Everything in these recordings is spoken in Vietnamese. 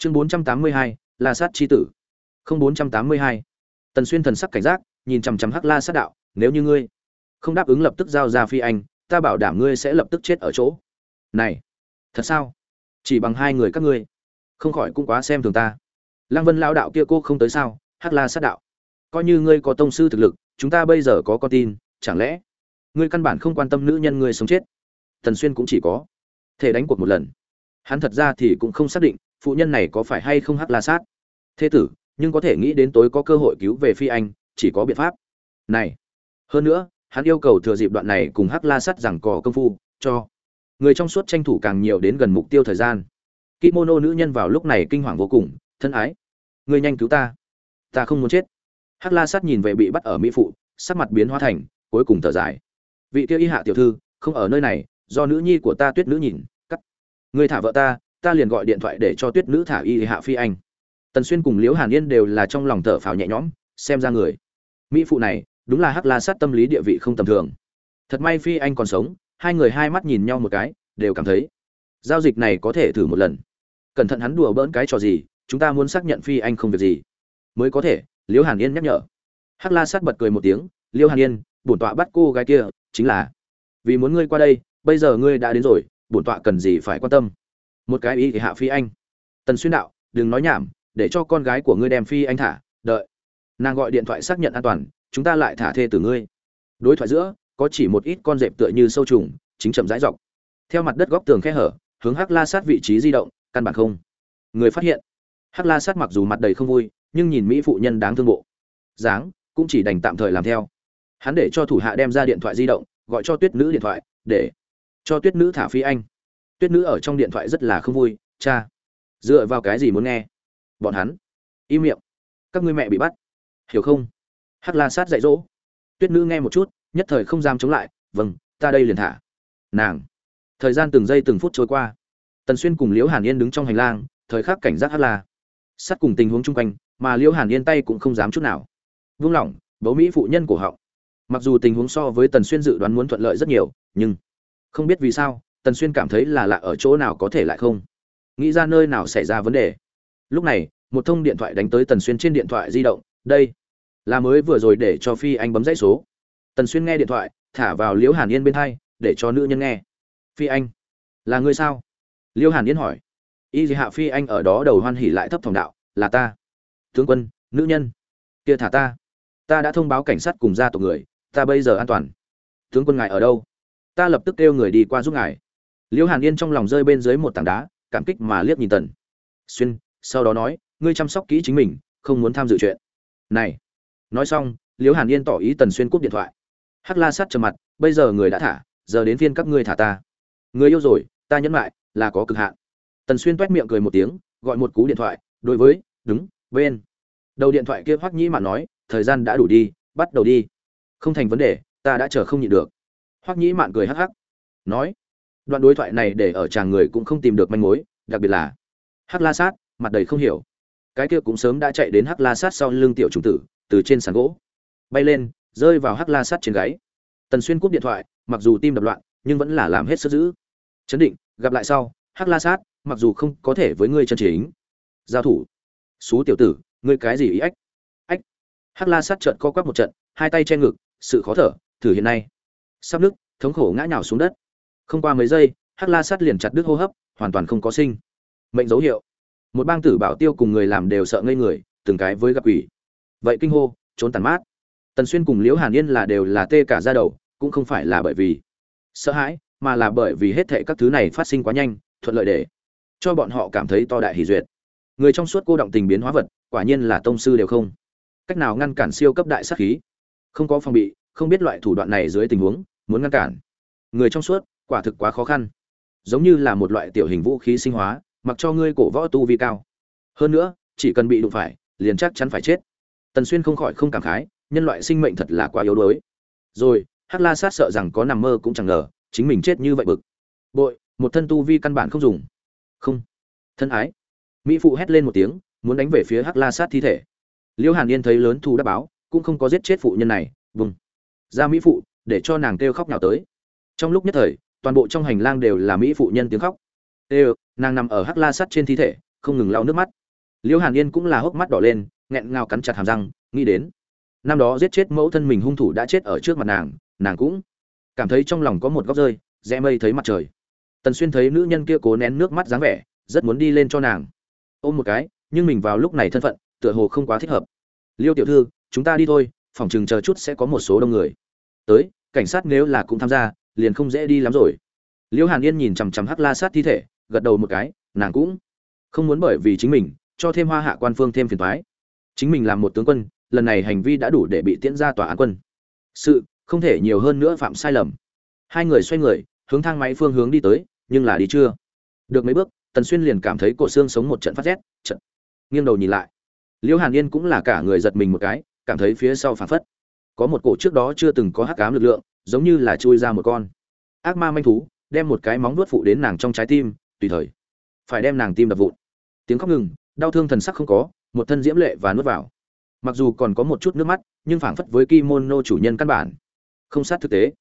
chương bốn trăm tám mươi hai, la sát chi tử. Không bốn trăm tám mươi hai. Tần xuyên thần sắc cảnh giác, nhìn chằm chằm hắc la sát đạo, nếu như ngươi không đáp ứng lập tức giao ra phi anh, ta bảo đảm ngươi sẽ lập tức chết ở chỗ này. Thật sao? Chỉ bằng hai người các ngươi, không khỏi cũng quá xem thường ta. Lăng vân lao đạo kia cô không tới sao? Hắc la sát đạo, coi như ngươi có tông sư thực lực, chúng ta bây giờ có con tin, chẳng lẽ ngươi căn bản không quan tâm nữ nhân ngươi sống chết? Tần xuyên cũng chỉ có thể đánh cuộc một lần. Hắn thật ra thì cũng không xác định phụ nhân này có phải hay không hắc la sát? Thế tử, nhưng có thể nghĩ đến tối có cơ hội cứu về phi anh, chỉ có biện pháp. Này, hơn nữa, hắn yêu cầu thừa dịp đoạn này cùng hắc la sát rằng cò công phu, cho người trong suốt tranh thủ càng nhiều đến gần mục tiêu thời gian. Kimono nữ nhân vào lúc này kinh hoàng vô cùng, thân ái người nhanh cứu ta ta không muốn chết. Hắc la sát nhìn về bị bắt ở mỹ phụ, sắc mặt biến hóa thành, cuối cùng thở dài. Vị kia y hạ tiểu thư, không ở nơi này, do nữ nhi của ta tuyết nữ nhìn, cắt. Người thả vợ ta ta liền gọi điện thoại để cho tuyết nữ thả y hạ phi anh. Tần xuyên cùng liễu hàn yên đều là trong lòng thở phào nhẹ nhõm, xem ra người. Mỹ phụ này, đúng là hắc la sát tâm lý địa vị không tầm thường. Thật may phi anh còn sống, hai người hai mắt nhìn nhau một cái, đều cảm thấy, giao dịch này có thể thử một lần. Cẩn thận hắn đùa bỡn cái trò gì, chúng ta muốn xác nhận phi anh không việc gì. Mới có thể, liễu hàn yên nhắc nhở. Hắc la sát bật cười một tiếng, liễu hàn yên, bổn tọa bắt cô gái kia, chính là vì muốn ngươi qua đây, bây giờ ngươi đã đến rồi, bổn tọa cần gì phải quan tâm? Một cái ý thì hạ phi anh. Tần xuyên đạo, đừng nói nhảm, để cho con gái của ngươi đem phi anh thả, đợi. Nàng gọi điện thoại xác nhận an toàn, chúng ta lại thả thê tử ngươi. Đối thoại giữa, có chỉ một ít con dẹp tựa như sâu trùng, chính chậm rãi dọc. Theo mặt đất góc tường khe hở, hướng hắc la sát vị trí di động, căn bản không người phát hiện. Hắc la sát mặc dù mặt đầy không vui, nhưng nhìn mỹ phụ nhân đáng thương bộ dáng, cũng chỉ đành tạm thời làm theo. Hắn để cho thủ hạ đem ra điện thoại di động, gọi cho tuyết nữ điện thoại, để cho tuyết nữ thả phi anh tuyết nữ ở trong điện thoại rất là không vui, cha, dựa vào cái gì muốn nghe? Bọn hắn, im miệng, các ngươi mẹ bị bắt, hiểu không? Hắc la sát dạy dỗ. Tuyết nữ nghe một chút, nhất thời không dám chống lại vâng ta đây liền thả. Nàng, thời gian từng giây từng phút trôi qua. Tần xuyên cùng liễu hàn yên đứng trong hành lang, thời khắc cảnh giác hắc la. Sát cùng tình huống chung quanh, mà liễu hàn yên tay cũng không dám chút nào. Vung lỏng, bấu mỹ phụ nhân của họng. Mặc dù tình huống so với tần xuyên dự đoán muốn thuận lợi rất nhiều, nhưng không biết vì sao tần xuyên cảm thấy là lạ ở chỗ nào có thể lại không? Nghĩ ra nơi nào xảy ra vấn đề? Lúc này, một thông điện thoại đánh tới tần xuyên trên điện thoại di động, đây, là mới vừa rồi để cho phi anh bấm dãy số. Tần xuyên nghe điện thoại, thả vào liễu hàn yên bên thay để cho nữ nhân nghe. Phi anh, là người sao? Liễu hàn yên hỏi. Y gì hạ phi anh ở đó đầu hoan hỉ lại thấp thỏm đạo, là ta. Tướng quân, nữ nhân, kia thả ta. Ta đã thông báo cảnh sát cùng gia tộc người, ta bây giờ an toàn. Tướng quân ngài ở đâu? Ta lập tức kêu người đi qua giúp ngài liễu hàn yên trong lòng rơi bên dưới một tảng đá, cảm kích mà liếc nhìn tần. Xuyên, sau đó nói, ngươi chăm sóc kỹ chính mình, không muốn tham dự chuyện. Này. Nói xong, liễu hàn yên tỏ ý tần xuyên cúp điện thoại. Hắc la sát trầm mặt, bây giờ người đã thả, giờ đến phiên các ngươi thả ta. Người yêu rồi, ta nhẫn lại là có cực hạn. Tần xuyên toét miệng cười một tiếng, gọi một cú điện thoại, đối với, đứng, bên. Đầu điện thoại kia hoắc nhĩ mạn nói, thời gian đã đủ đi, bắt đầu đi. Không thành vấn đề, ta đã chờ không nhịn được. Hoắc nhĩ mạn cười hắc hắc, nói đoạn đối thoại này để ở chàng người cũng không tìm được manh mối, đặc biệt là hắc la sát, mặt đầy không hiểu. Cái kia cũng sớm đã chạy đến hắc la sát sau lưng tiểu trùng tử, từ trên sàn gỗ. Bay lên, rơi vào hắc la sát trên gáy. Tần xuyên cúp điện thoại, mặc dù tim đập loạn, nhưng vẫn là làm hết sức giữ chấn định, gặp lại sau, hắc la sát, mặc dù không có thể với ngươi chân chính. Giao thủ. Xú tiểu tử, ngươi cái gì ý ách? Ách. Hắc la sát trợn co quắp một trận, hai tay che ngực, sự khó thở, thử hiện nay. Sắp nước thống khổ ngã nhào xuống đất không qua mấy giây, hắc la sát liền chặt đứt hô hấp, hoàn toàn không có sinh. Mệnh dấu hiệu. Một bang tử bảo tiêu cùng người làm đều sợ ngây người, từng cái với gặp quỷ. Vậy kinh hô, trốn tàn mát. Tần xuyên cùng liễu hàn yên là đều là tê cả ra đầu, cũng không phải là bởi vì sợ hãi, mà là bởi vì hết thệ các thứ này phát sinh quá nhanh, thuận lợi để cho bọn họ cảm thấy to đại hỷ duyệt. Người trong suốt cô động tình biến hóa vật, quả nhiên là tông sư đều không. Cách nào ngăn cản siêu cấp đại sát khí? Không có phòng bị, không biết loại thủ đoạn này dưới tình huống, muốn ngăn cản. Người trong suốt quả thực quá khó khăn. Giống như là một loại tiểu hình vũ khí sinh hóa, mặc cho ngươi cổ võ tu vi cao. Hơn nữa, chỉ cần bị đụng phải, liền chắc chắn phải chết. Tần xuyên không khỏi không cảm khái, nhân loại sinh mệnh thật là quá yếu đuối. Rồi, hắc la sát sợ rằng có nằm mơ cũng chẳng ngờ, chính mình chết như vậy bực. Bội, một thân tu vi căn bản không dùng. Không. Thân ái. Mỹ phụ hét lên một tiếng, muốn đánh về phía hắc la sát thi thể. Liễu hàn yên thấy lớn thu đáp báo, cũng không có giết chết phụ nhân này, vùng. Ra mỹ phụ, để cho nàng kêu khóc nào tới. Trong lúc nhất thời toàn bộ trong hành lang đều là mỹ phụ nhân tiếng khóc. Ê nàng nằm ở hắc la sắt trên thi thể, không ngừng lau nước mắt. Liễu hàn yên cũng là hốc mắt đỏ lên, nghẹn ngào cắn chặt hàm răng, nghĩ đến, năm đó giết chết mẫu thân mình hung thủ đã chết ở trước mặt nàng nàng cũng cảm thấy trong lòng có một góc rơi, rẽ mây thấy mặt trời. Tần xuyên thấy nữ nhân kia cố nén nước mắt dáng vẻ, rất muốn đi lên cho nàng. Ôm một cái, nhưng mình vào lúc này thân phận, tựa hồ không quá thích hợp. Liêu tiểu thư, chúng ta đi thôi, phòng chừng chờ chút sẽ có một số đông người. Tới, cảnh sát nếu là cũng tham gia liền không dễ đi lắm rồi. Liễu hàn yên nhìn chằm chằm hắc la sát thi thể, gật đầu một cái, nàng cũng không muốn bởi vì chính mình, cho thêm hoa hạ quan phương thêm phiền thoái chính mình làm một tướng quân, lần này hành vi đã đủ để bị tiễn ra tòa án quân. Sự, không thể nhiều hơn nữa phạm sai lầm. Hai người xoay người, hướng thang máy phương hướng đi tới, nhưng là đi chưa. Được mấy bước, tần xuyên liền cảm thấy cổ xương sống một trận phát rét, trận. Nghiêng đầu nhìn lại. Liễu hàn yên cũng là cả người giật mình một cái, cảm thấy phía sau phản phất. Có một cổ trước đó chưa từng có hắc ám lực lượng giống như là chui ra một con. Ác ma manh thú, đem một cái móng vuốt phụ đến nàng trong trái tim, tùy thời phải đem nàng tim đập vụn. Tiếng khóc ngừng, đau thương thần sắc không có, một thân diễm lệ và nuốt vào. Mặc dù còn có một chút nước mắt, nhưng phảng phất với kimono chủ nhân căn bản không sát thực tế.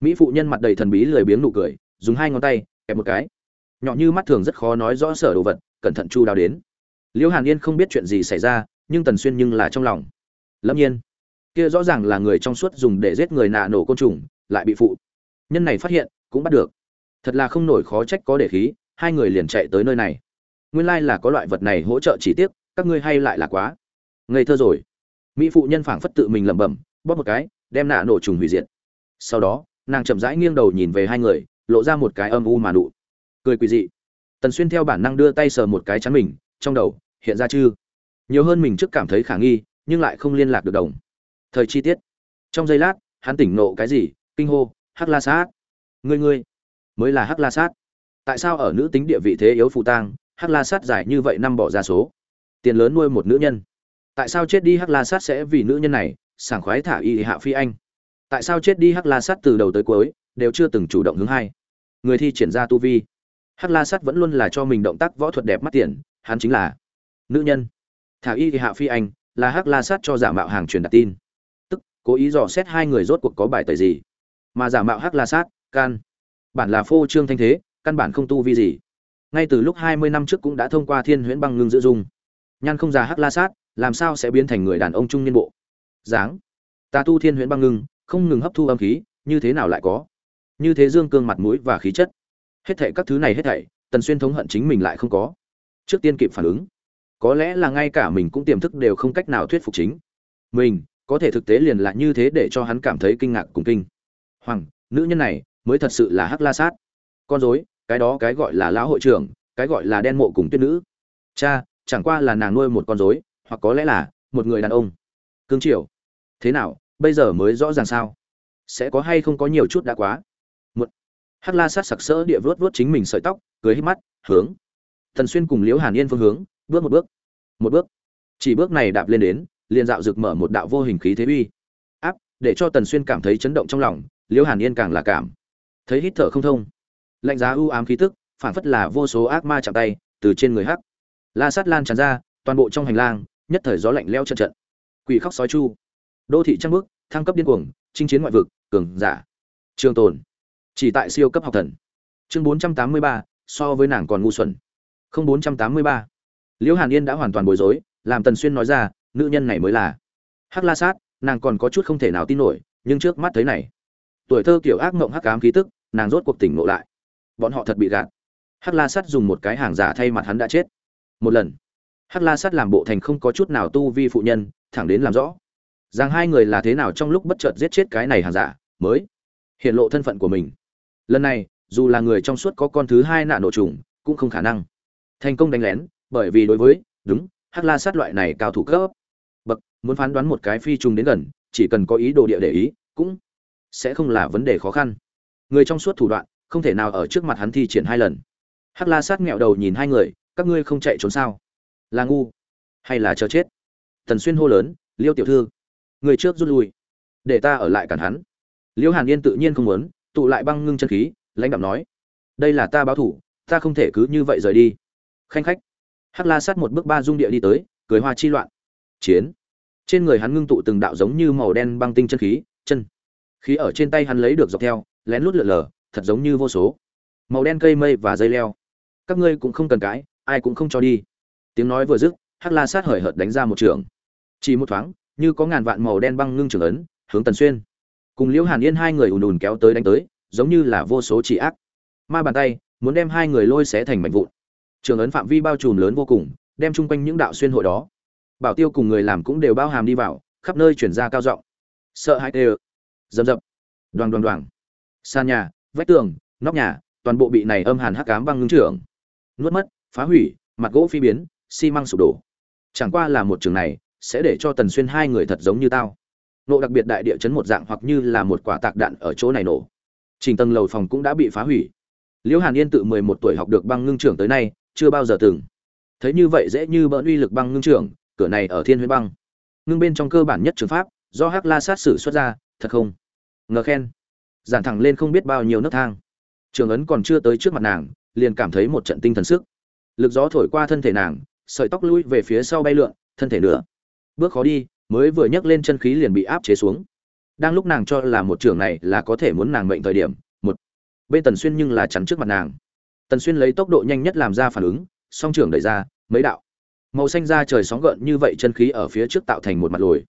Mỹ phụ nhân mặt đầy thần bí lười biếng nụ cười, dùng hai ngón tay, kẹp một cái. Nhỏ như mắt thường rất khó nói rõ sở đồ vật, cẩn thận chu đáo đến. Liễu hàn yên không biết chuyện gì xảy ra, nhưng tần xuyên nhưng là trong lòng. Lâm nhiên. Kia rõ ràng là người trong suốt dùng để giết người nạ nổ côn trùng lại bị phụ. Nhân này phát hiện, cũng bắt được. Thật là không nổi khó trách có để khí, hai người liền chạy tới nơi này. Nguyên lai là có loại vật này hỗ trợ chỉ tiếc, các ngươi hay lại là quá. Ngây thơ rồi. Mỹ phụ nhân phảng phất tự mình lẩm bẩm, bóp một cái, đem nạ nổ trùng hủy diệt. Sau đó, nàng chậm rãi nghiêng đầu nhìn về hai người, lộ ra một cái âm u mà nụ. Cười quỳ dị. Tần xuyên theo bản năng đưa tay sờ một cái chắn mình, trong đầu, hiện ra chư. Nhiều hơn mình trước cảm thấy khả nghi, nhưng lại không liên lạc được đồng. Thời chi tiết. Trong giây lát, hắn tỉnh nộ cái gì kinh hô, hắc la sát! Ngươi ngươi! Mới là hắc la sát. Tại sao ở nữ tính địa vị thế yếu phụ tang, hắc la sát dài như vậy năm bỏ ra số? Tiền lớn nuôi một nữ nhân. Tại sao chết đi hắc la sát sẽ vì nữ nhân này, sảng khoái thả y hạ phi anh? Tại sao chết đi hắc la sát từ đầu tới cuối, đều chưa từng chủ động hướng hai? Người thi triển ra tu vi. Hắc la sát vẫn luôn là cho mình động tác võ thuật đẹp mắt tiền, hắn chính là nữ nhân. Thả y hạ phi anh, là hắc la sát cho giả mạo hàng truyền đặt tin. Tức, cố ý dò xét hai người rốt cuộc có bài tời gì? Mà giả mạo hắc la sát, can. Bản là phô trương thanh thế, căn bản không tu vi gì. Ngay từ lúc hai mươi năm trước cũng đã thông qua thiên huyễn băng ngưng giữ dung. Nhan không già hắc la sát, làm sao sẽ biến thành người đàn ông trung niên bộ? Dáng ta tu thiên huyễn băng ngưng, không ngừng hấp thu âm khí, như thế nào lại có? Như thế dương cương mặt mũi và khí chất. Hết thảy các thứ này hết thảy, tần xuyên thống hận chính mình lại không có. Trước tiên kịp phản ứng. Có lẽ là ngay cả mình cũng tiềm thức đều không cách nào thuyết phục chính. Mình, có thể thực tế liền là như thế để cho hắn cảm thấy kinh ngạc cùng kinh hoàng, nữ nhân này mới thật sự là hắc la sát. Con dối, cái đó cái gọi là lão hội trưởng, cái gọi là đen mộ cùng tuyết nữ. Cha, chẳng qua là nàng nuôi một con dối, hoặc có lẽ là một người đàn ông. Cương triều, thế nào, bây giờ mới rõ ràng sao? Sẽ có hay không có nhiều chút đã quá? Một hắc la sát sặc sỡ địa vớt vớt chính mình sợi tóc, cười hít mắt, hướng. Thần xuyên cùng liễu hàn yên phương hướng, bước một bước. Một bước. Chỉ bước này đạp lên đến, liền dạo rực mở một đạo vô hình khí thế uy. Áp, để cho tần xuyên cảm thấy chấn động trong lòng liễu hàn yên càng là cảm thấy hít thở không thông. Lạnh giá u ám khí tức phản phất là vô số ác ma chạm tay từ trên người hắc. La sát lan tràn ra toàn bộ trong hành lang nhất thời gió lạnh leo trận trận quỷ khóc sói chu. Đô thị trăng bước thăng cấp điên cuồng chinh chiến ngoại vực cường giả. Trường tồn. Chỉ tại siêu cấp học thần. Chương 483, so với nàng còn ngu xuẩn. Không 483. liễu hàn yên đã hoàn toàn bối rối làm tần xuyên nói ra nữ nhân này mới là. Hắc la sát nàng còn có chút không thể nào tin nổi nhưng trước mắt thấy này tuổi thơ kiểu ác mộng hắc ám khí tức, nàng rốt cuộc tỉnh ngộ lại. Bọn họ thật bị gạt. Hắc la sát dùng một cái hàng giả thay mặt hắn đã chết. Một lần, hắc la sát làm bộ thành không có chút nào tu vi phụ nhân, thẳng đến làm rõ. Rằng hai người là thế nào trong lúc bất chợt giết chết cái này hàng giả, mới hiện lộ thân phận của mình. Lần này, dù là người trong suốt có con thứ hai nạn nổ trùng, cũng không khả năng. Thành công đánh lén, bởi vì đối với, đúng, hắc la sát loại này cao thủ cấp bậc, muốn phán đoán một cái phi trùng đến gần, chỉ cần có ý đồ địa để ý, cũng sẽ không là vấn đề khó khăn. Người trong suốt thủ đoạn, không thể nào ở trước mặt hắn thi triển hai lần. Hắc la sát nghẹo đầu nhìn hai người, các ngươi không chạy trốn sao? Là ngu? Hay là chờ chết? Tần xuyên hô lớn, liêu tiểu thư, người trước rút lui, để ta ở lại cản hắn. Liêu hàn yên tự nhiên không muốn, tụ lại băng ngưng chân khí, lãnh đạo nói, đây là ta báo thủ, ta không thể cứ như vậy rời đi. Khanh khách. Hắc la sát một bước ba dung địa đi tới, cười hoa chi loạn. Chiến. Trên người hắn ngưng tụ từng đạo giống như màu đen băng tinh chân khí, chân khí ở trên tay hắn lấy được dọc theo, lén lút lượn lờ, thật giống như vô số. Màu đen cây mây và dây leo. Các ngươi cũng không cần cãi, ai cũng không cho đi. Tiếng nói vừa dứt, hắc la sát hời hợt đánh ra một trường. Chỉ một thoáng, như có ngàn vạn màu đen băng ngưng trường ấn, hướng tần xuyên. Cùng liễu hàn yên hai người ùn ùn kéo tới đánh tới, giống như là vô số chỉ ác. Ma bàn tay, muốn đem hai người lôi xé thành mảnh vụn. Trường ấn phạm vi bao trùm lớn vô cùng, đem chung quanh những đạo xuyên hội đó. Bảo tiêu cùng người làm cũng đều bao hàm đi vào, khắp nơi chuyển ra cao giọng. Sợ hãi tê dầm dập đoàn đoàn đoàn sàn nhà, vách tường, nóc nhà, toàn bộ bị này âm hàn hắc cám băng ngưng trưởng. Nuốt mất, phá hủy, mặt gỗ phi biến, xi măng sụp đổ. Chẳng qua là một trường này, sẽ để cho tần xuyên hai người thật giống như tao. Nộ đặc biệt đại địa chấn một dạng hoặc như là một quả tạc đạn ở chỗ này nổ. Trình tầng lầu phòng cũng đã bị phá hủy. Liễu hàn yên tự mười một tuổi học được băng ngưng trưởng tới nay, chưa bao giờ từng thấy như vậy dễ như bỡn uy lực băng ngưng trưởng, cửa này ở thiên huyễn băng. Ngưng bên trong cơ bản nhất trường pháp, do hắc la sát sử xuất ra, thật không? Ngờ khen. Giản thẳng lên không biết bao nhiêu nấc thang. Trường ấn còn chưa tới trước mặt nàng, liền cảm thấy một trận tinh thần sức. Lực gió thổi qua thân thể nàng, sợi tóc lui về phía sau bay lượn, thân thể nữa bước khó đi, mới vừa nhấc lên chân khí liền bị áp chế xuống. Đang lúc nàng cho là một trường này là có thể muốn nàng mệnh thời điểm, một. Bên tần xuyên nhưng là chắn trước mặt nàng. Tần xuyên lấy tốc độ nhanh nhất làm ra phản ứng, song trưởng đẩy ra, mấy đạo. Màu xanh da trời sóng gợn như vậy chân khí ở phía trước tạo thành một mặt lồi.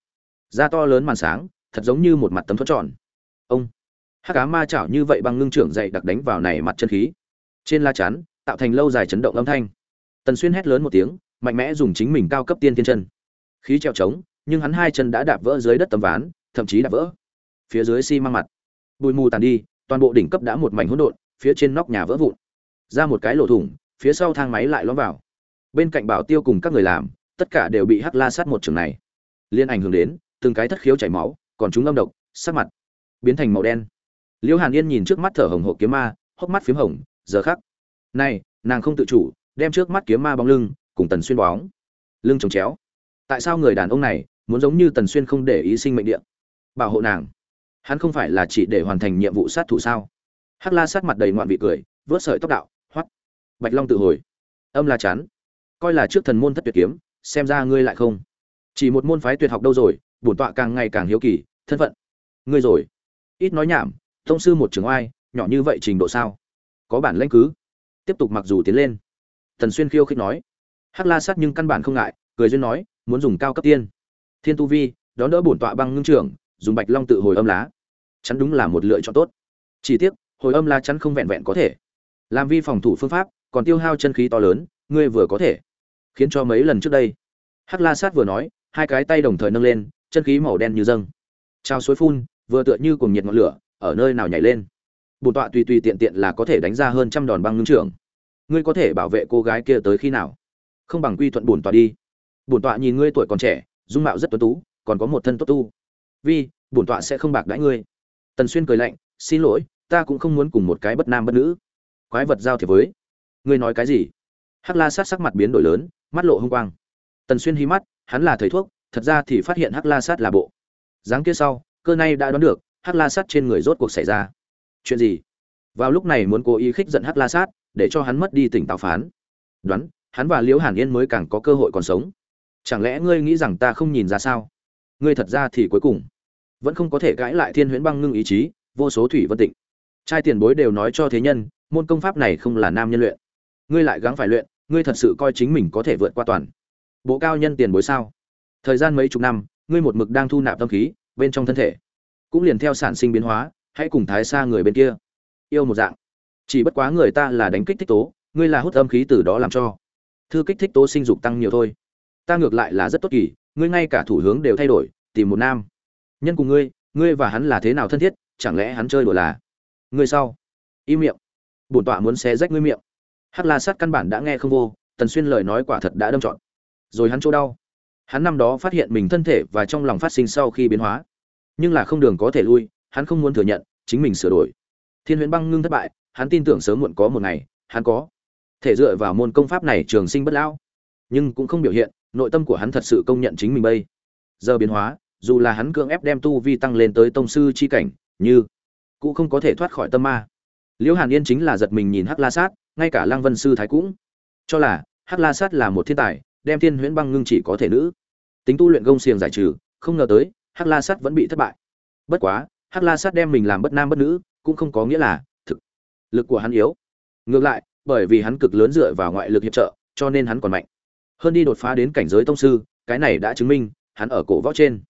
Da to lớn màn sáng, thật giống như một mặt tấm thoát tròn ông. Hắc cá ma chảo như vậy bằng ngưng trưởng dậy đặc đánh vào này mặt chân khí. Trên la chắn, tạo thành lâu dài chấn động âm thanh. Tần xuyên hét lớn một tiếng, mạnh mẽ dùng chính mình cao cấp tiên tiên chân. Khí treo trống, nhưng hắn hai chân đã đạp vỡ dưới đất tấm ván, thậm chí đạp vỡ. Phía dưới xi ma mặt. Bụi mù tàn đi, toàn bộ đỉnh cấp đã một mảnh hỗn độn, phía trên nóc nhà vỡ vụn. Ra một cái lỗ thủng, phía sau thang máy lại lõm vào. Bên cạnh bảo tiêu cùng các người làm, tất cả đều bị hắc la sát một trường này. Liên ảnh hưởng đến, từng cái thất khiếu chảy máu, còn chúng âm độc, sắc mặt biến thành màu đen. Liễu hàn yên nhìn trước mắt thở hồng hộ kiếm ma, hốc mắt p hồng, giờ khắc. Này, nàng không tự chủ, đem trước mắt kiếm ma bóng lưng cùng tần xuyên bóng. Lưng trồng chéo. Tại sao người đàn ông này muốn giống như tần xuyên không để ý sinh mệnh điện bảo hộ nàng. Hắn không phải là chỉ để hoàn thành nhiệm vụ sát thủ sao? Hắc la sát mặt đầy ngoạn vị cười, vớt sợi tóc đạo, hoắt. Bạch long tự hồi. Âm la chán. Coi là trước thần môn thất tuyệt kiếm, xem ra ngươi lại không. Chỉ một môn phái tuyệt học đâu rồi, bổn tọa càng ngày càng hiếu kỳ, thân phận. Ngươi rồi ít nói nhảm, thông sư một trường oai, nhỏ như vậy trình độ sao? Có bản lãnh cứ. Tiếp tục mặc dù tiến lên. Thần xuyên khiêu khích nói. Hắc la sát nhưng căn bản không ngại, cười duyên nói, muốn dùng cao cấp tiên. Thiên tu vi, đón đỡ bổn tọa băng ngưng trưởng, dùng bạch long tự hồi âm lá. Chắn đúng là một lựa chọn tốt. Chỉ tiếc, hồi âm lá chắn không vẹn vẹn có thể. Làm vi phòng thủ phương pháp, còn tiêu hao chân khí to lớn, ngươi vừa có thể. Khiến cho mấy lần trước đây. Hắc la sát vừa nói, hai cái tay đồng thời nâng lên, chân khí màu đen như dâng. Trao suối phun vừa tựa như cùng nhiệt ngọn lửa, ở nơi nào nhảy lên. Bổn tọa tùy tùy tiện tiện là có thể đánh ra hơn trăm đòn băng ngưng trưởng. Ngươi có thể bảo vệ cô gái kia tới khi nào? Không bằng quy thuận bổn tọa đi. Bổn tọa nhìn ngươi tuổi còn trẻ, dung mạo rất tuấn tú, còn có một thân tốt tu. Vi, bổn tọa sẽ không bạc đãi ngươi. Tần xuyên cười lạnh, xin lỗi, ta cũng không muốn cùng một cái bất nam bất nữ. Quái vật giao thiệp với. Ngươi nói cái gì? Hắc la sát sắc mặt biến đổi lớn, mắt lộ hung quang. Tần xuyên hí mắt, hắn là thầy thuốc, thật ra thì phát hiện hắc la sát là bộ. Dáng kia sau cơ này đã đoán được, hắc la sát trên người rốt cuộc xảy ra. Chuyện gì? Vào lúc này muốn cố ý khích giận hắc la sát, để cho hắn mất đi tỉnh táo phán. Đoán, hắn và liễu hàn yên mới càng có cơ hội còn sống. Chẳng lẽ ngươi nghĩ rằng ta không nhìn ra sao? Ngươi thật ra thì cuối cùng vẫn không có thể cãi lại thiên huyễn băng ngưng ý chí, vô số thủy vân tịnh. Trai tiền bối đều nói cho thế nhân, môn công pháp này không là nam nhân luyện. Ngươi lại gắng phải luyện, ngươi thật sự coi chính mình có thể vượt qua toàn bộ cao nhân tiền bối sao? Thời gian mấy chục năm, ngươi một mực đang thu nạp tâm khí bên trong thân thể. Cũng liền theo sản sinh biến hóa, hãy cùng thái xa người bên kia. Yêu một dạng. Chỉ bất quá người ta là đánh kích thích tố, ngươi là hút âm khí từ đó làm cho. Thư kích thích tố sinh dục tăng nhiều thôi. Ta ngược lại là rất tốt kỳ, ngươi ngay cả thủ hướng đều thay đổi, tìm một nam. Nhân cùng ngươi ngươi và hắn là thế nào thân thiết, chẳng lẽ hắn chơi đùa là? Ngươi sau. Im miệng. Bổn tọa muốn xé rách ngươi miệng. Hắc la sát căn bản đã nghe không vô, tần xuyên lời nói quả thật đã đâm trọn. Rồi hắn chỗ đau hắn năm đó phát hiện mình thân thể và trong lòng phát sinh sau khi biến hóa. Nhưng là không đường có thể lui, hắn không muốn thừa nhận, chính mình sửa đổi. Thiên huyễn băng ngưng thất bại, hắn tin tưởng sớm muộn có một ngày, hắn có thể dựa vào môn công pháp này trường sinh bất lão. Nhưng cũng không biểu hiện, nội tâm của hắn thật sự công nhận chính mình bây giờ biến hóa, dù là hắn cưỡng ép đem tu vi tăng lên tới tông sư chi cảnh, như cũng không có thể thoát khỏi tâm ma. Liễu hàn yên chính là giật mình nhìn hắc la sát, ngay cả lăng vân sư thái cũng cho là hắc la sát là một thiên tài đem thiên huyễn băng ngưng chỉ có thể nữ. Tính tu luyện gông xiềng giải trừ, không ngờ tới, hắc la sát vẫn bị thất bại. Bất quá, hắc la sát đem mình làm bất nam bất nữ, cũng không có nghĩa là thực lực của hắn yếu. Ngược lại, bởi vì hắn cực lớn dựa vào ngoại lực hiệp trợ, cho nên hắn còn mạnh. Hơn đi đột phá đến cảnh giới tông sư, cái này đã chứng minh, hắn ở cổ võ trên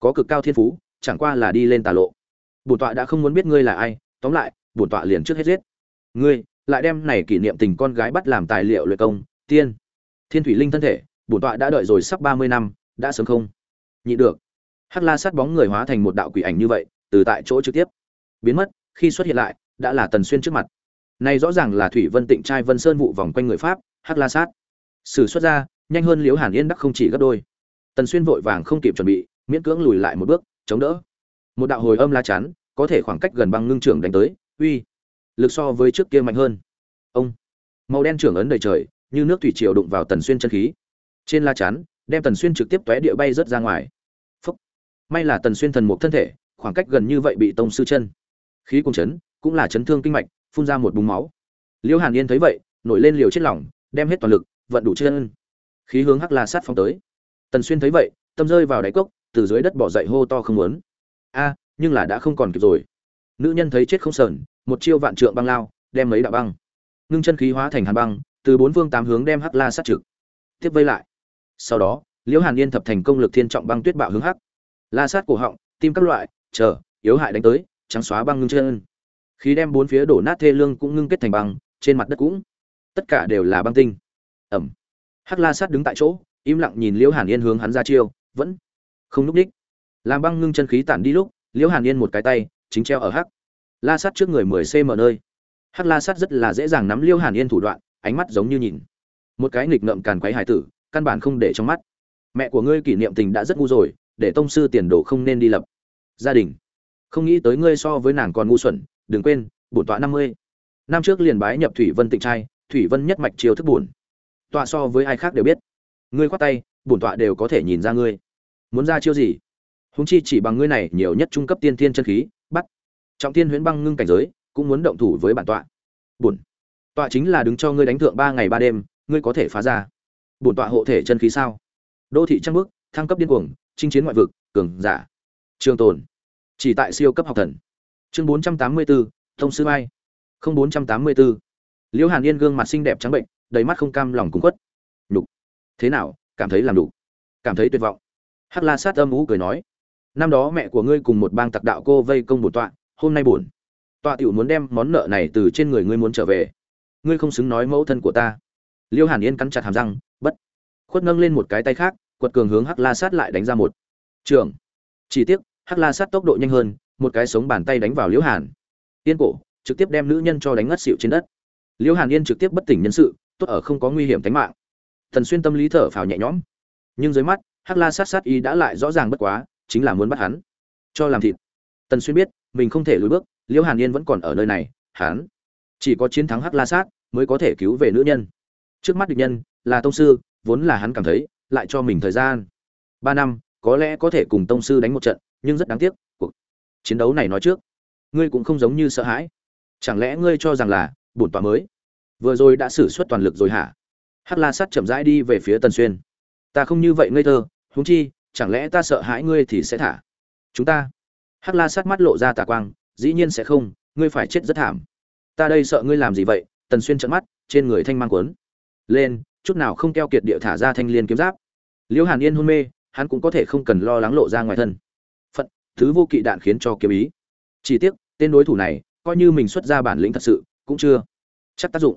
có cực cao thiên phú, chẳng qua là đi lên tà lộ. Bổn tọa đã không muốn biết ngươi là ai, tóm lại, bổn tọa liền trước hết giết. Ngươi, lại đem này kỷ niệm tình con gái bắt làm tài liệu luyện công, tiên thiên thủy linh thân thể, bổn tọa đã đợi rồi sắp ba mươi năm, đã sớm không? Nhị được. Hắc la sát bóng người hóa thành một đạo quỷ ảnh như vậy, từ tại chỗ trực tiếp biến mất, khi xuất hiện lại, đã là tần xuyên trước mặt. Này rõ ràng là thủy vân tịnh trai vân sơn vụ vòng quanh người pháp, hắc la sát. Sử xuất ra, nhanh hơn liễu hàn yên đắc không chỉ gấp đôi. Tần xuyên vội vàng không kịp chuẩn bị, miễn cưỡng lùi lại một bước, chống đỡ. Một đạo hồi âm la chắn, có thể khoảng cách gần băng ngưng trưởng đánh tới, uy, lực so với trước kia mạnh hơn. Ông, màu đen trưởng ấn đầy trời như nước thủy triều đụng vào tần xuyên chân khí. Trên la chắn, đem tần xuyên trực tiếp tóe địa bay rớt ra ngoài. Phúc. may là tần xuyên thần một thân thể, khoảng cách gần như vậy bị tông sư chân. Khí cùng chấn, cũng là chấn thương kinh mạch, phun ra một búng máu. Liêu hàn yên thấy vậy, nổi lên liều chết lỏng đem hết toàn lực, vận đủ chân. Khí hướng hắc la sát phong tới. Tần xuyên thấy vậy, tâm rơi vào đáy cốc, từ dưới đất bỏ dậy hô to không muốn. A, nhưng là đã không còn kịp rồi. Nữ nhân thấy chết không sờn, một chiêu vạn trượng băng lao, đem mấy đạo băng. Ngưng chân khí hóa thành hàn băng từ bốn phương tám hướng đem hắc la sát trực, tiếp vây lại. Sau đó, liễu hàn yên thập thành công lực thiên trọng băng tuyết bạo hướng hắc la sát cổ họng, tim các loại, chờ, yếu hại đánh tới, trắng xóa băng ngưng chân. Khí đem bốn phía đổ nát thê lương cũng ngưng kết thành băng, trên mặt đất cũng, tất cả đều là băng tinh. Ẩm. Hắc la sát đứng tại chỗ, im lặng nhìn liễu hàn yên hướng hắn ra chiêu, vẫn không núp đích. Làm băng ngưng chân khí tản đi lúc, liễu hàn yên một cái tay, chính treo ở hắc la sát trước người mười cm nơi. Hắc la sát rất là dễ dàng nắm liễu hàn yên thủ đoạn ánh mắt giống như nhìn. Một cái nghịch ngợm càn quấy hải tử, căn bản không để trong mắt. Mẹ của ngươi kỷ niệm tình đã rất ngu rồi, để tông sư tiền đồ không nên đi lập. Gia đình, không nghĩ tới ngươi so với nàng còn ngu xuẩn, đừng quên, bổn tọa năm mươi. Năm trước liền bái nhập thủy vân tịnh trai, thủy vân nhất mạch chiêu thức buồn. tọa so với ai khác đều biết. Ngươi khoát tay, bổn tọa đều có thể nhìn ra ngươi. Muốn ra chiêu gì? Húng chi chỉ bằng ngươi này nhiều nhất trung cấp tiên thiên chân khí, bắt. Trọng tiên huyễn băng ngưng cảnh giới, cũng muốn động thủ với bản tọa. Bổn tọa chính là đứng cho ngươi đánh thượng ba ngày ba đêm, ngươi có thể phá ra. Bổn tọa hộ thể chân khí sao? Đô thị trăng bước, thăng cấp điên cuồng, chinh chiến ngoại vực, cường giả. Trường tồn. Chỉ tại siêu cấp học thần. Chương bốn trăm tám mươi bốn thông sư mai không bốn trăm tám mươi bốn liễu hàn yên gương mặt xinh đẹp trắng bệnh, đầy mắt không cam lòng cung quất nhục. Thế nào? Cảm thấy làm đủ cảm thấy tuyệt vọng. Hắc la sát âm ú cười nói. Năm đó mẹ của ngươi cùng một bang tặc đạo cô vây công bổn tọa, hôm nay bổn tọa tiểu muốn đem món nợ này từ trên người ngươi muốn trở về ngươi không xứng nói mẫu thân của ta. Liêu hàn yên cắn chặt hàm răng, bất khuất nâng lên một cái tay khác, quật cường hướng hắc la sát lại đánh ra một. Trường. Chỉ tiếc, hắc la sát tốc độ nhanh hơn, một cái sống bàn tay đánh vào liễu hàn. Yên cổ, trực tiếp đem nữ nhân cho đánh ngất xịu trên đất. Liễu hàn yên trực tiếp bất tỉnh nhân sự, tốt ở không có nguy hiểm tính mạng. Thần xuyên tâm lý thở phào nhẹ nhõm. Nhưng dưới mắt, hắc la sát sát y đã lại rõ ràng bất quá, chính là muốn bắt hắn. Cho làm thịt. Tần xuyên biết, mình không thể lùi bước liễu hàn yên vẫn còn ở nơi này, hắn chỉ có chiến thắng hắc la sát mới có thể cứu về nữ nhân. Trước mắt địch nhân là tông sư, vốn là hắn cảm thấy, lại cho mình thời gian. Ba năm, có lẽ có thể cùng tông sư đánh một trận, nhưng rất đáng tiếc, cuộc chiến đấu này nói trước, ngươi cũng không giống như sợ hãi. Chẳng lẽ ngươi cho rằng là bổn tọa mới? Vừa rồi đã xử suất toàn lực rồi hả? Hắc la sắt chậm rãi đi về phía tần xuyên. Ta không như vậy ngây thơ, huống chi, chẳng lẽ ta sợ hãi ngươi thì sẽ thả? Chúng ta. Hắc la sắt mắt lộ ra tà quang, dĩ nhiên sẽ không, ngươi phải chết rất thảm. Ta đây sợ ngươi làm gì vậy? Tần xuyên trợn mắt, trên người thanh mang quấn lên, chút nào không keo kiệt địa thả ra thanh liên kiếm giáp. Liễu hàn yên hôn mê, hắn cũng có thể không cần lo lắng lộ ra ngoài thân. Phận, thứ vô kỵ đạn khiến cho kiếm ý. Chỉ tiếc, tên đối thủ này, coi như mình xuất ra bản lĩnh thật sự, cũng chưa chắc tác dụng.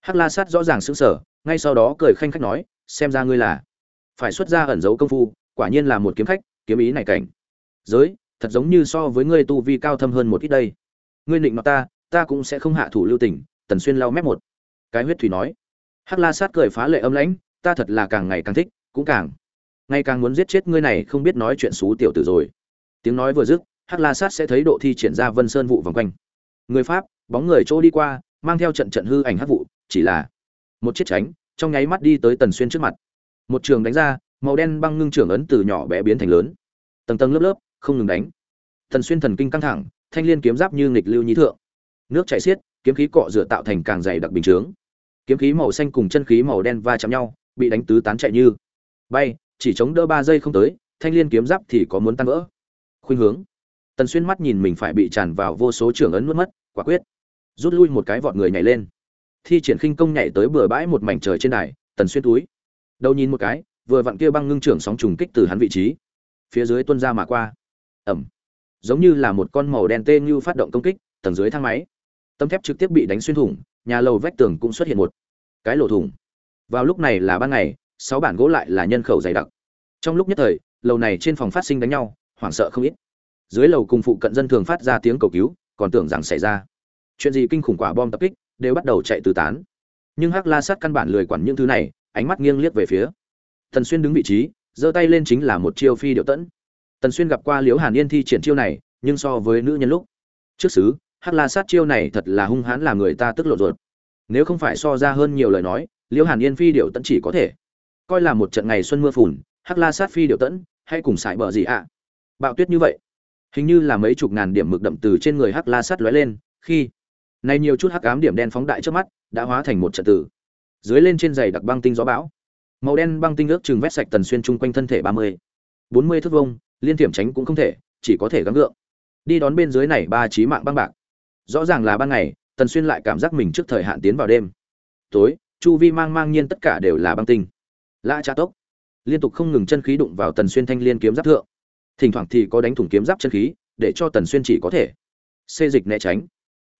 Hắc la sát rõ ràng sững sờ, ngay sau đó cười khanh khách nói, xem ra ngươi là phải xuất ra ẩn giấu công phu, quả nhiên là một kiếm khách, kiếm ý này cảnh. Giới, thật giống như so với ngươi tu vi cao thâm hơn một ít đây. Ngươi định nói ta ta cũng sẽ không hạ thủ lưu tình tần xuyên lau mép một. Cái huyết thủy nói, hắc la sát cười phá lệ âm lãnh, ta thật là càng ngày càng thích, cũng càng, ngày càng muốn giết chết ngươi này không biết nói chuyện xú tiểu tử rồi. Tiếng nói vừa dứt, hắc la sát sẽ thấy độ thi triển ra vân sơn vụ vòng quanh. Người pháp, bóng người chỗ đi qua, mang theo trận trận hư ảnh hắc vụ, chỉ là một chiếc tránh, trong nháy mắt đi tới tần xuyên trước mặt. Một trường đánh ra, màu đen băng ngưng trưởng ấn từ nhỏ bé biến thành lớn. Tầng tầng lớp lớp, không ngừng đánh. Tần xuyên thần kinh căng thẳng, thanh liên kiếm giáp như nghịch lưu nhí thượng. Nước chảy xiết kiếm khí cọ rửa tạo thành càng dày đặc bình chướng. Kiếm khí màu xanh cùng chân khí màu đen va chạm nhau, bị đánh tứ tán chạy như bay, chỉ chống đỡ ba giây không tới, thanh liên kiếm giáp thì có muốn tan vỡ. Khuynh hướng. Tần xuyên mắt nhìn mình phải bị tràn vào vô số trưởng ấn nuốt mất, quả quyết. Rút lui một cái vọt người nhảy lên. Thi triển khinh công nhảy tới bừa bãi một mảnh trời trên đài, tần xuyên túi. Đầu nhìn một cái, vừa vặn kia băng ngưng trưởng sóng trùng kích từ hắn vị trí. Phía dưới tuân ra mà qua. Ẩm. Giống như là một con màu đen tê như phát động công kích, tầng dưới thang máy tấm thép trực tiếp bị đánh xuyên thủng, nhà lầu vách tường cũng xuất hiện một cái lỗ thủng. Vào lúc này là ban ngày, sáu bản gỗ lại là nhân khẩu dày đặc. Trong lúc nhất thời, lầu này trên phòng phát sinh đánh nhau, hoảng sợ không ít. Dưới lầu cùng phụ cận dân thường phát ra tiếng cầu cứu, còn tưởng rằng xảy ra chuyện gì kinh khủng quả bom tập kích, đều bắt đầu chạy tứ tán. Nhưng hắc la sát căn bản lười quản những thứ này, ánh mắt nghiêng liếc về phía tần xuyên đứng vị trí, giơ tay lên chính là một chiêu phi điệu tẫn. Tần xuyên gặp qua liễu hàn yên thi triển chiêu này, nhưng so với nữ nhân lúc trước xứ hắc la sát chiêu này thật là hung hãn làm người ta tức lộ ruột. Nếu không phải so ra hơn nhiều lời nói liễu hàn yên phi điệu tẫn chỉ có thể. Coi là một trận ngày xuân mưa phùn, hắc la sát phi điệu tẫn hay cùng sải bờ gì ạ? Bạo tuyết như vậy. Hình như là mấy chục ngàn điểm mực đậm từ trên người hắc la sát lóe lên, khi này nhiều chút hắc ám điểm đen phóng đại trước mắt, đã hóa thành một trận tử. Dưới lên trên giày đặc băng tinh gió bão. Màu đen băng tinh ước chừng vét sạch tần xuyên chung quanh thân thể ba mươi, bốn mươi thước vông liên tiệm tránh cũng không thể, chỉ có thể gắng gượng. Đi đón bên dưới này ba trí mạng băng bạc rõ ràng là ban ngày, tần xuyên lại cảm giác mình trước thời hạn tiến vào đêm. Tối, chu vi mang mang nhiên tất cả đều là băng tinh. Lã cha tốc. Liên tục không ngừng chân khí đụng vào tần xuyên thanh liên kiếm giáp thượng. Thỉnh thoảng thì có đánh thủng kiếm giáp chân khí, để cho tần xuyên chỉ có thể xê dịch né tránh.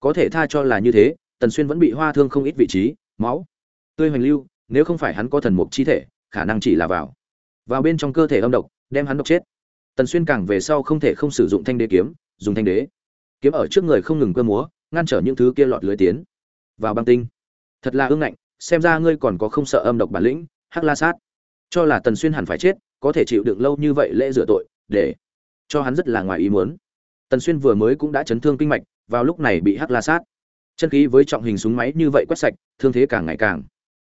Có thể tha cho là như thế, tần xuyên vẫn bị hoa thương không ít vị trí, máu, tươi hoành lưu, nếu không phải hắn có thần mục chi thể, khả năng chỉ là vào. Vào bên trong cơ thể âm độc, đem hắn độc chết. Tần xuyên càng về sau không thể không sử dụng thanh đế kiếm, dùng thanh đế kiếm ở trước người không ngừng cơ múa, ngăn trở những thứ kia lọt lưới tiến. Vào băng tinh. Thật là ương ngạnh, xem ra ngươi còn có không sợ âm độc bản lĩnh, hắc la sát. Cho là tần xuyên hẳn phải chết, có thể chịu đựng lâu như vậy lễ rửa tội, để cho hắn rất là ngoài ý muốn. Tần xuyên vừa mới cũng đã chấn thương kinh mạch, vào lúc này bị hắc la sát. Chân khí với trọng hình súng máy như vậy quét sạch, thương thế càng ngày càng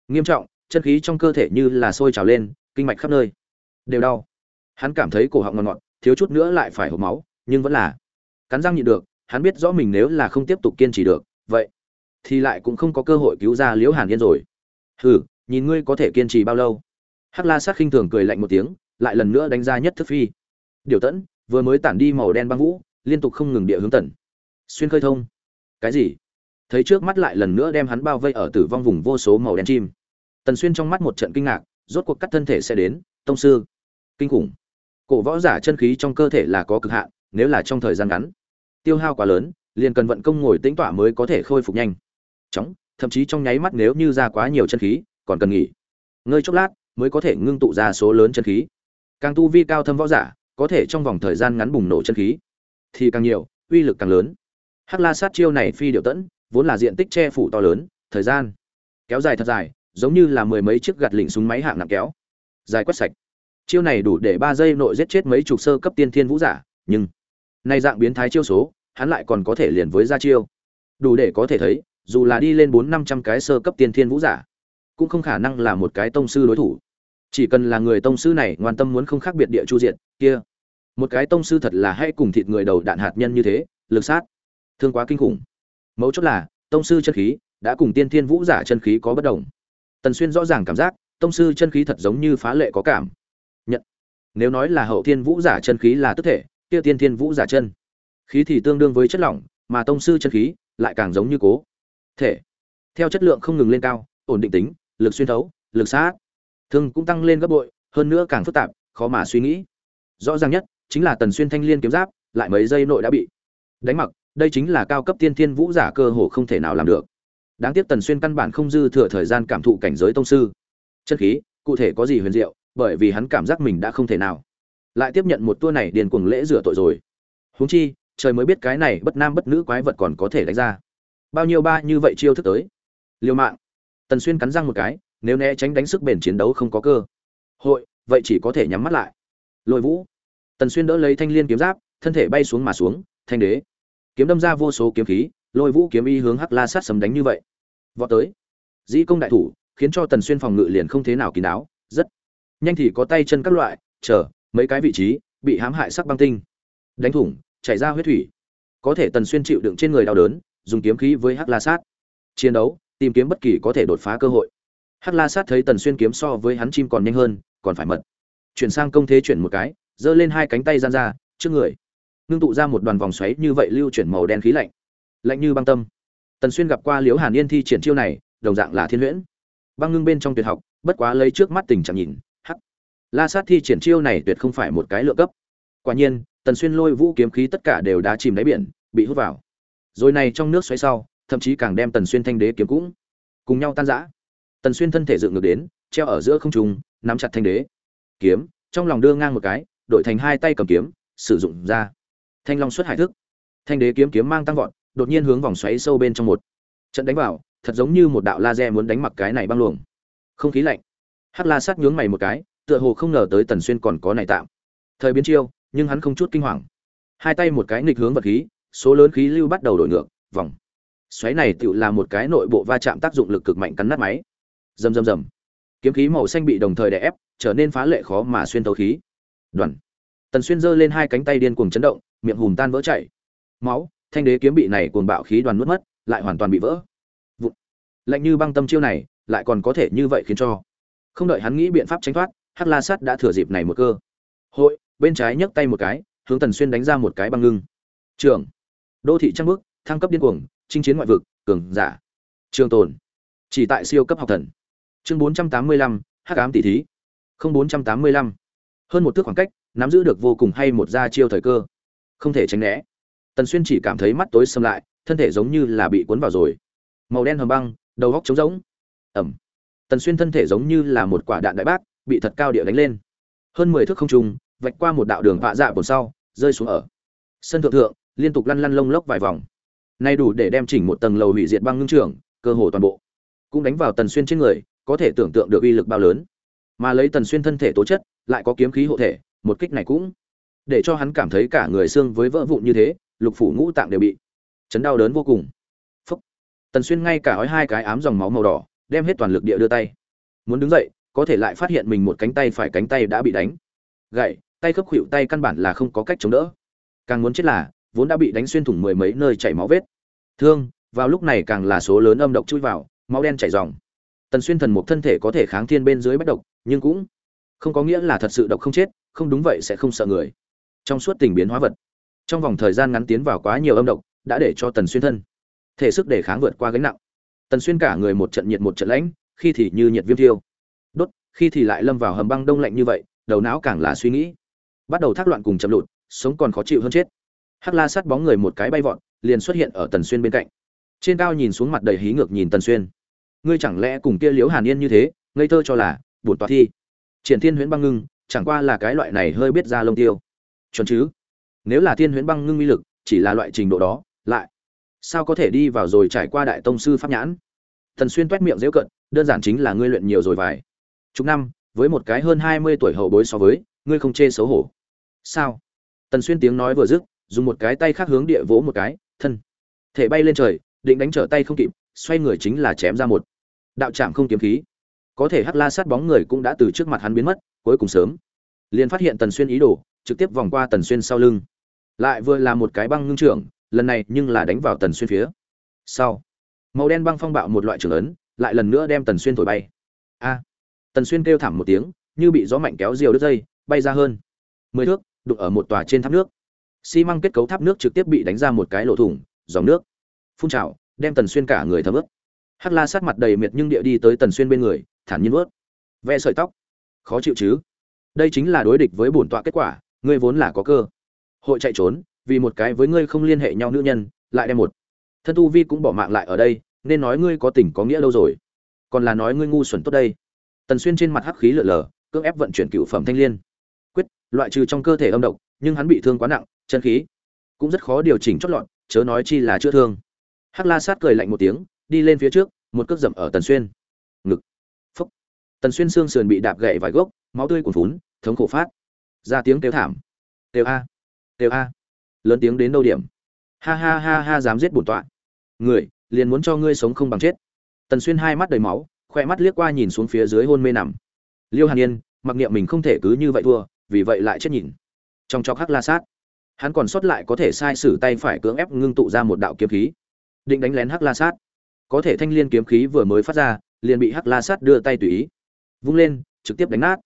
nghiêm trọng, chân khí trong cơ thể như là sôi trào lên, kinh mạch khắp nơi đều đau. Hắn cảm thấy cổ họng ngọt ngọt, thiếu chút nữa lại phải hộp máu, nhưng vẫn là cắn răng nhịn được hắn biết rõ mình nếu là không tiếp tục kiên trì được, vậy thì lại cũng không có cơ hội cứu ra liễu hàn yên rồi. Hừ, nhìn ngươi có thể kiên trì bao lâu? Hắc la sát khinh thường cười lạnh một tiếng, lại lần nữa đánh ra nhất thức phi. Điều tận vừa mới tản đi màu đen băng vũ, liên tục không ngừng địa hướng tận. xuyên khơi thông. Cái gì? Thấy trước mắt lại lần nữa đem hắn bao vây ở tử vong vùng vô số màu đen chim. Tần xuyên trong mắt một trận kinh ngạc, rốt cuộc cắt thân thể sẽ đến, tông sư. Kinh khủng. Cổ võ giả chân khí trong cơ thể là có cực hạn, nếu là trong thời gian ngắn tiêu hao quá lớn, liền cần vận công ngồi tĩnh tọa mới có thể khôi phục nhanh. Chóng, thậm chí trong nháy mắt nếu như ra quá nhiều chân khí, còn cần nghỉ. Ngơi chốc lát mới có thể ngưng tụ ra số lớn chân khí. Càng tu vi cao thâm võ giả, có thể trong vòng thời gian ngắn bùng nổ chân khí, thì càng nhiều, uy lực càng lớn. Hắc la sát chiêu này phi điệu tẫn, vốn là diện tích che phủ to lớn, thời gian kéo dài thật dài, giống như là mười mấy chiếc gạt lỉnh súng máy hạng nặng kéo. Dài quét sạch. Chiêu này đủ để ba giây nội giết chết mấy chục sơ cấp tiên thiên vũ giả, nhưng nay dạng biến thái chiêu số hắn lại còn có thể liền với ra chiêu. Đủ để có thể thấy, dù là đi lên bốn năm trăm cái sơ cấp tiên thiên vũ giả, cũng không khả năng là một cái tông sư đối thủ. Chỉ cần là người tông sư này ngoan tâm muốn không khác biệt địa chu diện kia. Một cái tông sư thật là hay cùng thịt người đầu đạn hạt nhân như thế, lực sát. Thương quá kinh khủng. Mấu chốt là, tông sư chân khí đã cùng tiên thiên vũ giả chân khí có bất đồng. Tần xuyên rõ ràng cảm giác, tông sư chân khí thật giống như phá lệ có cảm. Nhận. Nếu nói là hậu thiên vũ giả chân khí là tức thể, kia tiên thiên vũ giả chân khí thì tương đương với chất lỏng, mà tông sư chân khí lại càng giống như cố. Thể, theo chất lượng không ngừng lên cao, ổn định tính, lực xuyên thấu, lực sát. Thương cũng tăng lên gấp bội, hơn nữa càng phức tạp, khó mà suy nghĩ. Rõ ràng nhất chính là tần xuyên thanh liên kiếm giáp, lại mấy giây nội đã bị đánh mặc, đây chính là cao cấp tiên thiên vũ giả cơ hồ không thể nào làm được. Đáng tiếc tần xuyên căn bản không dư thừa thời gian cảm thụ cảnh giới tông sư. Chân khí, cụ thể có gì huyền diệu, bởi vì hắn cảm giác mình đã không thể nào. Lại tiếp nhận một tour này điền cuồng lễ rửa tội rồi. Huống chi trời mới biết cái này bất nam bất nữ quái vật còn có thể đánh ra. Bao nhiêu ba như vậy chiêu thức tới? Liều mạng. Tần xuyên cắn răng một cái, nếu né tránh đánh sức bền chiến đấu không có cơ. Hội, vậy chỉ có thể nhắm mắt lại. Lôi vũ. Tần xuyên đỡ lấy thanh liên kiếm giáp, thân thể bay xuống mà xuống, thanh đế. Kiếm đâm ra vô số kiếm khí, lôi vũ kiếm y hướng hắc la sát sấm đánh như vậy. Vọt tới. Dĩ công đại thủ, khiến cho tần xuyên phòng ngự liền không thế nào kín đáo, rất nhanh thì có tay chân các loại, chờ, mấy cái vị trí, bị hãm hại sắc băng tinh. Đánh thủng chảy ra huyết thủy. Có thể tần xuyên chịu đựng trên người đau đớn, dùng kiếm khí với hắc la sát. Chiến đấu, tìm kiếm bất kỳ có thể đột phá cơ hội. Hắc la sát thấy tần xuyên kiếm so với hắn chim còn nhanh hơn, còn phải mật. Chuyển sang công thế chuyển một cái, giơ lên hai cánh tay gian ra, trước người. Ngưng tụ ra một đoàn vòng xoáy như vậy lưu chuyển màu đen khí lạnh. Lạnh như băng tâm. Tần xuyên gặp qua liễu hàn yên thi triển chiêu này, đồng dạng là thiên huyễn. Băng ngưng bên trong tuyệt học, bất quá lấy trước mắt tình trạng nhìn, hắc. La sát thi triển chiêu này tuyệt không phải một cái lựa cấp. Quả nhiên tần xuyên lôi vũ kiếm khí tất cả đều đã chìm đáy biển, bị hút vào. Rồi này trong nước xoáy sau, thậm chí càng đem tần xuyên thanh đế kiếm cũng cùng nhau tan rã. Tần xuyên thân thể dựng ngược đến, treo ở giữa không trung, nắm chặt thanh đế. Kiếm, trong lòng đưa ngang một cái, đổi thành hai tay cầm kiếm, sử dụng ra. Thanh long xuất hải thức. Thanh đế kiếm kiếm mang tăng vọt, đột nhiên hướng vòng xoáy sâu bên trong một trận đánh vào, thật giống như một đạo laser muốn đánh mặc cái này băng luồng. Không khí lạnh. Hắc la sát nhướng mày một cái, tựa hồ không ngờ tới tần xuyên còn có này tạm. Thời biến chiêu nhưng hắn không chút kinh hoàng. Hai tay một cái nghịch hướng vật khí, số lớn khí lưu bắt đầu đổi ngược, vòng. Xoáy này tựu là một cái nội bộ va chạm tác dụng lực cực mạnh cắn nát máy. Rầm rầm rầm. Kiếm khí màu xanh bị đồng thời đè ép, trở nên phá lệ khó mà xuyên tấu khí. Đoàn. Tần xuyên giơ lên hai cánh tay điên cuồng chấn động, miệng hùm tan vỡ chảy. Máu, thanh đế kiếm bị này cuồng bạo khí đoàn nuốt mất, lại hoàn toàn bị vỡ. Vụt. lạnh như băng tâm chiêu này, lại còn có thể như vậy khiến cho. Không đợi hắn nghĩ biện pháp tránh thoát, hắc la sắt đã thừa dịp này một cơ. Hội bên trái nhấc tay một cái hướng tần xuyên đánh ra một cái băng ngưng. Trường. Đô thị trăng bước thăng cấp điên cuồng chinh chiến ngoại vực cường giả. Trường tồn. Chỉ tại siêu cấp học thần. Chương 485, hắc ám tỷ thí. Không 485. hơn một thước khoảng cách nắm giữ được vô cùng hay một gia chiêu thời cơ. Không thể tránh né. Tần xuyên chỉ cảm thấy mắt tối sầm lại thân thể giống như là bị cuốn vào rồi. Màu đen hầm băng đầu góc trống rỗng. Ẩm. Tần xuyên thân thể giống như là một quả đạn đại bác bị thật cao địa đánh lên. Hơn mười thước không trung vạch qua một đạo đường vạ dạ bồn sau, rơi xuống ở sân thượng thượng, liên tục lăn lăn lông lốc vài vòng. Nay đủ để đem chỉnh một tầng lầu hủy diệt băng ngưng trưởng cơ hồ toàn bộ cũng đánh vào tần xuyên trên người, có thể tưởng tượng được uy lực bao lớn. Mà lấy tần xuyên thân thể tố chất, lại có kiếm khí hộ thể, một kích này cũng để cho hắn cảm thấy cả người xương với vỡ vụn như thế, lục phủ ngũ tạng đều bị chấn đau đớn vô cùng. Phúc. Tần xuyên ngay cả ói hai cái ám dòng máu màu đỏ, đem hết toàn lực địa đưa tay. Muốn đứng dậy, có thể lại phát hiện mình một cánh tay phải cánh tay đã bị đánh. Gậy tay khớp khuỵu tay căn bản là không có cách chống đỡ. Càng muốn chết là, vốn đã bị đánh xuyên thủng mười mấy nơi chảy máu vết. Thương, vào lúc này càng là số lớn âm độc chui vào, máu đen chảy ròng. Tần xuyên thần một thân thể có thể kháng thiên bên dưới bách độc, nhưng cũng không có nghĩa là thật sự độc không chết, không đúng vậy sẽ không sợ người. Trong suốt tình biến hóa vật, trong vòng thời gian ngắn tiến vào quá nhiều âm độc, đã để cho tần xuyên thân thể sức để kháng vượt qua gánh nặng. Tần xuyên cả người một trận nhiệt một trận lãnh, khi thì như nhiệt viêm thiêu. Đốt, khi thì lại lâm vào hầm băng đông lạnh như vậy, đầu não càng là suy nghĩ bắt đầu thác loạn cùng chậm lụt, sống còn khó chịu hơn chết. Hắc la sát bóng người một cái bay vọt, liền xuất hiện ở tần xuyên bên cạnh. Trên cao nhìn xuống mặt đầy hí ngược nhìn tần xuyên. Ngươi chẳng lẽ cùng kia liễu hàn yên như thế, ngây thơ cho là, bổn tọa thi. Triển thiên huyễn băng ngưng, chẳng qua là cái loại này hơi biết ra lông tiêu. Chuẩn chứ? Nếu là thiên huyễn băng ngưng uy lực, chỉ là loại trình độ đó, lại sao có thể đi vào rồi trải qua đại tông sư pháp nhãn? Tần xuyên toét miệng dễu cận, đơn giản chính là ngươi luyện nhiều rồi vài chục năm, với một cái hơn hai mươi tuổi hậu bối so với, ngươi không chê xấu hổ sao? Tần xuyên tiếng nói vừa dứt, dùng một cái tay khác hướng địa vỗ một cái, thân. Thể bay lên trời, định đánh trở tay không kịp, xoay người chính là chém ra một. Đạo trạm không kiếm khí. Có thể hắc la sát bóng người cũng đã từ trước mặt hắn biến mất, cuối cùng sớm. Liền phát hiện tần xuyên ý đồ, trực tiếp vòng qua tần xuyên sau lưng. Lại vừa là một cái băng ngưng trưởng, lần này nhưng là đánh vào tần xuyên phía. Sau. Màu đen băng phong bạo một loại trưởng ấn, lại lần nữa đem tần xuyên thổi bay. A. Tần xuyên kêu thảm một tiếng, như bị gió mạnh kéo diều đứt dây, bay ra hơn. Mười thước đụng ở một tòa trên tháp nước. Xi măng kết cấu tháp nước trực tiếp bị đánh ra một cái lỗ thủng, dòng nước. Phun trào, đem tần xuyên cả người thấm ướt. Hắc la sát mặt đầy miệt nhưng địa đi tới tần xuyên bên người, thản nhiên vớt ve sợi tóc. Khó chịu chứ? Đây chính là đối địch với bổn tọa kết quả, ngươi vốn là có cơ. Hội chạy trốn, vì một cái với ngươi không liên hệ nhau nữ nhân, lại đem một. Thân tu vi cũng bỏ mạng lại ở đây, nên nói ngươi có tình có nghĩa đâu rồi. Còn là nói ngươi ngu xuẩn tốt đây. Tần xuyên trên mặt hắc khí lở lở, cưỡng ép vận chuyển cựu phẩm thanh liên loại trừ trong cơ thể âm độc, nhưng hắn bị thương quá nặng, chân khí cũng rất khó điều chỉnh chót lọt, chớ nói chi là chữa thương. Hắc la sát cười lạnh một tiếng, đi lên phía trước, một cước dậm ở tần xuyên. Ngực. Phúc tần xuyên xương sườn bị đạp gậy vài gốc, máu tươi cuồn phún thống khổ phát. Ra tiếng kêu thảm. Kêu a. Kêu a. Lớn tiếng đến đâu điểm. Ha ha ha ha, dám giết bổn tọa. Người, liền muốn cho ngươi sống không bằng chết. Tần xuyên hai mắt đầy máu, khoe mắt liếc qua nhìn xuống phía dưới hôn mê nằm. Liêu hàn yên, mặc niệm mình không thể cứ như vậy thua vì vậy lại chết nhìn. Trong chọc hắc la sát, hắn còn sót lại có thể sai sử tay phải cưỡng ép ngưng tụ ra một đạo kiếm khí. Định đánh lén hắc la sát. Có thể thanh liên kiếm khí vừa mới phát ra, liền bị hắc la sát đưa tay tùy ý. Vung lên, trực tiếp đánh nát.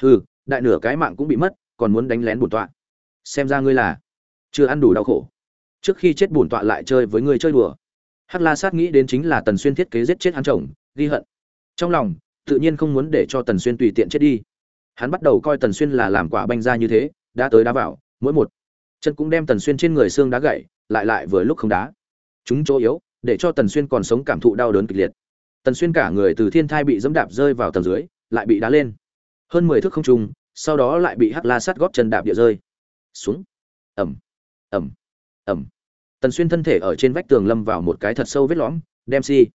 Hừ, đại nửa cái mạng cũng bị mất, còn muốn đánh lén bổn tọa. Xem ra ngươi là chưa ăn đủ đau khổ. Trước khi chết bổn tọa lại chơi với ngươi chơi đùa. Hắc la sát nghĩ đến chính là tần xuyên thiết kế giết chết hắn chồng, ghi hận. Trong lòng, tự nhiên không muốn để cho tần xuyên tùy tiện chết đi hắn bắt đầu coi tần xuyên là làm quả banh ra như thế, đã tới đá vào, mỗi một chân cũng đem tần xuyên trên người xương đá gậy lại lại vừa lúc không đá. Chúng chỗ yếu, để cho tần xuyên còn sống cảm thụ đau đớn kịch liệt. Tần xuyên cả người từ thiên thai bị dẫm đạp rơi vào tầng dưới, lại bị đá lên. Hơn mười thước không trung, sau đó lại bị hắc la sắt góp chân đạp địa rơi. Xuống. Ẩm ẩm ẩm tần xuyên thân thể ở trên vách tường lâm vào một cái thật sâu vết lõm, đem si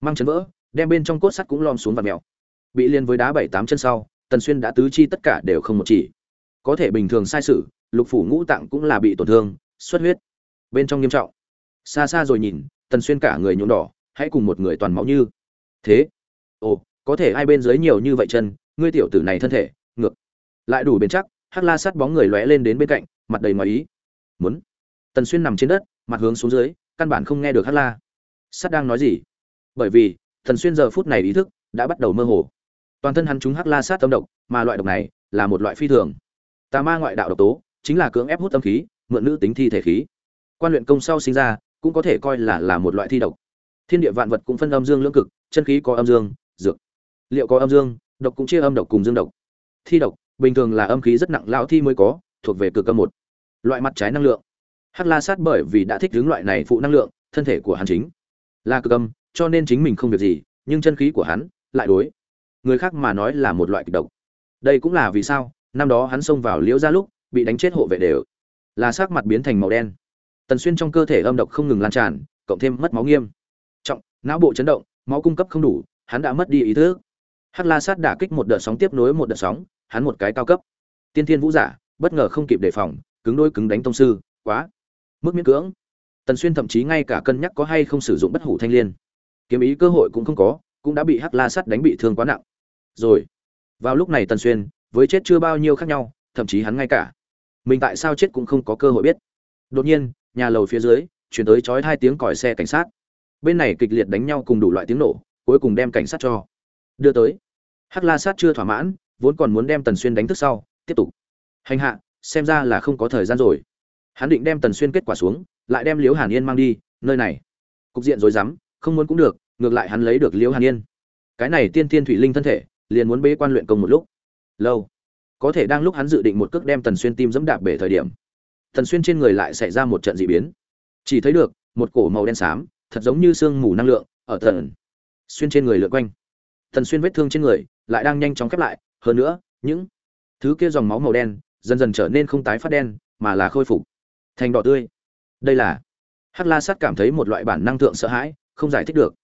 mang chấn vỡ, đem bên trong cốt sắt cũng lom xuống và mèo. Bị liên với đá bảy tám chân sau tần xuyên đã tứ chi tất cả đều không một chỉ. Có thể bình thường sai sự, lục phủ ngũ tạng cũng là bị tổn thương, xuất huyết. Bên trong nghiêm trọng. Xa xa rồi nhìn, tần xuyên cả người nhuộm đỏ, hãy cùng một người toàn máu như. Thế? Ồ, có thể ai bên dưới nhiều như vậy chân, ngươi tiểu tử này thân thể, ngược. Lại đủ bền chắc, hắc la sát bóng người lóe lên đến bên cạnh, mặt đầy ngoài ý. Muốn. Tần xuyên nằm trên đất, mặt hướng xuống dưới, căn bản không nghe được hắc la. Sát đang nói gì? Bởi vì, tần xuyên giờ phút này ý thức đã bắt đầu mơ hồ toàn thân hắn chúng hắc la sát tâm độc, mà loại độc này là một loại phi thường. Tà ma ngoại đạo độc tố chính là cưỡng ép hút tâm khí, mượn nữ tính thi thể khí. Quan luyện công sau sinh ra cũng có thể coi là là một loại thi độc. Thiên địa vạn vật cũng phân âm dương lưỡng cực, chân khí có âm dương, dược liệu có âm dương, độc cũng chia âm độc cùng dương độc. Thi độc bình thường là âm khí rất nặng lão thi mới có, thuộc về cực âm một. Loại mặt trái năng lượng. Hắc la sát bởi vì đã thích hướng loại này phụ năng lượng, thân thể của hắn chính là cực âm, cho nên chính mình không việc gì, nhưng chân khí của hắn lại đối người khác mà nói là một loại kịch độc. Đây cũng là vì sao, năm đó hắn xông vào liễu ra lúc, bị đánh chết hộ vệ đều. Là sắc mặt biến thành màu đen. Tần xuyên trong cơ thể âm độc không ngừng lan tràn, cộng thêm mất máu nghiêm. Trọng, não bộ chấn động, máu cung cấp không đủ, hắn đã mất đi ý thức. Hắc la sát đả kích một đợt sóng tiếp nối một đợt sóng, hắn một cái cao cấp. Tiên thiên vũ giả, bất ngờ không kịp đề phòng, cứng đôi cứng đánh tông sư, quá. Mức miễn cưỡng. Tần xuyên thậm chí ngay cả cân nhắc có hay không sử dụng bất hủ thanh liên. Kiếm ý cơ hội cũng không có cũng đã bị hắc la sắt đánh bị thương quá nặng. Rồi, vào lúc này tần xuyên, với chết chưa bao nhiêu khác nhau, thậm chí hắn ngay cả. Mình tại sao chết cũng không có cơ hội biết. Đột nhiên, nhà lầu phía dưới, chuyển tới chói hai tiếng còi xe cảnh sát. Bên này kịch liệt đánh nhau cùng đủ loại tiếng nổ, cuối cùng đem cảnh sát cho. Đưa tới. Hắc la sát chưa thỏa mãn, vốn còn muốn đem tần xuyên đánh thức sau, tiếp tục. Hành hạ, xem ra là không có thời gian rồi. Hắn định đem tần xuyên kết quả xuống, lại đem liễu hàn yên mang đi, nơi này. Cục diện rối rắm, không muốn cũng được ngược lại hắn lấy được liễu hàn yên. Cái này tiên tiên thủy linh thân thể, liền muốn bế quan luyện công một lúc. Lâu. Có thể đang lúc hắn dự định một cước đem tần xuyên tim dẫm đạp bể thời điểm, tần xuyên trên người lại xảy ra một trận dị biến. Chỉ thấy được, một cổ màu đen xám, thật giống như sương mù năng lượng, ở tần xuyên trên người lượn quanh. Tần xuyên vết thương trên người lại đang nhanh chóng khép lại, hơn nữa, những thứ kia dòng máu màu đen dần dần trở nên không tái phát đen, mà là khôi phục thành đỏ tươi. Đây là hắc la sát cảm thấy một loại bản năng thượng sợ hãi, không giải thích được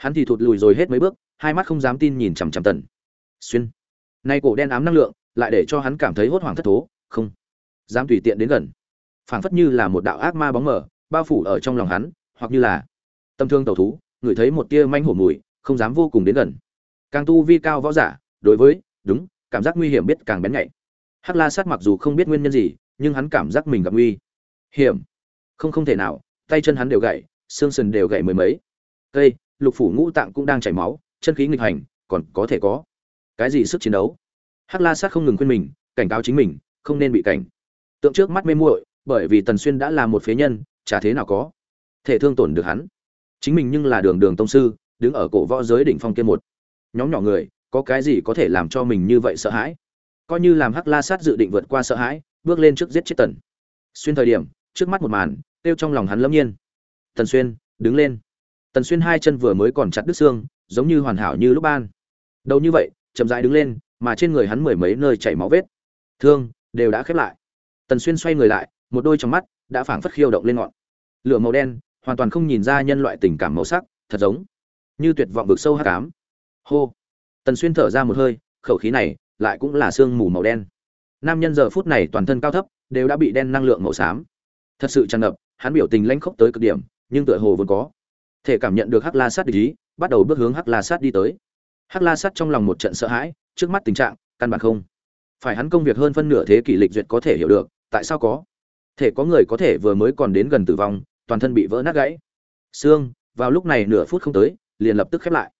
hắn thì thụt lùi rồi hết mấy bước, hai mắt không dám tin nhìn chằm chằm tần. Xuyên. Nay cổ đen ám năng lượng, lại để cho hắn cảm thấy hốt hoảng thất thố, không dám tùy tiện đến gần. Phảng phất như là một đạo ác ma bóng mờ, bao phủ ở trong lòng hắn, hoặc như là tâm thương tẩu thú, ngửi thấy một tia manh hổ mùi, không dám vô cùng đến gần. Càng tu vi cao võ giả, đối với, đúng, cảm giác nguy hiểm biết càng bén nhạy. Hắc la sát mặc dù không biết nguyên nhân gì, nhưng hắn cảm giác mình gặp nguy hiểm. Không không thể nào, tay chân hắn đều gãy, xương sườn đều gãy mười mấy. Cây lục phủ ngũ tạng cũng đang chảy máu, chân khí nghịch hành, còn có thể có. Cái gì sức chiến đấu? Hắc la sát không ngừng khuyên mình, cảnh cáo chính mình, không nên bị cảnh. Tượng trước mắt mê muội, bởi vì tần xuyên đã là một phế nhân, chả thế nào có thể thương tổn được hắn. Chính mình nhưng là đường đường tông sư, đứng ở cổ võ giới đỉnh phong kia một nhóm nhỏ người, có cái gì có thể làm cho mình như vậy sợ hãi? Coi như làm hắc la sát dự định vượt qua sợ hãi, bước lên trước giết chết tần xuyên thời điểm, trước mắt một màn, tiêu trong lòng hắn lâm nhiên. Tần xuyên, đứng lên tần xuyên hai chân vừa mới còn chặt đứt xương, giống như hoàn hảo như lúc ban. Đầu như vậy, chậm rãi đứng lên, mà trên người hắn mười mấy nơi chảy máu vết. Thương, đều đã khép lại. Tần xuyên xoay người lại, một đôi trong mắt đã phảng phất khiêu động lên ngọn. Lửa màu đen, hoàn toàn không nhìn ra nhân loại tình cảm màu sắc, thật giống như tuyệt vọng vực sâu hắc ám. Hô! Tần xuyên thở ra một hơi, khẩu khí này lại cũng là sương mù màu đen. Nam nhân giờ phút này toàn thân cao thấp, đều đã bị đen năng lượng màu xám. Thật sự tràn ngập, hắn biểu tình lãnh khốc tới cực điểm, nhưng tựa hồ vốn có thể cảm nhận được hắc la sát địch ý, bắt đầu bước hướng hắc la sát đi tới. Hắc la sát trong lòng một trận sợ hãi, trước mắt tình trạng, căn bản không. Phải hắn công việc hơn phân nửa thế kỷ lịch duyệt có thể hiểu được, tại sao có? Thể có người có thể vừa mới còn đến gần tử vong, toàn thân bị vỡ nát gãy. Xương, vào lúc này nửa phút không tới, liền lập tức khép lại.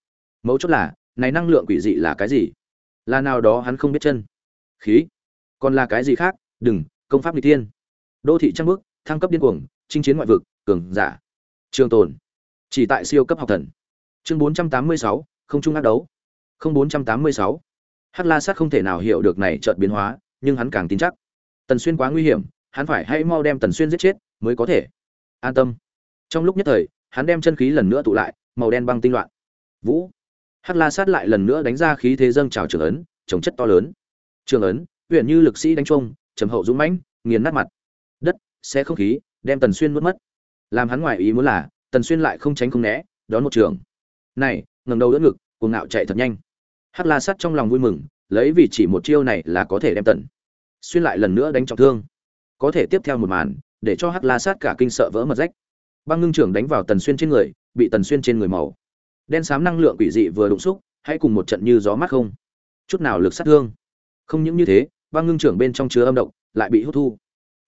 Mấu chốt là, này năng lượng quỷ dị là cái gì? Là nào đó hắn không biết chân. Khí. Còn là cái gì khác? Đừng, công pháp n tiên đô thị trăng bước thăng cấp điên cuồng, chinh chiến ngoại vực, cường giả. Trường tồn chỉ tại siêu cấp học thần. Chương bốn trăm tám mươi sáu, không trung ác đấu. Không bốn trăm tám mươi sáu. Hắc la sát không thể nào hiểu được này chợt biến hóa, nhưng hắn càng tin chắc. Tần xuyên quá nguy hiểm, hắn phải hãy mau đem tần xuyên giết chết mới có thể. An tâm. Trong lúc nhất thời, hắn đem chân khí lần nữa tụ lại, màu đen băng tinh loạn. Vũ. Hắc la sát lại lần nữa đánh ra khí thế dâng trào trường ấn, chống chất to lớn. Trường ấn uyển như lực sĩ đánh trông trầm hậu dũng mãnh, nghiền nát mặt. Đất sẽ không khí, đem tần xuyên nuốt mất. Làm hắn ngoài ý muốn là tần xuyên lại không tránh không né, đón một trường. Này, ngẩng đầu đỡ ngực, cuồng ngạo chạy thật nhanh. Hắc la sát trong lòng vui mừng, lấy vì chỉ một chiêu này là có thể đem tần xuyên lại lần nữa đánh trọng thương. Có thể tiếp theo một màn, để cho hắc la sát cả kinh sợ vỡ mật rách. Băng ngưng trưởng đánh vào tần xuyên trên người, bị tần xuyên trên người màu đen xám năng lượng quỷ dị vừa đụng xúc, hãy cùng một trận như gió mát không. Chút nào lực sát thương. Không những như thế, băng ngưng trưởng bên trong chứa âm độc lại bị hút thu.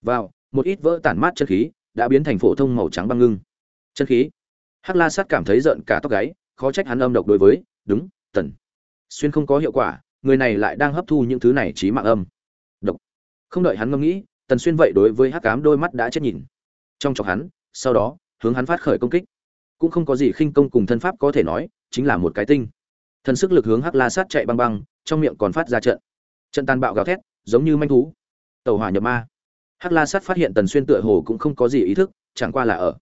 Vào, một ít vỡ tản mát chân khí, đã biến thành phổ thông màu trắng băng ngưng chân khí. Hắc la sát cảm thấy giận cả tóc gáy, khó trách hắn âm độc đối với, đúng, tần. Xuyên không có hiệu quả, người này lại đang hấp thu những thứ này trí mạng âm. Độc. Không đợi hắn ngẫm nghĩ, tần xuyên vậy đối với hắc cám đôi mắt đã chết nhìn. Trong chọc hắn, sau đó, hướng hắn phát khởi công kích. Cũng không có gì khinh công cùng thân pháp có thể nói, chính là một cái tinh. Thần sức lực hướng hắc la sát chạy băng băng, trong miệng còn phát ra trận. Trận tàn bạo gào thét, giống như manh thú. Tàu hỏa nhập ma. Hắc la sát phát hiện tần xuyên tựa hồ cũng không có gì ý thức, chẳng qua là ở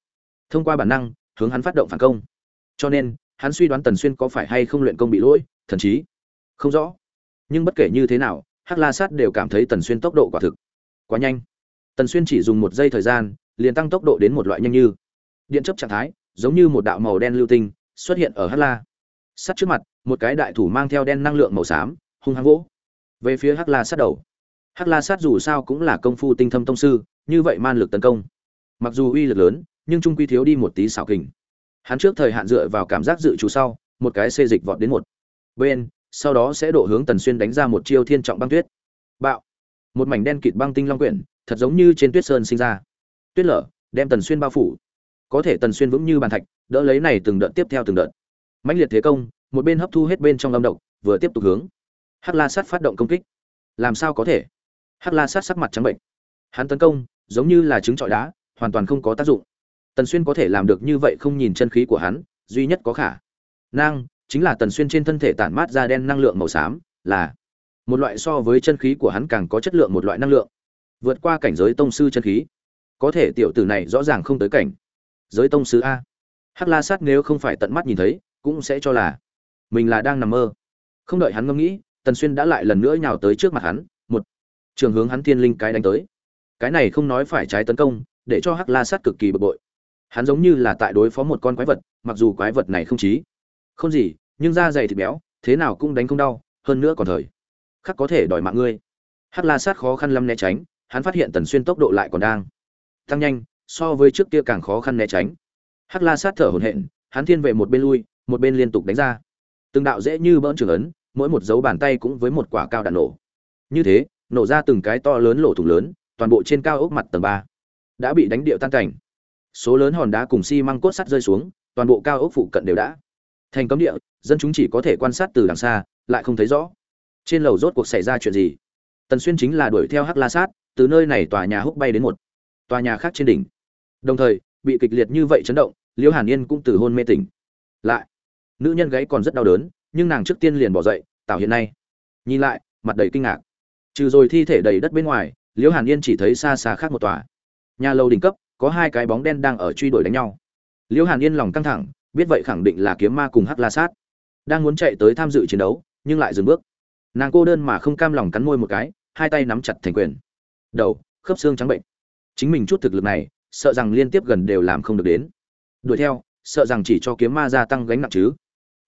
thông qua bản năng, hướng hắn phát động phản công. Cho nên, hắn suy đoán tần xuyên có phải hay không luyện công bị lỗi, thần chí? Không rõ. Nhưng bất kể như thế nào, hắc la sát đều cảm thấy tần xuyên tốc độ quả thực quá nhanh. Tần xuyên chỉ dùng một giây thời gian, liền tăng tốc độ đến một loại nhanh như điện chấp trạng thái, giống như một đạo màu đen lưu tinh xuất hiện ở hắc la sát trước mặt, một cái đại thủ mang theo đen năng lượng màu xám, hung hăng gỗ về phía hắc la sát đầu. Hắc la sát dù sao cũng là công phu tinh thâm tông sư, như vậy man lực tấn công, mặc dù uy lực lớn nhưng trung quy thiếu đi một tí xảo kình. Hắn trước thời hạn dựa vào cảm giác dự trù sau, một cái xê dịch vọt đến một bên, sau đó sẽ độ hướng tần xuyên đánh ra một chiêu thiên trọng băng tuyết. Bạo! Một mảnh đen kịt băng tinh long quyển, thật giống như trên tuyết sơn sinh ra. Tuyết lở, đem tần xuyên bao phủ. Có thể tần xuyên vững như bàn thạch, đỡ lấy này từng đợt tiếp theo từng đợt. Mãnh liệt thế công, một bên hấp thu hết bên trong âm độc, vừa tiếp tục hướng. Hắc la sát phát động công kích. Làm sao có thể? Hắc la sát sắc mặt trắng bệnh hắn tấn công, giống như là trứng trọi đá, hoàn toàn không có tác dụng tần xuyên có thể làm được như vậy không nhìn chân khí của hắn, duy nhất có khả năng chính là tần xuyên trên thân thể tản mát ra đen năng lượng màu xám, là một loại so với chân khí của hắn càng có chất lượng một loại năng lượng. Vượt qua cảnh giới tông sư chân khí. Có thể tiểu tử này rõ ràng không tới cảnh. Giới tông sư a. Hắc la sát nếu không phải tận mắt nhìn thấy, cũng sẽ cho là mình là đang nằm mơ. Không đợi hắn ngẫm nghĩ, tần xuyên đã lại lần nữa nhào tới trước mặt hắn, một trường hướng hắn thiên linh cái đánh tới. Cái này không nói phải trái tấn công, để cho hắc la sát cực kỳ bực bội hắn giống như là tại đối phó một con quái vật, mặc dù quái vật này không chí. Không gì, nhưng da dày thịt béo, thế nào cũng đánh không đau, hơn nữa còn thời khắc có thể đòi mạng ngươi. Hắc la sát khó khăn lắm né tránh, hắn phát hiện tần xuyên tốc độ lại còn đang tăng nhanh, so với trước kia càng khó khăn né tránh. Hắc la sát thở hổn hển, hắn thiên về một bên lui, một bên liên tục đánh ra. Từng đạo dễ như bỡn trường ấn, mỗi một dấu bàn tay cũng với một quả cao đạn nổ. Như thế, nổ ra từng cái to lớn lỗ thủng lớn, toàn bộ trên cao ốc mặt tầng ba đã bị đánh điệu tan cảnh số lớn hòn đá cùng xi măng cốt sắt rơi xuống, toàn bộ cao ốc phụ cận đều đã thành cấm địa, dân chúng chỉ có thể quan sát từ đằng xa, lại không thấy rõ trên lầu rốt cuộc xảy ra chuyện gì. Tần xuyên chính là đuổi theo hắc la sát, từ nơi này tòa nhà húc bay đến một tòa nhà khác trên đỉnh. Đồng thời, bị kịch liệt như vậy chấn động, liễu hàn yên cũng từ hôn mê tỉnh lại. Nữ nhân gáy còn rất đau đớn, nhưng nàng trước tiên liền bỏ dậy, tào hiện nay. Nhìn lại, mặt đầy kinh ngạc. Trừ rồi thi thể đầy đất bên ngoài, liễu hàn yên chỉ thấy xa xa khác một tòa. Nhà lầu đỉnh cấp có hai cái bóng đen đang ở truy đuổi đánh nhau. Liễu hàn yên lòng căng thẳng, biết vậy khẳng định là kiếm ma cùng hắc la sát. Đang muốn chạy tới tham dự chiến đấu, nhưng lại dừng bước. Nàng cô đơn mà không cam lòng cắn môi một cái, hai tay nắm chặt thành quyền. Đầu, khớp xương trắng bệnh. Chính mình chút thực lực này, sợ rằng liên tiếp gần đều làm không được đến. Đuổi theo, sợ rằng chỉ cho kiếm ma gia tăng gánh nặng chứ.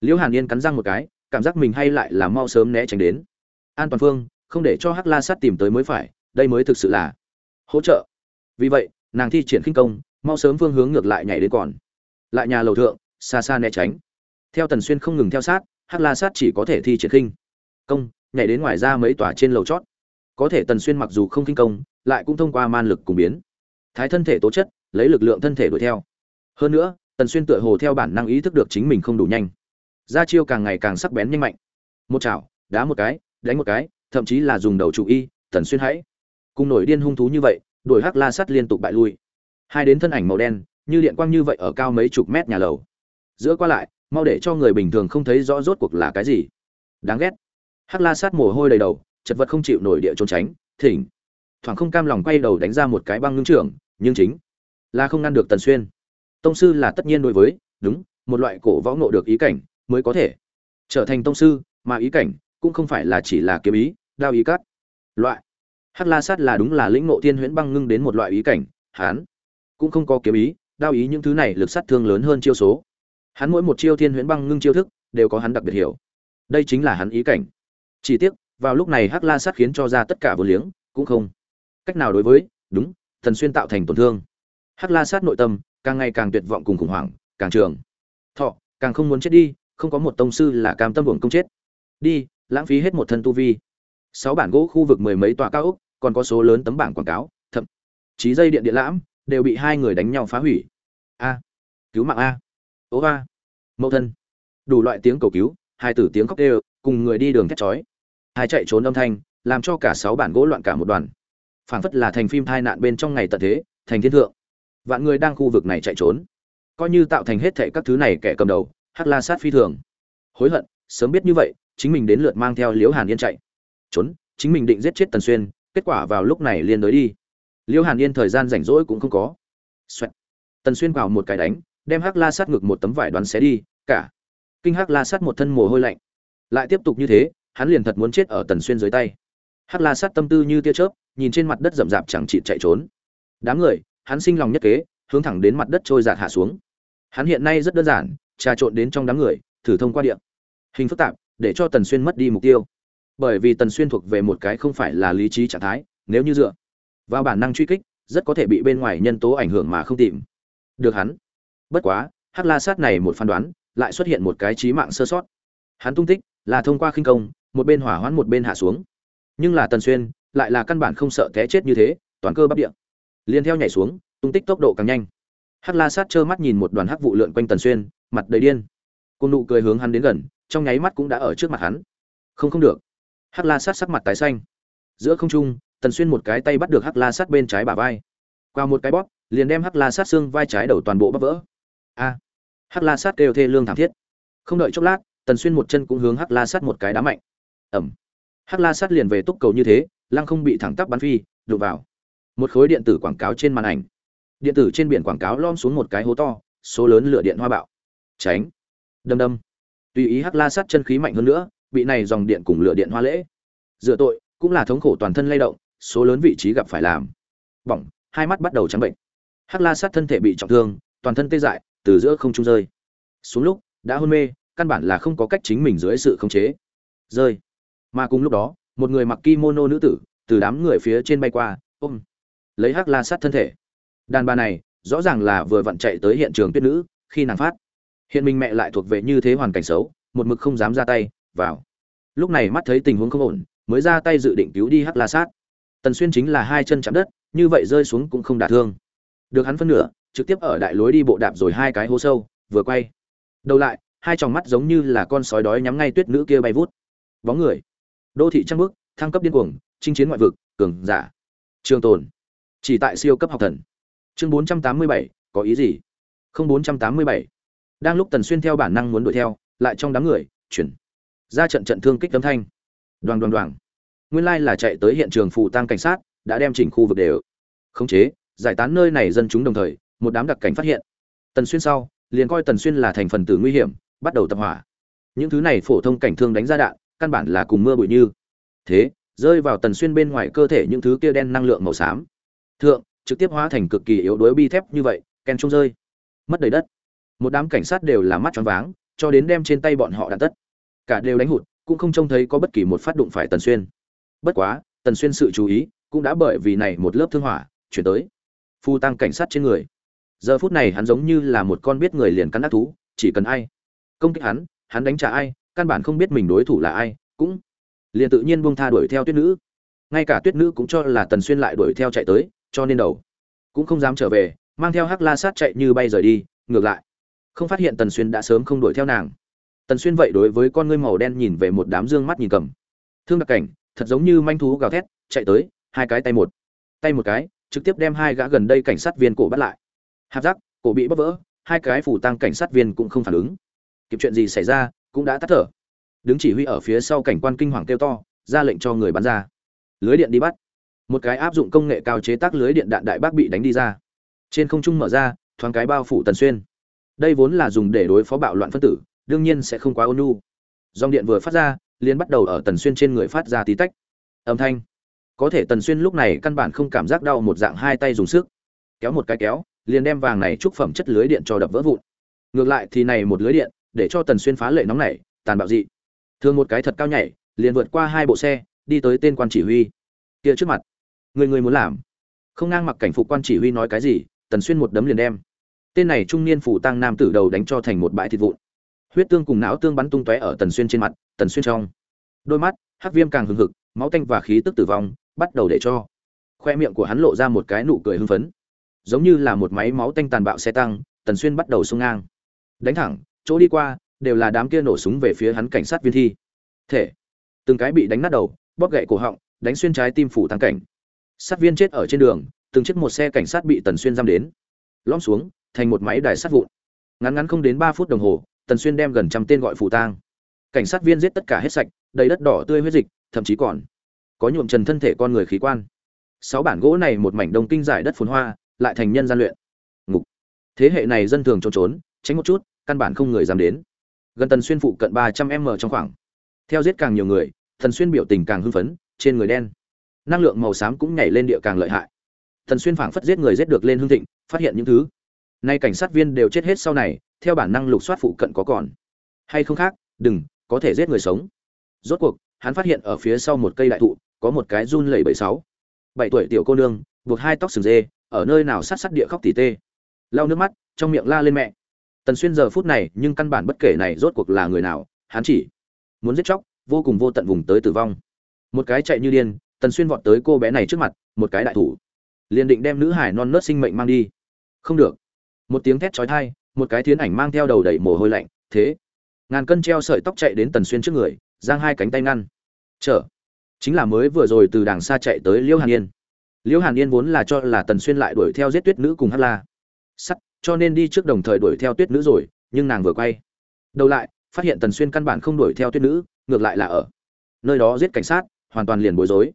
Liễu hàn yên cắn răng một cái, cảm giác mình hay lại là mau sớm né tránh đến. An toàn phương, không để cho hắc la sát tìm tới mới phải, đây mới thực sự là hỗ trợ. Vì vậy nàng thi triển khinh công, mau sớm phương hướng ngược lại nhảy đến còn. Lại nhà lầu thượng, xa xa né tránh. Theo tần xuyên không ngừng theo sát, hắc la sát chỉ có thể thi triển khinh. Công, nhảy đến ngoài ra mấy tòa trên lầu chót. Có thể tần xuyên mặc dù không khinh công, lại cũng thông qua man lực cùng biến. Thái thân thể tố chất, lấy lực lượng thân thể đuổi theo. Hơn nữa, tần xuyên tựa hồ theo bản năng ý thức được chính mình không đủ nhanh. Ra chiêu càng ngày càng sắc bén nhanh mạnh. Một chảo, đá một cái, đánh một cái, thậm chí là dùng đầu trụ y, tần xuyên hãy. Cùng nổi điên hung thú như vậy đuổi hắc la sắt liên tục bại lui. Hai đến thân ảnh màu đen, như điện quang như vậy ở cao mấy chục mét nhà lầu. Giữa qua lại, mau để cho người bình thường không thấy rõ rốt cuộc là cái gì. Đáng ghét. Hắc la sát mồ hôi đầy đầu, chật vật không chịu nổi địa trốn tránh, thỉnh. Thoảng không cam lòng quay đầu đánh ra một cái băng ngưng trưởng, nhưng chính là không ngăn được tần xuyên. Tông sư là tất nhiên đối với, đúng, một loại cổ võ ngộ được ý cảnh mới có thể trở thành tông sư, mà ý cảnh cũng không phải là chỉ là kiếm ý, đao ý cắt. Loại hắc la sát là đúng là lĩnh ngộ thiên huyễn băng ngưng đến một loại ý cảnh hán cũng không có kiếm ý, đao ý những thứ này lực sát thương lớn hơn chiêu số. Hắn mỗi một chiêu thiên huyễn băng ngưng chiêu thức đều có hắn đặc biệt hiểu. Đây chính là hắn ý cảnh. Chỉ tiếc, vào lúc này hắc la sát khiến cho ra tất cả vô liếng, cũng không cách nào đối với, đúng, thần xuyên tạo thành tổn thương. Hắc la sát nội tâm càng ngày càng tuyệt vọng cùng khủng hoảng, càng trường. Thọ, càng không muốn chết đi, không có một tông sư là cam tâm hưởng công chết. Đi, lãng phí hết một thân tu vi sáu bản gỗ khu vực mười mấy tòa cao ốc, còn có số lớn tấm bảng quảng cáo, thậm chí dây điện điện lãm, đều bị hai người đánh nhau phá hủy. A. Cứu mạng a. Ố a mẫu thân. Đủ loại tiếng cầu cứu, hai tử tiếng khóc đều, cùng người đi đường thét chói. Hai chạy trốn âm thanh, làm cho cả sáu bản gỗ loạn cả một đoàn. Phảng phất là thành phim tai nạn bên trong ngày tận thế, thành thiên thượng. Vạn người đang khu vực này chạy trốn. Coi như tạo thành hết thệ các thứ này kẻ cầm đầu, hắc la sát phi thường. Hối hận, sớm biết như vậy, chính mình đến lượt mang theo liễu hàn yên chạy trốn, chính mình định giết chết tần xuyên, kết quả vào lúc này liên đối đi. Liêu hàn yên thời gian rảnh rỗi cũng không có. Xoẹt. tần xuyên vào một cái đánh, đem hắc la sát ngực một tấm vải đoán xé đi, cả. Kinh hắc la sát một thân mồ hôi lạnh. Lại tiếp tục như thế, hắn liền thật muốn chết ở tần xuyên dưới tay. Hắc la sát tâm tư như tia chớp, nhìn trên mặt đất rậm rạp chẳng chịt chạy trốn. Đám người, hắn sinh lòng nhất kế, hướng thẳng đến mặt đất trôi giạt hạ xuống. Hắn hiện nay rất đơn giản, trà trộn đến trong đám người, thử thông qua điện hình phức tạp, để cho tần xuyên mất đi mục tiêu bởi vì tần xuyên thuộc về một cái không phải là lý trí trạng thái, nếu như dựa vào bản năng truy kích, rất có thể bị bên ngoài nhân tố ảnh hưởng mà không tìm được hắn. Bất quá, hắc la sát này một phán đoán, lại xuất hiện một cái trí mạng sơ sót. Hắn tung tích là thông qua khinh công, một bên hỏa hoãn một bên hạ xuống. Nhưng là tần xuyên lại là căn bản không sợ té chết như thế, toàn cơ bắp điện liền theo nhảy xuống, tung tích tốc độ càng nhanh. Hắc la sát trơ mắt nhìn một đoàn hắc vụ lượn quanh tần xuyên, mặt đầy điên. Cô nụ cười hướng hắn đến gần, trong nháy mắt cũng đã ở trước mặt hắn. Không không được hắc la sát sắc mặt tái xanh. Giữa không trung, tần xuyên một cái tay bắt được hắc la sát bên trái bả vai. Qua một cái bóp, liền đem hắc la sát xương vai trái đầu toàn bộ bắp vỡ. A! Hắc la sát kêu thê lương thảm thiết. Không đợi chốc lát, tần xuyên một chân cũng hướng hắc la sát một cái đá mạnh. Ẩm! Hắc la sát liền về túc cầu như thế, lăng không bị thẳng tắp bắn phi, đụng vào. Một khối điện tử quảng cáo trên màn ảnh. Điện tử trên biển quảng cáo lom xuống một cái hố to, số lớn lửa điện hoa bạo. Tránh! Đâm đâm! Tùy ý hắc la sát chân khí mạnh hơn nữa bị này dòng điện cùng lửa điện hoa lễ. Dựa tội cũng là thống khổ toàn thân lay động, số lớn vị trí gặp phải làm. Bỏng, hai mắt bắt đầu trắng bệnh. Hắc la sát thân thể bị trọng thương, toàn thân tê dại, từ giữa không trung rơi. Xuống lúc, đã hôn mê, căn bản là không có cách chính mình dưới sự khống chế. Rơi. Mà cùng lúc đó, một người mặc kimono nữ tử, từ đám người phía trên bay qua, ôm, lấy hắc la sát thân thể. Đàn bà này, rõ ràng là vừa vặn chạy tới hiện trường tuyết nữ, khi nàng phát. Hiện mình mẹ lại thuộc về như thế hoàn cảnh xấu, một mực không dám ra tay vào. Lúc này mắt thấy tình huống không ổn, mới ra tay dự định cứu đi hắc la sát. Tần xuyên chính là hai chân chạm đất, như vậy rơi xuống cũng không đả thương. Được hắn phân nửa, trực tiếp ở đại lối đi bộ đạp rồi hai cái hố sâu, vừa quay. Đầu lại, hai tròng mắt giống như là con sói đói nhắm ngay tuyết nữ kia bay vút. Bóng người. Đô thị trăng bước thăng cấp điên cuồng, chinh chiến ngoại vực, cường giả. Trường tồn. Chỉ tại siêu cấp học thần. Chương bốn trăm tám mươi bảy, có ý gì? Không bốn trăm tám mươi bảy. Đang lúc tần xuyên theo bản năng muốn đuổi theo, lại trong đám người, chuyển ra trận trận thương kích âm thanh. Đoàn đoàn đoàn nguyên lai là chạy tới hiện trường phụ tăng cảnh sát, đã đem chỉnh khu vực đều khống chế, giải tán nơi này dân chúng đồng thời, một đám đặc cảnh phát hiện. Tần xuyên sau, liền coi tần xuyên là thành phần tử nguy hiểm, bắt đầu tập hỏa. Những thứ này phổ thông cảnh thương đánh ra đạn, căn bản là cùng mưa bụi như. Thế, rơi vào tần xuyên bên ngoài cơ thể những thứ kia đen năng lượng màu xám. Thượng, trực tiếp hóa thành cực kỳ yếu đuối bi thép như vậy, ken trông rơi. Mất đầy đất. Một đám cảnh sát đều là mắt choáng váng, cho đến đem trên tay bọn họ đạn tất cả đều đánh hụt, cũng không trông thấy có bất kỳ một phát đụng phải tần xuyên. Bất quá, tần xuyên sự chú ý cũng đã bởi vì này một lớp thương hỏa chuyển tới. Phu tăng cảnh sát trên người. Giờ phút này hắn giống như là một con biết người liền cắn ác thú, chỉ cần ai công kích hắn hắn đánh trả ai, căn bản không biết mình đối thủ là ai, cũng liền tự nhiên buông tha đuổi theo tuyết nữ. Ngay cả tuyết nữ cũng cho là tần xuyên lại đuổi theo chạy tới, cho nên đầu cũng không dám trở về, mang theo hắc la sát chạy như bay rời đi, ngược lại. Không phát hiện tần xuyên đã sớm không đuổi theo nàng tần xuyên vậy đối với con ngươi màu đen nhìn về một đám dương mắt nhìn cầm. Thương đặc cảnh, thật giống như manh thú gào thét, chạy tới, hai cái tay một. Tay một cái, trực tiếp đem hai gã gần đây cảnh sát viên cổ bắt lại. Hạp giác, cổ bị bóp vỡ, hai cái phủ tăng cảnh sát viên cũng không phản ứng. Kịp chuyện gì xảy ra, cũng đã tắt thở. Đứng chỉ huy ở phía sau cảnh quan kinh hoàng kêu to, ra lệnh cho người bắn ra. Lưới điện đi bắt. Một cái áp dụng công nghệ cao chế tác lưới điện đạn đại bác bị đánh đi ra. Trên không trung mở ra, thoáng cái bao phủ tần xuyên. Đây vốn là dùng để đối phó bạo loạn phân tử đương nhiên sẽ không quá ôn nhu. Dòng điện vừa phát ra, liền bắt đầu ở tần xuyên trên người phát ra tí tách. Âm thanh. Có thể tần xuyên lúc này căn bản không cảm giác đau một dạng hai tay dùng sức. Kéo một cái kéo, liền đem vàng này trúc phẩm chất lưới điện cho đập vỡ vụn. Ngược lại thì này một lưới điện, để cho tần xuyên phá lệ nóng này tàn bạo dị. Thường một cái thật cao nhảy, liền vượt qua hai bộ xe, đi tới tên quan chỉ huy. Kia trước mặt. Người người muốn làm. Không ngang mặc cảnh phục quan chỉ huy nói cái gì, tần xuyên một đấm liền đem. Tên này trung niên phủ tăng nam tử đầu đánh cho thành một bãi thịt vụn huyết tương cùng não tương bắn tung tóe ở tần xuyên trên mặt, tần xuyên trong. Đôi mắt, hắc viêm càng hừng hực, máu tanh và khí tức tử vong, bắt đầu để cho khoe miệng của hắn lộ ra một cái nụ cười hưng phấn. Giống như là một máy máu tanh tàn bạo xe tăng, tần xuyên bắt đầu xông ngang. Đánh thẳng, chỗ đi qua, đều là đám kia nổ súng về phía hắn cảnh sát viên thi. Thể, từng cái bị đánh nát đầu, bóp gậy cổ họng, đánh xuyên trái tim phủ tăng cảnh. Sát viên chết ở trên đường, từng chiếc một xe cảnh sát bị tần xuyên giam đến. Lõm xuống, thành một máy đài sát vụn. Ngắn ngắn không đến ba phút đồng hồ tần xuyên đem gần trăm tên gọi phủ tang. Cảnh sát viên giết tất cả hết sạch, đầy đất đỏ tươi huyết dịch, thậm chí còn có nhuộm trần thân thể con người khí quan. Sáu bản gỗ này một mảnh đông kinh giải đất phồn hoa, lại thành nhân gian luyện. Ngục. Thế hệ này dân thường trốn trốn, tránh một chút, căn bản không người dám đến. Gần tần xuyên phụ cận ba trăm m trong khoảng. Theo giết càng nhiều người thần xuyên biểu tình càng hưng phấn, trên người đen. Năng lượng màu xám cũng nhảy lên địa càng lợi hại. Thần xuyên phảng phất giết người giết được lên hương thịnh, phát hiện những thứ. Nay cảnh sát viên đều chết hết sau này theo bản năng lục soát phụ cận có còn. Hay không khác, đừng, có thể giết người sống. Rốt cuộc, hắn phát hiện ở phía sau một cây đại thụ, có một cái run lẩy bảy sáu. Bảy tuổi tiểu cô nương, buộc hai tóc sừng dê, ở nơi nào sát sát địa khóc tỉ tê. Lau nước mắt, trong miệng la lên mẹ. Tần xuyên giờ phút này, nhưng căn bản bất kể này rốt cuộc là người nào, hắn chỉ muốn giết chóc, vô cùng vô tận vùng tới tử vong. Một cái chạy như điên, tần xuyên vọt tới cô bé này trước mặt, một cái đại thủ. Liền định đem nữ hải non nớt sinh mệnh mang đi. Không được. Một tiếng thét chói tai một cái thiến ảnh mang theo đầu đầy mồ hôi lạnh, thế. Ngàn cân treo sợi tóc chạy đến tần xuyên trước người, giang hai cánh tay ngăn. Chở. Chính là mới vừa rồi từ đàng xa chạy tới liễu hàn yên. Liễu hàn yên vốn là cho là tần xuyên lại đuổi theo giết tuyết nữ cùng hát la. Sắt, cho nên đi trước đồng thời đuổi theo tuyết nữ rồi, nhưng nàng vừa quay. Đầu lại, phát hiện tần xuyên căn bản không đuổi theo tuyết nữ, ngược lại là ở. Nơi đó giết cảnh sát, hoàn toàn liền bối rối.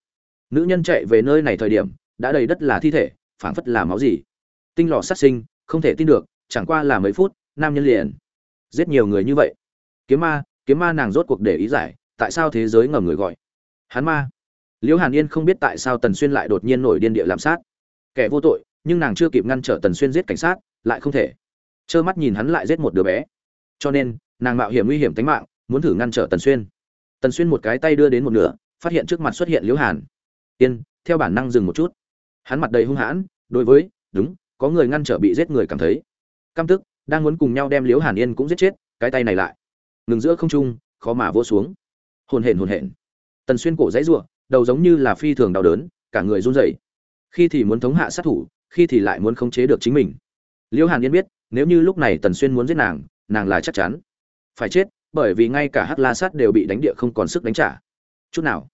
Nữ nhân chạy về nơi này thời điểm, đã đầy đất là thi thể, phảng phất là máu gì. Tinh lò sát sinh, không thể tin được chẳng qua là mấy phút, nam nhân liền. Giết nhiều người như vậy. Kiếm ma kiếm ma nàng rốt cuộc để ý giải, tại sao thế giới ngầm người gọi? Hắn ma. Liễu hàn yên không biết tại sao tần xuyên lại đột nhiên nổi điên địa lạm sát. Kẻ vô tội, nhưng nàng chưa kịp ngăn trở tần xuyên giết cảnh sát, lại không thể. Trơ mắt nhìn hắn lại giết một đứa bé. Cho nên, nàng mạo hiểm nguy hiểm tính mạng, muốn thử ngăn trở tần xuyên. Tần xuyên một cái tay đưa đến một nửa, phát hiện trước mặt xuất hiện liễu hàn. Yên, theo bản năng dừng một chút. Hắn mặt đầy hung hãn, đối với, đúng, có người ngăn trở bị giết người cảm thấy căm tức, đang muốn cùng nhau đem liễu hàn yên cũng giết chết, cái tay này lại ngừng giữa không trung, khó mà vỗ xuống. Hồn hển hồn hển. Tần xuyên cổ dãy giụa đầu giống như là phi thường đau đớn, cả người run rẩy. Khi thì muốn thống hạ sát thủ, khi thì lại muốn khống chế được chính mình. Liễu hàn yên biết, nếu như lúc này tần xuyên muốn giết nàng nàng là chắc chắn phải chết, bởi vì ngay cả hắc la sát đều bị đánh địa không còn sức đánh trả. Chút nào.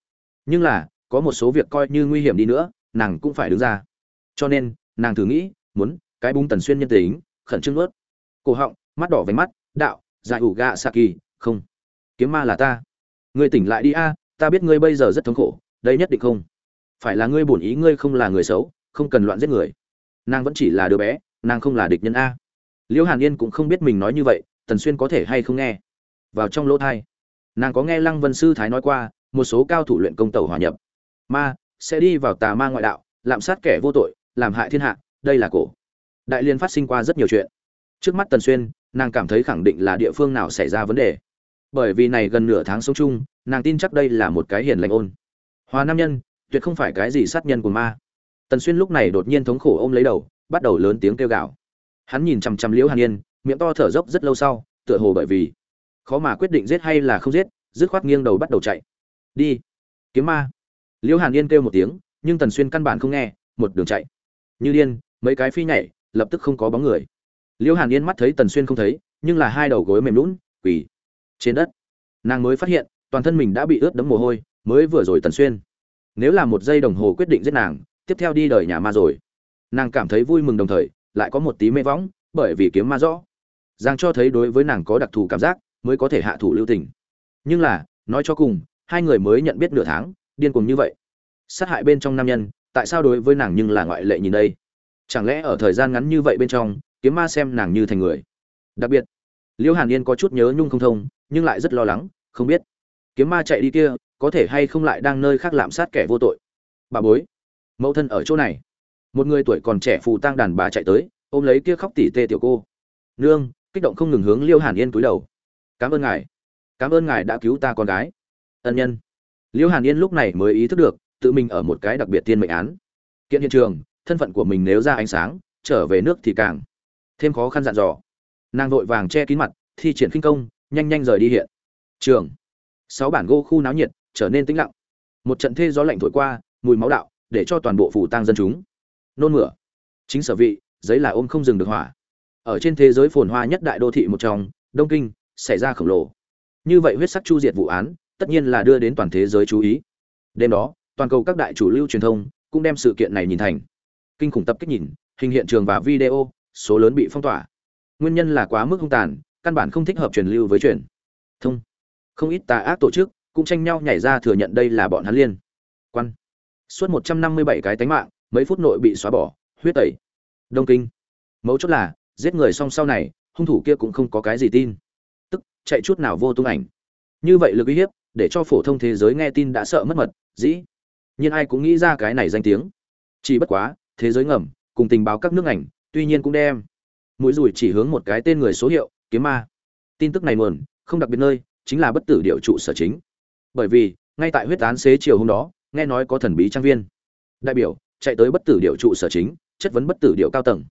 Nhưng là, có một số việc coi như nguy hiểm đi nữa, nàng cũng phải đứng ra. Cho nên, nàng thử nghĩ, muốn cái bung tần xuyên nhân tính khẩn trương ướt cổ họng, mắt đỏ váy mắt, đạo, giải ủ gạ xạ kỳ, không. Kiếm ma là ta. Ngươi tỉnh lại đi a, ta biết ngươi bây giờ rất thống khổ, đây nhất định không. Phải là ngươi bổn ý ngươi không là người xấu, không cần loạn giết người. Nàng vẫn chỉ là đứa bé, nàng không là địch nhân a. Liễu hàn yên cũng không biết mình nói như vậy, tần xuyên có thể hay không nghe. Vào trong lỗ thai, nàng có nghe lăng vân sư thái nói qua, một số cao thủ luyện công tẩu hòa nhập. Ma, sẽ đi vào tà ma ngoại đạo, lạm sát kẻ vô tội, làm hại thiên hạ, đây là cổ đại liên phát sinh qua rất nhiều chuyện. Trước mắt tần xuyên, nàng cảm thấy khẳng định là địa phương nào xảy ra vấn đề. Bởi vì này gần nửa tháng sống chung, nàng tin chắc đây là một cái hiền lành ôn. Hòa nam nhân, tuyệt không phải cái gì sát nhân của ma. Tần xuyên lúc này đột nhiên thống khổ ôm lấy đầu, bắt đầu lớn tiếng kêu gào. Hắn nhìn chằm chằm liễu hàn yên, miệng to thở dốc rất lâu sau, tựa hồ bởi vì khó mà quyết định giết hay là không giết, dứt khoát nghiêng đầu bắt đầu chạy. Đi. Kiếm ma. Liễu hàn yên kêu một tiếng, nhưng tần xuyên căn bản không nghe, một đường chạy. Như điên, mấy cái phi nhảy lập tức không có bóng người. Liễu hàn yên mắt thấy tần xuyên không thấy, nhưng là hai đầu gối mềm lún quỳ trên đất. Nàng mới phát hiện, toàn thân mình đã bị ướt đẫm mồ hôi, mới vừa rồi tần xuyên. Nếu là một giây đồng hồ quyết định giết nàng, tiếp theo đi đời nhà ma rồi. Nàng cảm thấy vui mừng đồng thời, lại có một tí mê võng, bởi vì kiếm ma rõ. Giang cho thấy đối với nàng có đặc thù cảm giác, mới có thể hạ thủ lưu tình. Nhưng là, nói cho cùng, hai người mới nhận biết nửa tháng, điên cuồng như vậy. Sát hại bên trong nam nhân, tại sao đối với nàng nhưng là ngoại lệ nhìn đây? Chẳng lẽ ở thời gian ngắn như vậy bên trong, kiếm ma xem nàng như thành người? Đặc biệt liễu hàn yên có chút nhớ nhung không thông, nhưng lại rất lo lắng, không biết. Kiếm ma chạy đi kia, có thể hay không lại đang nơi khác lạm sát kẻ vô tội? Bà bối, mẫu thân ở chỗ này. Một người tuổi còn trẻ phù tang đàn bà chạy tới, ôm lấy kia khóc tỉ tê tiểu cô. Nương, kích động không ngừng hướng liêu hàn yên cúi đầu. Cảm ơn ngài. Cảm ơn ngài đã cứu ta con gái. Ân nhân. Liêu hàn yên lúc này mới ý thức được, tự mình ở một cái đặc biệt tiên mệnh án. Kiện hiện trường thân phận của mình nếu ra ánh sáng, trở về nước thì càng thêm khó khăn dặn dò. Nàng vội vàng che kín mặt, thi triển khinh công, nhanh nhanh rời đi hiện trường. Sáu bản gỗ khu náo nhiệt, trở nên tĩnh lặng. Một trận thê gió lạnh thổi qua, mùi máu đạo, để cho toàn bộ phủ tang dân chúng nôn mửa. Chính sở vị, giấy là ôm không dừng được hỏa. Ở trên thế giới phồn hoa nhất đại đô thị một trong, đông kinh, xảy ra khổng lồ. Như vậy huyết sắc chu diệt vụ án, tất nhiên là đưa đến toàn thế giới chú ý. Đêm đó, toàn cầu các đại chủ lưu truyền thông cũng đem sự kiện này nhìn thành kinh khủng tập kích nhìn, hình hiện trường và video, số lớn bị phong tỏa. Nguyên nhân là quá mức hung tàn, căn bản không thích hợp truyền lưu với truyền thông. Không ít tà ác tổ chức cũng tranh nhau nhảy ra thừa nhận đây là bọn hắn liên quan. Suốt một trăm năm mươi bảy cái tánh mạng, mấy phút nội bị xóa bỏ, huyết tẩy. Đông kinh. Mấu chốt là, giết người xong sau này, hung thủ kia cũng không có cái gì tin. Tức, chạy chút nào vô tung ảnh. Như vậy lực uy hiếp, để cho phổ thông thế giới nghe tin đã sợ mất mật, dĩ nhiên ai cũng nghĩ ra cái này danh tiếng. Chỉ bất quá thế giới ngầm cùng tình báo các nước ảnh tuy nhiên cũng đem mũi rủi chỉ hướng một cái tên người số hiệu kiếm ma. Tin tức này nguồn không đặc biệt nơi chính là bất tử điệu trụ sở chính. Bởi vì ngay tại huyết án xế chiều hôm đó nghe nói có thần bí trang viên. Đại biểu chạy tới bất tử điệu trụ sở chính chất vấn bất tử điệu cao tầng.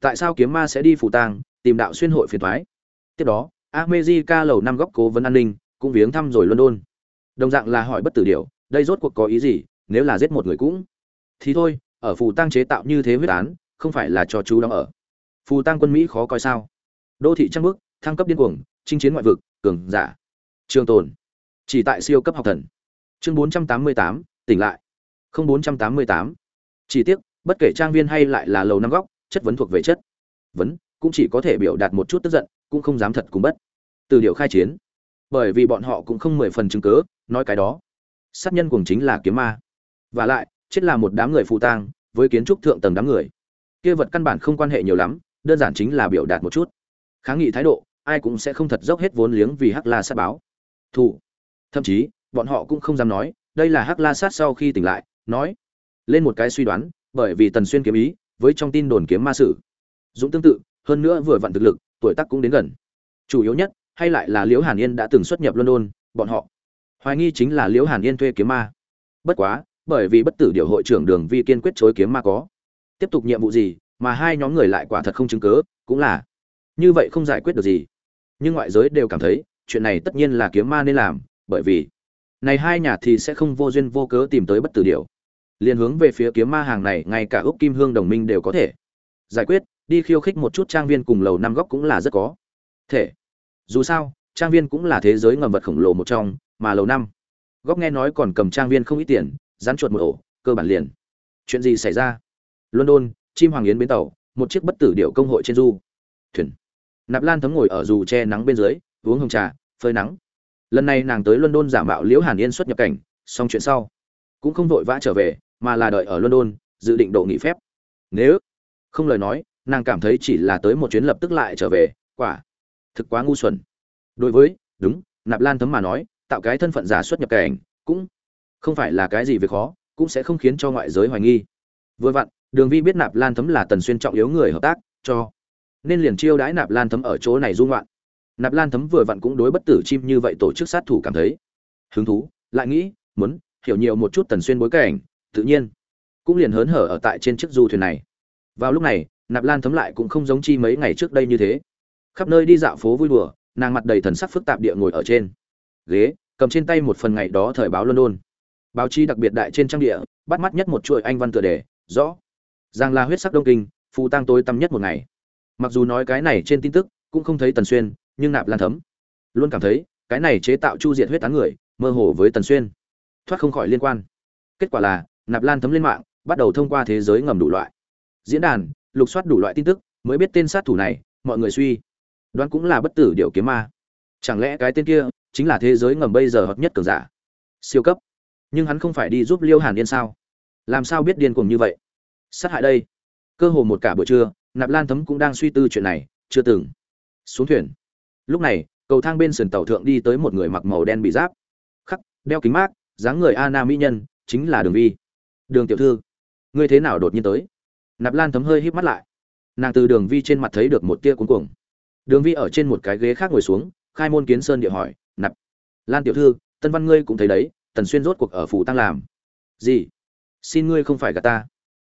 Tại sao kiếm ma sẽ đi phủ tang tìm đạo xuyên hội phiền thoái? Tiếp đó America lầu năm góc cố vấn an ninh cũng viếng thăm rồi London. Đồng dạng là hỏi bất tử điệu, đây rốt cuộc có ý gì, nếu là giết một người cũng? Thì thôi, ở phù tang chế tạo như thế huyết án, không phải là cho chú đóng ở. Phù tang quân Mỹ khó coi sao? Đô thị trăng bước, thăng cấp điên cuồng, chinh chiến ngoại vực, cường giả. Trường tồn. Chỉ tại siêu cấp học thần. Chương 488, tỉnh lại. Không 488. Chỉ tiếc, bất kể trang viên hay lại là lầu năm góc, chất vấn thuộc về chất. Vấn, cũng chỉ có thể biểu đạt một chút tức giận, cũng không dám thật cùng bất. Từ điệu khai chiến. Bởi vì bọn họ cũng không mười phần chứng cớ nói cái đó. Sát nhân cùng chính là kiếm ma. Và lại, chết là một đám người phụ tang, với kiến trúc thượng tầng đám người. Kia vật căn bản không quan hệ nhiều lắm, đơn giản chính là biểu đạt một chút. Kháng nghị thái độ, ai cũng sẽ không thật dốc hết vốn liếng vì Hắc La sát báo. Thủ. Thậm chí, bọn họ cũng không dám nói, đây là Hắc La sát sau khi tỉnh lại, nói lên một cái suy đoán, bởi vì Tần Xuyên kiếm ý, với trong tin đồn kiếm ma sử. Dũng tương tự, hơn nữa vừa vặn thực lực, tuổi tác cũng đến gần. Chủ yếu nhất, hay lại là Liễu Hàn Yên đã từng xuất nhập London, bọn họ hoài nghi chính là Liễu Hàn Yên thuê kiếm ma. Bất quá, bởi vì bất tử điều hội trưởng Đường Vi kiên quyết chối kiếm ma có tiếp tục nhiệm vụ gì, mà hai nhóm người lại quả thật không chứng cứ, cũng là như vậy không giải quyết được gì. Nhưng ngoại giới đều cảm thấy, chuyện này tất nhiên là kiếm ma nên làm, bởi vì này hai nhà thì sẽ không vô duyên vô cớ tìm tới bất tử điều. Liên hướng về phía kiếm ma hàng này, ngay cả Úc Kim Hương đồng minh đều có thể giải quyết, đi khiêu khích một chút trang viên cùng lầu năm góc cũng là rất có thể dù sao trang viên cũng là thế giới ngầm vật khổng lồ một trong mà lầu năm góc nghe nói còn cầm trang viên không ít tiền rắn chuột một ổ, cơ bản liền. Chuyện gì xảy ra? London, chim hoàng yến bến tàu, một chiếc bất tử điệu công hội trên du. Thuyền. Nạp lan thấm ngồi ở dù che nắng bên dưới, uống hồng trà, phơi nắng. Lần này nàng tới london giả mạo liễu hàn yên xuất nhập cảnh, xong chuyện sau. Cũng không vội vã trở về, mà là đợi ở london, dự định độ nghỉ phép. Nếu không lời nói, nàng cảm thấy chỉ là tới một chuyến lập tức lại trở về, quả thực quá ngu xuẩn. Đối với, đúng, nạp lan thấm mà nói, tạo cái thân phận giả xuất nhập cảnh, cũng không phải là cái gì việc khó, cũng sẽ không khiến cho ngoại giới hoài nghi. Vừa vặn, đường vi biết nạp lan thấm là tần xuyên trọng yếu người hợp tác, cho nên liền chiêu đãi nạp lan thấm ở chỗ này dung loạn nạp lan thấm vừa vặn cũng đối bất tử chim như vậy tổ chức sát thủ cảm thấy hứng thú, lại nghĩ, muốn hiểu nhiều một chút tần xuyên bối cảnh, tự nhiên cũng liền hớn hở ở tại trên chiếc du thuyền này. Vào lúc này, nạp lan thấm lại cũng không giống chi mấy ngày trước đây như thế. Khắp nơi đi dạo phố vui đùa, nàng mặt đầy thần sắc phức tạp địa ngồi ở trên ghế, cầm trên tay một phần ngày đó thời báo london báo chí đặc biệt đại trên trang địa, bắt mắt nhất một chuỗi anh văn tựa đề, rõ. Giang là huyết sắc đông kinh, phù tang tối tăm nhất một ngày. Mặc dù nói cái này trên tin tức cũng không thấy tần xuyên, nhưng nạp lan thấm. Luôn cảm thấy, cái này chế tạo chu diệt huyết tán người, mơ hồ với tần xuyên. Thoát không khỏi liên quan. Kết quả là, nạp lan thấm lên mạng, bắt đầu thông qua thế giới ngầm đủ loại. Diễn đàn, lục soát đủ loại tin tức, mới biết tên sát thủ này, mọi người suy đoán cũng là bất tử điều kiếm ma. Chẳng lẽ cái tên kia chính là thế giới ngầm bây giờ hợp nhất cường giả? Siêu cấp nhưng hắn không phải đi giúp liêu hàn yên sao? Làm sao biết điên cuồng như vậy? Sát hại đây. Cơ hồ một cả buổi trưa, nạp lan thấm cũng đang suy tư chuyện này, chưa từng xuống thuyền. Lúc này, cầu thang bên sườn tàu thượng đi tới một người mặc màu đen bị giáp. Khắc, đeo kính mát, dáng người a na mỹ nhân, chính là đường vi. Đường tiểu thư, ngươi thế nào đột nhiên tới? Nạp lan thấm hơi híp mắt lại. Nàng từ đường vi trên mặt thấy được một tia cuống cuồng. Đường vi ở trên một cái ghế khác ngồi xuống, khai môn kiến sơn địa hỏi, nạp lan tiểu thư, tân văn ngươi cũng thấy đấy tần xuyên rốt cuộc ở phủ tăng làm. Gì? Xin ngươi không phải gạt ta.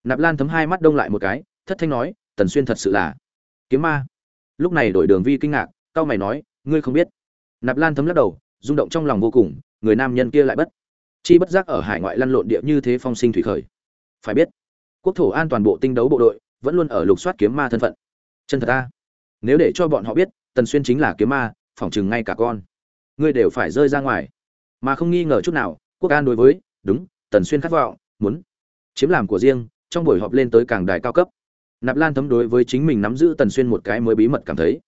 Nạp lan thấm hai mắt đông lại một cái, thất thanh nói, tần xuyên thật sự là kiếm ma. Lúc này đổi đường vi kinh ngạc cao mày nói, ngươi không biết. Nạp lan thấm lắc đầu, rung động trong lòng vô cùng, người nam nhân kia lại bất. Chi bất giác ở hải ngoại lăn lộn địa như thế phong sinh thủy khởi. Phải biết, quốc thổ an toàn bộ tinh đấu bộ đội, vẫn luôn ở lục soát kiếm ma thân phận. Chân thật ta. Nếu để cho bọn họ biết, tần xuyên chính là kiếm ma, phỏng chừng ngay cả con. Ngươi đều phải rơi ra ngoài mà không nghi ngờ chút nào, quốc an đối với, đúng, tần xuyên khát vọng, muốn chiếm làm của riêng, trong buổi họp lên tới càng đài cao cấp. Nạp lan thấm đối với chính mình nắm giữ tần xuyên một cái mới bí mật cảm thấy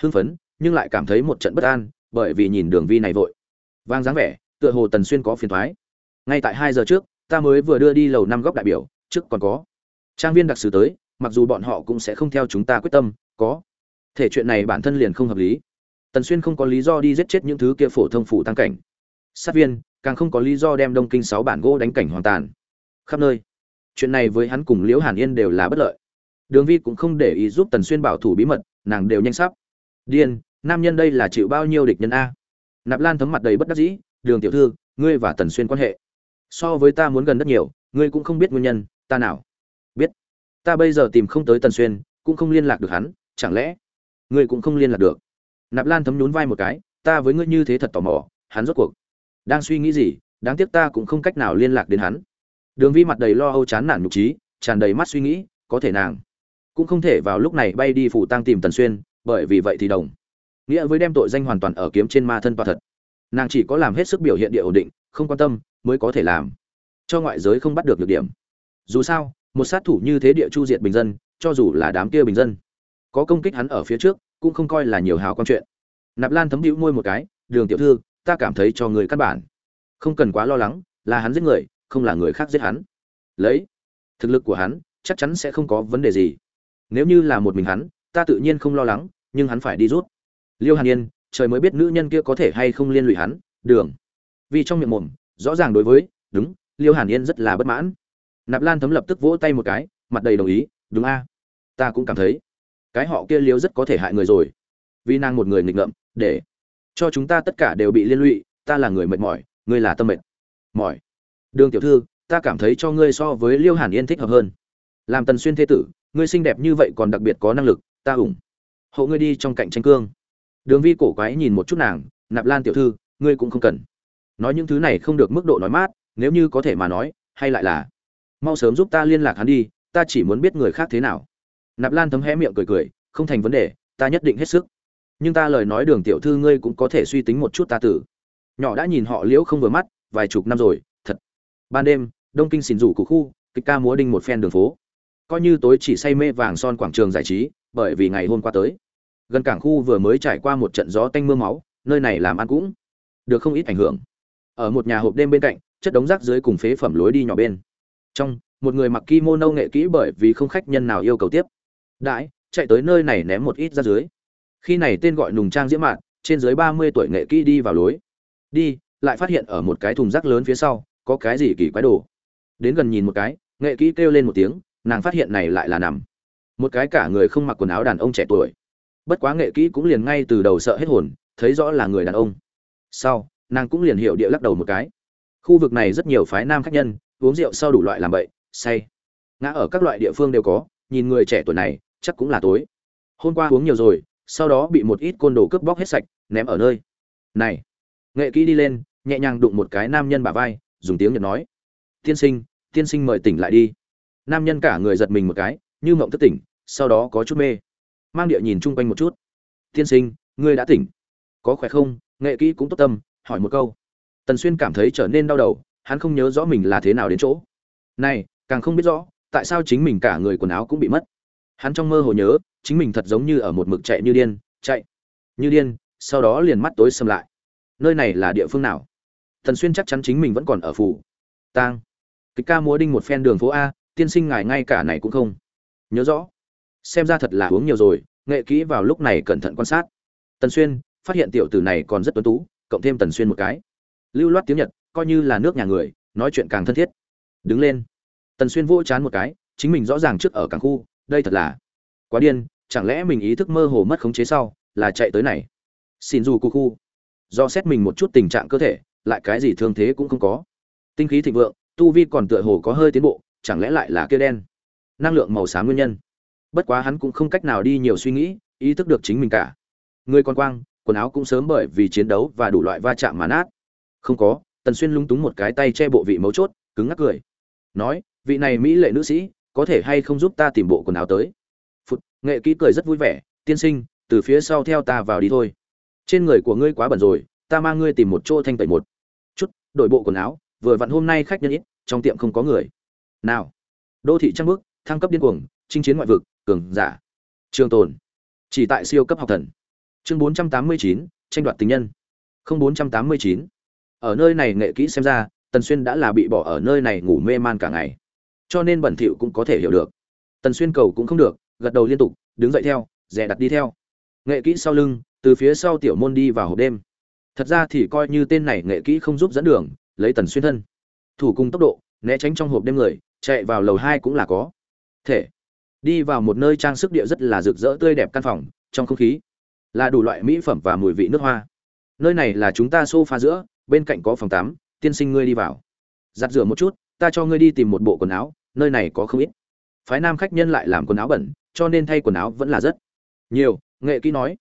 hưng phấn, nhưng lại cảm thấy một trận bất an, bởi vì nhìn đường vi này vội. Vang dáng vẻ, tựa hồ tần xuyên có phiền thoái. Ngay tại hai giờ trước, ta mới vừa đưa đi lầu năm góc đại biểu, trước còn có. Trang viên đặc sứ tới, mặc dù bọn họ cũng sẽ không theo chúng ta quyết tâm, có. Thể chuyện này bản thân liền không hợp lý. Tần xuyên không có lý do đi giết chết những thứ kia phổ thông phủ tăng cảnh sát viên, càng không có lý do đem đông kinh sáu bản gỗ đánh cảnh hoàn tàn khắp nơi, chuyện này với hắn cùng liễu hàn yên đều là bất lợi. Đường vi cũng không để ý giúp tần xuyên bảo thủ bí mật, nàng đều nhanh sắp. Điên, nam nhân đây là chịu bao nhiêu địch nhân a? Nạp lan thấm mặt đầy bất đắc dĩ, đường tiểu thư, ngươi và tần xuyên quan hệ, so với ta muốn gần rất nhiều, ngươi cũng không biết nguyên nhân, ta nào biết. Ta bây giờ tìm không tới tần xuyên, cũng không liên lạc được hắn, chẳng lẽ ngươi cũng không liên lạc được? Nạp lan thấm nhún vai một cái, ta với ngươi như thế thật tò mò, hắn rốt cuộc đang suy nghĩ gì, đáng tiếc ta cũng không cách nào liên lạc đến hắn. Đường vi mặt đầy lo âu chán nản nhục trí, tràn đầy mắt suy nghĩ, có thể nàng cũng không thể vào lúc này bay đi phủ tăng tìm tần xuyên, bởi vì vậy thì đồng nghĩa với đem tội danh hoàn toàn ở kiếm trên ma thân và thật. Nàng chỉ có làm hết sức biểu hiện địa ổn định, không quan tâm, mới có thể làm cho ngoại giới không bắt được được điểm. Dù sao, một sát thủ như thế địa chu diệt bình dân, cho dù là đám kia bình dân, có công kích hắn ở phía trước, cũng không coi là nhiều hào quan chuyện. Nạp lan thấm hữu môi một cái, đường tiểu thư ta cảm thấy cho người căn bản. Không cần quá lo lắng, là hắn giết người, không là người khác giết hắn. Lấy, thực lực của hắn, chắc chắn sẽ không có vấn đề gì. Nếu như là một mình hắn, ta tự nhiên không lo lắng, nhưng hắn phải đi rút. Liêu hàn yên, trời mới biết nữ nhân kia có thể hay không liên lụy hắn, đường. Vì trong miệng mồm, rõ ràng đối với, đúng, liêu hàn yên rất là bất mãn. Nạp lan thấm lập tức vỗ tay một cái, mặt đầy đồng ý, đúng a. Ta cũng cảm thấy, cái họ kia liêu rất có thể hại người rồi. Vì nàng một người nghịch ngợm, để cho chúng ta tất cả đều bị liên lụy, ta là người mệt mỏi, ngươi là tâm mệt mỏi. Đường tiểu thư, ta cảm thấy cho ngươi so với liêu hàn yên thích hợp hơn. Làm tần xuyên thế tử, ngươi xinh đẹp như vậy còn đặc biệt có năng lực, ta ủng hộ ngươi đi trong cạnh tranh cương. Đường vi cổ quái nhìn một chút nàng, nạp lan tiểu thư, ngươi cũng không cần. Nói những thứ này không được mức độ nói mát, nếu như có thể mà nói, hay lại là mau sớm giúp ta liên lạc hắn đi, ta chỉ muốn biết người khác thế nào. Nạp lan thấm hé miệng cười cười, không thành vấn đề, ta nhất định hết sức nhưng ta lời nói đường tiểu thư ngươi cũng có thể suy tính một chút ta tử. Nhỏ đã nhìn họ liễu không vừa mắt, vài chục năm rồi, thật. Ban đêm, đông kinh xìn rủ cụ khu, kịch ca múa đinh một phen đường phố. Coi như tối chỉ say mê vàng son quảng trường giải trí, bởi vì ngày hôm qua tới. Gần cảng khu vừa mới trải qua một trận gió tanh mưa máu, nơi này làm ăn cũng được không ít ảnh hưởng. Ở một nhà hộp đêm bên cạnh, chất đống rác dưới cùng phế phẩm lối đi nhỏ bên. Trong, một người mặc kimono nghệ kỹ bởi vì không khách nhân nào yêu cầu tiếp. Đãi, chạy tới nơi này ném một ít ra dưới khi này tên gọi nùng trang diễm mạn, trên dưới ba mươi tuổi nghệ kỹ đi vào lối. Đi, lại phát hiện ở một cái thùng rác lớn phía sau, có cái gì kỳ quái đồ. Đến gần nhìn một cái, nghệ kỹ kêu lên một tiếng, nàng phát hiện này lại là nằm. Một cái cả người không mặc quần áo đàn ông trẻ tuổi. Bất quá nghệ kỹ cũng liền ngay từ đầu sợ hết hồn, thấy rõ là người đàn ông. Sau, nàng cũng liền hiểu địa lắc đầu một cái. Khu vực này rất nhiều phái nam khách nhân, uống rượu sau đủ loại làm bậy, say. Ngã ở các loại địa phương đều có, nhìn người trẻ tuổi này, chắc cũng là tối. Hôm qua uống nhiều rồi sau đó bị một ít côn đồ cướp bóc hết sạch, ném ở nơi. Này, nghệ kỹ đi lên, nhẹ nhàng đụng một cái nam nhân bả vai, dùng tiếng nhật nói. Tiên sinh tiên sinh mời tỉnh lại đi. Nam nhân cả người giật mình một cái, như mộng thất tỉnh, sau đó có chút mê. Mang địa nhìn chung quanh một chút. Tiên sinh, ngươi đã tỉnh. Có khỏe không? Nghệ kỹ cũng tốt tâm, hỏi một câu. Tần xuyên cảm thấy trở nên đau đầu, hắn không nhớ rõ mình là thế nào đến chỗ. Này, càng không biết rõ, tại sao chính mình cả người quần áo cũng bị mất hắn trong mơ hồ nhớ, chính mình thật giống như ở một mực chạy như điên, chạy như điên, sau đó liền mắt tối xâm lại. Nơi này là địa phương nào? Tần xuyên chắc chắn chính mình vẫn còn ở phủ. Tang. Kịch ca múa đinh một phen đường phố a, tiên sinh ngài ngay cả này cũng không. Nhớ rõ. Xem ra thật là uống nhiều rồi, nghệ kỹ vào lúc này cẩn thận quan sát. Tần xuyên, phát hiện tiểu tử này còn rất tuấn tú, cộng thêm tần xuyên một cái. Lưu loát tiếng nhật, coi như là nước nhà người, nói chuyện càng thân thiết. Đứng lên. Tần xuyên vỗ chán một cái, chính mình rõ ràng trước ở cảng khu đây thật là quá điên, chẳng lẽ mình ý thức mơ hồ mất khống chế sau là chạy tới này? Xin dù cu khu. Do xét mình một chút tình trạng cơ thể, lại cái gì thương thế cũng không có. Tinh khí thịnh vượng, tu vi còn tựa hồ có hơi tiến bộ, chẳng lẽ lại là kia đen? Năng lượng màu xám nguyên nhân. Bất quá hắn cũng không cách nào đi nhiều suy nghĩ, ý thức được chính mình cả. Người con quang, quần áo cũng sớm bởi vì chiến đấu và đủ loại va chạm mà nát. Không có, tần xuyên lung túng một cái tay che bộ vị mấu chốt, cứng ngắc cười. Nói, vị này mỹ lệ nữ sĩ có thể hay không giúp ta tìm bộ quần áo tới? Phụt nghệ kỹ cười rất vui vẻ tiên sinh từ phía sau theo ta vào đi thôi. Trên người của ngươi quá bẩn rồi ta mang ngươi tìm một chỗ thanh tẩy một. Chút đổi bộ quần áo vừa vặn hôm nay khách nhân ít trong tiệm không có người. Nào đô thị trăng bước thăng cấp điên cuồng chinh chiến ngoại vực cường giả. Trường tồn chỉ tại siêu cấp học thần. Chương 489, tranh đoạt tình nhân. Không 489. ở nơi này nghệ kỹ xem ra tần xuyên đã là bị bỏ ở nơi này ngủ mê man cả ngày cho nên bẩn thỉu cũng có thể hiểu được. Tần xuyên cầu cũng không được, gật đầu liên tục, đứng dậy theo rẻ đặt đi theo. Nghệ kỹ sau lưng, từ phía sau tiểu môn đi vào hộp đêm. Thật ra thì coi như tên này nghệ kỹ không giúp dẫn đường, lấy tần xuyên thân. Thủ cùng tốc độ, né tránh trong hộp đêm người, chạy vào lầu hai cũng là có. Thể, đi vào một nơi trang sức địa rất là rực rỡ tươi đẹp căn phòng, trong không khí là đủ loại mỹ phẩm và mùi vị nước hoa. Nơi này là chúng ta sofa giữa, bên cạnh có phòng tắm, tiên sinh ngươi đi vào. Giặt rửa một chút, ta cho ngươi đi tìm một bộ quần áo nơi này có không ít. Phái nam khách nhân lại làm quần áo bẩn, cho nên thay quần áo vẫn là rất nhiều, nghệ kỹ nói.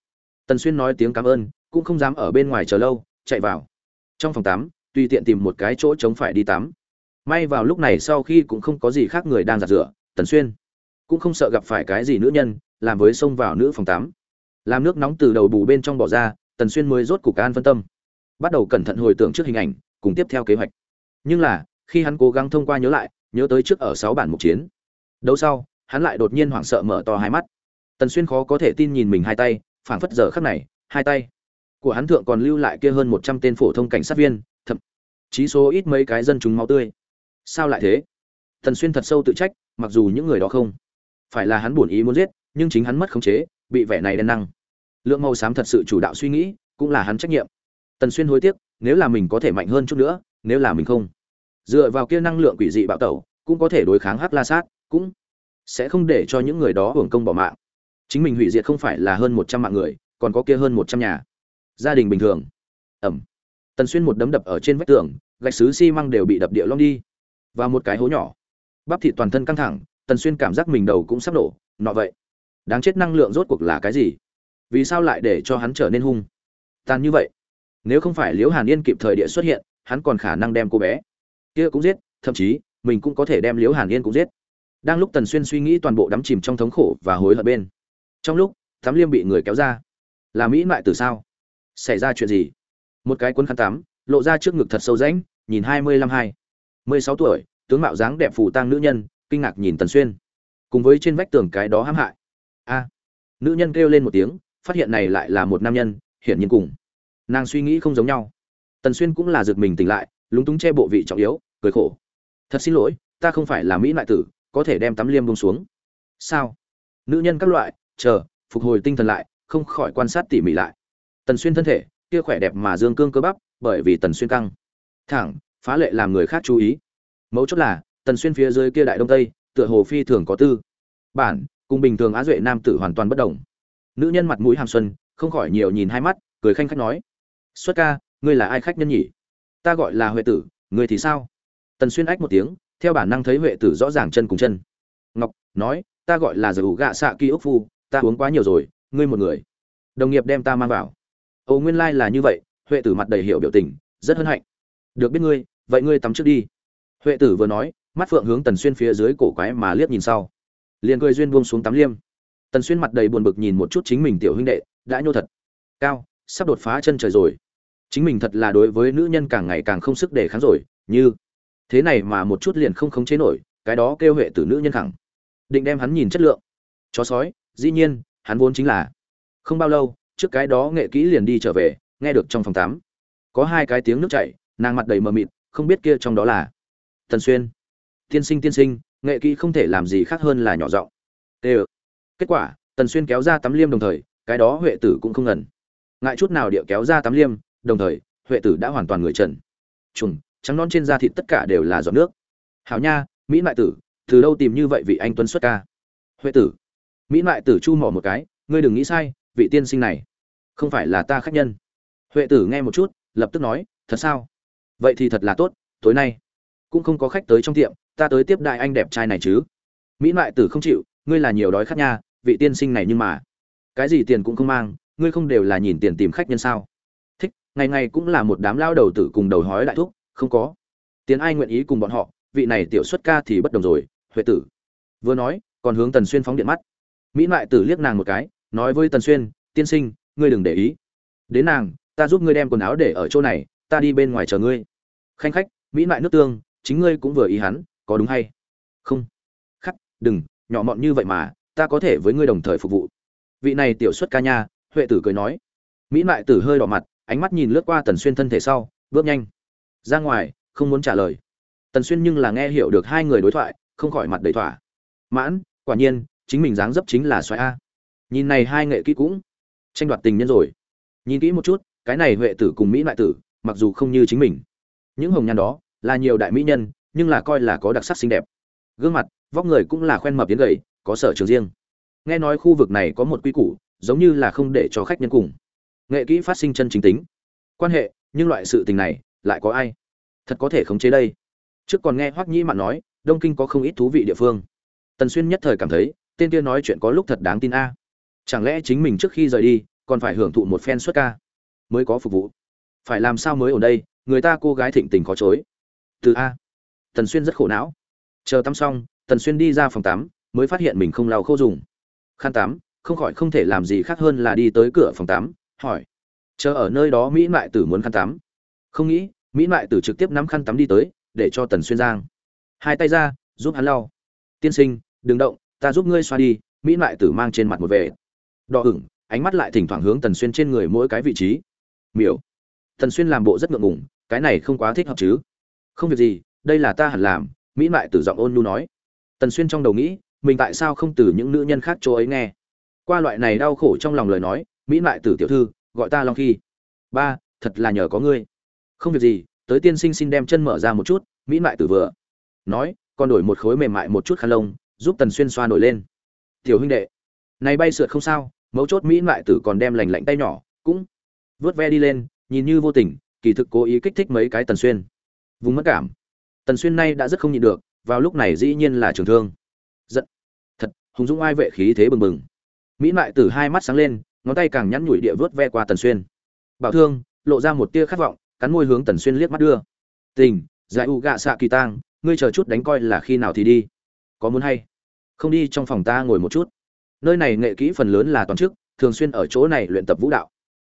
Tần xuyên nói tiếng cảm ơn, cũng không dám ở bên ngoài chờ lâu, chạy vào. Trong phòng tắm, tùy tiện tìm một cái chỗ chống phải đi tắm. May vào lúc này sau khi cũng không có gì khác người đang giặt rửa, tần xuyên cũng không sợ gặp phải cái gì nữ nhân, làm với xông vào nữ phòng tắm. Làm nước nóng từ đầu bù bên trong bỏ ra, tần xuyên mới rốt cục an phân tâm. Bắt đầu cẩn thận hồi tưởng trước hình ảnh, cùng tiếp theo kế hoạch. Nhưng là, khi hắn cố gắng thông qua nhớ lại nhớ tới trước ở sáu bản mục chiến. Đấu sau, hắn lại đột nhiên hoảng sợ mở to hai mắt. Tần xuyên khó có thể tin nhìn mình hai tay, phảng phất giờ khắc này, hai tay của hắn thượng còn lưu lại kia hơn một trăm tên phổ thông cảnh sát viên, thậm chí số ít mấy cái dân chúng máu tươi. Sao lại thế? Tần xuyên thật sâu tự trách, mặc dù những người đó không phải là hắn buồn ý muốn giết, nhưng chính hắn mất khống chế, bị vẻ này đen năng. Lượng màu xám thật sự chủ đạo suy nghĩ, cũng là hắn trách nhiệm. Tần xuyên hối tiếc, nếu là mình có thể mạnh hơn chút nữa, nếu là mình không dựa vào kia năng lượng quỷ dị bạo tẩu, cũng có thể đối kháng hắc la sát, cũng sẽ không để cho những người đó hưởng công bỏ mạng. Chính mình hủy diệt không phải là hơn một trăm mạng người, còn có kia hơn một trăm nhà. Gia đình bình thường. Ẩm. Tần xuyên một đấm đập ở trên vách tường, gạch xứ xi măng đều bị đập địa long đi. Và một cái hố nhỏ. Bắp thịt toàn thân căng thẳng, tần xuyên cảm giác mình đầu cũng sắp nổ nọ vậy. Đáng chết năng lượng rốt cuộc là cái gì? Vì sao lại để cho hắn trở nên hung? Tàn như vậy. Nếu không phải liễu hàn yên kịp thời địa xuất hiện, hắn còn khả năng đem cô bé kia cũng giết, thậm chí, mình cũng có thể đem liễu hàn yên cũng giết. Đang lúc tần xuyên suy nghĩ toàn bộ đắm chìm trong thống khổ và hối hận bên, trong lúc, Thám liêm bị người kéo ra. Là mỹ mại từ sao? Xảy ra chuyện gì? Một cái cuốn khăn tắm, lộ ra trước ngực thật sâu rãnh, nhìn hai mươi lăm hai. Mười sáu tuổi, tướng mạo dáng đẹp phù tang nữ nhân, kinh ngạc nhìn tần xuyên. Cùng với trên vách tường cái đó hãm hại. A. Nữ nhân kêu lên một tiếng, phát hiện này lại là một nam nhân, hiển nhiên cùng. Nàng suy nghĩ không giống nhau. Tần xuyên cũng là giật mình tỉnh lại lúng túng che bộ vị trọng yếu, cười khổ. Thật xin lỗi, ta không phải là mỹ lại tử, có thể đem tắm liêm bông xuống. Sao? Nữ nhân các loại, chờ, phục hồi tinh thần lại, không khỏi quan sát tỉ mỉ lại. Tần xuyên thân thể, kia khỏe đẹp mà dương cương cơ bắp, bởi vì tần xuyên căng. Thẳng, phá lệ làm người khác chú ý. Mấu chốt là, tần xuyên phía dưới kia đại đông tây, tựa hồ phi thường có tư. Bản, cùng bình thường á duệ nam tử hoàn toàn bất đồng. Nữ nhân mặt mũi hàm xuân, không khỏi nhiều nhìn hai mắt, cười khanh khách nói. Xuất ca, ngươi là ai khách nhân nhỉ? Ta gọi là huệ tử ngươi thì sao? Tần xuyên ách một tiếng, theo bản năng thấy huệ tử rõ ràng chân cùng chân. Ngọc, nói, ta gọi là giờ ủ gạ xạ kỳ ốc phu, ta uống quá nhiều rồi, ngươi một người. Đồng nghiệp đem ta mang vào. Ồ, nguyên lai、like、là như vậy, huệ tử mặt đầy hiểu biểu tình, rất hân hạnh. Được biết ngươi, vậy ngươi tắm trước đi. Huệ tử vừa nói, mắt phượng hướng tần xuyên phía dưới cổ quái mà liếc nhìn sau. Liền cười duyên buông xuống tắm liêm. Tần xuyên mặt đầy buồn bực nhìn một chút chính mình tiểu huynh đệ, đã nhô thật. Cao, sắp đột phá chân trời rồi chính mình thật là đối với nữ nhân càng ngày càng không sức để kháng rồi, như thế này mà một chút liền không khống chế nổi, cái đó kêu huệ tử nữ nhân khẳng. Định đem hắn nhìn chất lượng. Chó sói, dĩ nhiên, hắn vốn chính là. Không bao lâu, trước cái đó nghệ kỹ liền đi trở về, nghe được trong phòng tắm. Có hai cái tiếng nước chảy, nàng mặt đầy mờ mịt, không biết kia trong đó là tần xuyên. Tiên sinh tiên sinh, nghệ kỹ không thể làm gì khác hơn là nhỏ giọng. Tê kết quả, tần xuyên kéo ra tắm liêm đồng thời, cái đó huệ tử cũng không ngần. Ngại chút nào địa kéo ra tắm liêm đồng thời, huệ tử đã hoàn toàn người trần. Trùng, trắng non trên da thịt tất cả đều là giọt nước. Hảo nha, mỹ mại tử, từ đâu tìm như vậy vị anh tuấn xuất ca? Huệ tử, mỹ mại tử chu mỏ một cái, ngươi đừng nghĩ sai, vị tiên sinh này không phải là ta khách nhân. Huệ tử nghe một chút, lập tức nói, thật sao? Vậy thì thật là tốt, tối nay cũng không có khách tới trong tiệm, ta tới tiếp đại anh đẹp trai này chứ. Mỹ mại tử không chịu, ngươi là nhiều đói khách nha, vị tiên sinh này nhưng mà, cái gì tiền cũng không mang, ngươi không đều là nhìn tiền tìm khách nhân sao? Ngày ngày cũng là một đám lao đầu tử cùng đầu hói đại thúc, không có. Tiến ai nguyện ý cùng bọn họ, vị này tiểu xuất ca thì bất đồng rồi, huệ tử. Vừa nói, còn hướng tần xuyên phóng điện mắt. Mỹ mại tử liếc nàng một cái, nói với tần xuyên, tiên sinh, ngươi đừng để ý. Đến nàng, ta giúp ngươi đem quần áo để ở chỗ này, ta đi bên ngoài chờ ngươi. Khanh khách, mỹ mại nước tương, chính ngươi cũng vừa ý hắn, có đúng hay? Không. Khắc, đừng, nhỏ mọn như vậy mà, ta có thể với ngươi đồng thời phục vụ. Vị này tiểu xuất ca nha, huệ tử cười nói. Mỹ mại tử hơi đỏ mặt ánh mắt nhìn lướt qua tần xuyên thân thể sau, bước nhanh. Ra ngoài, không muốn trả lời. Tần xuyên nhưng là nghe hiểu được hai người đối thoại, không khỏi mặt đầy thỏa. Mãn, quả nhiên, chính mình dáng dấp chính là xoáy a. Nhìn này hai nghệ kỹ cũng tranh đoạt tình nhân rồi. Nhìn kỹ một chút, cái này huệ tử cùng mỹ mại tử, mặc dù không như chính mình. Những hồng nhan đó, là nhiều đại mỹ nhân, nhưng là coi là có đặc sắc xinh đẹp. Gương mặt, vóc người cũng là khoen mập tiến gầy, có sở trường riêng. Nghe nói khu vực này có một quy củ, giống như là không để cho khách nhân cùng nghệ kỹ phát sinh chân chính tính. Quan hệ, nhưng loại sự tình này, lại có ai? Thật có thể khống chế đây. Trước còn nghe hoắc nhĩ mạn nói, đông kinh có không ít thú vị địa phương. Tần xuyên nhất thời cảm thấy, tên kia nói chuyện có lúc thật đáng tin a. Chẳng lẽ chính mình trước khi rời đi, còn phải hưởng thụ một phen xuất ca? Mới có phục vụ. Phải làm sao mới ở đây, người ta cô gái thịnh tình khó chối. Từ a. Tần xuyên rất khổ não. Chờ tắm xong, tần xuyên đi ra phòng tắm, mới phát hiện mình không lau khô dùng. Khăn tắm, không khỏi không thể làm gì khác hơn là đi tới cửa phòng tắm hỏi. Chờ ở nơi đó mỹ mại tử muốn khăn tắm. Không nghĩ, mỹ mại tử trực tiếp nắm khăn tắm đi tới, để cho tần xuyên giang. Hai tay ra, giúp hắn lau. Tiên sinh, đừng động, ta giúp ngươi xoa đi, mỹ mại tử mang trên mặt một vẻ đỏ ửng, ánh mắt lại thỉnh thoảng hướng tần xuyên trên người mỗi cái vị trí. Miểu. Tần xuyên làm bộ rất ngượng ngùng, cái này không quá thích hợp chứ. Không việc gì, đây là ta hẳn làm, mỹ mại tử giọng ôn nhu nói. Tần xuyên trong đầu nghĩ, mình tại sao không từ những nữ nhân khác chỗ ấy nghe? Qua loại này đau khổ trong lòng lời nói mỹ mại tử tiểu thư, gọi ta long khi. Ba, thật là nhờ có ngươi. Không việc gì, tới tiên sinh xin đem chân mở ra một chút, mỹ mại tử vừa nói, còn đổi một khối mềm mại một chút khăn lông, giúp tần xuyên xoa nổi lên. Tiểu huynh đệ, này bay sượt không sao, mấu chốt mỹ mại tử còn đem lành lạnh tay nhỏ, cũng vớt ve đi lên, nhìn như vô tình, kỳ thực cố ý kích thích mấy cái tần xuyên. Vùng mất cảm. Tần xuyên nay đã rất không nhịn được, vào lúc này dĩ nhiên là trường thương. Giận. Thật, hùng dũng ai vệ khí thế bừng bừng. Mỹ mại tử hai mắt sáng lên ngón tay càng nhắn nhủi địa vớt ve qua tần xuyên. Bảo thương, lộ ra một tia khát vọng, cắn môi hướng tần xuyên liếc mắt đưa. Tình, giải u gạ xạ kỳ tang, ngươi chờ chút đánh coi là khi nào thì đi. Có muốn hay? Không đi trong phòng ta ngồi một chút. Nơi này nghệ kỹ phần lớn là toàn chức, thường xuyên ở chỗ này luyện tập vũ đạo.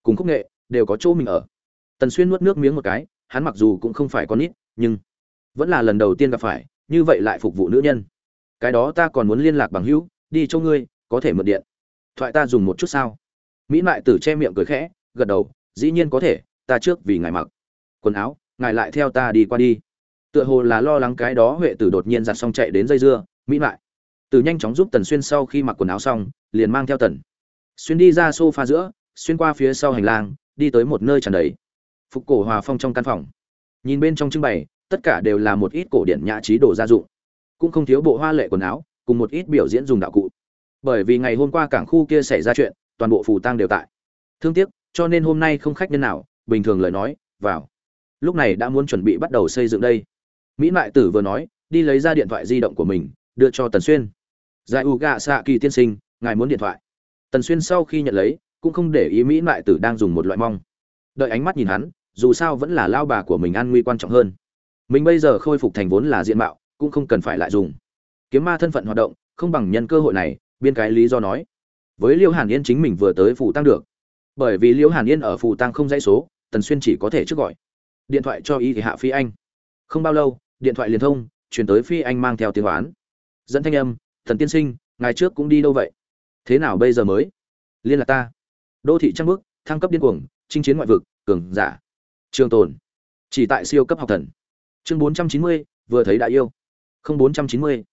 Cùng khúc nghệ, đều có chỗ mình ở. Tần xuyên nuốt nước miếng một cái, hắn mặc dù cũng không phải con nít, nhưng vẫn là lần đầu tiên gặp phải, như vậy lại phục vụ nữ nhân. Cái đó ta còn muốn liên lạc bằng hữu, đi cho ngươi, có thể mượn điện. Thoại ta dùng một chút sao? Mỹ mại tử che miệng cười khẽ, gật đầu, dĩ nhiên có thể, ta trước vì ngài mặc quần áo, ngài lại theo ta đi qua đi. Tựa hồ là lo lắng cái đó huệ tử đột nhiên giặt xong chạy đến dây dưa, mỹ mại từ nhanh chóng giúp tần xuyên sau khi mặc quần áo xong, liền mang theo tần xuyên đi ra sofa giữa, xuyên qua phía sau hành lang, đi tới một nơi tràn đầy phục cổ hòa phong trong căn phòng. Nhìn bên trong trưng bày, tất cả đều là một ít cổ điển nhã trí đồ gia dụng, cũng không thiếu bộ hoa lệ quần áo, cùng một ít biểu diễn dùng đạo cụ. Bởi vì ngày hôm qua cảng khu kia xảy ra chuyện toàn bộ phù tang đều tại. Thương tiếc, cho nên hôm nay không khách nhân nào, bình thường lời nói, vào. Lúc này đã muốn chuẩn bị bắt đầu xây dựng đây. Mỹ mại tử vừa nói, đi lấy ra điện thoại di động của mình, đưa cho tần xuyên. Giải u gạ xạ kỳ tiên sinh, ngài muốn điện thoại. Tần xuyên sau khi nhận lấy, cũng không để ý mỹ mại tử đang dùng một loại mong. Đợi ánh mắt nhìn hắn, dù sao vẫn là lao bà của mình an nguy quan trọng hơn. Mình bây giờ khôi phục thành vốn là diện mạo, cũng không cần phải lại dùng. Kiếm ma thân phận hoạt động, không bằng nhân cơ hội này, biên cái lý do nói với liêu hàn yên chính mình vừa tới phủ tăng được. Bởi vì liêu hàn yên ở phủ tăng không dãy số, tần xuyên chỉ có thể trước gọi. Điện thoại cho y thì hạ phi anh. Không bao lâu, điện thoại liên thông, chuyển tới phi anh mang theo tiếng oán. Dẫn thanh âm, thần tiên sinh ngày trước cũng đi đâu vậy? Thế nào bây giờ mới? Liên lạc ta. Đô thị trăng bước, thăng cấp điên cuồng, chinh chiến ngoại vực, cường giả. Trường tồn, chỉ tại siêu cấp học thần. Chương bốn trăm chín mươi, vừa thấy đại yêu. Không bốn trăm chín mươi.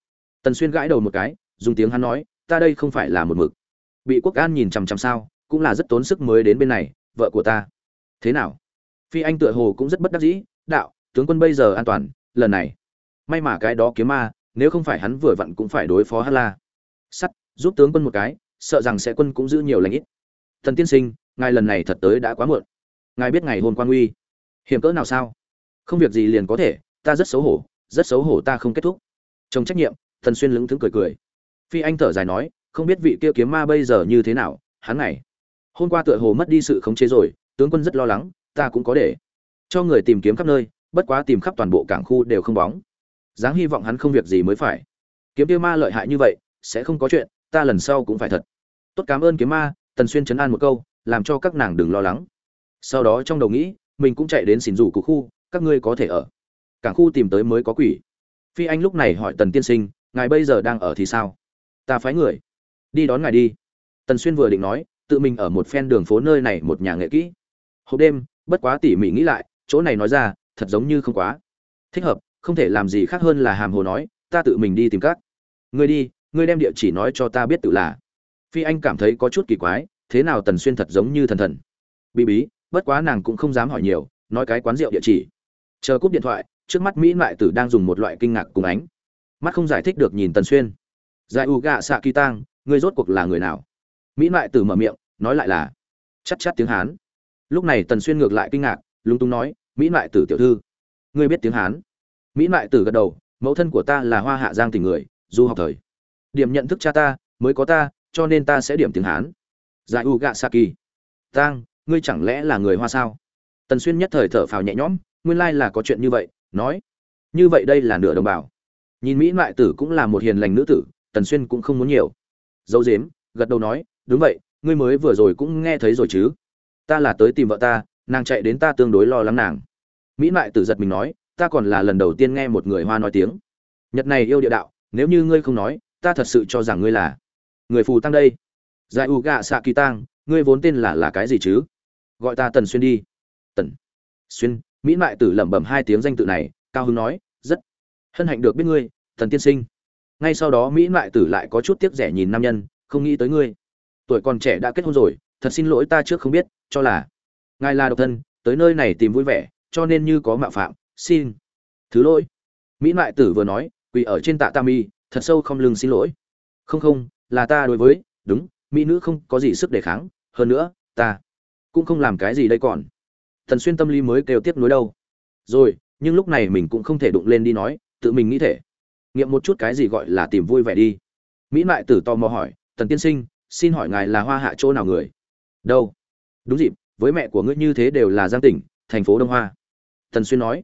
Tần xuyên gãi đầu một cái, dùng tiếng hắn nói, ta đây không phải là một mực bị quốc an nhìn chằm chằm sao, cũng là rất tốn sức mới đến bên này, vợ của ta. Thế nào? Phi anh tựa hồ cũng rất bất đắc dĩ, đạo, tướng quân bây giờ an toàn, lần này. May mà cái đó kiếm ma, nếu không phải hắn vừa vặn cũng phải đối phó hát la. Sắt, giúp tướng quân một cái, sợ rằng sẽ quân cũng giữ nhiều lãnh ít. Thần tiên sinh, ngài lần này thật tới đã quá muộn. Ngài biết ngày hôn quan uy hiểm cỡ nào sao? Không việc gì liền có thể, ta rất xấu hổ, rất xấu hổ ta không kết thúc. Trong trách nhiệm, thần xuyên lững thững cười cười. Phi anh thở dài nói không biết vị kia kiếm ma bây giờ như thế nào, hắn này. Hôm qua tựa hồ mất đi sự khống chế rồi, tướng quân rất lo lắng, ta cũng có để cho người tìm kiếm khắp nơi, bất quá tìm khắp toàn bộ cảng khu đều không bóng. Dáng hy vọng hắn không việc gì mới phải. Kiếm kia ma lợi hại như vậy, sẽ không có chuyện, ta lần sau cũng phải thật. Tốt cảm ơn kiếm ma, tần xuyên chấn an một câu, làm cho các nàng đừng lo lắng. Sau đó trong đầu nghĩ, mình cũng chạy đến xỉn rủ của khu, các ngươi có thể ở. Cảng khu tìm tới mới có quỷ. Phi anh lúc này hỏi tần tiên sinh, ngài bây giờ đang ở thì sao? Ta phái người đi đón ngài đi. Tần xuyên vừa định nói, tự mình ở một phen đường phố nơi này một nhà nghệ kỹ. Hộp đêm, bất quá tỉ mỉ nghĩ lại, chỗ này nói ra, thật giống như không quá. Thích hợp, không thể làm gì khác hơn là hàm hồ nói, ta tự mình đi tìm các ngươi đi, ngươi đem địa chỉ nói cho ta biết tự là. Phi anh cảm thấy có chút kỳ quái, thế nào tần xuyên thật giống như thần thần. Bí bí, bất quá nàng cũng không dám hỏi nhiều, nói cái quán rượu địa chỉ. Chờ cúp điện thoại, trước mắt mỹ mại tử đang dùng một loại kinh ngạc cùng ánh mắt không giải thích được nhìn tần xuyên giải u gạ xạ kỳ tang ngươi rốt cuộc là người nào? Mỹ mại tử mở miệng, nói lại là chắc chắc tiếng hán. Lúc này tần xuyên ngược lại kinh ngạc, lúng túng nói, mỹ mại tử tiểu thư, ngươi biết tiếng hán? Mỹ mại tử gật đầu, mẫu thân của ta là hoa hạ giang tình người, du học thời. Điểm nhận thức cha ta, mới có ta, cho nên ta sẽ điểm tiếng hán. Giải u gạ xạ kỳ tang, ngươi chẳng lẽ là người hoa sao? Tần xuyên nhất thời thở phào nhẹ nhõm, nguyên lai là có chuyện như vậy, nói. Như vậy đây là nửa đồng bào. Nhìn mỹ mại tử cũng là một hiền lành nữ tử tần xuyên cũng không muốn nhiều. Dấu dếm, gật đầu nói, đúng vậy, ngươi mới vừa rồi cũng nghe thấy rồi chứ. Ta là tới tìm vợ ta, nàng chạy đến ta tương đối lo lắng nàng. Mỹ mại tử giật mình nói, ta còn là lần đầu tiên nghe một người hoa nói tiếng. Nhật này yêu địa đạo, nếu như ngươi không nói, ta thật sự cho rằng ngươi là người phù tăng đây. Giải u gạ xạ kỳ tang, ngươi vốn tên là là cái gì chứ? Gọi ta tần xuyên đi. Tần xuyên, mỹ mại tử lẩm bẩm hai tiếng danh tự này, cao hưng nói, rất hân hạnh được biết ngươi thần tiên sinh ngay sau đó mỹ lại tử lại có chút tiếc rẻ nhìn nam nhân, không nghĩ tới ngươi. Tuổi còn trẻ đã kết hôn rồi, thật xin lỗi ta trước không biết, cho là ngài là độc thân, tới nơi này tìm vui vẻ, cho nên như có mạo phạm, xin thứ lỗi. Mỹ lại tử vừa nói, quỳ ở trên tạ tam y, thật sâu không lưng xin lỗi. Không không, là ta đối với, đúng, mỹ nữ không có gì sức đề kháng, hơn nữa, ta cũng không làm cái gì đây còn. Thần xuyên tâm lý mới kêu tiếp nối đâu. Rồi, nhưng lúc này mình cũng không thể đụng lên đi nói, tự mình nghĩ thể nghiệm một chút cái gì gọi là tìm vui vẻ đi. Mỹ mại tử tò mò hỏi, tần tiên sinh, xin hỏi ngài là hoa hạ chỗ nào người? Đâu. Đúng dịp, với mẹ của ngươi như thế đều là giang tỉnh, thành phố đông hoa. Tần xuyên nói.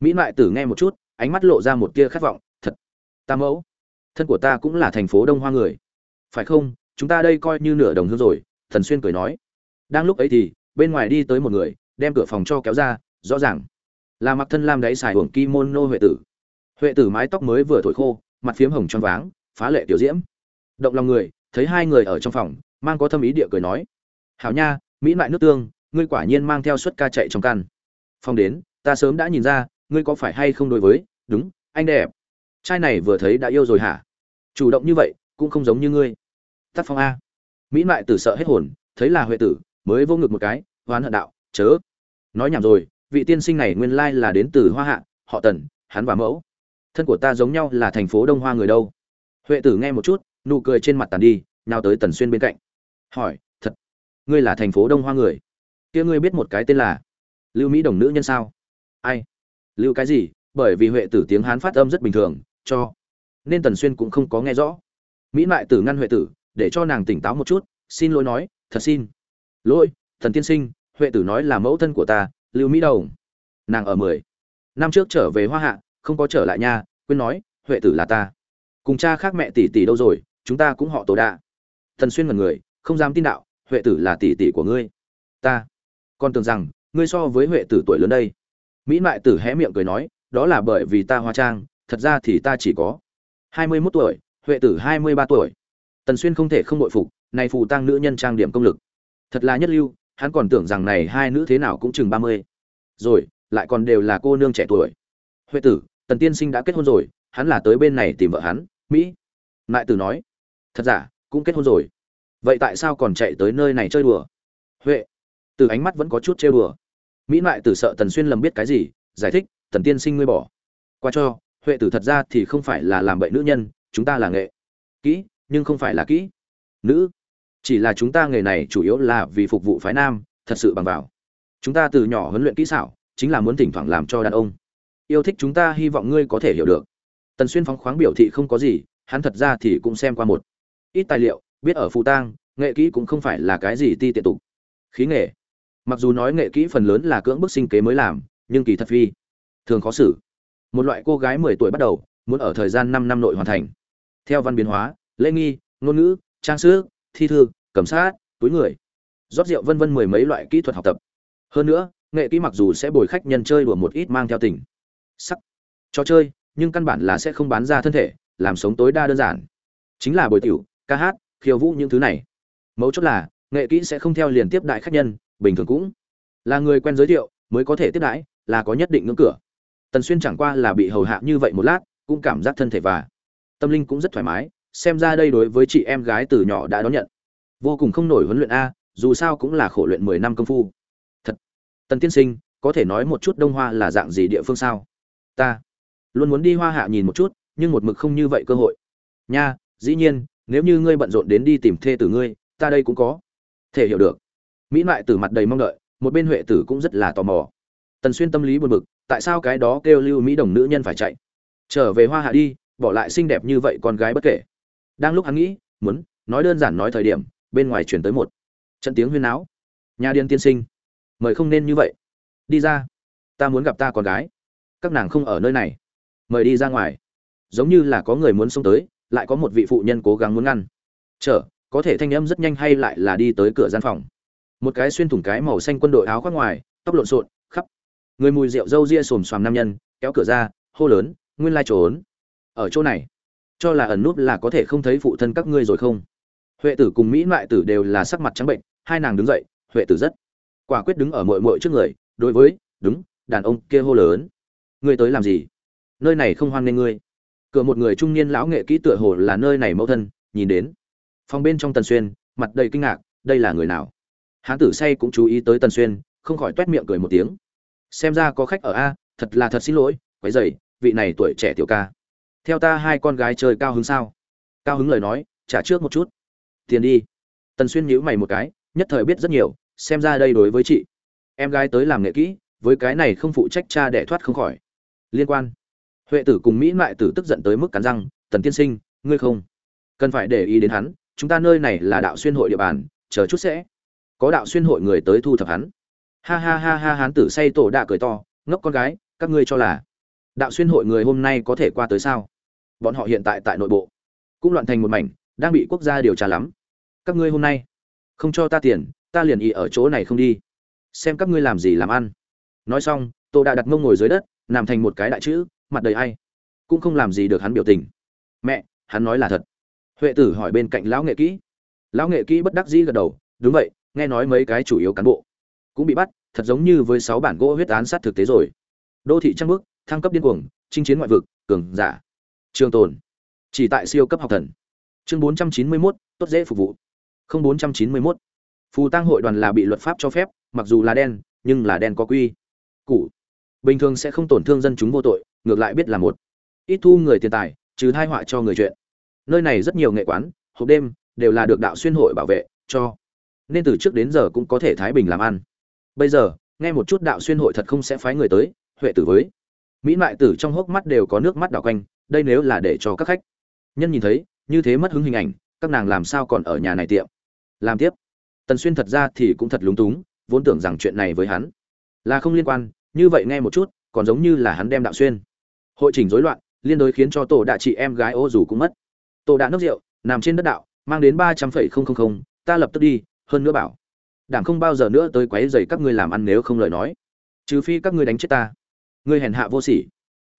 Mỹ mại tử nghe một chút, ánh mắt lộ ra một tia khát vọng, thật, ta mẫu, thân của ta cũng là thành phố đông hoa người. Phải không? Chúng ta đây coi như nửa đồng hương rồi. Thần xuyên cười nói. Đang lúc ấy thì, bên ngoài đi tới một người, đem cửa phòng cho kéo ra, rõ ràng là mặc thân lam đáy xài hưởng kimono huệ tử huệ tử mái tóc mới vừa thổi khô, mặt phiếm hồng tròn váng, phá lệ tiểu diễm. Động lòng người, thấy hai người ở trong phòng, mang có thâm ý địa cười nói, hảo nha, mỹ lại nước tương, ngươi quả nhiên mang theo suất ca chạy trong căn. Phòng đến, ta sớm đã nhìn ra, ngươi có phải hay không đối với, đúng, anh đẹp. Trai này vừa thấy đã yêu rồi hả? Chủ động như vậy, cũng không giống như ngươi. Tác phong a. Mỹ mại tử sợ hết hồn, thấy là huệ tử, mới vô ngực một cái, hoán hận đạo, chớ. Nói nhảm rồi, vị tiên sinh này nguyên lai là đến từ hoa hạ, họ tần, hắn và mẫu thân của ta giống nhau là thành phố đông hoa người đâu. Huệ tử nghe một chút, nụ cười trên mặt tàn đi nào tới tần xuyên bên cạnh. Hỏi, thật, ngươi là thành phố đông hoa người? Kia ngươi biết một cái tên là lưu mỹ đồng nữ nhân sao? Ai? Lưu cái gì? Bởi vì huệ tử tiếng hán phát âm rất bình thường, cho nên tần xuyên cũng không có nghe rõ. Mỹ mại tử ngăn huệ tử, để cho nàng tỉnh táo một chút, xin lỗi nói, thật xin. Lỗi, thần tiên sinh, huệ tử nói là mẫu thân của ta, lưu mỹ đồng. Nàng ở mười. Năm trước trở về hoa hạ không có trở lại nha quên nói huệ tử là ta. Cùng cha khác mẹ tỷ tỷ đâu rồi chúng ta cũng họ tổ đạ, thần xuyên mật người không dám tin đạo huệ tử là tỷ tỷ của ngươi. Ta. Con tưởng rằng ngươi so với huệ tử tuổi lớn đây. Mỹ mại tử hé miệng cười nói đó là bởi vì ta hóa trang thật ra thì ta chỉ có hai mươi 21 tuổi huệ tử hai mươi ba tuổi. Tần xuyên không thể không nội phục này phù tăng nữ nhân trang điểm công lực. Thật là nhất lưu hắn còn tưởng rằng này hai nữ thế nào cũng chừng ba mươi. Rồi lại còn đều là cô nương trẻ tuổi. Huệ tử tần tiên sinh đã kết hôn rồi, hắn là tới bên này tìm vợ hắn, mỹ. Nại tử nói, thật giả, cũng kết hôn rồi. Vậy tại sao còn chạy tới nơi này chơi đùa? Huệ, từ ánh mắt vẫn có chút trêu đùa. Mỹ nại tử sợ tần xuyên lầm biết cái gì, giải thích, tần tiên sinh ngươi bỏ. Qua cho, huệ tử thật ra thì không phải là làm bậy nữ nhân, chúng ta là nghệ. Kỹ, nhưng không phải là kỹ. Nữ, chỉ là chúng ta nghề này chủ yếu là vì phục vụ phái nam, thật sự bằng vào. Chúng ta từ nhỏ huấn luyện kỹ xảo, chính là muốn thỉnh thoảng làm cho đàn ông yêu thích chúng ta, hy vọng ngươi có thể hiểu được. Tần xuyên phóng khoáng biểu thị không có gì, hắn thật ra thì cũng xem qua một ít tài liệu, biết ở phù tang, nghệ kỹ cũng không phải là cái gì ti tiện tục. Khí nghệ mặc dù nói nghệ kỹ phần lớn là cưỡng bức sinh kế mới làm, nhưng kỳ thật phi, thường khó xử. Một loại cô gái mười tuổi bắt đầu, muốn ở thời gian năm năm nội hoàn thành. Theo văn biến hóa, lễ nghi, ngôn ngữ, trang sức, thi thư, cầm sát, túi người, rót rượu vân vân mười mấy loại kỹ thuật học tập. Hơn nữa, nghệ kỹ mặc dù sẽ bồi khách nhân chơi đùa một ít mang theo tình sắc. Cho chơi, nhưng căn bản là sẽ không bán ra thân thể, làm sống tối đa đơn giản. Chính là bồi tiểu, ca hát, khiêu vũ những thứ này. Mấu chốt là, nghệ kỹ sẽ không theo liền tiếp đại khách nhân, bình thường cũng là người quen giới thiệu, mới có thể tiếp đãi, là có nhất định ngưỡng cửa. Tần xuyên chẳng qua là bị hầu hạ như vậy một lát, cũng cảm giác thân thể và tâm linh cũng rất thoải mái, xem ra đây đối với chị em gái từ nhỏ đã đón nhận. Vô cùng không nổi huấn luyện a, dù sao cũng là khổ luyện mười năm công phu. Thật, tần tiên sinh, có thể nói một chút đông hoa là dạng gì địa phương sao? Ta luôn muốn đi hoa hạ nhìn một chút, nhưng một mực không như vậy cơ hội. Nha, dĩ nhiên, nếu như ngươi bận rộn đến đi tìm thê tử ngươi, ta đây cũng có. Thể hiểu được. Mỹ mại từ mặt đầy mong đợi, một bên huệ tử cũng rất là tò mò. Tần xuyên tâm lý buồn bực, tại sao cái đó kêu lưu mỹ đồng nữ nhân phải chạy? Trở về hoa hạ đi, bỏ lại xinh đẹp như vậy con gái bất kể. Đang lúc hắn nghĩ, muốn nói đơn giản nói thời điểm, bên ngoài chuyển tới một trận tiếng huyên náo. Nhà điên tiên sinh, mời không nên như vậy. Đi ra, ta muốn gặp ta con gái các nàng không ở nơi này. Mời đi ra ngoài. Giống như là có người muốn xông tới, lại có một vị phụ nhân cố gắng muốn ngăn. Chở, có thể thanh âm rất nhanh hay lại là đi tới cửa gian phòng. Một cái xuyên thủng cái màu xanh quân đội áo khoác ngoài, tóc lộn xộn, khắp. Người mùi rượu râu ria xồm xoàm nam nhân, kéo cửa ra, hô lớn, nguyên lai trốn. Ở chỗ này? Cho là ẩn núp là có thể không thấy phụ thân các ngươi rồi không? Huệ tử cùng mỹ loại tử đều là sắc mặt trắng bệnh, hai nàng đứng dậy, huệ tử rất quả quyết đứng ở mội mội trước người, đối với, đúng, đàn ông kia hô lớn ngươi tới làm gì? Nơi này không hoan nghênh ngươi. Cửa một người trung niên lão nghệ kỹ tựa hồ là nơi này mẫu thân, nhìn đến. Phòng bên trong tần xuyên, mặt đầy kinh ngạc, đây là người nào? Hán tử say cũng chú ý tới tần xuyên, không khỏi t miệng cười một tiếng. Xem ra có khách ở a, thật là thật xin lỗi, quấy dày vị này tuổi trẻ tiểu ca. Theo ta hai con gái chơi cao hứng sao? Cao hứng lời nói, trả trước một chút. Tiền đi. Tần xuyên nhíu mày một cái, nhất thời biết rất nhiều, xem ra đây đối với chị. Em gái tới làm nghệ kỹ, với cái này không phụ trách cha để thoát không khỏi liên quan. Huệ tử cùng mỹ mại tử tức giận tới mức cắn răng, tần tiên sinh, ngươi không cần phải để ý đến hắn, chúng ta nơi này là đạo xuyên hội địa bàn, chờ chút sẽ có đạo xuyên hội người tới thu thập hắn. Ha ha ha ha, hán tử say tổ đạ cười to, ngốc con gái, các ngươi cho là đạo xuyên hội người hôm nay có thể qua tới sao? Bọn họ hiện tại tại nội bộ, cũng loạn thành một mảnh, đang bị quốc gia điều tra lắm. Các ngươi hôm nay không cho ta tiền, ta liền ý ở chỗ này không đi. Xem các ngươi làm gì làm ăn. Nói xong, tổ đã đặt mông ngồi dưới đất làm thành một cái đại chữ mặt đầy ai. Cũng không làm gì được hắn biểu tình. Mẹ hắn nói là thật. Huệ tử hỏi bên cạnh lão nghệ kỹ. Lão nghệ kỹ bất đắc dĩ gật đầu đúng vậy nghe nói mấy cái chủ yếu cán bộ cũng bị bắt thật giống như với sáu bản gỗ huyết án sát thực tế rồi. Đô thị trăng bước thăng cấp điên cuồng chinh chiến ngoại vực cường giả. Trường tồn. Chỉ tại siêu cấp học thần. Chương 491, tốt dễ phục vụ. Không 491. phù tăng hội đoàn là bị luật pháp cho phép mặc dù là đen nhưng là đen có quy. Củ bình thường sẽ không tổn thương dân chúng vô tội, ngược lại biết là một. Ít thu người tiền tài, trừ thai họa cho người chuyện. Nơi này rất nhiều nghệ quán, hộp đêm, đều là được đạo xuyên hội bảo vệ, cho. Nên từ trước đến giờ cũng có thể thái bình làm ăn. Bây giờ, nghe một chút đạo xuyên hội thật không sẽ phái người tới, huệ tử với. Mỹ mại tử trong hốc mắt đều có nước mắt đảo quanh, đây nếu là để cho các khách. Nhân nhìn thấy, như thế mất hứng hình ảnh, các nàng làm sao còn ở nhà này tiệm? Làm tiếp. Tần xuyên thật ra thì cũng thật lúng túng, vốn tưởng rằng chuyện này với hắn là không liên quan như vậy nghe một chút, còn giống như là hắn đem đạo xuyên. Hội trình rối loạn, liên đối khiến cho tổ đạ chị em gái ô dù cũng mất. Tổ đạ nước rượu, nằm trên đất đạo, mang đến ba trăm phẩy không không không, ta lập tức đi, hơn nữa bảo. Đảm không bao giờ nữa tới quấy rầy các ngươi làm ăn nếu không lời nói. Trừ phi các ngươi đánh chết ta. Ngươi hèn hạ vô sỉ.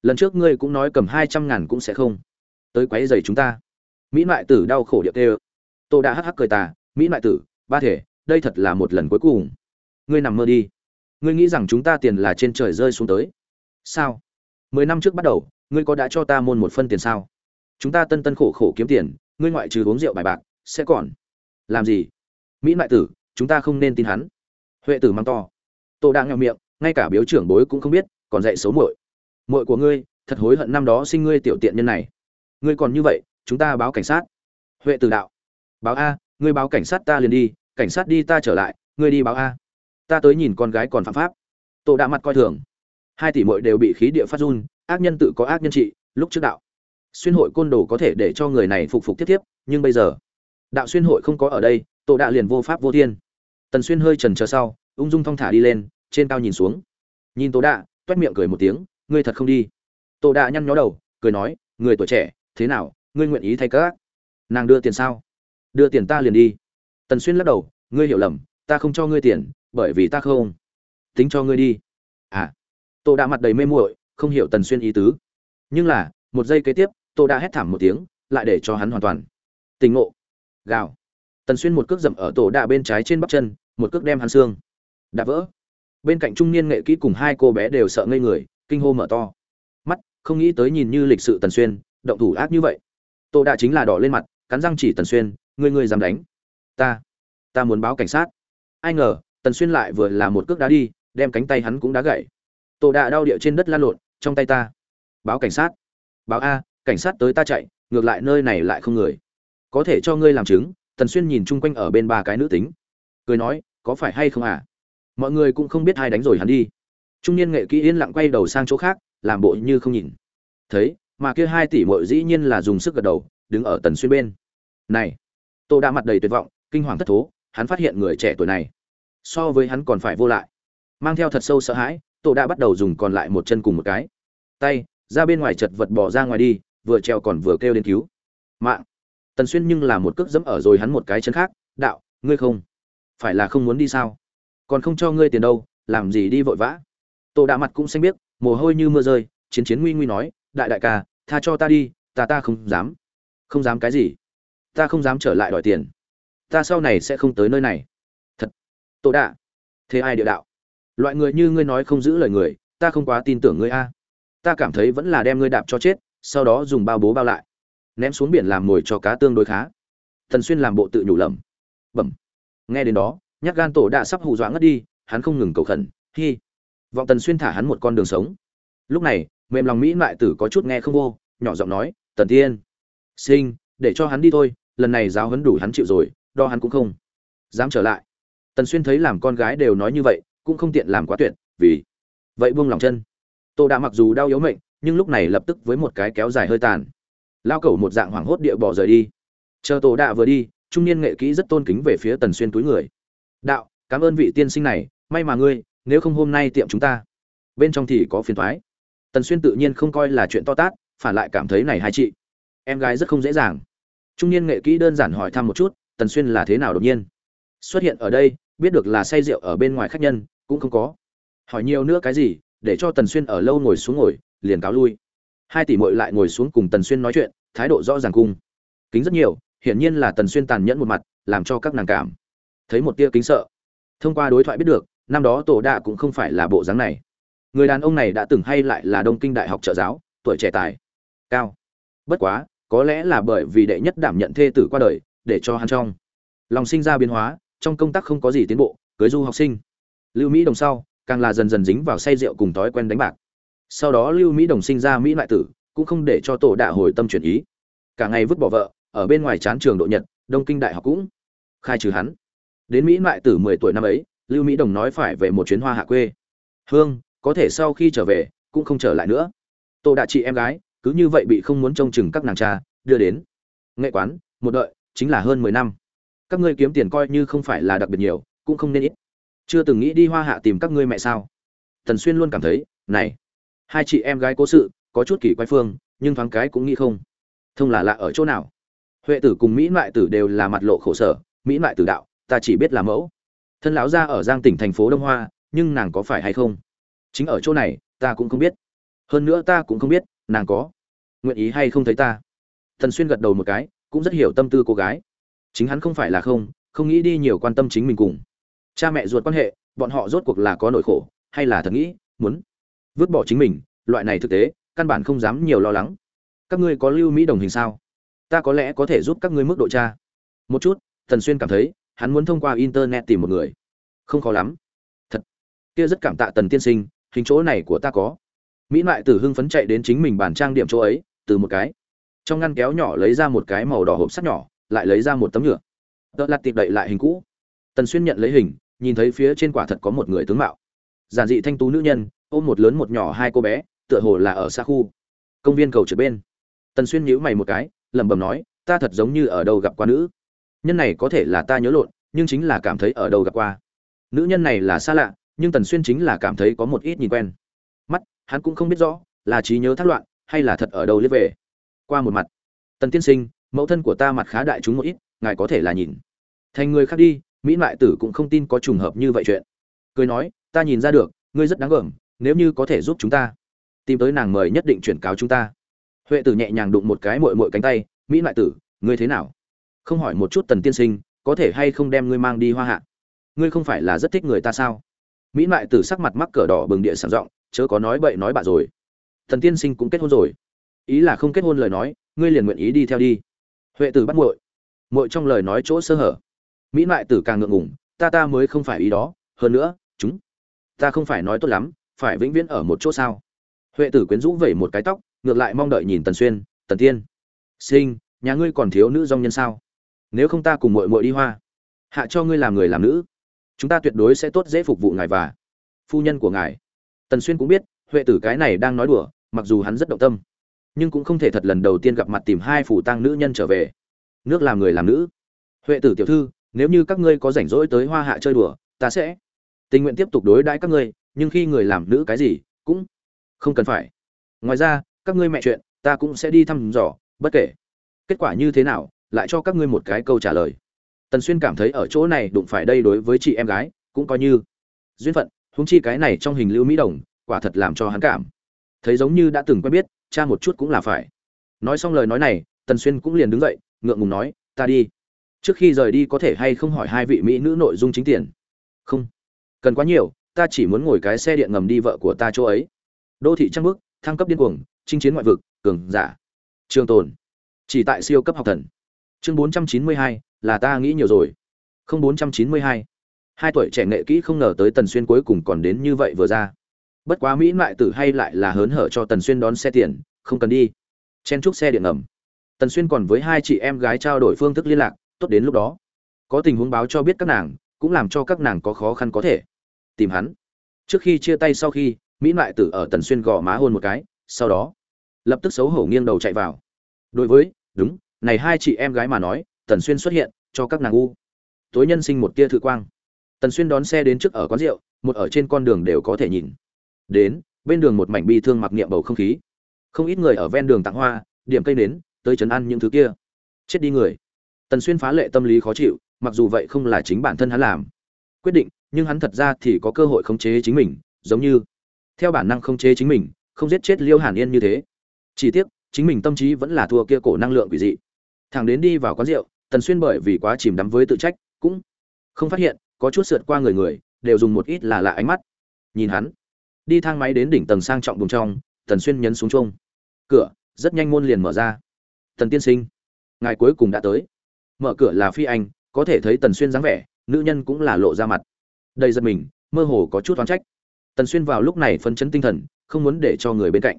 Lần trước ngươi cũng nói cầm hai trăm ngàn cũng sẽ không. Tới quấy rầy chúng ta. Mỹ mại tử đau khổ điệp tê tô đã hắc hắc cười tà, mỹ mại tử, ba thể, đây thật là một lần cuối cùng. Ngươi nằm mơ đi ngươi nghĩ rằng chúng ta tiền là trên trời rơi xuống tới? Sao? Mười năm trước bắt đầu, ngươi có đã cho ta môn một phân tiền sao? Chúng ta tân tân khổ khổ kiếm tiền, ngươi ngoại trừ uống rượu bài bạc, sẽ còn. Làm gì? Mỹ ngoại tử, chúng ta không nên tin hắn. Huệ tử mang to. Tô đang nghèo miệng, ngay cả biếu trưởng bối cũng không biết, còn dạy xấu muội. Muội của ngươi, thật hối hận năm đó sinh ngươi tiểu tiện nhân này. Ngươi còn như vậy, chúng ta báo cảnh sát. Huệ tử đạo. Báo a, ngươi báo cảnh sát ta liền đi, cảnh sát đi ta trở lại, ngươi đi báo a ta tới nhìn con gái còn phạm pháp. Tổ đạ mặt coi thường. Hai tỷ mội đều bị khí địa phát run, ác nhân tự có ác nhân trị, lúc trước đạo. Xuyên hội côn đồ có thể để cho người này phục phục tiếp tiếp, nhưng bây giờ, đạo xuyên hội không có ở đây, tổ đạ liền vô pháp vô thiên. Tần xuyên hơi trần chờ sau, ung dung thong thả đi lên, trên cao nhìn xuống. Nhìn tổ đạ toét miệng cười một tiếng, ngươi thật không đi. Tổ đạ nhăn nhó đầu, cười nói, người tuổi trẻ, thế nào, ngươi nguyện ý thay các? Nàng đưa tiền sao? Đưa tiền ta liền đi. Tần xuyên lắc đầu, ngươi hiểu lầm, ta không cho ngươi tiền bởi vì ta không. Tính cho ngươi đi. À. Tô đã mặt đầy mê muội, không hiểu tần xuyên ý tứ. Nhưng là, một giây kế tiếp, tô đã hét thảm một tiếng, lại để cho hắn hoàn toàn. Tình ngộ. Gào. Tần xuyên một cước dậm ở tổ đạ bên trái trên bắp chân, một cước đem hắn xương. Đạp vỡ. Bên cạnh trung niên nghệ kỹ cùng hai cô bé đều sợ ngây người, kinh hô mở to. Mắt, không nghĩ tới nhìn như lịch sự tần xuyên, động thủ ác như vậy. Tổ đạ chính là đỏ lên mặt, cắn răng chỉ tần xuyên, ngươi ngươi dám đánh. Ta ta muốn báo cảnh sát. Ai ngờ tần xuyên lại vừa là một cước đá đi, đem cánh tay hắn cũng đá gãy. Tổ đạ đau địa trên đất lan lộn, trong tay ta. Báo cảnh sát. Báo a, cảnh sát tới ta chạy, ngược lại nơi này lại không người. Có thể cho ngươi làm chứng, tần xuyên nhìn chung quanh ở bên ba cái nữ tính. Cười nói, có phải hay không à? Mọi người cũng không biết ai đánh rồi hắn đi. Trung niên nghệ kỹ yên lặng quay đầu sang chỗ khác, làm bộ như không nhìn. Thấy, mà kia hai tỷ mội dĩ nhiên là dùng sức gật đầu, đứng ở tần xuyên bên. Này, tô đã mặt đầy tuyệt vọng, kinh hoàng thất thố, hắn phát hiện người trẻ tuổi này so với hắn còn phải vô lại. Mang theo thật sâu sợ hãi, tổ đã bắt đầu dùng còn lại một chân cùng một cái. Tay, ra bên ngoài chật vật bỏ ra ngoài đi, vừa treo còn vừa kêu đến cứu. Mạng. Tần xuyên nhưng là một cước dẫm ở rồi hắn một cái chân khác, đạo, ngươi không? Phải là không muốn đi sao? Còn không cho ngươi tiền đâu, làm gì đi vội vã? Tổ đạ mặt cũng xanh biết mồ hôi như mưa rơi, chiến chiến nguy nguy nói, đại đại ca, tha cho ta đi, ta ta không dám. Không dám cái gì? Ta không dám trở lại đòi tiền. Ta sau này sẽ không tới nơi này tổ đạ. Thế ai địa đạo? Loại người như ngươi nói không giữ lời người, ta không quá tin tưởng ngươi a. Ta cảm thấy vẫn là đem ngươi đạp cho chết, sau đó dùng bao bố bao lại. Ném xuống biển làm mồi cho cá tương đối khá. Thần xuyên làm bộ tự nhủ lầm bẩm. Nghe đến đó, nhát gan tổ đạ sắp hù dọa ngất đi, hắn không ngừng cầu khẩn, hi. Vọng tần xuyên thả hắn một con đường sống. Lúc này, mềm lòng mỹ mại tử có chút nghe không vô, nhỏ giọng nói, tần tiên, sinh, để cho hắn đi thôi, lần này giáo huấn đủ hắn chịu rồi, đo hắn cũng không dám trở lại tần xuyên thấy làm con gái đều nói như vậy, cũng không tiện làm quá tuyệt, vì vậy buông lòng chân. Tô đã mặc dù đau yếu mệnh, nhưng lúc này lập tức với một cái kéo dài hơi tàn. Lao cẩu một dạng hoảng hốt địa bỏ rời đi. Chờ tổ đạ vừa đi, trung niên nghệ kỹ rất tôn kính về phía tần xuyên túi người. Đạo, cảm ơn vị tiên sinh này, may mà ngươi, nếu không hôm nay tiệm chúng ta. Bên trong thì có phiền thoái tần xuyên tự nhiên không coi là chuyện to tát, phản lại cảm thấy này hai chị. Em gái rất không dễ dàng. Trung niên nghệ kỹ đơn giản hỏi thăm một chút, tần xuyên là thế nào đột nhiên? Xuất hiện ở đây, biết được là say rượu ở bên ngoài khách nhân, cũng không có. Hỏi nhiều nữa cái gì, để cho tần xuyên ở lâu ngồi xuống ngồi, liền cáo lui. Hai tỷ mội lại ngồi xuống cùng tần xuyên nói chuyện, thái độ rõ ràng cung kính rất nhiều, hiển nhiên là tần xuyên tàn nhẫn một mặt, làm cho các nàng cảm thấy một tia kính sợ. Thông qua đối thoại biết được, năm đó tổ đạ cũng không phải là bộ dáng này. Người đàn ông này đã từng hay lại là đông kinh đại học trợ giáo, tuổi trẻ tài, cao. Bất quá, có lẽ là bởi vì đệ nhất đảm nhận thê tử qua đời, để cho hắn trong lòng sinh ra biến hóa trong công tác không có gì tiến bộ, cưới du học sinh. Lưu mỹ đồng sau, càng là dần dần dính vào say rượu cùng thói quen đánh bạc. Sau đó lưu mỹ đồng sinh ra mỹ lại tử, cũng không để cho tổ đạ hồi tâm chuyển ý. Cả ngày vứt bỏ vợ, ở bên ngoài chán trường độ nhật, đông kinh đại học cũng khai trừ hắn. Đến mỹ lại tử mười tuổi năm ấy, lưu mỹ đồng nói phải về một chuyến hoa hạ quê. Hương, có thể sau khi trở về, cũng không trở lại nữa. Tổ đạ chị em gái, cứ như vậy bị không muốn trông chừng các nàng cha, đưa đến. Nghệ quán, một đợi, chính là hơn mười năm các ngươi kiếm tiền coi như không phải là đặc biệt nhiều, cũng không nên ít. Chưa từng nghĩ đi hoa hạ tìm các ngươi mẹ sao? Tần xuyên luôn cảm thấy, này, hai chị em gái cố sự, có chút kỳ quái phương, nhưng thoáng cái cũng nghĩ không. Thông là lạ ở chỗ nào? Huệ tử cùng mỹ mại tử đều là mặt lộ khổ sở, mỹ mại tử đạo, ta chỉ biết là mẫu. Thân lão ra ở giang tỉnh thành phố đông hoa, nhưng nàng có phải hay không? Chính ở chỗ này, ta cũng không biết. Hơn nữa ta cũng không biết, nàng có nguyện ý hay không thấy ta. Thần xuyên gật đầu một cái, cũng rất hiểu tâm tư cô gái chính hắn không phải là không không nghĩ đi nhiều quan tâm chính mình cùng. Cha mẹ ruột quan hệ, bọn họ rốt cuộc là có nỗi khổ, hay là thật nghĩ, muốn vứt bỏ chính mình, loại này thực tế, căn bản không dám nhiều lo lắng. Các ngươi có lưu mỹ đồng hình sao? Ta có lẽ có thể giúp các ngươi mức độ cha một chút thần xuyên cảm thấy, hắn muốn thông qua internet tìm một người. Không khó lắm. Thật. Kia rất cảm tạ tần tiên sinh, hình chỗ này của ta có. Mỹ mại tử hưng phấn chạy đến chính mình bản trang điểm chỗ ấy, từ một cái trong ngăn kéo nhỏ lấy ra một cái màu đỏ hộp sắt nhỏ lại lấy ra một tấm nhựa. Tợ lặt tiệp đậy lại hình cũ. Tần xuyên nhận lấy hình, nhìn thấy phía trên quả thật có một người tướng mạo. Giản dị thanh tú nữ nhân, ôm một lớn một nhỏ hai cô bé, tựa hồ là ở xa khu. Công viên cầu trượt bên. Tần xuyên nhíu mày một cái, lẩm bẩm nói, ta thật giống như ở đâu gặp qua nữ. Nhân này có thể là ta nhớ lộn, nhưng chính là cảm thấy ở đâu gặp qua. Nữ nhân này là xa lạ, nhưng tần xuyên chính là cảm thấy có một ít nhìn quen. Mắt, hắn cũng không biết rõ, là trí nhớ thác loạn, hay là thật ở đâu liếc về. Qua một mặt. Tần tiên sinh mẫu thân của ta mặt khá đại chúng một ít, ngài có thể là nhìn. Thành người khác đi, mỹ mại tử cũng không tin có trùng hợp như vậy chuyện. Cười nói, ta nhìn ra được, ngươi rất đáng gờm, nếu như có thể giúp chúng ta, tìm tới nàng mời nhất định chuyển cáo chúng ta. Huệ tử nhẹ nhàng đụng một cái mội mội cánh tay, mỹ mại tử, ngươi thế nào? Không hỏi một chút tần tiên sinh, có thể hay không đem ngươi mang đi hoa hạ? Ngươi không phải là rất thích người ta sao? Mỹ mại tử sắc mặt mắc cỡ đỏ bừng địa sảng giọng, chớ có nói bậy nói bạ rồi. Thần tiên sinh cũng kết hôn rồi. Ý là không kết hôn lời nói, ngươi liền nguyện ý đi theo đi huệ tử bắt muội. Muội trong lời nói chỗ sơ hở. Mỹ mại tử càng ngượng ngùng, ta ta mới không phải ý đó, hơn nữa, chúng, ta không phải nói tốt lắm, phải vĩnh viễn ở một chỗ sao? Huệ tử quyến rũ vẩy một cái tóc, ngược lại mong đợi nhìn tần xuyên, tần tiên, sinh, nhà ngươi còn thiếu nữ dòng nhân sao? Nếu không ta cùng muội muội đi hoa. Hạ cho ngươi làm người làm nữ. Chúng ta tuyệt đối sẽ tốt dễ phục vụ ngài và phu nhân của ngài. Tần xuyên cũng biết, huệ tử cái này đang nói đùa, mặc dù hắn rất động tâm nhưng cũng không thể thật lần đầu tiên gặp mặt tìm hai phủ tăng nữ nhân trở về. Nước làm người làm nữ. Huệ tử tiểu thư, nếu như các ngươi có rảnh rỗi tới hoa hạ chơi đùa, ta sẽ. Tình nguyện tiếp tục đối đãi các ngươi, nhưng khi người làm nữ cái gì, cũng không cần phải. Ngoài ra, các ngươi mẹ chuyện, ta cũng sẽ đi thăm dò, bất kể. Kết quả như thế nào, lại cho các ngươi một cái câu trả lời. Tần xuyên cảm thấy ở chỗ này đụng phải đây đối với chị em gái, cũng coi như duyên phận húng chi cái này trong hình lưu mỹ đồng, quả thật làm cho hắn cảm. Thấy giống như đã từng quen biết cha một chút cũng là phải. Nói xong lời nói này, tần xuyên cũng liền đứng dậy, ngượng ngùng nói, ta đi. Trước khi rời đi có thể hay không hỏi hai vị mỹ nữ nội dung chính tiền? Không. Cần quá nhiều, ta chỉ muốn ngồi cái xe điện ngầm đi vợ của ta chỗ ấy. Đô thị trăng bước thăng cấp điên cuồng, chinh chiến ngoại vực, cường giả. Trường tồn. Chỉ tại siêu cấp học thần. Chương bốn trăm chín mươi hai, là ta nghĩ nhiều rồi. Không bốn trăm chín mươi hai. Hai tuổi trẻ nghệ kỹ không ngờ tới tần xuyên cuối cùng còn đến như vậy vừa ra bất quá mỹ lại tử hay lại là hớn hở cho tần xuyên đón xe tiền, không cần đi. Chen chúc xe điện ngầm. Tần xuyên còn với hai chị em gái trao đổi phương thức liên lạc, tốt đến lúc đó. Có tình huống báo cho biết các nàng, cũng làm cho các nàng có khó khăn có thể. Tìm hắn. Trước khi chia tay sau khi, mỹ lại tử ở tần xuyên gò má hôn một cái, sau đó, lập tức xấu hổ nghiêng đầu chạy vào. Đối với, đúng, này hai chị em gái mà nói, tần xuyên xuất hiện cho các nàng u. Tối nhân sinh một tia thử quang. Tần xuyên đón xe đến trước ở quán rượu, một ở trên con đường đều có thể nhìn đến, bên đường một mảnh bi thương mặc niệm bầu không khí. Không ít người ở ven đường tặng hoa, điểm cây nến, tới chấn ăn những thứ kia. Chết đi người. Tần xuyên phá lệ tâm lý khó chịu, mặc dù vậy không là chính bản thân hắn làm. Quyết định, nhưng hắn thật ra thì có cơ hội khống chế chính mình, giống như, theo bản năng khống chế chính mình, không giết chết liêu hàn yên như thế. Chỉ tiếc, chính mình tâm trí vẫn là thua kia cổ năng lượng quỷ dị. Thằng đến đi vào quán rượu, tần xuyên bởi vì quá chìm đắm với tự trách, cũng không phát hiện, có chút sượt qua người người, đều dùng một ít là lạ ánh mắt. Nhìn hắn đi thang máy đến đỉnh tầng sang trọng vùng trong, tần xuyên nhấn xuống chung cửa, rất nhanh môn liền mở ra. Tần tiên sinh, ngài cuối cùng đã tới. Mở cửa là phi anh, có thể thấy tần xuyên dáng vẻ, nữ nhân cũng là lộ ra mặt. Đầy giật mình, mơ hồ có chút oán trách. Tần xuyên vào lúc này phấn chấn tinh thần, không muốn để cho người bên cạnh.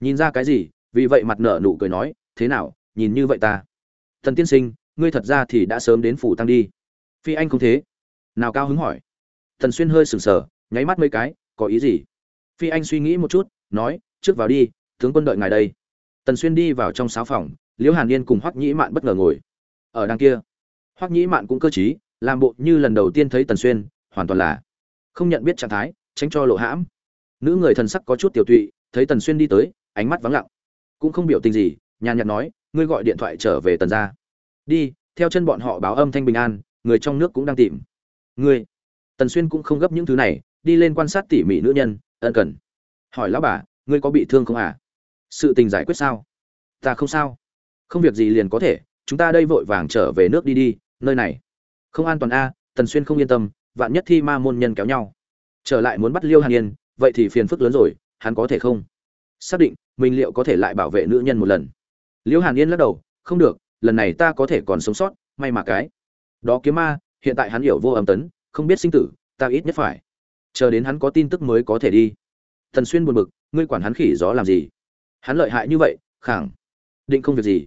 Nhìn ra cái gì, vì vậy mặt nở nụ cười nói, thế nào, nhìn như vậy ta? Tần tiên sinh, ngươi thật ra thì đã sớm đến phủ tăng đi. Phi anh không thế. Nào cao hứng hỏi. Tần xuyên hơi sừng sờ, nháy mắt mấy cái, có ý gì? Phi anh suy nghĩ một chút, nói, trước vào đi, tướng quân đợi ngài đây. Tần xuyên đi vào trong sáu phòng, liễu hàn yên cùng hoắc nhĩ mạn bất ngờ ngồi ở đằng kia. Hoắc nhĩ mạn cũng cơ trí, làm bộ như lần đầu tiên thấy tần xuyên, hoàn toàn là không nhận biết trạng thái, tránh cho lộ hãm. Nữ người thần sắc có chút tiểu tụy, thấy tần xuyên đi tới, ánh mắt vắng lặng. Cũng không biểu tình gì, nhàn nhạt nói, ngươi gọi điện thoại trở về tần gia. Đi, theo chân bọn họ báo âm thanh bình an, người trong nước cũng đang tìm. Ngươi? Tần xuyên cũng không gấp những thứ này, đi lên quan sát tỉ mỉ nữ nhân ân cần. Hỏi lão bà, ngươi có bị thương không à? Sự tình giải quyết sao? Ta không sao. Không việc gì liền có thể, chúng ta đây vội vàng trở về nước đi đi, nơi này. Không an toàn a, tần xuyên không yên tâm, vạn nhất thi ma môn nhân kéo nhau. Trở lại muốn bắt liêu hàn yên, vậy thì phiền phức lớn rồi, hắn có thể không? Xác định, mình liệu có thể lại bảo vệ nữ nhân một lần. Liêu hàn yên lắc đầu, không được, lần này ta có thể còn sống sót, may mà cái. Đó kiếm ma, hiện tại hắn hiểu vô âm tấn, không biết sinh tử, ta ít nhất phải chờ đến hắn có tin tức mới có thể đi. Thần xuyên buồn bực, ngươi quản hắn khỉ gió làm gì? Hắn lợi hại như vậy, khẳng định không việc gì.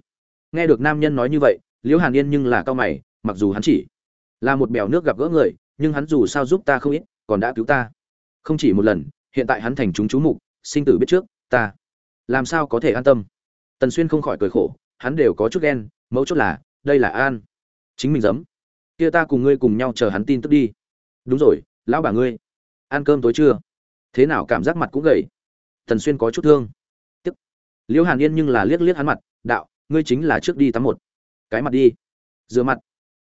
Nghe được nam nhân nói như vậy, liễu hàn yên nhưng là cao mày, mặc dù hắn chỉ là một bèo nước gặp gỡ người, nhưng hắn dù sao giúp ta không ít, còn đã cứu ta. Không chỉ một lần, hiện tại hắn thành chúng chú mục, sinh tử biết trước, ta làm sao có thể an tâm? Tần xuyên không khỏi cười khổ, hắn đều có chút ghen, mấu chốt là, đây là an. Chính mình giấm kia ta cùng ngươi cùng nhau chờ hắn tin tức đi. Đúng rồi, lão bà ngươi ăn cơm tối trưa. Thế nào cảm giác mặt cũng gầy. Thần xuyên có chút thương. Tức. Liễu hàn yên nhưng là liếc liếc hắn mặt, đạo, ngươi chính là trước đi tắm một. Cái mặt đi. Rửa mặt.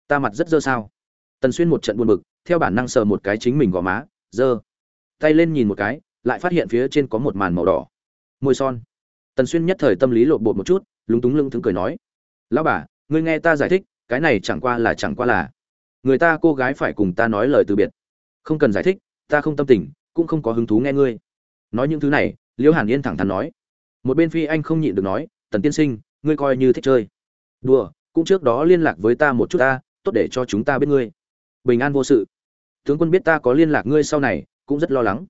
Ta mặt rất dơ sao? Tần xuyên một trận buồn bực, theo bản năng sờ một cái chính mình gò má, dơ. Tay lên nhìn một cái, lại phát hiện phía trên có một màn màu đỏ. Môi son. Tần xuyên nhất thời tâm lý lộn bột một chút, lúng túng lưng thứng cười nói, lão bà, ngươi nghe ta giải thích, cái này chẳng qua là chẳng qua là. Người ta cô gái phải cùng ta nói lời từ biệt. Không cần giải thích ta không tâm tình, cũng không có hứng thú nghe ngươi. Nói những thứ này, liễu hàn yên thẳng thắn nói. Một bên phi anh không nhịn được nói, tần tiên sinh, ngươi coi như thích chơi. Đùa, cũng trước đó liên lạc với ta một chút ta, tốt để cho chúng ta biết ngươi. Bình an vô sự. Tướng quân biết ta có liên lạc ngươi sau này, cũng rất lo lắng.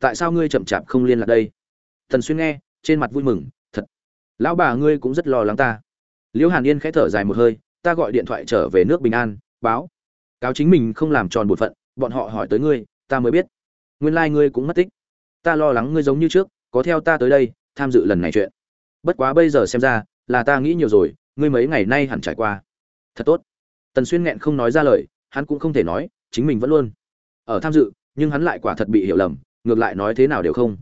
Tại sao ngươi chậm chạp không liên lạc đây? Thần xuyên nghe, trên mặt vui mừng, thật, lão bà ngươi cũng rất lo lắng ta. Liễu hàn yên khẽ thở dài một hơi, ta gọi điện thoại trở về nước bình an, báo. Cáo chính mình không làm tròn bổn phận, bọn họ hỏi tới ngươi ta mới biết. Nguyên lai ngươi cũng mất tích. Ta lo lắng ngươi giống như trước, có theo ta tới đây, tham dự lần này chuyện. Bất quá bây giờ xem ra, là ta nghĩ nhiều rồi, ngươi mấy ngày nay hẳn trải qua. Thật tốt. Tần xuyên nghẹn không nói ra lời, hắn cũng không thể nói, chính mình vẫn luôn ở tham dự, nhưng hắn lại quả thật bị hiểu lầm, ngược lại nói thế nào đều không.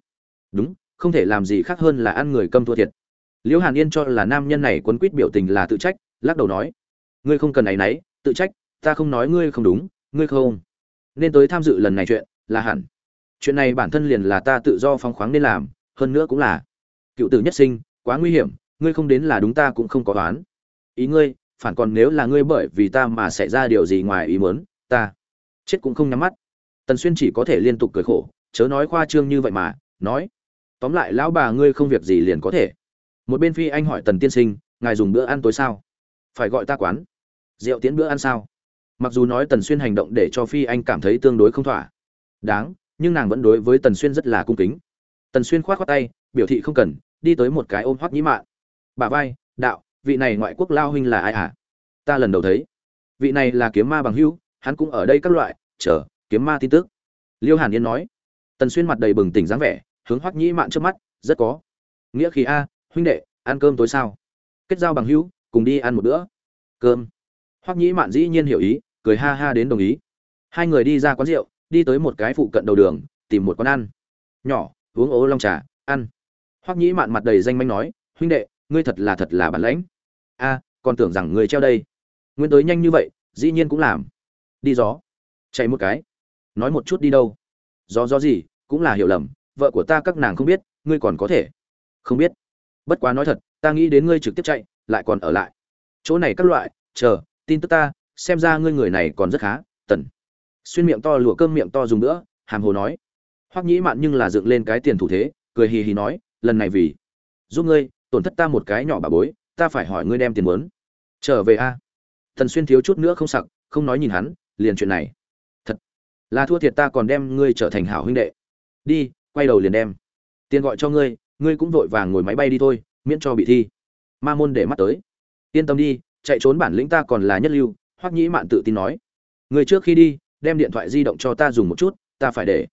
Đúng, không thể làm gì khác hơn là ăn người câm thua thiệt. Liễu hàn yên cho là nam nhân này quấn quýt biểu tình là tự trách, lắc đầu nói. Ngươi không cần áy náy tự trách, ta không nói ngươi không đúng, ngươi không nên tới tham dự lần này chuyện là hẳn. Chuyện này bản thân liền là ta tự do phóng khoáng nên làm, hơn nữa cũng là cựu tử nhất sinh, quá nguy hiểm, ngươi không đến là đúng ta cũng không có toán ý ngươi, phản còn nếu là ngươi bởi vì ta mà xảy ra điều gì ngoài ý muốn, ta chết cũng không nhắm mắt. Tần xuyên chỉ có thể liên tục cười khổ, chớ nói khoa trương như vậy mà, nói, tóm lại lão bà ngươi không việc gì liền có thể. Một bên phi anh hỏi tần tiên sinh, ngài dùng bữa ăn tối sao? Phải gọi ta quán. Rượu tiến bữa ăn sao? Mặc dù nói tần xuyên hành động để cho phi anh cảm thấy tương đối không thỏa. Đáng, nhưng nàng vẫn đối với tần xuyên rất là cung kính. Tần xuyên khoát khoát tay, biểu thị không cần, đi tới một cái ôm hoắc nhĩ mạn. Bà vai, đạo, vị này ngoại quốc lao huynh là ai à ta lần đầu thấy. Vị này là kiếm ma bằng hữu, hắn cũng ở đây các loại, chờ, kiếm ma tin tức. Liêu hàn yên nói. Tần xuyên mặt đầy bừng tỉnh dáng vẻ, hướng hoắc nhĩ mạn trước mắt, rất có. Nghĩa khí a, huynh đệ, ăn cơm tối sao? Kết giao bằng hữu, cùng đi ăn một bữa. Cơm hoắc nhĩ mạn dĩ nhiên hiểu ý, cười ha ha đến đồng ý. Hai người đi ra quán rượu, đi tới một cái phụ cận đầu đường, tìm một quán ăn. Nhỏ, uống ố long trà, ăn. Hoắc nhĩ mạn mặt đầy danh manh nói, huynh đệ, ngươi thật là thật là bản lãnh. A, còn tưởng rằng người treo đây. Nguyên tới nhanh như vậy, dĩ nhiên cũng làm. Đi gió. Chạy một cái. Nói một chút đi đâu. Gió gió gì, cũng là hiểu lầm, vợ của ta các nàng không biết, ngươi còn có thể. Không biết. Bất quá nói thật, ta nghĩ đến ngươi trực tiếp chạy, lại còn ở lại. Chỗ này các loại, chờ tin tức ta, xem ra ngươi người này còn rất khá, tần. Xuyên miệng to lụa cơm miệng to dùng nữa, hàm hồ nói. Hoắc nhĩ mạn nhưng là dựng lên cái tiền thủ thế, cười hì hì nói, lần này vì giúp ngươi, tổn thất ta một cái nhỏ bà bối, ta phải hỏi ngươi đem tiền muốn. Trở về a. Thần xuyên thiếu chút nữa không sặc, không nói nhìn hắn, liền chuyện này. Thật là thua thiệt ta còn đem ngươi trở thành hảo huynh đệ. Đi, quay đầu liền đem. Tiền gọi cho ngươi ngươi cũng vội vàng ngồi máy bay đi thôi, miễn cho bị thi. Ma môn để mắt tới. Yên tâm đi chạy trốn bản lĩnh ta còn là nhất lưu, hoắc nhĩ mạn tự tin nói. Người trước khi đi, đem điện thoại di động cho ta dùng một chút, ta phải để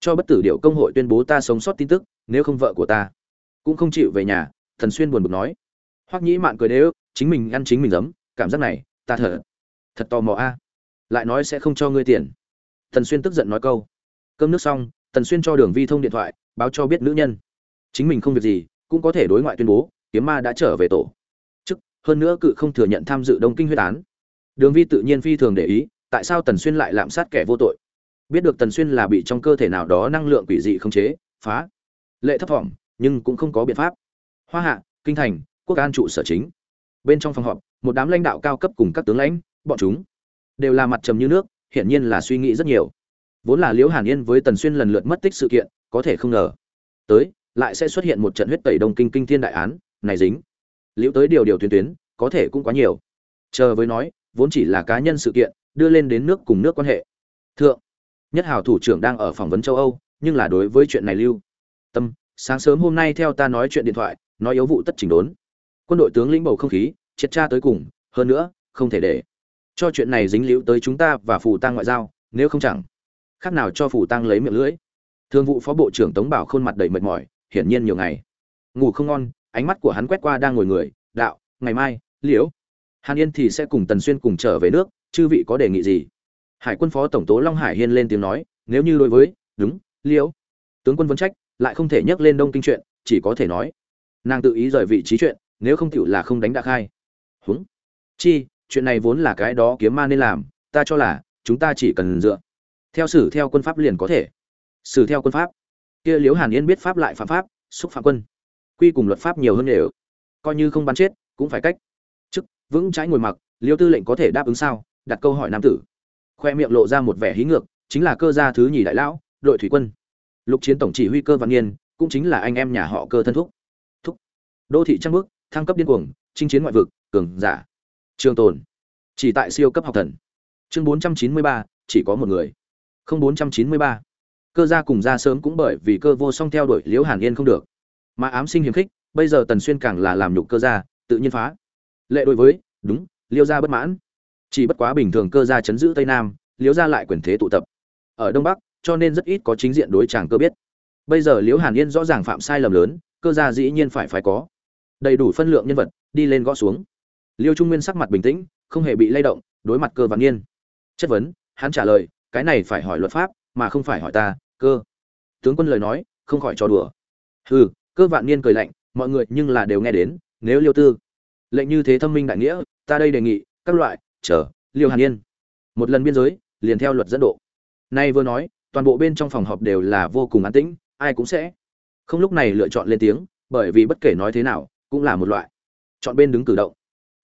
cho bất tử điệu công hội tuyên bố ta sống sót tin tức, nếu không vợ của ta cũng không chịu về nhà, thần xuyên buồn bực nói. Hoắc nhĩ mạn cười đế ức chính mình ăn chính mình giấm cảm giác này, ta thở thật tò mò a. Lại nói sẽ không cho ngươi tiền. Thần xuyên tức giận nói câu. Cơm nước xong, thần xuyên cho đường vi thông điện thoại, báo cho biết nữ nhân. Chính mình không việc gì, cũng có thể đối ngoại tuyên bố, kiếm ma đã trở về tổ hơn nữa cự không thừa nhận tham dự đông kinh huyết án. Đường vi tự nhiên phi thường để ý, tại sao tần xuyên lại lạm sát kẻ vô tội? Biết được tần xuyên là bị trong cơ thể nào đó năng lượng quỷ dị không chế, phá. Lệ thấp thỏm nhưng cũng không có biện pháp. Hoa hạ, kinh thành, quốc an trụ sở chính. Bên trong phòng họp, một đám lãnh đạo cao cấp cùng các tướng lãnh, bọn chúng đều là mặt trầm như nước, hiển nhiên là suy nghĩ rất nhiều. Vốn là liễu hàn yên với tần xuyên lần lượt mất tích sự kiện, có thể không ngờ, tới, lại sẽ xuất hiện một trận huyết tẩy đông kinh kinh thiên đại án, này dính liễu tới điều điều tuyến tuyến, có thể cũng quá nhiều. Chờ với nói, vốn chỉ là cá nhân sự kiện, đưa lên đến nước cùng nước quan hệ. Thượng, nhất hào thủ trưởng đang ở phỏng vấn châu âu, nhưng là đối với chuyện này lưu. Tâm, sáng sớm hôm nay theo ta nói chuyện điện thoại, nói yếu vụ tất chỉnh đốn. Quân đội tướng lĩnh bầu không khí, triệt tra tới cùng, hơn nữa, không thể để cho chuyện này dính liễu tới chúng ta và phủ tăng ngoại giao, nếu không chẳng khác nào cho phủ tăng lấy miệng lưỡi. Thương vụ phó bộ trưởng tống bảo khuôn mặt đầy mệt mỏi, hiển nhiên nhiều ngày ngủ không ngon ánh mắt của hắn quét qua đang ngồi người, đạo, ngày mai, liễu, hàn yên thì sẽ cùng tần xuyên cùng trở về nước, chư vị có đề nghị gì? Hải quân phó tổng tố long hải hiên lên tiếng nói, nếu như đối với, đúng, liễu. Tướng quân vấn trách, lại không thể nhắc lên đông kinh chuyện, chỉ có thể nói, nàng tự ý rời vị trí chuyện, nếu không chịu là không đánh đã khai. Húng. Chi, chuyện này vốn là cái đó kiếm ma nên làm, ta cho là, chúng ta chỉ cần dựa theo sử theo quân pháp liền có thể. Sử theo quân pháp. Kia liễu hàn yên biết pháp lại phạm pháp, xúc phạm quân quy cùng luật pháp nhiều hơn đều. Coi như không bắn chết cũng phải cách. Chức vững trái ngồi mặc liêu tư lệnh có thể đáp ứng sao? Đặt câu hỏi nam tử. Khoe miệng lộ ra một vẻ hí ngược chính là cơ gia thứ nhì đại lão đội thủy quân. Lục chiến tổng chỉ huy cơ văn niên cũng chính là anh em nhà họ cơ thân thúc. Thúc. Đô thị trăng bước thăng cấp điên cuồng chinh chiến ngoại vực cường giả. Trường tồn. Chỉ tại siêu cấp học thần. Chương 493, chỉ có một người. Không 493. cơ gia cùng ra sớm cũng bởi vì cơ vô song theo đuổi liễu hàn yên không được mà ám sinh hiếm khích, bây giờ tần xuyên càng là làm nhục cơ gia, tự nhiên phá. Lệ đối với, đúng, liêu gia bất mãn. Chỉ bất quá bình thường cơ gia chấn giữ tây nam, liêu gia lại quyền thế tụ tập. Ở đông bắc, cho nên rất ít có chính diện đối chàng cơ biết. Bây giờ liễu hàn yên rõ ràng phạm sai lầm lớn, cơ gia dĩ nhiên phải phải có. Đầy đủ phân lượng nhân vật, đi lên gõ xuống. Liêu trung nguyên sắc mặt bình tĩnh, không hề bị lay động, đối mặt cơ văn niên. Chất vấn, hắn trả lời, cái này phải hỏi luật pháp, mà không phải hỏi ta, cơ. Tướng quân lời nói, không khỏi trò đùa. Hừ cơ vạn niên cười lạnh, mọi người nhưng là đều nghe đến, nếu liêu tư lệnh như thế thâm minh đại nghĩa, ta đây đề nghị, các loại, chờ, liêu hàn yên một lần biên giới, liền theo luật dẫn độ. Nay vừa nói, toàn bộ bên trong phòng họp đều là vô cùng an tĩnh, ai cũng sẽ không lúc này lựa chọn lên tiếng, bởi vì bất kể nói thế nào, cũng là một loại chọn bên đứng cử động.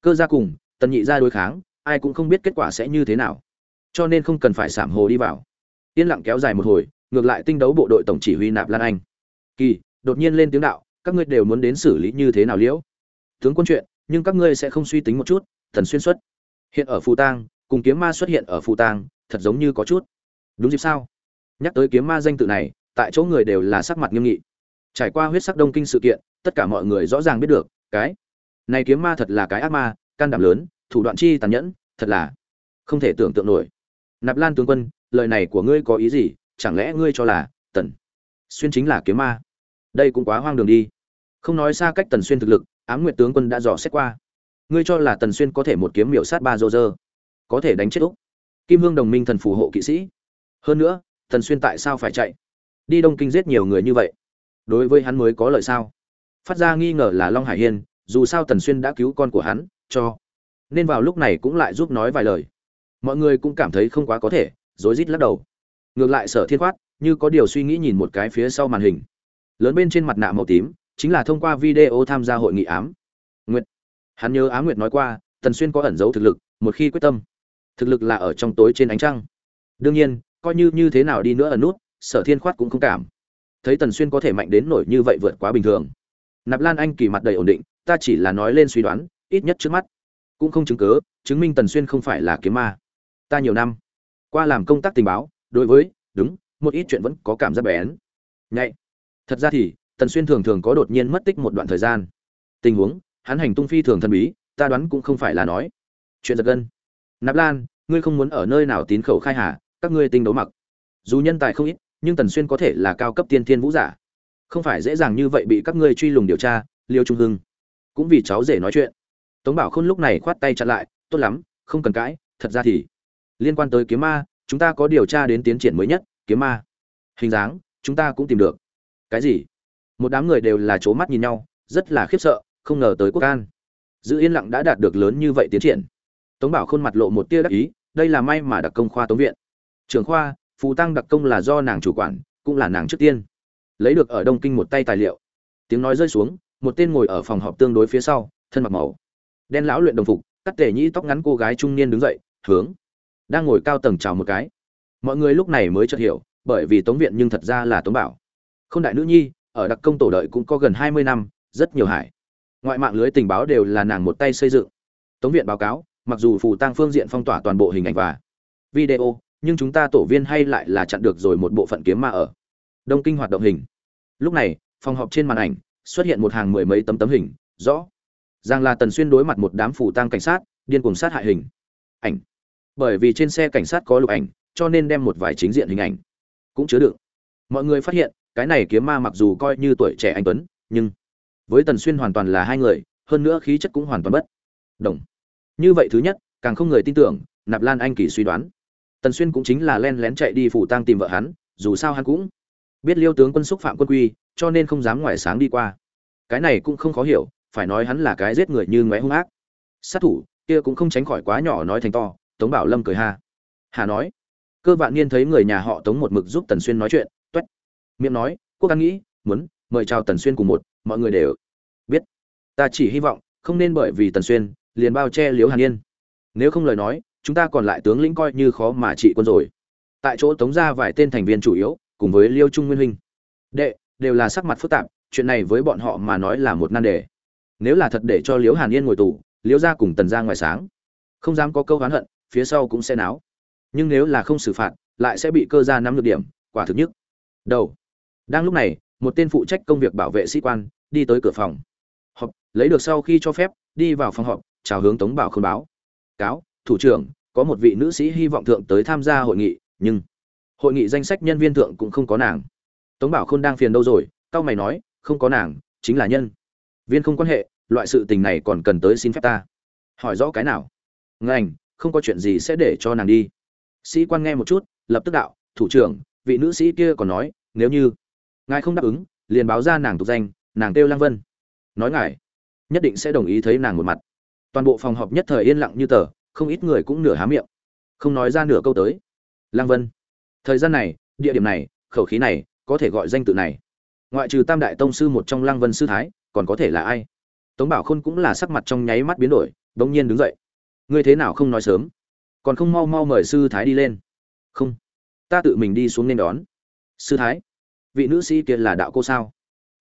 Cơ ra cùng, tần nhị ra đối kháng, ai cũng không biết kết quả sẽ như thế nào. Cho nên không cần phải sảm hồ đi vào. Yên lặng kéo dài một hồi, ngược lại tinh đấu bộ đội tổng chỉ huy nạp lan anh. Kỳ đột nhiên lên tiếng đạo, các ngươi đều muốn đến xử lý như thế nào liễu? Tướng quân chuyện, nhưng các ngươi sẽ không suy tính một chút, thần xuyên xuất. Hiện ở phù tang, cùng kiếm ma xuất hiện ở phù tang, thật giống như có chút. Đúng dịp sao? Nhắc tới kiếm ma danh tự này, tại chỗ người đều là sắc mặt nghiêm nghị. Trải qua huyết sắc đông kinh sự kiện, tất cả mọi người rõ ràng biết được, cái này kiếm ma thật là cái ác ma, can đảm lớn, thủ đoạn chi tàn nhẫn, thật là không thể tưởng tượng nổi. Nạp lan tướng quân, lời này của ngươi có ý gì? Chẳng lẽ ngươi cho là tần xuyên chính là kiếm ma? Đây cũng quá hoang đường đi. Không nói xa cách tần xuyên thực lực, ám nguyệt tướng quân đã dò xét qua. Ngươi cho là tần xuyên có thể một kiếm miểu sát ba dô dơ? Có thể đánh chết úc. Kim hương đồng minh thần phù hộ kỵ sĩ. Hơn nữa, tần xuyên tại sao phải chạy? Đi đông kinh giết nhiều người như vậy, đối với hắn mới có lợi sao? Phát ra nghi ngờ là long hải hiên, dù sao tần xuyên đã cứu con của hắn, cho. Nên vào lúc này cũng lại giúp nói vài lời. Mọi người cũng cảm thấy không quá có thể, rối rít lắc đầu. Ngược lại sở thiên khoát, như có điều suy nghĩ nhìn một cái phía sau màn hình lớn bên trên mặt nạ màu tím, chính là thông qua video tham gia hội nghị ám. Nguyệt. Hắn nhớ á nguyệt nói qua, tần xuyên có ẩn giấu thực lực, một khi quyết tâm, thực lực là ở trong tối trên ánh trăng. Đương nhiên, coi như như thế nào đi nữa ẩn nút, sở thiên khoát cũng không cảm. Thấy tần xuyên có thể mạnh đến nổi như vậy vượt quá bình thường. Nạp lan anh kỳ mặt đầy ổn định, ta chỉ là nói lên suy đoán, ít nhất trước mắt. Cũng không chứng cứ chứng minh tần xuyên không phải là kiếm ma. Ta nhiều năm qua làm công tác tình báo, đối với, đúng, một ít chuyện vẫn có cảm giác bén. Nhạy thật ra thì, tần xuyên thường thường có đột nhiên mất tích một đoạn thời gian. Tình huống, hắn hành tung phi thường thần bí, ta đoán cũng không phải là nói. Chuyện giật gân. Nạp lan, ngươi không muốn ở nơi nào tín khẩu khai hà, các ngươi tinh đấu mặc. Dù nhân tài không ít, nhưng tần xuyên có thể là cao cấp tiên thiên vũ giả. Không phải dễ dàng như vậy bị các ngươi truy lùng điều tra, liêu trung hưng. Cũng vì cháu rể nói chuyện. Tống bảo khôn lúc này khoát tay chặn lại, tốt lắm, không cần cãi, thật ra thì, liên quan tới kiếm ma, chúng ta có điều tra đến tiến triển mới nhất, kiếm ma. Hình dáng, chúng ta cũng tìm được cái gì? Một đám người đều là c mắt nhìn nhau, rất là khiếp sợ, không ngờ tới quốc an giữ yên lặng đã đạt được lớn như vậy tiến triển. Tống bảo khôn mặt lộ một tia đắc ý, đây là may mà đặc công khoa tống viện. Trưởng khoa, phù tăng đặc công là do nàng chủ quản, cũng là nàng trước tiên. Lấy được ở đông kinh một tay tài liệu. Tiếng nói rơi xuống, một tên ngồi ở phòng họp tương đối phía sau, thân mặc màu đen lão luyện đồng phục, cắt tể nhĩ tóc ngắn cô gái trung niên đứng dậy, hướng. Đang ngồi cao tầng chào một cái. Mọi người lúc này mới chợt hiểu, bởi vì tống viện nhưng thật ra là tống bảo không đại nữ nhi, ở đặc công tổ đợi cũng có gần hai mươi năm, rất nhiều hải. Ngoại mạng lưới tình báo đều là nàng một tay xây dựng. Tống viện báo cáo, mặc dù phù tăng phương diện phong tỏa toàn bộ hình ảnh và video, nhưng chúng ta tổ viên hay lại là chặn được rồi một bộ phận kiếm ma ở. Đông kinh hoạt động hình. Lúc này, phòng họp trên màn ảnh, xuất hiện một hàng mười mấy tấm tấm hình, rõ. Rằng là tần xuyên đối mặt một đám phù tăng cảnh sát, điên cuồng sát hại hình. Ảnh. Bởi vì trên xe cảnh sát có lục ảnh, cho nên đem một vài chính diện hình ảnh. Cũng chứa đựng. Mọi người phát hiện cái này kiếm ma mặc dù coi như tuổi trẻ anh tuấn, nhưng với tần xuyên hoàn toàn là hai người, hơn nữa khí chất cũng hoàn toàn bất đồng. Như vậy thứ nhất, càng không người tin tưởng, nạp lan anh kỳ suy đoán. Tần xuyên cũng chính là len lén chạy đi phủ tang tìm vợ hắn, dù sao hắn cũng biết liêu tướng quân xúc phạm quân quy, cho nên không dám ngoài sáng đi qua. Cái này cũng không khó hiểu, phải nói hắn là cái giết người như ngoé hung ác. Sát thủ, kia cũng không tránh khỏi quá nhỏ nói thành to, tống bảo lâm cười ha. Hà nói, cơ vạn niên thấy người nhà họ tống một mực giúp tần xuyên nói chuyện miệng nói, quốc an nghĩ, muốn mời chào tần xuyên cùng một, mọi người đều biết. Ta chỉ hy vọng không nên bởi vì tần xuyên, liền bao che liếu hàn yên. Nếu không lời nói, chúng ta còn lại tướng lĩnh coi như khó mà trị quân rồi. Tại chỗ tống ra vài tên thành viên chủ yếu, cùng với liêu trung nguyên huynh. Đệ, đều là sắc mặt phức tạp, chuyện này với bọn họ mà nói là một nan đề. Nếu là thật để cho liếu hàn yên ngồi tù liếu ra cùng tần ra ngoài sáng, không dám có câu oán hận, phía sau cũng sẽ náo. Nhưng nếu là không xử phạt, lại sẽ bị cơ ra nắm được điểm, quả thực nhất đầu đang lúc này, một tên phụ trách công việc bảo vệ sĩ quan đi tới cửa phòng. Họp, lấy được sau khi cho phép, đi vào phòng họp, chào hướng tống bảo khôn báo. Cáo, thủ trưởng, có một vị nữ sĩ hy vọng thượng tới tham gia hội nghị, nhưng hội nghị danh sách nhân viên thượng cũng không có nàng. Tống bảo khôn đang phiền đâu rồi tao mày nói, không có nàng, chính là nhân. Viên không quan hệ, loại sự tình này còn cần tới xin phép ta. Hỏi rõ cái nào? Ngành, không có chuyện gì sẽ để cho nàng đi. Sĩ quan nghe một chút, lập tức đạo, thủ trưởng, vị nữ sĩ kia còn nói, nếu như ngài không đáp ứng, liền báo ra nàng tục danh, nàng kêu lang vân. Nói ngài, nhất định sẽ đồng ý thấy nàng một mặt. Toàn bộ phòng họp nhất thời yên lặng như tờ, không ít người cũng nửa há miệng. Không nói ra nửa câu tới. Lang vân, thời gian này, địa điểm này, khẩu khí này, có thể gọi danh tự này. Ngoại trừ tam đại tông sư một trong lang vân sư thái, còn có thể là ai? Tống bảo khôn cũng là sắc mặt trong nháy mắt biến đổi, bỗng nhiên đứng dậy. Ngươi thế nào không nói sớm? Còn không mau mau mời sư thái đi lên. Không, ta tự mình đi xuống nên đón. Sư thái vị nữ sĩ kia là đạo cô sao?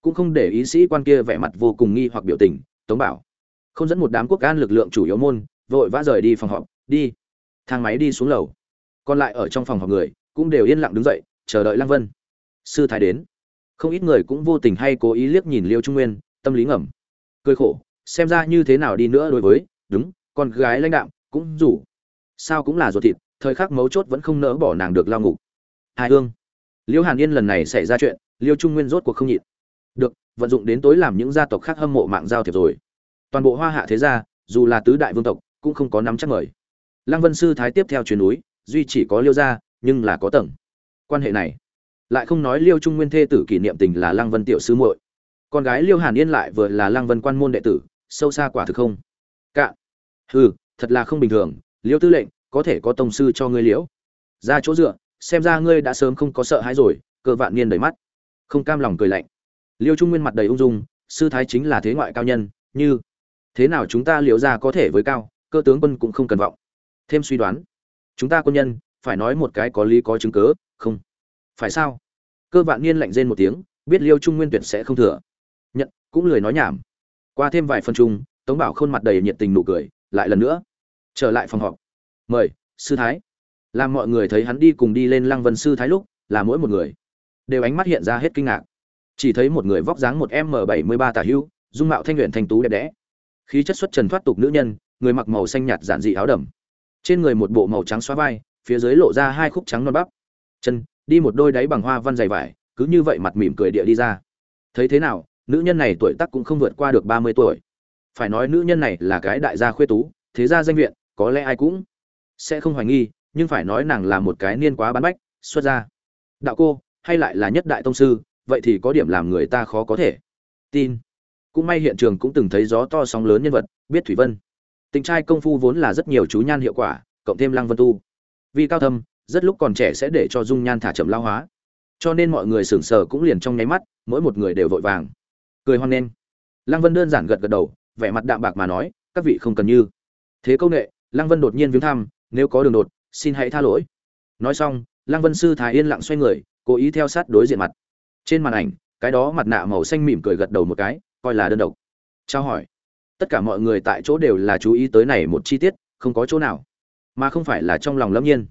Cũng không để ý sĩ quan kia vẻ mặt vô cùng nghi hoặc biểu tình, tống bảo. Không dẫn một đám quốc an lực lượng chủ yếu môn, vội vã rời đi phòng họp, đi. Thang máy đi xuống lầu. Còn lại ở trong phòng họp người, cũng đều yên lặng đứng dậy, chờ đợi lăng vân. Sư thái đến. Không ít người cũng vô tình hay cố ý liếc nhìn liêu trung nguyên, tâm lý ngầm. Cười khổ, xem ra như thế nào đi nữa đối với, đúng, con gái lãnh đạm, cũng rủ sao cũng là ruột thịt, thời khắc mấu chốt vẫn không nỡ bỏ nàng được lao ngục. Hai hương liêu hàn yên lần này xảy ra chuyện, liêu trung nguyên rốt cuộc không nhịn. Được, vận dụng đến tối làm những gia tộc khác hâm mộ mạng giao thiệp rồi. Toàn bộ hoa hạ thế gia, dù là tứ đại vương tộc, cũng không có nắm chắc mời. Lăng vân sư thái tiếp theo chuyến núi, duy chỉ có liêu gia, nhưng là có tầng. Quan hệ này, lại không nói liêu trung nguyên thê tử kỷ niệm tình là lăng vân tiểu sư muội. Con gái liêu hàn yên lại vừa là lăng vân quan môn đệ tử, sâu xa quả thực không. Cạn hừ, thật là không bình thường, liêu tư lệnh, có thể có tông sư cho ngươi liễu. Ra chỗ dựa xem ra ngươi đã sớm không có sợ hãi rồi, cơ vạn niên đầy mắt. Không cam lòng cười lạnh. Liêu trung nguyên mặt đầy ung dung, sư thái chính là thế ngoại cao nhân, như thế nào chúng ta liệu ra có thể với cao, cơ tướng quân cũng không cần vọng. Thêm suy đoán. Chúng ta quân nhân, phải nói một cái có lý có chứng cớ, không. Phải sao? Cơ vạn niên lạnh rên một tiếng, biết liêu trung nguyên tuyệt sẽ không thừa. Nhận, cũng lười nói nhảm. Qua thêm vài phân chung, tống bảo khôn mặt đầy nhiệt tình nụ cười, lại lần nữa. Trở lại phòng họp. Mời, sư thái làm mọi người thấy hắn đi cùng đi lên lăng vân sư thái lúc, là mỗi một người đều ánh mắt hiện ra hết kinh ngạc. Chỉ thấy một người vóc dáng một m bảy mươi ba tả hữu, dung mạo thanh luyện thanh tú đẹp đẽ. Khí chất xuất trần thoát tục nữ nhân, người mặc màu xanh nhạt giản dị áo đầm. Trên người một bộ màu trắng xóa vai, phía dưới lộ ra hai khúc trắng non bắp. Chân, đi một đôi đáy bằng hoa văn dày vải, cứ như vậy mặt mỉm cười địa đi ra. Thấy thế nào, nữ nhân này tuổi tác cũng không vượt qua được ba mươi tuổi. Phải nói nữ nhân này là cái đại gia khuê tú, thế gia danh viện, có lẽ ai cũng sẽ không hoài nghi nhưng phải nói nàng là một cái niên quá bán bách, xuất ra đạo cô, hay lại là nhất đại tông sư, vậy thì có điểm làm người ta khó có thể. Tin. Cũng may hiện trường cũng từng thấy gió to sóng lớn nhân vật, biết thủy vân. Tình trai công phu vốn là rất nhiều chú nhan hiệu quả, cộng thêm lăng vân tu. Vì cao thâm, rất lúc còn trẻ sẽ để cho dung nhan thả chậm lao hóa. Cho nên mọi người sửng sờ cũng liền trong nháy mắt, mỗi một người đều vội vàng. Cười hoan nghênh. Lăng vân đơn giản gật gật đầu, vẻ mặt đạm bạc mà nói, các vị không cần như. Thế công nghệ lăng vân đột nhiên viếng thăm, nếu có đường đột xin hãy tha lỗi. Nói xong, lăng vân sư thái yên lặng xoay người, cố ý theo sát đối diện mặt. Trên màn ảnh, cái đó mặt nạ màu xanh mỉm cười gật đầu một cái, coi là đơn độc. Trao hỏi. Tất cả mọi người tại chỗ đều là chú ý tới này một chi tiết, không có chỗ nào. Mà không phải là trong lòng lâm nhiên.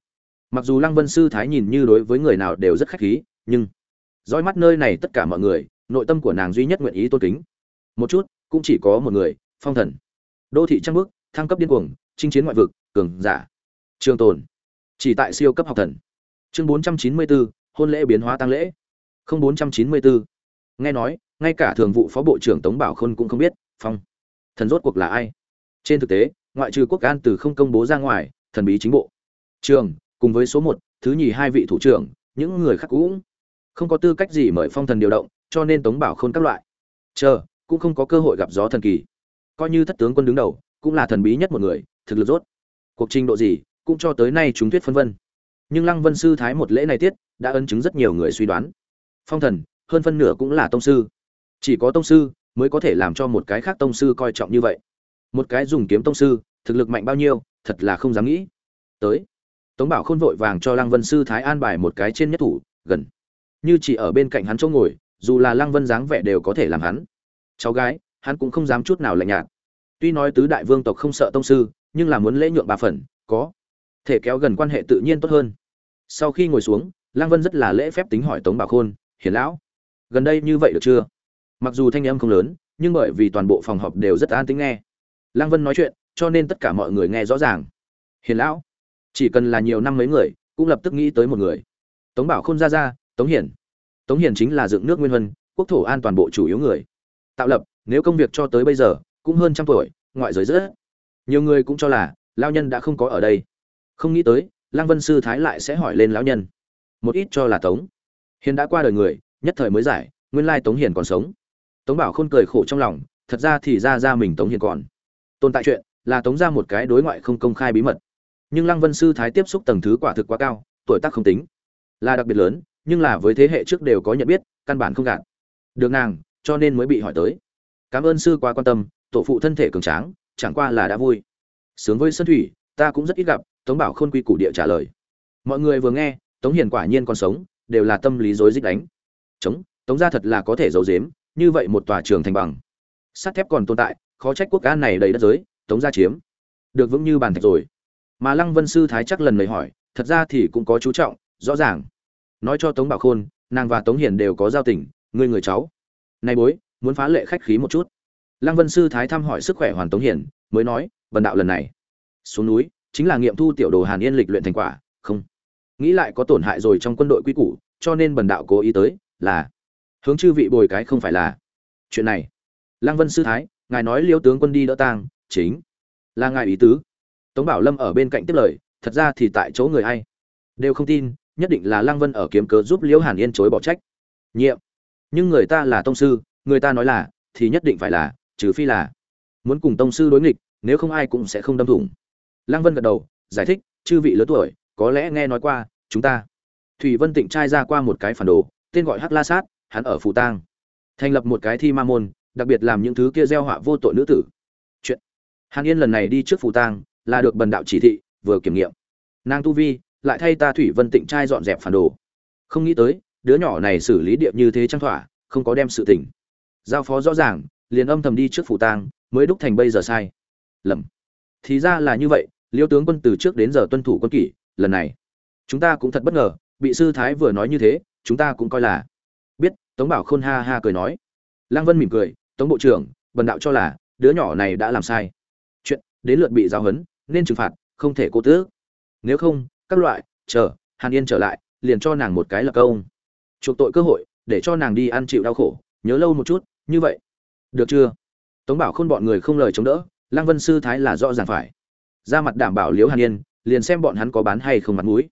Mặc dù lăng vân sư thái nhìn như đối với người nào đều rất khách khí, nhưng dõi mắt nơi này tất cả mọi người, nội tâm của nàng duy nhất nguyện ý tôn kính. Một chút, cũng chỉ có một người, phong thần. Đô thị trăng bước, thăng cấp điên cuồng, chinh chiến ngoại vực, cường giả. Trường tồn chỉ tại siêu cấp học thần. Chương bốn trăm chín mươi bốn, hôn lễ biến hóa tăng lễ. Không bốn trăm chín mươi bốn. Nghe nói, ngay cả thường vụ phó bộ trưởng tống bảo khôn cũng không biết, phong, thần rốt cuộc là ai? Trên thực tế, ngoại trừ quốc an từ không công bố ra ngoài, thần bí chính bộ. Trường, cùng với số một, thứ nhì hai vị thủ trưởng, những người khác cũng không có tư cách gì mời phong thần điều động, cho nên tống bảo khôn các loại. Chờ, cũng không có cơ hội gặp gió thần kỳ. Coi như thất tướng quân đứng đầu, cũng là thần bí nhất một người, thực lực rốt. Cuộc trình độ gì cũng cho tới nay chúng thuyết phân vân. Nhưng lăng vân sư thái một lễ này tiết, đã ấn chứng rất nhiều người suy đoán. Phong thần, hơn phân nửa cũng là tông sư. Chỉ có tông sư mới có thể làm cho một cái khác tông sư coi trọng như vậy. Một cái dùng kiếm tông sư, thực lực mạnh bao nhiêu, thật là không dám nghĩ. Tới, tống bảo khôn vội vàng cho lăng vân sư thái an bài một cái trên nhất thủ, gần. Như chỉ ở bên cạnh hắn chỗ ngồi, dù là lăng vân dáng vẻ đều có thể làm hắn. Cháu gái, hắn cũng không dám chút nào lạnh nhạt. Tuy nói tứ đại vương tộc không sợ tông sư, nhưng là muốn lễ nhượng ba phần, có thể kéo gần quan hệ tự nhiên tốt hơn. Sau khi ngồi xuống lăng vân rất là lễ phép tính hỏi tống bảo khôn hiền lão gần đây như vậy được chưa? Mặc dù thanh âm không lớn nhưng bởi vì toàn bộ phòng họp đều rất an tính nghe. Lăng vân nói chuyện cho nên tất cả mọi người nghe rõ ràng. Hiền lão chỉ cần là nhiều năm mấy người cũng lập tức nghĩ tới một người. Tống bảo khôn ra ra tống hiển tống hiển chính là dựng nước nguyên huân, quốc thổ an toàn bộ chủ yếu người. Tạo lập nếu công việc cho tới bây giờ cũng hơn trăm tuổi ngoại giới rất nhiều người cũng cho là lao nhân đã không có ở đây không nghĩ tới, lăng vân sư thái lại sẽ hỏi lên lão nhân. Một ít cho là tống. Hiền đã qua đời người, nhất thời mới giải, nguyên lai tống hiền còn sống. Tống bảo khôn cười khổ trong lòng, thật ra thì ra ra mình tống hiền còn. Tồn tại chuyện, là tống ra một cái đối ngoại không công khai bí mật. Nhưng lăng vân sư thái tiếp xúc tầng thứ quả thực quá cao, tuổi tác không tính. Là đặc biệt lớn, nhưng là với thế hệ trước đều có nhận biết, căn bản không gạt. Được nàng, cho nên mới bị hỏi tới. Cảm ơn sư quá quan tâm, tổ phụ thân thể cường tráng, chẳng qua là đã vui. Sướng với sân thủy, ta cũng rất ít gặp tống bảo khôn quy củ địa trả lời. Mọi người vừa nghe, tống hiền quả nhiên còn sống, đều là tâm lý rối dích đánh. Chống, tống gia thật là có thể giấu giếm, như vậy một tòa trường thành bằng. Sắt thép còn tồn tại, khó trách quốc an này đầy đất giới, tống gia chiếm. Được vững như bàn thạch rồi. Mà lăng vân sư thái chắc lần này hỏi, thật ra thì cũng có chú trọng, rõ ràng. Nói cho tống bảo khôn, nàng và tống hiền đều có giao tình người người cháu. Nay bối, muốn phá lệ khách khí một chút. Lăng vân sư thái thăm hỏi sức khỏe hoàn tống hiền, mới nói vần đạo lần này, xuống núi chính là nghiệm thu tiểu đồ hàn yên lịch luyện thành quả, không. Nghĩ lại có tổn hại rồi trong quân đội quy củ, cho nên bần đạo cố ý tới, là, hướng chư vị bồi cái không phải là. Chuyện này, lăng vân sư thái, ngài nói liêu tướng quân đi đỡ tang, chính là ngài ý tứ. Tống bảo lâm ở bên cạnh tiếp lời, thật ra thì tại chỗ người ai đều không tin, nhất định là lăng vân ở kiếm cớ giúp liễu hàn yên chối bỏ trách. Nhiệm. Nhưng người ta là tông sư, người ta nói là, thì nhất định phải là, trừ phi là muốn cùng tông sư đối nghịch, nếu không ai cũng sẽ không đâm thủng lăng vân gật đầu, giải thích, chư vị lớn tuổi, có lẽ nghe nói qua, chúng ta. Thủy vân tịnh trai ra qua một cái phản đồ, tên gọi hắc la sát, hắn ở phù tang. Thành lập một cái thi ma môn, đặc biệt làm những thứ kia gieo họa vô tội nữ tử. Chuyện. Hàn yên lần này đi trước phù tang, là được bần đạo chỉ thị, vừa kiểm nghiệm. Nàng tu vi, lại thay ta thủy vân tịnh trai dọn dẹp phản đồ. Không nghĩ tới, đứa nhỏ này xử lý điệp như thế trang thỏa, không có đem sự tỉnh giao phó rõ ràng, liền âm thầm đi trước phủ tang, mới đúc thành bây giờ sai. Lầm. Thì ra là như vậy liêu tướng quân từ trước đến giờ tuân thủ quân kỷ, lần này, chúng ta cũng thật bất ngờ bị sư thái vừa nói như thế, chúng ta cũng coi là biết, tống bảo khôn ha ha cười nói. Lăng vân mỉm cười, tống bộ trưởng, bần đạo cho là, đứa nhỏ này đã làm sai. Chuyện đến lượt bị giáo huấn, nên trừng phạt, không thể cố tứ. Nếu không, các loại, chờ, hàn yên trở lại, liền cho nàng một cái là công. Chuộc tội cơ hội, để cho nàng đi ăn chịu đau khổ, nhớ lâu một chút, như vậy. Được chưa? Tống bảo khôn bọn người không lời chống đỡ, lăng vân sư thái là rõ ràng phải ra mặt đảm bảo liếu hàn yên, liền xem bọn hắn có bán hay không mặt mũi.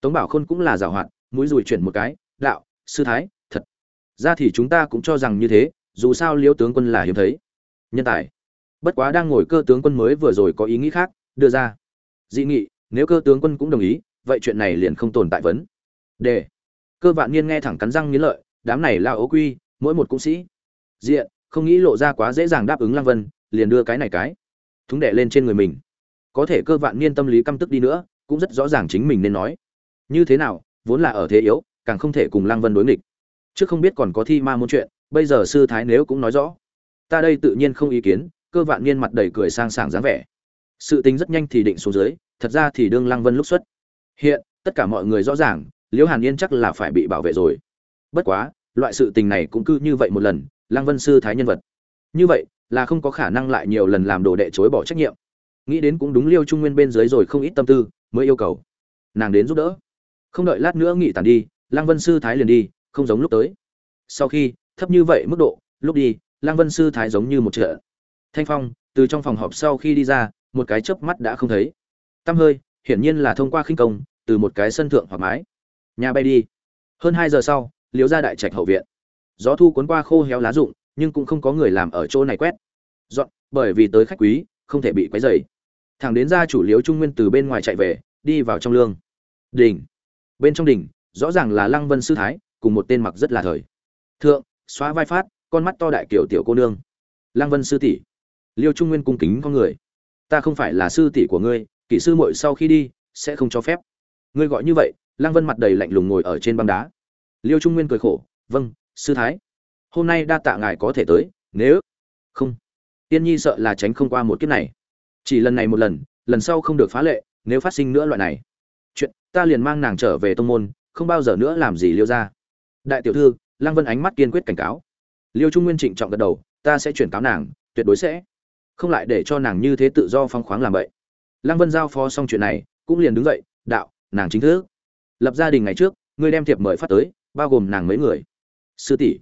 Tống bảo khôn cũng là giảo hoạt, mũi rùi chuyển một cái, đạo, sư thái, thật. Ra thì chúng ta cũng cho rằng như thế, dù sao liễu tướng quân là hiếm thấy. Nhân tài. Bất quá đang ngồi cơ tướng quân mới vừa rồi có ý nghĩ khác, đưa ra. Dị nghị, nếu cơ tướng quân cũng đồng ý, vậy chuyện này liền không tồn tại vấn. Đề. Cơ vạn niên nghe thẳng cắn răng nghiến lợi, đám này là ố quy, mỗi một cũng sĩ. Diện, không nghĩ lộ ra quá dễ dàng đáp ứng lăng vân, liền đưa cái này cái. Thúng đệ lên trên người mình có thể cơ vạn niên tâm lý căm tức đi nữa, cũng rất rõ ràng chính mình nên nói. Như thế nào, vốn là ở thế yếu, càng không thể cùng lăng vân đối nghịch. Trước không biết còn có thi ma môn chuyện, bây giờ sư thái nếu cũng nói rõ. Ta đây tự nhiên không ý kiến, cơ vạn niên mặt đầy cười sang sảng dáng vẻ. Sự tính rất nhanh thì định xuống dưới, thật ra thì đương lăng vân lúc xuất. Hiện, tất cả mọi người rõ ràng, liễu hàn yên chắc là phải bị bảo vệ rồi. Bất quá, loại sự tình này cũng cứ như vậy một lần, lăng vân sư thái nhân vật. Như vậy, là không có khả năng lại nhiều lần làm đồ đệ chối bỏ trách nhiệm nghĩ đến cũng đúng liêu trung nguyên bên dưới rồi không ít tâm tư, mới yêu cầu. Nàng đến giúp đỡ. Không đợi lát nữa nghỉ tàn đi, lăng vân sư thái liền đi, không giống lúc tới. Sau khi, thấp như vậy mức độ, lúc đi, lăng vân sư thái giống như một trợ thanh phong, từ trong phòng họp sau khi đi ra, một cái chớp mắt đã không thấy. Tăm hơi, hiển nhiên là thông qua khinh công, từ một cái sân thượng hoặc mái. Nhà bay đi. Hơn hai giờ sau liếu ra đại trạch hậu viện. Gió thu cuốn qua khô héo lá rụng, nhưng cũng không có người làm ở chỗ này quét. Dọn, bởi vì tới khách quý, không thể bị quấy dày thằng đến ra chủ liếu trung nguyên từ bên ngoài chạy về, đi vào trong lương. Đỉnh bên trong đỉnh rõ ràng là lăng vân sư thái, cùng một tên mặc rất là thời. Thượng, xóa vai phát, con mắt to đại kiểu tiểu cô nương. Lăng vân sư tỷ. Liêu trung nguyên cung kính con người. Ta không phải là sư tỷ của ngươi kỹ sư muội sau khi đi, sẽ không cho phép. Ngươi gọi như vậy, lăng vân mặt đầy lạnh lùng ngồi ở trên băng đá. Liêu trung nguyên cười khổ vâng sư thái. Hôm nay đa tạ ngài có thể tới, nếu không. Tiên nhi sợ là tránh không qua một kiếp này chỉ lần này một lần lần sau không được phá lệ, nếu phát sinh nữa loại này. Chuyện, ta liền mang nàng trở về tông môn, không bao giờ nữa làm gì liêu ra đại tiểu thư, lăng vân ánh mắt kiên quyết cảnh cáo. Liêu trung nguyên trịnh trọng gật đầu, ta sẽ chuyển cáo nàng, tuyệt đối sẽ. Không lại để cho nàng như thế tự do phong khoáng làm vậy. Lăng vân giao phó xong chuyện này, cũng liền đứng dậy, đạo, nàng chính thức. Lập gia đình ngày trước, ngươi đem thiệp mời phát tới, bao gồm nàng mấy người. Sư tỷ.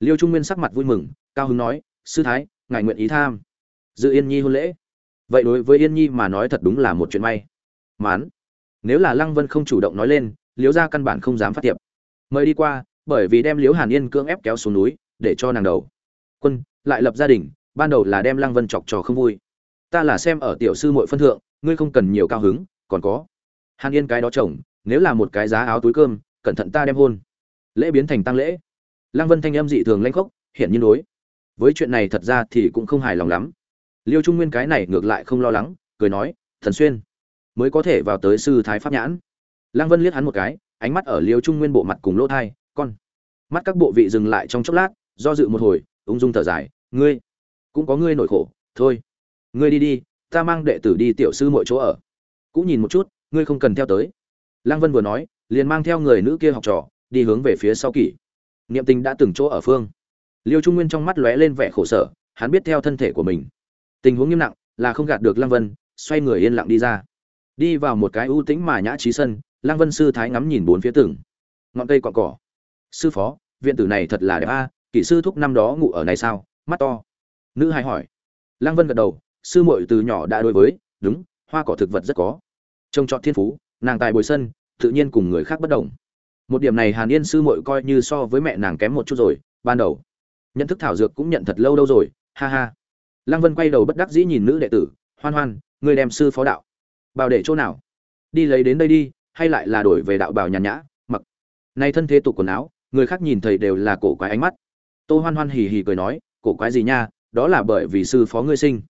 Liêu trung nguyên sắc mặt vui mừng, cao hứng nói, sư thái, ngài nguyện ý tham. Dự yên nhi hôn lễ vậy đối với yên nhi mà nói thật đúng là một chuyện may. Mán, nếu là lăng vân không chủ động nói lên liếu ra căn bản không dám phát tiệp. Mời đi qua, bởi vì đem liếu hàn yên cưỡng ép kéo xuống núi, để cho nàng đầu. Quân, lại lập gia đình, ban đầu là đem lăng vân chọc trò không vui. Ta là xem ở tiểu sư muội phân thượng, ngươi không cần nhiều cao hứng, còn có. Hàn yên cái đó chồng, nếu là một cái giá áo túi cơm, cẩn thận ta đem hôn. Lễ biến thành tăng lễ. Lăng vân thanh âm dị thường lanh khốc hiện nhiên đối. Với chuyện này thật ra thì cũng không hài lòng lắm liêu trung nguyên cái này ngược lại không lo lắng, cười nói, thần xuyên, mới có thể vào tới sư thái pháp nhãn. Lăng vân liếc hắn một cái, ánh mắt ở liêu trung nguyên bộ mặt cùng lỗ thai, con, mắt các bộ vị dừng lại trong chốc lát, do dự một hồi, ung dung thở dài, ngươi, cũng có ngươi nổi khổ, thôi, ngươi đi đi, ta mang đệ tử đi tiểu sư mọi chỗ ở. Cũng nhìn một chút, ngươi không cần theo tới. Lăng vân vừa nói, liền mang theo người nữ kia học trò, đi hướng về phía sau kỷ. Niệm tình đã từng chỗ ở phương. Liêu trung nguyên trong mắt lóe lên vẻ khổ sở, hắn biết theo thân thể của mình tình huống nghiêm nặng là không gạt được lăng vân, xoay người yên lặng đi ra. Đi vào một cái ưu tĩnh mà nhã trí sân, lăng vân sư thái ngắm nhìn bốn phía tường. Ngọn cây cọn cỏ. Sư phó, viện tử này thật là đẹp a kỹ sư thúc năm đó ngủ ở này sao? Mắt to. Nữ hai hỏi. Lăng vân gật đầu, sư muội từ nhỏ đã đối với, đúng, hoa cỏ thực vật rất có. Trông trọt thiên phú, nàng tài bồi sân, tự nhiên cùng người khác bất đồng. Một điểm này hàn yên sư muội coi như so với mẹ nàng kém một chút rồi, ban đầu. Nhận thức thảo dược cũng nhận thật lâu đâu rồi, ha ha lăng vân quay đầu bất đắc dĩ nhìn nữ đệ tử, hoan hoan người đem sư phó đạo bảo để chỗ nào? Đi lấy đến đây đi, hay lại là đổi về đạo bảo nhàn nhã, mặc. Nay thân thế tục quần áo, người khác nhìn thấy đều là cổ quái ánh mắt. Tô hoan hoan hì hì cười nói, cổ quái gì nha, đó là bởi vì sư phó ngươi sinh.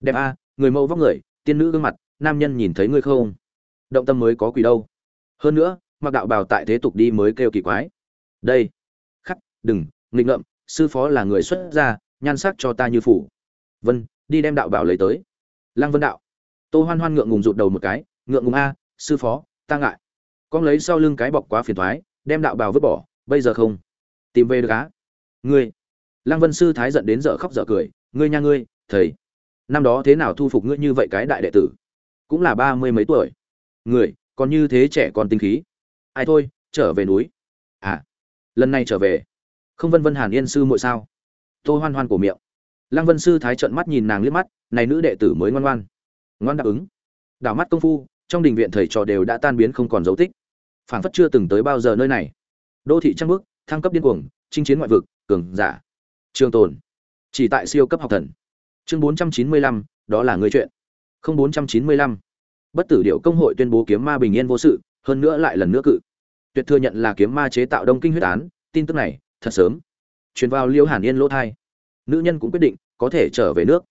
Đẹp a, người mẫu vóc người, tiên nữ gương mặt, nam nhân nhìn thấy ngươi không? Động tâm mới có quỷ đâu. Hơn nữa, mặc đạo bào tại thế tục đi mới kêu kỳ quái. Đây, khắc, đừng, nghịch ngợm, sư phó là người xuất gia, nhan sắc cho ta như phủ vân, đi đem đạo bảo lấy tới. Lăng vân đạo. Tô hoan hoan ngượng ngùng rụt đầu một cái, ngượng ngùng a, sư phó, ta ngại. Con lấy sau lưng cái bọc quá phiền thoái, đem đạo bảo vứt bỏ, bây giờ không? Tìm về được á? Ngươi. Lăng vân sư thái giận đến dở khóc dở cười, ngươi nha ngươi, thầy. Năm đó thế nào thu phục ngươi như vậy cái đại đệ tử? Cũng là ba mươi mấy tuổi. Người, còn như thế trẻ còn tinh khí. Ai thôi, trở về núi. À lần này trở về. Không vân vân hàn yên sư muội sao? Tô hoan hoan cổ miệng lăng vân sư thái trợn mắt nhìn nàng liếc mắt, này nữ đệ tử mới ngoan ngoan. Ngoan đáp ứng. Đảo mắt công phu, trong đình viện thầy trò đều đã tan biến không còn dấu tích. Phảng phất chưa từng tới bao giờ nơi này. Đô thị trăng bước, thăng cấp điên cuồng, chinh chiến ngoại vực, cường giả. Trường tồn, chỉ tại siêu cấp học thần. Chương bốn trăm chín mươi lăm, đó là người chuyện. Không bốn trăm chín mươi lăm. Bất tử điệu công hội tuyên bố kiếm ma bình yên vô sự, hơn nữa lại lần nữa cự. Tuyệt thừa nhận là kiếm ma chế tạo đông kinh huyết án, tin tức này, thật sớm. Truyền vào liêu hàn yên lỗ thai. Nữ nhân cũng quyết định có thể trở về nước.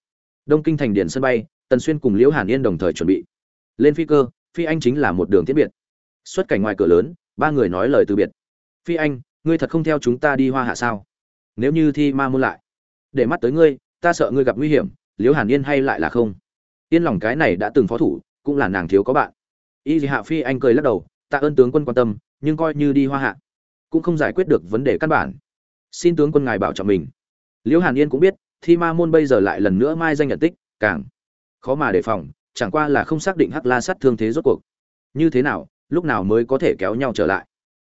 Đông kinh thành Điện sân bay, tần xuyên cùng liễu hàn yên đồng thời chuẩn bị. Lên phi cơ, phi anh chính là một đường tiễn biệt. Xuất cảnh ngoài cửa lớn, ba người nói lời từ biệt. Phi anh, ngươi thật không theo chúng ta đi hoa hạ sao? Nếu như thi ma môn lại, để mắt tới ngươi, ta sợ ngươi gặp nguy hiểm, liễu hàn yên hay lại là không? Yên lòng cái này đã từng phó thủ, cũng là nàng thiếu có bạn. Y dị hạ phi anh cười lắc đầu, tạ ơn tướng quân quan tâm, nhưng coi như đi hoa hạ, cũng không giải quyết được vấn đề căn bản. Xin tướng quân ngài bảo trọng mình. Liễu hàn yên cũng biết thi ma môn bây giờ lại lần nữa mai danh nhận tích, càng khó mà đề phòng, chẳng qua là không xác định hắc la sát thương thế rốt cuộc. Như thế nào, lúc nào mới có thể kéo nhau trở lại?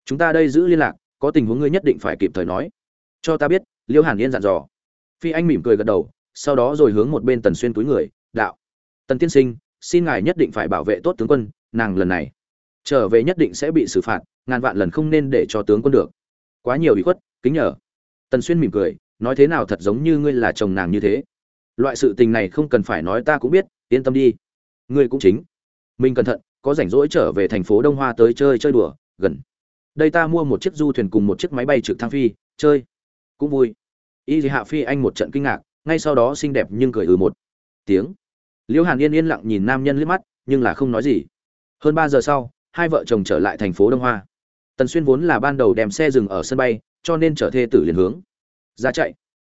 Chúng ta đây giữ liên lạc, có tình huống ngươi nhất định phải kịp thời nói. Cho ta biết liễu hàn yên dặn dò. Phi anh mỉm cười gật đầu, sau đó rồi hướng một bên tần xuyên túi người, đạo. Tần tiên sinh, xin ngài nhất định phải bảo vệ tốt tướng quân, nàng lần này trở về nhất định sẽ bị xử phạt, ngàn vạn lần không nên để cho tướng quân được. Quá nhiều ủy khuất, kính nhờ. Tần xuyên mỉm cười nói thế nào thật giống như ngươi là chồng nàng như thế. Loại sự tình này không cần phải nói ta cũng biết, yên tâm đi. Ngươi cũng chính. Mình cẩn thận, có rảnh rỗi trở về thành phố đông hoa tới chơi chơi đùa, gần. Đây ta mua một chiếc du thuyền cùng một chiếc máy bay trực thăng phi, chơi. Cũng vui. Y hạ phi anh một trận kinh ngạc, ngay sau đó xinh đẹp nhưng cười ừ một. Tiếng. Liễu hàn yên yên lặng nhìn nam nhân liếc mắt, nhưng là không nói gì. Hơn ba giờ sau, hai vợ chồng trở lại thành phố đông hoa. Tần xuyên vốn là ban đầu đem xe dừng ở sân bay, cho nên chở thê tử liền hướng ra chạy.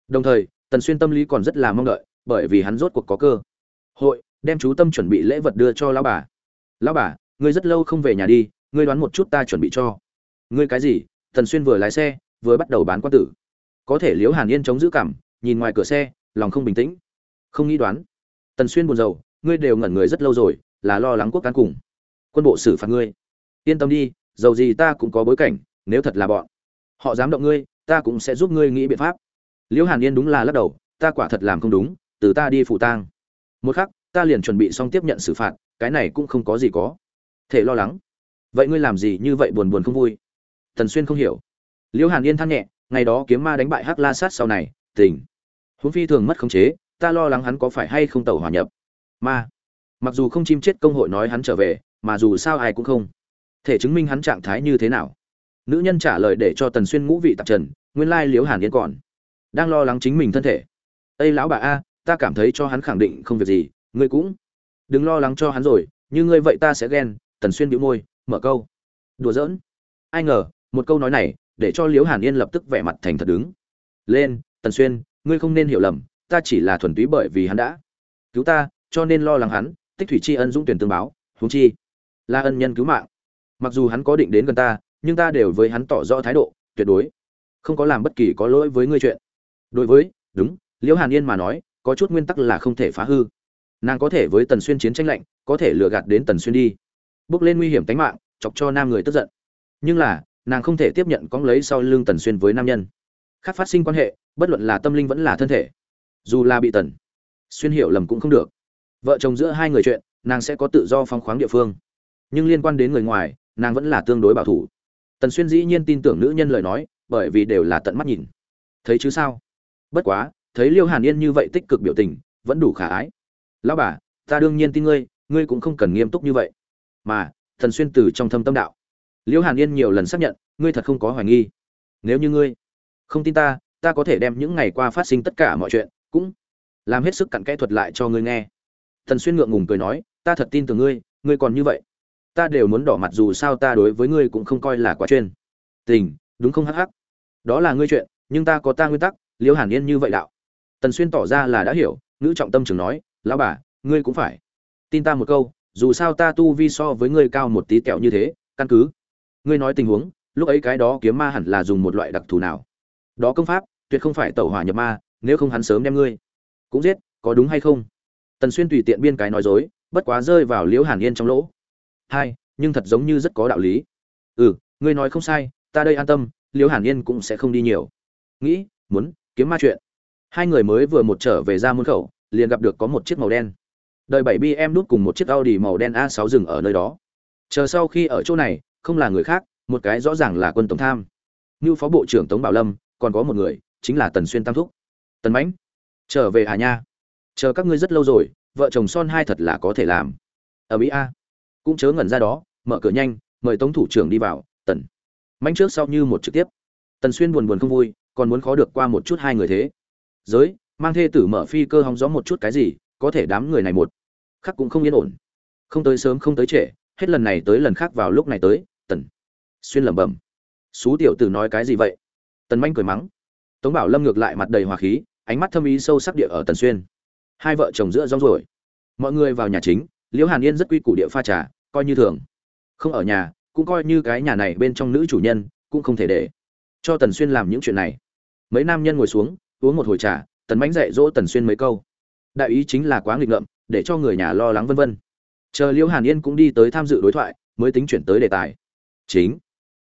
Đồng thời, tần xuyên tâm lý còn rất là mong đợi, bởi vì hắn rốt cuộc có cơ hội đem chú tâm chuẩn bị lễ vật đưa cho lão bà. Lão bà, ngươi rất lâu không về nhà đi, ngươi đoán một chút ta chuẩn bị cho. Ngươi cái gì? Tần xuyên vừa lái xe, vừa bắt đầu bán quan tử. Có thể liễu hàn yên chống giữ cảm, nhìn ngoài cửa xe, lòng không bình tĩnh. Không nghĩ đoán. Tần xuyên buồn rầu, ngươi đều ngẩn người rất lâu rồi, là lo lắng quốc cán cùng quân bộ xử phạt ngươi. Yên tâm đi, dầu gì ta cũng có bối cảnh, nếu thật là bọn họ dám động ngươi ta cũng sẽ giúp ngươi nghĩ biện pháp. Liễu hàn yên đúng là lắc đầu, ta quả thật làm không đúng, từ ta đi phụ tang. Một khắc, ta liền chuẩn bị xong tiếp nhận xử phạt, cái này cũng không có gì có. Thể lo lắng. Vậy ngươi làm gì như vậy buồn buồn không vui? Tần xuyên không hiểu. Liễu hàn yên than nhẹ, ngày đó kiếm ma đánh bại hắc la sát sau này, tình. Huống phi thường mất khống chế, ta lo lắng hắn có phải hay không tẩu hòa nhập. Ma. Mặc dù không chim chết công hội nói hắn trở về, mà dù sao ai cũng không. Thể chứng minh hắn trạng thái như thế nào. Nữ nhân trả lời để cho tần xuyên ngũ vị tạp trần nguyên lai Liễu hàn yên còn đang lo lắng chính mình thân thể. Ây lão bà a, ta cảm thấy cho hắn khẳng định không việc gì, ngươi cũng đừng lo lắng cho hắn rồi, như ngươi vậy ta sẽ ghen, tần xuyên bĩu môi, mở câu. Đùa giỡn. Ai ngờ, một câu nói này, để cho Liễu hàn yên lập tức vẻ mặt thành thật đứng. Lên, tần xuyên, ngươi không nên hiểu lầm, ta chỉ là thuần túy bởi vì hắn đã cứu ta, cho nên lo lắng hắn, tích thủy tri ân dũng tuyển tương báo, huống chi là ân nhân cứu mạng. Mặc dù hắn có định đến gần ta, nhưng ta đều với hắn tỏ rõ thái độ, tuyệt đối không có làm bất kỳ có lỗi với ngươi chuyện. Đối với, đúng, liễu hàn yên mà nói, có chút nguyên tắc là không thể phá hư. Nàng có thể với tần xuyên chiến tranh lạnh, có thể lừa gạt đến tần xuyên đi. Bước lên nguy hiểm tính mạng, chọc cho nam người tức giận. Nhưng là, nàng không thể tiếp nhận cóng lấy sau lưng tần xuyên với nam nhân. Khác phát sinh quan hệ, bất luận là tâm linh vẫn là thân thể. Dù là bị tần xuyên hiểu lầm cũng không được. Vợ chồng giữa hai người chuyện, nàng sẽ có tự do phong khoáng địa phương. Nhưng liên quan đến người ngoài, nàng vẫn là tương đối bảo thủ. Tần xuyên dĩ nhiên tin tưởng nữ nhân lời nói bởi vì đều là tận mắt nhìn. Thấy chứ sao? Bất quá, thấy liêu hàn yên như vậy tích cực biểu tình, vẫn đủ khả ái. Lão bà, ta đương nhiên tin ngươi ngươi cũng không cần nghiêm túc như vậy. Mà, thần xuyên từ trong thâm tâm đạo. Liêu hàn yên nhiều lần xác nhận, ngươi thật không có hoài nghi. Nếu như ngươi không tin ta ta có thể đem những ngày qua phát sinh tất cả mọi chuyện, cũng làm hết sức cặn kẽ thuật lại cho ngươi nghe. Thần xuyên ngượng ngùng cười nói, ta thật tin tưởng ngươi ngươi còn như vậy. Ta đều muốn đỏ mặt dù sao ta đối với ngươi cũng không coi là quá chuyên. Tình, đúng không hắc hắc? Đó là ngươi chuyện, nhưng ta có ta nguyên tắc liễu hàn yên như vậy đạo. Tần xuyên tỏ ra là đã hiểu nữ trọng tâm trường nói, lão bà, ngươi cũng phải tin ta một câu, dù sao ta tu vi so với ngươi cao một tí kẹo như thế, căn cứ ngươi nói tình huống, lúc ấy cái đó kiếm ma hẳn là dùng một loại đặc thù nào. Đó công pháp, tuyệt không phải tẩu hỏa nhập ma, nếu không hắn sớm đem ngươi cũng giết, có đúng hay không? Tần xuyên tùy tiện biên cái nói dối, bất quá rơi vào liễu hàn yên trong lỗ. Hai, nhưng thật giống như rất có đạo lý. Ừ ngươi nói không sai ta đây an tâm, liễu hàn yên cũng sẽ không đi nhiều. Nghĩ, muốn, kiếm ma chuyện. Hai người mới vừa một trở về ra môn khẩu, liền gặp được có một chiếc màu đen. Đời bảy bm đút cùng một chiếc audi màu đen a 6 dừng ở nơi đó. Chờ sau khi ở chỗ này, không là người khác, một cái rõ ràng là quân tổng tham. Như phó bộ trưởng tống bảo lâm, còn có một người, chính là tần xuyên tam thúc. Tần mãnh, trở về hà nha? Chờ các ngươi rất lâu rồi, vợ chồng son hai thật là có thể làm. Ở mỹ a. Cũng chớ ngẩn ra đó, mở cửa nhanh, mời tống thủ trưởng đi vào, tần mãnh trước sau như một trực tiếp. Tần xuyên buồn buồn không vui, còn muốn khó được qua một chút hai người thế. Giới, mang thê tử mở phi cơ hóng gió một chút cái gì, có thể đám người này một khắc cũng không yên ổn. Không tới sớm không tới trễ, hết lần này tới lần khác vào lúc này tới, tần xuyên lẩm bẩm. Xú tiểu tử nói cái gì vậy? Tần manh cười mắng. Tống bảo lâm ngược lại mặt đầy hòa khí, ánh mắt thâm ý sâu sắc địa ở tần xuyên. Hai vợ chồng giữa rong rồi mọi người vào nhà chính, liễu hàn yên rất quy củ địa pha trà, coi như thường. Không ở nhà cũng coi như cái nhà này bên trong nữ chủ nhân, cũng không thể để cho tần xuyên làm những chuyện này. Mấy nam nhân ngồi xuống, uống một hồi trà, tần mánh dạy dỗ tần xuyên mấy câu. Đại ý chính là quá nghịch ngợm, để cho người nhà lo lắng vân vân. Chờ liễu hàn yên cũng đi tới tham dự đối thoại, mới tính chuyển tới đề tài. Chính.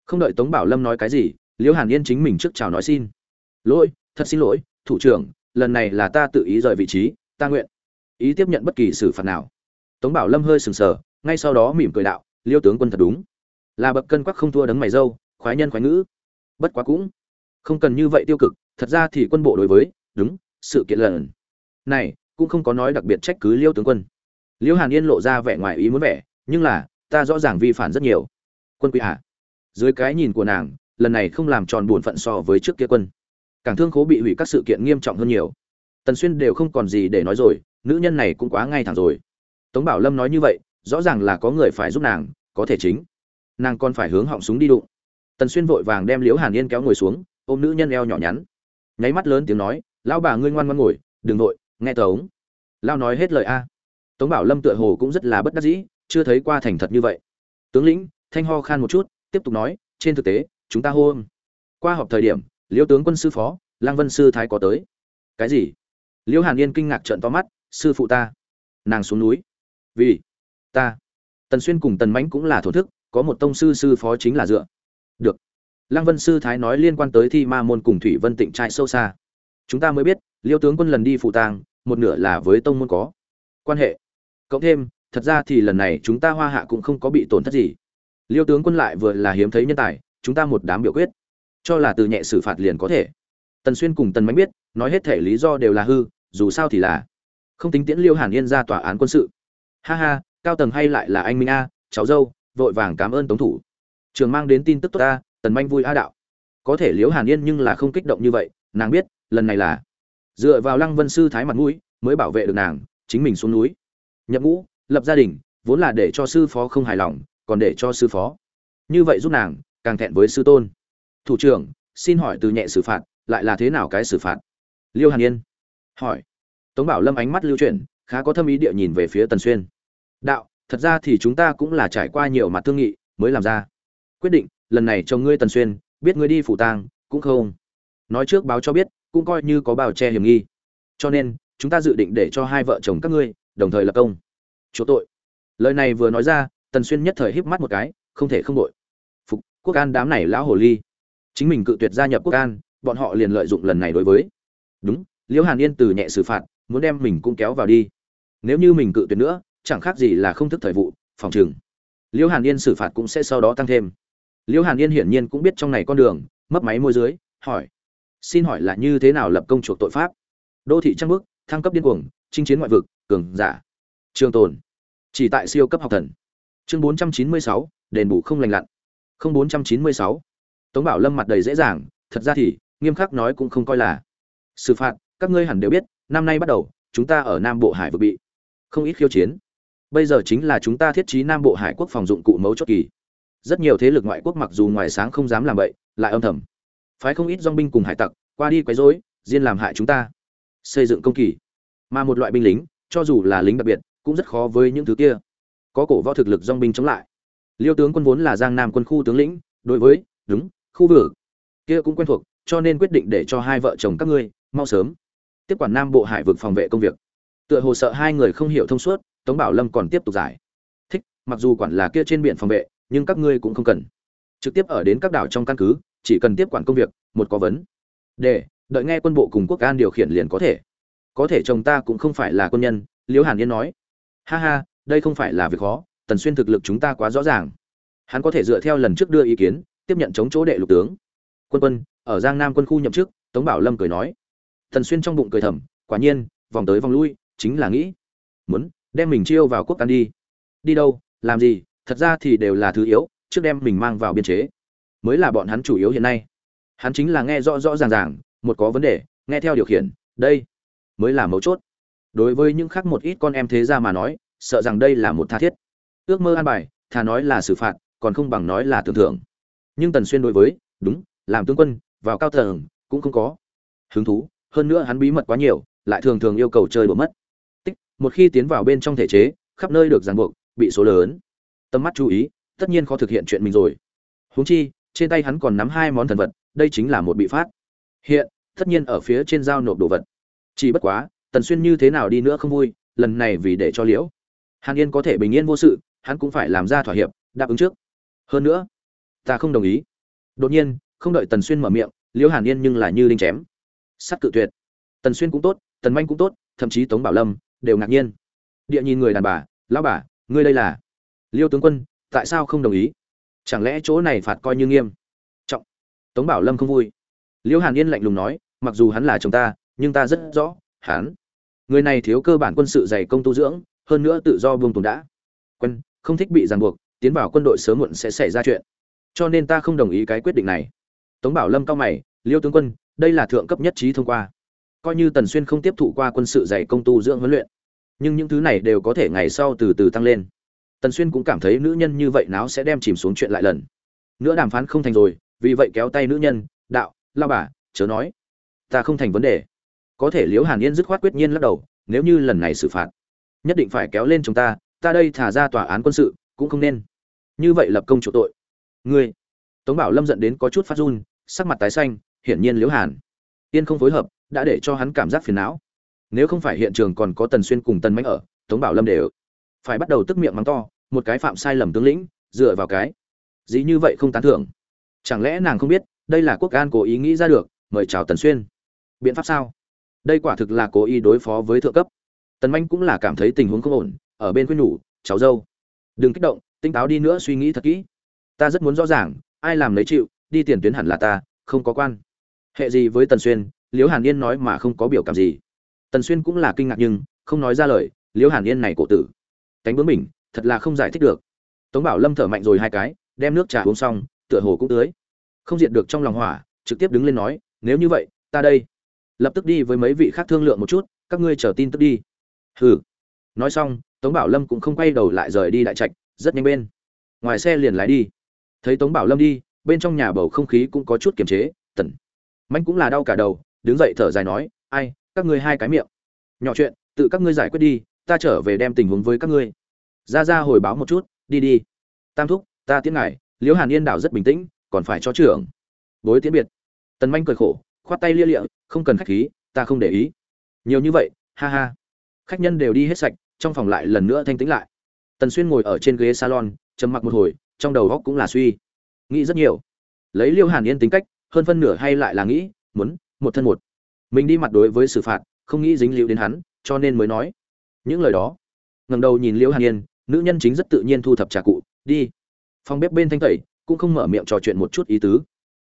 Không đợi tống bảo lâm nói cái gì, liễu hàn yên chính mình trước chào nói xin. Lỗi, thật xin lỗi, thủ trưởng, lần này là ta tự ý rời vị trí, ta nguyện. Ý tiếp nhận bất kỳ xử phạt nào. Tống bảo lâm hơi sừng sờ, ngay sau đó mỉm cười đạo, liêu tướng quân thật đúng là bậc cân quắc không thua đấng mày dâu, khoái nhân khoái ngữ. Bất quá cũng không cần như vậy tiêu cực, thật ra thì quân bộ đối với, đúng, sự kiện lần này cũng không có nói đặc biệt trách cứ liêu tướng quân. Liêu hàn yên lộ ra vẻ ngoài ý muốn vẻ, nhưng là, ta rõ ràng vi phản rất nhiều. Quân quỷ hạ à, dưới cái nhìn của nàng, lần này không làm tròn bổn phận so với trước kia quân. Cảng thương khố bị hủy các sự kiện nghiêm trọng hơn nhiều. Tần xuyên đều không còn gì để nói rồi, nữ nhân này cũng quá ngay thẳng rồi. Tống bảo lâm nói như vậy, rõ ràng là có người phải giúp nàng, có thể chính nàng còn phải hướng họng súng đi đụng. Tần xuyên vội vàng đem liễu hàn yên kéo ngồi xuống, ôm nữ nhân eo nhỏ nhắn. Nháy mắt lớn tiếng nói, lão bà ngươi ngoan ngoan ngồi, đừng vội, nghe tống lao nói hết lời a. Tống bảo lâm tựa hồ cũng rất là bất đắc dĩ, chưa thấy qua thành thật như vậy. Tướng lĩnh, thanh ho khan một chút, tiếp tục nói, trên thực tế, chúng ta hô qua họp thời điểm, liễu tướng quân sư phó lang vân sư thái có tới. Cái gì? Liễu hàn yên kinh ngạc trợn to mắt, sư phụ ta. Nàng xuống núi. Vì ta. Tần xuyên cùng tần mãnh cũng là thổ thức có một tông sư sư phó chính là dựa. Được. Lăng vân sư thái nói liên quan tới thi ma môn cùng thủy vân tịnh trai sâu xa. Chúng ta mới biết, liêu tướng quân lần đi phụ tàng, một nửa là với tông môn có. Quan hệ. Cộng thêm, thật ra thì lần này chúng ta hoa hạ cũng không có bị tổn thất gì. Liêu tướng quân lại vừa là hiếm thấy nhân tài, chúng ta một đám biểu quyết. Cho là từ nhẹ xử phạt liền có thể. Tần xuyên cùng tần mánh biết, nói hết thể lý do đều là hư, dù sao thì là không tính tiễn liêu hàn yên ra tòa án quân sự. Ha ha, cao tầng hay lại là anh minh a, cháu dâu vội vàng cảm ơn tống thủ. Trường mang đến tin tức tốt ta, tần manh vui a đạo. Có thể liễu hàn yên nhưng là không kích động như vậy, nàng biết, lần này là dựa vào lăng vân sư thái mặt mũi mới bảo vệ được nàng, chính mình xuống núi. Nhập ngũ, lập gia đình, vốn là để cho sư phó không hài lòng, còn để cho sư phó. Như vậy giúp nàng, càng thẹn với sư tôn. Thủ trưởng, xin hỏi từ nhẹ xử phạt, lại là thế nào cái xử phạt? Liêu hàn yên hỏi. Tống bảo lâm ánh mắt lưu chuyển, khá có thâm ý địa nhìn về phía tần xuyên. Đạo thật ra thì chúng ta cũng là trải qua nhiều mặt thương nghị mới làm ra. Quyết định, lần này chồng ngươi tần xuyên, biết ngươi đi phủ tang, cũng không? Nói trước báo cho biết, cũng coi như có bào che hiểm nghi. Cho nên, chúng ta dự định để cho hai vợ chồng các ngươi, đồng thời lập công. Chỗ tội. Lời này vừa nói ra, tần xuyên nhất thời híp mắt một cái, không thể không đội. Phục, quốc an đám này lão hồ ly. Chính mình cự tuyệt gia nhập quốc an, bọn họ liền lợi dụng lần này đối với. Đúng, liễu hàn yên từ nhẹ xử phạt, muốn đem mình cũng kéo vào đi. Nếu như mình cự tuyệt nữa chẳng khác gì là không thức thời vụ, phòng trừng. Liễu hàn yên xử phạt cũng sẽ sau đó tăng thêm. Liễu hàn yên hiển nhiên cũng biết trong này con đường mất máy môi dưới, hỏi. Xin hỏi là như thế nào lập công chuộc tội pháp? Đô thị trăng bước thăng cấp điên cuồng, chinh chiến ngoại vực, cường giả. Trường tồn. Chỉ tại siêu cấp học thần. Chương bốn trăm chín mươi sáu, đền bù không lành lặn. Không bốn trăm chín mươi sáu. Tống bảo lâm mặt đầy dễ dàng, thật ra thì, nghiêm khắc nói cũng không coi là. Xử phạt, các ngươi hẳn đều biết, năm nay bắt đầu, chúng ta ở nam bộ hải vực bị không ít khiêu chiến bây giờ chính là chúng ta thiết trí nam bộ hải quốc phòng dụng cụ mấu chốt kỳ. Rất nhiều thế lực ngoại quốc mặc dù ngoài sáng không dám làm vậy, lại âm thầm. Phái không ít dong binh cùng hải tặc, qua đi quấy rối diên làm hại chúng ta. Xây dựng công kỳ. Mà một loại binh lính, cho dù là lính đặc biệt, cũng rất khó với những thứ kia. Có cổ võ thực lực dong binh chống lại. Liêu tướng quân vốn là giang nam quân khu tướng lĩnh, đối với, đúng, khu vực. Kia cũng quen thuộc, cho nên quyết định để cho hai vợ chồng các ngươi, mau sớm. Tiếp quản nam bộ hải vực phòng vệ công việc. Tựa hồ sợ hai người không hiểu thông suốt tống bảo lâm còn tiếp tục giải. Thích, mặc dù quản là kia trên biển phòng vệ, nhưng các ngươi cũng không cần. Trực tiếp ở đến các đảo trong căn cứ, chỉ cần tiếp quản công việc, một có vấn. Đề đợi nghe quân bộ cùng quốc an điều khiển liền có thể. Có thể chồng ta cũng không phải là quân nhân, liễu hàn yên nói. Ha ha, đây không phải là việc khó, tần xuyên thực lực chúng ta quá rõ ràng. Hắn có thể dựa theo lần trước đưa ý kiến, tiếp nhận chống chỗ đệ lục tướng. Quân quân, ở giang nam quân khu nhậm chức, tống bảo lâm cười nói. Tần xuyên trong bụng cười thầm, quả nhiên, vòng tới vòng lui, chính là nghĩ. Muốn đem mình chiêu vào quốc can đi. Đi đâu, làm gì, thật ra thì đều là thứ yếu, trước đem mình mang vào biên chế. Mới là bọn hắn chủ yếu hiện nay. Hắn chính là nghe rõ rõ ràng ràng, một có vấn đề, nghe theo điều khiển, đây mới là mấu chốt. Đối với những khác một ít con em thế ra mà nói, sợ rằng đây là một tha thiết. Ước mơ an bài, thà nói là xử phạt, còn không bằng nói là tưởng thưởng. Nhưng tần xuyên đối với, đúng, làm tướng quân, vào cao tầng, cũng không có hứng thú, hơn nữa hắn bí mật quá nhiều, lại thường thường yêu cầu chơi đùa mất một khi tiến vào bên trong thể chế, khắp nơi được ràng buộc, bị số lớn. Tầm mắt chú ý, tất nhiên khó thực hiện chuyện mình rồi. Huống chi, trên tay hắn còn nắm hai món thần vật, đây chính là một bị phát. Hiện, tất nhiên ở phía trên giao nộp đồ vật. Chỉ bất quá, tần xuyên như thế nào đi nữa không vui, lần này vì để cho liễu. Hàn yên có thể bình yên vô sự, hắn cũng phải làm ra thỏa hiệp, đáp ứng trước. Hơn nữa, ta không đồng ý. Đột nhiên, không đợi tần xuyên mở miệng, liễu hàn yên nhưng là như đinh chém. Sắt cự tuyệt. Tần xuyên cũng tốt, tần manh cũng tốt, thậm chí tống bảo lâm đều ngạc nhiên. Địa nhìn người đàn bà, lão bà, ngươi đây là? Liêu tướng quân, tại sao không đồng ý? Chẳng lẽ chỗ này phạt coi như nghiêm? Trọng. Tống bảo lâm không vui. Liễu hàn yên lạnh lùng nói, mặc dù hắn là chồng ta, nhưng ta rất rõ, hắn, người này thiếu cơ bản quân sự dày công tu dưỡng, hơn nữa tự do buông tùng đã. Quân, không thích bị ràng buộc, tiến vào quân đội sớm muộn sẽ xảy ra chuyện. Cho nên ta không đồng ý cái quyết định này. Tống bảo lâm cao mày, liêu tướng quân, đây là thượng cấp nhất trí thông qua coi như tần xuyên không tiếp thụ qua quân sự dày công tu dưỡng huấn luyện, nhưng những thứ này đều có thể ngày sau từ từ tăng lên. Tần xuyên cũng cảm thấy nữ nhân như vậy não sẽ đem chìm xuống chuyện lại lần. Nữa đàm phán không thành rồi, vì vậy kéo tay nữ nhân, đạo, lao bà, chớ nói. Ta không thành vấn đề. Có thể liễu hàn yên dứt khoát quyết nhiên lắc đầu, nếu như lần này xử phạt, nhất định phải kéo lên chúng ta ta đây thả ra tòa án quân sự, cũng không nên. Như vậy lập công chủ tội. Ngươi. Tống bảo lâm giận đến có chút phát run, sắc mặt tái xanh, hiển nhiên liễu hàn yên không phối hợp đã để cho hắn cảm giác phiền não. Nếu không phải hiện trường còn có tần xuyên cùng tần Mạnh ở, tống bảo lâm đều phải bắt đầu tức miệng mắng to, một cái phạm sai lầm tướng lĩnh, dựa vào cái dĩ như vậy không tán thưởng? Chẳng lẽ nàng không biết, đây là quốc an cố ý nghĩ ra được, mời chào tần xuyên. Biện pháp sao? Đây quả thực là cố ý đối phó với thượng cấp. Tần manh cũng là cảm thấy tình huống không ổn, ở bên quên nhủ, cháu dâu, đừng kích động, tinh táo đi nữa suy nghĩ thật kỹ. Ta rất muốn rõ ràng, ai làm lấy chịu, đi tiền tuyến hẳn là ta, không có quan. Hệ gì với tần xuyên liễu hàn yên nói mà không có biểu cảm gì. Tần xuyên cũng là kinh ngạc nhưng không nói ra lời, liễu hàn yên này cổ tử. Cánh bướng mình, thật là không giải thích được. Tống bảo lâm thở mạnh rồi hai cái, đem nước trà uống xong, tựa hồ cũng tưới. Không diệt được trong lòng hỏa, trực tiếp đứng lên nói, nếu như vậy, ta đây lập tức đi với mấy vị khác thương lượng một chút, các ngươi chờ tin tức đi. Hừ. Nói xong, tống bảo lâm cũng không quay đầu lại rời đi đại trạch, rất nhanh bên. Ngoài xe liền lái đi. Thấy tống bảo lâm đi, bên trong nhà bầu không khí cũng có chút kiềm chế, tần mạnh cũng là đau cả đầu đứng dậy thở dài nói, ai, các ngươi hai cái miệng. Nhỏ chuyện, tự các ngươi giải quyết đi, ta trở về đem tình huống với các ngươi. Ra ra hồi báo một chút, đi đi. Tam thúc, ta tiến ngài, liễu hàn yên đảo rất bình tĩnh, còn phải cho trưởng. Bối tiến biệt. Tần manh cười khổ, khoát tay lia lịa, không cần khách khí, ta không để ý. Nhiều như vậy, ha ha. Khách nhân đều đi hết sạch, trong phòng lại lần nữa thanh tĩnh lại. Tần xuyên ngồi ở trên ghế salon, trầm mặc một hồi, trong đầu góc cũng là suy. Nghĩ rất nhiều. Lấy liêu hàn yên tính cách, hơn phân nửa hay lại là nghĩ, muốn một thân một. Mình đi mặt đối với xử phạt, không nghĩ dính liễu đến hắn, cho nên mới nói. Những lời đó, ngẩng đầu nhìn liễu hàn yên, nữ nhân chính rất tự nhiên thu thập trà cụ, đi. Phòng bếp bên thanh tẩy, cũng không mở miệng trò chuyện một chút ý tứ.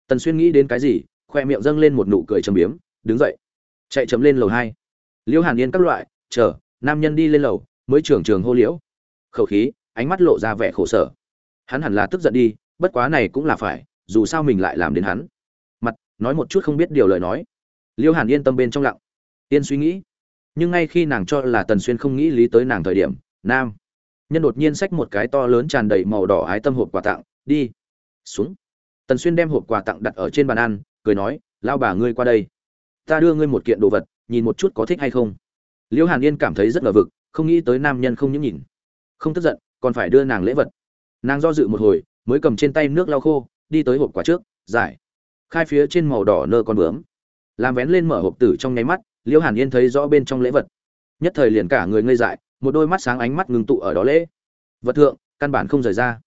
Tần xuyên nghĩ đến cái gì, khoe miệng dâng lên một nụ cười trầm biếm, đứng dậy, chạy chấm lên lầu hai. Liễu hàn yên các loại, chờ, nam nhân đi lên lầu, mới trưởng trường hô liễu. Khẩu khí, ánh mắt lộ ra vẻ khổ sở. Hắn hẳn là tức giận đi, bất quá này cũng là phải, dù sao mình lại làm đến hắn nói một chút không biết điều lời nói. Liêu hàn yên tâm bên trong lặng. Yên suy nghĩ. Nhưng ngay khi nàng cho là tần xuyên không nghĩ lý tới nàng thời điểm, nam nhân đột nhiên xách một cái to lớn tràn đầy màu đỏ ái tâm hộp quà tặng, đi. Xuống. Tần xuyên đem hộp quà tặng đặt ở trên bàn ăn, cười nói lao bà ngươi qua đây. Ta đưa ngươi một kiện đồ vật, nhìn một chút có thích hay không. Liêu hàn yên cảm thấy rất ngờ vực, không nghĩ tới nam nhân không những nhìn, không tức giận, còn phải đưa nàng lễ vật. Nàng do dự một hồi, mới cầm trên tay nước lau khô, đi tới hộp quà trước, giải khai phía trên màu đỏ nơ con bướm. Làm vén lên mở hộp tử trong nháy mắt, liễu hàn yên thấy rõ bên trong lễ vật. Nhất thời liền cả người ngây dại, một đôi mắt sáng ánh mắt ngừng tụ ở đó lễ. Vật thượng, căn bản không rời ra.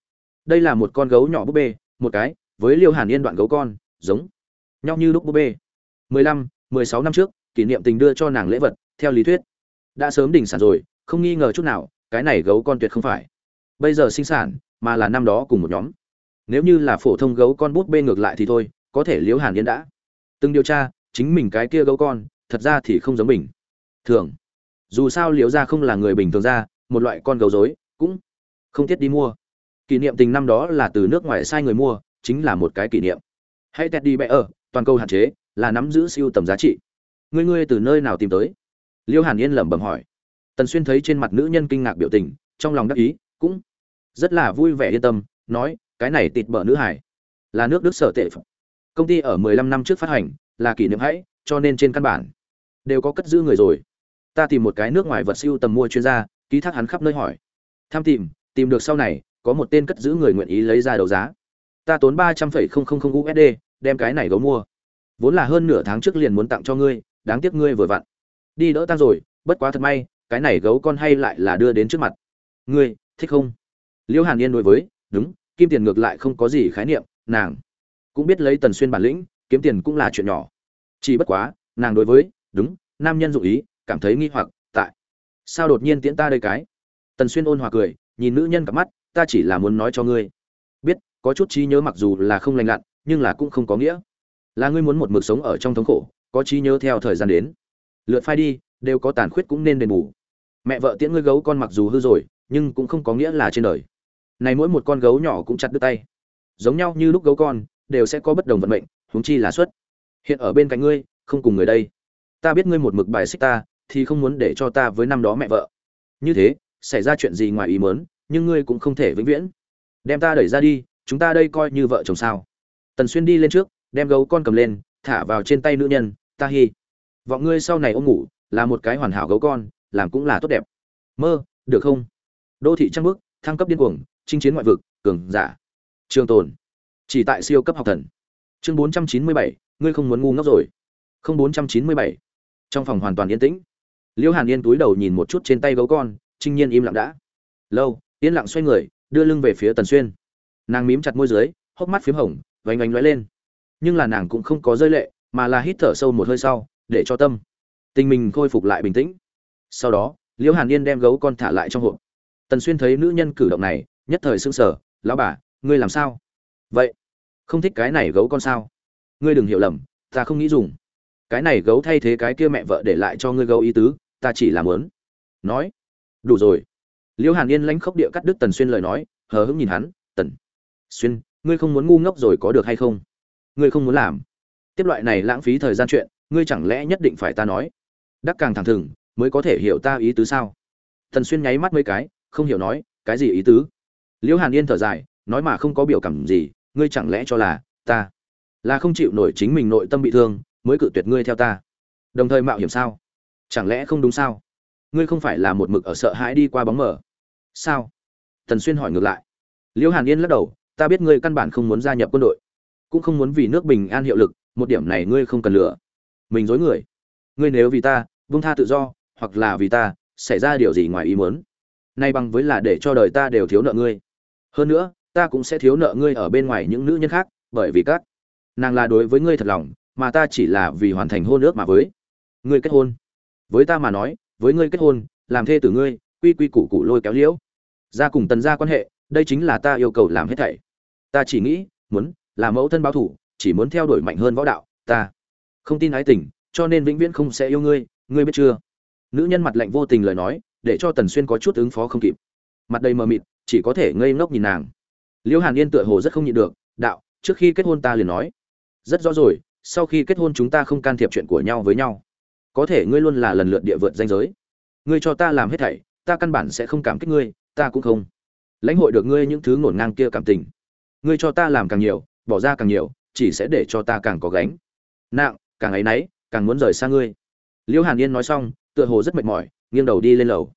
Đây là một con gấu nhỏ búp bê, một cái, với liêu hàn yên đoạn gấu con, giống nhau như lúc búp bê. Mười lăm, mười sáu năm trước, kỷ niệm tình đưa cho nàng lễ vật, theo lý thuyết. Đã sớm đỉnh sản rồi, không nghi ngờ chút nào, cái này gấu con tuyệt không phải. Bây giờ sinh sản, mà là năm đó cùng một nhóm. Nếu như là phổ thông gấu con búp bê ngược lại thì thôi có thể liễu hàn yên đã. Từng điều tra, chính mình cái kia gấu con, thật ra thì không giống mình. Thường, dù sao liễu gia không là người bình thường ra một loại con gấu dối cũng không thiết đi mua. Kỷ niệm tình năm đó là từ nước ngoài sai người mua, chính là một cái kỷ niệm. Hãy tẹt đi bẽ ở, toàn cầu hạn chế, là nắm giữ siêu tầm giá trị. Ngươi ngươi từ nơi nào tìm tới? Liêu hàn yên lẩm bẩm hỏi. Tần xuyên thấy trên mặt nữ nhân kinh ngạc biểu tình, trong lòng đắc ý, cũng rất là vui vẻ yên tâm, nói, cái này tịt bở nữ hải là nước đức sở tệ phẩm công ty ở 15 năm trước phát hành, là kỷ niệm hãy, cho nên trên căn bản đều có cất giữ người rồi. Ta tìm một cái nước ngoài vật siêu tầm mua chuyên gia, ký thác hắn khắp nơi hỏi. Tham tìm tìm được sau này, có một tên cất giữ người nguyện ý lấy ra đấu giá. Ta tốn ba trăm phẩy không không không usd đem cái này gấu mua. Vốn là hơn nửa tháng trước liền muốn tặng cho ngươi, đáng tiếc ngươi vừa vặn. Đi đỡ tăng rồi, bất quá thật may, cái này gấu con hay lại là đưa đến trước mặt. Ngươi, thích không? Liễu hàn yên đối với, đúng, kim tiền ngược lại không có gì khái niệm, nàng cũng biết lấy tần xuyên bản lĩnh, kiếm tiền cũng là chuyện nhỏ. Chỉ bất quá, nàng đối với, đúng, nam nhân dụ ý, cảm thấy nghi hoặc, tại. Sao đột nhiên tiễn ta đây cái? Tần xuyên ôn hòa cười, nhìn nữ nhân cặp mắt, ta chỉ là muốn nói cho ngươi. Biết, có chút trí nhớ mặc dù là không lành lặn, nhưng là cũng không có nghĩa. Là ngươi muốn một mực sống ở trong thống khổ, có trí nhớ theo thời gian đến. Lượt phai đi, đều có tàn khuyết cũng nên đền bù. Mẹ vợ tiễn ngươi gấu con mặc dù hư rồi, nhưng cũng không có nghĩa là trên đời. Này mỗi một con gấu nhỏ cũng chặt đứt tay. Giống nhau như lúc gấu con đều sẽ có bất đồng vận mệnh, huống chi là xuất. Hiện ở bên cạnh ngươi, không cùng người đây. Ta biết ngươi một mực bài xích ta, thì không muốn để cho ta với năm đó mẹ vợ. Như thế, xảy ra chuyện gì ngoài ý mớn nhưng ngươi cũng không thể vĩnh viễn. Đem ta đẩy ra đi, chúng ta đây coi như vợ chồng sao. Tần xuyên đi lên trước, đem gấu con cầm lên, thả vào trên tay nữ nhân, ta hy vọng ngươi sau này ôm ngủ, là một cái hoàn hảo gấu con, làm cũng là tốt đẹp. Mơ, được không? Đô thị trăng bước, thăng cấp điên cuồng, chinh chiến ngoại vực, cường giả. Trường tồn chỉ tại siêu cấp học thần. Chương bốn trăm chín mươi bảy, ngươi không muốn ngu ngốc rồi. Không, bốn trăm chín mươi bảy. Trong phòng hoàn toàn yên tĩnh. Liễu hàn yên túi đầu nhìn một chút trên tay gấu con, trinh nhiên im lặng đã. Lâu, yên lặng xoay người, đưa lưng về phía tần xuyên. Nàng mím chặt môi dưới, hốc mắt p h í m hồng vánh vánh lóe lên. Nhưng là nàng cũng không có rơi lệ, mà là hít thở sâu một hơi sau, để cho tâm. Tình mình khôi phục lại bình tĩnh. Sau đó liễu hàn yên đem gấu con thả lại trong hộp. Tần xuyên thấy nữ nhân cử động này, nhất thời sững sờ, lão bà, ngươi làm sao? Vậy, không thích cái này gấu con sao? Ngươi đừng hiểu lầm, ta không nghĩ dùng. Cái này gấu thay thế cái kia mẹ vợ để lại cho ngươi gấu ý tứ, ta chỉ làm lớn nói. Đủ rồi. Liễu hàn yên lãnh khốc địa cắt đứt tần xuyên lời nói, hờ hững nhìn hắn, tần xuyên, ngươi không muốn ngu ngốc rồi có được hay không? Ngươi không muốn làm. Tiếp loại này lãng phí thời gian chuyện, ngươi chẳng lẽ nhất định phải ta nói? Đắc càng thẳng thừng, mới có thể hiểu ta ý tứ sao? Tần xuyên nháy mắt mấy cái, không hiểu nói, cái gì ý tứ? Liễu hàn yên thở dài, nói mà không có biểu cảm gì ngươi chẳng lẽ cho là ta là không chịu nổi chính mình nội tâm bị thương, mới cự tuyệt ngươi theo ta? Đồng thời mạo hiểm sao? Chẳng lẽ không đúng sao? Ngươi không phải là một mực ở sợ hãi đi qua bóng mở sao? Tần xuyên hỏi ngược lại. Liễu hàn yên lắc đầu, ta biết ngươi căn bản không muốn gia nhập quân đội, cũng không muốn vì nước bình an hiệu lực, một điểm này ngươi không cần lựa. Mình dối người. Ngươi nếu vì ta vung tha tự do, hoặc là vì ta, xảy ra điều gì ngoài ý muốn? Nay bằng với là để cho đời ta đều thiếu nợ ngươi. Hơn nữa ta cũng sẽ thiếu nợ ngươi ở bên ngoài những nữ nhân khác, bởi vì các nàng là đối với ngươi thật lòng, mà ta chỉ là vì hoàn thành hôn ước mà với. Ngươi kết hôn. Với ta mà nói, với ngươi kết hôn, làm thê tử ngươi, quy quy củ củ lôi kéo liễu. Ra cùng tần gia quan hệ, đây chính là ta yêu cầu làm hết thảy. Ta chỉ nghĩ, muốn là mẫu thân báo thủ, chỉ muốn theo đuổi mạnh hơn võ đạo, ta không tin ái tình, cho nên vĩnh viễn không sẽ yêu ngươi ngươi biết chưa? Nữ nhân mặt lạnh vô tình lời nói, để cho tần xuyên có chút ứng phó không kịp. Mặt đầy mờ mịt, chỉ có thể ngây ngốc nhìn nàng liễu hàn yên tựa hồ rất không nhịn được, đạo, trước khi kết hôn ta liền nói. Rất rõ rồi, sau khi kết hôn chúng ta không can thiệp chuyện của nhau với nhau. Có thể ngươi luôn là lần lượt địa vượt danh giới. Ngươi cho ta làm hết thảy, ta căn bản sẽ không cảm kích ngươi, ta cũng không. Lãnh hội được ngươi những thứ ngổn ngang kia cảm tình. Ngươi cho ta làm càng nhiều, bỏ ra càng nhiều, chỉ sẽ để cho ta càng có gánh. Nặng, càng ấy nấy, càng muốn rời xa ngươi. Liễu hàn yên nói xong, tựa hồ rất mệt mỏi, nghiêng đầu đi lên lầu.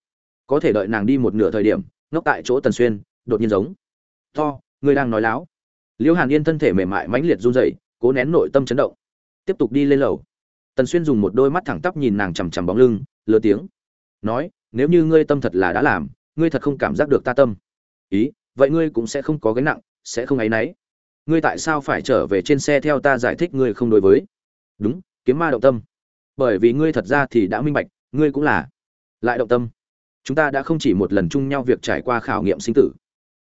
Có thể đợi nàng đi một nửa thời điểm, ngốc tại chỗ tần xuyên, đột nhiên giống to ngươi đang nói láo. Liễu hàn yên thân thể mềm mại mãnh liệt run rẩy, cố nén nội tâm chấn động. Tiếp tục đi lên lầu. Tần xuyên dùng một đôi mắt thẳng tắp nhìn nàng chằm chằm bóng lưng lừa tiếng. Nói, nếu như ngươi tâm thật là đã làm, ngươi thật không cảm giác được ta tâm. Ý, vậy ngươi cũng sẽ không có gánh nặng, sẽ không áy náy. Ngươi tại sao phải trở về trên xe theo ta giải thích ngươi không đối với? Đúng, kiếm ma động tâm. Bởi vì ngươi thật ra thì đã minh bạch, ngươi cũng là. Lại động tâm. Chúng ta đã không chỉ một lần chung nhau việc trải qua khảo nghiệm sinh tử.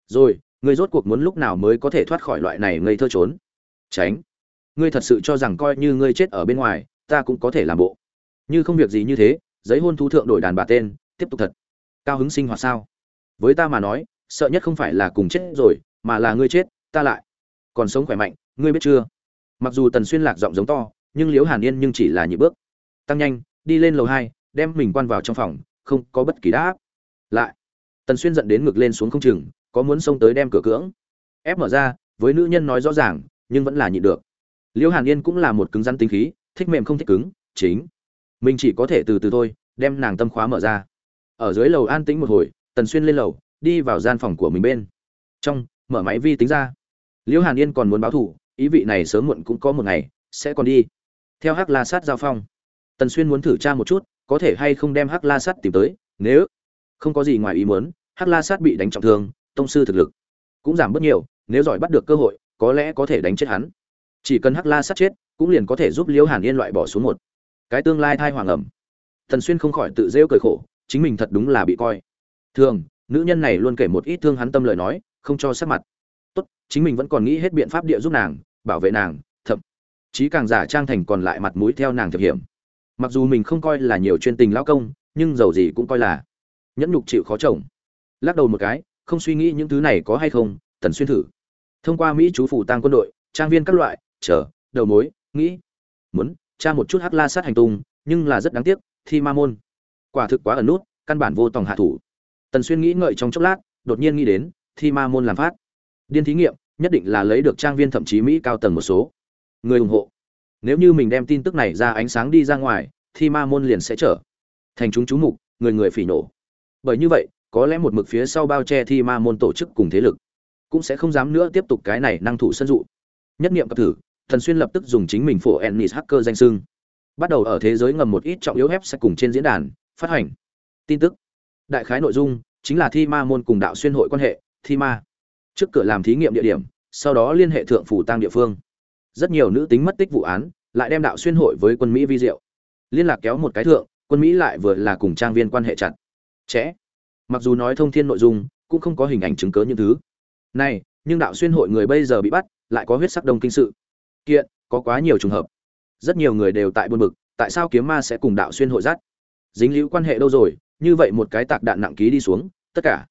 Rồi ngươi rốt cuộc muốn lúc nào mới có thể thoát khỏi loại này ngây thơ trốn? Tránh. Ngươi thật sự cho rằng coi như ngươi chết ở bên ngoài, ta cũng có thể làm bộ. Như không việc gì như thế, giấy hôn thú thượng đổi đàn bà tên, tiếp tục thật. Cao hứng sinh hoạt sao? Với ta mà nói, sợ nhất không phải là cùng chết rồi, mà là ngươi chết, ta lại. Còn sống khỏe mạnh, ngươi biết chưa? Mặc dù tần xuyên lạc giọng giống to, nhưng liễu hàn yên nhưng chỉ là nhị bước. Tăng nhanh, đi lên lầu hai, đem mình quan vào trong phòng, không có bất kỳ đáp. Lại, tần xuyên giận đến ngực lên xuống không chừng có muốn xông tới đem cửa cưỡng? Ép mở ra, với nữ nhân nói rõ ràng, nhưng vẫn là nhịn được. Liễu hàn yên cũng là một cứng rắn tính khí, thích mềm không thích cứng, chính. Mình chỉ có thể từ từ thôi, đem nàng tâm khóa mở ra. Ở dưới lầu an tĩnh một hồi, tần xuyên lên lầu, đi vào gian phòng của mình bên. Trong, mở máy vi tính ra. Liễu hàn yên còn muốn báo thủ ý vị này sớm muộn cũng có một ngày, sẽ còn đi. Theo hắc la sát giao phong. Tần xuyên muốn thử tra một chút, có thể hay không đem hắc la sát tìm tới, nếu không có gì ngoài ý muốn, hắc la sát bị đánh trọng thương tông sư thực lực. Cũng giảm bớt nhiều, nếu giỏi bắt được cơ hội, có lẽ có thể đánh chết hắn. Chỉ cần hắc la sát chết, cũng liền có thể giúp liễu hàn yên loại bỏ xuống một. Cái tương lai thai hoàng ẩm. Thần xuyên không khỏi tự rêu cười khổ, chính mình thật đúng là bị coi. Thường, nữ nhân này luôn kể một ít thương hắn tâm lời nói, không cho sắc mặt. Tốt, chính mình vẫn còn nghĩ hết biện pháp địa giúp nàng, bảo vệ nàng, thậm chí càng giả trang thành còn lại mặt mũi theo nàng thực hiểm. Mặc dù mình không coi là nhiều chuyên tình lão công, nhưng dầu gì cũng coi là nhẫn nhục chịu khó chồng. Lắc đầu một cái không suy nghĩ những thứ này có hay không, tần xuyên thử. Thông qua mỹ chú phủ tăng quân đội, trang viên các loại, chờ, đầu mối, nghĩ. Muốn, tra một chút hắc la sát hành tung, nhưng là rất đáng tiếc, thi ma môn. Quả thực quá ẩn nút, căn bản vô tòng hạ thủ. Tần xuyên nghĩ ngợi trong chốc lát, đột nhiên nghĩ đến, thi ma môn làm phát. Điên thí nghiệm, nhất định là lấy được trang viên thậm chí mỹ cao tầng một số. Người ủng hộ. Nếu như mình đem tin tức này ra ánh sáng đi ra ngoài, thi ma môn liền sẽ trở. Thành chúng chú mục, người người phỉ nổ bởi như vậy có lẽ một mực phía sau bao che thi ma môn tổ chức cùng thế lực, cũng sẽ không dám nữa tiếp tục cái này năng thủ sân dụ. Nhất nghiệm cập thử, thần xuyên lập tức dùng chính mình phổ ennis hacker danh sưng bắt đầu ở thế giới ngầm một ít trọng yếu hép sẽ cùng trên diễn đàn, phát hành. Tin tức. Đại khái nội dung, chính là thi ma môn cùng đạo xuyên hội quan hệ, thi ma. Trước cửa làm thí nghiệm địa điểm, sau đó liên hệ thượng phủ tăng địa phương. Rất nhiều nữ tính mất tích vụ án, lại đem đạo xuyên hội với quân mỹ vi diệu. Liên lạc kéo một cái thượng, quân mỹ lại vừa là cùng trang viên quan hệ chặt. Chẽ mặc dù nói thông thiên nội dung, cũng không có hình ảnh chứng cớ những thứ. Này, nhưng đạo xuyên hội người bây giờ bị bắt, lại có huyết sắc đông kinh sự. Kiện, có quá nhiều trường hợp. Rất nhiều người đều tại buôn bực, tại sao kiếm ma sẽ cùng đạo xuyên hội dắt dính liễu quan hệ đâu rồi? Như vậy một cái tạc đạn nặng ký đi xuống, tất cả.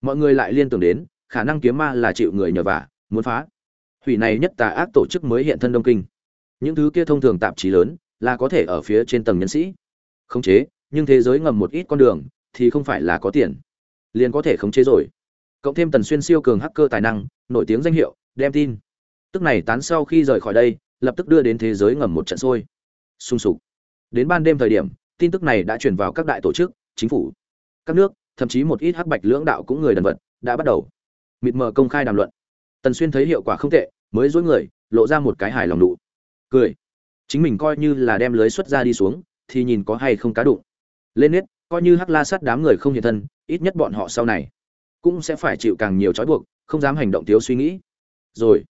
Mọi người lại liên tưởng đến, khả năng kiếm ma là chịu người nhờ vả, muốn phá. Hủy này nhất tà ác tổ chức mới hiện thân đông kinh. Những thứ kia thông thường tạp chí lớn, là có thể ở phía trên tầng nhân sĩ. Khống chế, nhưng thế giới ngầm một ít con đường thì không phải là có tiền. Liền có thể khống chế rồi. Cộng thêm tần xuyên siêu cường hacker tài năng, nổi tiếng danh hiệu, đem tin. Tức này tán sau khi rời khỏi đây, lập tức đưa đến thế giới ngầm một trận sôi. Sung sục. Đến ban đêm thời điểm, tin tức này đã truyền vào các đại tổ chức, chính phủ. Các nước, thậm chí một ít hắc bạch lưỡng đạo cũng người đần vật, đã bắt đầu. Mịt mờ công khai đàm luận. Tần xuyên thấy hiệu quả không tệ, mới dối người, lộ ra một cái hài lòng nụ. Cười. Chính mình coi như là đem lưới xuất ra đi xuống, thì nhìn có hay không cá đụng. Lên nết coi như hắc la sát đám người không hiện thân, ít nhất bọn họ sau này cũng sẽ phải chịu càng nhiều trói buộc, không dám hành động thiếu suy nghĩ. Rồi,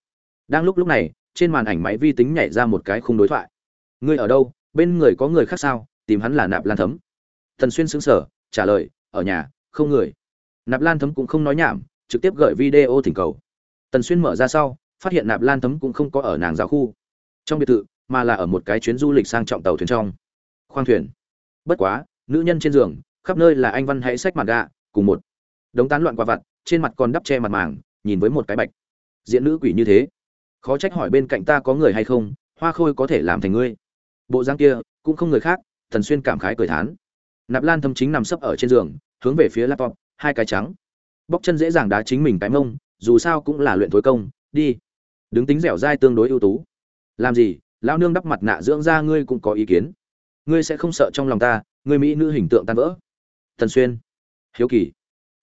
đang lúc lúc này, trên màn ảnh máy vi tính nhảy ra một cái khung đối thoại. Ngươi ở đâu? Bên người có người khác sao? Tìm hắn là nạp lan thấm. Thần xuyên xứng sở trả lời, ở nhà, không người. Nạp lan thấm cũng không nói nhảm, trực tiếp gửi video thỉnh cầu. Tần xuyên mở ra sau, phát hiện nạp lan thấm cũng không có ở nàng giáo khu. Trong biệt thự, mà là ở một cái chuyến du lịch sang trọng tàu thuyền trong. Khoang thuyền. Bất quá nữ nhân trên giường, khắp nơi là anh văn hãy sách mặt gạ, cùng một đống tán loạn qua vặt, trên mặt còn đắp che mặt màng, nhìn với một cái bạch. Diễn nữ quỷ như thế, khó trách hỏi bên cạnh ta có người hay không, hoa khôi có thể làm thành ngươi. Bộ dáng kia, cũng không người khác, thần xuyên cảm khái cười thán. Nạp lan thâm chính nằm sấp ở trên giường, hướng về phía laptop, hai cái trắng. Bóc chân dễ dàng đá chính mình cái mông, dù sao cũng là luyện thối công, đi. Đứng tính dẻo dai tương đối ưu tú. Làm gì lao nương đắp mặt nạ dưỡng ra ngươi cũng có ý kiến. Ngươi sẽ không sợ trong lòng ta ngươi mỹ nữ hình tượng tan vỡ. Thần xuyên, hiếu kỳ.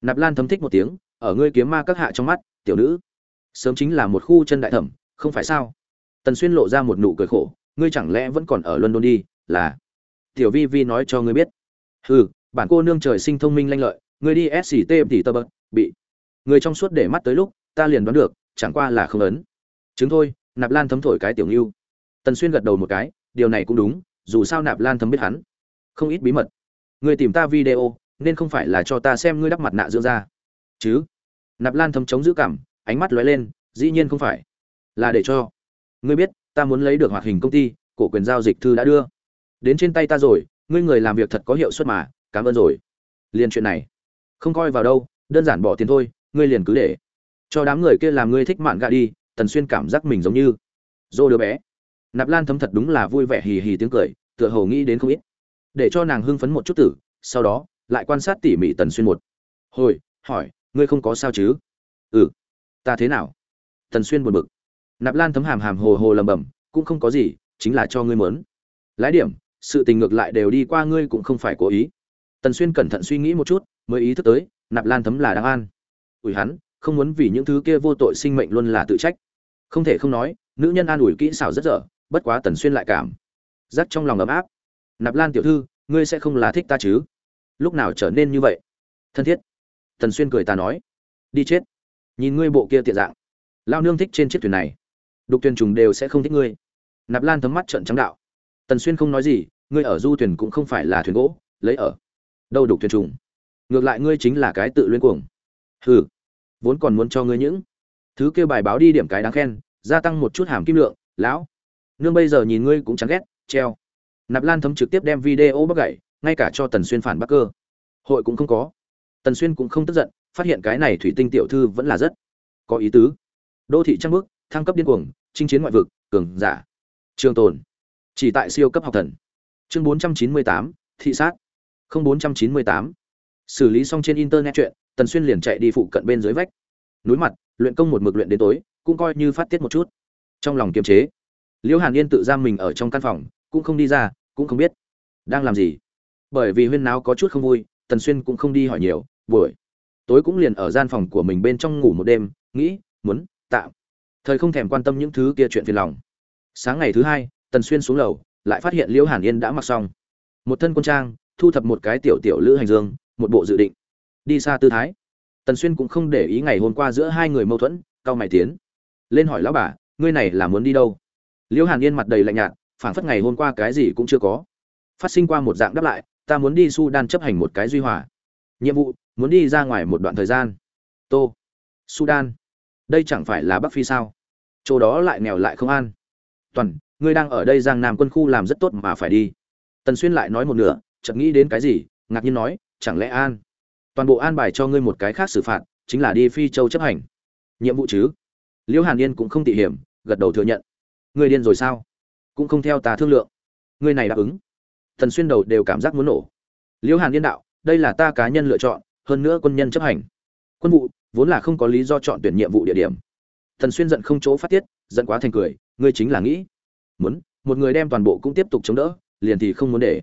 Nạp lan thấm thích một tiếng, ở ngươi kiếm ma các hạ trong mắt, tiểu nữ, sớm chính là một khu chân đại thẩm, không phải sao? Tần xuyên lộ ra một nụ cười khổ, ngươi chẳng lẽ vẫn còn ở london đi, là? Tiểu vi vi nói cho ngươi biết. Hừ, bản cô nương trời sinh thông minh lanh lợi, ngươi đi sct thì tơ bật bị người trong suốt để mắt tới lúc, ta liền đoán được, chẳng qua là không ấn. Chứng thôi, nạp lan thấm thổi cái tiểu ngưu. Tần xuyên gật đầu một cái, điều này cũng đúng, dù sao nạp lan thấm biết hắn không ít bí mật. Người tìm ta video, nên không phải là cho ta xem ngươi đắp mặt nạ dưỡng da. chứ? Nạp lan thấm chống giữ cảm, ánh mắt lóe lên, dĩ nhiên không phải. Là để cho. Ngươi biết, ta muốn lấy được hoạt hình công ty, cổ quyền giao dịch thư đã đưa. Đến trên tay ta rồi, ngươi người làm việc thật có hiệu suất mà, cảm ơn rồi. Liền chuyện này. Không coi vào đâu, đơn giản bỏ tiền thôi, ngươi liền cứ để. Cho đám người kia làm ngươi thích mạn gạ đi, tần xuyên cảm giác mình giống như. Dô đứa bé. Nạp lan thấm thật đúng là vui vẻ hì hì tiếng cười, tựa hồ nghĩ đến không ít để cho nàng hưng phấn một chút tử, sau đó, lại quan sát tỉ mỉ tần xuyên một. Hồi, hỏi, ngươi không có sao chứ? Ừ. Ta thế nào? Tần xuyên buồn bực. Nạp lan thấm hàm hàm hồ hồ lầm bầm cũng không có gì, chính là cho ngươi mớn. Lái điểm, sự tình ngược lại đều đi qua ngươi cũng không phải cố ý. Tần xuyên cẩn thận suy nghĩ một chút, mới ý thức tới, nạp lan thấm là đáng an. Ủi hắn, không muốn vì những thứ kia vô tội sinh mệnh luôn là tự trách. Không thể không nói, nữ nhân an ủi kỹ xảo rất dở, bất quá tần xuyên lại cảm giác trong lòng ấm áp nạp lan tiểu thư, ngươi sẽ không là thích ta chứ? Lúc nào trở nên như vậy? Thân thiết. Tần xuyên cười ta nói. Đi chết. Nhìn ngươi bộ kia tiện dạng. Lao nương thích trên chiếc thuyền này. Đục thuyền trùng đều sẽ không thích ngươi. Nạp lan thấm mắt trận trắng đạo. Tần xuyên không nói gì, ngươi ở du thuyền cũng không phải là thuyền gỗ, lấy ở. Đâu đục thuyền trùng? Ngược lại ngươi chính là cái tự luyên cuồng. Hừ. Vốn còn muốn cho ngươi những thứ kêu bài báo đi điểm cái đáng khen, gia tăng một chút hàm kim lượng, lão. Nương bây giờ nhìn ngươi cũng chán ghét, treo nạp lan thấm trực tiếp đem video bắt gậy ngay cả cho tần xuyên phản bắc cơ. Hội cũng không có. Tần xuyên cũng không tức giận phát hiện cái này thủy tinh tiểu thư vẫn là rất có ý tứ. Đô thị trăng bước thăng cấp điên cuồng chinh chiến ngoại vực cường giả. Trường tồn. Chỉ tại siêu cấp học thần. Chương 498, thị sát. Không 498. xử lý xong trên internet chuyện tần xuyên liền chạy đi phụ cận bên dưới vách. Núi mặt luyện công một mực luyện đến tối cũng coi như phát tiết một chút. Trong lòng kiềm chế liễu hàn yên tự giam mình ở trong căn phòng cũng không đi ra cũng không biết. Đang làm gì? Bởi vì huyên náo có chút không vui, tần xuyên cũng không đi hỏi nhiều, buổi tối cũng liền ở gian phòng của mình bên trong ngủ một đêm, nghĩ, muốn, tạm. Thời không thèm quan tâm những thứ kia chuyện phiền lòng. Sáng ngày thứ hai, tần xuyên xuống lầu, lại phát hiện liễu hàn yên đã mặc xong. Một thân quân trang, thu thập một cái tiểu tiểu lữ hành dương, một bộ dự định. Đi xa tư thái. Tần xuyên cũng không để ý ngày hôm qua giữa hai người mâu thuẫn cao mày tiến. Lên hỏi lão bà, ngươi này là muốn đi đâu? Liễu hàn yên mặt đầy lạnh nhạt phảng phất ngày hôm qua cái gì cũng chưa có. Phát sinh qua một dạng đáp lại, ta muốn đi sudan chấp hành một cái duy hòa. Nhiệm vụ, muốn đi ra ngoài một đoạn thời gian. Tô. Sudan. Đây chẳng phải là bắc phi sao? Chỗ đó lại nghèo lại không an. Toàn, ngươi đang ở đây giang nam quân khu làm rất tốt mà phải đi. Tần xuyên lại nói một nửa, chợt nghĩ đến cái gì, ngạc nhiên nói, chẳng lẽ an? Toàn bộ an bài cho ngươi một cái khác xử phạt, chính là đi phi châu chấp hành. Nhiệm vụ chứ? Liễu hàn yên cũng không tỉ hiểm, gật đầu thừa nhận. Ngươi điên rồi sao? Cũng không theo ta thương lượng. Ngươi này đáp ứng. Thần xuyên đầu đều cảm giác muốn nổ. Liễu hàn yên đạo, đây là ta cá nhân lựa chọn, hơn nữa quân nhân chấp hành. Quân vụ, vốn là không có lý do chọn tuyển nhiệm vụ địa điểm. Thần xuyên giận không chỗ phát tiết, giận quá thành cười, ngươi chính là nghĩ. Muốn, một người đem toàn bộ cũng tiếp tục chống đỡ, liền thì không muốn để.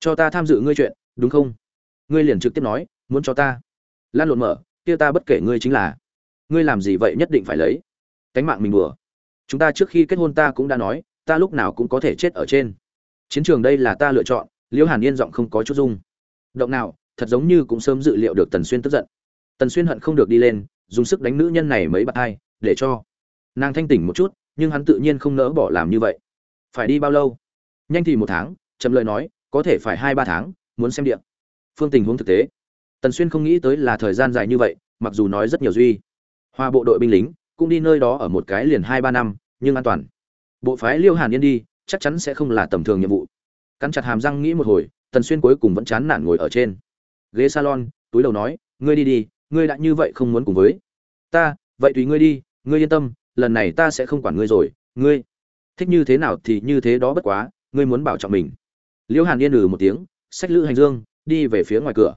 Cho ta tham dự ngươi chuyện, đúng không? Ngươi liền trực tiếp nói, muốn cho ta. Lan lộn mở, kia ta bất kể ngươi chính là. Ngươi làm gì vậy nhất định phải lấy. Cánh mạng mình đùa. Chúng ta trước khi kết hôn ta cũng đã nói ta lúc nào cũng có thể chết ở trên. Chiến trường đây là ta lựa chọn liễu hàn yên giọng không có chút dung động nào, thật giống như cũng sớm dự liệu được tần xuyên tức giận. Tần xuyên hận không được đi lên, dùng sức đánh nữ nhân này mấy bạt hai, để cho nàng thanh tỉnh một chút, nhưng hắn tự nhiên không nỡ bỏ làm như vậy. Phải đi bao lâu? Nhanh thì một tháng, chậm lời nói, có thể phải hai ba tháng, muốn xem điện phương tình huống thực tế. Tần xuyên không nghĩ tới là thời gian dài như vậy, mặc dù nói rất nhiều duy. Hoa bộ đội binh lính cũng đi nơi đó ở một cái liền hai ba năm, nhưng an toàn bộ phái liêu hàn yên đi, chắc chắn sẽ không là tầm thường nhiệm vụ. Cắn chặt hàm răng nghĩ một hồi, tần xuyên cuối cùng vẫn chán nản ngồi ở trên. Ghế salon, túi đầu nói, ngươi đi đi, ngươi đã như vậy không muốn cùng với ta, vậy tùy ngươi đi, ngươi yên tâm, lần này ta sẽ không quản ngươi rồi, ngươi thích như thế nào thì như thế đó bất quá, ngươi muốn bảo trọng mình. Liễu hàn yên ừ một tiếng sách lữ hành dương, đi về phía ngoài cửa.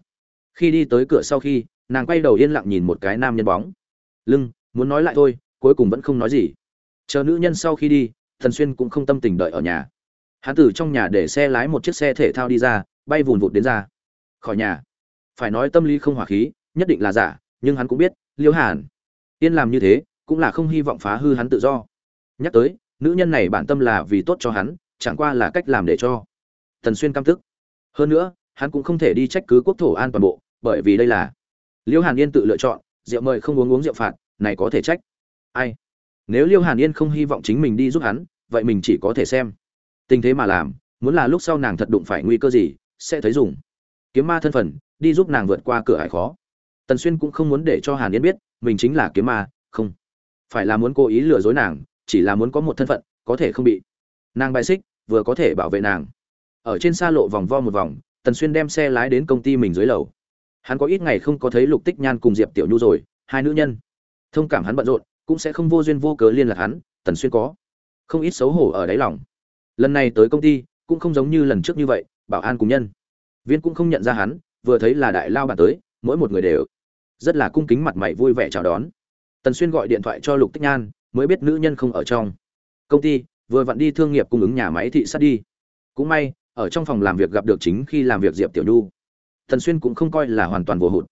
Khi đi tới cửa sau khi, nàng quay đầu yên lặng nhìn một cái nam nhân bóng. Lưng, muốn nói lại thôi, cuối cùng vẫn không nói gì. Chờ nữ nhân sau khi đi thần xuyên cũng không tâm tình đợi ở nhà. Hắn từ trong nhà để xe lái một chiếc xe thể thao đi ra, bay vùn vụt đến ra. Khỏi nhà. Phải nói tâm lý không hỏa khí, nhất định là giả, nhưng hắn cũng biết liễu hàn. Yên làm như thế, cũng là không hy vọng phá hư hắn tự do. Nhắc tới, nữ nhân này bản tâm là vì tốt cho hắn, chẳng qua là cách làm để cho. Thần xuyên cam tức. Hơn nữa, hắn cũng không thể đi trách cứ quốc thổ an toàn bộ, bởi vì đây là. Liễu hàn yên tự lựa chọn, rượu mời không uống uống rượu phạt, này có thể trách. Ai? Nếu liêu hàn yên không hy vọng chính mình đi giúp hắn, vậy mình chỉ có thể xem. Tình thế mà làm, muốn là lúc sau nàng thật đụng phải nguy cơ gì, sẽ thấy dùng. Kiếm ma thân phận, đi giúp nàng vượt qua cửa hải khó. Tần xuyên cũng không muốn để cho hàn yên biết, mình chính là kiếm ma, không. Phải là muốn cố ý lừa dối nàng, chỉ là muốn có một thân phận, có thể không bị. Nàng bài xích, vừa có thể bảo vệ nàng. Ở trên xa lộ vòng vo một vòng, tần xuyên đem xe lái đến công ty mình dưới lầu. Hắn có ít ngày không có thấy lục tích nhan cùng diệp tiểu nhu rồi, hai nữ nhân. Thông cảm hắn bận rộn cũng sẽ không vô duyên vô cớ liên lạc hắn, tần xuyên có không ít xấu hổ ở đáy lòng. Lần này tới công ty, cũng không giống như lần trước như vậy, bảo an cùng nhân. Viên cũng không nhận ra hắn, vừa thấy là đại lao bản tới, mỗi một người đều rất là cung kính mặt mày vui vẻ chào đón. Tần xuyên gọi điện thoại cho lục tích nhan, mới biết nữ nhân không ở trong. Công ty, vừa vặn đi thương nghiệp cung ứng nhà máy thị sát đi. Cũng may, ở trong phòng làm việc gặp được chính khi làm việc diệp tiểu nhu. Tần xuyên cũng không coi là hoàn toàn vô hụt.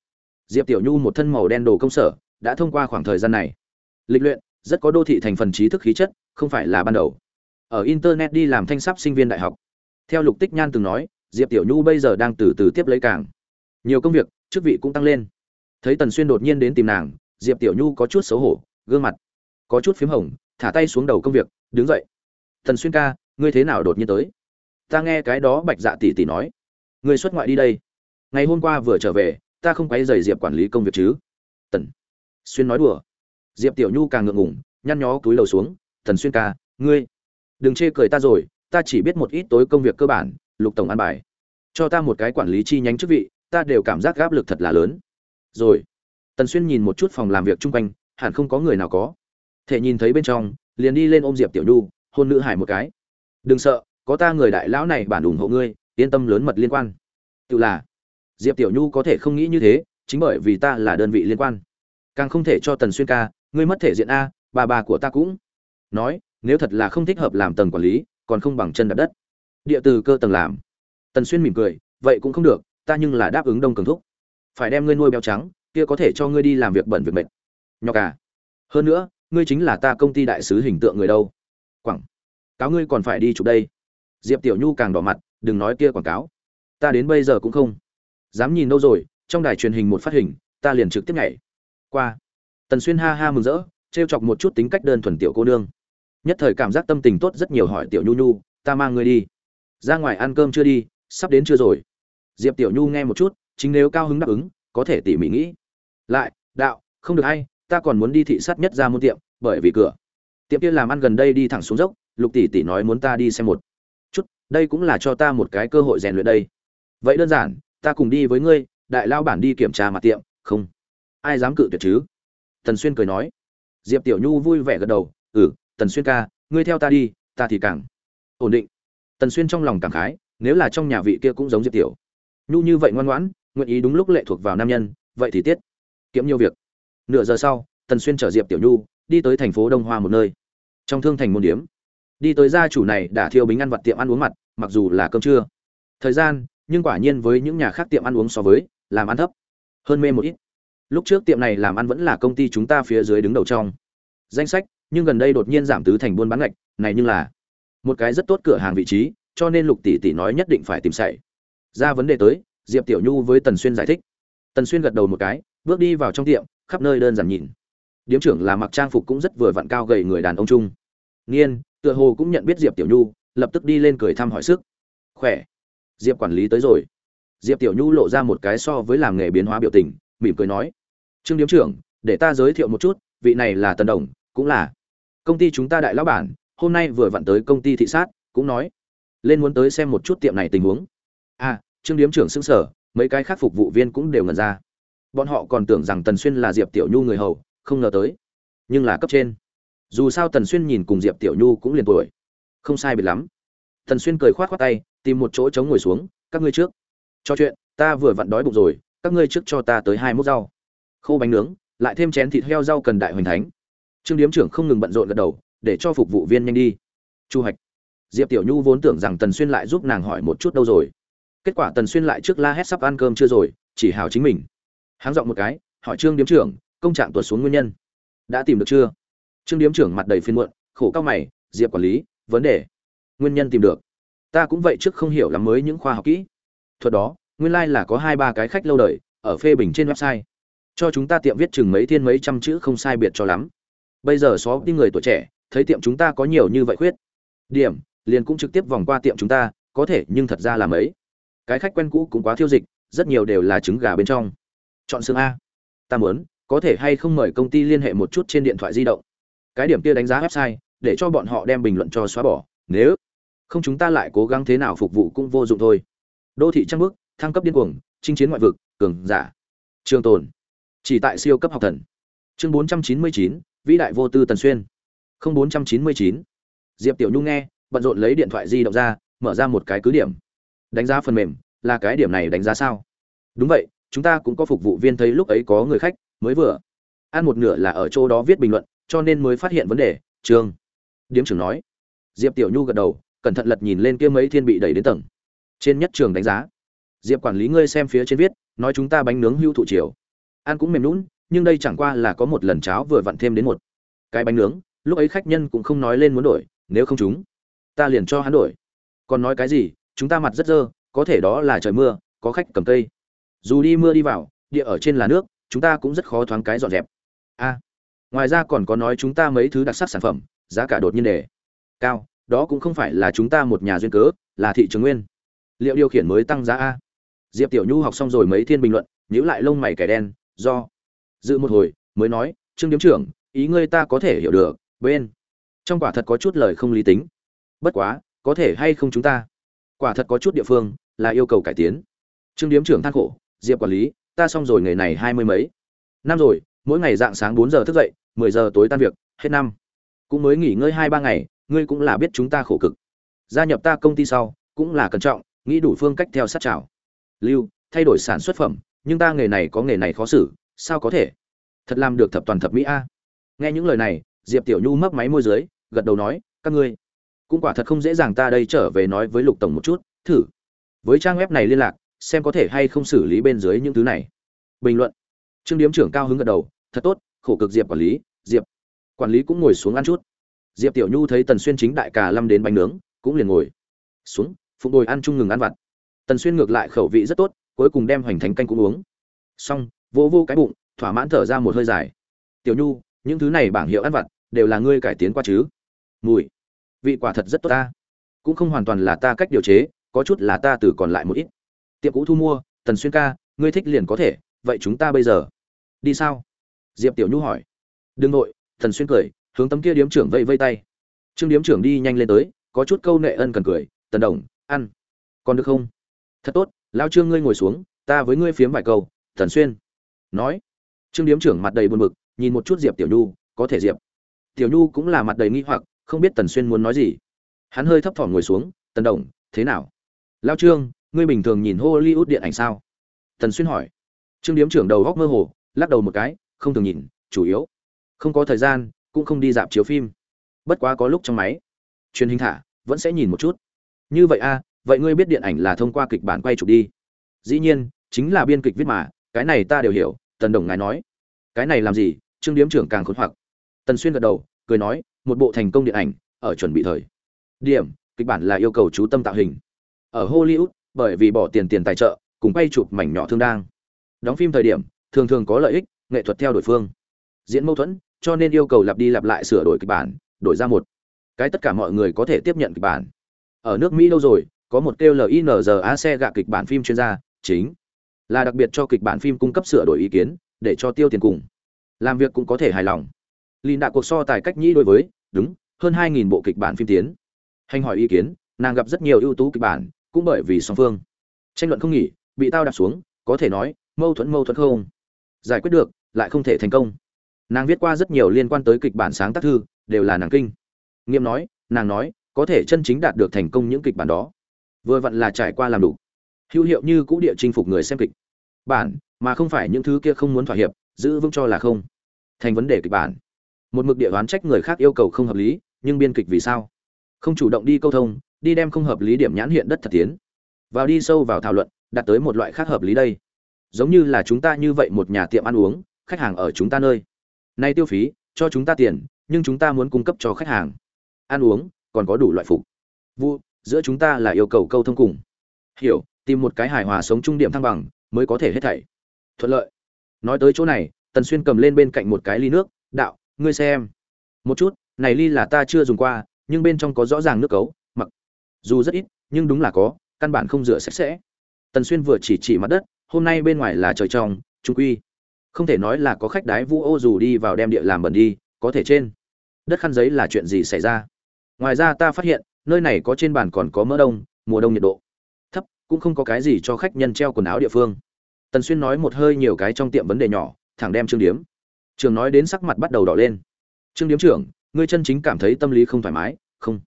Diệp tiểu nhu một thân màu đen đồ công sở, đã thông qua khoảng thời gian này lịch luyện, rất có đô thị thành phần trí thức khí chất, không phải là ban đầu. Ở internet đi làm thanh sắp sinh viên đại học. Theo lục tích nhan từng nói, diệp tiểu nhu bây giờ đang từ từ tiếp lấy cảng nhiều công việc, chức vị cũng tăng lên. Thấy tần xuyên đột nhiên đến tìm nàng, diệp tiểu nhu có chút xấu hổ, gương mặt có chút p h í m hồng, thả tay xuống đầu công việc, đứng dậy. Tần xuyên ca, ngươi thế nào đột nhiên tới? Ta nghe cái đó bạch dạ tỷ tỷ nói. Ngươi xuất ngoại đi đây. Ngày hôm qua vừa trở về, ta không quay dày diệp quản lý công việc chứ? Tần xuyên nói đùa diệp tiểu nhu càng ngượng ngủng nhăn nhó túi lầu xuống tần xuyên ca, ngươi, đừng chê cười ta rồi, ta chỉ biết một ít tối công việc cơ bản, lục tổng an bài. Cho ta một cái quản lý chi nhánh chức vị, ta đều cảm giác áp lực thật là lớn. Rồi, tần xuyên nhìn một chút phòng làm việc chung quanh, hẳn không có người nào có. Thể nhìn thấy bên trong, liền đi lên ôm diệp tiểu nhu, hôn nữ hải một cái. Đừng sợ, có ta người đại lão này bản ủng hộ ngươi, yên tâm lớn mật liên quan. Tự là, diệp tiểu nhu có thể không nghĩ như thế, chính bởi vì ta là đơn vị liên quan. Càng không thể cho tần xuyên ca ngươi mất thể diện a, bà bà của ta cũng nói, nếu thật là không thích hợp làm tầng quản lý, còn không bằng chân đạp đất. Địa từ cơ tầng làm. Tần xuyên mỉm cười, vậy cũng không được, ta nhưng là đáp ứng đông cường thúc. Phải đem ngươi nuôi béo trắng, kia có thể cho ngươi đi làm việc bẩn việc mệt. Nhọc à. Hơn nữa, ngươi chính là ta công ty đại sứ hình tượng người đâu. Quảng. Cáo ngươi còn phải đi chụp đây. Diệp tiểu nhu càng đỏ mặt, đừng nói kia quảng cáo. Ta đến bây giờ cũng không dám nhìn đâu rồi, trong đài truyền hình một phát hình, ta liền trực tiếp nhảy. Qua tần xuyên ha ha mừng rỡ, trêu chọc một chút tính cách đơn thuần tiểu cô nương. Nhất thời cảm giác tâm tình tốt rất nhiều hỏi tiểu nhu nhu, ta mang ngươi đi. Ra ngoài ăn cơm chưa đi, sắp đến chưa rồi. Diệp tiểu nhu nghe một chút, chính nếu cao hứng đáp ứng, có thể tỉ mỉ nghĩ. Lại, đạo, không được hay, ta còn muốn đi thị sát nhất ra môn tiệm, bởi vì cửa tiệm kia làm ăn gần đây đi thẳng xuống dốc, lục tỷ tỷ nói muốn ta đi xem một chút, đây cũng là cho ta một cái cơ hội rèn luyện đây. Vậy đơn giản, ta cùng đi với ngươi, đại lao bản đi kiểm tra mặt tiệm, không. Ai dám cự tuyệt chứ? Tần xuyên cười nói. Diệp tiểu nhu vui vẻ gật đầu ừ tần xuyên ca, ngươi theo ta đi, ta thì càng ổn định. Tần xuyên trong lòng cảm khái, nếu là trong nhà vị kia cũng giống diệp tiểu nhu như vậy ngoan ngoãn, nguyện ý đúng lúc lệ thuộc vào nam nhân, vậy thì tiết kiệm nhiều việc. Nửa giờ sau, tần xuyên chở diệp tiểu nhu đi tới thành phố đông hoa một nơi. Trong thương thành môn điếm, đi tới gia chủ này đã thiêu bính ăn vặt tiệm ăn uống mặt, mặc dù là cơm trưa. Thời gian, nhưng quả nhiên với những nhà khác tiệm ăn uống so với, làm ăn thấp, hơn mê một ít lúc trước tiệm này làm ăn vẫn là công ty chúng ta phía dưới đứng đầu trong. Danh sách, nhưng gần đây đột nhiên giảm tứ thành buôn bán ngạch, này nhưng là một cái rất tốt cửa hàng vị trí, cho nên lục tỷ tỷ nói nhất định phải tìm sảy ra vấn đề tới, diệp tiểu nhu với tần xuyên giải thích. Tần xuyên gật đầu một cái, bước đi vào trong tiệm, khắp nơi đơn giản nhìn. Điếm trưởng là mặc trang phục cũng rất vừa vặn cao gầy người đàn ông trung. Niên, tựa hồ cũng nhận biết diệp tiểu nhu, lập tức đi lên cười thăm hỏi sức. Khỏe. Diệp quản lý tới rồi. Diệp tiểu nhu lộ ra một cái so với làm nghề biến hóa biểu tình, mỉm cười nói trương điếm trưởng, để ta giới thiệu một chút, vị này là tần đồng, cũng là công ty chúng ta đại lão bản, hôm nay vừa vặn tới công ty thị sát, cũng nói, lên muốn tới xem một chút tiệm này tình huống. À trương điếm trưởng xưng sở mấy cái khác phục vụ viên cũng đều ngần ra. Bọn họ còn tưởng rằng tần xuyên là diệp tiểu nhu người hầu, không ngờ tới, nhưng là cấp trên. Dù sao tần xuyên nhìn cùng diệp tiểu nhu cũng liền tuổi, không sai biệt lắm. Tần xuyên cười khoát khoát tay, tìm một chỗ trống ngồi xuống, các ngươi trước, cho chuyện, ta vừa vặn đói bụng rồi, các ngươi trước cho ta tới hai múc rau khô bánh nướng, lại thêm chén thịt heo rau cần đại hoành thánh. Trương điếm trưởng không ngừng bận rộn gật đầu, để cho phục vụ viên nhanh đi. Chu hoạch diệp tiểu nhu vốn tưởng rằng tần xuyên lại giúp nàng hỏi một chút đâu rồi. Kết quả tần xuyên lại trước la hét sắp ăn cơm chưa rồi, chỉ hào chính mình. Háng giọng một cái, hỏi trương điếm trưởng, công trạng tuột xuống nguyên nhân. Đã tìm được chưa? Trương điếm trưởng mặt đầy phiên muộn, khổ cao mày, diệp quản lý, vấn đề. Nguyên nhân tìm được. Ta cũng vậy trước không hiểu lắm mới những khoa học kỹ. Thuật đó, nguyên lai là có hai ba cái khách lâu đời, ở phê bình trên website cho chúng ta tiệm viết chừng mấy thiên mấy trăm chữ không sai biệt cho lắm. Bây giờ xó đi người tuổi trẻ, thấy tiệm chúng ta có nhiều như vậy khuyết. Điểm, liền cũng trực tiếp vòng qua tiệm chúng ta, có thể, nhưng thật ra là mấy. Cái khách quen cũ cũng quá thiêu dịch, rất nhiều đều là trứng gà bên trong. Chọn xương a. Ta muốn, có thể hay không mời công ty liên hệ một chút trên điện thoại di động. Cái điểm kia đánh giá website, để cho bọn họ đem bình luận cho xóa bỏ. Nếu không chúng ta lại cố gắng thế nào phục vụ cũng vô dụng thôi. Đô thị trăng bước thăng cấp điên cuồng, chinh chiến ngoại vực, cường giả. Trường tồn chỉ tại siêu cấp học thần. Chương 499, vĩ đại vô tư tần xuyên. Không 499. diệp tiểu nhung nghe bận rộn lấy điện thoại di động ra mở ra một cái cứ điểm. Đánh giá phần mềm là cái điểm này đánh giá sao? Đúng vậy chúng ta cũng có phục vụ viên thấy lúc ấy có người khách mới vừa. Ăn một nửa là ở chỗ đó viết bình luận cho nên mới phát hiện vấn đề trường điếm trưởng nói. Diệp tiểu nhu gật đầu cẩn thận lật nhìn lên kia mấy thiên bị đẩy đến tầng. Trên nhất trường đánh giá. Diệp quản lý ngươi xem phía trên viết nói chúng ta bánh nướng hưu thụ chiều ăn cũng mềm lún nhưng đây chẳng qua là có một lần cháo vừa vặn thêm đến một cái bánh nướng, lúc ấy khách nhân cũng không nói lên muốn đổi, nếu không chúng ta liền cho hắn đổi. Còn nói cái gì, chúng ta mặt rất dơ, có thể đó là trời mưa, có khách cầm cây. Dù đi mưa đi vào, địa ở trên là nước, chúng ta cũng rất khó thoáng cái dọn dẹp. A, ngoài ra còn có nói chúng ta mấy thứ đặc sắc sản phẩm, giá cả đột nhiên đề cao, đó cũng không phải là chúng ta một nhà duyên cớ, là thị trường nguyên. Liệu điều khiển mới tăng giá a. Diệp tiểu nhu học xong rồi mấy thiên bình luận, nhíu lại lông mày kẻ đen do. Dự một hồi, mới nói, trương điếm trưởng, ý ngươi ta có thể hiểu được, bên. Trong quả thật có chút lời không lý tính. Bất quá, có thể hay không chúng ta? Quả thật có chút địa phương, là yêu cầu cải tiến. Trương điếm trưởng than khổ, diệp quản lý, ta xong rồi ngày này hai mươi mấy năm rồi, mỗi ngày dạng sáng bốn giờ thức dậy, mười giờ tối tan việc, hết năm. Cũng mới nghỉ ngơi hai ba ngày, ngươi cũng là biết chúng ta khổ cực. Gia nhập ta công ty sau, cũng là cẩn trọng, nghĩ đủ phương cách theo sát trào lưu, thay đổi sản xuất phẩm nhưng ta nghề này có nghề này khó xử, sao có thể? Thật làm được thập toàn thập mỹ a. Nghe những lời này, diệp tiểu nhu mấp máy môi dưới, gật đầu nói, các ngươi, cũng quả thật không dễ dàng ta đây trở về nói với lục tổng một chút, thử. Với trang web này liên lạc, xem có thể hay không xử lý bên dưới những thứ này. Bình luận. Trương điếm trưởng cao hứng gật đầu, thật tốt, khổ cực diệp quản lý, diệp quản lý cũng ngồi xuống ăn chút. Diệp tiểu nhu thấy tần xuyên chính đại cà lâm đến bánh nướng, cũng liền ngồi xuống, phụng đồi ăn chung ngừng ăn vặt. Tần xuyên ngược lại khẩu vị rất tốt cuối cùng đem hoành thánh canh cũng uống. Xong, vô vô cái bụng, thỏa mãn thở ra một hơi dài. Tiểu nhu, những thứ này bảng hiệu ăn vặt, đều là ngươi cải tiến qua chứ? Mùi, vị quả thật rất tốt ta. Cũng không hoàn toàn là ta cách điều chế, có chút là ta từ còn lại một ít. Tiệm cũ thu mua, tần xuyên ca, ngươi thích liền có thể, vậy chúng ta bây giờ? Đi sao? Diệp tiểu nhu hỏi. Đừng nội, tần xuyên cười, hướng tấm kia điếm trưởng vây vây tay. Trương điếm trưởng đi nhanh lên tới, có chút câu nệ ân cần cười, tần đồng, ăn. Còn được không? Thật tốt lao trương ngươi ngồi xuống, ta với ngươi phiếm vài câu tần xuyên. Nói. Trương điếm trưởng mặt đầy buồn bực, nhìn một chút diệp tiểu nhu, có thể diệp. Tiểu nhu cũng là mặt đầy nghi hoặc, không biết tần xuyên muốn nói gì. Hắn hơi thấp thỏm ngồi xuống, tần đồng, thế nào? Lao trương, ngươi bình thường nhìn hollywood điện ảnh sao? Tần xuyên hỏi. Trương điếm trưởng đầu góc mơ hồ, lắc đầu một cái, không thường nhìn, chủ yếu. Không có thời gian, cũng không đi dạp chiếu phim. Bất quá có lúc trong máy. Truyền hình thả, vẫn sẽ nhìn một chút. Như vậy a vậy ngươi biết điện ảnh là thông qua kịch bản quay chụp đi. Dĩ nhiên, chính là biên kịch viết mà, cái này ta đều hiểu, tần đồng ngài nói. Cái này làm gì? Trương điếm trưởng càng khốn hoặc. Tần xuyên gật đầu, cười nói, một bộ thành công điện ảnh, ở chuẩn bị thời. Điểm, kịch bản là yêu cầu chú tâm tạo hình. Ở hollywood, bởi vì bỏ tiền tiền tài trợ, cùng quay chụp mảnh nhỏ thương đang. Đóng phim thời điểm, thường thường có lợi ích, nghệ thuật theo đổi phương. Diễn mâu thuẫn, cho nên yêu cầu lặp đi lặp lại sửa đổi kịch bản, đổi ra một. Cái tất cả mọi người có thể tiếp nhận kịch bản. Ở nước mỹ lâu rồi có một kêu linzac gạ kịch bản phim chuyên gia, chính là đặc biệt cho kịch bản phim cung cấp sửa đổi ý kiến, để cho tiêu tiền cùng. Làm việc cũng có thể hài lòng. Lìn đạ cuộc so tài cách nhĩ đối với, đúng, hơn hai nghìn bộ kịch bản phim tiến. Hành hỏi ý kiến, nàng gặp rất nhiều ưu tú kịch bản, cũng bởi vì song phương. Tranh luận không nghỉ, bị tao đạp xuống, có thể nói, mâu thuẫn mâu thuẫn không. Giải quyết được, lại không thể thành công. Nàng viết qua rất nhiều liên quan tới kịch bản sáng tác thư, đều là nàng kinh. Nghiêm nói, nàng nói, có thể chân chính đạt được thành công những kịch bản đó vừa vặn là trải qua làm đủ. Hữu hiệu như cũ địa chinh phục người xem kịch. Bản, mà không phải những thứ kia không muốn thỏa hiệp, giữ vững cho là không. Thành vấn đề kịch bản. Một mực địa đoán trách người khác yêu cầu không hợp lý, nhưng biên kịch vì sao? Không chủ động đi câu thông, đi đem không hợp lý điểm nhãn hiện đất thật tiến. Vào đi sâu vào thảo luận đạt tới một loại khác hợp lý đây. Giống như là chúng ta như vậy một nhà tiệm ăn uống, khách hàng ở chúng ta nơi. Nay tiêu phí, cho chúng ta tiền, nhưng chúng ta muốn cung cấp cho khách hàng. Ăn uống, còn có đủ loại phục. Vụ giữa chúng ta là yêu cầu câu thông cùng. Hiểu, tìm một cái hài hòa sống trung điểm thăng bằng mới có thể hết thảy. Thuận lợi. Nói tới chỗ này, tần xuyên cầm lên bên cạnh một cái ly nước, đạo, ngươi xem. Một chút, này ly là ta chưa dùng qua, nhưng bên trong có rõ ràng nước cấu, mặc dù rất ít, nhưng đúng là có, căn bản không rửa sạch sẽ. Tần xuyên vừa chỉ chỉ mặt đất, hôm nay bên ngoài là trời trong, trung quy. Không thể nói là có khách đái vũ ô dù đi vào đem địa làm bẩn đi, có thể trên đất khăn giấy là chuyện gì xảy ra? Ngoài ra ta phát hiện nơi này có trên bàn còn có mỡ đông, mùa đông nhiệt độ. Thấp, cũng không có cái gì cho khách nhân treo quần áo địa phương. Tần xuyên nói một hơi nhiều cái trong tiệm vấn đề nhỏ, thẳng đem trương điếm. Trường nói đến sắc mặt bắt đầu đỏ lên. Trương điếm trưởng, ngươi chân chính cảm thấy tâm lý không thoải mái, không.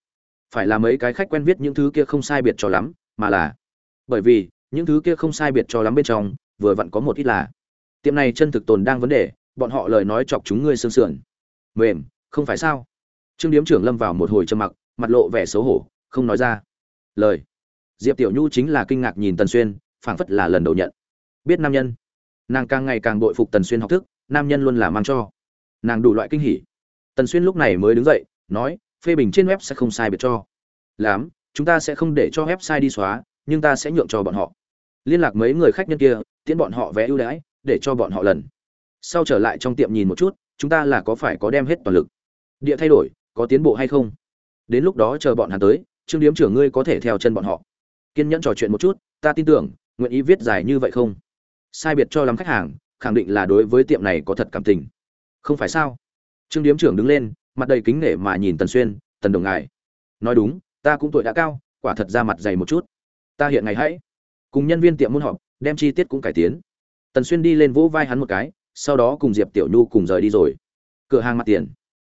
Phải là mấy cái khách quen viết những thứ kia không sai biệt cho lắm, mà là bởi vì những thứ kia không sai biệt cho lắm bên trong, vừa vặn có một ít là tiệm này chân thực tồn đang vấn đề, bọn họ lời nói chọc chúng ngươi sương sườn. Mềm, không phải sao? Trương điếm trưởng lâm vào một hồi trầm mặc mặt lộ vẻ xấu hổ, không nói ra. Lời. Diệp tiểu nhu chính là kinh ngạc nhìn tần xuyên, phảng phất là lần đầu nhận. Biết nam nhân. Nàng càng ngày càng bội phục tần xuyên học thức, nam nhân luôn là mang cho. Nàng đủ loại kinh hỉ. Tần xuyên lúc này mới đứng dậy, nói, phê bình trên web sẽ không sai biệt cho. Lắm, chúng ta sẽ không để cho website đi xóa, nhưng ta sẽ nhượng cho bọn họ. Liên lạc mấy người khách nhân kia, tiễn bọn họ vé ưu đãi, để cho bọn họ lần. Sau trở lại trong tiệm nhìn một chút, chúng ta là có phải có đem hết toàn lực? Địa thay đổi, có tiến bộ hay không? Đến lúc đó chờ bọn hắn tới, trương điếm trưởng ngươi có thể theo chân bọn họ. Kiên nhẫn trò chuyện một chút, ta tin tưởng, nguyện ý viết dài như vậy không? Sai biệt cho lắm khách hàng, khẳng định là đối với tiệm này có thật cảm tình. Không phải sao? Trương điếm trưởng đứng lên, mặt đầy kính nể mà nhìn tần xuyên, tần đồng ngài. Nói đúng, ta cũng tuổi đã cao, quả thật ra mặt dày một chút. Ta hiện ngày hãy cùng nhân viên tiệm môn họp, đem chi tiết cũng cải tiến. Tần xuyên đi lên vỗ vai hắn một cái, sau đó cùng diệp tiểu nhu cùng rời đi rồi. Cửa hàng mặt tiền.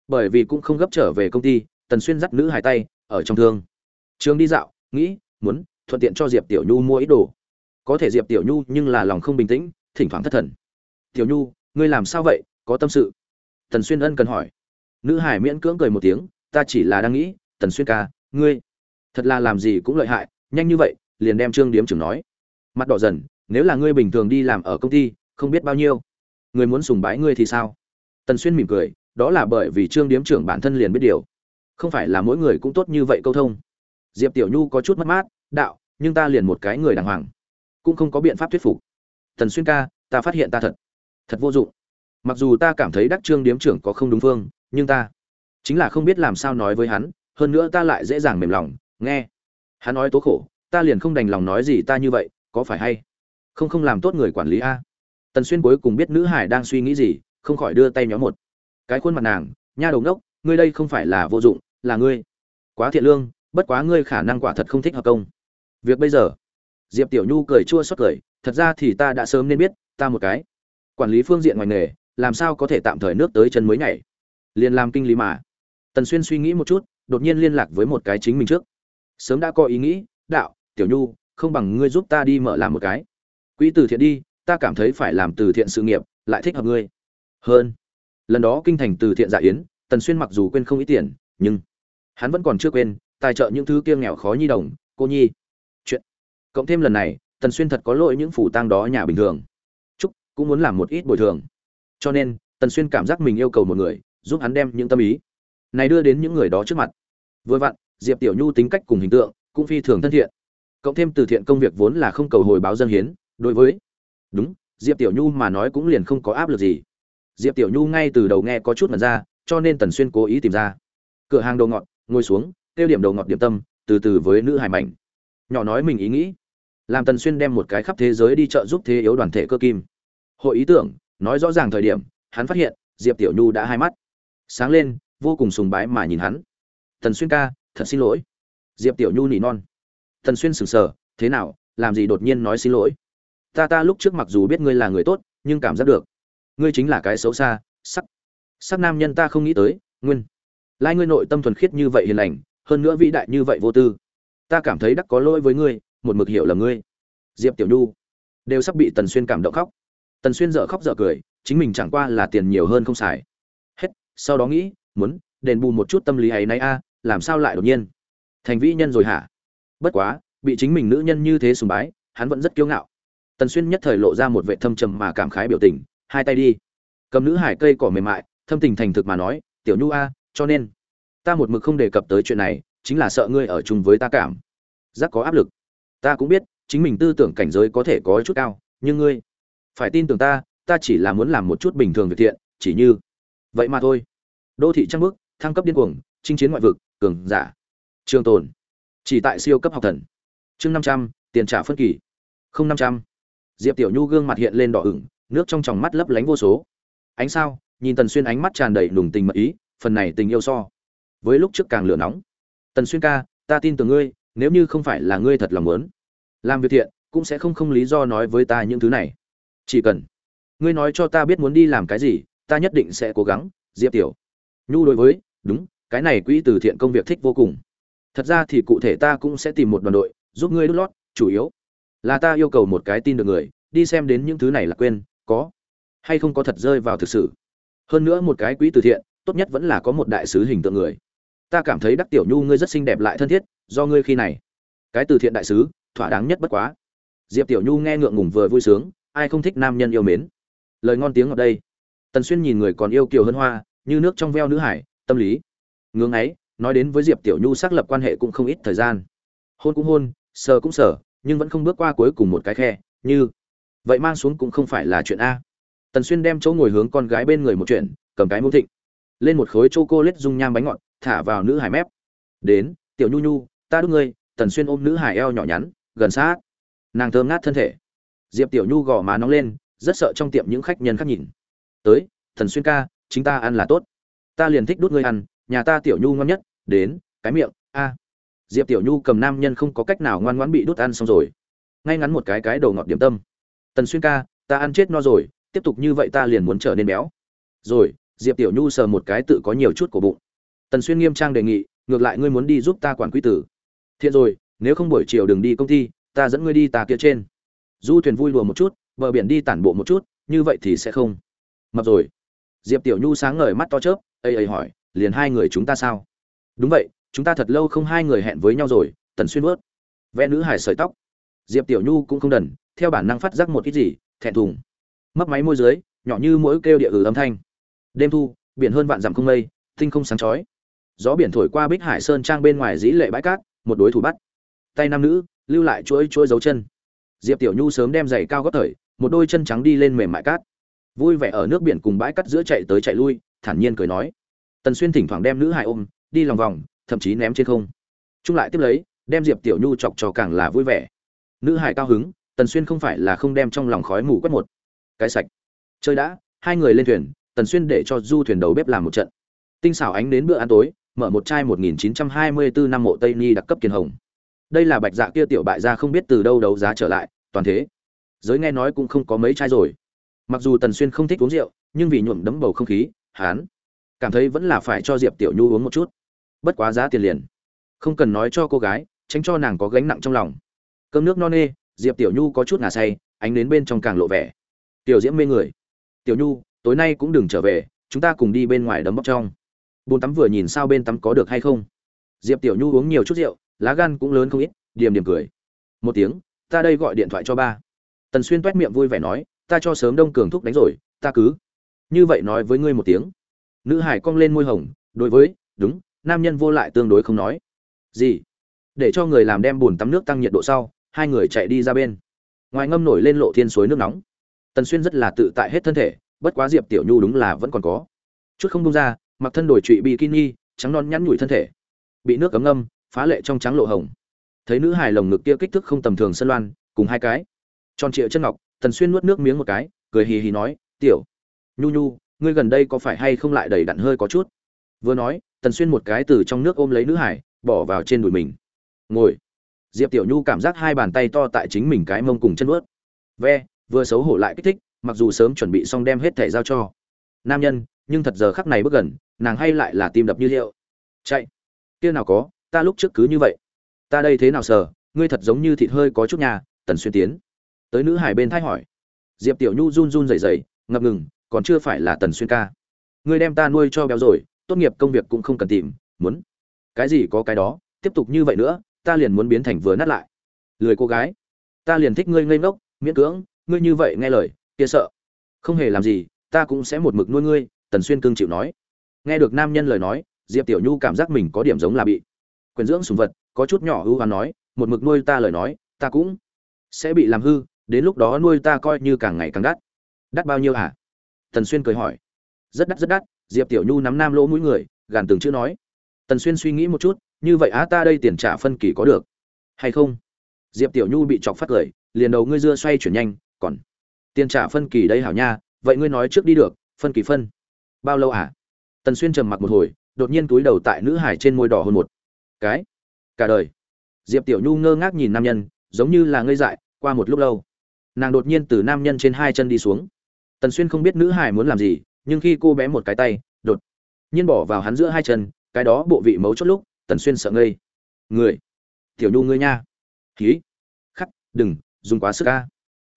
Bởi vì cũng không gấp trở về công ty tần xuyên dắt nữ hài tay ở trong thương. Trường đi dạo, nghĩ, muốn, thuận tiện cho diệp tiểu nhu mua ít đồ. Có thể diệp tiểu nhu nhưng là lòng không bình tĩnh, thỉnh thoảng thất thần. Tiểu nhu, ngươi làm sao vậy? Có tâm sự. Tần xuyên ân cần hỏi. Nữ hải miễn cưỡng cười một tiếng, ta chỉ là đang nghĩ, tần xuyên ca, ngươi thật là làm gì cũng lợi hại, nhanh như vậy, liền đem trương điếm trưởng nói. Mặt đỏ dần, nếu là ngươi bình thường đi làm ở công ty, không biết bao nhiêu. Người muốn sùng bái ngươi thì sao? Tần xuyên mỉm cười, đó là bởi vì trương điếm trưởng bản thân liền biết điều không phải là mỗi người cũng tốt như vậy câu thông. Diệp tiểu nhu có chút mất mát đạo nhưng ta liền một cái người đàng hoàng cũng không có biện pháp thuyết phục. Tần xuyên ca ta phát hiện ta thật thật vô dụng. Mặc dù ta cảm thấy đắc trương điếm trưởng có không đúng phương nhưng ta chính là không biết làm sao nói với hắn hơn nữa ta lại dễ dàng mềm lòng nghe. Hắn nói tố khổ ta liền không đành lòng nói gì ta như vậy có phải hay? Không không làm tốt người quản lý a. Tần xuyên cuối cùng biết nữ hải đang suy nghĩ gì không khỏi đưa tay nhóm một cái khuôn mặt nàng nha đầu ngốc, ngươi đây không phải là vô dụng là ngươi. Quá thiện lương, bất quá ngươi khả năng quả thật không thích hợp công. Việc bây giờ. Diệp tiểu nhu cười chua xót cười, thật ra thì ta đã sớm nên biết, ta một cái quản lý phương diện ngoài nghề, làm sao có thể tạm thời nước tới chân mới nhảy. Liền làm kinh lý mà. Tần xuyên suy nghĩ một chút, đột nhiên liên lạc với một cái chính mình trước. Sớm đã có ý nghĩ, đạo, tiểu nhu, không bằng ngươi giúp ta đi mở làm một cái. Quỹ từ thiện đi, ta cảm thấy phải làm từ thiện sự nghiệp, lại thích hợp ngươi. Hơn. Lần đó kinh thành từ thiện dạ yến, tần xuyên mặc dù quên không ít tiền, nhưng hắn vẫn còn chưa quên, tài trợ những thứ kia nghèo khó nhi đồng, cô nhi. Chuyện. Cộng thêm lần này, tần xuyên thật có lỗi những phủ tang đó nhà bình thường. Chúc, cũng muốn làm một ít bồi thường. Cho nên, tần xuyên cảm giác mình yêu cầu một người, giúp hắn đem những tâm ý này đưa đến những người đó trước mặt. Vừa vặn, diệp tiểu nhu tính cách cùng hình tượng cũng phi thường thân thiện. Cộng thêm từ thiện công việc vốn là không cầu hồi báo dân hiến, đối với đúng, diệp tiểu nhu mà nói cũng liền không có áp lực gì. Diệp tiểu nhu ngay từ đầu nghe có chút mật ra, cho nên tần xuyên cố ý tìm ra. Cửa hàng đồ ngọt ngồi xuống, tiêu điểm đầu ngọt điểm tâm, từ từ với nữ hài mảnh. Nhỏ nói mình ý nghĩ. Làm tần xuyên đem một cái khắp thế giới đi chợ giúp thế yếu đoàn thể cơ kim. Hội ý tưởng, nói rõ ràng thời điểm, hắn phát hiện, diệp tiểu nhu đã hai mắt. Sáng lên, vô cùng sùng bái mà nhìn hắn. Tần xuyên ca, thật xin lỗi. Diệp tiểu nhu nỉ non. Tần xuyên sừng sờ, thế nào, làm gì đột nhiên nói xin lỗi? Ta ta lúc trước mặc dù biết ngươi là người tốt, nhưng cảm giác được. Ngươi chính là cái xấu xa, sắc. Sắc nam nhân ta không nghĩ tới, nguyên lai ngươi nội tâm thuần khiết như vậy hiền lành, hơn nữa vĩ đại như vậy vô tư. Ta cảm thấy đắc có lỗi với ngươi, một mực hiểu là ngươi. Diệp tiểu nhu đều sắp bị tần xuyên cảm động khóc. Tần xuyên dở khóc dở cười, chính mình chẳng qua là tiền nhiều hơn không xài. Hết, sau đó nghĩ, muốn đền bù một chút tâm lý ấy nấy a, làm sao lại đột nhiên? Thành vĩ nhân rồi hả? Bất quá, bị chính mình nữ nhân như thế sùng bái, hắn vẫn rất kiêu ngạo. Tần xuyên nhất thời lộ ra một vệ thâm trầm mà cảm khái biểu tình, hai tay đi. Cầm nữ hải cây cỏ mềm mại, thâm tình thành thực mà nói, tiểu nhu a cho nên, ta một mực không đề cập tới chuyện này, chính là sợ ngươi ở chung với ta cảm giác có áp lực. Ta cũng biết, chính mình tư tưởng cảnh giới có thể có chút cao, nhưng ngươi phải tin tưởng ta ta chỉ là muốn làm một chút bình thường việc thiện, chỉ như vậy mà thôi. Đô thị trăng bước thăng cấp điên cuồng, chinh chiến ngoại vực, cường giả. Trường tồn, chỉ tại siêu cấp học thần. Chương năm trăm, tiền trả phân kỳ. Không năm trăm. Diệp tiểu nhu gương mặt hiện lên đỏ ửng, nước trong tròng mắt lấp lánh vô số. Ánh sao, nhìn tần xuyên ánh mắt tràn đầy nùng tình mật ý phần này tình yêu so. Với lúc trước càng lửa nóng. Tần xuyên ca, ta tin tưởng ngươi, nếu như không phải là ngươi thật lòng muốn. Làm việc thiện, cũng sẽ không không lý do nói với ta những thứ này. Chỉ cần. Ngươi nói cho ta biết muốn đi làm cái gì, ta nhất định sẽ cố gắng, diệp tiểu. Nhu đối với, đúng, cái này quỹ từ thiện công việc thích vô cùng. Thật ra thì cụ thể ta cũng sẽ tìm một đoàn đội, giúp ngươi đút lót, chủ yếu là ta yêu cầu một cái tin được người, đi xem đến những thứ này là quên, có hay không có thật rơi vào thực sự. Hơn nữa một cái quỹ từ thiện tốt nhất vẫn là có một đại sứ hình tượng người. Ta cảm thấy đắc tiểu nhu ngươi rất xinh đẹp lại thân thiết, do ngươi khi này. Cái từ thiện đại sứ, thỏa đáng nhất bất quá. Diệp tiểu nhu nghe ngượng ngùng vừa vui sướng, ai không thích nam nhân yêu mến. Lời ngon tiếng ở đây. Tần xuyên nhìn người còn yêu kiều hơn hoa, như nước trong veo nữ hải, tâm lý. Ngưỡng ấy, nói đến với diệp tiểu nhu xác lập quan hệ cũng không ít thời gian. Hôn cũng hôn, sờ cũng sờ, nhưng vẫn không bước qua cuối cùng một cái khe, như, vậy mang xuống cũng không phải là chuyện a. Tần xuyên đem chỗ ngồi hướng con gái bên người một chuyện, cầm cái mũ thịnh lên một khối chô cô lết dung nham bánh ngọt, thả vào nữ hải mép. Đến, tiểu nhu nhu, ta đút ngươi, tần xuyên ôm nữ hải eo nhỏ nhắn, gần sát. Nàng thơm ngát thân thể. Diệp tiểu nhu gò má nóng lên, rất sợ trong tiệm những khách nhân khác nhìn. Tới thần xuyên ca, chính ta ăn là tốt. Ta liền thích đút ngươi ăn, nhà ta tiểu nhu ngon nhất, đến, cái miệng, a. Diệp tiểu nhu cầm nam nhân không có cách nào ngoan ngoãn bị đút ăn xong rồi. Ngay ngắn một cái cái đầu ngọt điểm tâm. Tần xuyên ca, ta ăn chết no rồi, tiếp tục như vậy ta liền muốn trở nên béo. Rồi diệp tiểu nhu sờ một cái tự có nhiều chút của bụng. Tần xuyên nghiêm trang đề nghị, ngược lại ngươi muốn đi giúp ta quản quý tử. Thiện rồi, nếu không buổi chiều đừng đi công ty, ta dẫn ngươi đi tà kia trên. Du thuyền vui lùa một chút, bờ biển đi tản bộ một chút, như vậy thì sẽ không. Mập rồi. Diệp tiểu nhu sáng ngời mắt to chớp, ây ây hỏi, liền hai người chúng ta sao? Đúng vậy, chúng ta thật lâu không hai người hẹn với nhau rồi, tần xuyên vớt vẽ nữ hải sợi tóc. Diệp tiểu nhu cũng không đần, theo bản năng phát giác một ít gì, thẹn thùng. Mấp máy môi dưới, nhỏ như mỗi kêu địa ừ âm thanh đêm thu, biển hơn vạn dặm không mây, tinh không sáng chói. Gió biển thổi qua bích hải sơn trang bên ngoài dĩ lệ bãi cát, một đối thủ bắt. Tay nam nữ, lưu lại chuỗi chuỗi dấu chân. Diệp tiểu nhu sớm đem giày cao gót thời, một đôi chân trắng đi lên mềm mại cát. Vui vẻ ở nước biển cùng bãi cát giữa chạy tới chạy lui, thản nhiên cười nói. Tần xuyên thỉnh thoảng đem nữ hài ôm, đi lòng vòng, thậm chí ném trên không. Trung lại tiếp lấy, đem diệp tiểu nhu chọc trò càng là vui vẻ. Nữ hài cao hứng, tần xuyên không phải là không đem trong lòng khói mù quét một. Cái sạch. Chơi đã, hai người lên thuyền tần xuyên để cho du thuyền đầu bếp làm một trận. Tinh xảo ánh đến bữa ăn tối, mở một chai 1924 năm mộ tây ni đặc cấp kiền hồng. Đây là bạch dạ kia tiểu bại gia không biết từ đâu đấu giá trở lại, toàn thế. Giới nghe nói cũng không có mấy chai rồi. Mặc dù tần xuyên không thích uống rượu, nhưng vì nhuộm đấm bầu không khí hán cảm thấy vẫn là phải cho diệp tiểu nhu uống một chút. Bất quá giá tiền liền không cần nói cho cô gái, tránh cho nàng có gánh nặng trong lòng. Cơm nước no nê, diệp tiểu nhu có chút ngà say, ánh đến bên trong càng lộ vẻ. Tiểu diễm mê người. Tiểu nhu tối nay cũng đừng trở về, chúng ta cùng đi bên ngoài đấm bóc trong. Bồn tắm vừa nhìn sao bên tắm có được hay không? Diệp tiểu nhu uống nhiều chút rượu, lá gan cũng lớn không ít, điềm điềm cười. Một tiếng, ta đây gọi điện thoại cho ba. Tần xuyên toét miệng vui vẻ nói, ta cho sớm đông cường thúc đánh rồi, ta cứ. Như vậy nói với ngươi một tiếng. Nữ hải cong lên môi hồng, đối với, đúng, nam nhân vô lại tương đối không nói. Gì? Để cho người làm đem bùn tắm nước tăng nhiệt độ sau, hai người chạy đi ra bên. Ngoài ngâm nổi lên lộ thiên suối nước nóng. Tần xuyên rất là tự tại hết thân thể bất quá diệp tiểu nhu đúng là vẫn còn có. Chút không bông ra, mặc thân đổi trụy bikini, trắng non nhắn nhủi thân thể. Bị nước cấm ngâm, phá lệ trong trắng lộ hồng. Thấy nữ hài lồng ngực kia kích thước không tầm thường sân loan, cùng hai cái. Tròn trịa chân ngọc, tần xuyên nuốt nước miếng một cái, cười hì hì nói, tiểu nhu nhu, ngươi gần đây có phải hay không lại đầy đặn hơi có chút? Vừa nói, tần xuyên một cái từ trong nước ôm lấy nữ hải bỏ vào trên đùi mình. Ngồi. Diệp tiểu nhu cảm giác hai bàn tay to tại chính mình cái mông cùng chân ướt ve, vừa xấu hổ lại kích thích mặc dù sớm chuẩn bị xong đem hết thẻ giao cho nam nhân, nhưng thật giờ khắc này bước gần, nàng hay lại là tim đập như liệu chạy. Kia nào có, ta lúc trước cứ như vậy. Ta đây thế nào sờ, ngươi thật giống như thịt hơi có chút nhà, tần xuyên tiến. Tới nữ hải bên thay hỏi. Diệp tiểu nhu run run rẩy rẩy, ngập ngừng, còn chưa phải là tần xuyên ca. Ngươi đem ta nuôi cho béo rồi, tốt nghiệp công việc cũng không cần tìm, muốn. Cái gì có cái đó, tiếp tục như vậy nữa, ta liền muốn biến thành vừa nát lại. Lười cô gái. Ta liền thích ngươi ngây ngốc, miễn cưỡng, ngươi như vậy nghe lời kia sợ. Không hề làm gì, ta cũng sẽ một mực nuôi ngươi, tần xuyên cương chịu nói. Nghe được nam nhân lời nói, diệp tiểu nhu cảm giác mình có điểm giống là bị quyền dưỡng sùng vật, có chút nhỏ ưu hoán nói, một mực nuôi ta lời nói, ta cũng sẽ bị làm hư, đến lúc đó nuôi ta coi như càng ngày càng đắt. Đắt bao nhiêu hả? Tần xuyên cười hỏi. Rất đắt rất đắt. Diệp tiểu nhu nắm nam lỗ mũi người, gàn từng chữ nói. Tần xuyên suy nghĩ một chút, như vậy á, ta đây tiền trả phân kỳ có được hay không? Diệp tiểu nhu bị chọc phát cười liền đầu ngươi dưa xoay chuyển nhanh, còn tiền trả phân kỳ đây hảo nha, vậy ngươi nói trước đi được, phân kỳ phân. Bao lâu à? Tần xuyên trầm mặc một hồi, đột nhiên túi đầu tại nữ hải trên môi đỏ hơn một. Cái? Cả đời. Diệp tiểu nhu ngơ ngác nhìn nam nhân, giống như là ngây dại, qua một lúc lâu. Nàng đột nhiên từ nam nhân trên hai chân đi xuống. Tần xuyên không biết nữ hải muốn làm gì, nhưng khi cô bé một cái tay, đột nhiên bỏ vào hắn giữa hai chân, cái đó bộ vị mấu chốt lúc, tần xuyên sợ ngây. Người. Tiểu nhu ngươi nha. Khí khắc, đừng, dùng quá sức ca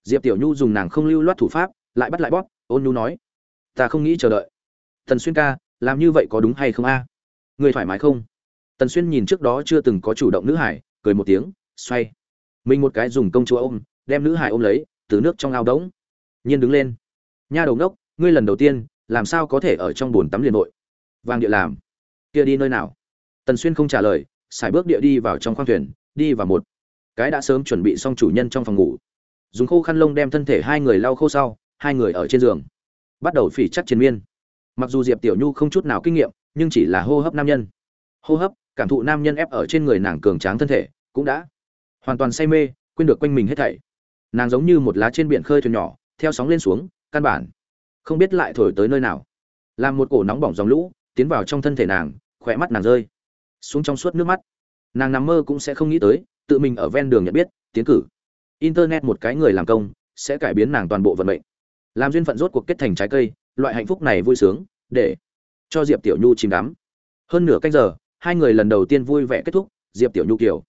diệp tiểu nhu dùng nàng không lưu loát thủ pháp, lại bắt lại bóp, ôn nhu nói, ta không nghĩ chờ đợi. Tần xuyên ca, làm như vậy có đúng hay không a? Người thoải mái không? Tần xuyên nhìn trước đó chưa từng có chủ động nữ hải, cười một tiếng, xoay. Mình một cái dùng công chúa ôm, đem nữ hải ôm lấy, từ nước trong ao đống. Nhiên đứng lên. Nha đầu đốc ngươi lần đầu tiên, làm sao có thể ở trong bồn tắm liền nội vàng địa làm. Kia đi nơi nào? Tần xuyên không trả lời, xài bước địa đi vào trong khoang thuyền, đi vào một cái đã sớm chuẩn bị xong chủ nhân trong phòng ngủ dùng khô khăn lông đem thân thể hai người lau khô sau, hai người ở trên giường. Bắt đầu phỉ chắc chiến miên. Mặc dù diệp tiểu nhu không chút nào kinh nghiệm, nhưng chỉ là hô hấp nam nhân. Hô hấp, cảm thụ nam nhân ép ở trên người nàng cường tráng thân thể, cũng đã hoàn toàn say mê, quên được quanh mình hết thảy. Nàng giống như một lá trên biển khơi thuyền nhỏ, theo sóng lên xuống, căn bản không biết lại thổi tới nơi nào. Làm một cổ nóng bỏng dòng lũ, tiến vào trong thân thể nàng khỏe mắt nàng rơi xuống trong suốt nước mắt. Nàng nằm mơ cũng sẽ không nghĩ tới, tự mình ở ven đường nhận biết, tiến cử internet một cái người làm công, sẽ cải biến nàng toàn bộ vận mệnh. Làm duyên phận rốt cuộc kết thành trái cây, loại hạnh phúc này vui sướng, để cho diệp tiểu nhu chìm đắm. Hơn nửa canh giờ, hai người lần đầu tiên vui vẻ kết thúc, diệp tiểu nhu kiều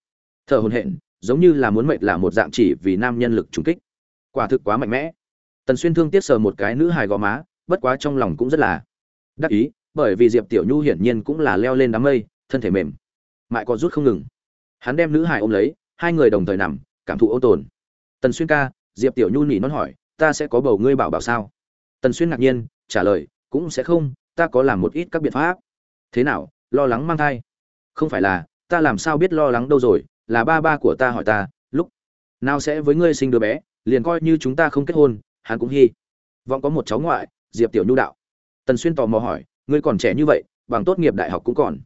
thở hồn hện giống như là muốn mệnh là một dạng chỉ vì nam nhân lực trùng kích. Quả thực quá mạnh mẽ. Tần xuyên thương tiếc sờ một cái nữ hài gò má, bất quá trong lòng cũng rất là đắc ý, bởi vì diệp tiểu nhu hiển nhiên cũng là leo lên đám mây, thân thể mềm. Mại có rút không ngừng. Hắn đem nữ hài ôm lấy, hai người đồng thời nằm, cảm thụ ô tồn tần xuyên ca, diệp tiểu nhu nhỉ non hỏi, ta sẽ có bầu ngươi bảo bảo sao? Tần xuyên ngạc nhiên, trả lời, cũng sẽ không, ta có làm một ít các biện pháp. Thế nào, lo lắng mang thai? Không phải là, ta làm sao biết lo lắng đâu rồi, là ba ba của ta hỏi ta, lúc nào sẽ với ngươi sinh đứa bé, liền coi như chúng ta không kết hôn, hắn cũng hy vọng có một cháu ngoại, diệp tiểu nhu đạo. Tần xuyên tò mò hỏi, ngươi còn trẻ như vậy, bằng tốt nghiệp đại học cũng còn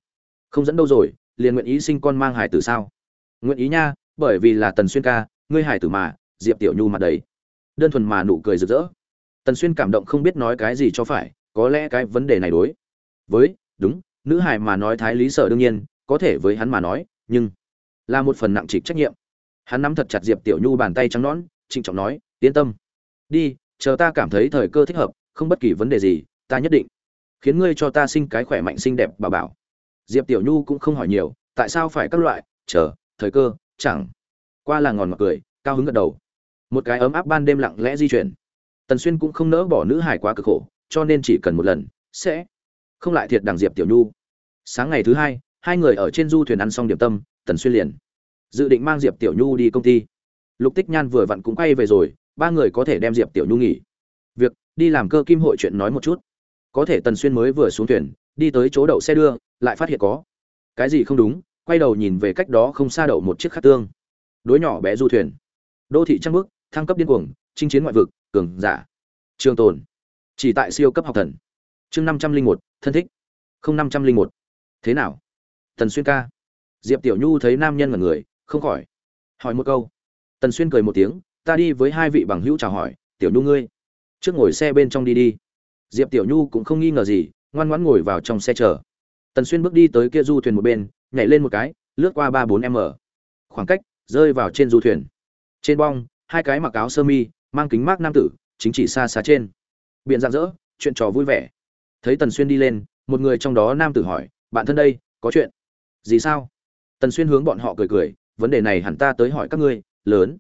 không dẫn đâu rồi, liền nguyện ý sinh con mang hải tử sao? Nguyện ý nha, bởi vì là tần xuyên ca, ngươi hải tử mà diệp tiểu nhu mặt đầy. Đơn thuần mà nụ cười rực rỡ. Tần xuyên cảm động không biết nói cái gì cho phải, có lẽ cái vấn đề này đối với, đúng, nữ hải mà nói thái lý sở đương nhiên, có thể với hắn mà nói, nhưng là một phần nặng trịch trách nhiệm. Hắn nắm thật chặt diệp tiểu nhu bàn tay trắng nõn, trịnh trọng nói, yên tâm. Đi, chờ ta cảm thấy thời cơ thích hợp, không bất kỳ vấn đề gì, ta nhất định khiến ngươi cho ta sinh cái khỏe mạnh xinh đẹp bà bảo. Diệp tiểu nhu cũng không hỏi nhiều, tại sao phải các loại? Chờ, thời cơ, chẳng. Qua là ngòn mặc cười, cao hứng gật đầu một cái ấm áp ban đêm lặng lẽ di chuyển. Tần xuyên cũng không nỡ bỏ nữ hải quá cực khổ, cho nên chỉ cần một lần, sẽ không lại thiệt đằng diệp tiểu nhu. Sáng ngày thứ hai hai người ở trên du thuyền ăn xong điểm tâm, tần xuyên liền dự định mang diệp tiểu nhu đi công ty. Lục tích nhan vừa vặn cũng quay về rồi, ba người có thể đem diệp tiểu nhu nghỉ. Việc, đi làm cơ kim hội chuyện nói một chút. Có thể tần xuyên mới vừa xuống thuyền, đi tới chỗ đậu xe đưa, lại phát hiện có cái gì không đúng, quay đầu nhìn về cách đó không xa đậu một chiếc khát tương. Đối nhỏ bé du thuyền. Đô thị trăng bước thăng cấp điên cuồng, chinh chiến ngoại vực, cường giả. Trường tồn. Chỉ tại siêu cấp học thần. Chương năm trăm linh một, thân thích. Không năm trăm linh một. Thế nào? Tần xuyên ca. Diệp tiểu nhu thấy nam nhân là người, không khỏi. Hỏi một câu. Tần xuyên cười một tiếng, ta đi với hai vị bằng hữu chào hỏi, tiểu nhu ngươi, trước ngồi xe bên trong đi đi. Diệp tiểu nhu cũng không nghi ngờ gì, ngoan ngoãn ngồi vào trong xe chờ. Tần xuyên bước đi tới kia du thuyền một bên, nhảy lên một cái, lướt qua ba bốn m khoảng cách, rơi vào trên du thuyền. Trên bong hai cái mặc áo sơ mi, mang kính mát nam tử, chính chỉ xa xa trên. Biện dạng dỡ, chuyện trò vui vẻ. Thấy tần xuyên đi lên, một người trong đó nam tử hỏi, bạn thân đây, có chuyện? Gì sao? Tần xuyên hướng bọn họ cười cười, vấn đề này hẳn ta tới hỏi các ngươi, lớn.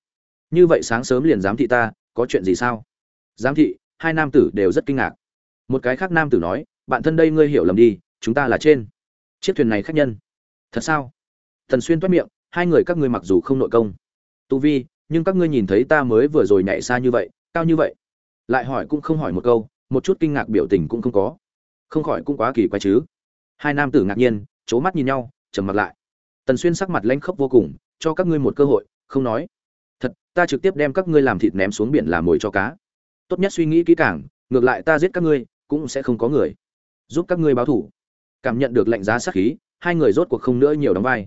Như vậy sáng sớm liền giám thị ta, có chuyện gì sao? Giám thị, hai nam tử đều rất kinh ngạc. Một cái khác nam tử nói, bạn thân đây ngươi hiểu lầm đi, chúng ta là trên. Chiếc thuyền này khách nhân. Thật sao? Tần xuyên toát miệng, hai người các ngươi mặc dù không nội công. Tu vi nhưng các ngươi nhìn thấy ta mới vừa rồi nhảy xa như vậy, cao như vậy? Lại hỏi cũng không hỏi một câu, một chút kinh ngạc biểu tình cũng không có. Không khỏi cũng quá kỳ quái chứ. Hai nam tử ngạc nhiên c h ố mắt nhìn nhau, trầm mặt lại. Tần xuyên sắc mặt lanh khốc vô cùng, cho các ngươi một cơ hội, không nói. Thật, ta trực tiếp đem các ngươi làm thịt ném xuống biển làm mồi cho cá. Tốt nhất suy nghĩ kỹ càng, ngược lại ta giết các ngươi, cũng sẽ không có người. Giúp các ngươi báo thủ. Cảm nhận được lệnh giá sắc khí, hai người rốt cuộc không nữa nhiều đóng vai.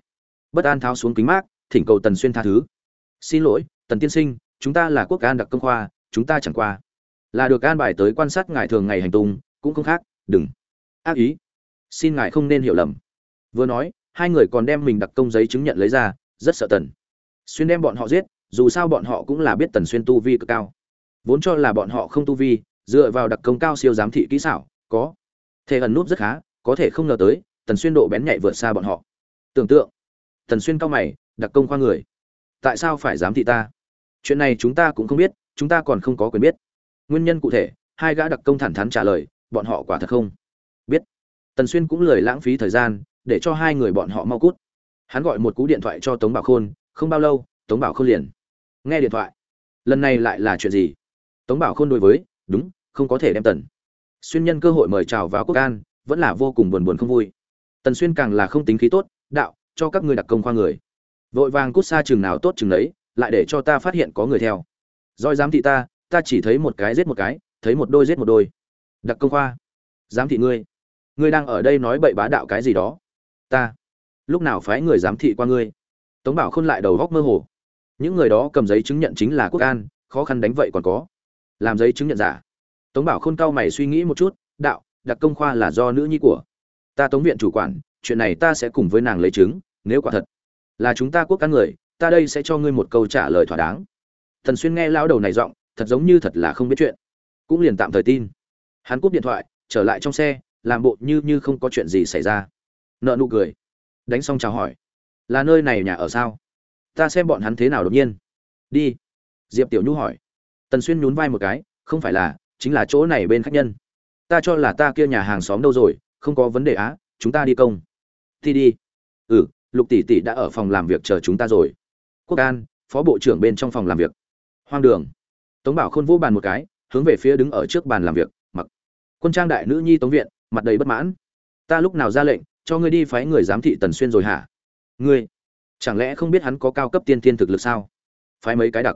Bất an tháo xuống kính mát, thỉnh cầu tần xuyên tha thứ xin lỗi, tần tiên sinh, chúng ta là quốc an đặc công khoa, chúng ta chẳng qua. Là được an bài tới quan sát ngài thường ngày hành tung, cũng không khác, đừng. Ác ý. Xin ngài không nên hiểu lầm. Vừa nói, hai người còn đem mình đặc công giấy chứng nhận lấy ra, rất sợ tần. Xuyên đem bọn họ giết, dù sao bọn họ cũng là biết tần xuyên tu vi cực cao. Vốn cho là bọn họ không tu vi, dựa vào đặc công cao siêu giám thị kỹ xảo, có thể ẩn núp rất khá, có thể không ngờ tới, tần xuyên độ bén nhạy vượt xa bọn họ. Tưởng tượng, tần xuyên cao mày, đặc công khoa người tại sao phải giám thị ta? Chuyện này chúng ta cũng không biết, chúng ta còn không có quyền biết. Nguyên nhân cụ thể, hai gã đặc công thẳng thắn trả lời, bọn họ quả thật không biết. Tần xuyên cũng lười lãng phí thời gian, để cho hai người bọn họ mau cút. Hắn gọi một cú điện thoại cho tống bảo khôn, không bao lâu, tống bảo khôn liền nghe điện thoại. Lần này lại là chuyện gì? Tống bảo khôn đối với, đúng, không có thể đem tần xuyên nhân cơ hội mời chào vào quốc an, vẫn là vô cùng buồn buồn không vui. Tần xuyên càng là không tính khí tốt, đạo, cho các ngươi đặc công khoa người vội vàng cút xa chừng nào tốt chừng đấy lại để cho ta phát hiện có người theo. Roi giám thị ta ta chỉ thấy một cái giết một cái, thấy một đôi giết một đôi. Đặc công khoa, giám thị ngươi. Ngươi đang ở đây nói bậy bá đạo cái gì đó. Ta, lúc nào phái người giám thị qua ngươi? Tống bảo khôn lại đầu góc mơ hồ. Những người đó cầm giấy chứng nhận chính là quốc an, khó khăn đánh vậy còn có. Làm giấy chứng nhận giả. Tống bảo khôn cao mày suy nghĩ một chút, đạo, đặc công khoa là do nữ nhi của ta tống viện chủ quản, chuyện này ta sẽ cùng với nàng lấy chứng, nếu quả thật là chúng ta quốc căn người, ta đây sẽ cho ngươi một câu trả lời thỏa đáng. Thần xuyên nghe lão đầu này giọng, thật giống như thật là không biết chuyện. Cũng liền tạm thời tin. Hắn cúp điện thoại, trở lại trong xe, làm bộ như như không có chuyện gì xảy ra. Nợ nụ cười. Đánh xong chào hỏi. Là nơi này nhà ở sao? Ta xem bọn hắn thế nào đột nhiên. Đi. Diệp tiểu nhu hỏi. Tần xuyên nhún vai một cái, không phải là, chính là chỗ này bên khách nhân. Ta cho là ta kia nhà hàng xóm đâu rồi, không có vấn đề á, chúng ta đi công. Thì đi. Ừ lục tỷ tỷ đã ở phòng làm việc chờ chúng ta rồi. Quốc an, phó bộ trưởng bên trong phòng làm việc. Hoang đường. Tống bảo khôn vũ bàn một cái, hướng về phía đứng ở trước bàn làm việc, mặc. Quân trang đại nữ nhi tống viện, mặt đầy bất mãn. Ta lúc nào ra lệnh, cho ngươi đi phái người giám thị tần xuyên rồi hả? Ngươi, chẳng lẽ không biết hắn có cao cấp tiên thiên thực lực sao? Phái mấy cái đặc.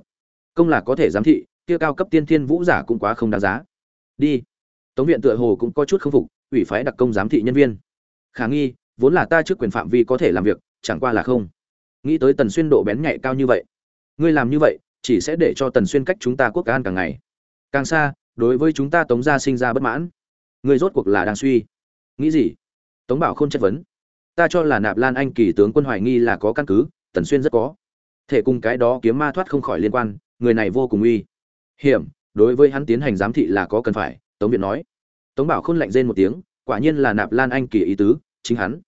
Công là có thể giám thị, kia cao cấp tiên thiên vũ giả cũng quá không đáng giá. Đi. Tống viện tựa hồ cũng có chút không phục, ủy phái đặc công giám thị nhân viên. Khả nghi vốn là ta trước quyền phạm vi có thể làm việc, chẳng qua là không. Nghĩ tới tần xuyên độ bén nhạy cao như vậy. Ngươi làm như vậy, chỉ sẽ để cho tần xuyên cách chúng ta quốc an càng ngày. Càng xa, đối với chúng ta tống gia sinh ra bất mãn. Ngươi rốt cuộc là đang suy. Nghĩ gì? Tống bảo không chất vấn. Ta cho là nạp lan anh kỳ tướng quân hoài nghi là có căn cứ, tần xuyên rất có. Thể cùng cái đó kiếm ma thoát không khỏi liên quan, người này vô cùng uy. Hiểm, đối với hắn tiến hành giám thị là có cần phải, tống viện nói. Tống bảo khôn lạnh rên một tiếng, quả nhiên là nạp lan anh kỳ ý tứ chính hắn.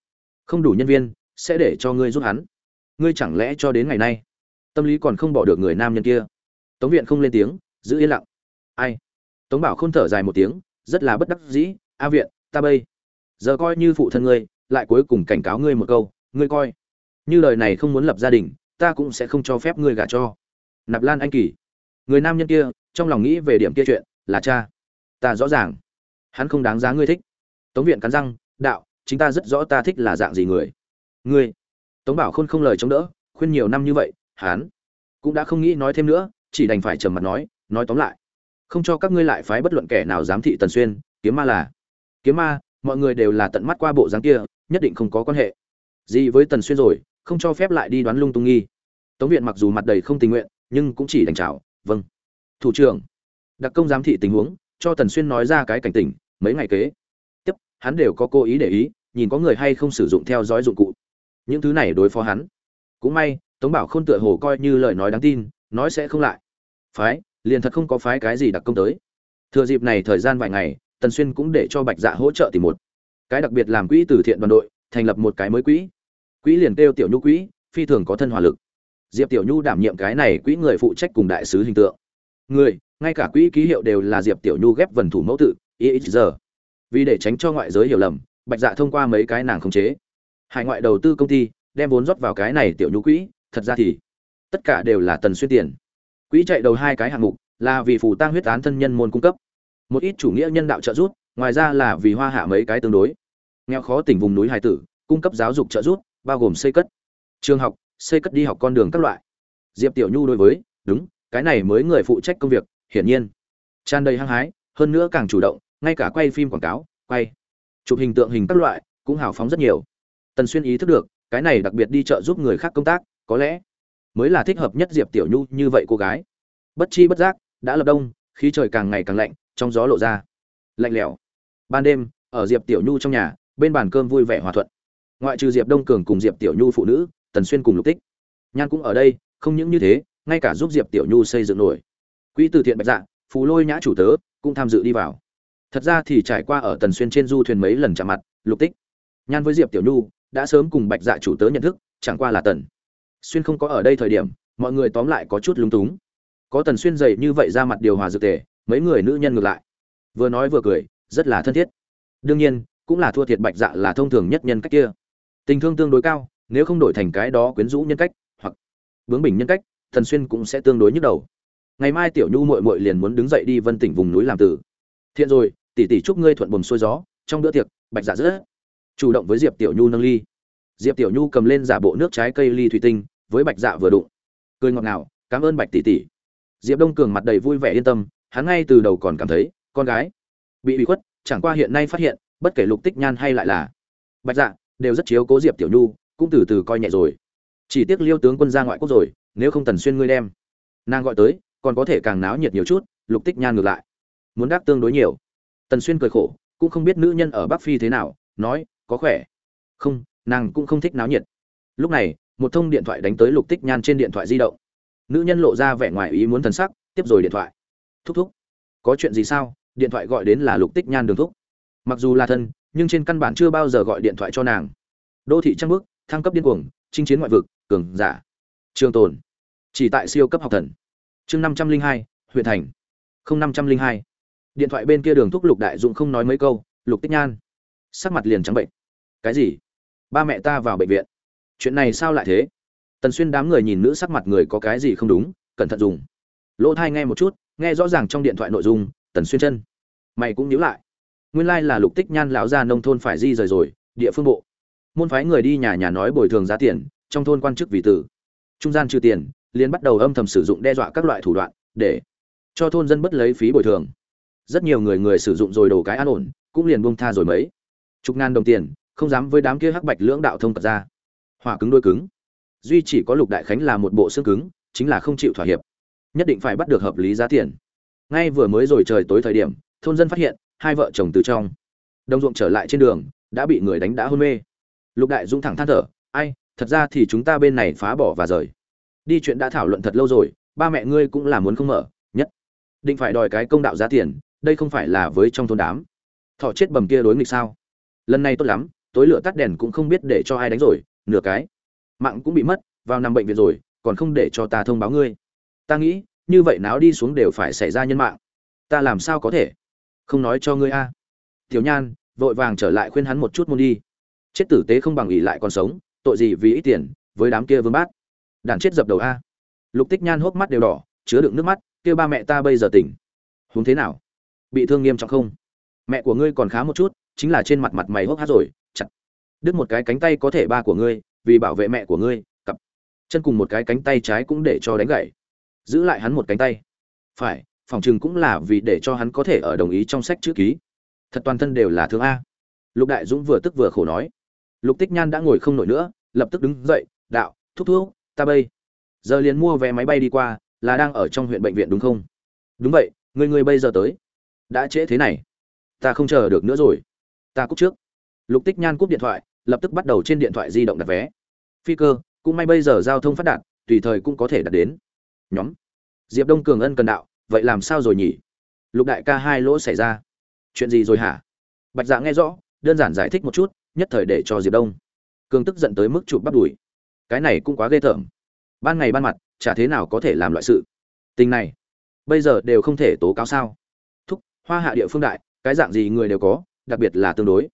Không đủ nhân viên, sẽ để cho ngươi giúp hắn. Ngươi chẳng lẽ cho đến ngày nay, tâm lý còn không bỏ được người nam nhân kia? Tống viện không lên tiếng, giữ yên lặng. Ai? Tống bảo khôn thở dài một tiếng, rất là bất đắc dĩ. A viện, ta bây giờ coi như phụ thân ngươi, lại cuối cùng cảnh cáo ngươi một câu, ngươi coi. Như lời này không muốn lập gia đình, ta cũng sẽ không cho phép ngươi gả cho. Nạp lan anh kỳ. Người nam nhân kia, trong lòng nghĩ về điểm kia chuyện, là cha. Ta rõ ràng. Hắn không đáng giá ngươi thích. Tống viện cắn răng, đạo chính ta rất rõ ta thích là dạng gì người. Ngươi, tống bảo khôn không lời chống đỡ, khuyên nhiều năm như vậy, hắn cũng đã không nghĩ nói thêm nữa, chỉ đành phải trầm mặt nói nói tóm lại. Không cho các ngươi lại phái bất luận kẻ nào giám thị tần xuyên, kiếm ma là, kiếm ma, mọi người đều là tận mắt qua bộ dáng kia, nhất định không có quan hệ. Gì với tần xuyên rồi, không cho phép lại đi đoán lung tung nghi. Tống viện mặc dù mặt đầy không tình nguyện, nhưng cũng chỉ đành chào vâng thủ trưởng. Đặc công giám thị tình huống, cho tần xuyên nói ra cái cảnh tỉnh, mấy ngày kế hắn đều có cố ý để ý, nhìn có người hay không sử dụng theo dõi dụng cụ. Những thứ này đối phó hắn. Cũng may, tống bảo khôn tựa hồ coi như lời nói đáng tin, nói sẽ không lại. Phái, liền thật không có phái cái gì đặc công tới. Thừa dịp này thời gian vài ngày, tần xuyên cũng để cho bạch dạ hỗ trợ tìm một. Cái đặc biệt làm quỹ từ thiện đoàn đội, thành lập một cái mới quỹ. Quỹ liền kêu tiểu nhu quỹ, phi thường có thân hỏa lực. Diệp tiểu nhu đảm nhiệm cái này quỹ người phụ trách cùng đại sứ hình tượng. Người, ngay cả quỹ ký hiệu đều là diệp tiểu nhu ghép vần thủ mẫu tự ý giờ vì để tránh cho ngoại giới hiểu lầm, bạch dạ thông qua mấy cái nàng khống chế. Hải ngoại đầu tư công ty, đem vốn rót vào cái này tiểu nhu quỹ, thật ra thì tất cả đều là tần xuyên tiền. Quỹ chạy đầu hai cái hạng mục, là vì phủ tăng huyết án thân nhân môn cung cấp. Một ít chủ nghĩa nhân đạo trợ giúp, ngoài ra là vì hoa hạ mấy cái tương đối. Nghèo khó tỉnh vùng núi hải tử, cung cấp giáo dục trợ giúp, bao gồm xây cất, trường học, xây cất đi học con đường các loại. Diệp tiểu nhu đối với, đúng, cái này mới người phụ trách công việc, hiển nhiên. Tràn đầy hăng hái, hơn nữa càng chủ động ngay cả quay phim quảng cáo, quay, chụp hình tượng hình các loại cũng hào phóng rất nhiều. Tần xuyên ý thức được, cái này đặc biệt đi chợ giúp người khác công tác, có lẽ mới là thích hợp nhất diệp tiểu nhu như vậy cô gái. Bất chi bất giác, đã lập đông, khí trời càng ngày càng lạnh, trong gió lộ ra, lạnh lẽo. Ban đêm, ở diệp tiểu nhu trong nhà, bên bàn cơm vui vẻ hòa thuận. Ngoại trừ diệp đông cường cùng diệp tiểu nhu phụ nữ, tần xuyên cùng lục tích. Nhan cũng ở đây, không những như thế, ngay cả giúp diệp tiểu nhu xây dựng nổi. Quỹ từ thiện bạch dạ phù lôi nhã chủ tớ, cũng tham dự đi vào thật ra thì trải qua ở tần xuyên trên du thuyền mấy lần chạm mặt, lục tích, nhan với diệp tiểu nhu, đã sớm cùng bạch dạ chủ tớ nhận thức, chẳng qua là tần xuyên không có ở đây thời điểm, mọi người tóm lại có chút lúng túng. Có tần xuyên dày như vậy ra mặt điều hòa dược tề, mấy người nữ nhân ngược lại. Vừa nói vừa cười, rất là thân thiết. Đương nhiên, cũng là thua thiệt bạch dạ là thông thường nhất nhân cách kia. Tình thương tương đối cao, nếu không đổi thành cái đó quyến rũ nhân cách, hoặc bướng bỉnh nhân cách thần xuyên cũng sẽ tương đối nhức đầu. Ngày mai tiểu nhu muội muội liền muốn đứng dậy đi vân tỉnh vùng núi làm tử thiện rồi, tỷ tỷ chúc ngươi thuận buồm xuôi gió, trong bữa tiệc, bạch dạ rất chủ động với diệp tiểu nhu nâng ly. Diệp tiểu nhu cầm lên giả bộ nước trái cây ly thủy tinh, với bạch dạ vừa đụng. Cười ngọt ngào, cảm ơn bạch tỷ tỷ. Diệp đông cường mặt đầy vui vẻ yên tâm, hắn ngay từ đầu còn cảm thấy, con gái bị bị khuất, chẳng qua hiện nay phát hiện, bất kể lục tích nhan hay lại là bạch dạ đều rất chiếu cố diệp tiểu nhu, cũng từ từ coi nhẹ rồi. Chỉ tiếc liêu tướng quân ra ngoại quốc rồi, nếu không tần xuyên ngươi đem nàng gọi tới, còn có thể càng náo nhiệt nhiều chút, lục tích nhan ngược lại muốn đắc tương đối nhiều. Tần xuyên cười khổ, cũng không biết nữ nhân ở bắc phi thế nào, nói, có khỏe. Không, nàng cũng không thích náo nhiệt. Lúc này, một thông điện thoại đánh tới lục tích nhan trên điện thoại di động. Nữ nhân lộ ra vẻ ngoài ý muốn thần sắc, tiếp rồi điện thoại. Thúc thúc, có chuyện gì sao? Điện thoại gọi đến là lục tích nhan đường thúc. Mặc dù là thân, nhưng trên căn bản chưa bao giờ gọi điện thoại cho nàng. Đô thị trăng bước thăng cấp điên cuồng, chinh chiến ngoại vực, cường giả. Trường tồn, chỉ tại siêu cấp học thần. Chương năm trăm linh hai, huyện thành. Không năm trăm linh hai điện thoại bên kia đường thúc lục đại dũng không nói mấy câu, lục tích nhan. Sắc mặt liền trắng bệnh. Cái gì? Ba mẹ ta vào bệnh viện. Chuyện này sao lại thế? Tần xuyên đám người nhìn nữ sắc mặt người có cái gì không đúng, cẩn thận dùng. Lỗ thai nghe một chút, nghe rõ ràng trong điện thoại nội dung, tần xuyên chân. Mày cũng nhíu lại. Nguyên lai là lục tích nhan lão gia nông thôn phải di rời rồi, địa phương bộ. Môn phái người đi nhà nhà nói bồi thường giá tiền, trong thôn quan chức vì tử. Trung gian trừ tiền, liền bắt đầu âm thầm sử dụng đe dọa các loại thủ đoạn, để cho thôn dân bất lấy phí bồi thường rất nhiều người người sử dụng rồi đồ cái an ổn, cũng liền buông tha rồi mấy. Chục ngàn đồng tiền, không dám với đám kia hắc bạch lưỡng đạo thông cật ra. Hỏa cứng đôi cứng. Duy chỉ có lục đại khánh là một bộ xương cứng, chính là không chịu thỏa hiệp. Nhất định phải bắt được hợp lý giá tiền. Ngay vừa mới rồi trời tối thời điểm, thôn dân phát hiện, hai vợ chồng từ trong. Đồng ruộng trở lại trên đường, đã bị người đánh đã hôn mê. Lục đại dũng thẳng than thở, ai, thật ra thì chúng ta bên này phá bỏ và rời. Đi chuyện đã thảo luận thật lâu rồi, ba mẹ ngươi cũng là muốn không mở, nhất định phải đòi cái công đạo giá tiền đây không phải là với trong thôn đám. Thọ chết bầm kia đối nghịch sao? Lần này tốt lắm, tối lửa tắt đèn cũng không biết để cho ai đánh rồi, nửa cái. Mạng cũng bị mất, vào nằm bệnh viện rồi, còn không để cho ta thông báo ngươi. Ta nghĩ, như vậy náo đi xuống đều phải xảy ra nhân mạng. Ta làm sao có thể? Không nói cho ngươi a. Tiểu nhan, vội vàng trở lại khuyên hắn một chút môn đi. Chết tử tế không bằng ỉ lại còn sống, tội gì vì ít tiền, với đám kia vương bát đàn chết dập đầu a. Lục tích nhan hốc mắt đều đỏ, chứa đựng nước mắt, kêu ba mẹ ta bây giờ tỉnh. Huống thế nào? Bị thương nghiêm trọng không? Mẹ của ngươi còn khá một chút, chính là trên mặt mặt mày hốc hát rồi, chặt. Đứt một cái cánh tay có thể ba của ngươi, vì bảo vệ mẹ của ngươi, cặp. Chân cùng một cái cánh tay trái cũng để cho đánh gãy. Giữ lại hắn một cánh tay. Phải, phòng chừng cũng là vì để cho hắn có thể ở đồng ý trong sách chữ ký. Thật toàn thân đều là thương a. Lục đại dũng vừa tức vừa khổ nói. Lục tích nhan đã ngồi không nổi nữa, lập tức đứng dậy, đạo, thúc thúc, ta bây giờ liền mua vé máy bay đi qua, là đang ở trong huyện bệnh viện đúng không? Đúng vậy, người người bây giờ tới đã trễ thế này, ta không chờ được nữa rồi. Ta cúp trước. Lục tích nhan cúp điện thoại, lập tức bắt đầu trên điện thoại di động đặt vé. Phi cơ, cũng may bây giờ giao thông phát đạt, tùy thời cũng có thể đặt đến. Nhóm. Diệp đông cường ân cần đạo, vậy làm sao rồi nhỉ? Lục đại ca hai lỗ xảy ra. Chuyện gì rồi hả? Bạch dạ nghe rõ, đơn giản giải thích một chút, nhất thời để cho diệp đông. Cường tức giận tới mức chụp bắt đùi. Cái này cũng quá ghê tởm. Ban ngày ban mặt, chả thế nào có thể làm loại sự. Tình này, bây giờ đều không thể tố cáo sao? Hoa hạ địa phương đại, cái dạng gì người đều có, đặc biệt là tương đối.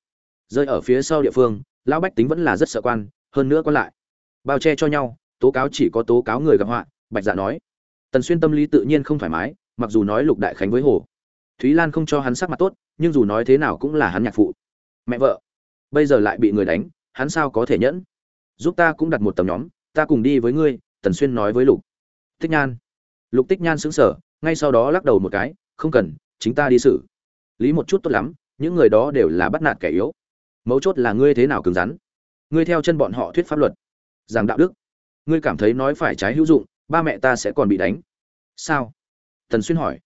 Rơi ở phía sau địa phương, lão bách tính vẫn là rất sợ quan, hơn nữa quan lại. Bao che cho nhau, tố cáo chỉ có tố cáo người gặp họa, bạch dạ nói. Tần xuyên tâm lý tự nhiên không thoải mái, mặc dù nói lục đại khánh với hồ. Thúy lan không cho hắn sắc mặt tốt, nhưng dù nói thế nào cũng là hắn nhạc phụ. Mẹ vợ, bây giờ lại bị người đánh, hắn sao có thể nhẫn? Giúp ta cũng đặt một tầm nhóm, ta cùng đi với ngươi, tần xuyên nói với lục. Tích nhan. Lục tích nhan xứng sở ngay sau đó lắc đầu một cái, không cần chính ta đi xử. Lý một chút tốt lắm, những người đó đều là bắt nạt kẻ yếu. Mấu chốt là ngươi thế nào cứng rắn. Ngươi theo chân bọn họ thuyết pháp luật. Giảng đạo đức. Ngươi cảm thấy nói phải trái hữu dụng, ba mẹ ta sẽ còn bị đánh. Sao? Tần xuyên hỏi.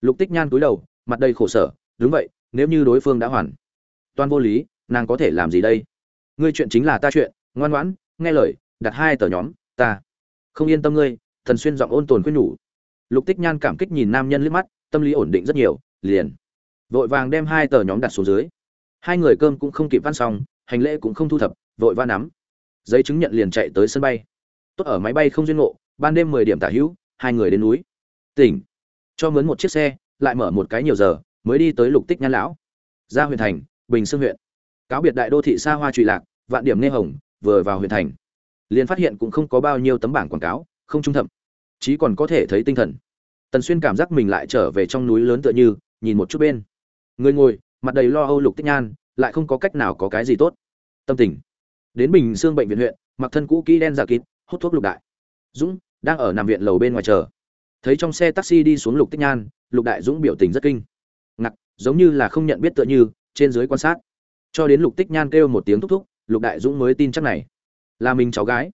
Lục tích nhan cúi đầu, mặt đầy khổ sở, đúng vậy, nếu như đối phương đã hoàn toàn vô lý, nàng có thể làm gì đây? Ngươi chuyện chính là ta chuyện, ngoan ngoãn, nghe lời, đặt hai tờ nhóm, ta không yên tâm ngươi. Thần xuyên giọng ôn tồn khuyên nhủ. Lục tích nhan cảm kích nhìn nam nhân liếc mắt tâm lý ổn định rất nhiều, liền. Vội vàng đem hai tờ nhóm đặt xuống dưới. Hai người cơm cũng không kịp văn xong, hành lễ cũng không thu thập, vội va nắm. Giấy chứng nhận liền chạy tới sân bay. Tốt ở máy bay không duyên ngộ, ban đêm mười điểm tả hữu, hai người đến núi. Tỉnh. Cho mướn một chiếc xe, lại mở một cái nhiều giờ, mới đi tới lục tích nhan lão. Ra huyện thành, bình sương huyện. Cáo biệt đại đô thị xa hoa trụy lạc, vạn điểm nghe hồng, vừa vào huyện thành. Liền phát hiện cũng không có bao nhiêu tấm bảng quảng cáo, không trung thậm. Chí còn có thể thấy tinh thần tần xuyên cảm giác mình lại trở về trong núi lớn tựa như, nhìn một chút bên. Người ngồi, mặt đầy lo âu lục tích nhan, lại không có cách nào có cái gì tốt. Tâm tình. Đến bình xương bệnh viện huyện, mặc thân cũ kỹ đen giả kín, hút thuốc lục đại. Dũng, đang ở nằm viện lầu bên ngoài chờ. Thấy trong xe taxi đi xuống lục tích nhan, lục đại dũng biểu tình rất kinh. Ngặt giống như là không nhận biết tựa như, trên dưới quan sát. Cho đến lục tích nhan kêu một tiếng thúc thúc, lục đại dũng mới tin chắc này. Là mình cháu gái.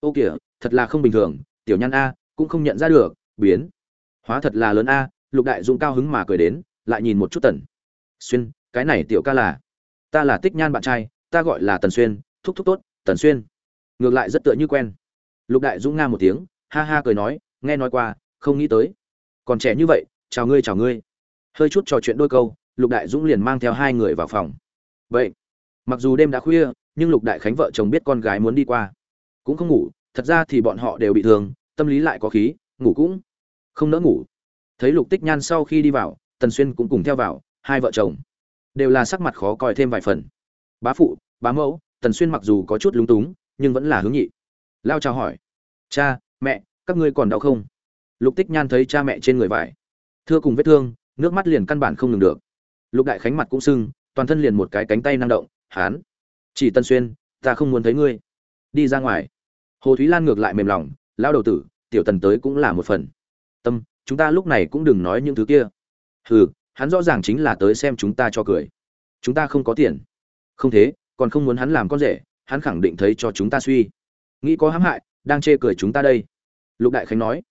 Ô kìa, thật là không bình thường, tiểu nhan a, cũng không nhận ra được, biến hóa thật là lớn a, lục đại dũng cao hứng mà cười đến, lại nhìn một chút tần. Xuyên, cái này tiểu ca là? Ta là tích nhan bạn trai, ta gọi là tần xuyên, thúc thúc tốt, tần xuyên. Ngược lại rất tựa như quen. Lục đại dũng nga một tiếng, ha ha cười nói, nghe nói qua, không nghĩ tới. Còn trẻ như vậy, chào ngươi chào ngươi. Hơi chút trò chuyện đôi câu, lục đại dũng liền mang theo hai người vào phòng. Vậy, mặc dù đêm đã khuya, nhưng lục đại khánh vợ chồng biết con gái muốn đi qua. Cũng không ngủ, thật ra thì bọn họ đều bị thương, tâm lý lại có khí, ngủ cũng không nỡ ngủ. Thấy lục tích nhan sau khi đi vào, tần xuyên cũng cùng theo vào, hai vợ chồng. Đều là sắc mặt khó coi thêm vài phần. Bá phụ, bá mẫu, tần xuyên mặc dù có chút lúng túng, nhưng vẫn là hướng nhị. Lao chào hỏi. Cha, mẹ, các ngươi còn đau không? Lục tích nhan thấy cha mẹ trên người vải. Thưa cùng vết thương, nước mắt liền căn bản không ngừng được. Lục đại khánh mặt cũng sưng, toàn thân liền một cái cánh tay năng động, hán. Chỉ tân xuyên, ta không muốn thấy ngươi. Đi ra ngoài. Hồ thúy lan ngược lại mềm lòng lao đầu tử, tiểu tần tới cũng là một phần tâm, chúng ta lúc này cũng đừng nói những thứ kia. Hừ, hắn rõ ràng chính là tới xem chúng ta cho cười. Chúng ta không có tiền. Không thế, còn không muốn hắn làm con rể, hắn khẳng định thấy cho chúng ta suy. Nghĩ có hãm hại, đang chê cười chúng ta đây. Lục đại khánh nói.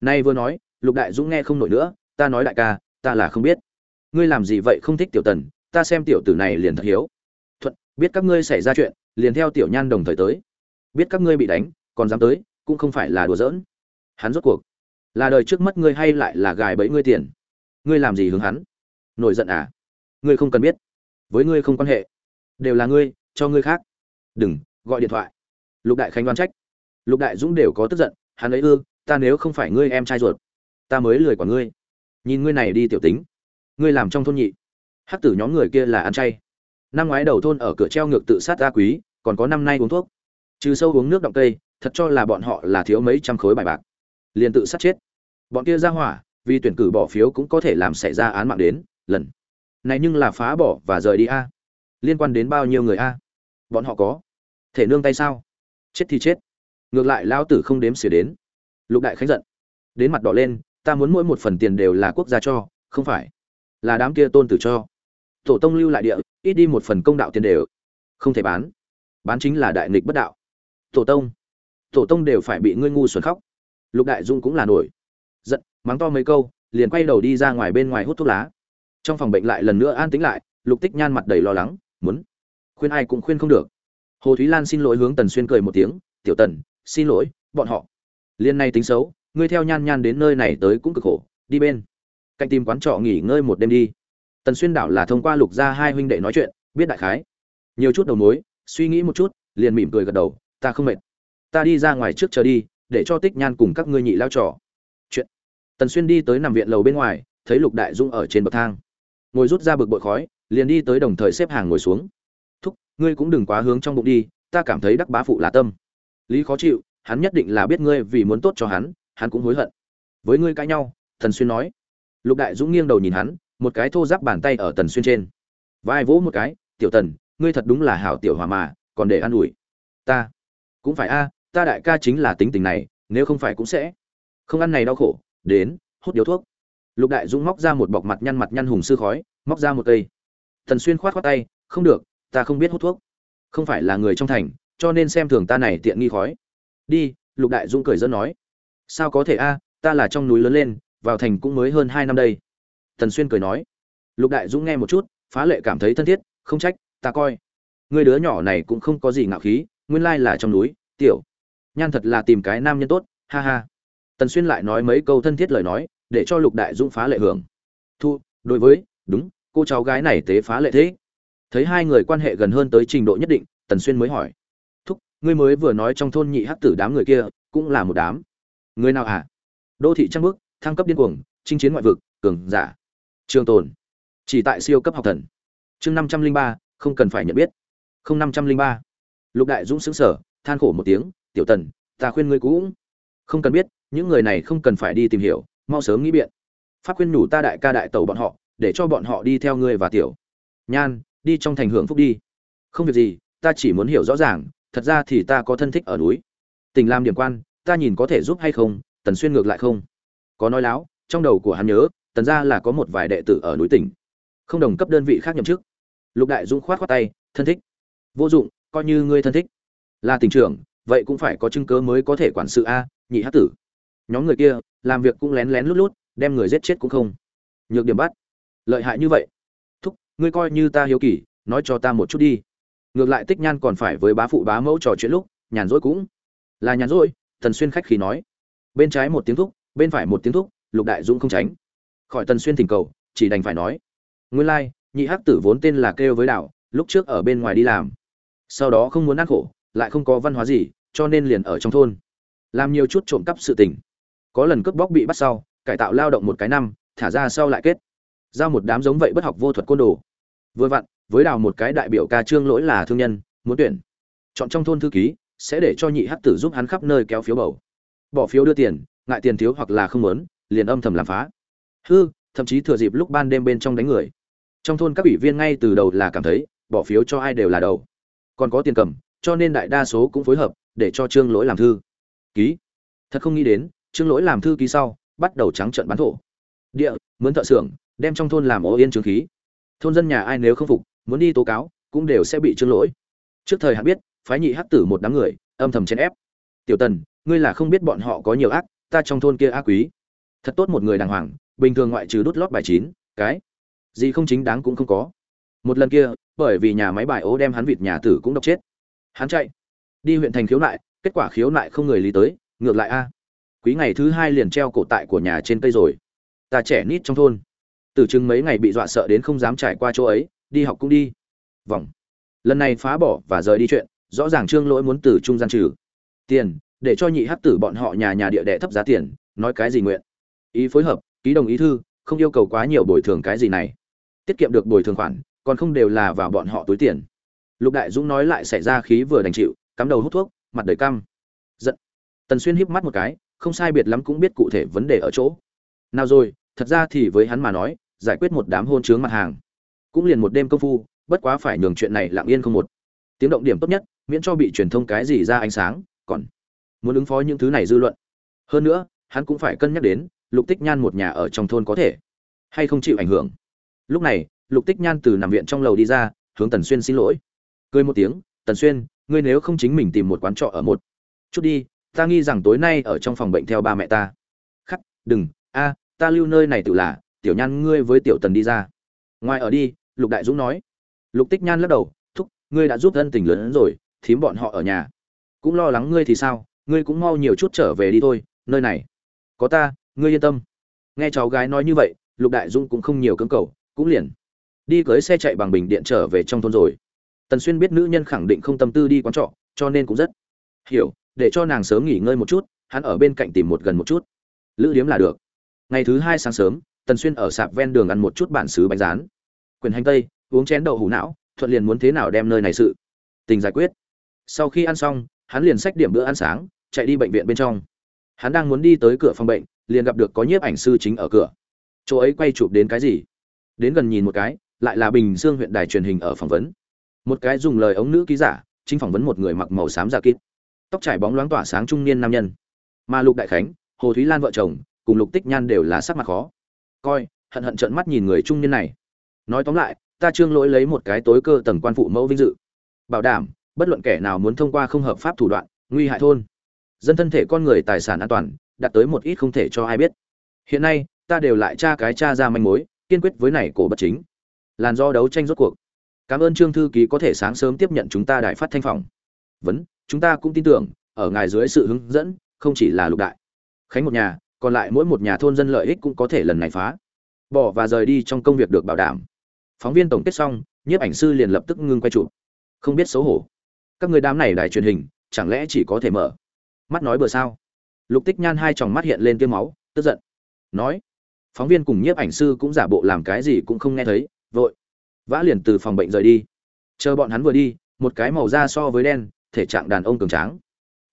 Nay vừa nói, lục đại dũng nghe không nổi nữa, ta nói đại ca, ta là không biết. Ngươi làm gì vậy không thích tiểu tần, ta xem tiểu tử này liền thật hiếu. Thuận, biết các ngươi xảy ra chuyện, liền theo tiểu nhan đồng thời tới. Biết các ngươi bị đánh, còn dám tới, cũng không phải là đùa giỡn. Hắn rốt cuộc là đời trước mất ngươi hay lại là gài bẫy ngươi tiền? Ngươi làm gì hướng hắn? Nổi giận à? Ngươi không cần biết. Với ngươi không quan hệ. Đều là ngươi, cho ngươi khác. Đừng, gọi điện thoại. Lục đại khánh đoán trách. Lục đại dũng đều có tức giận, hắn ấy ư, ta nếu không phải ngươi em trai ruột, ta mới lười quả ngươi. Nhìn ngươi này đi tiểu tính. Ngươi làm trong thôn nhị. Hắc tử nhóm người kia là ăn chay. Năm ngoái đầu thôn ở cửa treo ngược tự sát gia quý, còn có năm nay uống thuốc. Trừ sâu uống nước động tây thật cho là bọn họ là thiếu mấy trăm khối bài bạc liền tự sát chết. Bọn kia ra hỏa, vì tuyển cử bỏ phiếu cũng có thể làm xảy ra án mạng đến, lần này nhưng là phá bỏ và rời đi a. Liên quan đến bao nhiêu người a? Bọn họ có thể nương tay sao? Chết thì chết. Ngược lại lão tử không đếm xỉa đến. Lục đại khánh giận. Đến mặt đỏ lên, ta muốn mỗi một phần tiền đều là quốc gia cho, không phải là đám kia tôn tử cho. Tổ tông lưu lại địa, ít đi một phần công đạo tiền đều. Không thể bán. Bán chính là đại nghịch bất đạo. Tổ tông. Tổ tông đều phải bị ngươi ngu xuẩn khóc lục đại dung cũng là nổi. Giận, mắng to mấy câu, liền quay đầu đi ra ngoài bên ngoài hút thuốc lá. Trong phòng bệnh lại lần nữa an tĩnh lại, lục tích nhan mặt đầy lo lắng, muốn khuyên ai cũng khuyên không được. Hồ thúy lan xin lỗi hướng tần xuyên cười một tiếng, tiểu tần, xin lỗi, bọn họ liên này tính xấu, ngươi theo nhan nhan đến nơi này tới cũng cực khổ, đi bên cạnh tìm quán trọ nghỉ ngơi một đêm đi. Tần xuyên đảo là thông qua lục gia hai huynh đệ nói chuyện, biết đại khái. Nhiều chút đầu mối, suy nghĩ một chút, liền mỉm cười gật đầu, ta không mệt. Ta đi ra ngoài trước chờ đi để cho tích nhan cùng các ngươi nhị lao trò. Chuyện. Tần xuyên đi tới nằm viện lầu bên ngoài, thấy lục đại dung ở trên bậc thang. Ngồi rút ra bực bội khói, liền đi tới đồng thời xếp hàng ngồi xuống. Thúc, ngươi cũng đừng quá hướng trong bụng đi, ta cảm thấy đắc bá phụ là tâm. Lý khó chịu, hắn nhất định là biết ngươi vì muốn tốt cho hắn hắn cũng hối hận. Với ngươi cãi nhau thần xuyên nói. Lục đại dũng nghiêng đầu nhìn hắn, một cái thô giáp bàn tay ở tần xuyên trên. Vai vỗ một cái, tiểu tần, ngươi thật đúng là hảo tiểu hòa mà, còn để an ủi. Ta. Cũng phải a ta đại ca chính là tính tình này, nếu không phải cũng sẽ không ăn này đau khổ, đến, hút điếu thuốc. Lục đại dũng móc ra một bọc mặt nhăn mặt nhăn hùng sư khói, móc ra một cây. Thần xuyên khoát khoát tay, không được, ta không biết hút thuốc. Không phải là người trong thành, cho nên xem thường ta này tiện nghi khói. Đi, lục đại dũng cười dẫn nói. Sao có thể a, ta là trong núi lớn lên, vào thành cũng mới hơn hai năm đây. Thần xuyên cười nói. Lục đại dũng nghe một chút, phá lệ cảm thấy thân thiết, không trách, ta coi. Người đứa nhỏ này cũng không có gì ngạo khí, nguyên lai là trong núi, tiểu nhan thật là tìm cái nam nhân tốt, ha ha. Tần xuyên lại nói mấy câu thân thiết lời nói, để cho lục đại dũng phá lệ hưởng. Thu, đối với, đúng, cô cháu gái này tế phá lệ thế. Thấy hai người quan hệ gần hơn tới trình độ nhất định, tần xuyên mới hỏi. Thúc, ngươi mới vừa nói trong thôn nhị hắc tử đám người kia, cũng là một đám. Người nào hả? Đô thị trăng bước thăng cấp điên cuồng, chinh chiến ngoại vực, cường giả. Trường tồn. Chỉ tại siêu cấp học thần. Chương năm trăm linh ba, không cần phải nhận biết. Không năm trăm linh ba. Lục đại dũng xứng sở than khổ một tiếng tiểu tần, ta khuyên ngươi cũng không cần biết, những người này không cần phải đi tìm hiểu, mau sớm nghĩ biện. Pháp khuyên nhủ ta đại ca đại tẩu bọn họ, để cho bọn họ đi theo ngươi và tiểu nhan, đi trong thành hưởng phúc đi. Không việc gì, ta chỉ muốn hiểu rõ ràng, thật ra thì ta có thân thích ở núi. Tình làm điểm quan, ta nhìn có thể giúp hay không, tần xuyên ngược lại không. Có nói láo, trong đầu của hắn nhớ, tần ra là có một vài đệ tử ở núi tỉnh, không đồng cấp đơn vị khác nhậm chức. Lục đại dũng khoát khoát tay, thân thích. Vô dụng, coi như ngươi thân thích. Là tỉnh trưởng vậy cũng phải có chứng cớ mới có thể quản sự a, nhị hát tử. Nhóm người kia, làm việc cũng lén lén lút lút, đem người giết chết cũng không. Nhược điểm bắt. Lợi hại như vậy. Thúc, ngươi coi như ta hiếu kỳ, nói cho ta một chút đi. Ngược lại tích nhan còn phải với bá phụ bá mẫu trò chuyện lúc, nhàn rỗi cũng là nhàn rỗi, tần xuyên khách khí nói. Bên trái một tiếng thúc, bên phải một tiếng thúc, lục đại dũng không tránh. Khỏi tần xuyên thỉnh cầu, chỉ đành phải nói. Nguyên lai, nhị hắc tử vốn tên là kêu với đảo lúc trước ở bên ngoài đi làm. Sau đó không muốn ăn khổ lại không có văn hóa gì, cho nên liền ở trong thôn. Làm nhiều chút trộm cắp sự tình. Có lần cướp bóc bị bắt sau, cải tạo lao động một cái năm, thả ra sau lại kết. Giao một đám giống vậy bất học vô thuật côn đồ. Vừa vặn, với đào một cái đại biểu ca trương lỗi là thương nhân, muốn tuyển. Chọn trong thôn thư ký, sẽ để cho nhị hắc tử giúp hắn khắp nơi kéo phiếu bầu. Bỏ phiếu đưa tiền, ngại tiền thiếu hoặc là không muốn, liền âm thầm làm phá. Hư, thậm chí thừa dịp lúc ban đêm bên trong đánh người. Trong thôn các ủy viên ngay từ đầu là cảm thấy, bỏ phiếu cho ai đều là đầu. Còn có tiền cầm cho nên đại đa số cũng phối hợp để cho trương lỗi làm thư. Ký. Thật không nghĩ đến, trương lỗi làm thư ký sau, bắt đầu trắng trợn bán thổ. Địa, mướn thợ xưởng, đem trong thôn làm ố yên trướng khí. Thôn dân nhà ai nếu không phục, muốn đi tố cáo, cũng đều sẽ bị trương lỗi. Trước thời hạn biết, phái nhị hắc tử một đám người, âm thầm chèn ép. Tiểu tần, ngươi là không biết bọn họ có nhiều ác, ta trong thôn kia ác quý. Thật tốt một người đàng hoàng, bình thường ngoại trừ đút lót bài chín, cái gì không chính đáng cũng không có. Một lần kia, bởi vì nhà máy bài ố đem hắn vịt nhà tử cũng độc chết hắn chạy. Đi huyện thành khiếu nại, kết quả khiếu nại không người lý tới, ngược lại a. Quý ngày thứ hai liền treo cổ tại của nhà trên cây rồi. Ta trẻ nít trong thôn. Từ chừng mấy ngày bị dọa sợ đến không dám trải qua chỗ ấy, đi học cũng đi. Vòng. Lần này phá bỏ và rời đi chuyện, rõ ràng trương lỗi muốn từ trung gian trừ. Tiền, để cho nhị hát tử bọn họ nhà nhà địa đệ thấp giá tiền, nói cái gì nguyện. Ý phối hợp, ký đồng ý thư, không yêu cầu quá nhiều bồi thường cái gì này. Tiết kiệm được bồi thường khoản, còn không đều là vào bọn họ túi tiền lục đại dũng nói lại xảy ra khí vừa đành chịu, cắm đầu hút thuốc, mặt đầy căm. Giận. Tần xuyên híp mắt một cái, không sai biệt lắm cũng biết cụ thể vấn đề ở chỗ. Nào rồi, thật ra thì với hắn mà nói, giải quyết một đám hôn chướng mặt hàng, cũng liền một đêm công phu, bất quá phải nhường chuyện này lặng yên không một. Tiếng động điểm tốt nhất, miễn cho bị truyền thông cái gì ra ánh sáng, còn muốn ứng phó những thứ này dư luận. Hơn nữa, hắn cũng phải cân nhắc đến, lục tích nhan một nhà ở trong thôn có thể hay không chịu ảnh hưởng. Lúc này, lục tích nhan từ nằm viện trong lầu đi ra, hướng tần xuyên xin lỗi cười một tiếng, tần xuyên, ngươi nếu không chính mình tìm một quán trọ ở một chút đi, ta nghi rằng tối nay ở trong phòng bệnh theo ba mẹ ta. Khắc, đừng, a, ta lưu nơi này tự là, tiểu nhan ngươi với tiểu tần đi ra. Ngoài ở đi, lục đại dũng nói. Lục tích nhan lắc đầu, thúc, ngươi đã giúp thân tình lớn hơn rồi, thím bọn họ ở nhà. Cũng lo lắng ngươi thì sao, ngươi cũng mau nhiều chút trở về đi thôi, nơi này có ta, ngươi yên tâm. Nghe cháu gái nói như vậy, lục đại dũng cũng không nhiều cưỡng cầu, cũng liền đi cưới xe chạy bằng bình điện trở về trong thôn rồi tần xuyên biết nữ nhân khẳng định không tâm tư đi quán trọ, cho nên cũng rất hiểu, để cho nàng sớm nghỉ ngơi một chút, hắn ở bên cạnh tìm một gần một chút. Lữ điếm là được. Ngày thứ hai sáng sớm, tần xuyên ở sạp ven đường ăn một chút bản xứ bánh rán. Quyền hành tây, uống chén đậu hủ não, thuận liền muốn thế nào đem nơi này sự tình giải quyết. Sau khi ăn xong, hắn liền xách điểm bữa ăn sáng, chạy đi bệnh viện bên trong. Hắn đang muốn đi tới cửa phòng bệnh, liền gặp được có nhiếp ảnh sư chính ở cửa. Chỗ ấy quay chụp đến cái gì? Đến gần nhìn một cái, lại là bình dương huyện đài truyền hình ở phỏng vấn một cái dùng lời ống nữ ký giả, chính phỏng vấn một người mặc màu xám da kít. Tóc trải bóng loáng tỏa sáng trung niên nam nhân. Mà lục đại khánh, hồ thúy lan vợ chồng, cùng lục tích nhan đều là sắc mặt khó. Coi, hận hận trợn mắt nhìn người trung niên này. Nói tóm lại, ta trương lỗi lấy một cái tối cơ tầng quan phụ mẫu vinh dự. Bảo đảm, bất luận kẻ nào muốn thông qua không hợp pháp thủ đoạn, nguy hại thôn. Dân thân thể con người tài sản an toàn, đạt tới một ít không thể cho ai biết. Hiện nay, ta đều lại tra cái tra ra manh mối, kiên quyết với này cổ bất chính. Làn do đấu tranh rốt cuộc cảm ơn trương thư ký có thể sáng sớm tiếp nhận chúng ta đại phát thanh phòng. Vấn chúng ta cũng tin tưởng, ở ngài dưới sự hướng dẫn, không chỉ là lục đại. Khánh một nhà, còn lại mỗi một nhà thôn dân lợi ích cũng có thể lần này phá. Bỏ và rời đi trong công việc được bảo đảm. Phóng viên tổng kết xong, nhiếp ảnh sư liền lập tức ngưng quay chụp. Không biết xấu hổ. Các người đám này đài truyền hình, chẳng lẽ chỉ có thể mở? Mắt nói bừa sao? Lục tích nhan hai tròng mắt hiện lên tiêu máu, tức giận. Nói. Phóng viên cùng nhiếp ảnh sư cũng giả bộ làm cái gì cũng không nghe thấy, vội vã liền từ phòng bệnh rời đi. Chờ bọn hắn vừa đi, một cái màu da so với đen, thể trạng đàn ông cường tráng.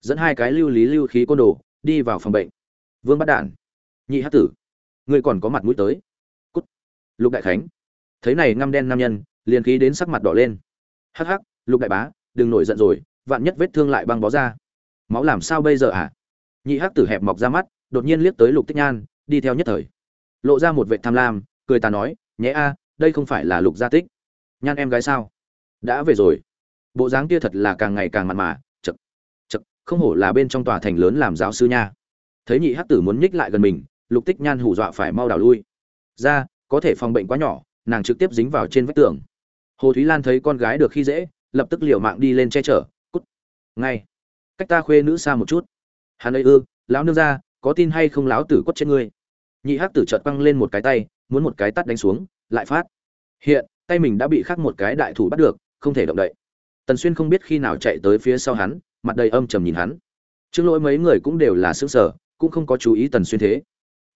Dẫn hai cái lưu lý lưu khí côn đồ, đi vào phòng bệnh. Vương bắt đản. Nhị hát tử. Ngươi còn có mặt mũi tới. Cút. Lục đại khánh. Thấy này ngăm đen nam nhân, liền khí đến sắc mặt đỏ lên. Hắc hắc, lục đại bá, đừng nổi giận rồi, vạn nhất vết thương lại băng bó ra. Máu làm sao bây giờ ạ à? nhị hắc tử hẹp mọc ra mắt, đột nhiên liếc tới lục tích nhan, đi theo nhất thời. Lộ ra một vệ tham lam, cười ta nói, nhé a đây không phải là lục gia tích. Nhan em gái sao? Đã về rồi. Bộ dáng kia thật là càng ngày càng mặn mà, chật chật, không hổ là bên trong tòa thành lớn làm giáo sư nha. Thấy nhị hắc tử muốn nhích lại gần mình, lục tích nhan hù dọa phải mau đảo lui. Ra, có thể phòng bệnh quá nhỏ, nàng trực tiếp dính vào trên vách tường. Hồ thúy lan thấy con gái được khi dễ, lập tức liều mạng đi lên che chở, cút. Ngay. Cách ta khuê nữ xa một chút. Hắn ấy ư, lão nương ra, có tin hay không lão tử quất trên ngươi? Nhị hắc tử chợt băng lên một cái tay, muốn một cái tắt đánh xuống lại phát. Hiện, tay mình đã bị khắc một cái đại thủ bắt được, không thể động đậy. Tần xuyên không biết khi nào chạy tới phía sau hắn, mặt đầy âm trầm nhìn hắn. Trước lỗi mấy người cũng đều là xứng sở cũng không có chú ý tần xuyên thế.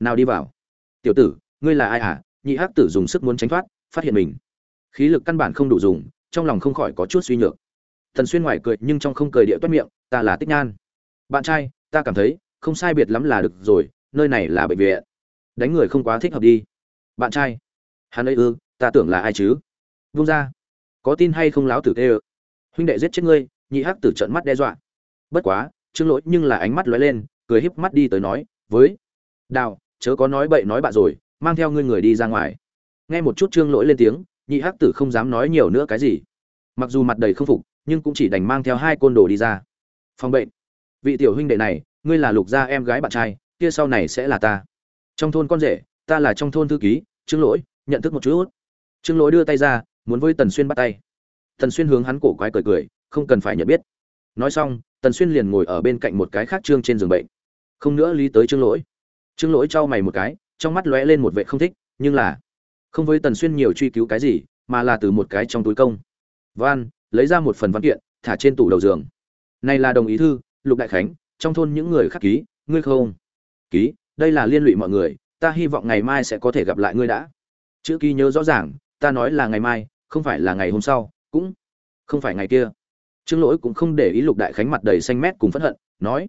Nào đi vào. Tiểu tử, ngươi là ai à nhị hắc tử dùng sức muốn tránh thoát, phát hiện mình. Khí lực căn bản không đủ dùng, trong lòng không khỏi có chút suy nhược. Tần xuyên ngoài cười nhưng trong không cười địa toát miệng, ta là tích nhan. Bạn trai, ta cảm thấy không sai biệt lắm là được rồi, nơi này là bệnh viện. Đánh người không quá thích hợp đi. Bạn trai hắn ấy ư, ta tưởng là ai chứ? Vung ra. Có tin hay không láo tử tê ơ huynh đệ giết chết ngươi, nhị hắc tử trận mắt đe dọa. Bất quá, trương lỗi nhưng là ánh mắt lóe lên, cười híp mắt đi tới nói, với, đào, chớ có nói bậy nói bạ rồi, mang theo ngươi người đi ra ngoài. Nghe một chút trương lỗi lên tiếng, nhị hắc tử không dám nói nhiều nữa cái gì. Mặc dù mặt đầy không phục, nhưng cũng chỉ đành mang theo hai côn đồ đi ra. Phòng bệnh. Vị tiểu huynh đệ này, ngươi là lục gia em gái bạn trai, kia sau này sẽ là ta. Trong thôn con rể, ta là trong thôn thư ký, trương lỗi nhận thức một chút. Trương lỗi đưa tay ra, muốn với tần xuyên bắt tay. Tần xuyên hướng hắn cổ quái cười cười, không cần phải nhận biết. Nói xong, tần xuyên liền ngồi ở bên cạnh một cái khác trương trên giường bệnh. Không nữa lý tới trương lỗi. Trương lỗi trao mày một cái, trong mắt lóe lên một vệ không thích, nhưng là không với tần xuyên nhiều truy cứu cái gì, mà là từ một cái trong túi công. Van, lấy ra một phần văn kiện, thả trên tủ đầu giường. Này là đồng ý thư, lục đại khánh, trong thôn những người khắc ký, ngươi không? Ký, đây là liên lụy mọi người, ta hy vọng ngày mai sẽ có thể gặp lại ngươi đã chữ ký nhớ rõ ràng, ta nói là ngày mai, không phải là ngày hôm sau, cũng không phải ngày kia. Trương lỗi cũng không để ý lục đại khánh mặt đầy xanh mét cùng phẫn hận, nói,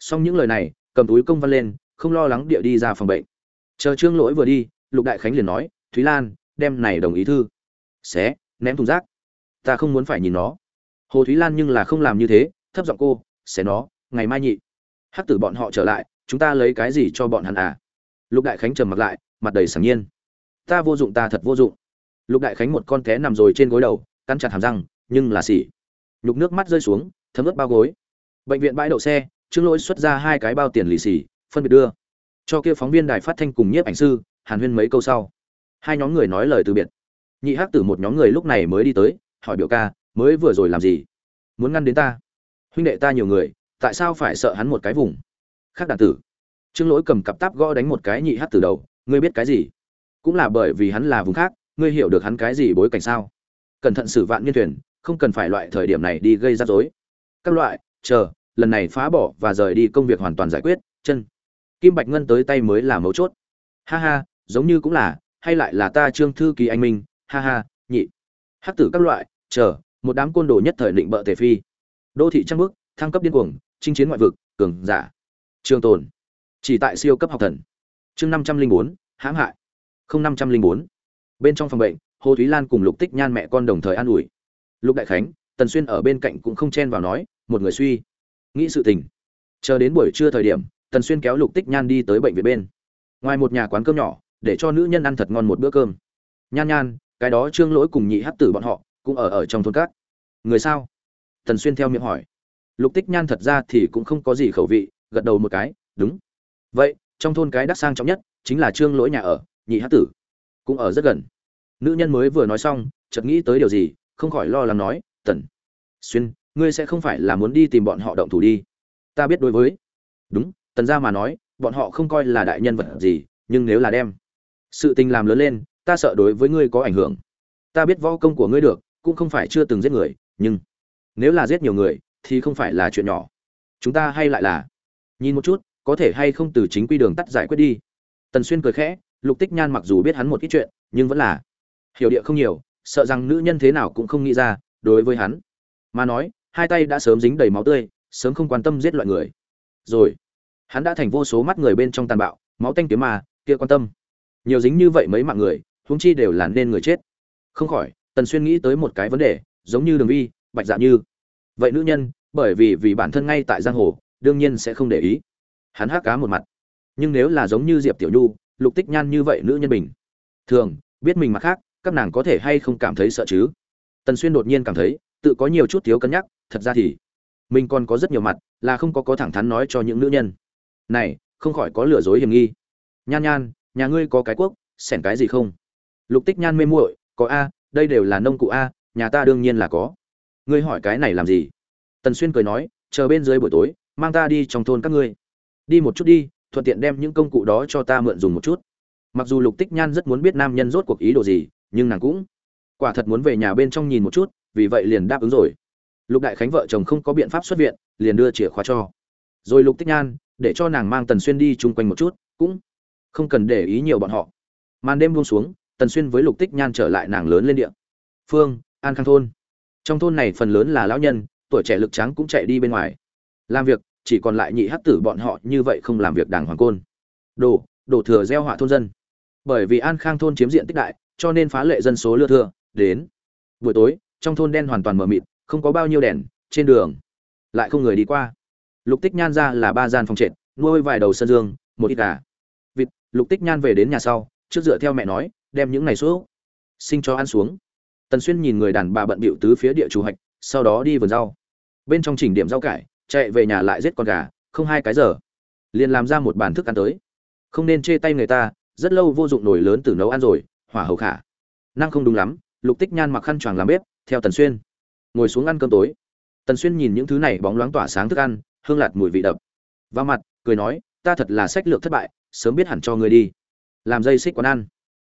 xong những lời này, cầm túi công văn lên, không lo lắng địa đi ra phòng bệnh. Chờ trương lỗi vừa đi, lục đại khánh liền nói, thúy lan, đem này đồng ý thư xé ném thùng rác. Ta không muốn phải nhìn nó. Hồ thúy lan nhưng là không làm như thế, thấp giọng cô xé nó, ngày mai nhị. Hắc tử bọn họ trở lại, chúng ta lấy cái gì cho bọn hắn à? Lục đại khánh trầm mặt lại, mặt đầy sảng nhiên ta vô dụng, ta thật vô dụng. Lục đại khánh một con té nằm rồi trên gối đầu, cắn chặt hàm răng, nhưng là xỉ. Nhục nước mắt rơi xuống, thấm ướt bao gối. Bệnh viện bãi đậu xe, trương lỗi xuất ra hai cái bao tiền lì xì, phân biệt đưa. Cho kia phóng viên đài phát thanh cùng nhiếp ảnh sư, hàn huyên mấy câu sau. Hai nhóm người nói lời từ biệt. Nhị hắc tử một nhóm người lúc này mới đi tới, hỏi biểu ca, mới vừa rồi làm gì? Muốn ngăn đến ta? Huynh đệ ta nhiều người, tại sao phải sợ hắn một cái vùng? Khác đàn tử. Trương lỗi cầm cặp táp gõ đánh một cái nhị hắc tử đầu, ngươi biết cái gì? Cũng là bởi vì hắn là vùng khác, ngươi hiểu được hắn cái gì bối cảnh sao? Cẩn thận xử vạn niên thuyền, không cần phải loại thời điểm này đi gây rắc rối. Các loại, chờ, lần này phá bỏ và rời đi công việc hoàn toàn giải quyết, chân. Kim bạch ngân tới tay mới là mấu chốt. Ha ha, giống như cũng là, hay lại là ta trương thư ký anh minh, ha ha, nhị. Hắc tử các loại, chờ, một đám côn đồ nhất thời định bợ tề phi. Đô thị trăng bước thăng cấp điên cuồng, chinh chiến ngoại vực, cường giả. Trường tồn. Chỉ tại siêu cấp học thần. Chương năm trăm linh bốn, hãm hại năm trăm linh bốn. Bên trong phòng bệnh, hồ thúy lan cùng lục tích nhan mẹ con đồng thời an ủi. Lục đại khánh, tần xuyên ở bên cạnh cũng không chen vào nói, một người suy, nghĩ sự tình. Chờ đến buổi trưa thời điểm, tần xuyên kéo lục tích nhan đi tới bệnh viện bên. Ngoài một nhà quán cơm nhỏ, để cho nữ nhân ăn thật ngon một bữa cơm. Nhan nhan, cái đó trương lỗi cùng nhị hát tử bọn họ cũng ở ở trong thôn cát người sao? Tần xuyên theo miệng hỏi. Lục tích nhan thật ra thì cũng không có gì khẩu vị, gật đầu một cái, đúng. Vậy, trong thôn cái đắc sang trọng nhất chính là trương lỗi nhà ở nhị hát tử. Cũng ở rất gần. Nữ nhân mới vừa nói xong, chợt nghĩ tới điều gì, không khỏi lo lắng nói, tần, xuyên, ngươi sẽ không phải là muốn đi tìm bọn họ động thủ đi. Ta biết đối với. Đúng, tần gia mà nói, bọn họ không coi là đại nhân vật gì, nhưng nếu là đem sự tình làm lớn lên, ta sợ đối với ngươi có ảnh hưởng. Ta biết võ công của ngươi được, cũng không phải chưa từng giết người, nhưng nếu là giết nhiều người, thì không phải là chuyện nhỏ. Chúng ta hay lại là nhìn một chút, có thể hay không từ chính quy đường tắt giải quyết đi. Tần xuyên cười khẽ lục tích nhan mặc dù biết hắn một ít chuyện, nhưng vẫn là hiểu địa không nhiều, sợ rằng nữ nhân thế nào cũng không nghĩ ra, đối với hắn mà nói, hai tay đã sớm dính đầy máu tươi, sớm không quan tâm giết loại người. Rồi, hắn đã thành vô số mắt người bên trong tàn bạo, máu tanh kiếm mà kia quan tâm. Nhiều dính như vậy mấy mạng người, huống chi đều là nên người chết. Không khỏi, tần xuyên nghĩ tới một cái vấn đề, giống như đường vi, bạch dạ như. Vậy nữ nhân, bởi vì vì bản thân ngay tại giang hồ, đương nhiên sẽ không để ý. Hắn hắc cá một mặt. Nhưng nếu là giống như diệp tiểu nhu lục tích nhan như vậy nữ nhân bình. Thường, biết mình mặt khác, các nàng có thể hay không cảm thấy sợ chứ? Tần xuyên đột nhiên cảm thấy, tự có nhiều chút thiếu cân nhắc, thật ra thì, mình còn có rất nhiều mặt, là không có có thẳng thắn nói cho những nữ nhân. Này, không khỏi có lừa dối hiểm nghi. Nhan nhan, nhà ngươi có cái quốc xẻn cái gì không? Lục tích nhan mê muội, có a, đây đều là nông cụ a, nhà ta đương nhiên là có. Ngươi hỏi cái này làm gì? Tần xuyên cười nói, chờ bên dưới buổi tối, mang ta đi trong thôn các ngươi. Đi một chút đi thuận tiện đem những công cụ đó cho ta mượn dùng một chút. Mặc dù lục tích nhan rất muốn biết nam nhân rốt cuộc ý đồ gì, nhưng nàng cũng quả thật muốn về nhà bên trong nhìn một chút, vì vậy liền đáp ứng rồi. Lục đại khánh vợ chồng không có biện pháp xuất viện, liền đưa chìa khóa cho. Rồi lục tích nhan, để cho nàng mang tần xuyên đi chung quanh một chút, cũng không cần để ý nhiều bọn họ. Màn đêm buông xuống, tần xuyên với lục tích nhan trở lại nàng lớn lên địa. Phương, an khang thôn. Trong thôn này phần lớn là lão nhân, tuổi trẻ lực trắng cũng chạy đi bên ngoài. Làm việc chỉ còn lại nhị hắc tử bọn họ như vậy không làm việc đàng hoàng côn. Đồ đổ thừa gieo họa thôn dân. Bởi vì an khang thôn chiếm diện tích đại, cho nên phá lệ dân số lưa thưa, đến. Buổi tối, trong thôn đen hoàn toàn mờ mịt, không có bao nhiêu đèn, trên đường. Lại không người đi qua. Lục tích nhan ra là ba gian phòng trệt, nuôi vài đầu sơn dương, một ít gà. Vịt, lục tích nhan về đến nhà sau, trước dựa theo mẹ nói, đem những ngày xuống. Sinh cho ăn xuống. Tần xuyên nhìn người đàn bà bận bịu tứ phía địa chủ hạch, sau đó đi vườn rau. Bên trong chỉnh điểm rau cải chạy về nhà lại giết con gà, không hai cái giờ, liền làm ra một bàn thức ăn tới. Không nên chê tay người ta, rất lâu vô dụng nổi lớn từ nấu ăn rồi, hỏa hầu khả. Năng không đúng lắm, lục tích nhan mặc khăn choàng làm bếp, theo tần xuyên. Ngồi xuống ăn cơm tối. Tần xuyên nhìn những thứ này bóng loáng tỏa sáng thức ăn, hương lạt mùi vị đập vào mặt, cười nói, ta thật là sách lược thất bại, sớm biết hẳn cho người đi. Làm dây xích quán ăn.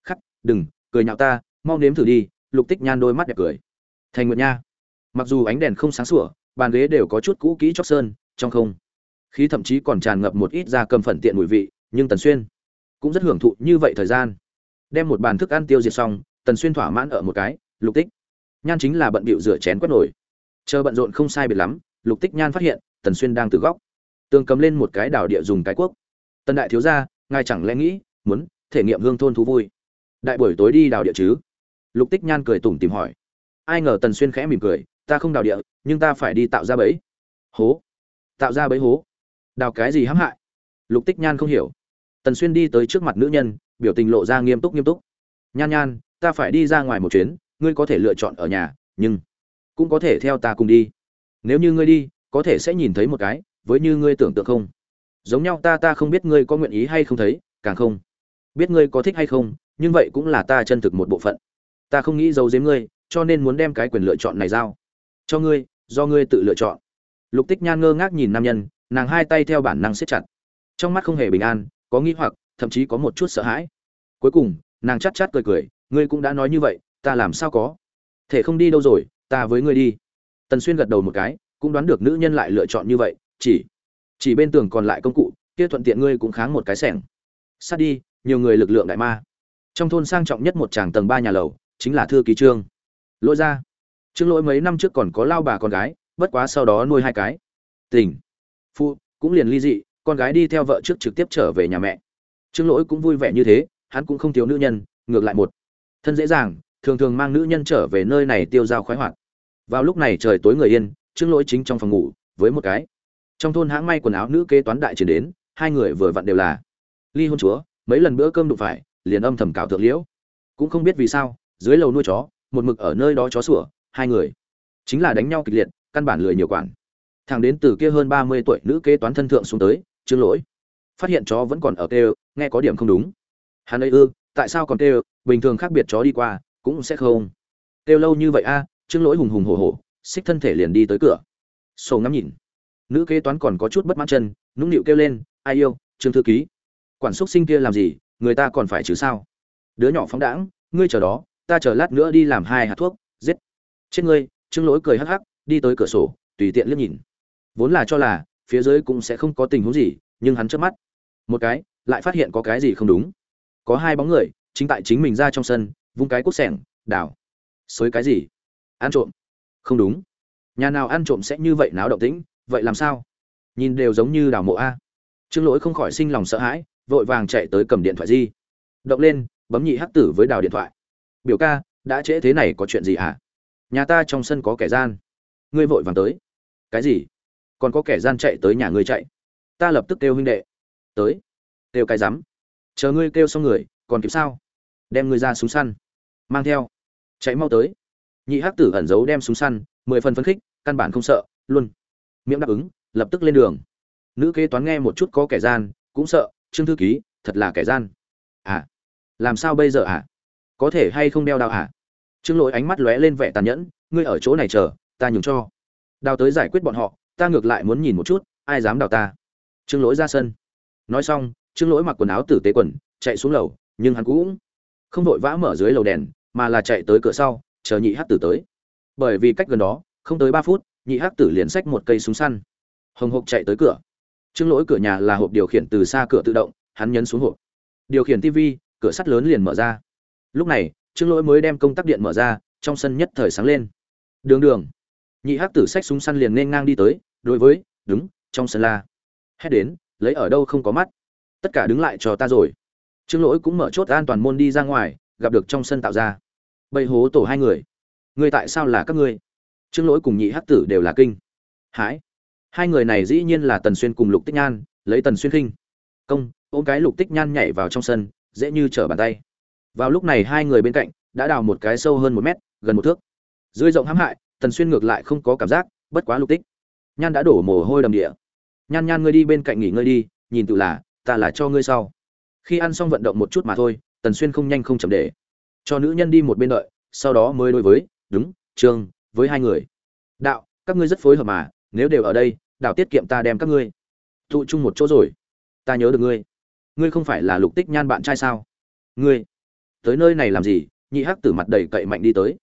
Khắc, đừng, cười nhạo ta, mau nếm thử đi. Lục tích nhan đôi mắt đẹp cười. Thành nguyệt nha. Mặc dù ánh đèn không sáng sủa bàn ghế đều có chút cũ kỹ chóc sơn, trong không. Khí thậm chí còn tràn ngập một ít da cầm phần tiện mùi vị, nhưng tần xuyên cũng rất hưởng thụ như vậy thời gian. Đem một bàn thức ăn tiêu diệt xong, tần xuyên thỏa mãn ở một cái, lục tích, nhan chính là bận bịu rửa chén quét nổi. Chờ bận rộn không sai biệt lắm, lục tích nhan phát hiện, tần xuyên đang từ góc. Tường cầm lên một cái đảo địa dùng cái quốc tần đại thiếu gia, ngài chẳng lẽ nghĩ muốn thể nghiệm hương thôn thú vui? Đại buổi tối đi đào địa chứ? Lục tích nhan cười tủm tìm hỏi. Ai ngờ tần xuyên khẽ mỉm cười ta không đào địa, nhưng ta phải đi tạo ra bẫy. Hố. Tạo ra bẫy hố. Đào cái gì hãm hại? Lục tích nhan không hiểu. Tần xuyên đi tới trước mặt nữ nhân, biểu tình lộ ra nghiêm túc nghiêm túc. Nhan nhan, ta phải đi ra ngoài một chuyến, ngươi có thể lựa chọn ở nhà, nhưng cũng có thể theo ta cùng đi. Nếu như ngươi đi, có thể sẽ nhìn thấy một cái, với như ngươi tưởng tượng không? Giống nhau ta ta không biết ngươi có nguyện ý hay không thấy, càng không biết ngươi có thích hay không, nhưng vậy cũng là ta chân thực một bộ phận. Ta không nghĩ giấu giếm ngươi, cho nên muốn đem cái quyền lựa chọn này giao cho ngươi, do ngươi tự lựa chọn. Lục tích nhan ngơ ngác nhìn nam nhân, nàng hai tay theo bản năng siết chặt. Trong mắt không hề bình an, có nghi hoặc, thậm chí có một chút sợ hãi. Cuối cùng, nàng chắt chát cười cười, ngươi cũng đã nói như vậy, ta làm sao có? Thể không đi đâu rồi, ta với ngươi đi. Tần xuyên gật đầu một cái, cũng đoán được nữ nhân lại lựa chọn như vậy, chỉ chỉ bên tường còn lại công cụ, kia thuận tiện ngươi cũng kháng một cái sẻng. Sát đi, nhiều người lực lượng đại ma. Trong thôn sang trọng nhất một tràng tầng ba nhà lầu, chính là thư ký trương. Lỗi ra trương lỗi mấy năm trước còn có lao bà con gái, bất quá sau đó nuôi hai cái. Tình phụ cũng liền ly dị, con gái đi theo vợ trước trực tiếp trở về nhà mẹ. Trương lỗi cũng vui vẻ như thế, hắn cũng không thiếu nữ nhân, ngược lại một thân dễ dàng, thường thường mang nữ nhân trở về nơi này tiêu dao khoái hoạt. Vào lúc này trời tối người yên, trương lỗi chính trong phòng ngủ, với một cái. Trong thôn hãng may quần áo nữ kế toán đại chuyển đến, hai người vừa vặn đều là ly hôn chúa, mấy lần bữa cơm đụng phải, liền âm thầm cào thượng liễu. Cũng không biết vì sao, dưới lầu nuôi chó, một mực ở nơi đó chó sủa hai người. Chính là đánh nhau kịch liệt, căn bản lười nhiều quản. Thằng đến từ kia hơn ba mươi tuổi nữ kế toán thân thượng xuống tới, trương lỗi, phát hiện chó vẫn còn ở kêu nghe có điểm không đúng. Hắn ấy, ư, tại sao còn kêu bình thường khác biệt chó đi qua, cũng sẽ không. Kêu lâu như vậy a, trương lỗi hùng hùng hổ hổ, xích thân thể liền đi tới cửa. Sổ ngắm nhìn. Nữ kế toán còn có chút bất mãn chân, nũng nịu kêu lên, ai yêu, trương thư ký? Quản xúc sinh kia làm gì, người ta còn phải chứ sao? Đứa nhỏ phóng đãng, ngươi chờ đó, ta chờ lát nữa đi làm hai hạt thuốc, giết chết ngươi, trương lỗi cười hắc hắc, đi tới cửa sổ, tùy tiện liếc nhìn. Vốn là cho là, phía dưới cũng sẽ không có tình huống gì, nhưng hắn chớp mắt. Một cái, lại phát hiện có cái gì không đúng. Có hai bóng người, chính tại chính mình ra trong sân, vung cái cuốc sẻng đào xới cái gì? Ăn trộm. Không đúng. Nhà nào ăn trộm sẽ như vậy náo động tĩnh, vậy làm sao? Nhìn đều giống như đào mộ a. Trương lỗi không khỏi sinh lòng sợ hãi, vội vàng chạy tới cầm điện thoại di. Động lên, bấm nhị hắc tử với đào điện thoại. Biểu ca, đã trễ thế này có chuyện gì hả? Nhà ta trong sân có kẻ gian. Ngươi vội vàng tới. Cái gì? Còn có kẻ gian chạy tới nhà ngươi chạy. Ta lập tức kêu huynh đệ. Tới. Kêu cái rắm. Chờ ngươi kêu xong người, còn kịp sao? Đem ngươi ra súng săn. Mang theo. Chạy mau tới. Nhị hắc tử ẩn giấu đem súng săn, mười phần phấn khích, căn bản không sợ, luôn. Miệng đáp ứng, lập tức lên đường. Nữ kế toán nghe một chút có kẻ gian, cũng sợ, trương thư ký, thật là kẻ gian. À làm sao bây giờ à có thể hay không đeo đạo à trương lỗi ánh mắt lóe lên vẻ tàn nhẫn ngươi ở chỗ này chờ ta nhường cho. Đào tới giải quyết bọn họ ta ngược lại muốn nhìn một chút ai dám đào ta. Trương lỗi ra sân. Nói xong trương lỗi mặc quần áo tử tế quần chạy xuống lầu nhưng hắn cũng không vội vã mở dưới lầu đèn mà là chạy tới cửa sau chờ nhị hắc tử tới. Bởi vì cách gần đó không tới ba phút nhị hắc tử liền xách một cây súng săn. Hồng hộc chạy tới cửa. Trương lỗi cửa nhà là hộp điều khiển từ xa cửa tự động hắn nhấn xuống hộp. Điều khiển tivi, cửa sắt lớn liền mở ra. Lúc này trương lỗi mới đem công tắc điện mở ra, trong sân nhất thời sáng lên. Đường đường. Nhị hắc tử xách súng săn liền nên ngang đi tới, đối với, đứng, trong sân la. Hét đến, lấy ở đâu không có mắt? Tất cả đứng lại cho ta rồi. Trương lỗi cũng mở chốt an toàn môn đi ra ngoài, gặp được trong sân tạo ra. Bầy hố tổ hai người. Người tại sao là các ngươi? Trương lỗi cùng nhị hắc tử đều là kinh. Hãi. Hai người này dĩ nhiên là tần xuyên cùng lục tích nhan, lấy tần xuyên khinh. Công, ôm cái lục tích nhan nhảy vào trong sân, dễ như trở bàn tay vào lúc này hai người bên cạnh đã đào một cái sâu hơn một mét, gần một thước. Dưới rộng hãm hại, tần xuyên ngược lại không có cảm giác, bất quá lục tích. Nhan đã đổ mồ hôi đầm địa. Nhan nhan ngươi đi bên cạnh nghỉ ngơi đi, nhìn tự là, ta là cho ngươi sau. Khi ăn xong vận động một chút mà thôi, tần xuyên không nhanh không chậm để. Cho nữ nhân đi một bên đợi, sau đó mới đối với, đúng, trương, với hai người. Đạo, các ngươi rất phối hợp mà, nếu đều ở đây, đạo tiết kiệm ta đem các ngươi. Tụ chung một chỗ rồi, ta nhớ được ngươi. Ngươi không phải là lục tích nhan bạn trai sao? Ngươi tới nơi này làm gì? Nhị hắc tử mặt đầy cậy mạnh đi tới.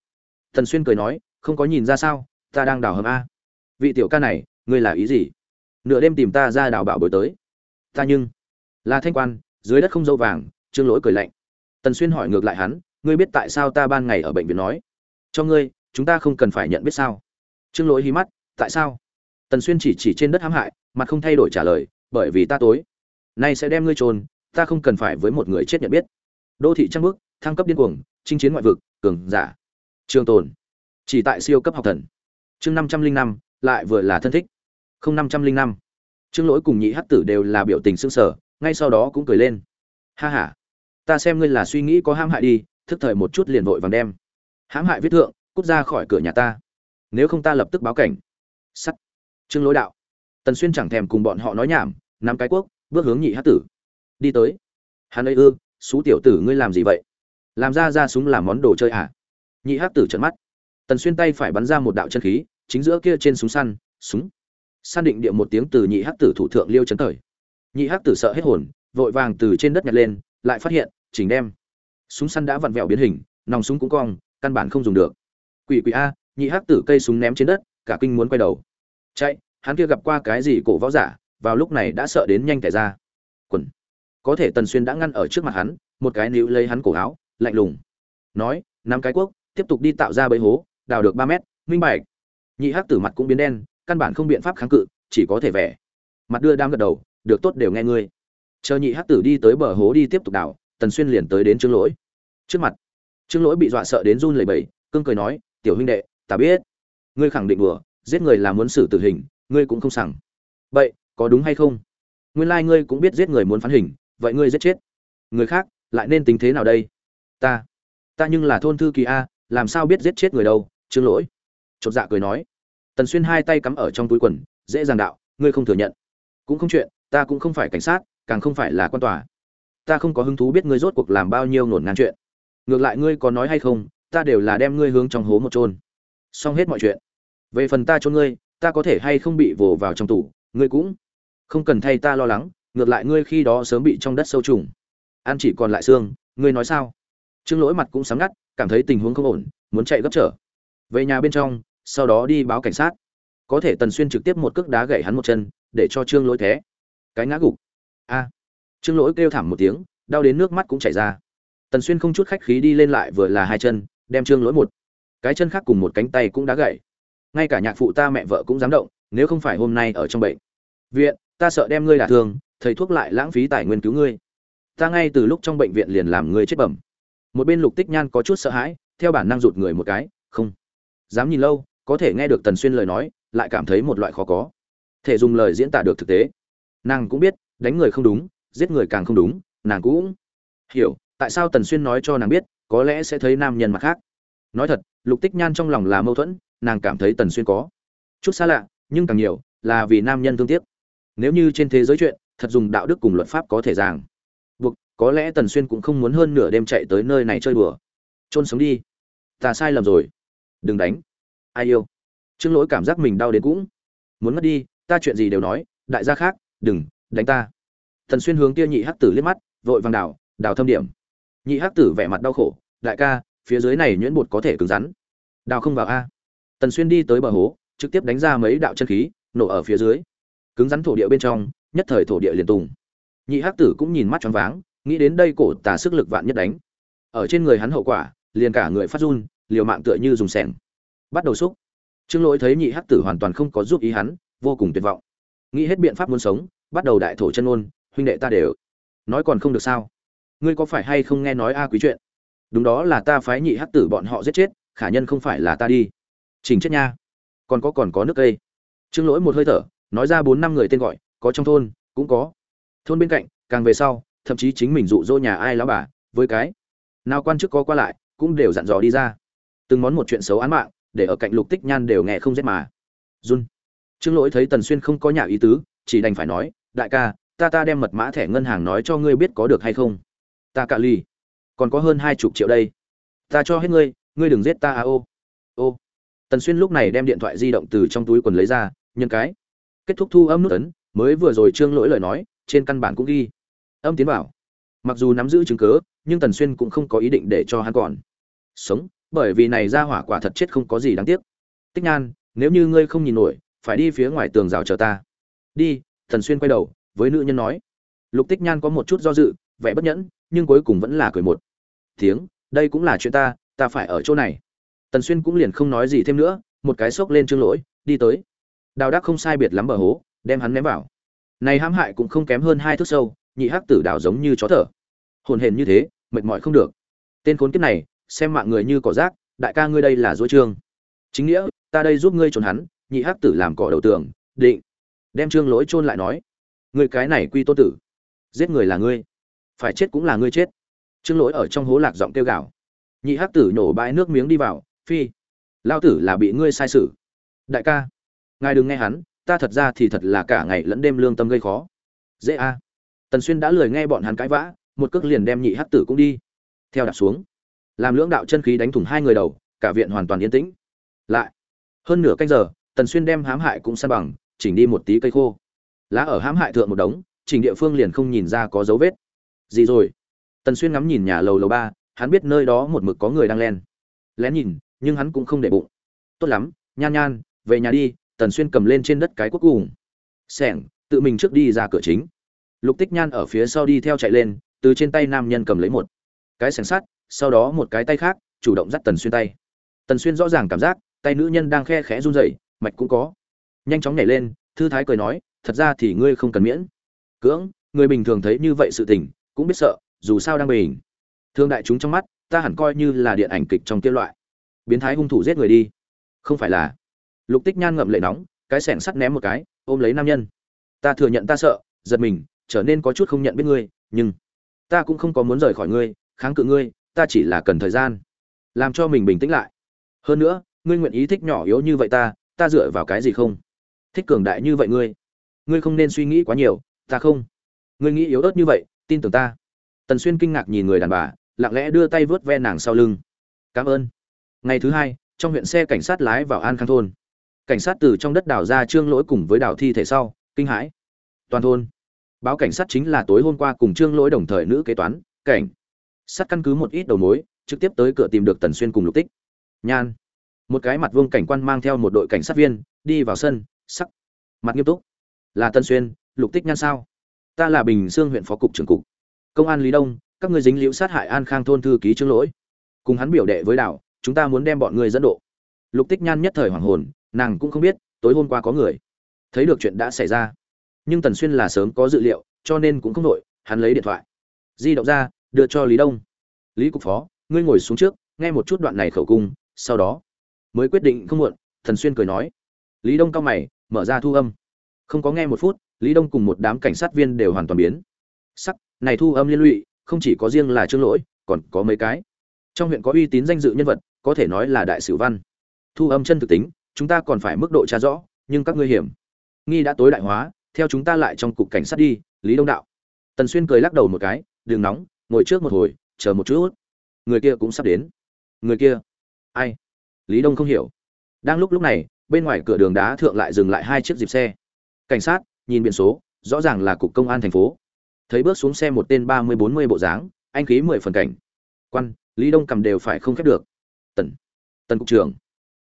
Thần xuyên cười nói, không có nhìn ra sao, ta đang đào hầm a. Vị tiểu ca này, ngươi là ý gì? Nửa đêm tìm ta ra đào bảo bồi tới. Ta nhưng là thanh quan, dưới đất không dâu vàng, trương lỗi cười lạnh. Tần xuyên hỏi ngược lại hắn, ngươi biết tại sao ta ban ngày ở bệnh viện nói? Cho ngươi, chúng ta không cần phải nhận biết sao? Trương lỗi hí mắt, tại sao? Tần xuyên chỉ chỉ trên đất hãm hại, mặt không thay đổi trả lời, bởi vì ta tối nay sẽ đem ngươi trôn ta không cần phải với một người chết nhận biết. Đô thị trăng bước thăng cấp điên cuồng, chinh chiến ngoại vực, cường giả. Trường tồn. Chỉ tại siêu cấp học thần. Chương năm trăm linh năm, lại vừa là thân thích. Không năm trăm linh năm. Chương lỗi cùng nhị hắc tử đều là biểu tình s ư sở ngay sau đó cũng cười lên. Ha h a ta xem ngươi là suy nghĩ có hãm hại đi, thức thời một chút liền vội vàng đem. Hãm hại viết thượng, cút ra khỏi cửa nhà ta. Nếu không ta lập tức báo cảnh. Sắt. Chương lỗi đạo. Tần xuyên chẳng thèm cùng bọn họ nói nhảm, nắm cái quốc bước hướng nhị hát tử. Đi tới. Hắn ấy ư, xú tiểu tử ngươi làm gì vậy? Làm ra ra súng làm món đồ chơi à? Nhị hát tử trợn mắt. Tần xuyên tay phải bắn ra một đạo chân khí, chính giữa kia trên súng săn súng. Săn định địa một tiếng từ nhị hát tử thủ thượng liêu chấn thời. Nhị hát tử sợ hết hồn, vội vàng từ trên đất nhặt lên, lại phát hiện, chỉnh đem. Súng săn đã vặn vẹo biến hình, nòng súng cũng cong, căn bản không dùng được. Quỷ quỷ a, nhị hắc tử cây súng ném trên đất, cả kinh muốn quay đầu. Chạy, hắn kia gặp qua cái gì cổ võ giả, vào lúc này đã sợ đến nhanh tẻ ra. Quần. Có thể tần xuyên đã ngăn ở trước mặt hắn, một cái níu lấy hắn cổ áo lạnh lùng. Nói năm cái quốc tiếp tục đi tạo ra bẫy hố, đào được ba mét, minh bạch. Nhị hắc tử mặt cũng biến đen, căn bản không biện pháp kháng cự, chỉ có thể vẻ. Mặt đưa đam gật đầu, được tốt đều nghe ngươi. Chờ nhị hắc tử đi tới bờ hố đi tiếp tục đào, tần xuyên liền tới đến trương lỗi. Trước mặt, trương lỗi bị dọa sợ đến run lẩy bẩy, cương cười nói, tiểu huynh đệ, ta biết. Ngươi khẳng định đùa, giết người là muốn xử tử hình, ngươi cũng không sẵn vậy, có đúng hay không? Nguyên lai ngươi cũng biết giết người muốn phán hình, vậy ngươi giết chết. Người khác, lại nên tính thế nào đây? Ta ta nhưng là thôn thư kỳ a, làm sao biết giết chết người đâu chương lỗi? Chột dạ cười nói. Tần xuyên hai tay cắm ở trong túi quần, dễ dàng đạo, ngươi không thừa nhận. Cũng không chuyện, ta cũng không phải cảnh sát, càng không phải là quan tòa. Ta không có hứng thú biết ngươi rốt cuộc làm bao nhiêu nổn ngang chuyện. Ngược lại ngươi có nói hay không, ta đều là đem ngươi hướng trong hố một trôn xong hết mọi chuyện. Về phần ta cho ngươi, ta có thể hay không bị vồ vào trong tủ, ngươi cũng không cần thay ta lo lắng, ngược lại ngươi khi đó sớm bị trong đất sâu trùng. Ăn chỉ còn lại xương, ngươi nói sao? Trương lỗi mặt cũng sáng ngắt, cảm thấy tình huống không ổn, muốn chạy gấp trở. Về nhà bên trong, sau đó đi báo cảnh sát. Có thể tần xuyên trực tiếp một cước đá gậy hắn một chân, để cho trương lỗi thế cái ngã gục. A. Trương lỗi kêu thảm một tiếng, đau đến nước mắt cũng chảy ra. Tần xuyên không chút khách khí đi lên lại vừa là hai chân, đem trương lỗi một cái chân khác cùng một cánh tay cũng đã gãy ngay cả nhạc phụ ta mẹ vợ cũng dám động, nếu không phải hôm nay ở trong bệnh. Viện, ta sợ đem ngươi đả thương, thầy thuốc lại lãng phí tài nguyên cứu ngươi. Ta ngay từ lúc trong bệnh viện liền làm ngươi chết bẩm một bên lục tích nhan có chút sợ hãi, theo bản năng rụt người một cái, không dám nhìn lâu, có thể nghe được tần xuyên lời nói, lại cảm thấy một loại khó có. Thể dùng lời diễn tả được thực tế. Nàng cũng biết, đánh người không đúng, giết người càng không đúng, nàng cũng hiểu, tại sao tần xuyên nói cho nàng biết, có lẽ sẽ thấy nam nhân mặt khác. Nói thật, lục tích nhan trong lòng là mâu thuẫn, nàng cảm thấy tần xuyên có chút xa lạ, nhưng càng nhiều là vì nam nhân thương tiếc. Nếu như trên thế giới chuyện, thật dùng đạo đức cùng luật pháp có thể giảng có lẽ tần xuyên cũng không muốn hơn nửa đêm chạy tới nơi này chơi đùa. Trôn sống đi. Ta sai lầm rồi. Đừng đánh. Ai yêu? Trương lỗi cảm giác mình đau đến cũng muốn mất đi, ta chuyện gì đều nói, đại gia khác, đừng đánh ta. Tần xuyên hướng kia nhị hắc tử liếc mắt, vội vàng đào đào thâm điểm. Nhị hắc tử vẻ mặt đau khổ, đại ca, phía dưới này nhuyễn bột có thể cứng rắn. Đào không vào a. Tần xuyên đi tới bờ hố, trực tiếp đánh ra mấy đạo chân khí, nổ ở phía dưới. Cứng rắn thổ địa bên trong, nhất thời thổ địa liền tùng. Nhị hắc tử cũng nhìn mắt choáng váng nghĩ đến đây cổ tà sức lực vạn nhất đánh. Ở trên người hắn hậu quả, liền cả người phát run, liều mạng tựa như dùng sẻng. Bắt đầu xúc. Trương lỗi thấy nhị hắc tử hoàn toàn không có giúp ý hắn, vô cùng tuyệt vọng. Nghĩ hết biện pháp muốn sống, bắt đầu đại thổ chân ôn huynh đệ ta đều nói còn không được sao? Ngươi có phải hay không nghe nói a quý chuyện? Đúng đó là ta phái nhị hắc tử bọn họ giết chết, khả nhân không phải là ta đi. Chỉnh chết nha. Còn có còn có nước cây. Trương lỗi một hơi thở, nói ra bốn năm người tên gọi, có trong thôn, cũng có. Thôn bên cạnh, càng về sau thậm chí chính mình dụ dỗ nhà ai lão bà, với cái nào quan chức có qua lại, cũng đều dặn dò đi ra. Từng món một chuyện xấu án mạng, để ở cạnh lục tích nhan đều nghe không rét mà. Run. Trương lỗi thấy tần xuyên không có nhà ý tứ, chỉ đành phải nói, đại ca, ta ta đem mật mã thẻ ngân hàng nói cho ngươi biết có được hay không? Ta cạ ly còn có hơn hai chục triệu đây. Ta cho hết ngươi ngươi đừng giết ta à ô. Ô. Tần xuyên lúc này đem điện thoại di động từ trong túi quần lấy ra nhân cái. Kết thúc thu âm nút ấn, mới vừa rồi trương lỗi lời nói, trên căn bản cũng ghi âm tiến bảo mặc dù nắm giữ chứng cớ nhưng tần xuyên cũng không có ý định để cho hắn còn. Sống, bởi vì này ra hỏa quả thật chết không có gì đáng tiếc. Tích nhan, nếu như ngươi không nhìn nổi, phải đi phía ngoài tường rào chờ ta. Đi, tần xuyên quay đầu, với nữ nhân nói. Lục tích nhan có một chút do dự, vẻ bất nhẫn, nhưng cuối cùng vẫn là cười một tiếng, đây cũng là chuyện ta ta phải ở chỗ này. Tần xuyên cũng liền không nói gì thêm nữa, một cái xốc lên trương lỗi, đi tới. Đào đắc không sai biệt lắm bờ hố, đem hắn ném vào. Này hãm hại cũng không kém hơn hai thước sâu nhị hắc tử đào giống như chó thở. Hồn hển như thế, mệt mỏi không được. Tên khốn kiếp này, xem mạng người như cỏ rác, đại ca ngươi đây là dối trương. Chính nghĩa, ta đây giúp ngươi trốn hắn, nhị hắc tử làm cỏ đầu tường, định. Đem trương lỗi chôn lại nói. Ngươi cái này quy tô tử. Giết người là ngươi. Phải chết cũng là ngươi chết. Trương lỗi ở trong hố lạc giọng kêu gào. Nhị hắc tử nổ bãi nước miếng đi vào, phi. Lao tử là bị ngươi sai sử đại ca, ngài đừng nghe hắn, ta thật ra thì thật là cả ngày lẫn đêm lương tâm gây khó. Dễ a tần xuyên đã lười nghe bọn hắn cãi vã, một cước liền đem nhị hắc tử cũng đi. Theo đạp xuống, làm lưỡng đạo chân khí đánh thủng hai người đầu, cả viện hoàn toàn yên tĩnh. Lại, hơn nửa canh giờ, tần xuyên đem hãm hại cũng san bằng, chỉnh đi một tí cây khô. Lá ở hãm hại thượng một đống, chỉnh địa phương liền không nhìn ra có dấu vết. Gì rồi? Tần xuyên ngắm nhìn nhà lầu lầu ba, hắn biết nơi đó một mực có người đang len. Lén nhìn, nhưng hắn cũng không để bụng. Tốt lắm, nhan nhan, về nhà đi, tần xuyên cầm lên trên đất cái cuốc cùng. Sẻng, tự mình trước đi ra cửa chính lục tích nhan ở phía sau đi theo chạy lên, từ trên tay nam nhân cầm lấy một cái sẻng sắt, sau đó một cái tay khác, chủ động dắt tần xuyên tay. Tần xuyên rõ ràng cảm giác, tay nữ nhân đang khe khẽ run rẩy, mạch cũng có. Nhanh chóng nhảy lên, thư thái cười nói, thật ra thì ngươi không cần miễn. Cưỡng, người bình thường thấy như vậy sự tình, cũng biết sợ, dù sao đang bình. Thương đại chúng trong mắt, ta hẳn coi như là điện ảnh kịch trong kia loại. Biến thái hung thủ giết người đi. Không phải là. Lục tích nhan ngậm lệ nóng, cái sẻng sắt ném một cái, ôm lấy nam nhân. Ta thừa nhận ta sợ, giật mình trở nên có chút không nhận biết ngươi, nhưng ta cũng không có muốn rời khỏi ngươi, kháng cự ngươi, ta chỉ là cần thời gian, làm cho mình bình tĩnh lại. Hơn nữa, ngươi nguyện ý thích nhỏ yếu như vậy ta ta dựa vào cái gì không? Thích cường đại như vậy ngươi ngươi không nên suy nghĩ quá nhiều, ta không. Ngươi nghĩ yếu ớt như vậy, tin tưởng ta. Tần xuyên kinh ngạc nhìn người đàn bà, lặng lẽ đưa tay vớt ve nàng sau lưng. Cảm ơn. Ngày thứ hai, trong huyện xe cảnh sát lái vào an khang thôn. Cảnh sát từ trong đất đào ra trương lỗi cùng với đào thi thể sau, kinh hãi. Toàn thôn báo cảnh sát chính là tối hôm qua cùng trương lỗi đồng thời nữ kế toán, cảnh. Sát căn cứ một ít đầu mối, trực tiếp tới cửa tìm được tần xuyên cùng lục tích. Nhan. Một cái mặt vương cảnh quan mang theo một đội cảnh sát viên, đi vào sân, sắc. Mặt nghiêm túc. Là tần xuyên, lục tích nhan sao? Ta là bình dương huyện phó cục trưởng cục. Công an lý đông, các ngươi dính liễu sát hại an khang thôn thư ký trương lỗi. Cùng hắn biểu đệ với đảo, chúng ta muốn đem bọn ngươi dẫn độ. Lục tích nhan nhất thời hoàng hồn, nàng cũng không biết, tối hôm qua có người. Thấy được chuyện đã xảy ra nhưng tần xuyên là sớm có dự liệu, cho nên cũng không đội hắn lấy điện thoại. Di động ra, đưa cho lý đông. Lý cục phó, ngươi ngồi xuống trước, nghe một chút đoạn này khẩu cung, sau đó. Mới quyết định không muộn thần xuyên cười nói. Lý đông cao mày, mở ra thu âm. Không có nghe một phút, lý đông cùng một đám cảnh sát viên đều hoàn toàn biến. Sắc, này thu âm liên lụy, không chỉ có riêng là trương lỗi, còn có mấy cái. Trong huyện có uy tín danh dự nhân vật, có thể nói là đại sử văn. Thu âm chân thực tính, chúng ta còn phải mức độ tra rõ, nhưng các ngươi hiểm. Nghi đã tối đại hóa theo chúng ta lại trong cục cảnh sát đi, lý đông đạo. Tần xuyên cười lắc đầu một cái đường nóng, ngồi trước một hồi, chờ một chút. Người kia cũng sắp đến. Người kia? Ai? Lý đông không hiểu. Đang lúc lúc này, bên ngoài cửa đường đá thượng lại dừng lại hai chiếc dịp xe. Cảnh sát, nhìn biển số, rõ ràng là cục công an thành phố. Thấy bước xuống xe một tên ba mươi bốn mươi bộ dáng, anh khí mười phần cảnh. Quan, lý đông cầm đều phải không khép được. Tần tần cục trưởng.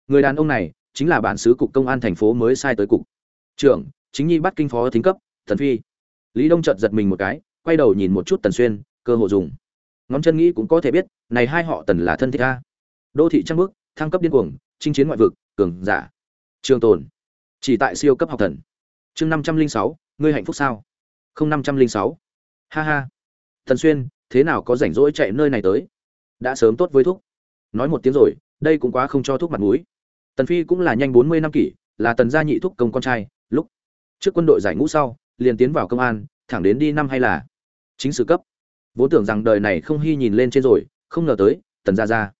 Người đàn ông này chính là bản xứ cục công an thành phố mới sai tới cục. Trưởng chính nhi bắt kinh phó thính cấp, tần phi. Lý đông chợt giật mình một cái, quay đầu nhìn một chút tần xuyên, cơ hồ dùng. Ngón chân nghĩ cũng có thể biết, này hai họ tần là thân thích a đô thị trăng bước thăng cấp điên cuồng, chinh chiến ngoại vực, cường giả. Trường tồn. Chỉ tại siêu cấp học thần. Chương năm trăm linh sáu, ngươi hạnh phúc sao? Không năm trăm linh sáu. Ha ha. Thần xuyên, thế nào có rảnh rỗi chạy nơi này tới? Đã sớm tốt với thúc. Nói một tiếng rồi, đây cũng quá không cho thúc mặt mũi. Tần phi cũng là nhanh bốn mươi năm kỷ, là tần gia nhị thúc công con trai trước quân đội giải ngũ sau, liền tiến vào công an, thẳng đến đi năm hay là chính sự cấp. Vốn tưởng rằng đời này không hy nhìn lên trên rồi, không ngờ tới, tần gia gia.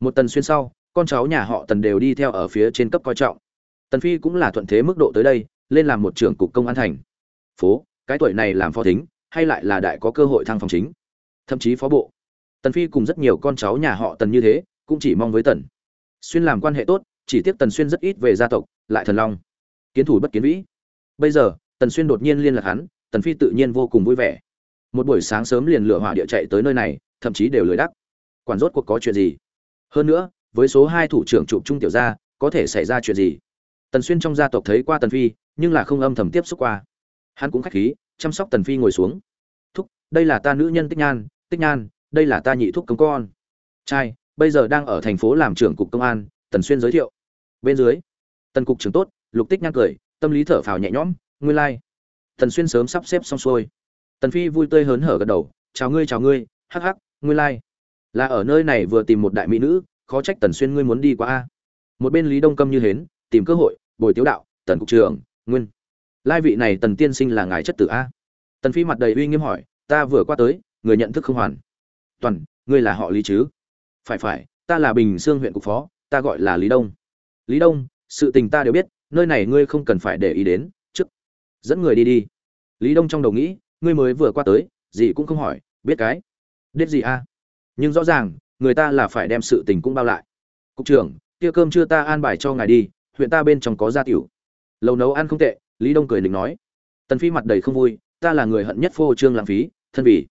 Một tần xuyên sau, con cháu nhà họ tần đều đi theo ở phía trên cấp coi trọng. Tần phi cũng là thuận thế mức độ tới đây, lên làm một trưởng cục công an thành. Phố, cái tuổi này làm phó thính, hay lại là đại có cơ hội thăng phòng chính. Thậm chí phó bộ. Tần phi cùng rất nhiều con cháu nhà họ tần như thế, cũng chỉ mong với tần. Xuyên làm quan hệ tốt, chỉ tiếc tần xuyên rất ít về gia tộc, lại thần long. Kiến thủ bất kiến vĩ bây giờ, tần xuyên đột nhiên liên lạc hắn, tần phi tự nhiên vô cùng vui vẻ. Một buổi sáng sớm liền lửa hỏa địa chạy tới nơi này, thậm chí đều lười đắc. Quản rốt cuộc có chuyện gì? Hơn nữa, với số hai thủ trưởng chụp trung tiểu gia, có thể xảy ra chuyện gì? Tần xuyên trong gia tộc thấy qua tần phi, nhưng là không âm thầm tiếp xúc qua. Hắn cũng khách khí, chăm sóc tần phi ngồi xuống. Thúc, đây là ta nữ nhân tích nhan tích nhan, đây là ta nhị thúc công con. Trai, bây giờ đang ở thành phố làm trưởng cục công an, tần xuyên giới thiệu. Bên dưới, tần cục trưởng tốt, lục tích nhan cười tâm lý thở phào nhẹ nhõm, nguyên lai、like. tần xuyên sớm sắp xếp xong xuôi tần phi vui tươi hớn hở gật đầu, chào ngươi chào ngươi, hắc hắc, nguyên lai、like. là ở nơi này vừa tìm một đại mỹ nữ, khó trách tần xuyên ngươi muốn đi qua a một bên lý đông câm như hến, tìm cơ hội, bồi tiếu đạo, tần cục trưởng, nguyên, lai vị này tần tiên sinh là ngài chất tử a tần phi mặt đầy uy nghiêm hỏi, ta vừa qua tới, người nhận thức không hoàn toàn, ngươi là họ lý chứ phải phải, ta là bình sương huyện cục phó, ta gọi là lý đông lý đông, sự tình ta đều biết nơi này ngươi không cần phải để ý đến, trước, dẫn người đi đi. Lý đông trong đầu nghĩ, ngươi mới vừa qua tới, gì cũng không hỏi, biết cái, biết gì a nhưng rõ ràng, người ta là phải đem sự tình cũng bao lại. Cục trưởng, kia cơm chưa ta an bài cho ngài đi, huyện ta bên trong có gia tiểu. Lầu nấu ăn không tệ, lý đông cười định nói. Tần phi mặt đầy không vui, ta là người hận nhất phô trương lãng phí, thân vì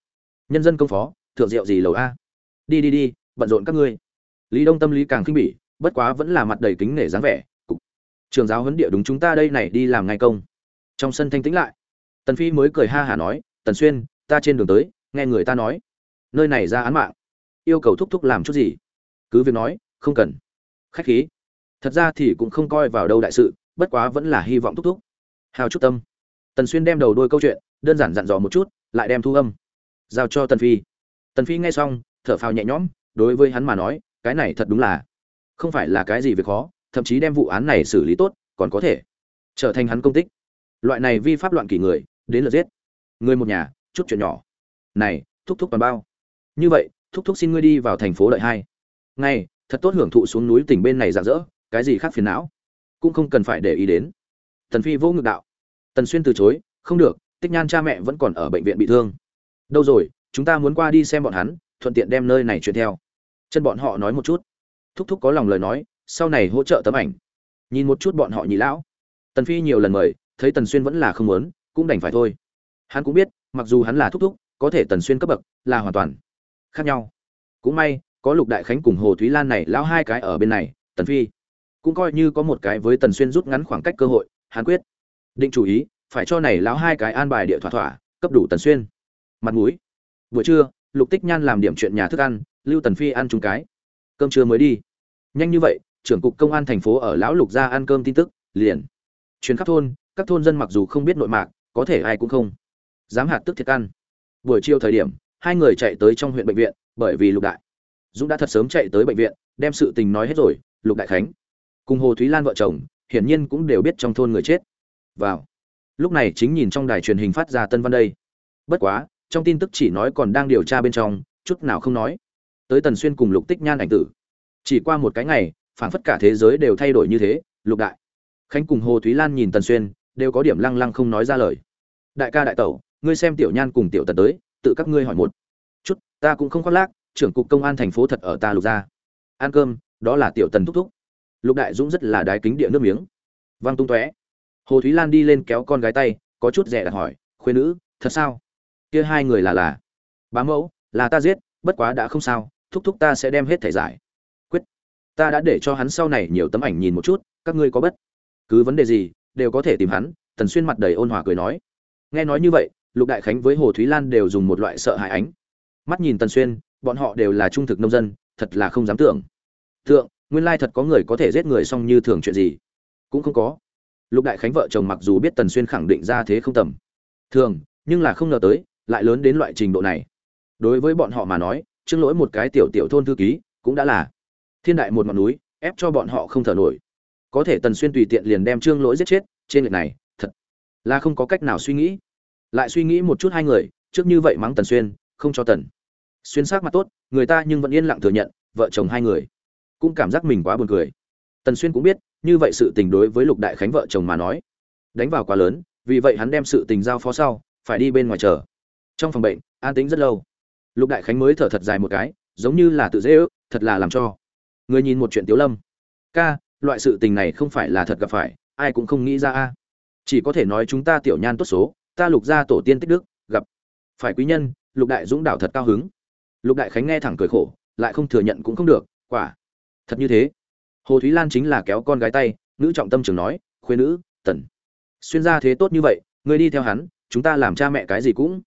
nhân dân công phó, thượng rượu gì lầu a? Đi đi đi, bận rộn các ngươi. Lý đông tâm lý càng khinh bỉ, bất quá vẫn là mặt đầy kính nể dáng vẻ trường giáo huấn địa đúng chúng ta đây này đi làm ngay công. Trong sân thanh tĩnh lại, tần phi mới cười ha hả nói, tần xuyên, ta trên đường tới, nghe người ta nói, nơi này ra án mạng, yêu cầu thúc thúc làm chút gì? Cứ việc nói, không cần. Khách khí. Thật ra thì cũng không coi vào đâu đại sự, bất quá vẫn là hy vọng thúc thúc. Hào chút tâm. Tần xuyên đem đầu đôi câu chuyện, đơn giản dặn dò một chút, lại đem thu âm giao cho tần phi. Tần phi nghe xong, thở phào nhẹ nhõm, đối với hắn mà nói, cái này thật đúng là, không phải là cái gì việc khó thậm chí đem vụ án này xử lý tốt, còn có thể trở thành hắn công tích. Loại này vi pháp loạn kỷ người, đến lượt giết. Người một nhà, chút chuyện nhỏ. Này, thúc thúc toàn bao. Như vậy, thúc thúc xin ngươi đi vào thành phố đợi hai. Ngay, thật tốt hưởng thụ xuống núi tỉnh bên này rạng rỡ, cái gì khác phiền não? Cũng không cần phải để ý đến. Tần phi vô ngực đạo. Tần xuyên từ chối, không được, tích nhan cha mẹ vẫn còn ở bệnh viện bị thương. Đâu rồi, chúng ta muốn qua đi xem bọn hắn, thuận tiện đem nơi này chuyển theo. Chân bọn họ nói một chút. Thúc thúc có lòng lời nói sau này hỗ trợ tấm ảnh. Nhìn một chút bọn họ nhị lão. Tần phi nhiều lần mời, thấy tần xuyên vẫn là không muốn, cũng đành phải thôi. Hắn cũng biết, mặc dù hắn là thúc thúc, có thể tần xuyên cấp bậc là hoàn toàn khác nhau. Cũng may, có lục đại khánh cùng hồ thúy lan này lão hai cái ở bên này, tần phi cũng coi như có một cái với tần xuyên rút ngắn khoảng cách cơ hội, hắn quyết định chủ ý, phải cho này lão hai cái an bài địa thỏa thỏa, cấp đủ tần xuyên. Mặt mũi. Buổi trưa, lục tích nhan làm điểm chuyện nhà thức ăn, lưu tần phi ăn chung cái. Cơm trưa mới đi. Nhanh như vậy trưởng cục công an thành phố ở lão lục gia ăn cơm tin tức, liền. Chuyến khắp thôn, các thôn dân mặc dù không biết nội mạc, có thể ai cũng không dám hạt tức thiệt ăn. Buổi chiều thời điểm, hai người chạy tới trong huyện bệnh viện, bởi vì lục đại dũng đã thật sớm chạy tới bệnh viện, đem sự tình nói hết rồi, lục đại khánh cùng hồ thúy lan vợ chồng, hiển nhiên cũng đều biết trong thôn người chết. Vào. Lúc này chính nhìn trong đài truyền hình phát ra tân văn đây. Bất quá, trong tin tức chỉ nói còn đang điều tra bên trong, chút nào không nói. Tới tần xuyên cùng lục tích nhan ảnh tử. Chỉ qua một cái ngày phản phất cả thế giới đều thay đổi như thế, lục đại. Khánh cùng hồ thúy lan nhìn tần xuyên, đều có điểm lăng lăng không nói ra lời. Đại ca đại tẩu, ngươi xem tiểu nhan cùng tiểu tần tới, tự các ngươi hỏi một chút, ta cũng không khoác lác, trưởng cục công an thành phố thật ở ta lục gia ăn cơm, đó là tiểu tần thúc thúc. Lục đại dũng rất là đái kính địa nước miếng. Văng tung tóe. Hồ thúy lan đi lên kéo con gái tay, có chút rẻ đặt hỏi khuyên nữ, thật sao? Kia hai người là là. Bá mẫu, là ta giết, bất quá đã không sao, thúc thúc ta sẽ đem hết thể giải ta đã để cho hắn sau này nhiều tấm ảnh nhìn một chút, các ngươi có bất? Cứ vấn đề gì, đều có thể tìm hắn, tần xuyên mặt đầy ôn hòa cười nói. Nghe nói như vậy, lục đại khánh với hồ thúy lan đều dùng một loại sợ hãi ánh. Mắt nhìn tần xuyên, bọn họ đều là trung thực nông dân, thật là không dám tưởng. Tượng nguyên lai thật có người có thể giết người xong như thường chuyện gì? Cũng không có. Lục đại khánh vợ chồng mặc dù biết tần xuyên khẳng định ra thế không tầm. Thường, nhưng là không ngờ tới, lại lớn đến loại trình độ này. Đối với bọn họ mà nói chương lỗi một cái tiểu tiểu thôn thư ký, cũng đã là thiên đại một ngọn núi, ép cho bọn họ không thở nổi. Có thể tần xuyên tùy tiện liền đem trương lỗi giết chết, trên lệch này, thật là không có cách nào suy nghĩ. Lại suy nghĩ một chút hai người, trước như vậy mắng tần xuyên, không cho tần xuyên sắc mặt tốt, người ta nhưng vẫn yên lặng thừa nhận, vợ chồng hai người cũng cảm giác mình quá buồn cười. Tần xuyên cũng biết, như vậy sự tình đối với lục đại khánh vợ chồng mà nói, đánh vào quá lớn, vì vậy hắn đem sự tình giao phó sau, phải đi bên ngoài chờ. Trong phòng bệnh, an tĩnh rất lâu. Lục đại khánh mới thở thật dài một cái, giống như là tự dễ ước, thật là làm cho người nhìn một chuyện tiếu lâm. Ca, loại sự tình này không phải là thật gặp phải, ai cũng không nghĩ ra a. Chỉ có thể nói chúng ta tiểu nhan tốt số, ta lục gia tổ tiên tích đức, gặp. Phải quý nhân, lục đại dũng đảo thật cao hứng. Lục đại khánh nghe thẳng cười khổ, lại không thừa nhận cũng không được, quả. Thật như thế. Hồ thúy lan chính là kéo con gái tay, nữ trọng tâm trường nói khuyên nữ, tần. Xuyên ra thế tốt như vậy, ngươi đi theo hắn, chúng ta làm cha mẹ cái gì cũng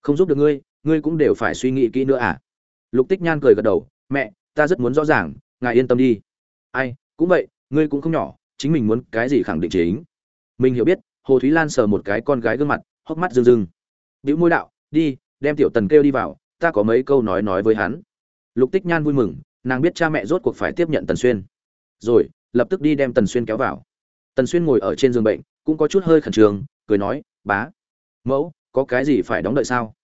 không giúp được ngươi ngươi cũng đều phải suy nghĩ kỹ nữa à. Lục tích nhan cười gật đầu, mẹ, ta rất muốn rõ ràng ngài yên tâm đi. Ai, cũng vậy, ngươi cũng không nhỏ, chính mình muốn cái gì khẳng định chính. Mình hiểu biết, hồ thúy lan sờ một cái con gái gương mặt, hốc mắt rưng rưng. Bĩu môi đạo, đi, đem tiểu tần kêu đi vào, ta có mấy câu nói nói với hắn. Lục tích nhan vui mừng, nàng biết cha mẹ rốt cuộc phải tiếp nhận tần xuyên. Rồi, lập tức đi đem tần xuyên kéo vào. Tần xuyên ngồi ở trên giường bệnh, cũng có chút hơi khẩn trương, cười nói, bá, mẫu, có cái gì phải đóng đợi sao?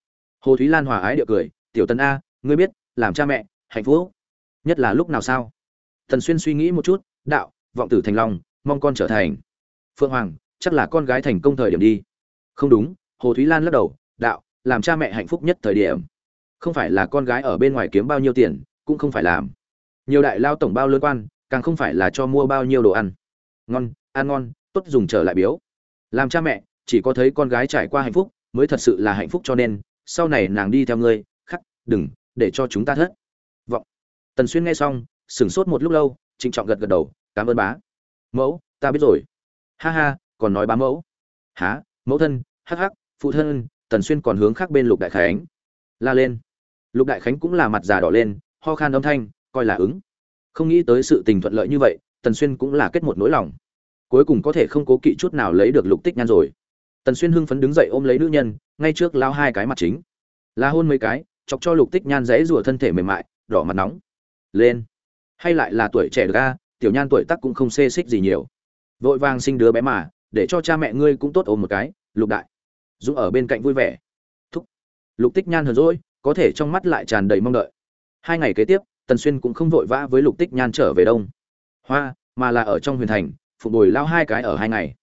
Hồ thúy lan hòa ái điệu cười, tiểu tần a, ngươi biết, làm cha mẹ hạnh phúc nhất là lúc nào sao? Thần xuyên suy nghĩ một chút, đạo, vọng tử thành long, mong con trở thành. Phượng hoàng, chắc là con gái thành công thời điểm đi. Không đúng, hồ thúy lan lắc đầu, đạo, làm cha mẹ hạnh phúc nhất thời điểm. Không phải là con gái ở bên ngoài kiếm bao nhiêu tiền, cũng không phải làm. Nhiều đại lao tổng bao lớn quan, càng không phải là cho mua bao nhiêu đồ ăn. Ngon ăn ngon, tốt dùng trở lại biếu. Làm cha mẹ, chỉ có thấy con gái trải qua hạnh phúc, mới thật sự là hạnh phúc cho nên, sau này nàng đi theo ngươi, khắc, đừng, để cho chúng ta thất tần xuyên nghe xong, sửng sốt một lúc lâu, trịnh trọng gật gật đầu, cảm ơn bá. Mẫu, ta biết rồi. Ha ha, còn nói bá mẫu? Há mẫu thân, hắc hắc, phụ thân. Tần xuyên còn hướng khác bên lục đại khánh. La lên. Lục đại khánh cũng là mặt già đỏ lên, ho khan âm thanh, coi là ứng. Không nghĩ tới sự tình thuận lợi như vậy, tần xuyên cũng là kết một nỗi lòng. Cuối cùng có thể không cố kỵ chút nào lấy được lục tích nhan rồi. Tần xuyên hưng phấn đứng dậy ôm lấy nữ nhân, ngay trước lao hai cái mặt chính. Là hôn mấy cái, chọc cho lục tích nhan dãy rủa thân thể mềm mại, đỏ mặt nóng lên. Hay lại là tuổi trẻ ga tiểu nhan tuổi tác cũng không xê xích gì nhiều. Vội vàng sinh đứa bé mà, để cho cha mẹ ngươi cũng tốt ôm một cái, lục đại. Dũng ở bên cạnh vui vẻ. Thúc. Lục tích nhan hờn rỗi có thể trong mắt lại tràn đầy mong đợi. Hai ngày kế tiếp, tần xuyên cũng không vội vã với lục tích nhan trở về đông. Hoa, mà là ở trong huyền thành, phục bồi lao hai cái ở hai ngày.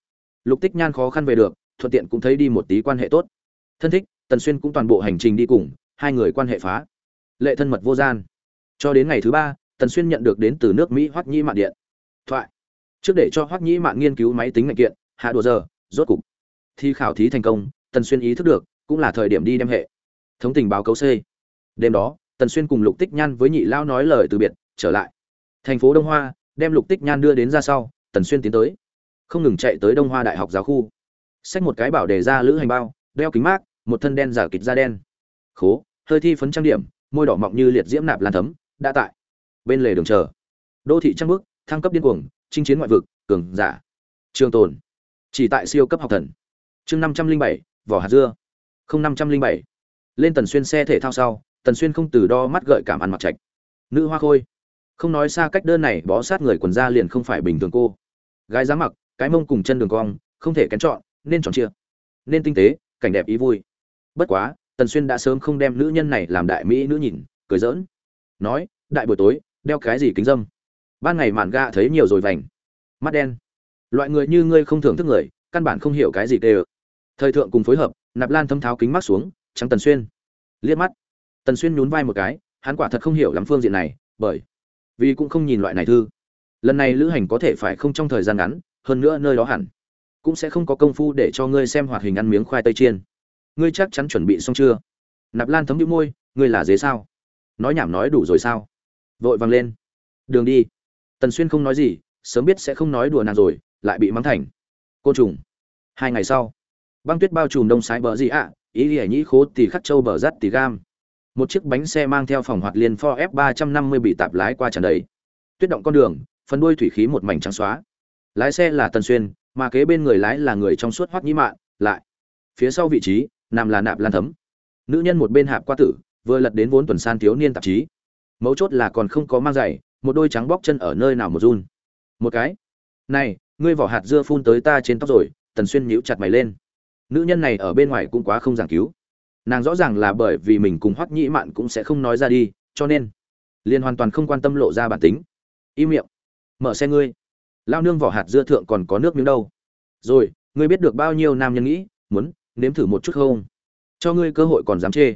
Lục tích nhan khó khăn về được, thuận tiện cũng thấy đi một tí quan hệ tốt. Thân thích, tần xuyên cũng toàn bộ hành trình đi cùng, hai người quan hệ phá. Lệ thân mật vô gian cho đến ngày thứ ba, tần xuyên nhận được đến từ nước mỹ hoắc nhĩ mạng điện. Thoại. Trước để cho hoắc nhĩ mạng nghiên cứu máy tính ngành kiện, hạ đồ giờ, rốt cục. Thi khảo thí thành công, tần xuyên ý thức được, cũng là thời điểm đi đem hệ. Thống tình báo cấu c. Đêm đó, tần xuyên cùng lục tích nhan với nhị lao nói lời từ biệt, trở lại. Thành phố đông hoa, đem lục tích nhan đưa đến ra sau, tần xuyên tiến tới. Không ngừng chạy tới đông hoa đại học giáo khu. Xách một cái bảo đề ra lữ hành bao, đeo kính mát, một thân đen giả kịch da đen. Khố, hơi thi phấn trang điểm, môi đỏ mọng như liệt diễm nạp lan thấm đã tại. Bên lề đường chờ. Đô thị trăng bước, thăng cấp điên cuồng, chinh chiến ngoại vực, cường giả. Trường tồn. Chỉ tại siêu cấp học thần. Chương năm trăm linh bảy, vỏ hạt dưa. Không năm trăm linh bảy. Lên tần xuyên xe thể thao sau, tần xuyên không từ đo mắt gợi cảm ăn mặc trạch. Nữ hoa khôi. Không nói xa cách đơn này, bó sát người quần da liền không phải bình thường cô. Gái giá mặc, cái mông cùng chân đường cong, không thể kén chọn, nên chọn chia nên tinh tế, cảnh đẹp ý vui. Bất quá, tần xuyên đã sớm không đem nữ nhân này làm đại mỹ nữ nhìn, cười giỡn nói, đại buổi tối, đeo cái gì kính dâm? Ban ngày mạn gạ thấy nhiều rồi vành. Mắt đen. Loại người như ngươi không thưởng thức người, căn bản không hiểu cái gì tê thời thượng cùng phối hợp, nạp lan thâm tháo kính mắt xuống, trắng tần xuyên. Liếc mắt. Tần xuyên nhún vai một cái, hắn quả thật không hiểu lắm phương diện này, bởi vì cũng không nhìn loại này thư. Lần này lữ hành có thể phải không trong thời gian ngắn, hơn nữa nơi đó hẳn cũng sẽ không có công phu để cho ngươi xem hoạt hình ăn miếng khoai tây chiên. Ngươi chắc chắn chuẩn bị xong chưa? Nạp lan thấm đĩu môi, ngươi là dế sao? Nói nhảm nói đủ rồi sao? Vội vàng lên. Đường đi. Tần xuyên không nói gì, sớm biết sẽ không nói đùa nàng rồi, lại bị mắng thành. Côn trùng. Hai ngày sau, băng tuyết bao trùm đông sái bờ gì ạ? Ý ghi nhĩ khố tì khắc châu bờ rắt tì gam. Một chiếc bánh xe mang theo phòng hoạt liên for f 350 bị tạp lái qua tràn đầy. Tuyết động con đường, phần đuôi thủy khí một mảnh trắng xóa. Lái xe là tần xuyên, mà kế bên người lái là người trong suốt hoắc nhĩ mạn, lại. Phía sau vị trí, nằm là nạp lan thấm. Nữ nhân một bên hạp qua tử vừa lật đến vốn tuần san thiếu niên tạp chí. Mấu chốt là còn không có mang giày, một đôi trắng bóc chân ở nơi nào một run. Một cái, này, ngươi vỏ hạt dưa phun tới ta trên tóc rồi, tần xuyên nhíu chặt mày lên. Nữ nhân này ở bên ngoài cũng quá không giảng cứu. Nàng rõ ràng là bởi vì mình cùng hoắc nhĩ mạn cũng sẽ không nói ra đi, cho nên liền hoàn toàn không quan tâm lộ ra bản tính. Im miệng, mở xe ngươi. Lao nương vỏ hạt dưa thượng còn có nước miếng đâu. Rồi, ngươi biết được bao nhiêu nam nhân nghĩ, muốn nếm thử một chút không? Cho ngươi cơ hội còn dám chê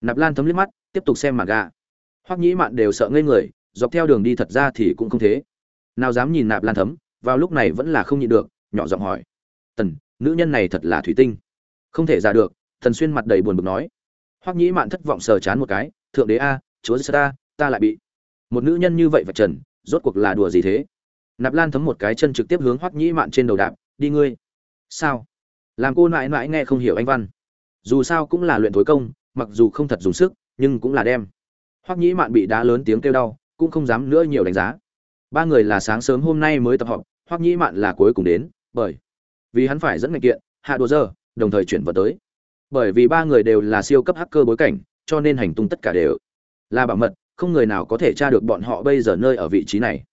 nạp lan thấm liếc mắt, tiếp tục xem mà gà. Hoắc nhĩ mạn đều sợ ngây người, dọc theo đường đi thật ra thì cũng không thế. Nào dám nhìn nạp lan thấm, vào lúc này vẫn là không nhịn được, nhỏ giọng hỏi. Tần, nữ nhân này thật là thủy tinh. Không thể ra được. Thần xuyên mặt đầy buồn bực nói. Hoắc nhĩ mạn thất vọng sờ chán một cái. Thượng đế a, chúa giê ta ta lại bị. Một nữ nhân như vậy và trần, rốt cuộc là đùa gì thế? Nạp lan thấm một cái chân trực tiếp hướng hoắc nhĩ mạn trên đầu đạp. Đi ngươi. Sao? Làm cô mãi mãi nghe không hiểu anh văn. Dù sao cũng là luyện thối công mặc dù không thật dùng sức, nhưng cũng là đem. Hoắc nhĩ mạn bị đá lớn tiếng kêu đau, cũng không dám nữa nhiều đánh giá. Ba người là sáng sớm hôm nay mới tập họp, hoắc nhĩ mạn là cuối cùng đến, bởi vì hắn phải dẫn ngành kiện, hạ đồ giờ, đồng thời chuyển vào tới. Bởi vì ba người đều là siêu cấp hacker bối cảnh, cho nên hành tung tất cả đều là bảo mật, không người nào có thể tra được bọn họ bây giờ nơi ở vị trí này.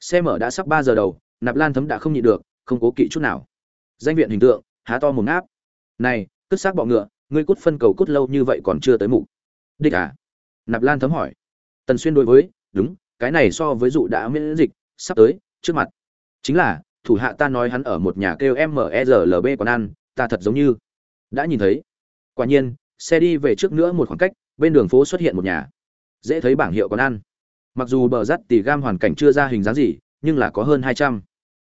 Xe mở đã sắp ba giờ đầu, nạp lan thấm đã không nhịn được, không cố kỵ chút nào. Danh viện hình tượng, há to mồm áp này, cất xác bọ ngựa ngươi cút phân cầu cút lâu như vậy còn chưa tới mục. Đích à? Nạp lan thấm hỏi. Tần xuyên đối với, đúng, cái này so với dụ đã miễn dịch, sắp tới, trước mặt. Chính là, thủ hạ ta nói hắn ở một nhà kêu merlb còn ăn, ta thật giống như đã nhìn thấy. Quả nhiên, xe đi về trước nữa một khoảng cách, bên đường phố xuất hiện một nhà. Dễ thấy bảng hiệu còn ăn. Mặc dù bờ rắt tỉ gam hoàn cảnh chưa ra hình dáng gì, nhưng là có hơn hai trăm.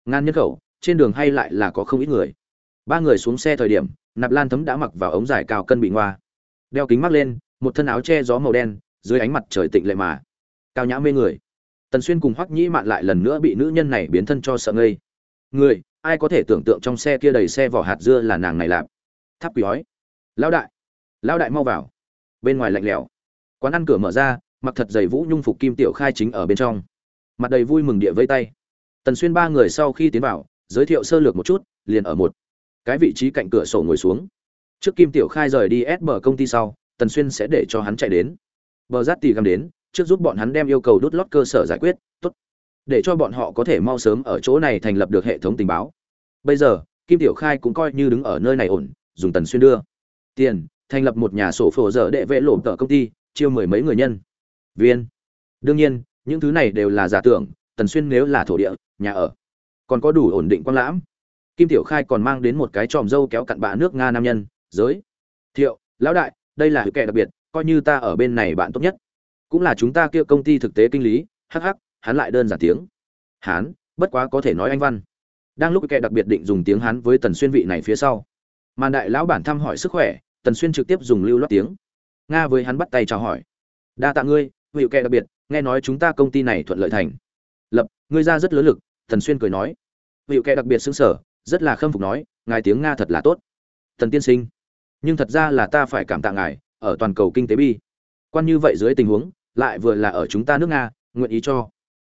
Ngàn nhân khẩu, trên đường hay lại là có không ít người. Ba người xuống xe thời điểm nạp lan thấm đã mặc vào ống dài cao cân bị ngoa. Đeo kính mắt lên, một thân áo che gió màu đen, dưới ánh mặt trời tịnh lệ mà. Cao nhã mê người. Tần xuyên cùng hoắc nhĩ mạn lại lần nữa bị nữ nhân này biến thân cho sợ ngây. Người, ai có thể tưởng tượng trong xe kia đầy xe vỏ hạt dưa là nàng này lạp? Tháp quỷ hói. Lão đại. Lão đại mau vào. Bên ngoài lạnh lẽo. Quán ăn cửa mở ra, mặc thật dày vũ nhung phục kim tiểu khai chính ở bên trong. Mặt đầy vui mừng địa vây tay. Tần xuyên ba người sau khi tiến vào, giới thiệu sơ lược một chút, liền ở một cái vị trí cạnh cửa sổ ngồi xuống. Trước kim tiểu khai rời đi ép bờ công ty sau, tần xuyên sẽ để cho hắn chạy đến. Bờ giáp tì găm đến, trước giúp bọn hắn đem yêu cầu đút lót cơ sở giải quyết, tốt. Để cho bọn họ có thể mau sớm ở chỗ này thành lập được hệ thống tình báo. Bây giờ, kim tiểu khai cũng coi như đứng ở nơi này ổn, dùng tần xuyên đưa. Tiền, thành lập một nhà sổ phổ dở đệ vệ lộ tờ công ty, chiêu mười mấy người nhân. Viên. Đương nhiên, những thứ này đều là giả tưởng, tần xuyên nếu là thổ địa, nhà ở, còn có đủ ổn định quang lãm kim tiểu khai còn mang đến một cái tròm dâu kéo cặn bạ nước nga nam nhân, giới, thiệu, lão đại, đây là hữu kẻ đặc biệt, coi như ta ở bên này bạn tốt nhất. Cũng là chúng ta kia công ty thực tế kinh lý, hắc hắc, hắn lại đơn giản tiếng. Hán, bất quá có thể nói anh văn. Đang lúc kẻ đặc biệt định dùng tiếng hán với tần xuyên vị này phía sau, màn đại lão bản thăm hỏi sức khỏe, tần xuyên trực tiếp dùng lưu loát tiếng. Nga với hắn bắt tay chào hỏi, đa tạ ngươi, vị kẻ đặc biệt, nghe nói chúng ta công ty này thuận lợi thành. Lập, ngươi ra rất lớn lực, tần xuyên cười nói. Vị kẻ đặc biệt xứng sở rất là khâm phục nói, ngài tiếng nga thật là tốt. Thần tiên sinh, nhưng thật ra là ta phải cảm tạ ngài, ở toàn cầu kinh tế bi. Quan như vậy dưới tình huống, lại vừa là ở chúng ta nước nga, nguyện ý cho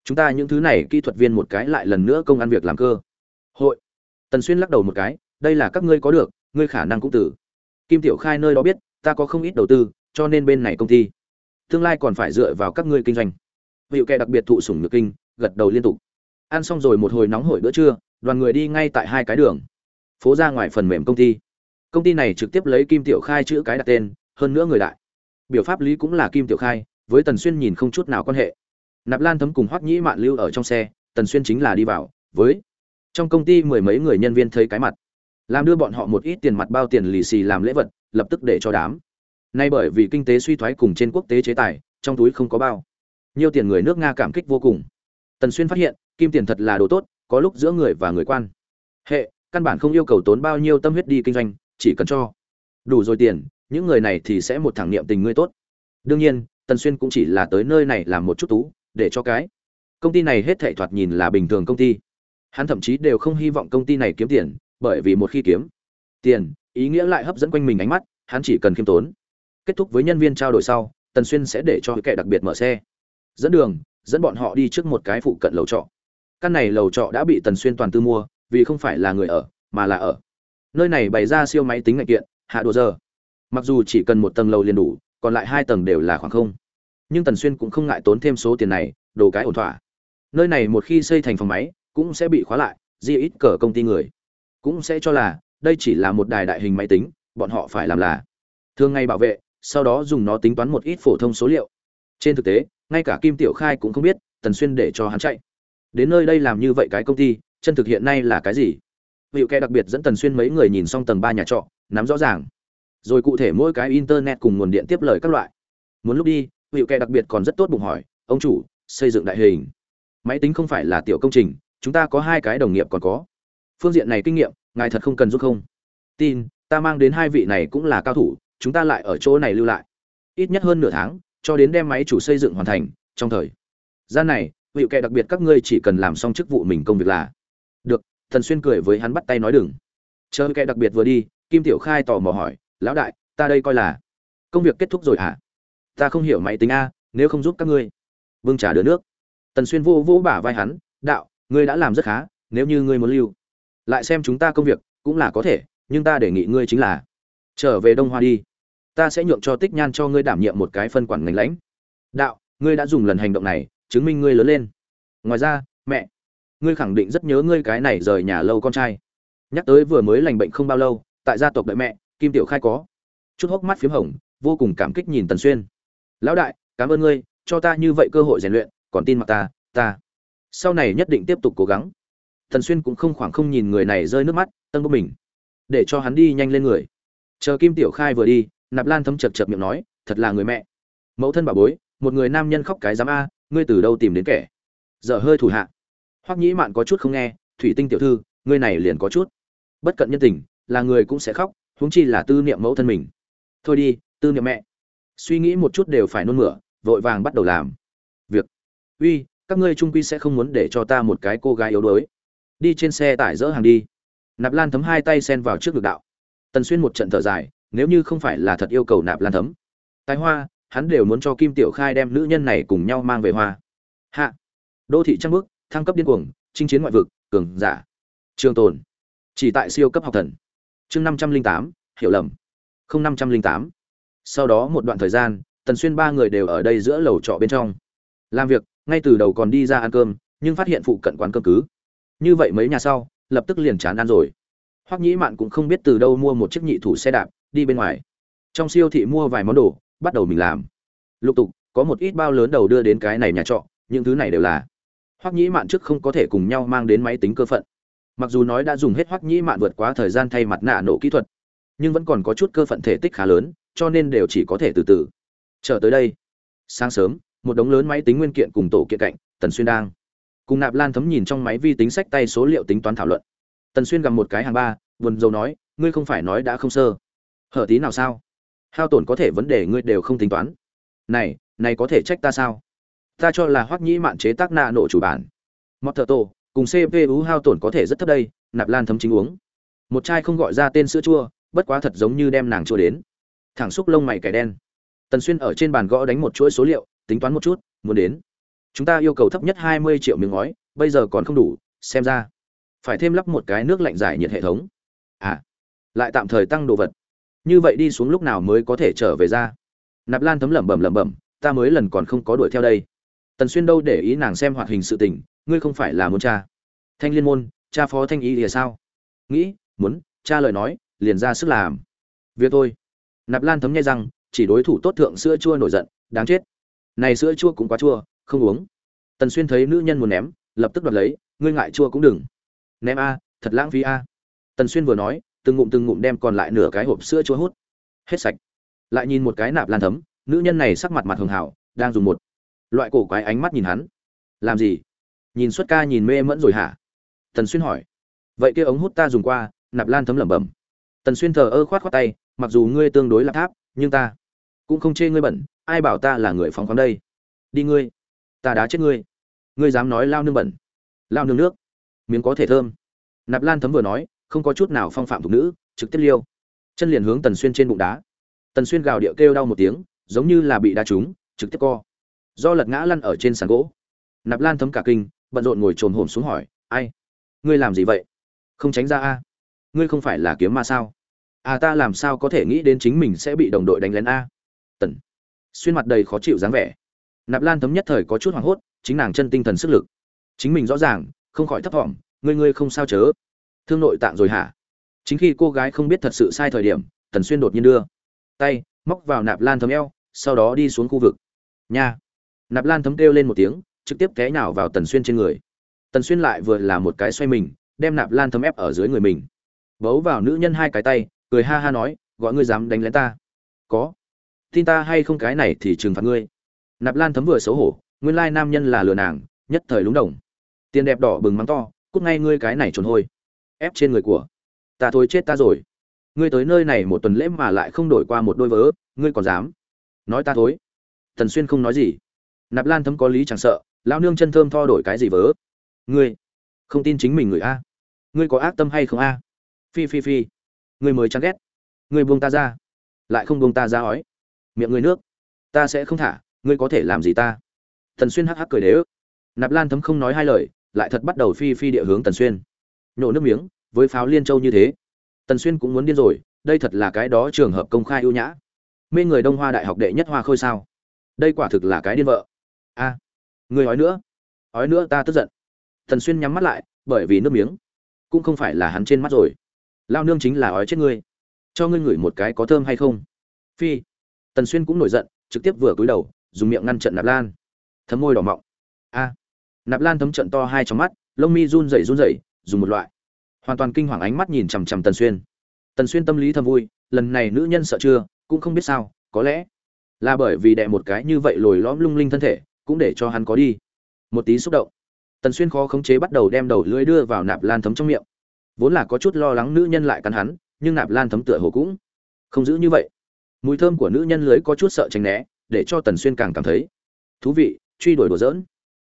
chúng ta những thứ này kỹ thuật viên một cái lại lần nữa công ăn việc làm cơ. Hội. Tần xuyên lắc đầu một cái, đây là các ngươi có được, ngươi khả năng cũng tử. Kim tiểu khai nơi đó biết, ta có không ít đầu tư, cho nên bên này công ty tương lai còn phải dựa vào các ngươi kinh doanh. Vị kệ đặc biệt thụ sủng nhược kinh, gật đầu liên tục. Ăn xong rồi một hồi nóng hổi bữa trưa đoàn người đi ngay tại hai cái đường. Phố ra ngoài phần mềm công ty. Công ty này trực tiếp lấy kim tiểu khai chữ cái đặt tên, hơn nữa người đại. Biểu pháp lý cũng là kim tiểu khai, với tần xuyên nhìn không chút nào quan hệ. Nạp lan thấm cùng hoắc nhĩ mạn lưu ở trong xe, tần xuyên chính là đi vào, với trong công ty mười mấy người nhân viên thấy cái mặt. Làm đưa bọn họ một ít tiền mặt bao tiền lì xì làm lễ vật, lập tức để cho đám. Nay bởi vì kinh tế suy thoái cùng trên quốc tế chế tài, trong túi không có bao. Nhiêu tiền người nước nga cảm kích vô cùng. Tần xuyên phát hiện, kim tiền thật là đồ tốt có lúc giữa người và người quan. Hệ, căn bản không yêu cầu tốn bao nhiêu tâm huyết đi kinh doanh, chỉ cần cho. Đủ rồi tiền, những người này thì sẽ một thẳng niệm tình ngươi tốt. Đương nhiên, tần xuyên cũng chỉ là tới nơi này làm một chút tú, để cho cái. Công ty này hết thảy thoạt nhìn là bình thường công ty. Hắn thậm chí đều không hy vọng công ty này kiếm tiền, bởi vì một khi kiếm tiền, ý nghĩa lại hấp dẫn quanh mình ánh mắt, hắn chỉ cần khiêm tốn. Kết thúc với nhân viên trao đổi sau, tần xuyên sẽ để cho kẻ đặc biệt mở xe. Dẫn đường, dẫn bọn họ đi trước một cái phụ cận lầu trọ căn này lầu trọ đã bị tần xuyên toàn tư mua, vì không phải là người ở, mà là ở. Nơi này bày ra siêu máy tính ngạch kiện, hạ đồ giờ. Mặc dù chỉ cần một tầng lầu liền đủ, còn lại hai tầng đều là khoảng không. Nhưng tần xuyên cũng không ngại tốn thêm số tiền này, đồ cái ổn thỏa. Nơi này một khi xây thành phòng máy, cũng sẽ bị khóa lại, di ít cờ công ty người. Cũng sẽ cho là, đây chỉ là một đài đại hình máy tính, bọn họ phải làm là. Thường ngày bảo vệ, sau đó dùng nó tính toán một ít phổ thông số liệu. Trên thực tế, ngay cả kim tiểu khai cũng không biết, tần xuyên để cho hắn chạy đến nơi đây làm như vậy cái công ty, chân thực hiện nay là cái gì? Hiệu kẻ đặc biệt dẫn tần xuyên mấy người nhìn xong tầng ba nhà trọ, nắm rõ ràng. Rồi cụ thể mỗi cái internet cùng nguồn điện tiếp lời các loại. Muốn lúc đi hiệu kẻ đặc biệt còn rất tốt bụng hỏi, ông chủ, xây dựng đại hình. Máy tính không phải là tiểu công trình, chúng ta có hai cái đồng nghiệp còn có. Phương diện này kinh nghiệm, ngài thật không cần giúp không. Tin, ta mang đến hai vị này cũng là cao thủ, chúng ta lại ở chỗ này lưu lại. Ít nhất hơn nửa tháng, cho đến đem máy chủ xây dựng hoàn thành, trong thời gian này hữu kệ đặc biệt các ngươi chỉ cần làm xong chức vụ mình công việc là được. Thần xuyên cười với hắn bắt tay nói đừng. Chờ kệ đặc biệt vừa đi, kim tiểu khai tò mò hỏi, lão đại, ta đây coi là công việc kết thúc rồi hả? Ta không hiểu máy tính a, nếu không giúp các ngươi. Vương trả đứa nước. Tần xuyên vô vô bả vai hắn, đạo, ngươi đã làm rất khá, nếu như ngươi muốn lưu lại xem chúng ta công việc cũng là có thể, nhưng ta đề nghị ngươi chính là trở về đông hoa đi. Ta sẽ nhượng cho tích nhan cho ngươi đảm nhiệm một cái phân quản ngành lãnh. Đạo, ngươi đã dùng lần hành động này chứng minh ngươi lớn lên. Ngoài ra, mẹ, ngươi khẳng định rất nhớ ngươi cái này rời nhà lâu con trai. Nhắc tới vừa mới lành bệnh không bao lâu, tại gia tộc đợi mẹ, kim tiểu khai có chút hốc mắt p h í m hồng, vô cùng cảm kích nhìn tần xuyên. Lão đại, cảm ơn ngươi, cho ta như vậy cơ hội rèn luyện, còn tin mặc ta ta. Sau này nhất định tiếp tục cố gắng. Tần xuyên cũng không khoảng không nhìn người này rơi nước mắt tân bốc mình. Để cho hắn đi nhanh lên người. Chờ kim tiểu khai vừa đi, nạp lan thấm chật chật miệng nói, thật là người mẹ. Mẫu thân bà bối, một người nam nhân khóc cái dám a ngươi từ đâu tìm đến kẻ? Dở hơi thủ hạ. Hoắc nhĩ mạn có chút không nghe, thủy tinh tiểu thư, ngươi này liền có chút. Bất cận nhân tình, là người cũng sẽ khóc, huống chi là tư niệm mẫu thân mình. Thôi đi, tư niệm mẹ. Suy nghĩ một chút đều phải nôn mửa, vội vàng bắt đầu làm. Việc. Uy, các ngươi trung quy sẽ không muốn để cho ta một cái cô gái yếu đuối. Đi trên xe tải dỡ hàng đi. Nạp lan thấm hai tay sen vào trước ngực đạo. Tần xuyên một trận thở dài, nếu như không phải là thật yêu cầu nạp lan thấm. Tài hoa hắn đều muốn cho kim tiểu khai đem nữ nhân này cùng nhau mang về hoa. Hạ. Đô thị trăng bước thăng cấp điên cuồng, chinh chiến ngoại vực, cường giả. Trường tồn. Chỉ tại siêu cấp học thần. Chương năm trăm linh tám, hiểu lầm. Không năm trăm linh tám. Sau đó một đoạn thời gian, tần xuyên ba người đều ở đây giữa lầu trọ bên trong. Làm việc, ngay từ đầu còn đi ra ăn cơm, nhưng phát hiện phụ cận quán cơm cứ. Như vậy mấy nhà sau, lập tức liền chán ăn rồi. Hoắc nhĩ mạn cũng không biết từ đâu mua một chiếc nhị thủ xe đạp, đi bên ngoài. Trong siêu thị mua vài món đồ bắt đầu mình làm. Lục tục, có một ít bao lớn đầu đưa đến cái này nhà trọ, những thứ này đều là hoắc nhĩ mạn trước không có thể cùng nhau mang đến máy tính cơ phận. Mặc dù nói đã dùng hết hoắc nhĩ mạn vượt quá thời gian thay mặt nạ nổ kỹ thuật, nhưng vẫn còn có chút cơ phận thể tích khá lớn, cho nên đều chỉ có thể từ từ. Chờ tới đây, sáng sớm, một đống lớn máy tính nguyên kiện cùng tổ kiện cạnh, tần xuyên đang cùng nạp lan thấm nhìn trong máy vi tính sách tay số liệu tính toán thảo luận. Tần xuyên gặp một cái hàng ba, buồn rầu nói, ngươi không phải nói đã không sơ. Hở tí nào sao? Hao tổn có thể vấn đề ngươi đều không tính toán. Này này có thể trách ta sao? Ta cho là hoắc nhĩ mạn chế tác nạ nổ chủ bản. Mọt thợ tổ, cùng cpu hao tổn có thể rất thấp đây, nạp lan thấm chính uống. Một chai không gọi ra tên sữa chua, bất quá thật giống như đem nàng chua đến. Thẳng xúc lông mày kẻ đen. Tần xuyên ở trên bàn gõ đánh một chuỗi số liệu, tính toán một chút, muốn đến. Chúng ta yêu cầu thấp nhất hai mươi triệu miếng ngói, bây giờ còn không đủ, xem ra. Phải thêm lắp một cái nước lạnh giải nhiệt hệ thống. À lại tạm thời tăng đồ vật như vậy đi xuống lúc nào mới có thể trở về ra? Nạp lan thấm lẩm bẩm lẩm bẩm ta mới lần còn không có đuổi theo đây. Tần xuyên đâu để ý nàng xem hoạt hình sự tình ngươi không phải là muốn cha. Thanh liên môn cha phó thanh ý thì sao? Nghĩ muốn cha lời nói liền ra sức làm. Việc thôi. Nạp lan thấm nhai rằng, chỉ đối thủ tốt thượng sữa chua nổi giận đáng chết. Này sữa chua cũng quá chua không uống. Tần xuyên thấy nữ nhân muốn ném lập tức đoạt lấy ngươi ngại chua cũng đừng. Ném a thật lãng phí a. Tần xuyên vừa nói từng ngụm từng ngụm đem còn lại nửa cái hộp sữa chua hút. Hết sạch. Lại nhìn một cái nạp lan thấm, nữ nhân này sắc mặt mặt hường hảo, đang dùng một loại cổ quái ánh mắt nhìn hắn. Làm gì? Nhìn xuất ca nhìn mê mẫn rồi hả? Tần xuyên hỏi. Vậy kia ống hút ta dùng qua, nạp lan thấm lẩm bẩm. Tần xuyên thờ ơ khoát khoát tay, mặc dù ngươi tương đối là tháp, nhưng ta cũng không chê ngươi bẩn, ai bảo ta là người phóng khoáng đây? Đi ngươi. Ta đá chết ngươi. Ngươi dám nói lao nương bẩn. Lao nương nước. Miếng có thể thơm. Nạp lan thấm vừa nói không có chút nào phong phạm thục nữ, trực tiếp liêu. Chân liền hướng tần xuyên trên bụng đá. Tần xuyên gào điệu kêu đau một tiếng, giống như là bị đá trúng, trực tiếp co. Do lật ngã lăn ở trên sàn gỗ. Nạp lan thấm cả kinh, bận rộn ngồi trồm hổm xuống hỏi, ai? Ngươi làm gì vậy? Không tránh ra a? Ngươi không phải là kiếm ma sao? À ta làm sao có thể nghĩ đến chính mình sẽ bị đồng đội đánh lén a? Tần xuyên mặt đầy khó chịu dáng vẻ. Nạp lan thấm nhất thời có chút hoảng hốt, chính nàng chân tinh thần sức lực. Chính mình rõ ràng, không khỏi thấp thỏm, ngươi ngươi không sao chớ? Thương nội tạng rồi hả? Chính khi cô gái không biết thật sự sai thời điểm, tần xuyên đột nhiên đưa tay móc vào nạp lan thấm eo, sau đó đi xuống khu vực. Nha! Nạp lan thấm kêu lên một tiếng, trực tiếp té nhào vào tần xuyên trên người. Tần xuyên lại vừa là một cái xoay mình, đem nạp lan thấm ép ở dưới người mình. Bấu vào nữ nhân hai cái tay, cười ha ha nói, gọi ngươi dám đánh lén ta? Có. Tin ta hay không cái này thì trừng phạt ngươi. Nạp lan thấm vừa xấu hổ, nguyên lai nam nhân là lừa nàng, nhất thời lúng đồng. Tiền đẹp đỏ bừng mắng to, cút ngay ngươi cái này trồn hôi ép trên người của. Ta thôi chết ta rồi. Ngươi tới nơi này một tuần lễ mà lại không đổi qua một đôi vớ, ngươi còn dám. Nói ta thối tần xuyên không nói gì. Nạp lan thấm có lý chẳng sợ lao nương chân thơm tho đổi cái gì vớ. Ngươi, không tin chính mình người a. Ngươi có ác tâm hay không a? Phi phi phi. Ngươi mới chán ghét. Ngươi buông ta ra. Lại không buông ta ra ói. Miệng ngươi nước. Ta sẽ không thả, ngươi có thể làm gì ta? Tần xuyên hắc hắc cười đế ức. Nạp lan thấm không nói hai lời, lại thật bắt đầu phi phi địa hướng tần xuyên nhổ nước miếng với pháo liên châu như thế. Tần xuyên cũng muốn điên rồi đây thật là cái đó trường hợp công khai ưu nhã. Mê người đông hoa đại học đệ nhất hoa khôi sao? Đây quả thực là cái điên vợ. A à, người nói nữa. Nói nữa ta tức giận. Tần xuyên nhắm mắt lại bởi vì nước miếng cũng không phải là hắn trên mắt rồi. Lao nương chính là ói chết ngươi. Cho ngươi ngửi một cái có thơm hay không? Phi. Tần xuyên cũng nổi giận trực tiếp vừa cúi đầu dùng miệng ngăn trận nạp lan. Thấm môi đỏ mọng. A. Nạp lan thấm trận to hai trong mắt lông mi run rẩy run rẩy dùng một loại. Hoàn toàn kinh hoàng ánh mắt nhìn chằm chằm tần xuyên. Tần xuyên tâm lý thầm vui, lần này nữ nhân sợ chưa, cũng không biết sao, có lẽ là bởi vì đẻ một cái như vậy lồi lõm lung linh thân thể, cũng để cho hắn có đi một tí xúc động. Tần xuyên khó khống chế bắt đầu đem đầu lưỡi đưa vào nạp lan thấm trong miệng. Vốn là có chút lo lắng nữ nhân lại cắn hắn, nhưng nạp lan thấm tựa hồ cũng không giữ như vậy. Mùi thơm của nữ nhân lưới có chút sợ tránh né, để cho tần xuyên càng cảm thấy thú vị, truy đuổi đùa dỡn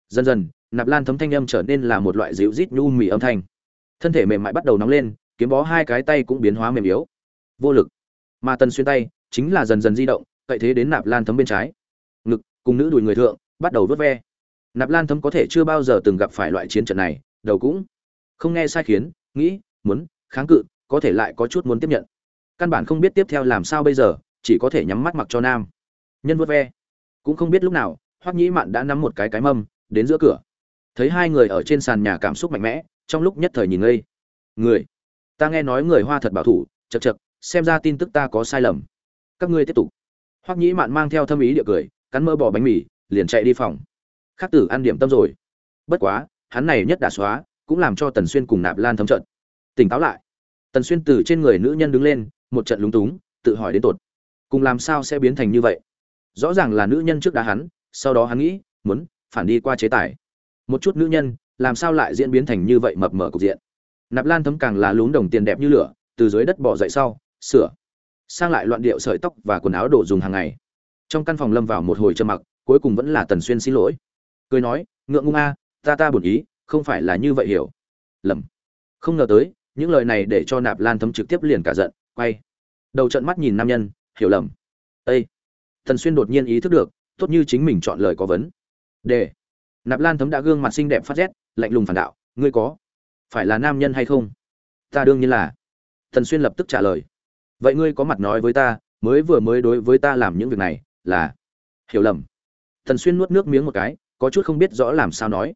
dần dần nạp lan thấm thanh âm trở nên là một loại dịu rít nhu mì âm thanh. Thân thể mềm mại bắt đầu nóng lên, kiếm bó hai cái tay cũng biến hóa mềm yếu. Vô lực. Mà tần xuyên tay, chính là dần dần di động, cậy thế đến nạp lan thấm bên trái. Ngực, cùng nữ đùi người thượng, bắt đầu vớt ve. Nạp lan thấm có thể chưa bao giờ từng gặp phải loại chiến trận này, đầu cũng không nghe sai khiến, nghĩ, muốn, kháng cự, có thể lại có chút muốn tiếp nhận. Căn bản không biết tiếp theo làm sao bây giờ, chỉ có thể nhắm mắt mặc cho nam. Nhân vớt ve. Cũng không biết lúc nào, hoắc nhĩ mạn đã nắm một cái cái mâm, đến giữa cửa thấy hai người ở trên sàn nhà cảm xúc mạnh mẽ, trong lúc nhất thời nhìn ngây. Người, ta nghe nói người hoa thật bảo thủ chật chật xem ra tin tức ta có sai lầm. Các ngươi tiếp tục. Hoắc nhĩ mạn mang theo thâm ý địa cười, cắn mơ bỏ bánh mì, liền chạy đi phòng. Khắc tử ăn điểm tâm rồi. Bất quá, hắn này nhất đã xóa, cũng làm cho tần xuyên cùng nạp lan thấm trận. Tỉnh táo lại. Tần xuyên từ trên người nữ nhân đứng lên, một trận lúng túng, tự hỏi đến tột. Cùng làm sao sẽ biến thành như vậy? Rõ ràng là nữ nhân trước đá hắn, sau đó hắn nghĩ, muốn phản đi qua chế tài một chút nữ nhân, làm sao lại diễn biến thành như vậy mập mờ cục diện? Nạp lan thấm càng là lún đồng tiền đẹp như lửa, từ dưới đất bỏ dậy sau, sửa sang lại loạn điệu sợi tóc và quần áo đồ dùng hàng ngày. Trong căn phòng lâm vào một hồi trầm mặc, cuối cùng vẫn là tần xuyên xin lỗi. Cười nói, ngượng ngung a, ta ta bổn ý, không phải là như vậy hiểu. Lầm. Không ngờ tới, những lời này để cho nạp lan thấm trực tiếp liền cả giận, quay đầu trận mắt nhìn nam nhân, hiểu lầm. Ây tần xuyên đột nhiên ý thức được, tốt như chính mình chọn lời có vấn. Đề nạp lan thấm đã gương mặt xinh đẹp phát rét, lạnh lùng phản đạo, ngươi có phải là nam nhân hay không? Ta đương nhiên là. Thần xuyên lập tức trả lời. Vậy ngươi có mặt nói với ta, mới vừa mới đối với ta làm những việc này, là hiểu lầm. Thần xuyên nuốt nước miếng một cái, có chút không biết rõ làm sao nói.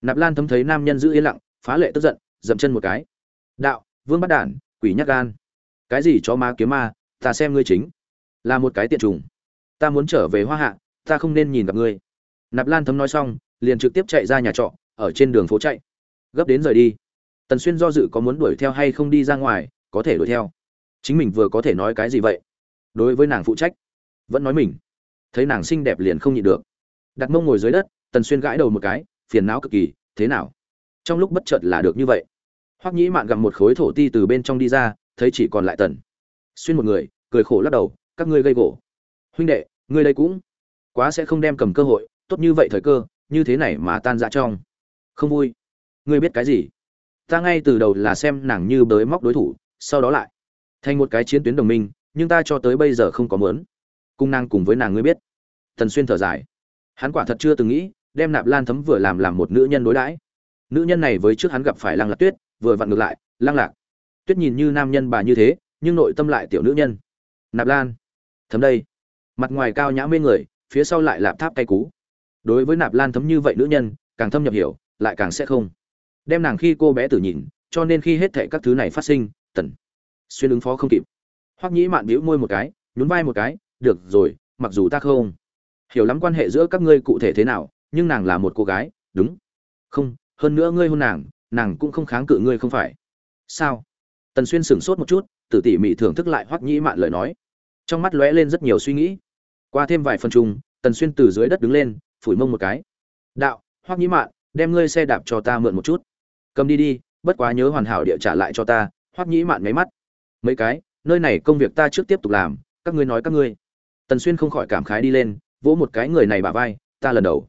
Nạp lan thấm thấy nam nhân giữ yên lặng, phá lệ tức giận, dậm chân một cái. Đạo, vương bắt đản, quỷ nhắc gan. Cái gì cho ma kiếm ma, ta xem ngươi chính là một cái tiện trùng. Ta muốn trở về hoa hạ, ta không nên nhìn gặp ngươi. Nạp lan thấm nói xong liền trực tiếp chạy ra nhà trọ, ở trên đường phố chạy. Gấp đến rời đi. Tần xuyên do dự có muốn đuổi theo hay không đi ra ngoài, có thể đuổi theo. Chính mình vừa có thể nói cái gì vậy? Đối với nàng phụ trách, vẫn nói mình. Thấy nàng xinh đẹp liền không nhịn được. Đặt mông ngồi dưới đất, tần xuyên gãi đầu một cái, phiền não cực kỳ, thế nào? Trong lúc bất chợt là được như vậy. Hoắc nhĩ mạn gặm một khối thổ ti từ bên trong đi ra, thấy chỉ còn lại tần. Xuyên một người, cười khổ lắc đầu, các ngươi gây gỗ. Huynh đệ, ngươi đây cũng quá sẽ không đem cầm cơ hội, tốt như vậy thời cơ như thế này mà tan ra trong. Không vui. Ngươi biết cái gì? Ta ngay từ đầu là xem nàng như bới móc đối thủ, sau đó lại thành một cái chiến tuyến đồng minh, nhưng ta cho tới bây giờ không có mớn cung nàng cùng với nàng ngươi biết. Thần xuyên thở dài. Hắn quả thật chưa từng nghĩ, đem nạp lan thấm vừa làm làm một nữ nhân đối đãi. Nữ nhân này với trước hắn gặp phải lăng lạc tuyết, vừa vặn ngược lại, lăng lạc tuyết nhìn như nam nhân bà như thế, nhưng nội tâm lại tiểu nữ nhân. Nạp lan, thấm đây. Mặt ngoài cao nhã mê người, phía sau lại lạp tháp tay cú đối với nạp lan thấm như vậy nữ nhân, càng thâm nhập hiểu, lại càng sẽ không. Đem nàng khi cô bé tử nhìn, cho nên khi hết thệ các thứ này phát sinh, tần xuyên ứng phó không kịp. Hoắc nhĩ mạn bĩu môi một cái, nhún vai một cái, được rồi, mặc dù ta không hiểu lắm quan hệ giữa các ngươi cụ thể thế nào, nhưng nàng là một cô gái, đúng. Không, hơn nữa ngươi hôn nàng nàng cũng không kháng cự ngươi không phải. Sao? Tần xuyên sửng sốt một chút tự tỉ mỉ thưởng thức lại hoắc nhĩ mạn lời nói. Trong mắt lóe lên rất nhiều suy nghĩ. Qua thêm vài phần chung, tần xuyên từ dưới đất đứng lên phủi mông một cái. Đạo, hoắc nhĩ mạn, đem ngươi xe đạp cho ta mượn một chút. Cầm đi đi, bất quá nhớ hoàn hảo địa trả lại cho ta. Hoắc nhĩ mạn nháy mắt. Mấy cái, nơi này công việc ta trước tiếp tục làm, các ngươi nói các ngươi. Tần xuyên không khỏi cảm khái đi lên, vỗ một cái người này bả vai, ta lần đầu.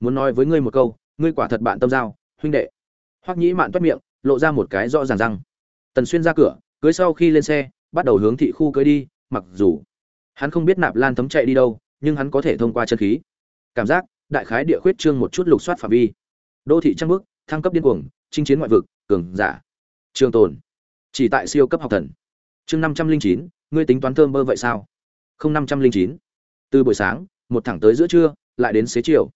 Muốn nói với ngươi một câu, ngươi quả thật bạn tâm giao, huynh đệ. Hoắc nhĩ mạn toát miệng, lộ ra một cái rõ ràng răng. Tần xuyên ra cửa, cưới sau khi lên xe, bắt đầu hướng thị khu cưới đi, mặc dù hắn không biết nạp lan thấm chạy đi đâu, nhưng hắn có thể thông qua chân khí cảm giác đại khái địa khuyết trương một chút lục soát phạm vi. Đô thị trăng bước thăng cấp điên cuồng, chinh chiến ngoại vực, cường giả. Trường tồn. Chỉ tại siêu cấp học thần. Chương năm trăm linh chín, ngươi tính toán thơm bơ vậy sao? Không, năm trăm linh chín. Từ buổi sáng, một thẳng tới giữa trưa, lại đến xế chiều.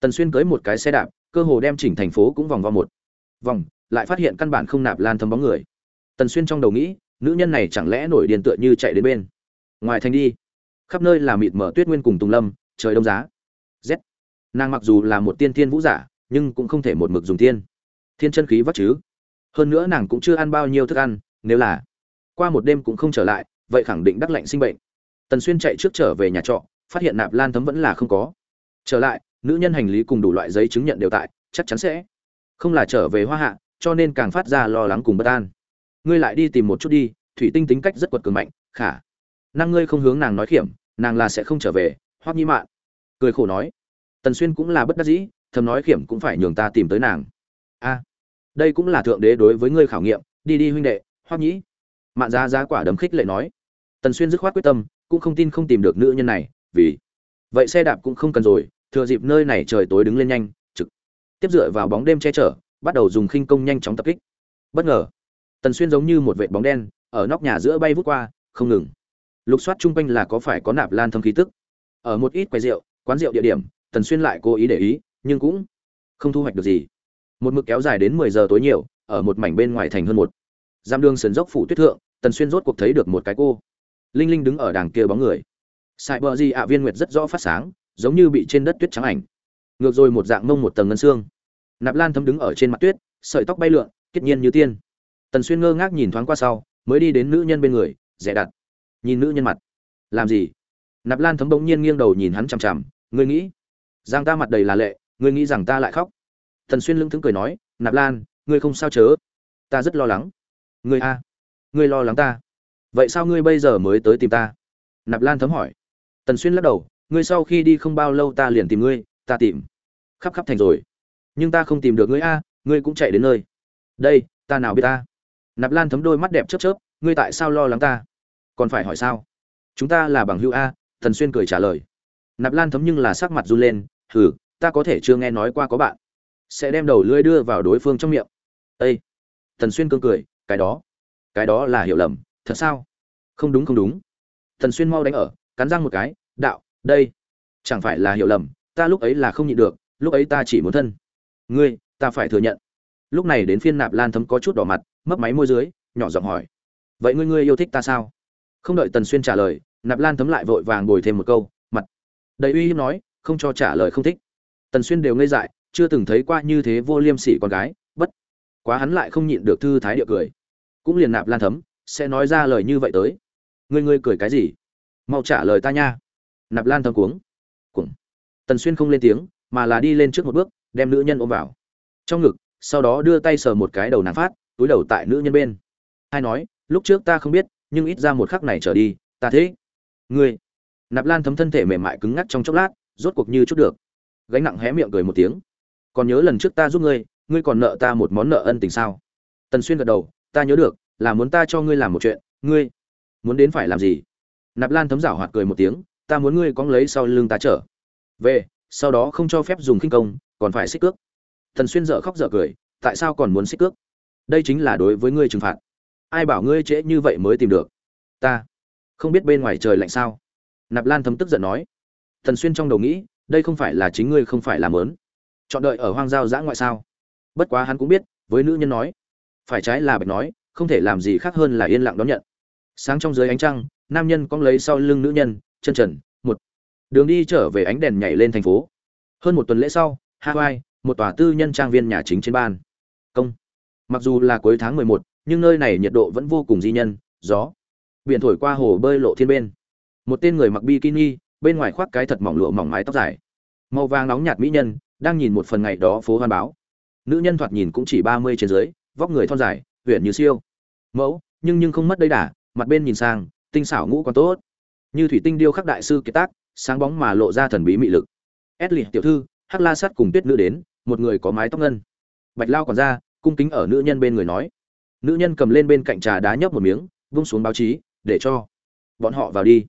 Tần xuyên cưới một cái xe đạp, cơ hồ đem chỉnh thành phố cũng vòng vào một. Vòng, lại phát hiện căn bản không nạp lan thấm bóng người. Tần xuyên trong đầu nghĩ, nữ nhân này chẳng lẽ nổi điên tựa như chạy đến bên. Ngoài thành đi. Khắp nơi là mịt mở tuyết nguyên cùng tùng lâm, trời đông giá nàng mặc dù là một tiên thiên vũ giả, nhưng cũng không thể một mực dùng tiên. Thiên chân khí vắt chứ. Hơn nữa nàng cũng chưa ăn bao nhiêu thức ăn, nếu là qua một đêm cũng không trở lại, vậy khẳng định đắc lạnh sinh bệnh. Tần xuyên chạy trước trở về nhà trọ, phát hiện nạp lan thấm vẫn là không có. Trở lại, nữ nhân hành lý cùng đủ loại giấy chứng nhận đều tại, chắc chắn sẽ không là trở về hoa hạ, cho nên càng phát ra lo lắng cùng bất an. Ngươi lại đi tìm một chút đi, thủy tinh tính cách rất quật cường mạnh, khả năng ngươi không hướng nàng nói khiểm, nàng là sẽ không trở về, hoắc nhi mạn. Cười khổ nói tần xuyên cũng là bất đắc dĩ, thầm nói khiểm cũng phải nhường ta tìm tới nàng. A, đây cũng là thượng đế đối với ngươi khảo nghiệm, đi đi huynh đệ, hoắc nhĩ. Mạn giá giá quả đấm khích lệ nói. Tần xuyên dứt khoát quyết tâm, cũng không tin không tìm được nữ nhân này, vì vậy xe đạp cũng không cần rồi, thừa dịp nơi này trời tối đứng lên nhanh, trực tiếp dựa vào bóng đêm che chở, bắt đầu dùng khinh công nhanh chóng tập kích. Bất ngờ, tần xuyên giống như một vệt bóng đen, ở nóc nhà giữa bay vút qua, không ngừng. Lục soát chung quanh là có phải có nạp lan thâm khí tức. Ở một ít quầy rượu, quán rượu địa điểm tần xuyên lại cố ý để ý, nhưng cũng không thu hoạch được gì. Một mực kéo dài đến mười giờ tối nhiều, ở một mảnh bên ngoài thành hơn một. Giam đường sườn dốc phủ tuyết thượng, tần xuyên rốt cuộc thấy được một cái cô. Linh linh đứng ở đàng kia bóng người. Sài bờ di ạ viên nguyệt rất rõ phát sáng, giống như bị trên đất tuyết trắng ảnh. Ngược rồi một dạng mông một tầng ngân xương. Nạp lan thấm đứng ở trên mặt tuyết, sợi tóc bay lượn, kết nhiên như tiên. Tần xuyên ngơ ngác nhìn thoáng qua sau, mới đi đến nữ nhân bên người, rẻ đặt. Nhìn nữ nhân mặt. Làm gì? Nạp lan thấm bỗng nhiên nghiêng đầu nhìn hắn chằm chằm, ngươi nghĩ giang ta mặt đầy là lệ, ngươi nghĩ rằng ta lại khóc? Tần xuyên lưng thững cười nói, nạp lan, ngươi không sao chớ. Ta rất lo lắng. Ngươi a? Ngươi lo lắng ta? Vậy sao ngươi bây giờ mới tới tìm ta? Nạp lan thấm hỏi. Tần xuyên lắc đầu, ngươi sau khi đi không bao lâu ta liền tìm ngươi, ta tìm. Khắp khắp thành rồi. Nhưng ta không tìm được ngươi a, ngươi cũng chạy đến nơi. Đây, ta nào biết ta? Nạp lan thấm đôi mắt đẹp chớp chớp, ngươi tại sao lo lắng ta? Còn phải hỏi sao? Chúng ta là bằng hữu a? Tần xuyên cười trả lời. Nạp lan thấm nhưng là sắc mặt run lên hừ, ta có thể chưa nghe nói qua có bạn. Sẽ đem đầu lưỡi đưa vào đối phương trong miệng. Ây tần xuyên cương cười, cái đó cái đó là hiểu lầm, thật sao? Không đúng không đúng. Tần xuyên mau đánh ở, cắn răng một cái, đạo, đây, chẳng phải là hiểu lầm, ta lúc ấy là không nhịn được, lúc ấy ta chỉ muốn thân. Ngươi, ta phải thừa nhận. Lúc này đến phiên nạp lan thấm có chút đỏ mặt, mấp máy môi dưới, nhỏ giọng hỏi, vậy ngươi ngươi yêu thích ta sao? Không đợi tần xuyên trả lời, nạp lan thấm lại vội vàng bồi thêm một câu, mặt, đầy uy hiếp nói không cho trả lời không thích. Tần xuyên đều ngây dại, chưa từng thấy qua như thế vô liêm sỉ con gái, bất quá hắn lại không nhịn được thư thái địa cười. Cũng liền nạp lan thấm, sẽ nói ra lời như vậy tới. Ngươi ngươi cười cái gì? Mau trả lời ta nha. Nạp lan thấm cuống. Cuống tần xuyên không lên tiếng, mà là đi lên trước một bước, đem nữ nhân ôm vào. Trong ngực, sau đó đưa tay sờ một cái đầu nàng phát, túi đầu tại nữ nhân bên. Hai nói, lúc trước ta không biết, nhưng ít ra một khắc này trở đi, ta thế ngươi. Nạp lan thấm thân thể mềm mại cứng ngắc trong chốc lát rốt cuộc như chút được. Gánh nặng hé miệng cười một tiếng. Còn nhớ lần trước ta giúp ngươi ngươi còn nợ ta một món nợ ân tình sao? Tần xuyên gật đầu, ta nhớ được, là muốn ta cho ngươi làm một chuyện, ngươi muốn đến phải làm gì? Nạp lan thấm rảo hoạt cười một tiếng, ta muốn ngươi cóng lấy sau lưng ta trở về, sau đó không cho phép dùng khinh công, còn phải xích cước. Tần xuyên dở khóc dở cười, tại sao còn muốn xích cước? Đây chính là đối với ngươi trừng phạt. Ai bảo ngươi trễ như vậy mới tìm được? Ta không biết bên ngoài trời lạnh sao? Nạp lan thấm tức giận nói thần xuyên trong đầu nghĩ, đây không phải là chính ngươi không phải làm lớn. Chọn đợi ở hoang giao giã ngoại sao? Bất quá hắn cũng biết, với nữ nhân nói, phải trái là bạch nói, không thể làm gì khác hơn là yên lặng đón nhận. Sáng trong dưới ánh trăng, nam nhân cong lấy sau lưng nữ nhân, chân trần, một đường đi trở về ánh đèn nhảy lên thành phố. Hơn một tuần lễ sau hawaii một tòa tư nhân trang viên nhà chính trên ban. Công. Mặc dù là cuối tháng mười một, nhưng nơi này nhiệt độ vẫn vô cùng di nhân, gió biển thổi qua hồ bơi lộ thiên bên. Một tên người mặc bikini bên ngoài khoác cái thật mỏng lụa mỏng mái tóc dài. Màu vàng nóng nhạt mỹ nhân, đang nhìn một phần ngày đó phố hoan báo. Nữ nhân thoạt nhìn cũng chỉ ba mươi trên dưới, vóc người thon dài huyện như siêu. Mẫu, nhưng nhưng không mất đây đà, mặt bên nhìn sang, tinh xảo ngũ còn tốt. Như thủy tinh điêu khắc đại sư kiệt tác, sáng bóng mà lộ ra thần bí mị lực. Ét lì, tiểu thư, hắc la sắt cùng tuyết nữ đến, một người có mái tóc ngân. Bạch lao còn ra, cung kính ở nữ nhân bên người nói. Nữ nhân cầm lên bên cạnh trà đá nhấp một miếng, vung xuống báo chí, để cho bọn họ vào đi.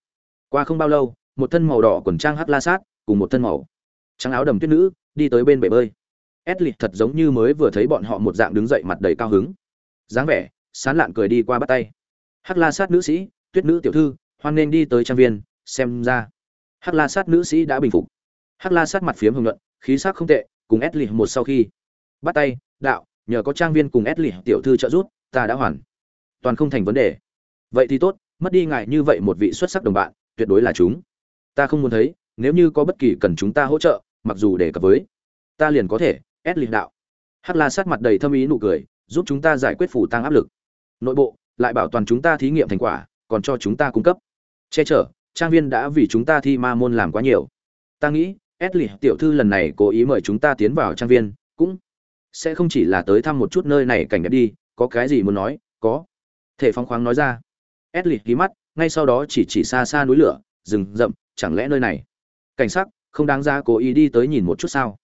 Qua không bao lâu một thân màu đỏ quần trang hắc la sát, cùng một thân màu trắng áo đầm tuyết nữ, đi tới bên bể bơi. Esli thật giống như mới vừa thấy bọn họ một dạng đứng dậy mặt đầy cao hứng. Dáng vẻ, sán lạn cười đi qua bắt tay. Hắc la sát nữ sĩ, tuyết nữ tiểu thư, hoan nên đi tới trang viên, xem ra. Hắc la sát nữ sĩ đã bình phục. Hắc la sát mặt phiếm hưng luận khí sắc không tệ, cùng Esli một sau khi. Bắt tay, đạo, nhờ có trang viên cùng Esli tiểu thư trợ giúp, ta đã hoàn. Toàn không thành vấn đề. Vậy thì tốt, mất đi ngại như vậy một vị xuất sắc đồng bạn, tuyệt đối là chúng ta không muốn thấy, nếu như có bất kỳ cần chúng ta hỗ trợ, mặc dù để cập với, ta liền có thể ép lịch đạo. Hắc la sát mặt đầy thâm ý nụ cười, giúp chúng ta giải quyết phủ tăng áp lực. Nội bộ, lại bảo toàn chúng ta thí nghiệm thành quả, còn cho chúng ta cung cấp. Che chở, trang viên đã vì chúng ta thi ma môn làm quá nhiều. Ta nghĩ ép lịch tiểu thư lần này cố ý mời chúng ta tiến vào trang viên, cũng sẽ không chỉ là tới thăm một chút nơi này cảnh đẹp đi, có cái gì muốn nói, có. Thể phong khoáng nói ra. Ép lịch ký mắt, ngay sau đó chỉ chỉ xa xa núi lửa rừng rậm, chẳng lẽ nơi này? Cảnh sắc, không đáng ra cố ý đi tới nhìn một chút sao?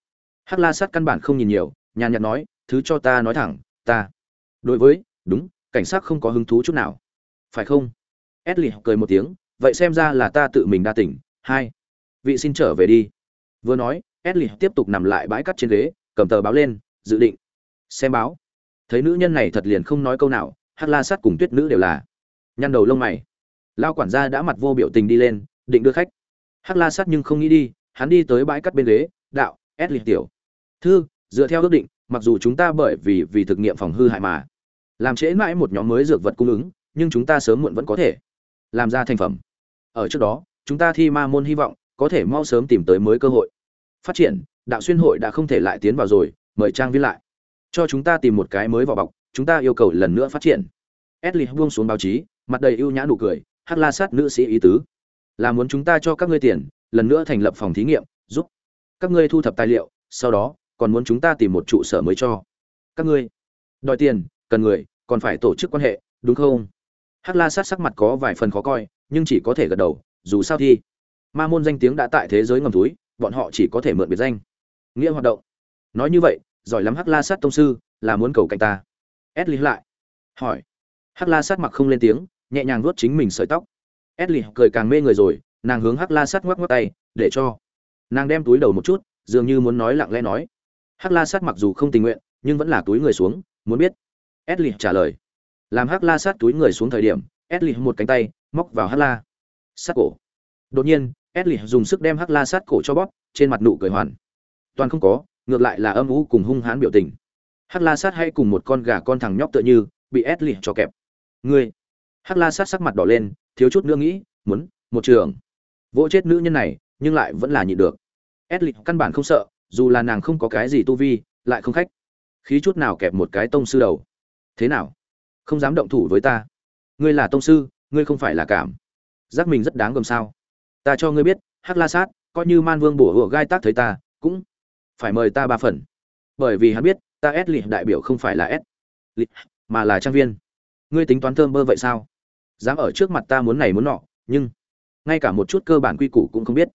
Hắc la sát căn bản không nhìn nhiều, nhàn nhạt nói, thứ cho ta nói thẳng, ta. Đối với, đúng, cảnh sát không có hứng thú chút nào. Phải không? Edli cười một tiếng, vậy xem ra là ta tự mình đa tỉnh hai, vị xin trở về đi. Vừa nói edli tiếp tục nằm lại bãi cắt trên ghế, cầm tờ báo lên, dự định xem báo. Thấy nữ nhân này thật liền không nói câu nào hát la sát cùng tuyết nữ đều là nhăn đầu lông mày. Lao quản gia đã mặt vô biểu tình đi lên định đưa khách. Hắc la sát nhưng không nghĩ đi hắn đi tới bãi cắt bên ghế đạo ép liệt tiểu thư dựa theo ước định mặc dù chúng ta bởi vì vì thực nghiệm phòng hư hại mà làm trễ mãi một nhóm mới dược vật cung ứng nhưng chúng ta sớm muộn vẫn có thể làm ra thành phẩm. Ở trước đó chúng ta thi ma môn hy vọng có thể mau sớm tìm tới mới cơ hội. Phát triển đạo xuyên hội đã không thể lại tiến vào rồi mời trang viên lại. Cho chúng ta tìm một cái mới vào bọc chúng ta yêu cầu lần nữa phát triển. Ashley buông xuống báo chí, mặt đầy ưu nhã nụ cười, Hắc La Sát nữ sĩ ý tứ, là muốn chúng ta cho các ngươi tiền, lần nữa thành lập phòng thí nghiệm, giúp các ngươi thu thập tài liệu, sau đó còn muốn chúng ta tìm một trụ sở mới cho các ngươi. Đòi tiền, cần người, còn phải tổ chức quan hệ, đúng không? Hắc La Sát sắc mặt có vài phần khó coi, nhưng chỉ có thể gật đầu, dù sao thì Ma môn danh tiếng đã tại thế giới ngầm túi, bọn họ chỉ có thể mượn biệt danh. Nghĩa hoạt động. Nói như vậy, giỏi lắm Hắc La Sát tông sư, là muốn cầu cạnh ta. Edley lại hỏi hắc la sát mặc không lên tiếng nhẹ nhàng vuốt chính mình sợi tóc edli cười càng mê người rồi, nàng hướng hắc la sát ngoắc ngoắc tay, để cho. Nàng đem túi đầu một chút, dường như muốn nói lặng lẽ nói. Hắc la sát mặc dù không tình nguyện, nhưng vẫn là túi người xuống, muốn biết. Edli trả lời. Làm hắc la sát túi người xuống thời điểm edli một cánh tay, móc vào hắc la sát cổ. Đột nhiên edli dùng sức đem hắc la sát cổ cho bóp, trên mặt nụ cười hoàn. Toàn không có, ngược lại là âm u cùng hung hãn biểu tình. Hắc la sát hay cùng một con gà con thằng nhóc tựa như, bị edli cho kẹp. Ngươi. Hắc la sát sắc mặt đỏ lên thiếu chút nữa nghĩ, muốn, một trường. Vỗ chết nữ nhân này, nhưng lại vẫn là nhịn được. Edli căn bản không sợ, dù là nàng không có cái gì tu vi, lại không khách. Khí chút nào kẹp một cái tông sư đầu. Thế nào? Không dám động thủ với ta. Ngươi là tông sư, ngươi không phải là cảm. Giác mình rất đáng gầm sao. Ta cho ngươi biết, hắc la sát, coi như man vương bổ hựa gai tác thấy ta, cũng phải mời ta ba phần. Bởi vì hắn biết, ta ép lịp đại biểu không phải là ép lịp mà là trang viên. Ngươi tính toán thơm bơ vậy sao? Dám ở trước mặt ta muốn này muốn nọ, nhưng ngay cả một chút cơ bản quy củ cũng không biết.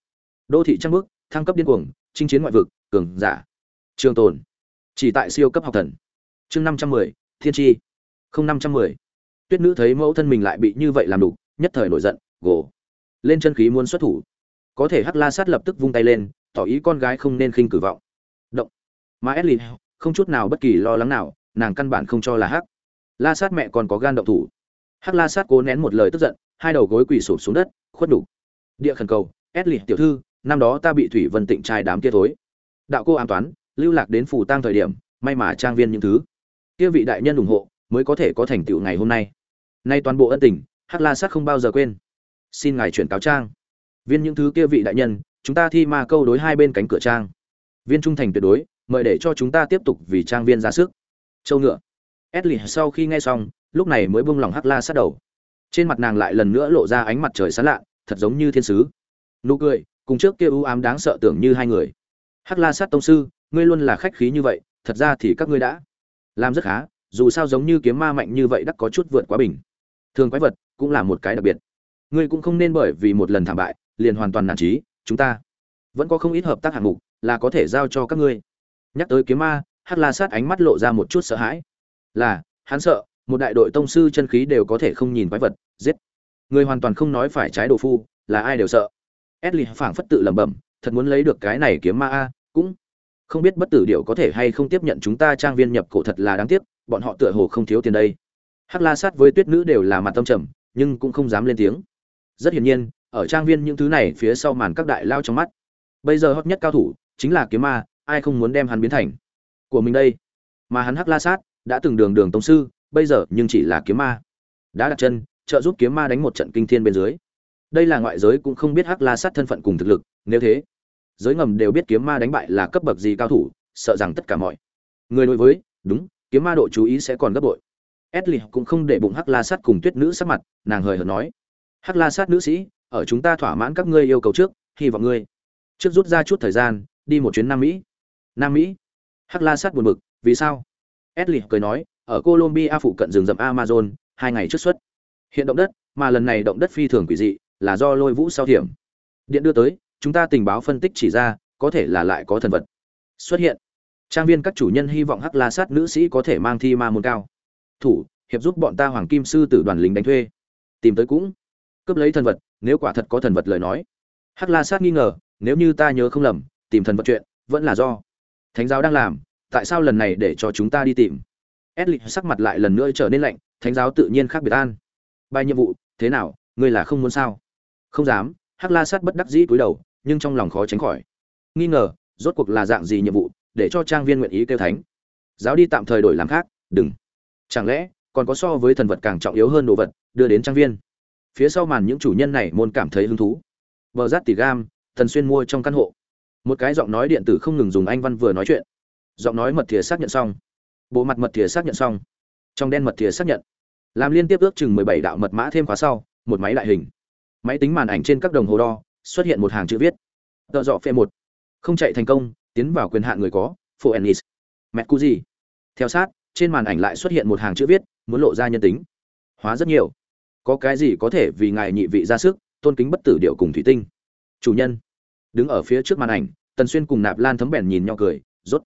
Đô thị trăng bước thăng cấp điên cuồng, chinh chiến ngoại vực, cường giả. Trường tồn. Chỉ tại siêu cấp học thần. Chương năm trăm mười, thiên tri không năm trăm mười. Tuyết nữ thấy mẫu thân mình lại bị như vậy làm đủ nhất thời nổi giận, gồ. Lên chân khí muốn xuất thủ. Có thể hắc la sát lập tức vung tay lên, tỏ ý con gái không nên khinh cử vọng. Động. Mà edlin không chút nào bất kỳ lo lắng nào, nàng căn bản không cho là hắc la sát mẹ còn có gan động thủ hắc la sát cố nén một lời tức giận, hai đầu gối quỳ sụp xuống đất, khuất đủ địa khẩn cầu Esli tiểu thư, năm đó ta bị thủy vân tịnh trai đám kia thối. Đạo cô an toán, lưu lạc đến phủ tang thời điểm, may mà trang viên những thứ kia vị đại nhân ủng hộ, mới có thể có thành tựu ngày hôm nay. Nay toàn bộ ân tình, hắc la sát không bao giờ quên. Xin ngài chuyển cáo trang. Viên những thứ kia vị đại nhân, chúng ta thi ma câu đối hai bên cánh cửa trang. Viên trung thành tuyệt đối, mời để cho chúng ta tiếp tục vì trang viên ra sức. Châu ngựa. Esli sau khi nghe xong lúc này mới buông lòng hắc la sát đầu. Trên mặt nàng lại lần nữa lộ ra ánh mặt trời sáng lạ, thật giống như thiên sứ. Nụ cười, cùng trước kia u ám đáng sợ tưởng như hai người. Hắc la sát tông sư, ngươi luôn là khách khí như vậy, thật ra thì các ngươi đã làm rất khá, dù sao giống như kiếm ma mạnh như vậy đắc có chút vượt quá bình. Thường quái vật cũng là một cái đặc biệt. Ngươi cũng không nên bởi vì một lần thảm bại, liền hoàn toàn nản trí, chúng ta vẫn có không ít hợp tác hạng mục, là có thể giao cho các ngươi. Nhắc tới kiếm ma, Hắc la sát ánh mắt lộ ra một chút sợ hãi. Là, hắn sợ một đại đội tông sư chân khí đều có thể không nhìn quái vật, giết. Người hoàn toàn không nói phải trái đồ phu, là ai đều sợ. Edli phảng phất tự lẩm bẩm, thật muốn lấy được cái này kiếm ma a, cũng không biết bất tử điệu có thể hay không tiếp nhận chúng ta trang viên nhập cổ thật là đáng tiếc, bọn họ tựa hồ không thiếu tiền đây. Hắc la sát với tuyết nữ đều là mặt tâm trầm, nhưng cũng không dám lên tiếng. Rất hiển nhiên, ở trang viên những thứ này phía sau màn các đại lao trong mắt, bây giờ hot nhất cao thủ chính là kiếm ma, ai không muốn đem hắn biến thành của mình đây? Mà hắn hắc la sát đã từng đường đường tông sư bây giờ nhưng chỉ là kiếm ma đã đặt chân trợ giúp kiếm ma đánh một trận kinh thiên bên dưới đây là ngoại giới cũng không biết hắc la sát thân phận cùng thực lực nếu thế giới ngầm đều biết kiếm ma đánh bại là cấp bậc gì cao thủ sợ rằng tất cả mọi người đối với đúng kiếm ma độ chú ý sẽ còn gấp bội Esli cũng không để bụng Hắc La Sát cùng Tuyết Nữ sắc mặt, nàng hời hợt nói: "Hắc La Sát nữ sĩ, ở chúng ta thỏa mãn các ngươi yêu cầu trước, hy vọng ngươi trước rút ra chút thời gian, đi một chuyến Nam Mỹ." Nam Mỹ? Hắc La Sát buồn bực, vì sao? Esli cười nói: "Ở Colombia phụ cận rừng rậm Amazon, hai ngày trước xuất. Hiện động đất, mà lần này động đất phi thường quỷ dị, là do lôi vũ sao thiểm. Điện đưa tới, chúng ta tình báo phân tích chỉ ra, có thể là lại có thần vật. Xuất hiện. Trang viên các chủ nhân hy vọng Hắc La Sát nữ sĩ có thể mang thi ma môn cao. Thủ hiệp giúp bọn ta hoàng kim sư tử đoàn lính đánh thuê. Tìm tới cũng. Cướp lấy thần vật nếu quả thật có thần vật lời nói. Hắc la sát nghi ngờ nếu như ta nhớ không lầm tìm thần vật chuyện vẫn là do. Thánh giáo đang làm tại sao lần này để cho chúng ta đi tìm? Edley sắc mặt lại lần nữa trở nên lạnh, thánh giáo tự nhiên khác biệt an. Bài nhiệm vụ, thế nào, ngươi là không muốn sao? Không dám, hắc la sát bất đắc dĩ cúi đầu, nhưng trong lòng khó tránh khỏi. Nghi ngờ, rốt cuộc là dạng gì nhiệm vụ, để cho trang viên nguyện ý kêu thánh? Giáo đi tạm thời đổi làm khác, đừng. Chẳng lẽ, còn có so với thần vật càng trọng yếu hơn đồ vật, đưa đến trang viên? Phía sau màn những chủ nhân này môn cảm thấy hứng thú. Bờ rát tỉ gam, thần xuyên mua trong căn hộ. Một cái giọng nói điện tử không ngừng dùng anh văn vừa nói chuyện. Giọng nói mật thìa xác nhận xong bộ mặt mật thìa xác nhận xong. Trong đen mật thìa xác nhận, làm liên tiếp ước chừng mười bảy đạo mật mã thêm khóa sau, một máy đại hình. Máy tính màn ảnh trên các đồng hồ đo, xuất hiện một hàng chữ viết. Tợ dọ phê một. Không chạy thành công, tiến vào quyền hạn người có phô ennis mẹ cu gì theo sát, trên màn ảnh lại xuất hiện một hàng chữ viết, muốn lộ ra nhân tính. Hóa rất nhiều. Có cái gì có thể vì ngài nhị vị ra sức, tôn kính bất tử điệu cùng thủy tinh. Chủ nhân. Đứng ở phía trước màn ảnh, tần xuyên cùng nạp lan thấm bèn nhìn nhau cười, rốt.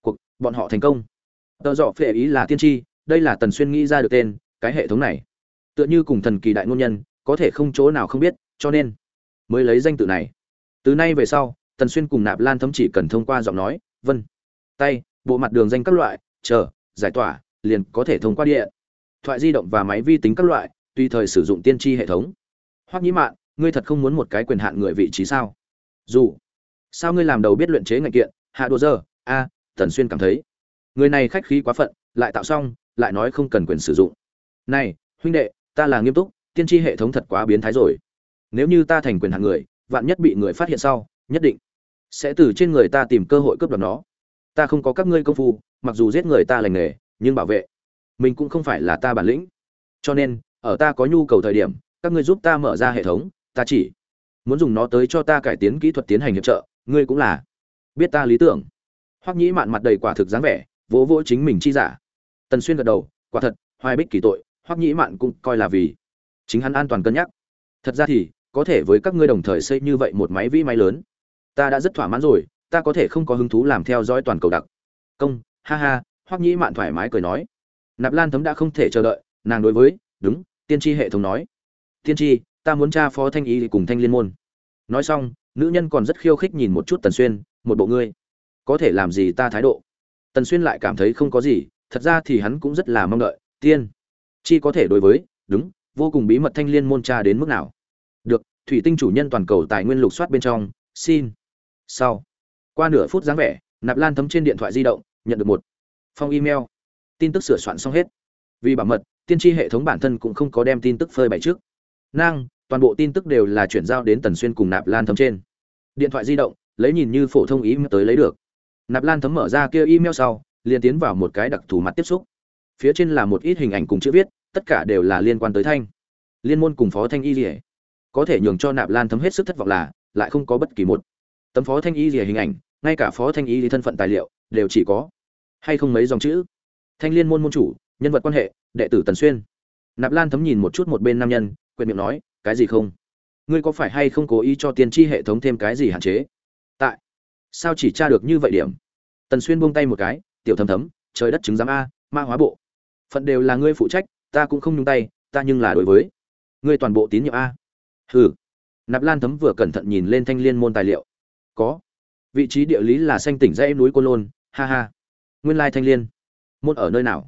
Cuộc, bọn họ thành công tờ dọ phệ ý là tiên tri đây là tần xuyên nghĩ ra được tên cái hệ thống này. Tựa như cùng thần kỳ đại ngôn nhân có thể không chỗ nào không biết cho nên mới lấy danh tự này. Từ nay về sau tần xuyên cùng nạp lan thấm chỉ cần thông qua giọng nói vân tay bộ mặt đường danh các loại chờ giải tỏa liền có thể thông qua điện. Thoại di động và máy vi tính các loại tùy thời sử dụng tiên tri hệ thống. Hoặc nhĩ mạn ngươi thật không muốn một cái quyền hạn người vị trí sao? Dù sao ngươi làm đầu biết luyện chế ngạch kiện hạ đồ giờ, a tần xuyên cảm thấy người này khách khí quá phận, lại tạo xong, lại nói không cần quyền sử dụng. Này, huynh đệ, ta là nghiêm túc, tiên tri hệ thống thật quá biến thái rồi. Nếu như ta thành quyền hạng người, vạn nhất bị người phát hiện sau, nhất định sẽ từ trên người ta tìm cơ hội cướp đoạt nó. Ta không có các ngươi công phu, mặc dù giết người ta lành nghề, nhưng bảo vệ mình cũng không phải là ta bản lĩnh. Cho nên, ở ta có nhu cầu thời điểm, các ngươi giúp ta mở ra hệ thống, ta chỉ muốn dùng nó tới cho ta cải tiến kỹ thuật tiến hành hiệp trợ, ngươi cũng là biết ta lý tưởng. Hoắc nhĩ mạn mặt đầy quả thực dáng vẻ vỗ vỗ chính mình chi giả. Tần xuyên gật đầu, quả thật, hoài bích kỳ tội, hoắc nhĩ mạn cũng coi là vì chính hắn an toàn cân nhắc. Thật ra thì, có thể với các ngươi đồng thời xây như vậy một máy vĩ máy lớn, ta đã rất thỏa mãn rồi, ta có thể không có hứng thú làm theo dõi toàn cầu đặc. Công, ha ha, hoắc nhĩ mạn thoải mái cười nói. Nạp lan thấm đã không thể chờ đợi, nàng đối với, đúng, tiên tri hệ thống nói. Tiên tri, ta muốn tra phó thanh ý cùng thanh liên môn. Nói xong, nữ nhân còn rất khiêu khích nhìn một chút tần xuyên, một bộ ngươi, có thể làm gì ta thái độ? Tần xuyên lại cảm thấy không có gì, thật ra thì hắn cũng rất là mong đợi, tiên, chi có thể đối với, đúng, vô cùng bí mật thanh liên môn tra đến mức nào? Được, thủy tinh chủ nhân toàn cầu tài nguyên lục soát bên trong, xin, sau. Qua nửa phút dáng vẻ, nạp lan thấm trên điện thoại di động, nhận được một phong email. Tin tức sửa soạn xong hết. Vì bảo mật, tiên tri hệ thống bản thân cũng không có đem tin tức phơi bày trước. Nang, toàn bộ tin tức đều là chuyển giao đến tần xuyên cùng nạp lan thấm trên. Điện thoại di động, lấy nhìn như phổ thông ý tới lấy được nạp lan thấm mở ra kia email sau, liền tiến vào một cái đặc thù mặt tiếp xúc. Phía trên là một ít hình ảnh cùng chữ viết, tất cả đều là liên quan tới thanh. Liên môn cùng phó thanh y rỉa có thể nhường cho nạp lan thấm hết sức thất vọng là, lại không có bất kỳ một tấm phó thanh y rỉa hình ảnh, ngay cả phó thanh y thân phận tài liệu, đều chỉ có hay không mấy dòng chữ. Thanh liên môn môn chủ, nhân vật quan hệ, đệ tử tần xuyên. Nạp lan thấm nhìn một chút một bên nam nhân quyền miệng nói, cái gì không? Ngươi có phải hay không cố ý cho tiên tri hệ thống thêm cái gì hạn chế? Tại sao chỉ tra được như vậy điểm? Tần xuyên buông tay một cái, tiểu thầm thấm, trời đất chứng giám a, ma hóa bộ. Phận đều là ngươi phụ trách, ta cũng không nhung tay, ta nhưng là đối với. Ngươi toàn bộ tín nhiệm a. Hừ. Nạp lan thấm vừa cẩn thận nhìn lên thanh liên môn tài liệu. Có. Vị trí địa lý là xanh tỉnh dãy núi côn lôn. Ha ha. Nguyên lai thanh liên. Môn ở nơi nào?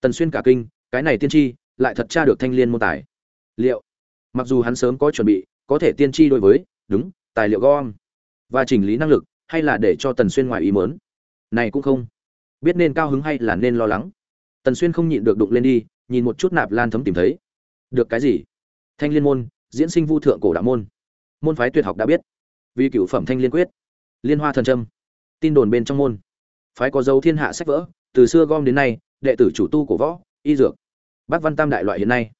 Tần xuyên cả kinh, cái này tiên tri, lại thật tra được thanh liên môn tài. Liệu? Mặc dù hắn sớm có chuẩn bị, có thể tiên tri đối với, đúng, tài liệu gom và chỉnh lý năng lực hay là để cho tần xuyên ngoài ý mớn này cũng không. Biết nên cao hứng hay là nên lo lắng. Tần xuyên không nhịn được đụng lên đi, nhìn một chút nạp lan thấm tìm thấy. Được cái gì? Thanh liên môn, diễn sinh vu thượng cổ đạo môn. Môn phái tuyệt học đã biết. Vì cựu phẩm thanh liên quyết. Liên hoa thần trâm tin đồn bên trong môn. Phái có dấu thiên hạ sách vỡ từ xưa gom đến nay, đệ tử chủ tu của võ, y dược. Bác văn tam đại loại hiện nay.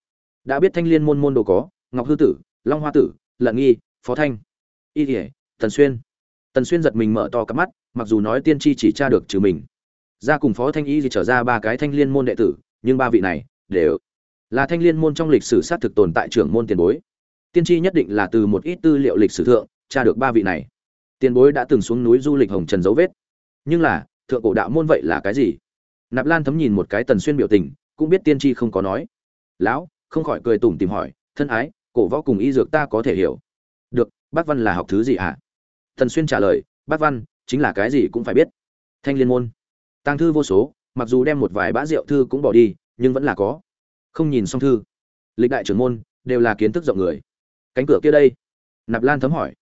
Đã biết thanh liên môn môn đồ có, ngọc hư tử, long hoa tử, lận nghi, phó thanh, y thể, tần xuyên tần xuyên giật mình mở to cặp mắt, mặc dù nói tiên tri chỉ tra được trừ mình. Ra cùng phó thanh y thì trở ra ba cái thanh liên môn đệ tử, nhưng ba vị này đều là thanh liên môn trong lịch sử xác thực tồn tại trưởng môn tiền bối. Tiên tri nhất định là từ một ít tư liệu lịch sử thượng, tra được ba vị này. Tiền bối đã từng xuống núi du lịch hồng trần dấu vết. Nhưng là, thượng cổ đạo môn vậy là cái gì? Nạp lan thấm nhìn một cái tần xuyên biểu tình, cũng biết tiên tri không có nói. Lão, không khỏi cười tủm tìm hỏi, thân ái, cổ võ cùng y dược ta có thể hiểu. Được, bác văn là học thứ gì ạ à? Tần xuyên trả lời, bác văn, chính là cái gì cũng phải biết. Thanh liên môn. Tăng thư vô số, mặc dù đem một vài bã rượu thư cũng bỏ đi, nhưng vẫn là có. Không nhìn xong thư. Lịch đại trưởng môn đều là kiến thức rộng người. Cánh cửa kia đây. Nạp lan thấm hỏi.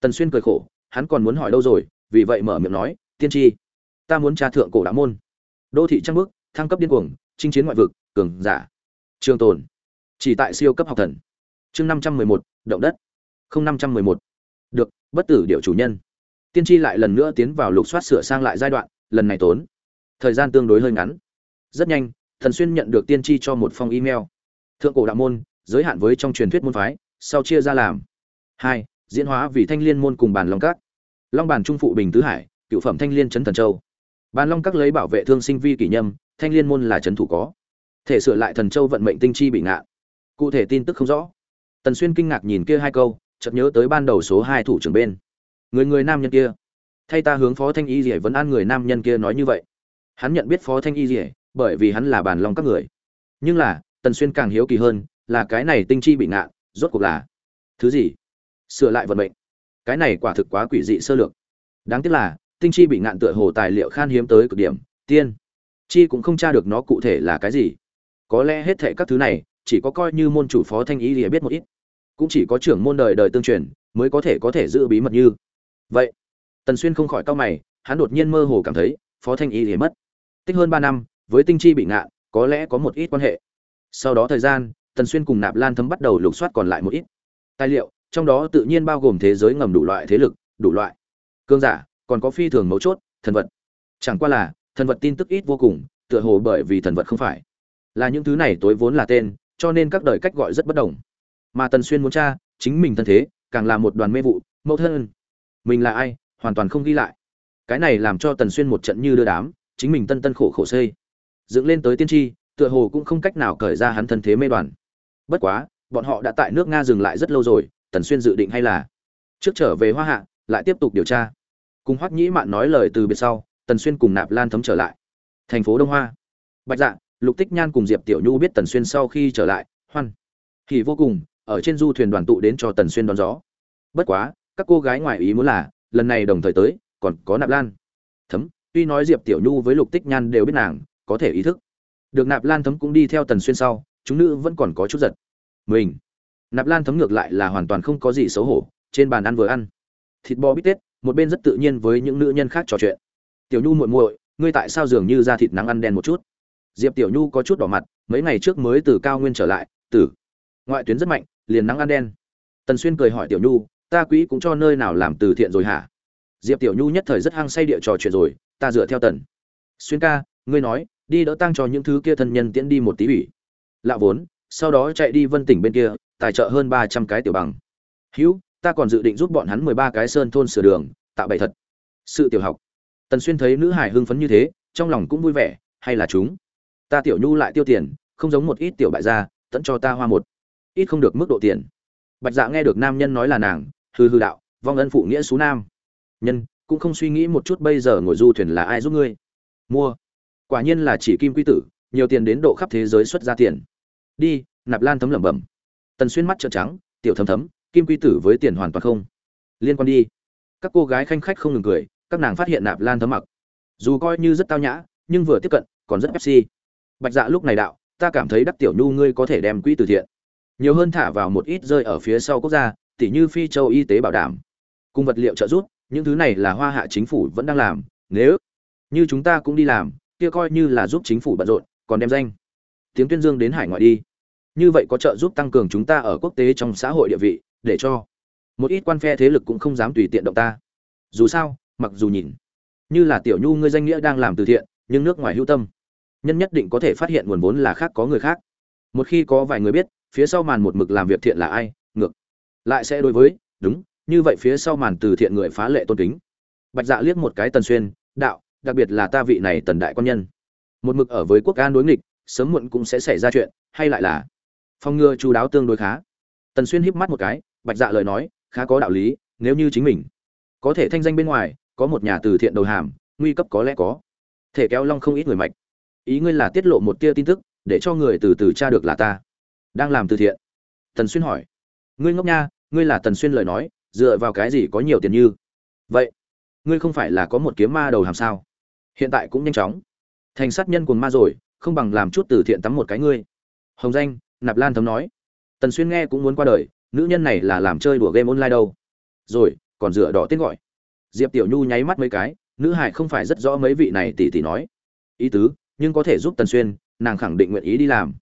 Tần xuyên cười khổ, hắn còn muốn hỏi đâu rồi, vì vậy mở miệng nói, tiên tri, ta muốn tra thượng cổ đạo môn. Đô thị trăng bước thăng cấp điên cuồng, chinh chiến ngoại vực, cường giả. Trường tồn, chỉ tại siêu cấp học thần. Chương năm trăm mười một, động đất. Không năm trăm mười một. Được bất tử điệu chủ nhân. Tiên tri lại lần nữa tiến vào lục soát sửa sang lại giai đoạn, lần này tốn. Thời gian tương đối hơi ngắn. Rất nhanh, thần xuyên nhận được tiên tri cho một phong email. Thượng cổ đạo môn, giới hạn với trong truyền thuyết môn phái, sau chia ra làm. Hai, diễn hóa vì thanh liên môn cùng bàn long các. Long bàn trung phụ bình tứ hải, cựu phẩm thanh liên trấn thần châu. Bàn long các lấy bảo vệ thương sinh vi kỷ nhâm, thanh liên môn là trấn thủ có. Thể sửa lại thần châu vận mệnh tinh chi bị ngạn cụ thể tin tức không rõ. Tần xuyên kinh ngạc nhìn kia hai câu chợt nhớ tới ban đầu số hai thủ trưởng bên. Người người nam nhân kia. Thay ta hướng phó thanh y dỉa vẫn an người nam nhân kia nói như vậy. Hắn nhận biết phó thanh y dỉa bởi vì hắn là bàn lòng các người. Nhưng là, tần xuyên càng hiếu kỳ hơn là cái này tinh chi bị ngạn, rốt cuộc là thứ gì? Sửa lại vận mệnh. Cái này quả thực quá quỷ dị sơ lược. Đáng tiếc là, tinh chi bị ngạn tựa hồ tài liệu khan hiếm tới cực điểm, tiên. Chi cũng không tra được nó cụ thể là cái gì. Có lẽ hết thệ các thứ này, chỉ có coi như môn chủ phó thanh ý thì biết một ít cũng chỉ có trưởng môn đời đời tương truyền, mới có thể có thể giữ bí mật như. Vậy, tần xuyên không khỏi cau mày, hắn đột nhiên mơ hồ cảm thấy, phó thanh y thì mất. Tích hơn ba năm, với tinh chi bị ngạn có lẽ có một ít quan hệ. Sau đó thời gian, tần xuyên cùng nạp lan thấm bắt đầu lục soát còn lại một ít. Tài liệu, trong đó tự nhiên bao gồm thế giới ngầm đủ loại thế lực, đủ loại. Cương giả, còn có phi thường mấu chốt, thần vật. Chẳng qua là, thần vật tin tức ít vô cùng, tựa hồ bởi vì thần vật không phải. Là những thứ này tối vốn là tên, cho nên các đời cách gọi rất bất đồng mà tần xuyên muốn tra, chính mình thân thế, càng là một đoàn mê vụ, mẫu thân. Mình là ai, hoàn toàn không ghi lại. Cái này làm cho tần xuyên một trận như đưa đám, chính mình tân tân khổ khổ xây. Dựng lên tới tiên tri, tựa hồ cũng không cách nào cởi ra hắn thân thế mê đoàn. Bất quá, bọn họ đã tại nước nga dừng lại rất lâu rồi, tần xuyên dự định hay là trước trở về hoa hạ, lại tiếp tục điều tra. Cùng hoắc nhĩ mạn nói lời từ biệt sau, tần xuyên cùng nạp lan thấm trở lại. Thành phố đông hoa. Bạch dạ lục tích nhan cùng diệp tiểu nhu biết tần xuyên sau khi trở lại, hoan. Thì vô cùng ở trên du thuyền đoàn tụ đến cho tần xuyên đón gió. Bất quá, các cô gái ngoài ý muốn là, lần này đồng thời tới, còn có nạp lan. Thấm, tuy nói diệp tiểu nhu với lục tích nhan đều biết nàng, có thể ý thức được nạp lan thấm cũng đi theo tần xuyên sau, chúng nữ vẫn còn có chút giật. Mình. Nạp lan thấm ngược lại là hoàn toàn không có gì xấu hổ, trên bàn ăn vừa ăn. Thịt bò bít tết, một bên rất tự nhiên với những nữ nhân khác trò chuyện. Tiểu nhu muội muội, ngươi tại sao dường như da thịt nắng ăn đen một chút? Diệp tiểu nhu có chút đỏ mặt, mấy ngày trước mới từ cao nguyên trở lại, tử. Ngoại tuyến rất mạnh liền nắng ăn đen. Tần xuyên cười hỏi tiểu nhu, ta quỹ cũng cho nơi nào làm từ thiện rồi hả? Diệp tiểu nhu nhất thời rất hăng say địa trò chuyện rồi, ta dựa theo tần. Xuyên ca, ngươi nói, đi đỡ tang cho những thứ kia thân nhân tiễn đi một tí ủy. Lạ vốn, sau đó chạy đi vân tỉnh bên kia, tài trợ hơn ba trăm cái tiểu bằng. Hữu, ta còn dự định giúp bọn hắn mười ba cái sơn thôn sửa đường, tạo bậy thật. Sự tiểu học. Tần xuyên thấy nữ hải hưng phấn như thế, trong lòng cũng vui vẻ, hay là chúng? Ta tiểu nhu lại tiêu tiền, không giống một ít tiểu bại gia tẫn cho ta hoa một ít không được mức độ tiền. Bạch dạ nghe được nam nhân nói là nàng hư hư đạo, vong ân phụ nghĩa xú nam. Nhân, cũng không suy nghĩ một chút bây giờ ngồi du thuyền là ai giúp ngươi? Mua. Quả nhiên là chỉ kim quy tử, nhiều tiền đến độ khắp thế giới xuất ra tiền. Đi, nạp lan thấm lẩm bẩm. Tần xuyên mắt trợn trắng, tiểu thấm thấm, kim quy tử với tiền hoàn toàn không. Liên quan đi. Các cô gái khanh khách không ngừng cười, các nàng phát hiện nạp lan thấm mặc. Dù coi như rất tao nhã, nhưng vừa tiếp cận, còn rất fc bạch dạ lúc này đạo, ta cảm thấy đắc tiểu nhu ngươi có thể đem quỹ từ thiện nhiều hơn thả vào một ít rơi ở phía sau quốc gia, tỉ như phi châu y tế bảo đảm. Cùng vật liệu trợ giúp, những thứ này là hoa hạ chính phủ vẫn đang làm, nếu như chúng ta cũng đi làm, kia coi như là giúp chính phủ bận rộn, còn đem danh tiếng tuyên dương đến hải ngoại đi. Như vậy có trợ giúp tăng cường chúng ta ở quốc tế trong xã hội địa vị, để cho một ít quan phe thế lực cũng không dám tùy tiện động ta. Dù sao, mặc dù nhìn như là tiểu nhu ngươi danh nghĩa đang làm từ thiện, nhưng nước ngoài hữu tâm, nhân nhất định có thể phát hiện nguồn vốn là khác có người khác. Một khi có vài người biết phía sau màn một mực làm việc thiện là ai? Ngược. Lại sẽ đối với, đúng, như vậy phía sau màn từ thiện người phá lệ tôn kính. Bạch dạ liếc một cái tần xuyên, đạo, đặc biệt là ta vị này tần đại quan nhân. Một mực ở với quốc an đối nghịch, sớm muộn cũng sẽ xảy ra chuyện, hay lại là phong ngừa chú đáo tương đối khá. Tần xuyên híp mắt một cái, bạch dạ lời nói, khá có đạo lý, nếu như chính mình có thể thanh danh bên ngoài, có một nhà từ thiện đầu hàm, nguy cấp có lẽ có. Thể kéo long không ít người mạch. Ý ngươi là tiết lộ một tia tin tức, để cho người từ từ tra được là ta đang làm từ thiện. Tần xuyên hỏi, ngươi ngốc nha, ngươi là tần xuyên lời nói, dựa vào cái gì có nhiều tiền như? Vậy, ngươi không phải là có một kiếm ma đầu hàm sao? Hiện tại cũng nhanh chóng. Thành sát nhân cuồng ma rồi, không bằng làm chút từ thiện tắm một cái ngươi. Hồng danh, nạp lan thấm nói. Tần xuyên nghe cũng muốn qua đời, nữ nhân này là làm chơi đùa game online đâu. Rồi, còn dựa đỏ tên gọi. Diệp tiểu nhu nháy mắt mấy cái, nữ hải không phải rất rõ mấy vị này tỷ tỷ nói. Ý tứ, nhưng có thể giúp tần xuyên, nàng khẳng định nguyện ý đi làm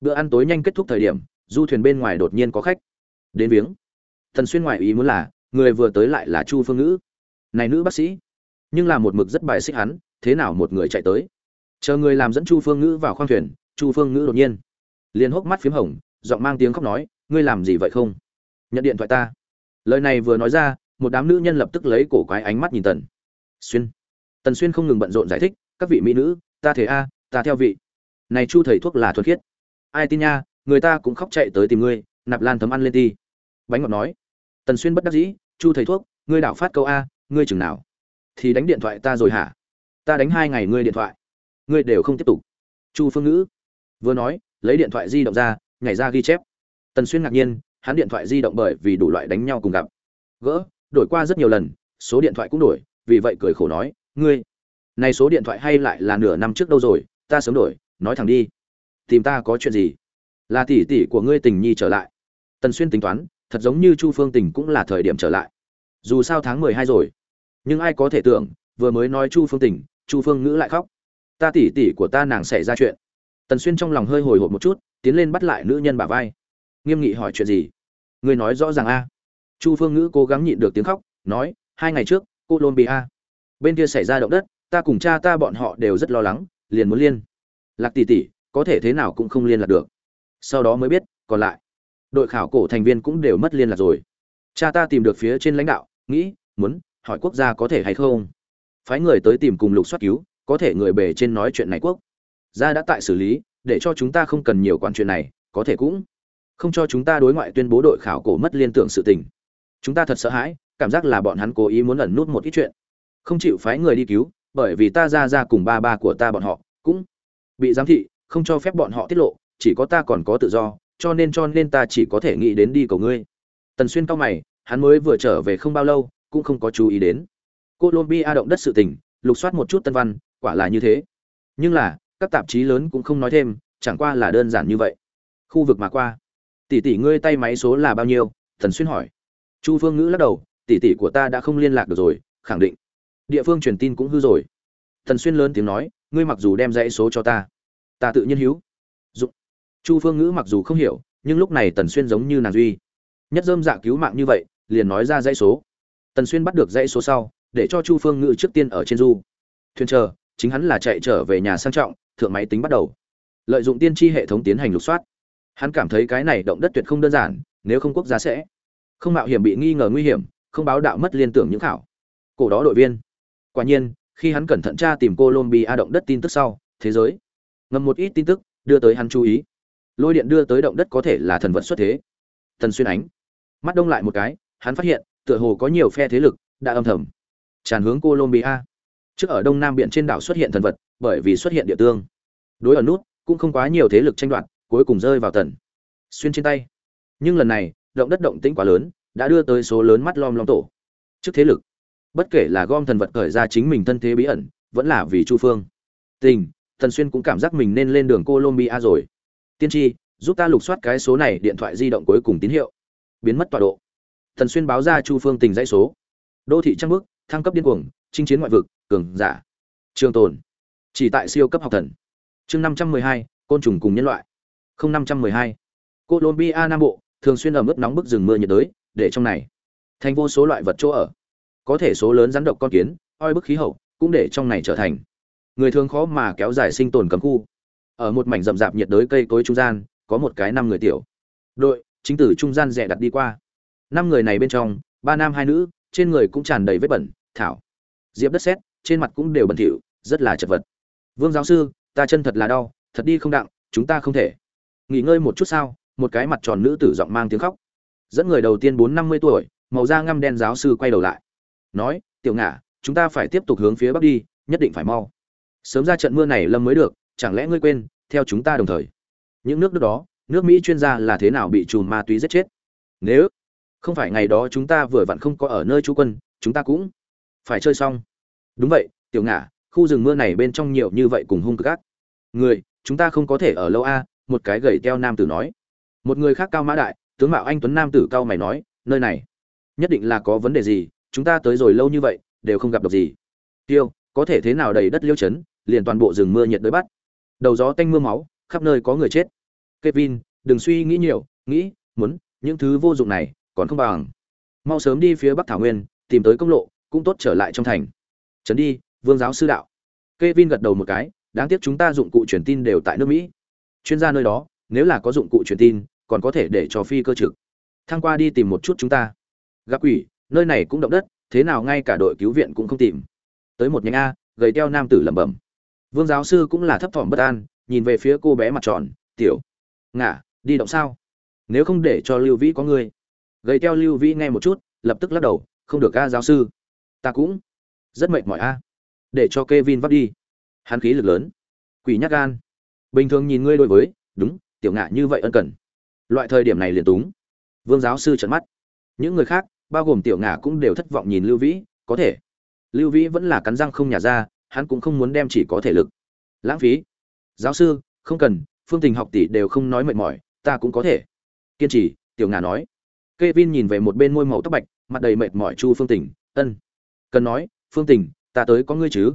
bữa ăn tối nhanh kết thúc thời điểm, du thuyền bên ngoài đột nhiên có khách. Đến viếng. Tần xuyên ngoại ý muốn là, người vừa tới lại là chu phương ngữ. Này nữ bác sĩ, nhưng là một mực rất bài xích hắn, thế nào một người chạy tới? Chờ người làm dẫn chu phương ngữ vào khoang thuyền, chu phương ngữ đột nhiên, liền hốc mắt p h í m hồng, giọng mang tiếng khóc nói, ngươi làm gì vậy không? Nhận điện thoại ta. Lời này vừa nói ra, một đám nữ nhân lập tức lấy cổ quái ánh mắt nhìn tần xuyên. Tần xuyên không ngừng bận rộn giải thích, các vị mỹ nữ, ta thế a, ta theo vị. Này chu thầy thuốc là thuật khiết ai tin nha, người ta cũng khóc chạy tới tìm ngươi, nạp lan thấm ăn lên ti. Bánh ngọt nói. Tần xuyên bất đắc dĩ, chu thầy thuốc, ngươi đảo phát câu a, ngươi chừng nào? Thì đánh điện thoại ta rồi hả? Ta đánh hai ngày ngươi điện thoại. Ngươi đều không tiếp tục. Chu phương ngữ vừa nói, lấy điện thoại di động ra, nhảy ra ghi chép. Tần xuyên ngạc nhiên, hắn điện thoại di động bởi vì đủ loại đánh nhau cùng gặp. Gỡ, đổi qua rất nhiều lần, số điện thoại cũng đổi, vì vậy cười khổ nói, ngươi, này số điện thoại hay lại là nửa năm trước đâu rồi, ta sớm đổi, nói thẳng đi tìm ta có chuyện gì? Là tỷ tỷ của ngươi tình nhi trở lại. Tần xuyên tính toán, thật giống như chu phương tình cũng là thời điểm trở lại. Dù sao tháng mười hai rồi. Nhưng ai có thể tưởng, vừa mới nói chu phương tình, chu phương ngữ lại khóc. Ta tỷ tỷ của ta nàng xảy ra chuyện. Tần xuyên trong lòng hơi hồi hộp một chút, tiến lên bắt lại nữ nhân bả vai. Nghiêm nghị hỏi chuyện gì? Ngươi nói rõ ràng a. Chu phương ngữ cố gắng nhịn được tiếng khóc, nói, hai ngày trước, colombia. Bên kia xảy ra động đất, ta cùng cha ta bọn họ đều rất lo lắng, liền muốn liên lạc tỷ tỷ có thể thế nào cũng không liên lạc được. Sau đó mới biết, còn lại, đội khảo cổ thành viên cũng đều mất liên lạc rồi. Cha ta tìm được phía trên lãnh đạo, nghĩ, muốn, hỏi quốc gia có thể hay không. Phái người tới tìm cùng lục soát cứu, có thể người bề trên nói chuyện này quốc. Gia đã tại xử lý, để cho chúng ta không cần nhiều quản chuyện này, có thể cũng không cho chúng ta đối ngoại tuyên bố đội khảo cổ mất liên tưởng sự tình. Chúng ta thật sợ hãi, cảm giác là bọn hắn cố ý muốn ẩn nút một ít chuyện. Không chịu phái người đi cứu, bởi vì ta ra ra cùng ba ba của ta bọn họ, cũng bị giám thị không cho phép bọn họ tiết lộ, chỉ có ta còn có tự do, cho nên cho nên ta chỉ có thể nghĩ đến đi cầu ngươi. Tần xuyên cao mày, hắn mới vừa trở về không bao lâu, cũng không có chú ý đến. Colombia động đất sự tình, lục soát một chút tân văn, quả là như thế. Nhưng là, các tạp chí lớn cũng không nói thêm, chẳng qua là đơn giản như vậy. Khu vực mà qua. Tỷ tỷ ngươi tay máy số là bao nhiêu? Tần xuyên hỏi. Chu phương ngữ lắc đầu, tỷ tỷ của ta đã không liên lạc được rồi, khẳng định. Địa phương truyền tin cũng hư rồi. Thần xuyên lớn tiếng nói, ngươi mặc dù đem dãy số cho ta ta tự nhiên hiếu dụng chu phương ngữ mặc dù không hiểu, nhưng lúc này tần xuyên giống như nàng duy. Nhất dơm dạ cứu mạng như vậy, liền nói ra dãy số. Tần xuyên bắt được dãy số sau, để cho chu phương ngữ trước tiên ở trên du. Thuyền chờ, chính hắn là chạy trở về nhà sang trọng, thượng máy tính bắt đầu. Lợi dụng tiên tri hệ thống tiến hành lục soát. Hắn cảm thấy cái này động đất tuyệt không đơn giản, nếu không quốc gia sẽ không mạo hiểm bị nghi ngờ nguy hiểm, không báo đạo mất liên tưởng những khảo. Cổ đó đội viên. Quả nhiên, khi hắn cẩn thận tra tìm colombia động đất tin tức sau, thế giới ngầm một ít tin tức, đưa tới hắn chú ý. Lôi điện đưa tới động đất có thể là thần vật xuất thế. Thần xuyên ánh. Mắt đông lại một cái, hắn phát hiện, tựa hồ có nhiều phe thế lực, đã âm thầm. Tràn hướng colombia. Trước ở đông nam biển trên đảo xuất hiện thần vật, bởi vì xuất hiện địa tương. Đối ở nút, cũng không quá nhiều thế lực tranh đoạt, cuối cùng rơi vào tần. Xuyên trên tay. Nhưng lần này, động đất động tĩnh quá lớn, đã đưa tới số lớn mắt lom lom tổ. Trước thế lực. Bất kể là gom thần vật khởi ra chính mình thân thế bí ẩn, vẫn là vì chu phương. Tình thần xuyên cũng cảm giác mình nên lên đường colombia rồi. Tiên tri, giúp ta lục soát cái số này, điện thoại di động cuối cùng tín hiệu. Biến mất tọa độ. Thần xuyên báo ra chu phương tình dãy số. Đô thị trăm bước thăng cấp điên cuồng, chinh chiến ngoại vực, cường giả. Trường tồn. Chỉ tại siêu cấp học thần. Chương năm trăm mười hai, côn trùng cùng nhân loại. Không năm trăm mười hai. Colombia nam bộ, thường xuyên ẩm ướt nóng bức rừng mưa nhiệt đới, để trong này. Thành vô số loại vật chỗ ở. Có thể số lớn rắn độc con kiến, oi bức khí hậu, cũng để trong này trở thành người thường khó mà kéo dài sinh tồn cấm khu. Ở một mảnh rậm rạp nhiệt đới cây cối trung gian, có một cái năm người tiểu. Đội, chính tử trung gian rẻ đặt đi qua. Năm người này bên trong, ba nam hai nữ, trên người cũng tràn đầy vết bẩn, thảo. Diệp đất xét trên mặt cũng đều bẩn thỉu, rất là chật vật. Vương giáo sư, ta chân thật là đau, thật đi không đặng, chúng ta không thể. Nghỉ ngơi một chút sao, một cái mặt tròn nữ tử giọng mang tiếng khóc. Dẫn người đầu tiên bốn năm mươi tuổi, màu da ngăm đen giáo sư quay đầu lại. Nói, tiểu ngả, chúng ta phải tiếp tục hướng phía bắc đi, nhất định phải mau sớm ra trận mưa này lâm mới được, chẳng lẽ ngươi quên, theo chúng ta đồng thời. Những nước nước đó, nước mỹ chuyên gia là thế nào bị chùm ma túy giết chết? Nếu không phải ngày đó chúng ta vừa vặn không có ở nơi trú quân, chúng ta cũng phải chơi xong. Đúng vậy, tiểu ngả, khu rừng mưa này bên trong nhiều như vậy cùng hung cực ác. Người, chúng ta không có thể ở lâu a, một cái gầy teo nam tử nói. Một người khác cao mã đại, tướng mạo anh tuấn nam tử cao mày nói, nơi này nhất định là có vấn đề gì, chúng ta tới rồi lâu như vậy, đều không gặp được gì. Tiêu, có thể thế nào đầy đất liêu chấn liền toàn bộ rừng mưa nhiệt đới bắt đầu gió tanh mưa máu khắp nơi có người chết kevin đừng suy nghĩ nhiều nghĩ muốn những thứ vô dụng này còn không bằng mau sớm đi phía bắc thảo nguyên tìm tới công lộ cũng tốt trở lại trong thành trấn đi vương giáo sư đạo Kevin gật đầu một cái, đáng tiếc chúng ta dụng cụ truyền tin đều tại nước Mỹ. Chuyên gia nơi đó, nếu là có dụng cụ truyền tin, còn có thể để cho phi cơ trực. Thang qua đi tìm một chút chúng ta. Gặp quỷ, nơi này cũng động đất, thế nào ngay cả đội cứu viện cũng không tìm. Tới một nhánh a, gầy teo nam tử lẩm bẩm. Vương giáo sư cũng là thấp thỏm bất an, nhìn về phía cô bé mặt tròn, "Tiểu, ngả, đi động sao? Nếu không để cho Lưu Vĩ có người." Gầy theo Lưu Vĩ nghe một chút, lập tức lắc đầu, "Không được ca giáo sư, ta cũng rất mệt mỏi a." để cho Kevin vắt đi. Hắn khí lực lớn, quỷ nhát gan. Bình thường nhìn ngươi đối với, đúng, tiểu ngạ như vậy ân cần. Loại thời điểm này liền túng. vương giáo sư trợn mắt những người khác bao gồm tiểu ngạ cũng đều thất vọng nhìn lưu vĩ có thể lưu vĩ vẫn là cắn răng không nhả ra hắn cũng không muốn đem chỉ có thể lực. Lãng phí. Giáo sư, không cần, phương tình học tỷ đều không nói mệt mỏi, ta cũng có thể. Kiên trì, tiểu ngà nói. K e vin nhìn về một bên môi màu tóc bạch, mặt đầy mệt mỏi chu phương tình, ân, cần nói, phương tình, ta tới có ngươi chứ?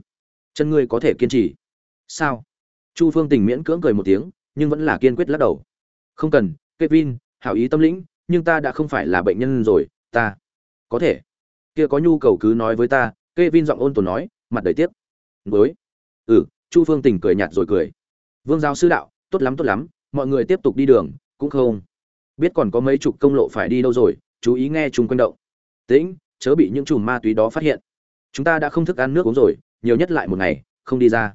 Chân ngươi có thể kiên trì. Sao? Chu phương tình miễn cưỡng cười một tiếng, nhưng vẫn là kiên quyết lắc đầu. Không cần, kevin, hảo ý tâm lĩnh, nhưng ta đã không phải là bệnh nhân rồi, ta có thể. Kia có nhu cầu cứ nói với ta, kevin giọng ôn tồn nói, mặt đầy tiếc mới. Ừ chu phương tình cười nhạt rồi cười. Vương giáo sư đạo, tốt lắm tốt lắm, mọi người tiếp tục đi đường, cũng không. Biết còn có mấy chục công lộ phải đi đâu rồi, chú ý nghe chung quanh động. Tĩnh, chớ bị những chùm ma túy đó phát hiện. Chúng ta đã không thức ăn nước uống rồi, nhiều nhất lại một ngày, không đi ra.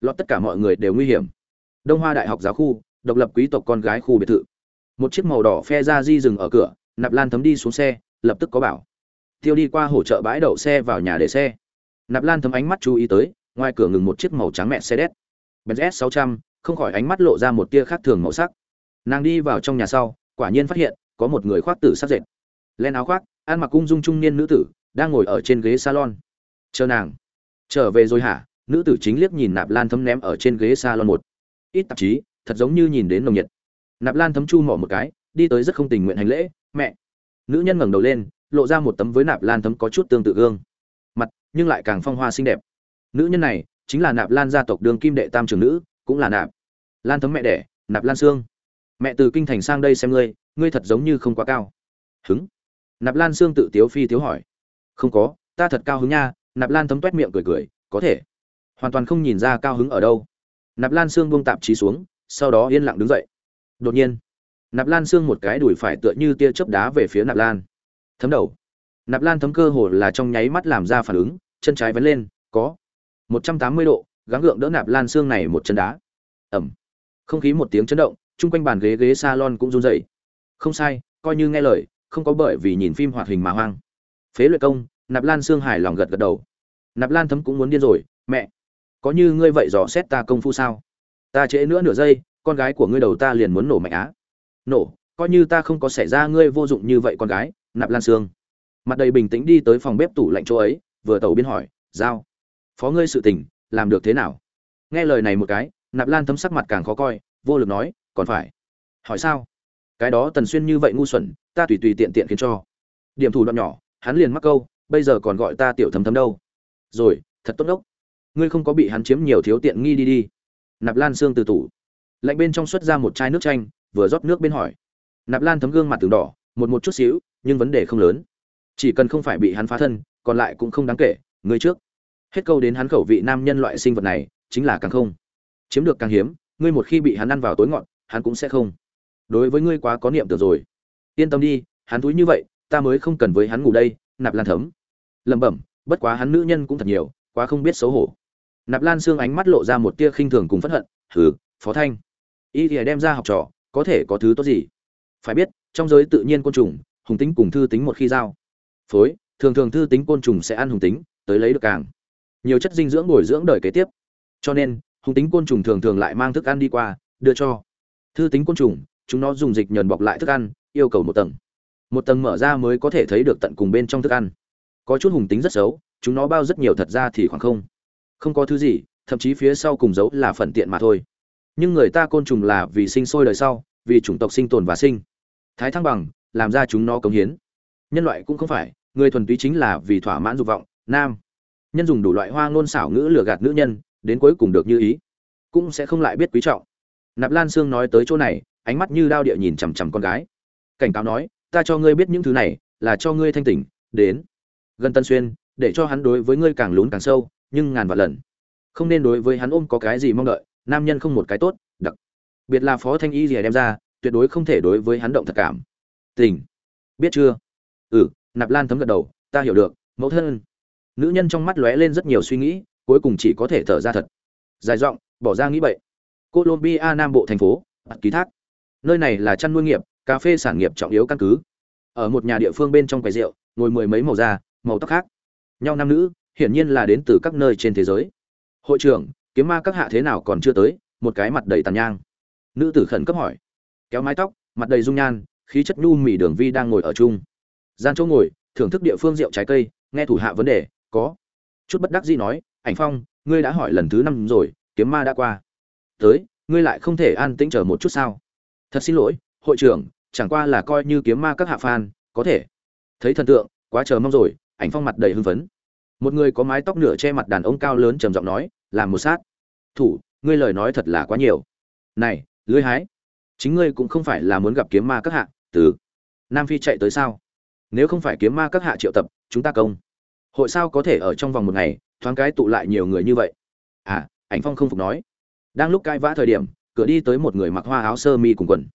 Lọt tất cả mọi người đều nguy hiểm. Đông hoa đại học giáo khu, độc lập quý tộc con gái khu biệt thự. Một chiếc màu đỏ phe ra di dừng ở cửa, nạp lan thấm đi xuống xe, lập tức có bảo. Tiêu đi qua hỗ trợ bãi đậu xe vào nhà để xe. Nạp lan thấm ánh mắt chú ý tới ngoài cửa ngừng một chiếc màu trắng mẹ xe đét benz s 600 không khỏi ánh mắt lộ ra một tia khác thường màu sắc. Nàng đi vào trong nhà sau, quả nhiên phát hiện, có một người khoác tử sắc dệt. Len áo khoác, ăn mặc cung dung trung niên nữ tử, đang ngồi ở trên ghế salon. Chờ nàng. Trở về rồi hả? Nữ tử chính liếc nhìn nạp lan thấm ném ở trên ghế salon một. Ít tạp chí, thật giống như nhìn đến nồng nhiệt. Nạp lan thấm chu mỏ một cái, đi tới rất không tình nguyện hành lễ, mẹ. Nữ nhân ngẩng đầu lên, lộ ra một tấm với nạp lan thấm có chút tương tự gương. Mặt, nhưng lại càng phong hoa xinh đẹp nữ nhân này chính là nạp lan gia tộc đường kim đệ tam trường nữ, cũng là nạp lan thấm mẹ đẻ, nạp lan sương. Mẹ từ kinh thành sang đây xem ngươi ngươi thật giống như không quá cao. Hứng. Nạp lan sương tự tiếu phi tiếu hỏi. Không có, ta thật cao hứng nha, nạp lan thấm t miệng cười cười, có thể. Hoàn toàn không nhìn ra cao hứng ở đâu. Nạp lan sương buông tạp chí xuống, sau đó yên lặng đứng dậy. Đột nhiên, nạp lan sương một cái đùi phải tựa như tia chớp đá về phía nạp lan. Thấm đầu. Nạp lan thấm cơ hồ là trong nháy mắt làm ra phản ứng, chân trái vấn lên, có một trăm tám mươi độ gắng gượng đỡ nạp lan xương này một chân đá. Ầm, không khí một tiếng chấn động chung quanh bàn ghế ghế salon cũng run rẩy. Không sai coi như nghe lời không có bởi vì nhìn phim hoạt hình mà hoang. Phế luyện công nạp lan xương hài lòng gật gật đầu. Nạp lan thấm cũng muốn điên rồi mẹ có như ngươi vậy dò xét ta công phu sao? Ta trễ nữa nửa giây con gái của ngươi đầu ta liền muốn nổ mạnh á. Nổ coi như ta không có xảy ra ngươi vô dụng như vậy con gái nạp lan sương mặt đầy bình tĩnh đi tới phòng bếp tủ lạnh chỗ ấy vừa tẩu biên hỏi giao phó ngươi sự tình, làm được thế nào? Nghe lời này một cái, nạp lan thấm sắc mặt càng khó coi, vô lực nói, còn phải. Hỏi sao? Cái đó tần xuyên như vậy ngu xuẩn, ta tùy tùy tiện tiện khiến cho. Điểm thủ đoạn nhỏ, hắn liền mắc câu, bây giờ còn gọi ta tiểu thấm thấm đâu? Rồi, thật tốt đốc. Ngươi không có bị hắn chiếm nhiều thiếu tiện nghi đi đi. Nạp lan xương từ tủ. Lạnh bên trong xuất ra một chai nước chanh, vừa rót nước bên hỏi. Nạp lan thấm gương mặt từng đỏ, một một chút xíu, nhưng vấn đề không lớn. Chỉ cần không phải bị hắn phá thân, còn lại cũng không đáng kể, ngươi trước hết câu đến hắn khẩu vị nam nhân loại sinh vật này, chính là càng không. Chiếm được càng hiếm, ngươi một khi bị hắn ăn vào tối ngọn, hắn cũng sẽ không. Đối với ngươi quá có niệm tưởng rồi. Yên tâm đi, hắn túi như vậy, ta mới không cần với hắn ngủ đây, nạp lan thấm. Lẩm bẩm, bất quá hắn nữ nhân cũng thật nhiều, quá không biết xấu hổ. Nạp lan xương ánh mắt lộ ra một tia khinh thường cùng phẫn hận, hừ, phó thanh. Y thì đem ra học trò, có thể có thứ tốt gì? Phải biết, trong giới tự nhiên côn trùng, hùng tính cùng thư tính một khi giao. Phối, thường thường thư tính côn trùng sẽ ăn hùng tính, tới lấy được càng nhiều chất dinh dưỡng bồi dưỡng đời kế tiếp. Cho nên, hùng tính côn trùng thường thường lại mang thức ăn đi qua, đưa cho. Thư tính côn trùng, chúng nó dùng dịch nhờn bọc lại thức ăn, yêu cầu một tầng. Một tầng mở ra mới có thể thấy được tận cùng bên trong thức ăn. Có chút hùng tính rất xấu, chúng nó bao rất nhiều thật ra thì khoảng không. Không có thứ gì, thậm chí phía sau cùng dấu là phần tiện mà thôi. Nhưng người ta côn trùng là vì sinh sôi đời sau, vì chủng tộc sinh tồn và sinh. Thái thăng bằng, làm ra chúng nó cống hiến. Nhân loại cũng không phải, người thuần túy chính là vì thỏa mãn dục vọng, nam nhân dùng đủ loại hoa ngôn xảo ngữ lừa gạt nữ nhân, đến cuối cùng được như ý. Cũng sẽ không lại biết quý trọng. Nạp lan sương nói tới chỗ này, ánh mắt như đao địa nhìn chằm chằm con gái. Cảnh cáo nói, ta cho ngươi biết những thứ này, là cho ngươi thanh tỉnh, đến. Gần tân xuyên, để cho hắn đối với ngươi càng lún càng sâu, nhưng ngàn vạn lần. Không nên đối với hắn ôm có cái gì mong đợi, nam nhân không một cái tốt, đặc biệt là phó thanh y rìa đem ra, tuyệt đối không thể đối với hắn động thật cảm. Tình biết chưa? Ừ. Nạp lan thấm gật đầu, ta hiểu được, mẫu thân nữ nhân trong mắt lóe lên rất nhiều suy nghĩ, cuối cùng chỉ có thể thở ra thật. Dài giọng, bỏ ra nghĩ bậy. Colombia, nam bộ thành phố bắt ký thác. Nơi này là chăn nuôi nghiệp, cà phê sản nghiệp trọng yếu căn cứ. Ở một nhà địa phương bên trong quầy rượu, ngồi mười mấy màu da, màu tóc khác. Nhau nam nữ, hiển nhiên là đến từ các nơi trên thế giới. Hội trưởng, kiếm ma các hạ thế nào còn chưa tới, một cái mặt đầy tàn nhang. Nữ tử khẩn cấp hỏi. Kéo mái tóc, mặt đầy dung nhan, khí chất nhu mỉ đường vi đang ngồi ở chung. Gian chỗ ngồi, thưởng thức địa phương rượu trái cây, nghe thủ hạ vấn đề có. Chút bất đắc dĩ nói, ảnh phong, ngươi đã hỏi lần thứ năm rồi, kiếm ma đã qua. Tới, ngươi lại không thể an tĩnh chờ một chút sao? Thật xin lỗi, hội trưởng, chẳng qua là coi như kiếm ma các hạ phan, có thể. Thấy thần tượng, quá chờ mong rồi. Ảnh phong mặt đầy hưng phấn. Một người có mái tóc nửa che mặt đàn ông cao lớn trầm giọng nói làm một sát. Thủ, ngươi lời nói thật là quá nhiều. Này, lưới hái, chính ngươi cũng không phải là muốn gặp kiếm ma các hạ, từ. Nam phi chạy tới sao? Nếu không phải kiếm ma các hạ triệu tập, chúng ta công hội sao có thể ở trong vòng một ngày, thoáng cái tụ lại nhiều người như vậy? À ảnh phong không phục nói. Đang lúc cãi vã thời điểm, cửa đi tới một người mặc hoa áo sơ mi cùng quần.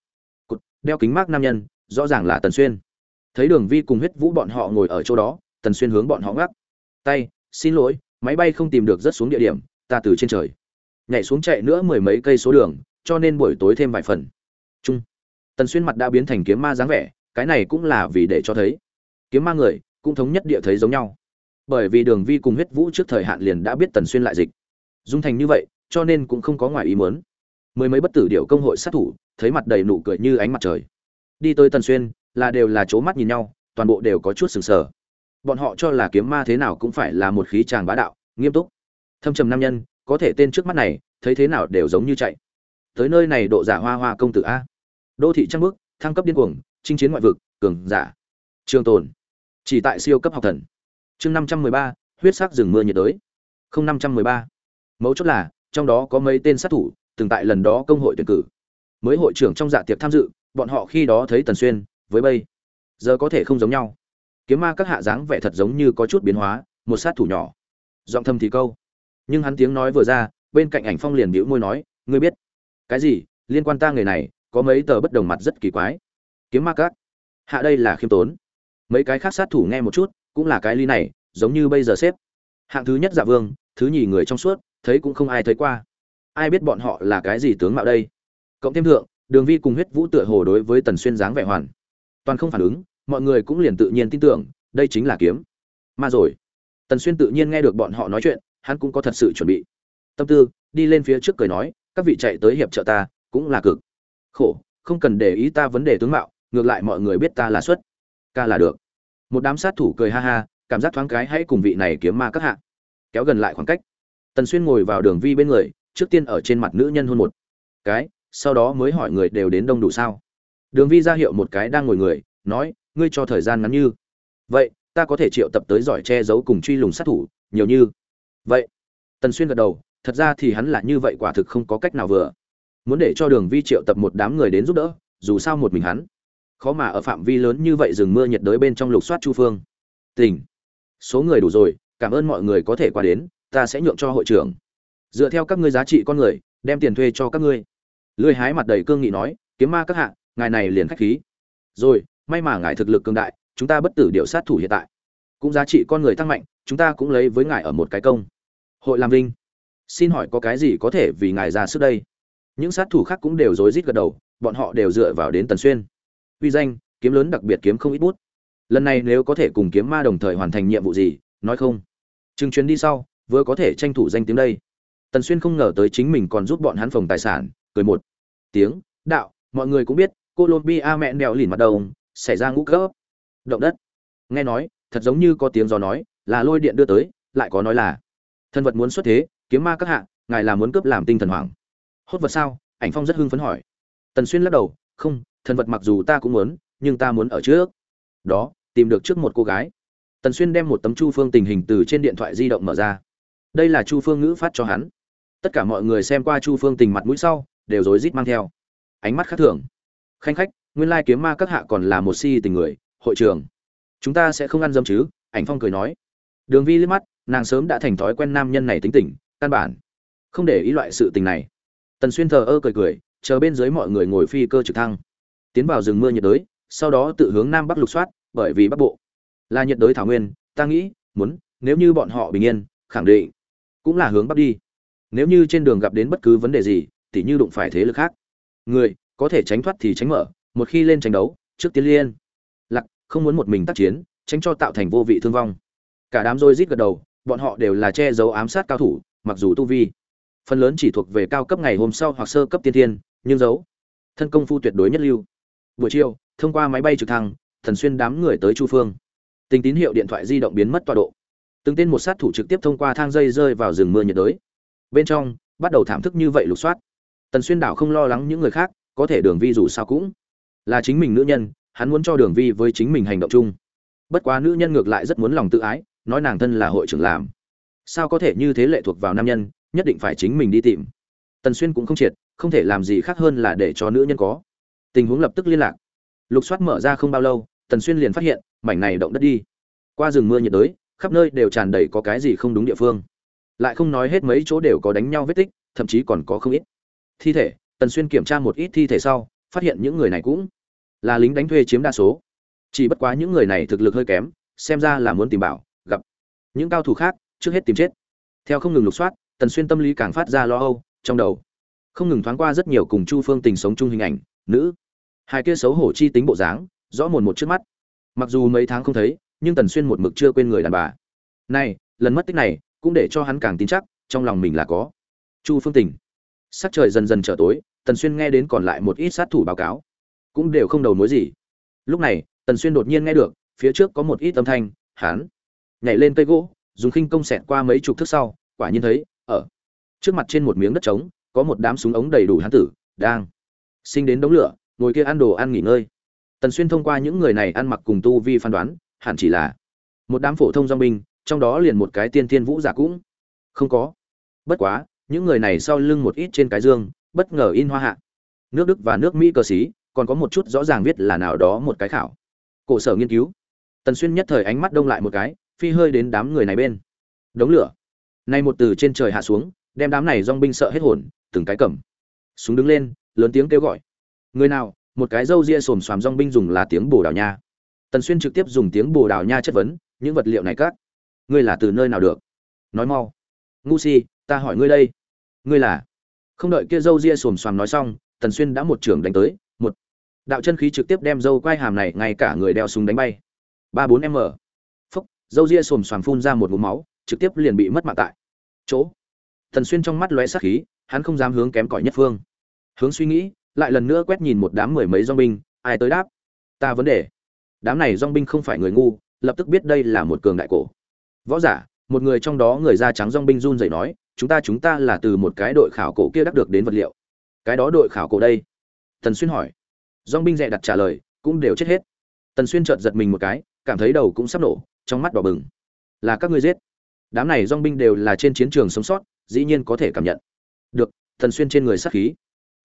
Cụt, đeo kính mát nam nhân, rõ ràng là tần xuyên. Thấy đường vi cùng huyết vũ bọn họ ngồi ở chỗ đó, tần xuyên hướng bọn họ ngắc. Tay, xin lỗi, máy bay không tìm được, rất xuống địa điểm, ta từ trên trời. Nhảy xuống chạy nữa mười mấy cây số đường, cho nên buổi tối thêm vài phần. Chung, tần xuyên mặt đã biến thành kiếm ma dáng vẻ, cái này cũng là vì để cho thấy. Kiếm ma người, cũng thống nhất địa thấy giống nhau bởi vì đường vi cùng huyết vũ trước thời hạn liền đã biết tần xuyên lại dịch. Dung thành như vậy, cho nên cũng không có ngoài ý muốn. Mười mấy bất tử điệu công hội sát thủ, thấy mặt đầy nụ cười như ánh mặt trời. Đi tới tần xuyên, là đều là c mắt nhìn nhau, toàn bộ đều có chút sừng sờ. Bọn họ cho là kiếm ma thế nào cũng phải là một khí tràng bá đạo, nghiêm túc. Thâm trầm nam nhân, có thể tên trước mắt này, thấy thế nào đều giống như chạy. Tới nơi này độ giả hoa hoa công tử a. Đô thị trăng bước thăng cấp điên cuồng, chinh chiến ngoại vực, cường giả. Trường tồn. Chỉ tại siêu cấp học thần chương năm trăm mười ba, huyết sắc rừng mưa nhiệt đới. Không năm trăm mười ba. Mấu chốt là, trong đó có mấy tên sát thủ, từng tại lần đó công hội tuyển cử. Mới hội trưởng trong dạ tiệc tham dự, bọn họ khi đó thấy tần xuyên, với bây. Giờ có thể không giống nhau. Kiếm ma các hạ dáng vẻ thật giống như có chút biến hóa, một sát thủ nhỏ. Giọng thâm thì câu. Nhưng hắn tiếng nói vừa ra, bên cạnh ảnh phong liền bĩu môi nói, ngươi biết, cái gì, liên quan ta người này, có mấy tờ bất đồng mặt rất kỳ quái. Kiếm ma các. Hạ đây là khiêm tốn. Mấy cái khác sát thủ nghe một chút cũng là cái ly này, giống như bây giờ xếp. Hạng thứ nhất dạ vương, thứ nhì người trong suốt, thấy cũng không ai thấy qua. Ai biết bọn họ là cái gì tướng mạo đây? Cộng thêm thượng, đường vi cùng huyết vũ tựa hồ đối với tần xuyên dáng vẻ hoàn. Toàn không phản ứng, mọi người cũng liền tự nhiên tin tưởng, đây chính là kiếm. Ma rồi, tần xuyên tự nhiên nghe được bọn họ nói chuyện, hắn cũng có thật sự chuẩn bị. Tâm tư, đi lên phía trước cười nói, các vị chạy tới hiệp trợ ta, cũng là cực khổ, không cần để ý ta vấn đề tướng mạo, ngược lại mọi người biết ta là xuất, ca là được một đám sát thủ cười ha ha, cảm giác thoáng cái hãy cùng vị này kiếm ma các hạ. Kéo gần lại khoảng cách. Tần xuyên ngồi vào đường vi bên người, trước tiên ở trên mặt nữ nhân hôn một cái, sau đó mới hỏi người đều đến đông đủ sao. Đường vi ra hiệu một cái đang ngồi người, nói, ngươi cho thời gian ngắn như. Vậy, ta có thể triệu tập tới giỏi che giấu cùng truy lùng sát thủ, nhiều như. Vậy. Tần xuyên gật đầu, thật ra thì hắn là như vậy quả thực không có cách nào vừa. Muốn để cho đường vi triệu tập một đám người đến giúp đỡ, dù sao một mình hắn khó mà ở phạm vi lớn như vậy rừng mưa nhiệt đới bên trong lục soát chu phương. Tỉnh số người đủ rồi, cảm ơn mọi người có thể qua đến, ta sẽ nhượng cho hội trưởng. Dựa theo các ngươi giá trị con người, đem tiền thuê cho các ngươi. Lưới hái mặt đầy cương nghị nói, kiếm ma các hạ, ngài này liền khách khí. Rồi, may mà ngài thực lực cường đại, chúng ta bất tử điệu sát thủ hiện tại. Cũng giá trị con người tăng mạnh, chúng ta cũng lấy với ngài ở một cái công. Hội làm linh xin hỏi có cái gì có thể vì ngài ra sức đây? Những sát thủ khác cũng đều rối rít gật đầu, bọn họ đều dựa vào đến tần xuyên uy danh, kiếm lớn đặc biệt kiếm không ít bút. Lần này nếu có thể cùng kiếm ma đồng thời hoàn thành nhiệm vụ gì, nói không? Chừng chuyến đi sau, vừa có thể tranh thủ danh tiếng đây. Tần xuyên không ngờ tới chính mình còn giúp bọn hắn phòng tài sản, cười một tiếng, đạo, mọi người cũng biết, colombia mẹ đèo lìn mặt đầu xảy ra ngũ cấp, động đất. Nghe nói, thật giống như có tiếng gió nói, là lôi điện đưa tới, lại có nói là, thân vật muốn xuất thế, kiếm ma các hạ, ngài là muốn cướp làm tinh thần hoàng hốt vật sao? Ảnh phong rất hưng phấn hỏi. Tần xuyên lắc đầu, không thần vật mặc dù ta cũng muốn, nhưng ta muốn ở trước. Đó, tìm được trước một cô gái. Tần xuyên đem một tấm chu phương tình hình từ trên điện thoại di động mở ra. Đây là chu phương ngữ phát cho hắn. Tất cả mọi người xem qua chu phương tình mặt mũi sau, đều rối rít mang theo. Ánh mắt khác thường. Khanh khách, nguyên lai kiếm ma các hạ còn là một si tình người, hội trường. Chúng ta sẽ không ăn dâm chứ, ảnh phong cười nói. Đường vi liếc mắt, nàng sớm đã thành thói quen nam nhân này tính tình, căn bản không để ý loại sự tình này. Tần xuyên thờ ơ cười cười, chờ bên dưới mọi người ngồi phi cơ trực thăng tiến vào rừng mưa nhiệt đới, sau đó tự hướng nam bắc lục soát, bởi vì bắc bộ là nhiệt đới thảo nguyên, ta nghĩ, muốn, nếu như bọn họ bình yên, khẳng định cũng là hướng bắc đi. Nếu như trên đường gặp đến bất cứ vấn đề gì, tỉ như đụng phải thế lực khác, người có thể tránh thoát thì tránh mở, một khi lên tranh đấu, trước tiên liên lặc không muốn một mình tác chiến, tránh cho tạo thành vô vị thương vong. Cả đám rôi rít gật đầu, bọn họ đều là che giấu ám sát cao thủ, mặc dù tu vi phần lớn chỉ thuộc về cao cấp ngày hôm sau hoặc sơ cấp tiên thiên, nhưng giấu thân công phu tuyệt đối nhất lưu buổi chiều, thông qua máy bay trực thăng, thần xuyên đám người tới chu phương. Tình tín hiệu điện thoại di động biến mất tọa độ. Từng tên một sát thủ trực tiếp thông qua thang dây rơi vào rừng mưa nhiệt đới. Bên trong, bắt đầu thảm thức như vậy lục soát. Tần xuyên đảo không lo lắng những người khác, có thể đường vi dù sao cũng là chính mình nữ nhân, hắn muốn cho đường vi với chính mình hành động chung. Bất quá nữ nhân ngược lại rất muốn lòng tự ái, nói nàng thân là hội trưởng làm. Sao có thể như thế lệ thuộc vào nam nhân, nhất định phải chính mình đi tìm. Tần xuyên cũng không triệt, không thể làm gì khác hơn là để cho nữ nhân có tình huống lập tức liên lạc. Lục soát mở ra không bao lâu, tần xuyên liền phát hiện, mảnh này động đất đi. Qua rừng mưa nhiệt đới, khắp nơi đều tràn đầy có cái gì không đúng địa phương. Lại không nói hết mấy chỗ đều có đánh nhau vết tích, thậm chí còn có không ít. Thi thể, tần xuyên kiểm tra một ít thi thể sau, phát hiện những người này cũng là lính đánh thuê chiếm đa số. Chỉ bất quá những người này thực lực hơi kém, xem ra là muốn tìm bảo, gặp những cao thủ khác, trước hết tìm chết. Theo không ngừng lục soát, tần xuyên tâm lý càng phát ra lo âu, trong đầu không ngừng thoáng qua rất nhiều cùng chu phương tình sống chung hình ảnh, nữ hai kia xấu hổ chi tính bộ dáng, rõ mồn một trước mắt. Mặc dù mấy tháng không thấy, nhưng tần xuyên một mực chưa quên người đàn bà. Này, lần mất tích này, cũng để cho hắn càng tin chắc, trong lòng mình là có. Chu phương tình. Sắc trời dần dần trở tối, tần xuyên nghe đến còn lại một ít sát thủ báo cáo. Cũng đều không đầu mối gì. Lúc này, tần xuyên đột nhiên nghe được, phía trước có một ít âm thanh, hắn nhảy lên cây gỗ, dùng khinh công xẹt qua mấy chục thước sau, quả nhiên thấy, ở trước mặt trên một miếng đất trống, có một đám súng ống đầy đủ hán tử, đang sinh đến đống lửa ngồi kia ăn đồ ăn nghỉ ngơi. Tần xuyên thông qua những người này ăn mặc cùng tu vi phán đoán, hẳn chỉ là một đám phổ thông dong binh trong đó liền một cái tiên thiên vũ giả cũng không có. Bất quá, những người này sau lưng một ít trên cái dương, bất ngờ in hoa hạ. Nước đức và nước mỹ cờ xí còn có một chút rõ ràng viết là nào đó một cái khảo. Cổ sở nghiên cứu. Tần xuyên nhất thời ánh mắt đông lại một cái, phi hơi đến đám người này bên. Đống lửa. Nay một từ trên trời hạ xuống, đem đám này dong binh sợ hết hồn, từng cái cầm. Súng đứng lên, lớn tiếng kêu gọi người nào, một cái râu ria xồm xoàm rong binh dùng là tiếng bồ đào nha. Tần xuyên trực tiếp dùng tiếng bồ đào nha chất vấn, những vật liệu này các, ngươi là từ nơi nào được? Nói mau. Ngu si, ta hỏi ngươi đây. Ngươi là? Không đợi kia râu ria xồm xoàm nói xong, tần xuyên đã một trưởng đánh tới, một. Đạo chân khí trực tiếp đem râu quai hàm này ngay cả người đeo súng đánh bay. Ba bốn m phúc, râu ria xồm xoàm phun ra một vùng máu, trực tiếp liền bị mất mạng tại. Chỗ. Tần xuyên trong mắt lóe sát khí, hắn không dám hướng kém cỏi nhất phương. Hướng suy nghĩ lại lần nữa quét nhìn một đám mười mấy dong binh, ai tới đáp? Ta vấn đề. Đám này dong binh không phải người ngu, lập tức biết đây là một cường đại cổ. Võ giả, một người trong đó người da trắng dong binh run rẩy nói, chúng ta chúng ta là từ một cái đội khảo cổ kia đắc được đến vật liệu. Cái đó đội khảo cổ đây? Tần xuyên hỏi. Dong binh dè đặt trả lời, cũng đều chết hết. Tần xuyên chợt giật mình một cái, cảm thấy đầu cũng sắp nổ, trong mắt đỏ bừng. Là các ngươi giết. Đám này dong binh đều là trên chiến trường sống sót, dĩ nhiên có thể cảm nhận. Được, tần xuyên trên người sát khí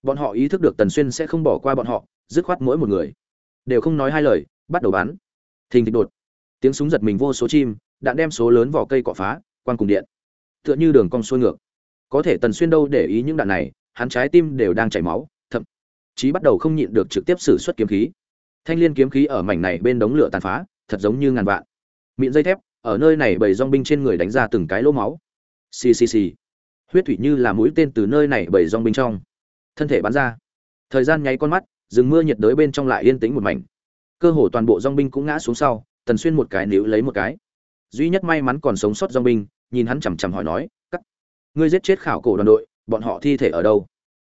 bọn họ ý thức được tần xuyên sẽ không bỏ qua bọn họ, dứt khoát mỗi một người đều không nói hai lời, bắt đầu bắn. Thình thịch đột. Tiếng súng giật mình vô số chim, đạn đem số lớn vỏ cây cọ phá quan cùng điện. Tựa như đường cong xuôi ngược. Có thể tần xuyên đâu để ý những đạn này, hắn trái tim đều đang chảy máu, thậm chí bắt đầu không nhịn được trực tiếp sử xuất kiếm khí. Thanh liên kiếm khí ở mảnh này bên đống lửa tàn phá, thật giống như ngàn vạn. Miệng dây thép, ở nơi này bầy dong binh trên người đánh ra từng cái lỗ máu. Xì xì xì. Huyết thủy như là mũi tên từ nơi này bầy dong binh trong thân thể bắn ra. Thời gian nháy con mắt, rừng mưa nhiệt đới bên trong lại yên tĩnh một mảnh. Cơ hồ toàn bộ dong binh cũng ngã xuống sau, tần xuyên một cái níu lấy một cái. Duy nhất may mắn còn sống sót dong binh, nhìn hắn chằm chằm hỏi nói cắt ngươi giết chết khảo cổ đoàn đội, bọn họ thi thể ở đâu?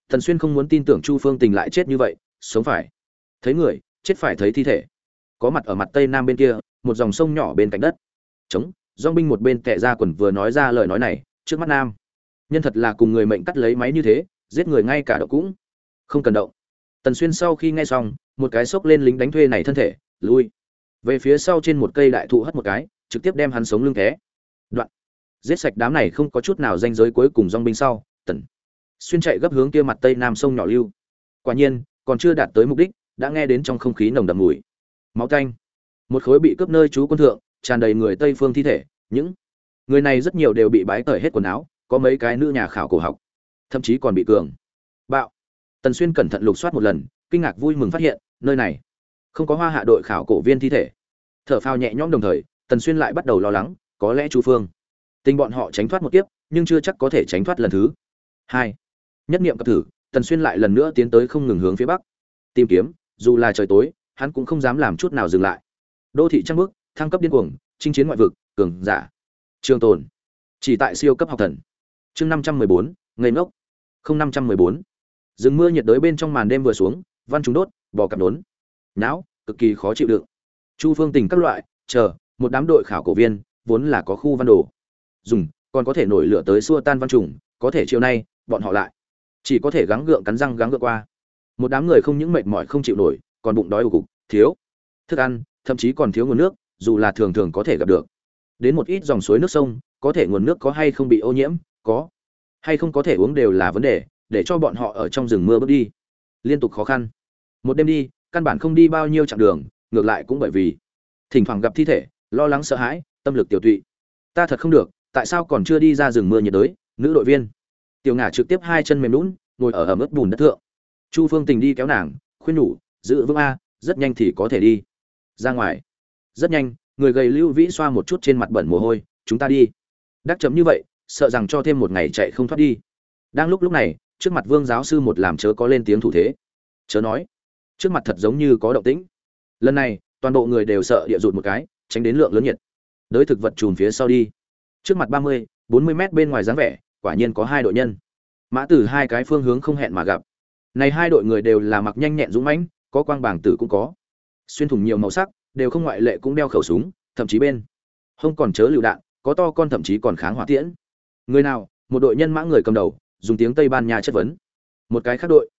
Tần xuyên không muốn tin tưởng chu phương tình lại chết như vậy, sống phải. Thấy người, chết phải thấy thi thể. Có mặt ở mặt tây nam bên kia, một dòng sông nhỏ bên cạnh đất. Chống dong binh một bên tệ ra quần vừa nói ra lời nói này, trước mắt nam. Nhân thật là cùng người mệnh cắt lấy máy như thế giết người ngay cả đậu cũng không cần động. Tần xuyên sau khi nghe xong, một cái xốc lên lính đánh thuê này thân thể, lui. Về phía sau trên một cây đại thụ hất một cái, trực tiếp đem hắn sống lưng té đoạn. Giết sạch đám này không có chút nào danh giới cuối cùng dong binh sau, tần xuyên chạy gấp hướng kia mặt tây nam sông nhỏ lưu. Quả nhiên, còn chưa đạt tới mục đích, đã nghe đến trong không khí nồng đậm mùi. Máu tanh. một khối bị cướp nơi trú quân thượng, tràn đầy người tây phương thi thể, những người này rất nhiều đều bị bái tởi hết quần áo, có mấy cái nữ nhà khảo cổ học thậm chí còn bị cường. Bạo. Tần xuyên cẩn thận lục soát một lần, kinh ngạc vui mừng phát hiện, nơi này không có hoa hạ đội khảo cổ viên thi thể. Thở phào nhẹ nhõm đồng thời, tần xuyên lại bắt đầu lo lắng, có lẽ chu phương. Tình bọn họ tránh thoát một kiếp, nhưng chưa chắc có thể tránh thoát lần thứ hai. Nhất niệm cập thử, tần xuyên lại lần nữa tiến tới không ngừng hướng phía bắc. Tìm kiếm, dù là trời tối, hắn cũng không dám làm chút nào dừng lại. Đô thị trăng bước thăng cấp điên cuồng, chinh chiến ngoại vực, cường giả. Trường tồn. Chỉ tại siêu cấp học thần. Chương năm trăm mười bốn ngây ngốc. Không năm trăm mười bốn. Rừng mưa nhiệt đới bên trong màn đêm vừa xuống, văn chúng đốt, bò cặp đốn não cực kỳ khó chịu đựng. Chu phương tình các loại, chờ, một đám đội khảo cổ viên, vốn là có khu văn đồ. Dùng, còn có thể nổi lửa tới xua tan văn trùng, có thể chiều nay, bọn họ lại. Chỉ có thể gắng gượng cắn răng gắng gượng qua. Một đám người không những mệt mỏi không chịu nổi, còn bụng đói ủ cục, thiếu. Thức ăn, thậm chí còn thiếu nguồn nước, dù là thường thường có thể gặp được. Đến một ít dòng suối nước sông, có thể nguồn nước có hay không bị ô nhiễm? Có hay không có thể uống đều là vấn đề, để cho bọn họ ở trong rừng mưa bước đi. Liên tục khó khăn. Một đêm đi, căn bản không đi bao nhiêu chặng đường, ngược lại cũng bởi vì thỉnh thoảng gặp thi thể, lo lắng sợ hãi, tâm lực tiểu tụy. Ta thật không được, tại sao còn chưa đi ra rừng mưa nhiệt đới, nữ đội viên. Tiểu ngả trực tiếp hai chân mềm lún ngồi ở ẩm ướt bùn đất thượng. Chu phương tình đi kéo nàng, khuyên nhủ, giữ vững a, rất nhanh thì có thể đi. Ra ngoài. Rất nhanh, người gầy lưu vĩ xoa một chút trên mặt bẩn mồ hôi, chúng ta đi. Đắc chấm như vậy sợ rằng cho thêm một ngày chạy không thoát đi. Đang lúc lúc này, trước mặt vương giáo sư một làm chớ có lên tiếng thủ thế. Chớ nói, trước mặt thật giống như có động tĩnh. Lần này, toàn bộ người đều sợ địa rụt một cái, tránh đến lượng lớn nhiệt. Đới thực vật chùm phía sau đi. Trước mặt ba mươi, bốn mươi mét bên ngoài dáng vẻ, quả nhiên có hai đội nhân. Mã từ hai cái phương hướng không hẹn mà gặp. Này hai đội người đều là mặc nhanh nhẹn dũng mãnh, có quang bảng tử cũng có. Xuyên thủng nhiều màu sắc, đều không ngoại lệ cũng đeo khẩu súng, thậm chí bên không còn chớ lựu đạn, có to con thậm chí còn kháng hỏa tiễn người nào? Một đội nhân mã người cầm đầu, dùng tiếng tây ban nha chất vấn. Một cái khác đội.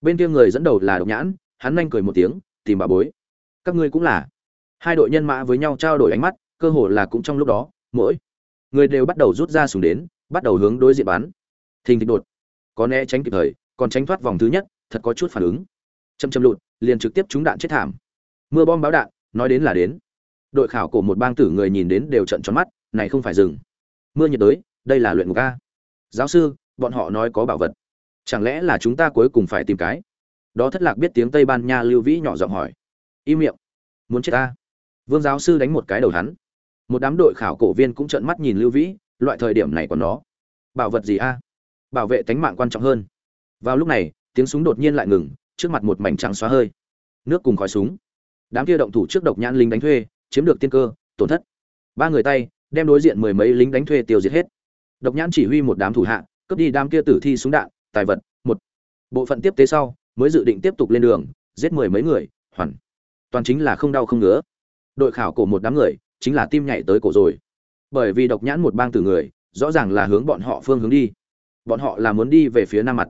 Bên kia người dẫn đầu là độc nhãn, hắn nhanh cười một tiếng, tìm bà bối. Các ngươi cũng là. Hai đội nhân mã với nhau trao đổi ánh mắt, cơ hồ là cũng trong lúc đó, mỗi người đều bắt đầu rút ra súng đến, bắt đầu hướng đối diện bắn. Thình thịch đột. Có né tránh kịp thời, còn tránh thoát vòng thứ nhất, thật có chút phản ứng. Châm châm lụt, liền trực tiếp trúng đạn chết thảm. Mưa bom báo đạn, nói đến là đến. Đội khảo cổ một bang tử người nhìn đến đều trận tròn mắt, này không phải rừng. Mưa nhiệt đới đây là luyện ngục a. Giáo sư, bọn họ nói có bảo vật. Chẳng lẽ là chúng ta cuối cùng phải tìm cái? Đó thất lạc biết tiếng tây ban nha lưu vĩ nhỏ giọng hỏi. Im miệng. Muốn chết ta? Vương giáo sư đánh một cái đầu hắn. Một đám đội khảo cổ viên cũng trợn mắt nhìn lưu vĩ, loại thời điểm này còn nó. Bảo vật gì a? Bảo vệ tánh mạng quan trọng hơn. Vào lúc này, tiếng súng đột nhiên lại ngừng, trước mặt một mảnh trắng xóa hơi. Nước cùng khói súng. Đám kia động thủ trước độc nhãn lính đánh thuê, chiếm được tiên cơ, tổn thất. Ba người tay, đem đối diện mười mấy lính đánh thuê tiêu diệt hết độc nhãn chỉ huy một đám thủ hạ, cướp đi đám kia tử thi súng đạn, tài vật, một. Bộ phận tiếp tế sau, mới dự định tiếp tục lên đường, giết mười mấy người, hoàn. Toàn chính là không đau không ngứa. Đội khảo cổ một đám người, chính là tim nhảy tới cổ rồi. Bởi vì độc nhãn một bang tử người, rõ ràng là hướng bọn họ phương hướng đi. Bọn họ là muốn đi về phía nam mặt.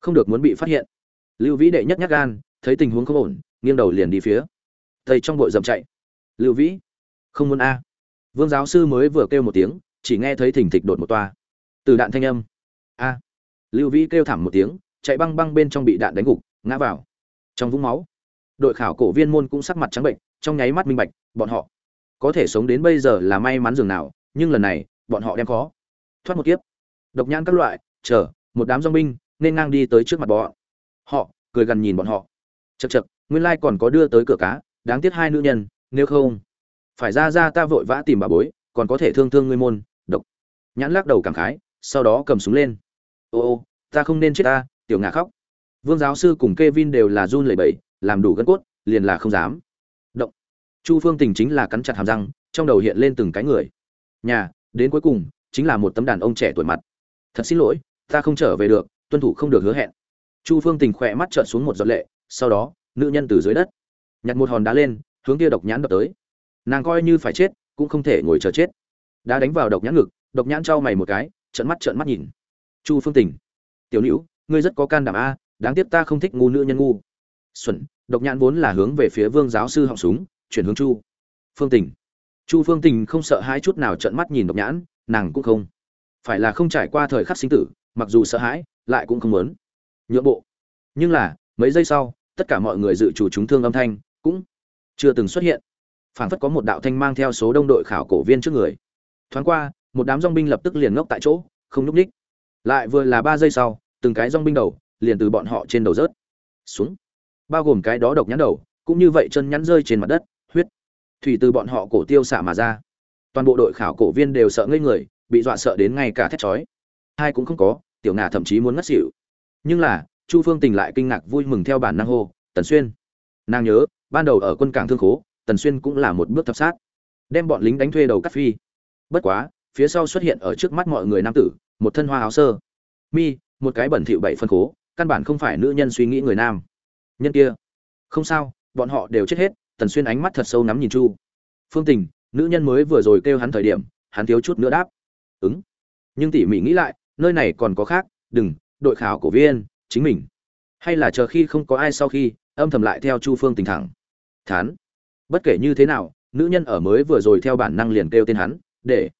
Không được muốn bị phát hiện. Lưu vĩ đệ nhất nhắc gan, thấy tình huống không ổn, nghiêng đầu liền đi phía. Thầy trong bội dầm chạy. Lưu vĩ, không muốn a. Vương giáo sư mới vừa kêu một tiếng chỉ nghe thấy thình thịch đột một toa. Từ đạn thanh âm. A. Lưu vĩ kêu thảm một tiếng, chạy băng băng bên trong bị đạn đánh gục, ngã vào. Trong vũng máu, đội khảo cổ viên môn cũng sắc mặt trắng bệnh, trong nháy mắt minh bạch, bọn họ có thể sống đến bây giờ là may mắn dường nào, nhưng lần này, bọn họ đem khó. Thoát một kiếp. Độc nhãn các loại, chờ, một đám dong binh, nên ngang đi tới trước mặt bọn. Họ, cười gần nhìn bọn họ. Chật chật nguyên lai còn có đưa tới cửa cá, đáng tiếc hai nữ nhân, nếu không, phải ra ra ta vội vã tìm bà bối, còn có thể thương thương ngươi môn nhãn lắc đầu cảm khái, sau đó cầm súng lên. Ô ô, ta không nên chết ta, tiểu ngà khóc. Vương giáo sư cùng k e vin đều là run lẩy bẩy, làm đủ gân cốt, liền là không dám. Động. Chu phương tình chính là cắn chặt hàm răng, trong đầu hiện lên từng cái người. Nhà, đến cuối cùng, chính là một tấm đàn ông trẻ tuổi mặt. Thật xin lỗi, ta không trở về được, tuân thủ không được hứa hẹn. Chu phương tình khỏe mắt trợn xuống một giọt lệ, sau đó, nữ nhân từ dưới đất. Nhặt một hòn đá lên, hướng kia độc nhãn đập tới. Nàng coi như phải chết, cũng không thể ngồi chờ chết. Đã đánh vào độc nhãn ngực độc nhãn trao mày một cái, trợn mắt trợn mắt nhìn. Chu phương tình, tiểu nữ, ngươi rất có can đảm a, đáng tiếc ta không thích ngu nữ nhân ngu. Xuẩn, độc nhãn vốn là hướng về phía vương giáo sư họng súng, chuyển hướng chu phương tình. Chu phương tình không sợ hãi chút nào trợn mắt nhìn độc nhãn, nàng cũng không. Phải là không trải qua thời khắc sinh tử, mặc dù sợ hãi, lại cũng không muốn. Nhượng bộ. Nhưng là, mấy giây sau, tất cả mọi người dự chủ chúng thương âm thanh, cũng chưa từng xuất hiện. Phảng phất có một đạo thanh mang theo số đông đội khảo cổ viên trước người. Thoáng qua một đám dong binh lập tức liền ngốc tại chỗ, không núp ních lại vừa là ba giây sau, từng cái dong binh đầu liền từ bọn họ trên đầu rớt xuống. Bao gồm cái đó độc nhãn đầu, cũng như vậy chân nhắn rơi trên mặt đất, huyết, thủy từ bọn họ cổ tiêu xả mà ra. Toàn bộ đội khảo cổ viên đều sợ ngây người, bị dọa sợ đến ngay cả thét chói. Hai cũng không có, tiểu ngà thậm chí muốn ngất xỉu. Nhưng là, chu phương tình lại kinh ngạc vui mừng theo bản năng hô, tần xuyên. Nàng nhớ, ban đầu ở quân cảng thương khố, tần xuyên cũng là một bước thập sát, đem bọn lính đánh thuê đầu cắt phi. Bất quá phía sau xuất hiện ở trước mắt mọi người nam tử, một thân hoa áo sơ. Mi, một cái bẩn thỉu bảy phân khố, căn bản không phải nữ nhân suy nghĩ người nam. Nhân kia. Không sao, bọn họ đều chết hết, tần xuyên ánh mắt thật sâu nắm nhìn chu. Phương tình, nữ nhân mới vừa rồi kêu hắn thời điểm, hắn thiếu chút nữa đáp. Ứng. Nhưng tỉ mỉ nghĩ lại, nơi này còn có khác, đừng, đội khảo cổ viên, chính mình. Hay là chờ khi không có ai sau khi, âm thầm lại theo chu phương tình thẳng. Thán. Bất kể như thế nào, nữ nhân ở mới vừa rồi theo bản năng liền kêu tên hắn, để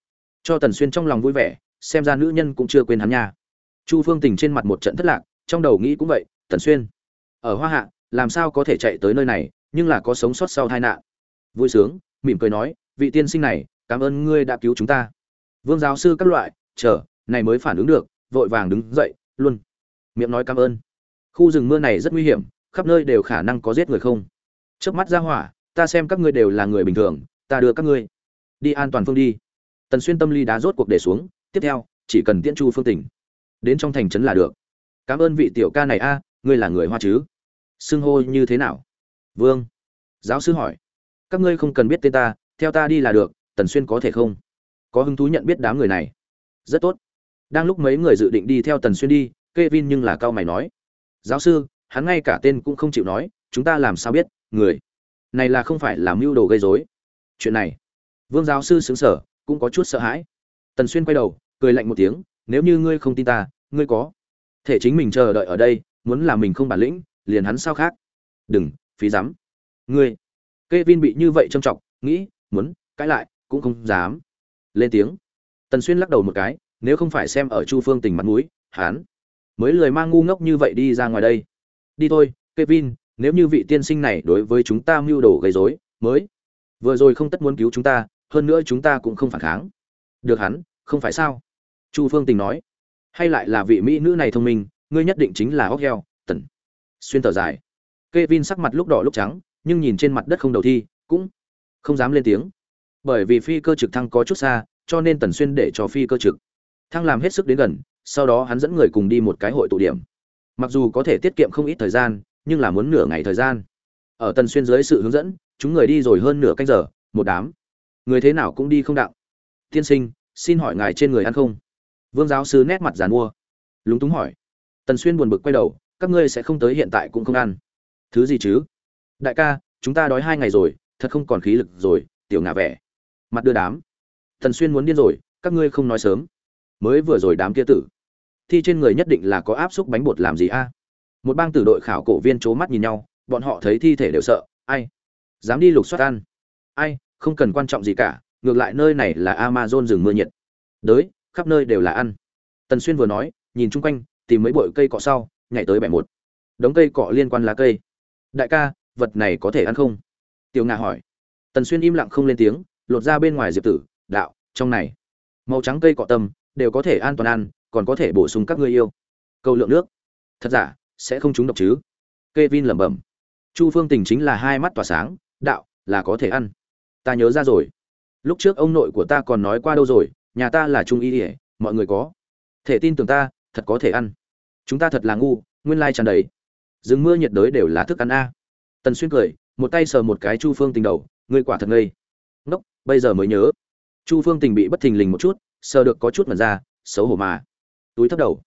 cho tần xuyên trong lòng vui vẻ, xem ra nữ nhân cũng chưa quên hắn nha. Chu phương tình trên mặt một trận thất lạc, trong đầu nghĩ cũng vậy, tần xuyên, ở hoa hạ, làm sao có thể chạy tới nơi này, nhưng là có sống sót sau tai nạn. Vui sướng, mỉm cười nói, vị tiên sinh này, cảm ơn ngươi đã cứu chúng ta. Vương giáo sư các loại, chờ, này mới phản ứng được, vội vàng đứng dậy, luôn. Miệng nói cảm ơn. Khu rừng mưa này rất nguy hiểm, khắp nơi đều khả năng có giết người không? Trước mắt ra hỏa, ta xem các ngươi đều là người bình thường, ta đưa các ngươi đi an toàn phương đi tần xuyên tâm ly đá rốt cuộc để xuống, tiếp theo, chỉ cần tiễn chu phương tỉnh, đến trong thành trấn là được. Cảm ơn vị tiểu ca này a, ngươi là người hoa chứ? Xưng hô như thế nào? Vương, giáo sư hỏi. Các ngươi không cần biết tên ta, theo ta đi là được, tần xuyên có thể không? Có hứng thú nhận biết đám người này? Rất tốt. Đang lúc mấy người dự định đi theo tần xuyên đi, Kevin nhưng là cao mày nói. Giáo sư, hắn ngay cả tên cũng không chịu nói, chúng ta làm sao biết, người này là không phải làm mưu đồ gây rối. Chuyện này. Vương giáo sư xứng sở cũng có chút sợ hãi. Tần xuyên quay đầu, cười lạnh một tiếng, nếu như ngươi không tin ta, ngươi có thể chính mình chờ đợi ở đây, muốn là mình không bản lĩnh, liền hắn sao khác? Đừng, phí dám ngươi. Kevin bị như vậy trầm trọng nghĩ, muốn, cãi lại, cũng không dám. Lên tiếng. Tần xuyên lắc đầu một cái, nếu không phải xem ở chu phương tình mặt mũi, hắn mới lười mang ngu ngốc như vậy đi ra ngoài đây. Đi thôi, Kevin, nếu như vị tiên sinh này đối với chúng ta mưu đồ gây rối, mới vừa rồi không tất muốn cứu chúng ta hơn nữa chúng ta cũng không phản kháng. Được hắn, không phải sao? Chu phương tình nói. Hay lại là vị mỹ nữ này thông minh, ngươi nhất định chính là hóc heo, tần. Xuyên thở dài. Kevin sắc mặt lúc đỏ lúc trắng, nhưng nhìn trên mặt đất không đầu thi, cũng không dám lên tiếng. Bởi vì phi cơ trực thăng có chút xa, cho nên tần xuyên để cho phi cơ trực thăng làm hết sức đến gần, sau đó hắn dẫn người cùng đi một cái hội tụ điểm. Mặc dù có thể tiết kiệm không ít thời gian, nhưng là muốn nửa ngày thời gian. Ở tần xuyên dưới sự hướng dẫn, chúng người đi rồi hơn nửa canh giờ, một đám người thế nào cũng đi không đạo tiên sinh, xin hỏi ngài trên người ăn không? Vương giáo sư nét mặt giàn mua. Lúng túng hỏi. Tần xuyên buồn bực quay đầu, các ngươi sẽ không tới hiện tại cũng không ăn. Thứ gì chứ? Đại ca, chúng ta đói hai ngày rồi, thật không còn khí lực rồi, tiểu ngả vẻ. Mặt đưa đám. Tần xuyên muốn điên rồi, các ngươi không nói sớm. Mới vừa rồi đám kia tử. Thi trên người nhất định là có áp xúc bánh bột làm gì a? Một bang tử đội khảo cổ viên c h ố mắt nhìn nhau, bọn họ thấy thi thể đều sợ, ai? Dám đi lục soát ăn. Ai? Không cần quan trọng gì cả, ngược lại nơi này là amazon rừng mưa nhiệt. Đới khắp nơi đều là ăn. Tần xuyên vừa nói, nhìn chung quanh, tìm mấy bụi cây cọ sau, nhảy tới bẻ một. Đống cây cọ liên quan lá cây. Đại ca, vật này có thể ăn không? Tiểu ngà hỏi. Tần xuyên im lặng không lên tiếng, lột ra bên ngoài diệp tử, đạo, trong này, màu trắng cây cọ tâm đều có thể an toàn ăn, còn có thể bổ sung các ngươi yêu. Câu lượng nước. Thật giả, sẽ không trúng độc chứ? Kevin lẩm bẩm. Chu phương tình chính là hai mắt tỏa sáng, đạo, là có thể ăn ta nhớ ra rồi. Lúc trước ông nội của ta còn nói qua đâu rồi, nhà ta là trung y ỉa mọi người có thể tin tưởng ta, thật có thể ăn. Chúng ta thật là ngu, nguyên lai tràn đầy. Rừng mưa nhiệt đới đều là thức ăn a. Tần xuyên cười, một tay sờ một cái chu phương tình đầu, ngươi quả thật ngây. Ngốc, bây giờ mới nhớ. Chu phương tình bị bất thình lình một chút, sờ được có chút mật ra, xấu hổ mà. Túi thấp đầu.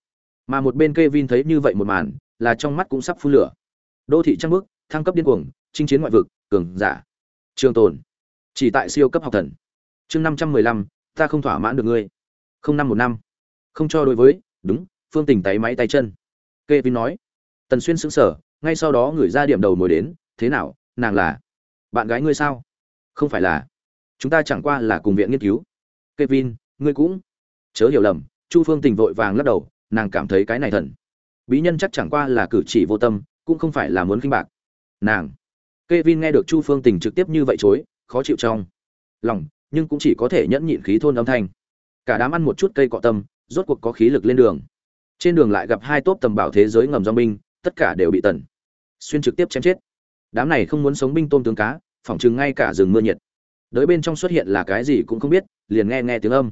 Mà một bên Kevin thấy như vậy một màn, là trong mắt cũng sắp phun lửa. Đô thị trăng bước, thăng cấp điên cuồng, chinh chiến ngoại vực, cường giả. Trường tồn chỉ tại siêu cấp học thần. Chương năm trăm mười lăm, ta không thỏa mãn được ngươi. Không năm một năm. Không cho đối với, đúng, phương tình tay máy tay chân. Kevin nói. Tần xuyên sững sờ, ngay sau đó gửi ra điểm đầu mồi đến, thế nào, nàng là bạn gái ngươi sao? Không phải là. Chúng ta chẳng qua là cùng viện nghiên cứu. Kevin, ngươi cũng chớ hiểu lầm. Chu phương tình vội vàng lắc đầu, nàng cảm thấy cái này thần. Bí nhân chắc chẳng qua là cử chỉ vô tâm, cũng không phải là muốn khinh bạc. Nàng. Kevin nghe được chu phương tình trực tiếp như vậy chối khó chịu trong lòng, nhưng cũng chỉ có thể nhẫn nhịn khí thôn âm thanh. Cả đám ăn một chút cây cọ tâm, rốt cuộc có khí lực lên đường. Trên đường lại gặp hai tốp tầm bảo thế giới ngầm do binh, tất cả đều bị tần xuyên trực tiếp chém chết. Đám này không muốn sống binh tôm tướng cá, phỏng chừng ngay cả rừng mưa nhiệt. Đới bên trong xuất hiện là cái gì cũng không biết, liền nghe nghe tiếng âm.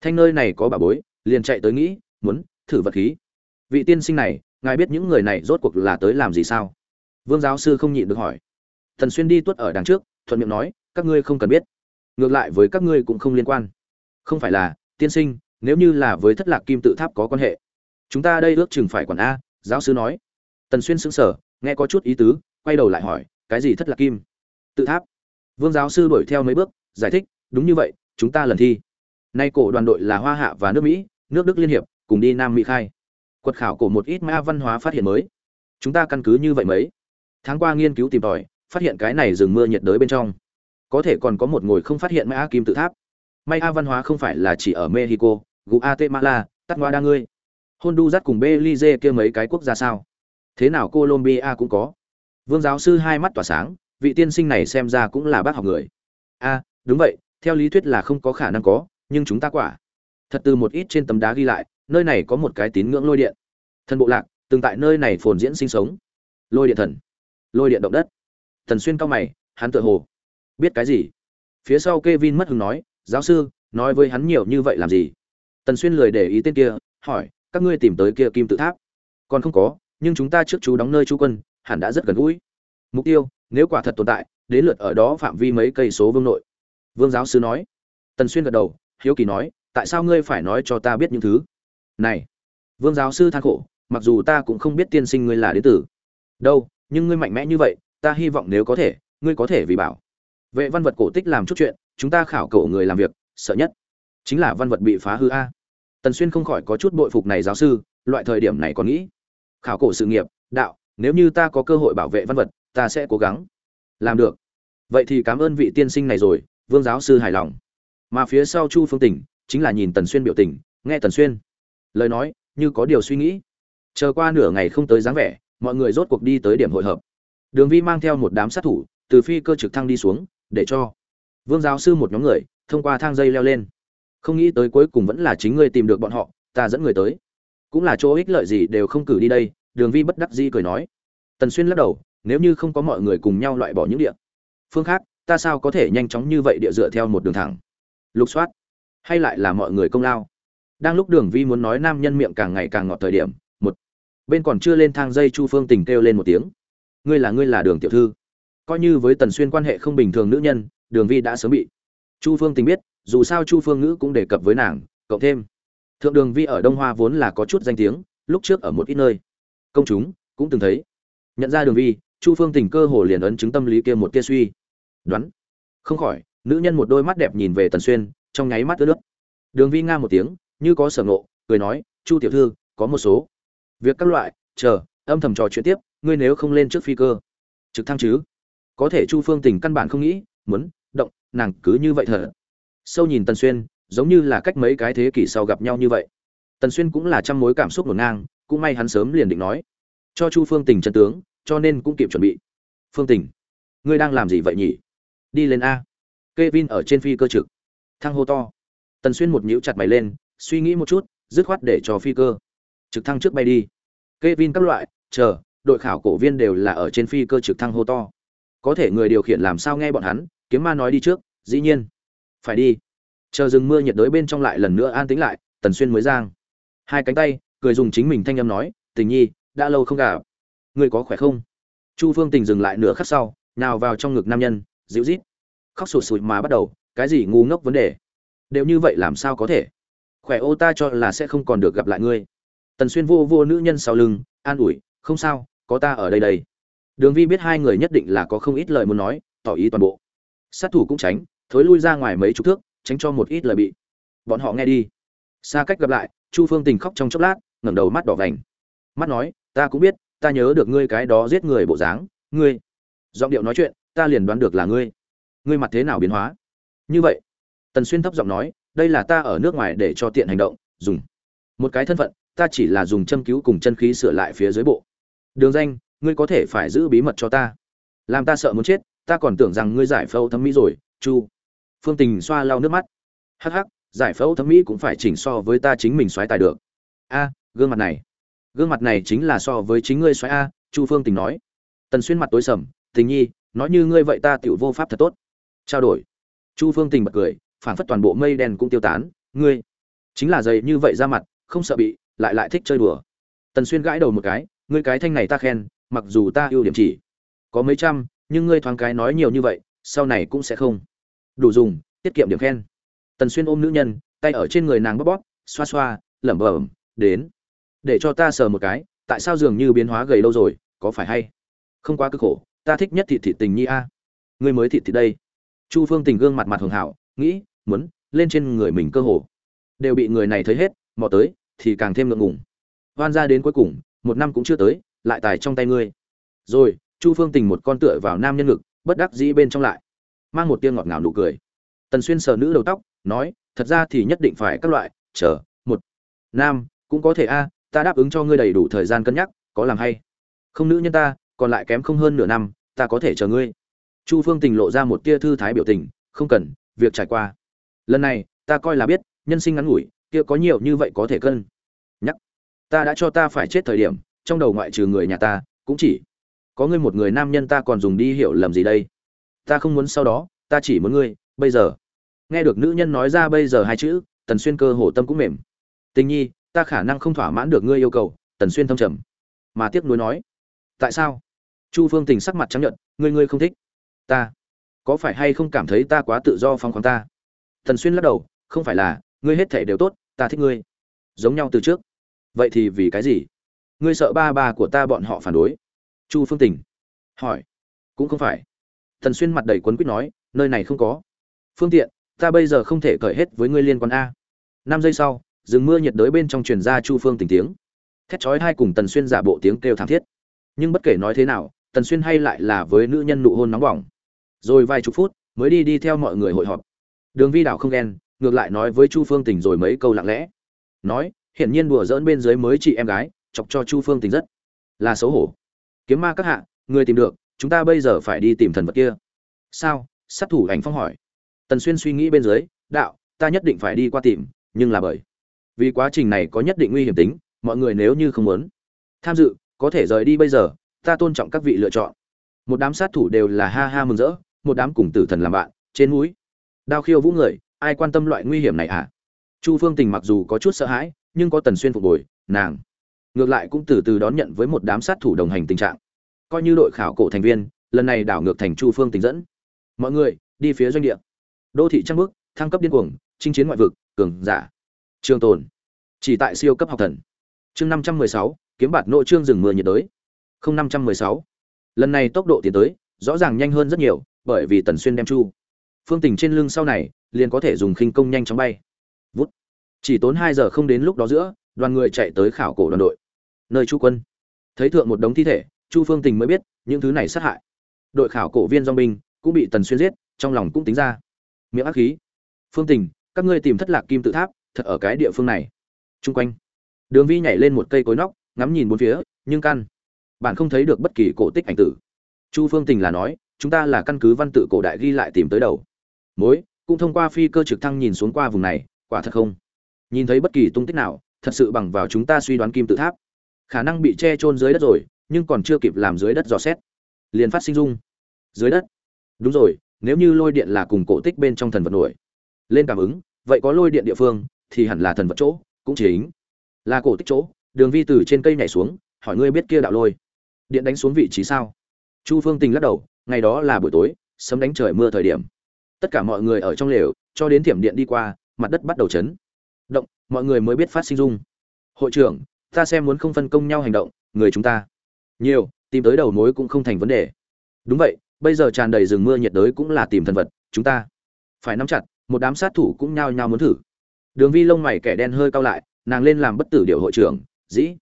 Thanh nơi này có bà bối, liền chạy tới nghĩ, muốn thử vật khí. Vị tiên sinh này, ngài biết những người này rốt cuộc là tới làm gì sao? Vương giáo sư không nhịn được hỏi. Thần xuyên đi tuất ở đằng trước, thuận miệng nói các ngươi không cần biết. Ngược lại với các ngươi cũng không liên quan. Không phải là, tiên sinh, nếu như là với thất lạc kim tự tháp có quan hệ, chúng ta đây ước chừng phải quản a, giáo sư nói. Tần xuyên sững sờ, nghe có chút ý tứ, quay đầu lại hỏi, cái gì thất lạc kim? Tự tháp. Vương giáo sư đuổi theo mấy bước, giải thích, đúng như vậy, chúng ta lần thi. Nay cổ đoàn đội là hoa hạ và nước mỹ, nước đức liên hiệp, cùng đi nam mỹ khai. Quật khảo cổ một ít ma văn hóa phát hiện mới. Chúng ta căn cứ như vậy mấy. Tháng qua nghiên cứu tìm tòi, phát hiện cái này rừng mưa nhiệt đới bên trong có thể còn có một ngồi không phát hiện mã kim tự tháp. May a văn hóa không phải là chỉ ở mexico guatemala, tắt ngoa đa ngươi. Honduras cùng belize kia mấy cái quốc gia sao? Thế nào colombia cũng có. Vương giáo sư hai mắt tỏa sáng, vị tiên sinh này xem ra cũng là bác học người. A, đúng vậy, theo lý thuyết là không có khả năng có, nhưng chúng ta quả. Thật từ một ít trên tấm đá ghi lại, nơi này có một cái tín ngưỡng lôi điện. Thần bộ lạc, từng tại nơi này phồn diễn sinh sống. Lôi điện thần. Lôi điện động đất. Thần xuyên cao mày, hắn tự hồ biết cái gì? Phía sau Kevin mất hứng nói, giáo sư, nói với hắn nhiều như vậy làm gì? Tần xuyên lười để ý tên kia, hỏi, các ngươi tìm tới kia kim tự tháp? Còn không có, nhưng chúng ta trước chú đóng nơi chú quân, hẳn đã rất gần gũi. Mục tiêu, nếu quả thật tồn tại, đến lượt ở đó phạm vi mấy cây số vương nội. Vương giáo sư nói. Tần xuyên gật đầu, hiếu kỳ nói, tại sao ngươi phải nói cho ta biết những thứ? Này, vương giáo sư than khổ, mặc dù ta cũng không biết tiên sinh ngươi là đế tử. Đâu, nhưng ngươi mạnh mẽ như vậy, ta hy vọng nếu có thể, ngươi có thể vì bảo vệ văn vật cổ tích làm chút chuyện, chúng ta khảo cổ người làm việc, sợ nhất chính là văn vật bị phá hư a. Tần xuyên không khỏi có chút bội phục này giáo sư, loại thời điểm này còn nghĩ, khảo cổ sự nghiệp, đạo, nếu như ta có cơ hội bảo vệ văn vật, ta sẽ cố gắng làm được. Vậy thì cảm ơn vị tiên sinh này rồi, vương giáo sư hài lòng. Mà phía sau chu phương tỉnh, chính là nhìn tần xuyên biểu tình, nghe tần xuyên lời nói, như có điều suy nghĩ. Chờ qua nửa ngày không tới dáng vẻ, mọi người rốt cuộc đi tới điểm hội hợp. Đường vi mang theo một đám sát thủ, từ phi cơ trực thăng đi xuống để cho vương giáo sư một nhóm người thông qua thang dây leo lên. Không nghĩ tới cuối cùng vẫn là chính ngươi tìm được bọn họ, ta dẫn người tới. Cũng là chỗ ích lợi gì đều không cử đi đây, đường vi bất đắc dĩ cười nói. Tần xuyên lắc đầu, nếu như không có mọi người cùng nhau loại bỏ những địa phương khác, ta sao có thể nhanh chóng như vậy địa dựa theo một đường thẳng? Lục soát. Hay lại là mọi người công lao. Đang lúc đường vi muốn nói nam nhân miệng càng ngày càng ngọt thời điểm, một bên còn chưa lên thang dây chu phương tình kêu lên một tiếng. Ngươi là ngươi là đường tiểu thư coi như với tần xuyên quan hệ không bình thường nữ nhân, đường vi đã sớm bị. Chu phương tình biết, dù sao chu phương ngữ cũng đề cập với nàng, cộng thêm. Thượng đường vi ở đông hoa vốn là có chút danh tiếng, lúc trước ở một ít nơi. Công chúng cũng từng thấy. Nhận ra đường vi, chu phương tình cơ hồ liền ấn chứng tâm lý kia một tia suy. Đoán. Không khỏi, nữ nhân một đôi mắt đẹp nhìn về tần xuyên, trong nháy mắt ướt nước. Đường vi nga một tiếng, như có sở ngộ, cười nói, chu tiểu thư, có một số việc các loại, chờ, âm thầm trò chuyện tiếp, ngươi nếu không lên trước phi cơ. Trực thăng chứ? Có thể chu phương tình căn bản không nghĩ, muốn, động, nàng cứ như vậy thở. Sâu nhìn tần xuyên, giống như là cách mấy cái thế kỷ sau gặp nhau như vậy. Tần xuyên cũng là trăm mối cảm xúc ngổn ngang, cũng may hắn sớm liền định nói. Cho chu phương tình chân tướng, cho nên cũng kịp chuẩn bị. Phương tình, ngươi đang làm gì vậy nhỉ? Đi lên a. Kevin ở trên phi cơ trực. Thăng hô to. Tần xuyên một nhíu chặt mày lên, suy nghĩ một chút, dứt khoát để cho phi cơ. Trực thăng trước bay đi. Kevin các loại, chờ, đội khảo cổ viên đều là ở trên phi cơ trực thăng hô to có thể người điều khiển làm sao nghe bọn hắn, kiếm ma nói đi trước, dĩ nhiên. Phải đi. Chờ rừng mưa nhiệt đới bên trong lại lần nữa an tĩnh lại, tần xuyên mới giang. Hai cánh tay, cười dùng chính mình thanh âm nói, tình nhi, đã lâu không gặp. Ngươi có khỏe không? Chu phương tình dừng lại nửa khắc sau, nào vào trong ngực nam nhân, dịu rít khóc sụt sụt mà bắt đầu, cái gì ngu ngốc vấn đề? Đều như vậy làm sao có thể? Khỏe ô ta cho là sẽ không còn được gặp lại ngươi. Tần xuyên vô vô nữ nhân sau lưng, an ủi, không sao, có ta ở đây đây đường vi biết hai người nhất định là có không ít lời muốn nói, tỏ ý toàn bộ. Sát thủ cũng tránh, thối lui ra ngoài mấy chục thước, tránh cho một ít lời bị. Bọn họ nghe đi. Xa cách gặp lại, chu phương tình khóc trong chốc lát, ngẩng đầu mắt đỏ vành. Mắt nói, ta cũng biết, ta nhớ được ngươi cái đó giết người bộ dáng, ngươi. Giọng điệu nói chuyện, ta liền đoán được là ngươi. Ngươi mặt thế nào biến hóa? Như vậy, tần xuyên thấp giọng nói, đây là ta ở nước ngoài để cho tiện hành động, dùng. Một cái thân phận, ta chỉ là dùng châm cứu cùng chân khí sửa lại phía dưới bộ. Đường danh ngươi có thể phải giữ bí mật cho ta. Làm ta sợ muốn chết, ta còn tưởng rằng ngươi giải phẫu thẩm mỹ rồi, chu. Phương tình xoa lau nước mắt. Hắc hắc, giải phẫu thẩm mỹ cũng phải chỉnh so với ta chính mình xoáy tài được. A, gương mặt này. Gương mặt này chính là so với chính ngươi xoáy a, chu phương tình nói. Tần xuyên mặt tối sầm, tình nhi, nói như ngươi vậy ta tựu vô pháp thật tốt. Trao đổi. Chu phương tình bật cười phản phất toàn bộ mây đen cũng tiêu tán. Ngươi, chính là dày như vậy ra mặt, không sợ bị, lại lại thích chơi đùa. Tần xuyên gãi đầu một cái, ngươi cái thanh này ta khen mặc dù ta ưu điểm chỉ có mấy trăm, nhưng ngươi thoáng cái nói nhiều như vậy, sau này cũng sẽ không. Đủ dùng, tiết kiệm điểm khen. Tần xuyên ôm nữ nhân, tay ở trên người nàng bóp bóp, xoa xoa, lẩm bẩm, đến. Để cho ta sờ một cái, tại sao dường như biến hóa gầy lâu rồi, có phải hay? Không quá cực khổ, ta thích nhất thị thị tình nhi a. Ngươi mới thị thị đây. Chu phương tình gương mặt mặt hường hảo, nghĩ, muốn, lên trên người mình cơ hồ. Đều bị người này thấy hết, mò tới, thì càng thêm ngượng ngùng. Hoan ra đến cuối cùng, một năm cũng chưa tới lại tài trong tay ngươi. Rồi, chu phương tình một con tựa vào nam nhân ngực, bất đắc dĩ bên trong lại, mang một tiếng ngọt ngào nụ cười. Tần xuyên sờ nữ đầu tóc, nói, thật ra thì nhất định phải các loại, chờ, một, nam, cũng có thể a, ta đáp ứng cho ngươi đầy đủ thời gian cân nhắc, có làm hay. Không nữ nhân ta, còn lại kém không hơn nửa năm, ta có thể chờ ngươi. Chu phương tình lộ ra một tia thư thái biểu tình, không cần, việc trải qua. Lần này, ta coi là biết, nhân sinh ngắn ngủi, kia có nhiều như vậy có thể cân nhắc. Ta đã cho ta phải chết thời điểm trong đầu ngoại trừ người nhà ta, cũng chỉ có ngươi một người nam nhân ta còn dùng đi hiểu lầm gì đây? Ta không muốn sau đó, ta chỉ muốn ngươi, bây giờ. Nghe được nữ nhân nói ra bây giờ hai chữ, tần xuyên cơ hồ tâm cũng mềm. Tình nhi, ta khả năng không thỏa mãn được ngươi yêu cầu, tần xuyên thâm trầm. Mà tiếc nuối nói, tại sao? Chu phương tình sắc mặt chấp nhận ngươi ngươi không thích ta. Có phải hay không cảm thấy ta quá tự do phong khoáng ta? Tần xuyên lắc đầu, không phải là, ngươi hết thể đều tốt, ta thích ngươi. Giống nhau từ trước. Vậy thì vì cái gì? Ngươi sợ ba ba của ta bọn họ phản đối. Chu phương tình hỏi. Cũng không phải. Tần xuyên mặt đầy quấn quýt nói, nơi này không có. Phương tiện, ta bây giờ không thể cởi hết với ngươi liên quan a. Năm giây sau, rừng mưa nhiệt đới bên trong truyền ra chu phương tình tiếng. Thét chói hai cùng tần xuyên giả bộ tiếng kêu thảm thiết. Nhưng bất kể nói thế nào, tần xuyên hay lại là với nữ nhân nụ hôn nóng bỏng. Rồi vài chục phút, mới đi đi theo mọi người hội họp. Đường vi đảo không ghen, ngược lại nói với chu phương tình rồi mấy câu lặng lẽ. Nói, hiển nhiên đùa dỡn bên dưới mới chị em gái chọc cho chu phương tình rất là xấu hổ. Kiếm ma các hạ, người tìm được, chúng ta bây giờ phải đi tìm thần vật kia. Sao? Sát thủ ảnh phong hỏi. Tần xuyên suy nghĩ bên dưới, đạo, ta nhất định phải đi qua tìm, nhưng là bởi vì quá trình này có nhất định nguy hiểm tính, mọi người nếu như không muốn tham dự, có thể rời đi bây giờ, ta tôn trọng các vị lựa chọn. Một đám sát thủ đều là ha ha mừng rỡ, một đám cùng tử thần làm bạn, trên núi. Đao khiêu vũ người, ai quan tâm loại nguy hiểm này à chu phương tình mặc dù có chút sợ hãi, nhưng có tần xuyên phục hồi, nàng ngược lại cũng từ từ đón nhận với một đám sát thủ đồng hành tình trạng. Coi như đội khảo cổ thành viên, lần này đảo ngược thành chu phương tình dẫn. Mọi người, đi phía doanh địa. Đô thị trăng bước, thăng cấp điên cuồng, chinh chiến ngoại vực, cường giả. Trường tồn. Chỉ tại siêu cấp học thần. Chương năm trăm mười sáu, kiếm bạt nội trương rừng mưa nhiệt đới. Không năm trăm mười sáu. Lần này tốc độ tiến tới, rõ ràng nhanh hơn rất nhiều, bởi vì tần xuyên đem chu phương tình trên lưng sau này, liền có thể dùng khinh công nhanh chóng bay. Vút. Chỉ tốn hai giờ không đến lúc đó giữa, đoàn người chạy tới khảo cổ đoàn đội nơi chu quân. Thấy thượng một đống thi thể, chu phương tình mới biết những thứ này sát hại. Đội khảo cổ viên dong binh cũng bị tần xuyên giết, trong lòng cũng tính ra. Miệng ác khí. Phương tình, các ngươi tìm thất lạc kim tự tháp, thật ở cái địa phương này. Chung quanh, đường vi nhảy lên một cây cối nóc, ngắm nhìn bốn phía, nhưng căn. Bạn không thấy được bất kỳ cổ tích ảnh tử. Chu phương tình là nói, chúng ta là căn cứ văn tự cổ đại ghi lại tìm tới đầu. Mối, cũng thông qua phi cơ trực thăng nhìn xuống qua vùng này, quả thật không. Nhìn thấy bất kỳ tung tích nào, thật sự bằng vào chúng ta suy đoán kim tự tháp khả năng bị che chôn dưới đất rồi, nhưng còn chưa kịp làm dưới đất dò xét. Liền phát sinh dung dưới đất. Đúng rồi, nếu như lôi điện là cùng cổ tích bên trong thần vật nổi. Lên cảm ứng, vậy có lôi điện địa phương, thì hẳn là thần vật chỗ, cũng chính là cổ tích chỗ. Đường vi từ trên cây nhảy xuống, hỏi ngươi biết kia đạo lôi. Điện đánh xuống vị trí sao? Chu phương tình lắc đầu, ngày đó là buổi tối, sấm đánh trời mưa thời điểm. Tất cả mọi người ở trong lều, cho đến thiểm điện đi qua, mặt đất bắt đầu chấn. Động, mọi người mới biết phát sinh dung hội trưởng ta xem muốn không phân công nhau hành động, người chúng ta. Nhiều, tìm tới đầu mối cũng không thành vấn đề. Đúng vậy, bây giờ tràn đầy rừng mưa nhiệt đới cũng là tìm thần vật, chúng ta phải nắm chặt, một đám sát thủ cũng nhao nhao muốn thử. Đường vi lông mày kẻ đen hơi cao lại, nàng lên làm bất tử điều hội trưởng, dĩ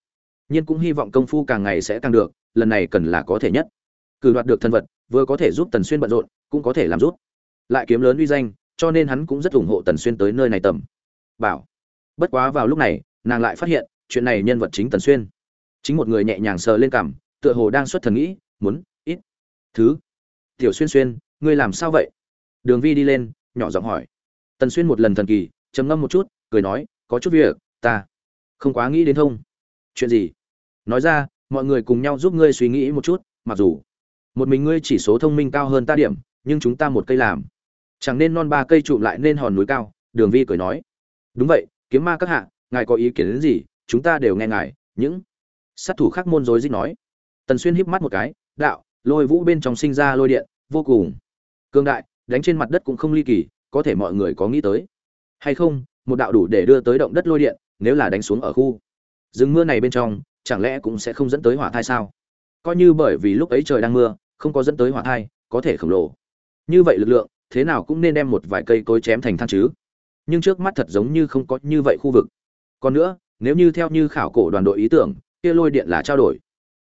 nhiên cũng hy vọng công phu càng ngày sẽ tăng được, lần này cần là có thể nhất. Cử đoạt được thân vật, vừa có thể giúp tần xuyên bận rộn, cũng có thể làm rút. Lại kiếm lớn uy danh, cho nên hắn cũng rất ủng hộ tần xuyên tới nơi này tầm. Bảo. Bất quá vào lúc này, nàng lại phát hiện chuyện này nhân vật chính tần xuyên. Chính một người nhẹ nhàng sờ lên cằm, tựa hồ đang xuất thần nghĩ, muốn, ít. Thứ. Tiểu xuyên xuyên, ngươi làm sao vậy? Đường vi đi lên, nhỏ giọng hỏi. Tần xuyên một lần thần kỳ, trầm ngâm một chút, cười nói, có chút việc, ta không quá nghĩ đến thông. Chuyện gì? Nói ra, mọi người cùng nhau giúp ngươi suy nghĩ một chút, mặc dù một mình ngươi chỉ số thông minh cao hơn ta điểm, nhưng chúng ta một cây làm. Chẳng nên non ba cây trụm lại nên hòn núi cao, đường vi cười nói. Đúng vậy, kiếm ma các hạ, ngài có ý kiến đến gì chúng ta đều nghe ngài, những sát thủ khác môn rối rít nói. Tần xuyên híp mắt một cái, đạo, lôi vũ bên trong sinh ra lôi điện, vô cùng cương đại, đánh trên mặt đất cũng không ly kỳ, có thể mọi người có nghĩ tới. Hay không, một đạo đủ để đưa tới động đất lôi điện, nếu là đánh xuống ở khu rừng mưa này bên trong, chẳng lẽ cũng sẽ không dẫn tới hỏa thai sao? Coi như bởi vì lúc ấy trời đang mưa, không có dẫn tới hỏa thai, có thể khổng lồ. Như vậy lực lượng, thế nào cũng nên đem một vài cây cối chém thành than chứ. Nhưng trước mắt thật giống như không có như vậy khu vực. Còn nữa nếu như theo như khảo cổ đoàn đội ý tưởng, kia lôi điện là trao đổi.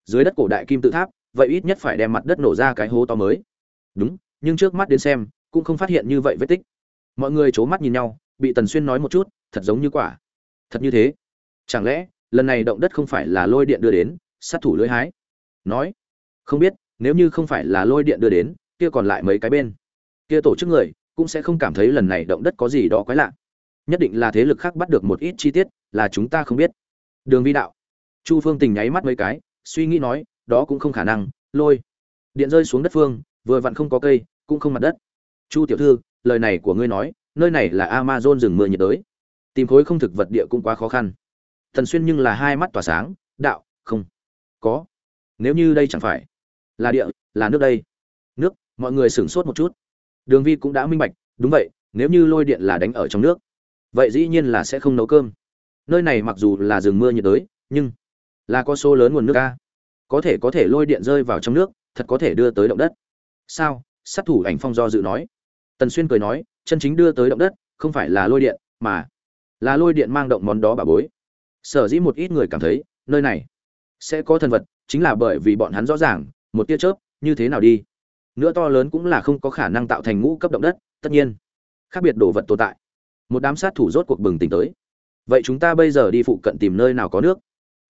Dưới đất cổ đại kim tự tháp, vậy ít nhất phải đem mặt đất nổ ra cái hố to mới. Đúng, nhưng trước mắt đến xem, cũng không phát hiện như vậy vết tích. Mọi người c mắt nhìn nhau, bị tần xuyên nói một chút, thật giống như quả. Thật như thế. Chẳng lẽ, lần này động đất không phải là lôi điện đưa đến, sát thủ lưỡi hái? Nói. Không biết, nếu như không phải là lôi điện đưa đến, kia còn lại mấy cái bên. Kia tổ chức người, cũng sẽ không cảm thấy lần này động đất có gì đó quái lạ nhất định là thế lực khác bắt được một ít chi tiết, là chúng ta không biết. Đường vi đạo. Chu phương tình nháy mắt mấy cái, suy nghĩ nói, đó cũng không khả năng, lôi. Điện rơi xuống đất phương, vừa vặn không có cây, cũng không mặt đất. Chu tiểu thư, lời này của ngươi nói, nơi này là amazon rừng mưa nhiệt đới. Tìm khối không thực vật địa cũng quá khó khăn. Thần xuyên nhưng là hai mắt tỏa sáng, đạo, không. Có. Nếu như đây chẳng phải là địa, là nước đây. Nước, mọi người sửng sốt một chút. Đường vi cũng đã minh bạch, đúng vậy, nếu như lôi điện là đánh ở trong nước vậy dĩ nhiên là sẽ không nấu cơm. Nơi này mặc dù là rừng mưa nhiệt đới, nhưng là có số lớn nguồn nước ca có thể có thể lôi điện rơi vào trong nước, thật có thể đưa tới động đất. Sao? Sát thủ ảnh phong do dự nói. Tần xuyên cười nói, chân chính đưa tới động đất, không phải là lôi điện, mà là lôi điện mang động món đó bà bối. Sở dĩ một ít người cảm thấy, nơi này sẽ có thần vật, chính là bởi vì bọn hắn rõ ràng, một tia chớp, như thế nào đi. Nữa to lớn cũng là không có khả năng tạo thành ngũ cấp động đất, tất nhiên, khác biệt đồ vật tồn tại một đám sát thủ rốt cuộc bừng tỉnh tới. Vậy chúng ta bây giờ đi phụ cận tìm nơi nào có nước?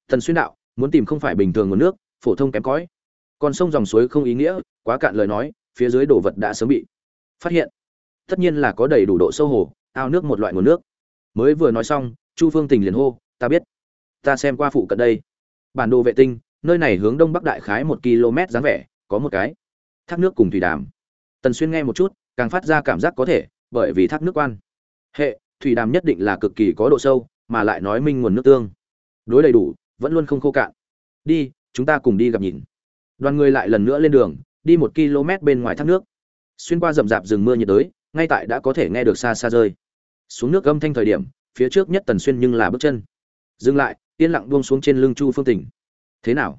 Thần xuyên đạo, muốn tìm không phải bình thường nguồn nước, phổ thông kém cỏi còn sông dòng suối không ý nghĩa, quá cạn lời nói, phía dưới đồ vật đã sớm bị phát hiện. Tất nhiên là có đầy đủ độ sâu hồ, ao nước một loại nguồn nước. Mới vừa nói xong, chu phương tình liền hô, ta biết. Ta xem qua phụ cận đây. Bản đồ vệ tinh, nơi này hướng đông bắc đại khái một km dáng vẻ, có một cái thác nước cùng thủy đàm. Tần xuyên nghe một chút, càng phát ra cảm giác có thể, bởi vì thác nước quan hệ, thủy đàm nhất định là cực kỳ có độ sâu, mà lại nói minh nguồn nước tương. Đối đầy đủ, vẫn luôn không khô cạn. Đi, chúng ta cùng đi gặp nhìn. Đoàn người lại lần nữa lên đường, đi một km bên ngoài thác nước. Xuyên qua rậm rạp rừng mưa nhiệt đới, ngay tại đã có thể nghe được xa xa rơi. Xuống nước âm thanh thời điểm, phía trước nhất tần xuyên nhưng là bước chân. Dừng lại, yên lặng buông xuống trên lưng chu phương tỉnh thế nào?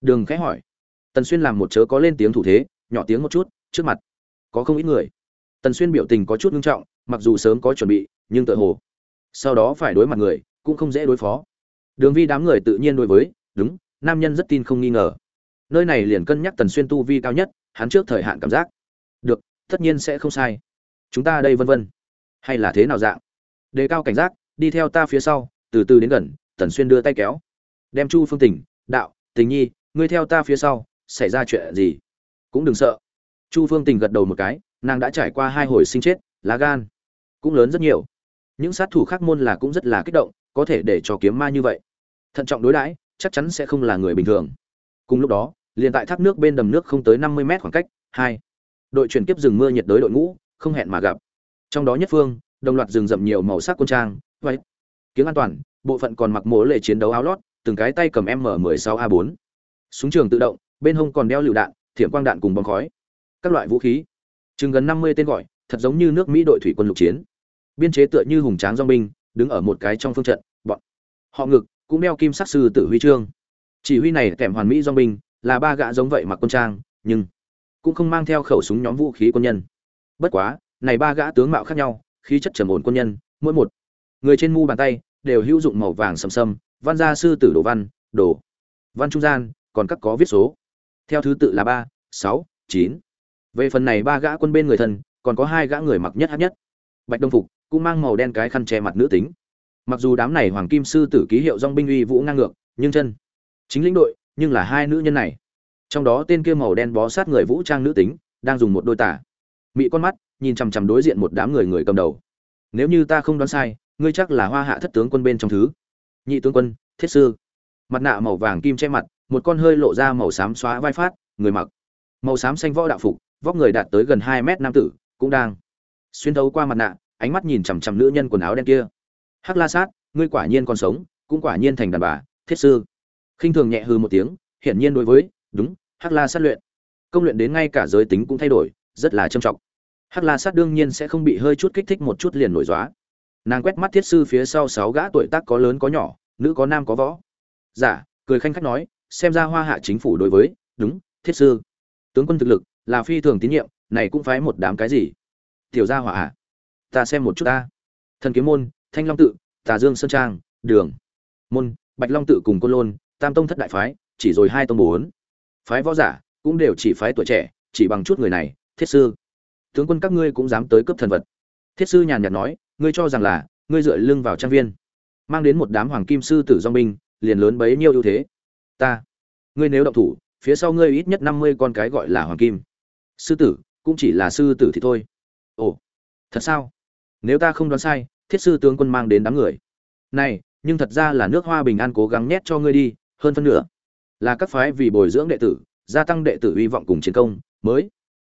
Đường khẽ hỏi. Tần xuyên làm một chớ có lên tiếng thủ thế, nhỏ tiếng một chút, trước mặt. Có không ít người. Tần xuyên biểu tình có chút ngưng trọng mặc dù sớm có chuẩn bị, nhưng tự hồ, sau đó phải đối mặt người, cũng không dễ đối phó. Đường vi đám người tự nhiên đối với, đúng, nam nhân rất tin không nghi ngờ. Nơi này liền cân nhắc tần xuyên tu vi cao nhất, hắn trước thời hạn cảm giác. Được, tất nhiên sẽ không sai. Chúng ta đây vân vân. Hay là thế nào dạng? Đề cao cảnh giác, đi theo ta phía sau, từ từ đến gần, tần xuyên đưa tay kéo. Đem chu phương tình đạo, tình nhi, ngươi theo ta phía sau, xảy ra chuyện gì? Cũng đừng sợ. Chu phương tình gật đầu một cái, nàng đã trải qua hai hồi sinh chết, lá gan cũng lớn rất nhiều. Những sát thủ khác môn là cũng rất là kích động, có thể để cho kiếm ma như vậy. Thận trọng đối đãi, chắc chắn sẽ không là người bình thường. Cùng lúc đó, liền tại thác nước bên đầm nước không tới năm mươi mét khoảng cách, hai. Đội chuyển kiếp rừng mưa nhiệt đới đội ngũ, không hẹn mà gặp. Trong đó nhất phương, đồng loạt rừng rậm nhiều màu sắc quân trang vậy kiếng an toàn, bộ phận còn mặc mố lệ chiến đấu áo lót, từng cái tay cầm m 16 a 4 súng trường tự động, bên hông còn đeo lựu đạn, thiểm quang đạn cùng bom khói. Các loại vũ khí. Chừng gần 50 tên gọi thật giống như nước mỹ đội thủy quân lục chiến. Biên chế tựa như hùng tráng dong binh, đứng ở một cái trong phương trận, bọn họ ngực cũng đeo kim sắc sư tử huy chương. Chỉ huy này kèm hoàn mỹ dong binh, là ba gã giống vậy mặc quân trang, nhưng cũng không mang theo khẩu súng nhóm vũ khí quân nhân. Bất quá, này ba gã tướng mạo khác nhau, khí chất trầm ổn quân nhân, mỗi một người trên mu bàn tay đều hữu dụng màu vàng sầm sâm văn gia sư tử đồ văn đồ văn trung gian, còn các có viết số. Theo thứ tự là ba, sáu, chín. Về phần này ba gã quân bên người thân còn có hai gã người mặc nhất hát nhất. Bạch đông phục cũng mang màu đen cái khăn che mặt nữ tính. Mặc dù đám này hoàng kim sư tử ký hiệu dong binh uy vũ ngang ngược, nhưng chân, chính lĩnh đội, nhưng là hai nữ nhân này. Trong đó tên kia màu đen bó sát người vũ trang nữ tính, đang dùng một đôi tả. Mị con mắt, nhìn chằm chằm đối diện một đám người người cầm đầu. Nếu như ta không đoán sai, ngươi chắc là hoa hạ thất tướng quân bên trong thứ. Nhị tướng quân, thiết sư. Mặt nạ màu vàng kim che mặt, một con hơi lộ ra màu xám xóa vai phát, người mặc. Màu xám xanh võ đạo phục, vóc người đạt tới gần hai mét nam tử cũng đang xuyên thấu qua mặt nạ ánh mắt nhìn chằm chằm nữ nhân quần áo đen kia. Hắc la sát ngươi quả nhiên còn sống cũng quả nhiên thành đàn bà thiết sư. Khinh thường nhẹ hư một tiếng hiển nhiên đối với đúng hắc la sát luyện. Công luyện đến ngay cả giới tính cũng thay đổi rất là trầm trọng. Hắc la sát đương nhiên sẽ không bị hơi chút kích thích một chút liền nổi dóa nàng quét mắt thiết sư phía sau sáu gã tuổi tác có lớn có nhỏ nữ có nam có võ. Giả dạ, cười khanh khách nói xem ra hoa hạ chính phủ đối với đúng thiết sư. Tướng quân thực lực là phi thường tín nhiệm này cũng phái một đám cái gì? Tiểu gia hỏa à? Ta xem một chút ta. Thần kiếm môn, thanh long tự, tà dương sơn trang, đường. Môn, bạch long tự cùng côn lôn, tam tông thất đại phái, chỉ rồi hai tông bốn. Phái võ giả, cũng đều chỉ phái tuổi trẻ, chỉ bằng chút người này, thiết sư. Tướng quân các ngươi cũng dám tới cướp thần vật. Thiết sư nhàn nhạt nói, ngươi cho rằng là, ngươi dựa lưng vào trang viên. Mang đến một đám hoàng kim sư tử dong binh, liền lớn bấy nhiêu ưu thế. Ta. Ngươi nếu động thủ, phía sau ngươi ít nhất năm mươi con cái gọi là hoàng kim. Sư tử cũng chỉ là sư tử thì thôi. Ồ, thật sao? Nếu ta không đoán sai, thiết sư tướng quân mang đến đám người. Này, nhưng thật ra là nước hoa bình an cố gắng nhét cho ngươi đi, hơn phân nửa. Là các phái vì bồi dưỡng đệ tử, gia tăng đệ tử hy vọng cùng chiến công, mới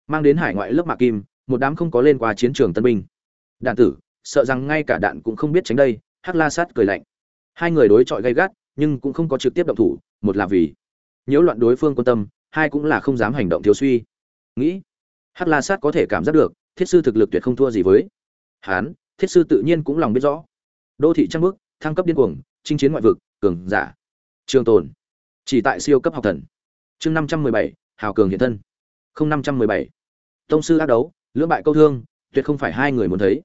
mang đến hải ngoại lớp mạc kim, một đám không có lên qua chiến trường tân binh. Đạn tử, sợ rằng ngay cả đạn cũng không biết tránh đây, hắc la sát cười lạnh. Hai người đối chọi gay gắt, nhưng cũng không có trực tiếp động thủ, một là vì nhiễu loạn đối phương quan tâm, hai cũng là không dám hành động thiếu suy. Nghĩ hắc la sát có thể cảm giác được, thiết sư thực lực tuyệt không thua gì với hán thiết sư tự nhiên cũng lòng biết rõ. Đô thị trăng bước thăng cấp điên cuồng, chinh chiến ngoại vực, cường giả. Trường tồn. Chỉ tại siêu cấp học thần. Chương năm trăm mười bảy, hào cường hiện thân. Không năm trăm mười bảy. Tông sư ác đấu, lưỡng bại câu thương, tuyệt không phải hai người muốn thấy.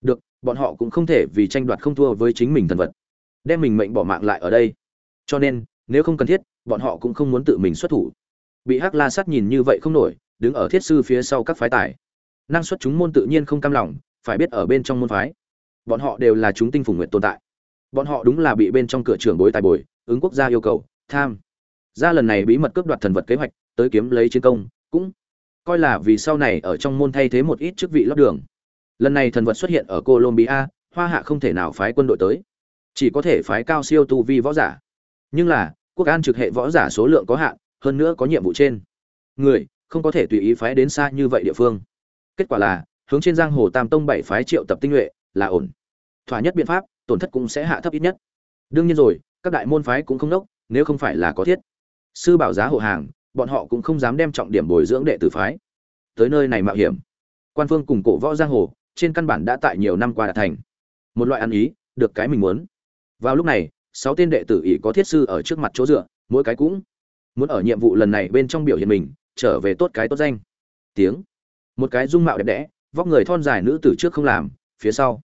Được, bọn họ cũng không thể vì tranh đoạt không thua với chính mình thần vật. Đem mình mệnh bỏ mạng lại ở đây. Cho nên, nếu không cần thiết, bọn họ cũng không muốn tự mình xuất thủ. Bị hắc la Sát nhìn như vậy không nổi đứng ở thiết sư phía sau các phái tài. Năng suất chúng môn tự nhiên không cam lòng, phải biết ở bên trong môn phái, bọn họ đều là chúng tinh phủ nguyện tồn tại. Bọn họ đúng là bị bên trong cửa trưởng bối tài bồi, ứng quốc gia yêu cầu, tham. Ra lần này bí mật cướp đoạt thần vật kế hoạch, tới kiếm lấy chiến công, cũng coi là vì sau này ở trong môn thay thế một ít chức vị lót đường. Lần này thần vật xuất hiện ở colombia, hoa hạ không thể nào phái quân đội tới. Chỉ có thể phái cao siêu tu vi võ giả. Nhưng là, quốc an trực hệ võ giả số lượng có hạn, hơn nữa có nhiệm vụ trên. Người không có thể tùy ý phái đến xa như vậy địa phương. Kết quả là, hướng trên giang hồ tam tông bảy phái triệu tập tinh nhuệ, là ổn. Thỏa nhất biện pháp, tổn thất cũng sẽ hạ thấp ít nhất. Đương nhiên rồi, các đại môn phái cũng không đốc nếu không phải là có thiết. Sư bảo giá hộ hàng, bọn họ cũng không dám đem trọng điểm bồi dưỡng đệ tử phái. Tới nơi này mạo hiểm. Quan phương cùng cổ võ giang hồ, trên căn bản đã tại nhiều năm qua đạt thành. Một loại ăn ý, được cái mình muốn. Vào lúc này, sáu tên đệ tử ỷ có thiết sư ở trước mặt chỗ dựa, mỗi cái cũng muốn ở nhiệm vụ lần này bên trong biểu hiện mình trở về tốt cái tốt danh. Tiếng. Một cái dung mạo đẹp đẽ, vóc người thon dài nữ tử trước không làm, phía sau.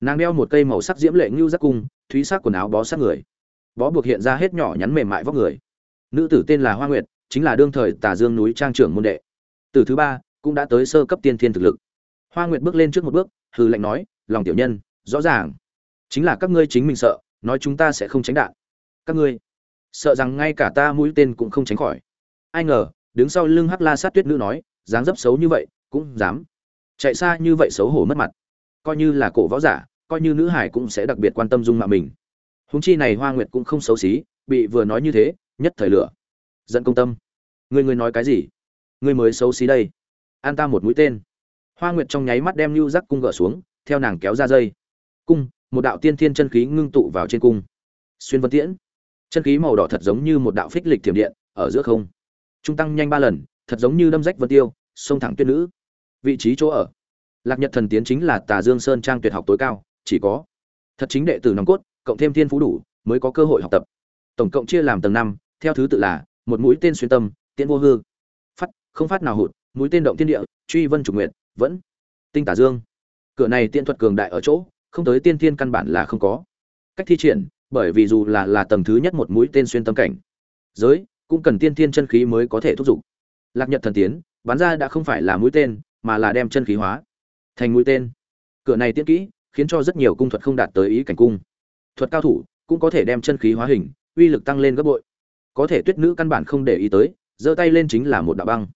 Nàng đeo một cây màu sắc diễm lệ ngưu giác cung, thúy sắc quần áo bó sát người. Bó buộc hiện ra hết nhỏ nhắn mềm mại vóc người. Nữ tử tên là hoa nguyệt, chính là đương thời tà dương núi trang trưởng môn đệ. Từ thứ ba, cũng đã tới sơ cấp tiên thiên thực lực. Hoa nguyệt bước lên trước một bước, hừ lệnh nói, lòng tiểu nhân, rõ ràng. Chính là các ngươi chính mình sợ, nói chúng ta sẽ không tránh đạn. Các ngươi, sợ rằng ngay cả ta mũi tên cũng không tránh khỏi. Ai ngờ đứng sau lưng hắc la sát tuyết nữ nói, dáng dấp xấu như vậy, cũng dám chạy xa như vậy xấu hổ mất mặt. Coi như là cổ võ giả, coi như nữ hải cũng sẽ đặc biệt quan tâm dung mạo mình. Húng chi này hoa nguyệt cũng không xấu xí, bị vừa nói như thế, nhất thời lửa. Giận công tâm. Người người nói cái gì? Người mới xấu xí đây. An ta một mũi tên. Hoa nguyệt trong nháy mắt đem lưu giác cung gỡ xuống, theo nàng kéo ra dây. Cung, một đạo tiên thiên chân khí ngưng tụ vào trên cung. Xuyên vân tiễn. Chân khí màu đỏ thật giống như một đạo phích lịch thiểm điện, ở giữa không trung tăng nhanh ba lần, thật giống như đâm rách vân tiêu, sông thẳng tuyết nữ. Vị trí chỗ ở, lạc nhật thần tiến chính là tà dương sơn trang tuyệt học tối cao, chỉ có thật chính đệ tử nòng cốt, cộng thêm thiên phú đủ, mới có cơ hội học tập. Tổng cộng chia làm tầng năm, theo thứ tự là một mũi tên xuyên tâm, tiễn vô hư. Phát, không phát nào hụt, mũi tên động thiên địa, truy vân chủ nguyện vẫn tinh tả dương. Cửa này tiên thuật cường đại ở chỗ, không tới tiên thiên căn bản là không có. Cách thi triển, bởi vì dù là là tầng thứ nhất một mũi tên xuyên tâm cảnh. Giới cũng cần tiên thiên chân khí mới có thể thúc giục. Lạc nhật thần tiến, bắn ra đã không phải là mũi tên, mà là đem chân khí hóa thành mũi tên. Cửa này tiết kỹ, khiến cho rất nhiều cung thuật không đạt tới ý cảnh cung. Thuật cao thủ cũng có thể đem chân khí hóa hình, uy lực tăng lên gấp bội. Có thể tuyết nữ căn bản không để ý tới, giơ tay lên chính là một đạo băng.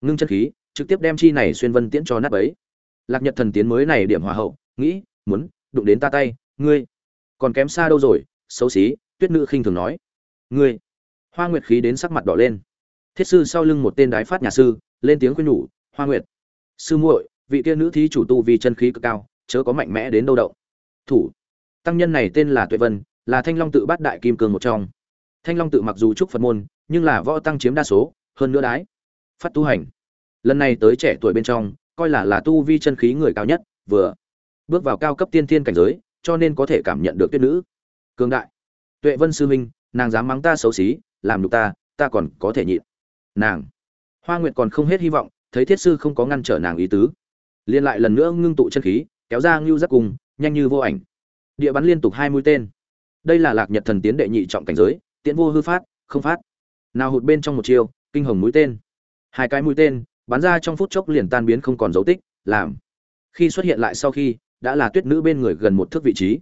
Ngưng chân khí, trực tiếp đem chi này xuyên vân tiễn cho nát ấy lạc nhật thần tiến mới này điểm hòa hậu, nghĩ, muốn, đụng đến ta tay, ngươi. Còn kém xa đâu rồi, xấu xí, tuyết nữ khinh thường nói. Ngươi hoa nguyệt khí đến sắc mặt đỏ lên. Thiết sư sau lưng một tên đái phát nhà sư, lên tiếng khuyên nhủ, hoa nguyệt, sư muội, vị tiên nữ thí chủ tu vì chân khí cực cao, chớ có mạnh mẽ đến đâu đậu thủ. Tăng nhân này tên là tuệ vân, là thanh long tự bát đại kim cương một trong. Thanh long tự mặc dù trúc phật môn, nhưng là võ tăng chiếm đa số, hơn nữa đái phát tu hành. Lần này tới trẻ tuổi bên trong, coi là là tu vi chân khí người cao nhất, vừa bước vào cao cấp tiên thiên cảnh giới, cho nên có thể cảm nhận được tuyết nữ. Cường đại. Tuệ vân sư minh nàng dám mắng ta xấu xí làm nhục ta ta còn có thể nhịn. Nàng. Hoa nguyệt còn không hết hy vọng, thấy thiết sư không có ngăn trở nàng ý tứ. Liên lại lần nữa ngưng tụ chân khí, kéo ra ngưu giác cùng nhanh như vô ảnh. Địa bắn liên tục hai mũi tên. Đây là lạc nhật thần tiến đệ nhị trọng cảnh giới, tiễn vô hư phát, không phát. Nào hụt bên trong một chiêu, kinh hồng mũi tên. Hai cái mũi tên, bắn ra trong phút chốc liền tan biến không còn dấu tích, làm. Khi xuất hiện lại sau khi, đã là tuyết nữ bên người gần một thước vị trí.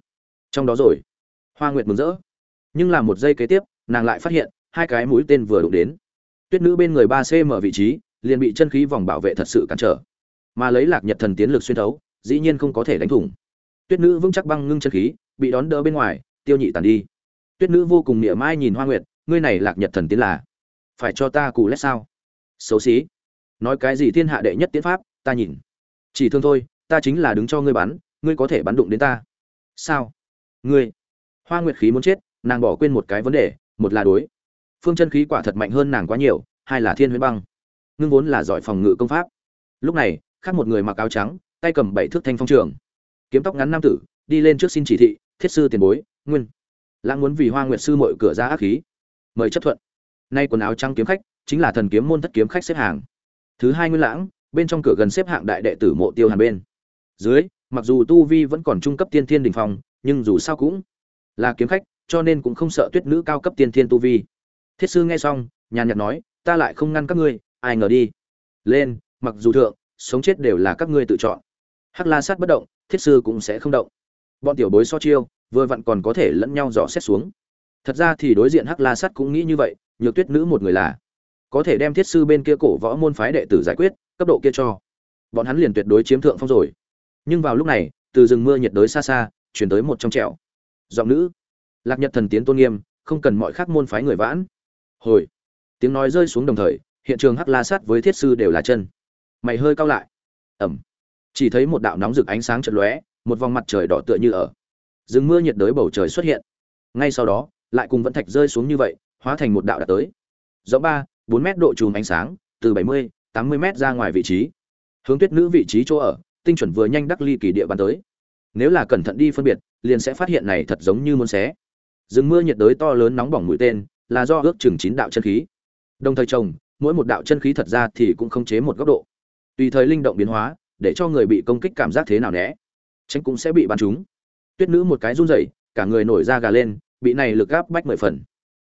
Trong đó rồi, hoa nguyệt mừng rỡ. Nhưng là một giây kế tiếp, nàng lại phát hiện hai cái mũi tên vừa đụng đến. Tuyết nữ bên người ba cm vị trí, liền bị chân khí vòng bảo vệ thật sự cản trở. Mà lấy lạc nhật thần tiến lực xuyên thấu, dĩ nhiên không có thể đánh thủng. Tuyết nữ vững chắc băng ngưng chân khí, bị đón đỡ bên ngoài, tiêu nhị tàn đi. Tuyết nữ vô cùng mỉa mai nhìn hoa nguyệt, ngươi này lạc nhật thần tiến là phải cho ta cù lét sao? Xấu xí. Nói cái gì thiên hạ đệ nhất tiến pháp, ta nhìn. Chỉ thương thôi, ta chính là đứng cho ngươi bắn, ngươi có thể bắn đụng đến ta. Sao? Ngươi. Hoa nguyệt khí muốn chết, nàng bỏ quên một cái vấn đề, một là đối phương chân khí quả thật mạnh hơn nàng quá nhiều hai là thiên huyễn băng. Ngưng vốn là giỏi phòng ngự công pháp. Lúc này khác một người mặc áo trắng tay cầm bảy thước thanh phong trường. Kiếm tóc ngắn nam tử đi lên trước xin chỉ thị thiết sư tiền bối nguyên. Lãng muốn vì hoa nguyệt sư mội cửa ra ác khí. Mời chấp thuận. Nay quần áo trắng kiếm khách chính là thần kiếm môn thất kiếm khách xếp hàng. Thứ hai nguyên lãng bên trong cửa gần xếp hạng đại đệ tử mộ tiêu hàn bên. Dưới mặc dù tu vi vẫn còn trung cấp tiên thiên đình phòng, nhưng dù sao cũng là kiếm khách cho nên cũng không sợ tuyết nữ cao cấp tiên thiên tu vi thiết sư nghe xong, nhàn nhạt nói, ta lại không ngăn các ngươi, ai ngờ đi. Lên, mặc dù thượng, sống chết đều là các ngươi tự chọn. Hắc la sát bất động, thiết sư cũng sẽ không động. Bọn tiểu bối so chiêu, vừa vặn còn có thể lẫn nhau dò xét xuống. Thật ra thì đối diện hắc la sát cũng nghĩ như vậy, nhược tuyết nữ một người là. Có thể đem thiết sư bên kia cổ võ môn phái đệ tử giải quyết, cấp độ kia cho. Bọn hắn liền tuyệt đối chiếm thượng phong rồi. Nhưng vào lúc này, từ rừng mưa nhiệt đới xa xa, chuyển tới một trong trẻo. Giọng nữ. Lạc nhật thần tiến tôn nghiêm, không cần mọi khác môn phái người vãn hồi. Tiếng nói rơi xuống đồng thời, hiện trường hắc la sát với thiết sư đều là chân. Mày hơi cao lại. Ẩm chỉ thấy một đạo nóng rực ánh sáng chật lóe, một vòng mặt trời đỏ tựa như ở. Rừng mưa nhiệt đới bầu trời xuất hiện. Ngay sau đó, lại cùng vẫn thạch rơi xuống như vậy, hóa thành một đạo đã tới. Rõ ba, bốn mét độ chùm ánh sáng, từ bảy mươi, tám mươi mét ra ngoài vị trí. Hướng tuyết nữ vị trí chỗ ở, tinh chuẩn vừa nhanh đắc ly kỳ địa bàn tới. Nếu là cẩn thận đi phân biệt, liền sẽ phát hiện này thật giống như muốn xé. Rừng mưa nhiệt đới to lớn nóng bỏng mũi tên là do ước chừng chín đạo chân khí. Đồng thời trồng, mỗi một đạo chân khí thật ra thì cũng không chế một góc độ. Tùy thời linh động biến hóa, để cho người bị công kích cảm giác thế nào né tránh cũng sẽ bị bắn trúng. Tuyết nữ một cái run rẩy, cả người nổi da gà lên, bị này lực gáp bách mười phần.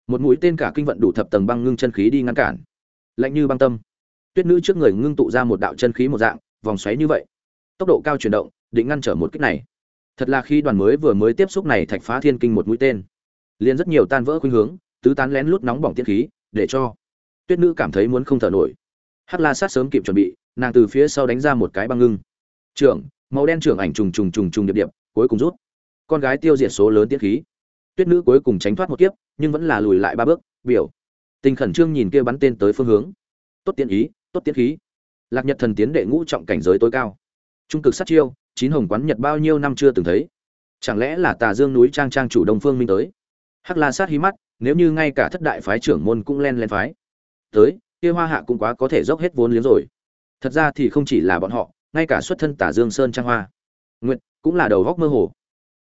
Một mũi tên cả kinh vận đủ thập tầng băng ngưng chân khí đi ngăn cản. Lạnh như băng tâm. Tuyết nữ trước người ngưng tụ ra một đạo chân khí một dạng, vòng xoáy như vậy. Tốc độ cao chuyển động, định ngăn trở một kích này. Thật là khi đoàn mới vừa mới tiếp xúc này thạch phá thiên kinh một mũi tên. Liền rất nhiều tan vỡ khuynh hướng tứ tán lén lút nóng bỏng tiên khí, để cho tuyết nữ cảm thấy muốn không thở nổi. Hắc la sát sớm kịp chuẩn bị, nàng từ phía sau đánh ra một cái băng ngưng. Trưởng, màu đen trưởng ảnh trùng trùng trùng trùng điệp điệp, cuối cùng rút. Con gái tiêu diệt số lớn tiết khí. Tuyết nữ cuối cùng tránh thoát một kiếp, nhưng vẫn là lùi lại ba bước, biểu. Tình khẩn trương nhìn kia bắn tên tới phương hướng. Tốt tiện ý, tốt tiết khí. Lạc nhật thần tiến đệ ngũ trọng cảnh giới tối cao. Trung cực sát chiêu, chín hồng quán nhật bao nhiêu năm chưa từng thấy. Chẳng lẽ là tà dương núi trang trang chủ đông phương minh tới? Hắc la sát hí mắt, nếu như ngay cả thất đại phái trưởng môn cũng len len phái. Tới, kia hoa hạ cũng quá có thể dốc hết vốn liếng rồi. Thật ra thì không chỉ là bọn họ, ngay cả xuất thân tả dương sơn trang hoa. Nguyệt, cũng là đầu góc mơ hồ.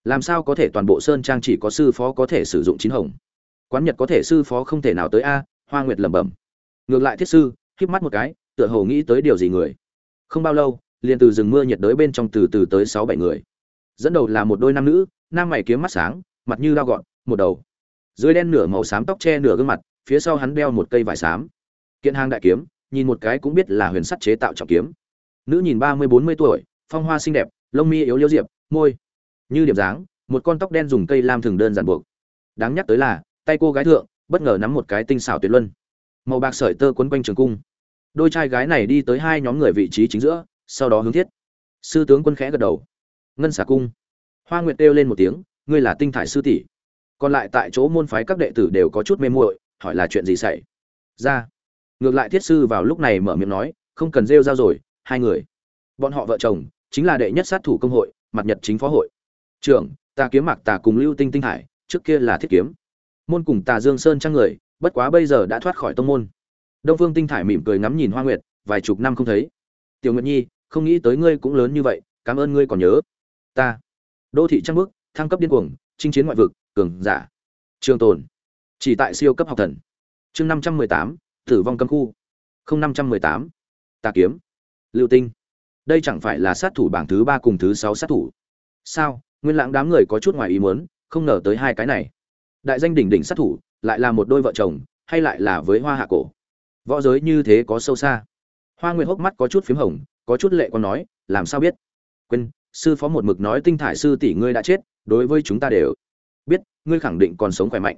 Làm sao có thể toàn bộ sơn trang chỉ có sư phó có thể sử dụng chín hồng? Quán nhật có thể sư phó không thể nào tới a, hoa nguyệt lẩm bẩm. Ngược lại thiết sư, híp mắt một cái, tựa hồ nghĩ tới điều gì người. Không bao lâu, liền từ rừng mưa nhiệt đới bên trong từ từ tới sáu bảy người. Dẫn đầu là một đôi nam nữ, nam mày kiếm mắt sáng, mặt như đao gọn, một đầu dưới đen nửa màu xám tóc che nửa gương mặt, phía sau hắn đeo một cây vải xám. Kiện hàng đại kiếm, nhìn một cái cũng biết là huyền sắt chế tạo trọng kiếm. Nữ nhìn ba mươi bốn mươi tuổi, phong hoa xinh đẹp, lông mi yếu liêu diệp, môi như điểm dáng, một con tóc đen dùng cây lam thường đơn giản buộc. Đáng nhắc tới là, tay cô gái thượng, bất ngờ nắm một cái tinh xảo tuyệt luân. Màu bạc sợi tơ quấn quanh trường cung. Đôi trai gái này đi tới hai nhóm người vị trí chính giữa, sau đó hướng thiết. Sư tướng quân khẽ gật đầu. Ngân xả cung. Hoa nguyệt kêu lên một tiếng, ngươi là tinh thải sư tỷ còn lại tại chỗ môn phái các đệ tử đều có chút mê muội, hỏi là chuyện gì xảy ra? Ngược lại thiết sư vào lúc này mở miệng nói, không cần rêu rao rồi, hai người. Bọn họ vợ chồng, chính là đệ nhất sát thủ công hội, mặt nhật chính phó hội. Trưởng, ta kiếm mạc tà cùng lưu tinh tinh hải, trước kia là thiết kiếm. Môn cùng tà dương sơn trang người, bất quá bây giờ đã thoát khỏi tông môn. Đông phương tinh thải mỉm cười ngắm nhìn hoa nguyệt, vài chục năm không thấy. Tiểu nguyệt nhi, không nghĩ tới ngươi cũng lớn như vậy, cảm ơn ngươi còn nhớ. Ta. Đô thị trang bước thăng cấp điên cuồng, chinh chiến ngoại vực cường giả. Trường tồn. Chỉ tại siêu cấp học thần. Chương năm trăm mười tám, tử vong cấm khu. Không năm trăm mười tám, tà kiếm. Lưu tinh. Đây chẳng phải là sát thủ bảng thứ ba cùng thứ sáu sát thủ. Sao? Nguyên lãng đám người có chút ngoài ý muốn, không ngờ tới hai cái này. Đại danh đỉnh đỉnh sát thủ, lại là một đôi vợ chồng, hay lại là với hoa hạ cổ? Võ giới như thế có sâu xa. Hoa nguyệt hốc mắt có chút p h í m hồng, có chút lệ còn nói, làm sao biết? Quên, sư phó một mực nói tinh thải sư tỷ ngươi đã chết, đối với chúng ta đều ngươi khẳng định còn sống khỏe mạnh.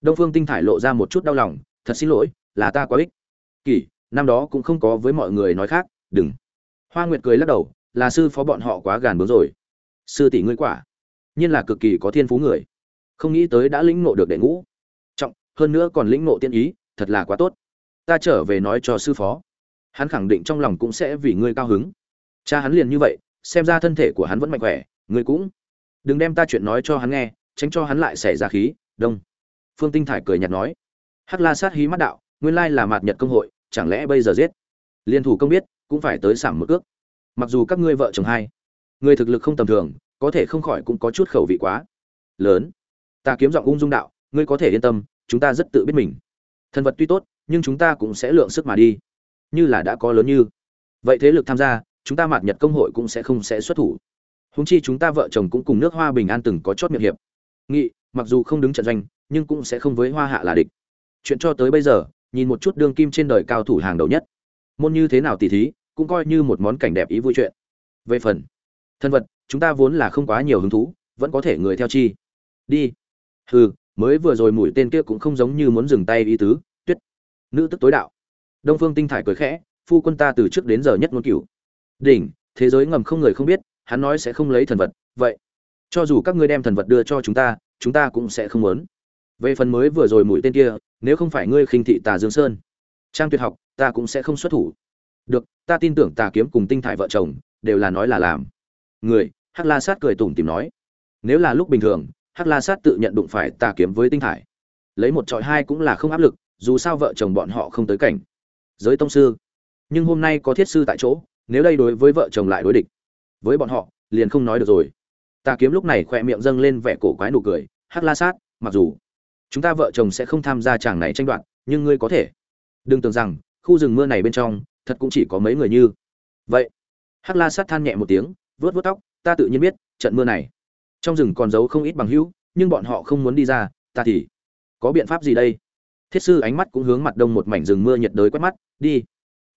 Đông phương tinh thải lộ ra một chút đau lòng, thật xin lỗi, là ta quá ích. Kỷ năm đó cũng không có với mọi người nói khác, đừng. Hoa nguyệt cười lắc đầu, là sư phó bọn họ quá gàn bướng rồi. Sư tỷ ngươi quả, nhiên là cực kỳ có thiên phú người. Không nghĩ tới đã lĩnh ngộ được đệ ngũ. Trọng, hơn nữa còn lĩnh ngộ tiên ý, thật là quá tốt. Ta trở về nói cho sư phó. Hắn khẳng định trong lòng cũng sẽ vì ngươi cao hứng. Cha hắn liền như vậy, xem ra thân thể của hắn vẫn mạnh khỏe, ngươi cũng. Đừng đem ta chuyện nói cho hắn nghe tránh cho hắn lại xảy ra khí, đông. Phương tinh thải cười nhạt nói. Hắc la sát hí mắt đạo, nguyên lai là mạt nhật công hội, chẳng lẽ bây giờ giết? Liên thủ công biết, cũng phải tới sảm một ước mặc dù các ngươi vợ chồng hai, người thực lực không tầm thường, có thể không khỏi cũng có chút khẩu vị quá. Lớn. Ta kiếm giọng ung dung đạo, ngươi có thể yên tâm, chúng ta rất tự biết mình. Thần vật tuy tốt, nhưng chúng ta cũng sẽ lượng sức mà đi. Như là đã có lớn như. Vậy thế lực tham gia, chúng ta mạt nhật công hội cũng sẽ không sẽ xuất thủ. Húng chi chúng ta vợ chồng cũng cùng nước hoa bình an từng có chót miệng hiệp nghị, mặc dù không đứng trận doanh, nhưng cũng sẽ không với hoa hạ là địch. Chuyện cho tới bây giờ, nhìn một chút đương kim trên đời cao thủ hàng đầu nhất. Môn như thế nào tỉ thí, cũng coi như một món cảnh đẹp ý vui chuyện. Về phần, thân vật, chúng ta vốn là không quá nhiều hứng thú, vẫn có thể người theo chi. Đi. Hừ, mới vừa rồi mũi tên kia cũng không giống như muốn dừng tay ý tứ, tuyết. Nữ tức tối đạo. Đông phương tinh thải cười khẽ, phu quân ta từ trước đến giờ nhất ngôn cửu. Đỉnh, thế giới ngầm không người không biết, hắn nói sẽ không lấy thần vật, vậy cho dù các ngươi đem thần vật đưa cho chúng ta chúng ta cũng sẽ không muốn. Về phần mới vừa rồi mũi tên kia, nếu không phải ngươi khinh thị tà dương sơn, trang tuyệt học, ta cũng sẽ không xuất thủ. Được, ta tin tưởng tà kiếm cùng tinh thải vợ chồng đều là nói là làm. Người, hắc la sát cười tủm tìm nói. Nếu là lúc bình thường, hắc la sát tự nhận đụng phải tà kiếm với tinh thải. Lấy một trọi hai cũng là không áp lực, dù sao vợ chồng bọn họ không tới cảnh. Giới tông sư, nhưng hôm nay có thiết sư tại chỗ, nếu đây đối với vợ chồng lại đối địch, với bọn họ, liền không nói được rồi tà kiếm lúc này khỏe miệng dâng lên vẻ cổ quái nụ cười, hắc la sát, mặc dù chúng ta vợ chồng sẽ không tham gia chàng này tranh đoạt, nhưng ngươi có thể. Đừng tưởng rằng, khu rừng mưa này bên trong, thật cũng chỉ có mấy người như vậy. Hắc la sát than nhẹ một tiếng vớt vớt tóc, ta tự nhiên biết, trận mưa này, trong rừng còn giấu không ít bằng hữu, nhưng bọn họ không muốn đi ra, ta thì có biện pháp gì đây? Thiết sư ánh mắt cũng hướng mặt đông một mảnh rừng mưa nhiệt đới quét mắt, đi,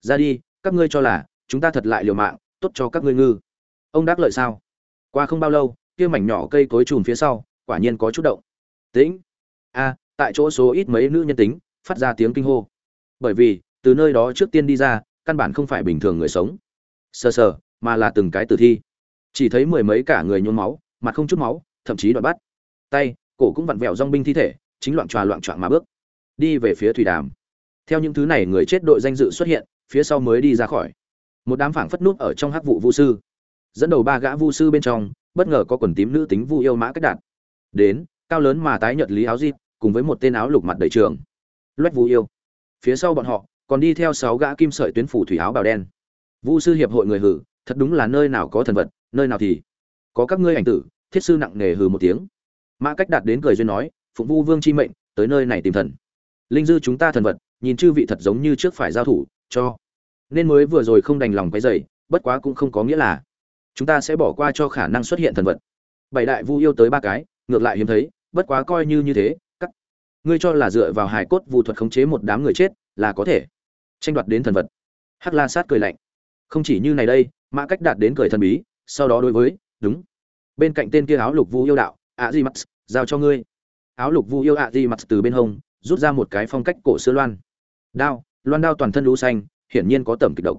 ra đi, các ngươi cho là, chúng ta thật lại liều mạng, tốt cho các ngươi ngư. Ông đắc lợi sao? Qua không bao lâu, kia mảnh nhỏ cây cối trùn phía sau, quả nhiên có chút động. Tĩnh. A tại chỗ số ít mấy nữ nhân tính, phát ra tiếng kinh hô. Bởi vì, từ nơi đó trước tiên đi ra, căn bản không phải bình thường người sống. Sờ sờ, mà là từng cái tử thi. Chỉ thấy mười mấy cả người nhuốm máu, mặt không chút máu, thậm chí đoạn bắt tay, cổ cũng vặn vẹo dong binh thi thể, chính loạn tròa loạn trọn mà bước. Đi về phía thủy đàm. Theo những thứ này người chết đội danh dự xuất hiện, phía sau mới đi ra khỏi. Một đám phảng phất nút ở trong hắc vụ vũ sư dẫn đầu ba gã vu sư bên trong, bất ngờ có quần tím nữ tính vu yêu mã cách đạt. Đến, cao lớn mà tái nhợt lý áo di cùng với một tên áo lục mặt đầy trường. Loét vu yêu. Phía sau bọn họ, còn đi theo sáu gã kim sợi tuyến phủ thủy áo bào đen. Vu sư hiệp hội người hử, thật đúng là nơi nào có thần vật, nơi nào thì có các ngươi ảnh tử, thiết sư nặng nề hừ một tiếng. Mã cách đạt đến cười duyên nói phụng vu vương chi mệnh, tới nơi này tìm thần. Linh dư chúng ta thần vật, nhìn chư vị thật giống như trước phải giao thủ, cho. Nên mới vừa rồi không đành lòng cái dày bất quá cũng không có nghĩa là chúng ta sẽ bỏ qua cho khả năng xuất hiện thần vật. Bảy đại vu yêu tới ba cái, ngược lại hiếm thấy, bất quá coi như như thế, các ngươi cho là dựa vào hài cốt vu thuật khống chế một đám người chết là có thể tranh đoạt đến thần vật. Hắc la sát cười lạnh. Không chỉ như này đây, mã cách đạt đến cười thần bí, sau đó đối với, đúng. Bên cạnh tên kia áo lục vu yêu đạo ạ di mắt giao cho ngươi. Áo lục vu yêu ạ di mắt từ bên hông, rút ra một cái phong cách cổ xưa loan. Đao loan đao toàn thân lũ xanh, hiển nhiên có tầm kịch độc.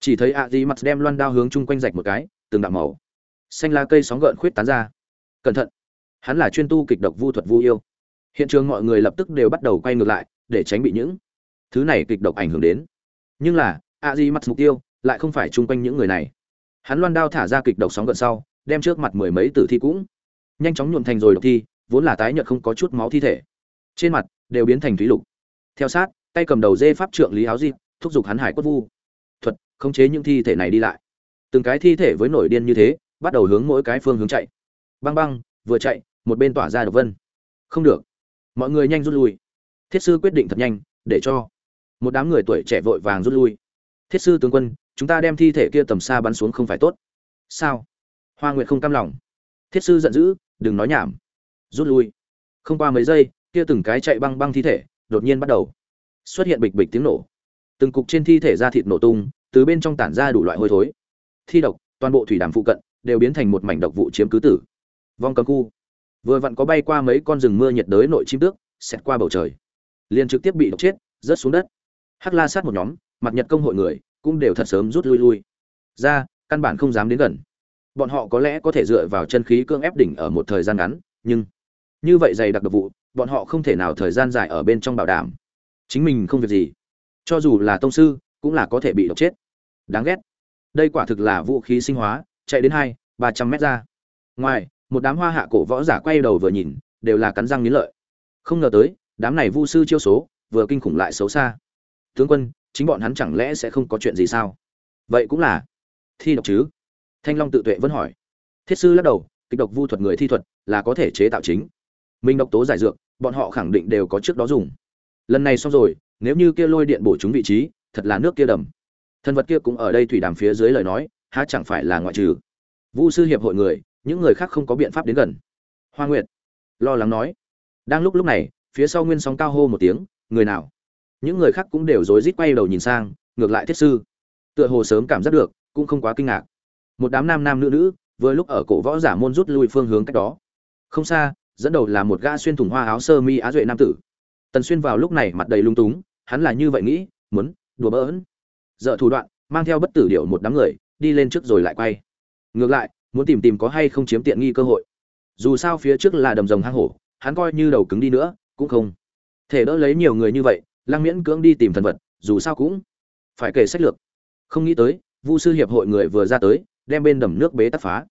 Chỉ thấy ạ di mắt đem loan đao hướng chung quanh rạch một cái từng đạo màu xanh lá cây sóng gợn khuyết tán ra. Cẩn thận, hắn là chuyên tu kịch độc vu thuật vu yêu. Hiện trường mọi người lập tức đều bắt đầu quay ngược lại, để tránh bị những thứ này kịch độc ảnh hưởng đến. Nhưng là, a di mắt mục tiêu lại không phải chung quanh những người này. Hắn loan đao thả ra kịch độc sóng gợn sau, đem trước mặt mười mấy tử thi cũng nhanh chóng nhuộm thành rồi độc thi, vốn là tái nhợt không có chút máu thi thể. Trên mặt đều biến thành thúy lục. Theo sát, tay cầm đầu dê pháp trượng lý áo di, thúc giục hắn hải quất vu thuật, khống chế những thi thể này đi lại từng cái thi thể với nổi điên như thế, bắt đầu hướng mỗi cái phương hướng chạy. Băng băng, vừa chạy, một bên tỏa ra độc vân. Không được. Mọi người nhanh rút lui. Thiết sư quyết định thật nhanh, để cho một đám người tuổi trẻ vội vàng rút lui. Thiết sư tướng quân, chúng ta đem thi thể kia tầm xa bắn xuống không phải tốt. Sao? Hoa nguyệt không cam lòng. Thiết sư giận dữ, đừng nói nhảm. Rút lui. Không qua mấy giây, kia từng cái chạy băng băng thi thể, đột nhiên bắt đầu xuất hiện bịch bịch tiếng nổ. Từng cục trên thi thể ra thịt nổ tung, từ bên trong tản ra đủ loại hôi thối thi độc, toàn bộ thủy đàm phụ cận đều biến thành một mảnh độc vụ chiếm cứ tử. Vong cấm khu. Vừa vặn có bay qua mấy con rừng mưa nhiệt đới nội chim tước, xẹt qua bầu trời. Liền trực tiếp bị độc chết, rớt xuống đất. Hắc la sát một nhóm, mặt nhật công hội người, cũng đều thật sớm rút lui lui. Ra, căn bản không dám đến gần. Bọn họ có lẽ có thể dựa vào chân khí cưỡng ép đỉnh ở một thời gian ngắn, nhưng như vậy dày đặc độc vụ, bọn họ không thể nào thời gian dài ở bên trong bảo đảm. Chính mình không việc gì. Cho dù là tông sư, cũng là có thể bị độc chết. Đáng ghét đây quả thực là vũ khí sinh hóa, chạy đến hai, ba trăm mét ra. Ngoài, một đám hoa hạ cổ võ giả quay đầu vừa nhìn, đều là cắn răng nghiến lợi. Không ngờ tới, đám này vu sư chiêu số, vừa kinh khủng lại xấu xa. Tướng quân, chính bọn hắn chẳng lẽ sẽ không có chuyện gì sao? Vậy cũng là. Thi độc chứ? Thanh long tự tuệ vẫn hỏi. Thiết sư lắc đầu, kịch độc vu thuật người thi thuật là có thể chế tạo chính. Minh độc tố giải dược, bọn họ khẳng định đều có trước đó dùng. Lần này xong rồi, nếu như kia lôi điện bổ chúng vị trí, thật là nước kia đầm thân vật kia cũng ở đây thủy đàm phía dưới lời nói, há chẳng phải là ngoại trừ vu sư hiệp hội người, những người khác không có biện pháp đến gần. Hoa nguyệt, lo lắng nói. Đang lúc lúc này, phía sau nguyên sóng cao hô một tiếng, người nào? Những người khác cũng đều rối rít quay đầu nhìn sang, ngược lại thiết sư. Tựa hồ sớm cảm giác được, cũng không quá kinh ngạc. Một đám nam nam nữ nữ, vừa lúc ở cổ võ giả môn rút lui phương hướng cách đó. Không xa, dẫn đầu là một gã xuyên thủng hoa áo sơ mi á duệ nam tử. Tần xuyên vào lúc này mặt đầy lung túng, hắn là như vậy nghĩ, muốn đùa bỡn dợ thủ đoạn, mang theo bất tử điệu một đám người, đi lên trước rồi lại quay. Ngược lại, muốn tìm tìm có hay không chiếm tiện nghi cơ hội. Dù sao phía trước là đầm rồng hang hổ, hắn coi như đầu cứng đi nữa, cũng không thể đỡ lấy nhiều người như vậy, lăng miễn cưỡng đi tìm thần vật, dù sao cũng phải kể sách lược. Không nghĩ tới, vu sư hiệp hội người vừa ra tới, đem bên đầm nước bế tắc phá.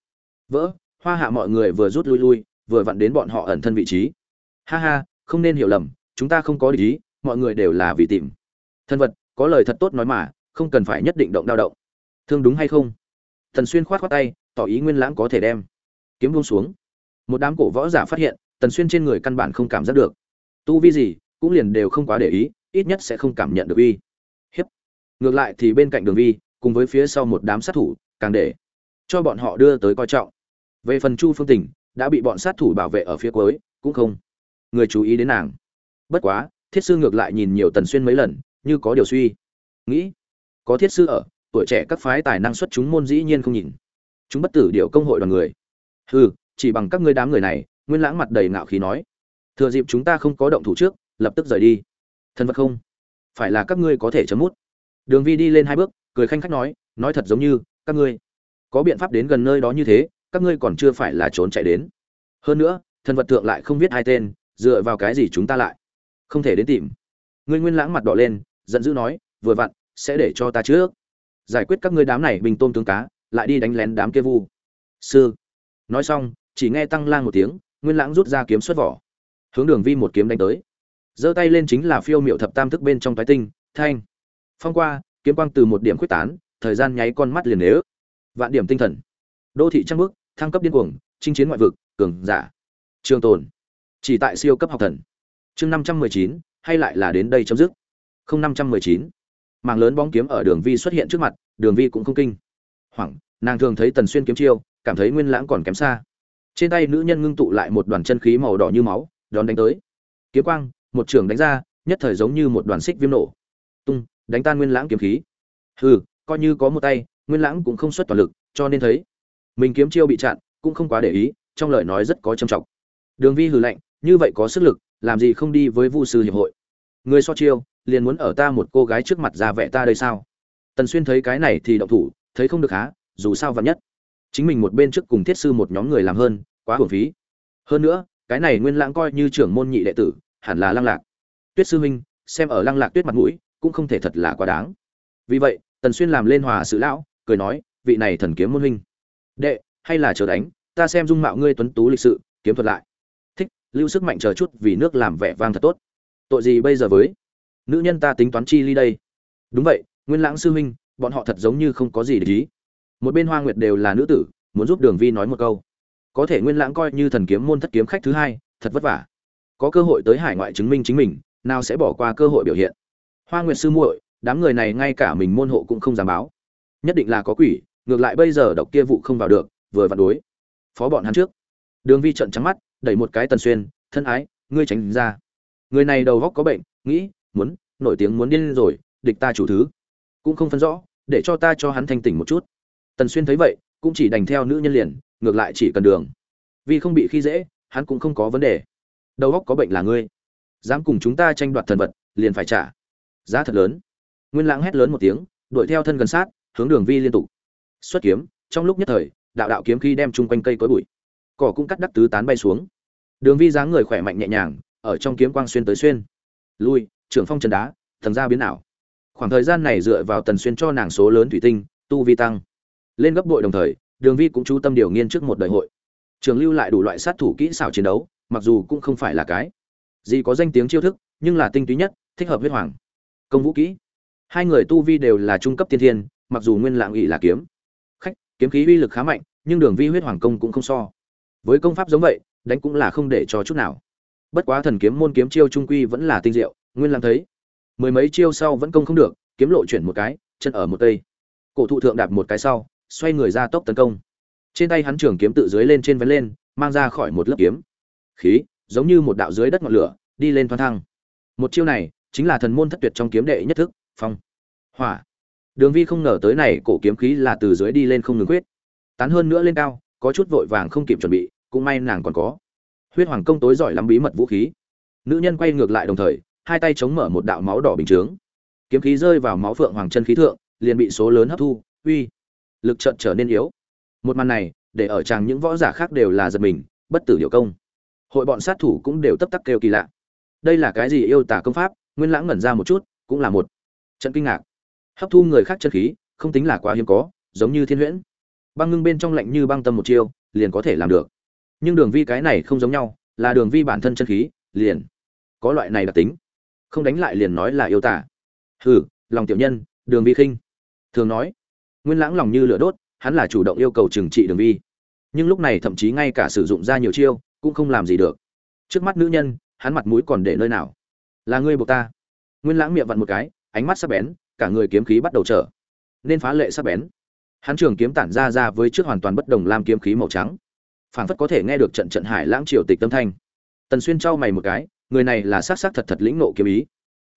Vỡ, hoa hạ mọi người vừa rút lui lui, vừa vặn đến bọn họ ẩn thân vị trí. Ha ha, không nên hiểu lầm, chúng ta không có địch ý, mọi người đều là vì tìm thân vật, có lời thật tốt nói mà không cần phải nhất định động đao động. Thương đúng hay không? Thần xuyên khoát khoát tay, tỏ ý nguyên lãng có thể đem. Kiếm buông xuống. Một đám cổ võ giả phát hiện, tần xuyên trên người căn bản không cảm giác được. Tu vi gì, cũng liền đều không quá để ý, ít nhất sẽ không cảm nhận được uy. Hiếp. Ngược lại thì bên cạnh đường vi, cùng với phía sau một đám sát thủ, càng để cho bọn họ đưa tới coi trọng. Về phần chu phương tình đã bị bọn sát thủ bảo vệ ở phía cuối, cũng không người chú ý đến nàng. Bất quá, thiết sư ngược lại nhìn nhiều tần xuyên mấy lần, như có điều suy. Nghĩ có thiết sư ở, tuổi trẻ các phái tài năng xuất chúng môn dĩ nhiên không nhìn. Chúng bất tử điệu công hội đoàn người. Hừ, chỉ bằng các ngươi đám người này, nguyên lãng mặt đầy ngạo khí nói. Thừa dịp chúng ta không có động thủ trước, lập tức rời đi. Thân vật không? Phải là các ngươi có thể chấm mút. Đường vi đi lên hai bước, cười khanh khách nói nói thật giống như, các ngươi có biện pháp đến gần nơi đó như thế, các ngươi còn chưa phải là trốn chạy đến. Hơn nữa, thân vật thượng lại không viết hai tên, dựa vào cái gì chúng ta lại? Không thể đến tìm. Ngươi nguyên lãng mặt đỏ lên, giận dữ nói, vừa vặn sẽ để cho ta trước. Giải quyết các ngươi đám này bình tôm tướng cá, lại đi đánh lén đám kia vu. Sư. Nói xong, chỉ nghe tăng lang một tiếng, nguyên lãng rút ra kiếm xuất vỏ. Hướng đường vi một kiếm đánh tới. Giơ tay lên chính là phiêu miệu thập tam thức bên trong thái tinh, thanh. Phong qua, kiếm quang từ một điểm quyết tán, thời gian nháy con mắt liền nếu vạn điểm tinh thần. Đô thị trăng bước, thăng cấp điên cuồng, chinh chiến ngoại vực, cường giả. Trường tồn. Chỉ tại siêu cấp học thần. Chương năm trăm mười chín, hay lại là đến đây chấm dứt. Không năm trăm mười chín màng lớn bóng kiếm ở đường vi xuất hiện trước mặt, đường vi cũng không kinh. Hoảng, nàng thường thấy tần xuyên kiếm chiêu, cảm thấy nguyên lãng còn kém xa. Trên tay nữ nhân ngưng tụ lại một đoàn chân khí màu đỏ như máu, đón đánh tới. Kiếm quang, một trường đánh ra, nhất thời giống như một đoàn xích viêm nổ. Tung, đánh tan nguyên lãng kiếm khí. Hừ, coi như có một tay, nguyên lãng cũng không xuất toàn lực, cho nên thấy mình kiếm chiêu bị chặn, cũng không quá để ý, trong lời nói rất có trầm trọng. Đường vi hừ lạnh, như vậy có sức lực, làm gì không đi với vu sư hiệp hội? Người so chiêu liền muốn ở ta một cô gái trước mặt ra vẻ ta đây sao? Tần xuyên thấy cái này thì động thủ, thấy không được há, dù sao vắn nhất. Chính mình một bên trước cùng thiết sư một nhóm người làm hơn, quá hưởng phí. Hơn nữa, cái này nguyên lãng coi như trưởng môn nhị đệ tử, hẳn là lăng lạc. Tuyết sư huynh, xem ở lăng lạc tuyết mặt mũi, cũng không thể thật là quá đáng. Vì vậy, tần xuyên làm lên hòa sự lão, cười nói, vị này thần kiếm môn huynh. Đệ, hay là chờ đánh, ta xem dung mạo ngươi tuấn tú lịch sự, kiếm thuật lại. Thích, lưu sức mạnh chờ chút vì nước làm vẻ vang thật tốt. Tội gì bây giờ với? Nữ nhân ta tính toán chi ly đây. Đúng vậy, nguyên lãng sư huynh, bọn họ thật giống như không có gì để ý. Một bên hoa nguyệt đều là nữ tử, muốn giúp đường vi nói một câu. Có thể nguyên lãng coi như thần kiếm môn thất kiếm khách thứ hai, thật vất vả. Có cơ hội tới hải ngoại chứng minh chính mình, nào sẽ bỏ qua cơ hội biểu hiện. Hoa nguyệt sư muội, đám người này ngay cả mình môn hộ cũng không dám báo. Nhất định là có quỷ, ngược lại bây giờ độc kia vụ không vào được, vừa vặn đối. Phó bọn hắn trước. Đường vi trận trắng mắt, đẩy một cái tần xuyên, thân ái, ngươi tránh ra. Người này đầu góc có bệnh, nghĩ muốn, nổi tiếng muốn điên rồi, địch ta chủ thứ. Cũng không phân rõ, để cho ta cho hắn thanh tỉnh một chút. Tần xuyên thấy vậy, cũng chỉ đành theo nữ nhân liền, ngược lại chỉ cần đường. Vì không bị khi dễ, hắn cũng không có vấn đề. Đầu óc có bệnh là ngươi. Dám cùng chúng ta tranh đoạt thần vật, liền phải trả. Giá thật lớn. Nguyên lãng hét lớn một tiếng, đuổi theo thân gần sát, hướng đường vi liên tục. Xuất kiếm, trong lúc nhất thời, đạo đạo kiếm khi đem chung quanh cây cối bụi. Cỏ cũng cắt đắc tứ tán bay xuống. Đường vi dáng người khỏe mạnh nhẹ nhàng, ở trong kiếm quang xuyên tới xuyên. Lui trưởng phong trần đá, thần ra biến ảo. Khoảng thời gian này dựa vào tần xuyên cho nàng số lớn thủy tinh, tu vi tăng. Lên gấp bội đồng thời, đường vi cũng chú tâm điều nghiên trước một đời hội. Trường lưu lại đủ loại sát thủ kỹ xảo chiến đấu, mặc dù cũng không phải là cái gì có danh tiếng chiêu thức, nhưng là tinh túy nhất, thích hợp huyết hoàng. Công vũ kỹ. Hai người tu vi đều là trung cấp tiên thiên, mặc dù nguyên lạng ỵ là kiếm. Khách, kiếm khí uy lực khá mạnh, nhưng đường vi huyết hoàng công cũng không so. Với công pháp giống vậy, đánh cũng là không để cho chút nào. Bất quá thần kiếm môn kiếm chiêu trung quy vẫn là tinh diệu nguyên lãng thấy, mười mấy chiêu sau vẫn công không được, kiếm lộ chuyển một cái, chân ở một cây. Cổ thụ thượng đạp một cái sau, xoay người ra tốc tấn công. Trên tay hắn trường kiếm tự dưới lên trên vén lên, mang ra khỏi một lớp kiếm. Khí, giống như một đạo dưới đất ngọn lửa, đi lên thoăn thăng. Một chiêu này, chính là thần môn thất tuyệt trong kiếm đệ nhất thức, phong. Hỏa. Đường vi không ngờ tới này, cổ kiếm khí là từ dưới đi lên không ngừng quyết tán hơn nữa lên cao, có chút vội vàng không kịp chuẩn bị, cũng may nàng còn có. Huyết hoàng công tối giỏi lắm bí mật vũ khí. Nữ nhân quay ngược lại đồng thời hai tay chống mở một đạo máu đỏ bình chướng. Kiếm khí rơi vào máu phượng hoàng chân khí thượng, liền bị số lớn hấp thu, uy, lực trận trở nên yếu. Một màn này, để ở chàng những võ giả khác đều là giật mình, bất tử điệu công. Hội bọn sát thủ cũng đều tấp tắc kêu kỳ lạ. Đây là cái gì yêu tả công pháp? Nguyên lãng ngẩn ra một chút, cũng là một trận kinh ngạc. Hấp thu người khác chân khí, không tính là quá hiếm có, giống như thiên huyễn. Băng ngưng bên trong lạnh như băng tâm một chiêu, liền có thể làm được. Nhưng đường vi cái này không giống nhau, là đường vi bản thân chân khí, liền có loại này đặc tính không đánh lại liền nói là yêu tả. Hừ, lòng tiểu nhân, đường vi khinh. Thường nói, nguyên lãng lòng như lửa đốt, hắn là chủ động yêu cầu trừng trị đường vi. Nhưng lúc này thậm chí ngay cả sử dụng ra nhiều chiêu, cũng không làm gì được. Trước mắt nữ nhân, hắn mặt mũi còn để nơi nào? Là ngươi buộc ta. Nguyên lãng miệng vặn một cái, ánh mắt sắc bén, cả người kiếm khí bắt đầu trở nên phá lệ sắc bén. Hắn trường kiếm tản ra ra với trước hoàn toàn bất đồng lam kiếm khí màu trắng. Phảng phất có thể nghe được trận trận hải lãng triều tịch tâm thanh. Tần xuyên trao mày một cái người này là xác xác thật thật lĩnh nộ kiếm ý.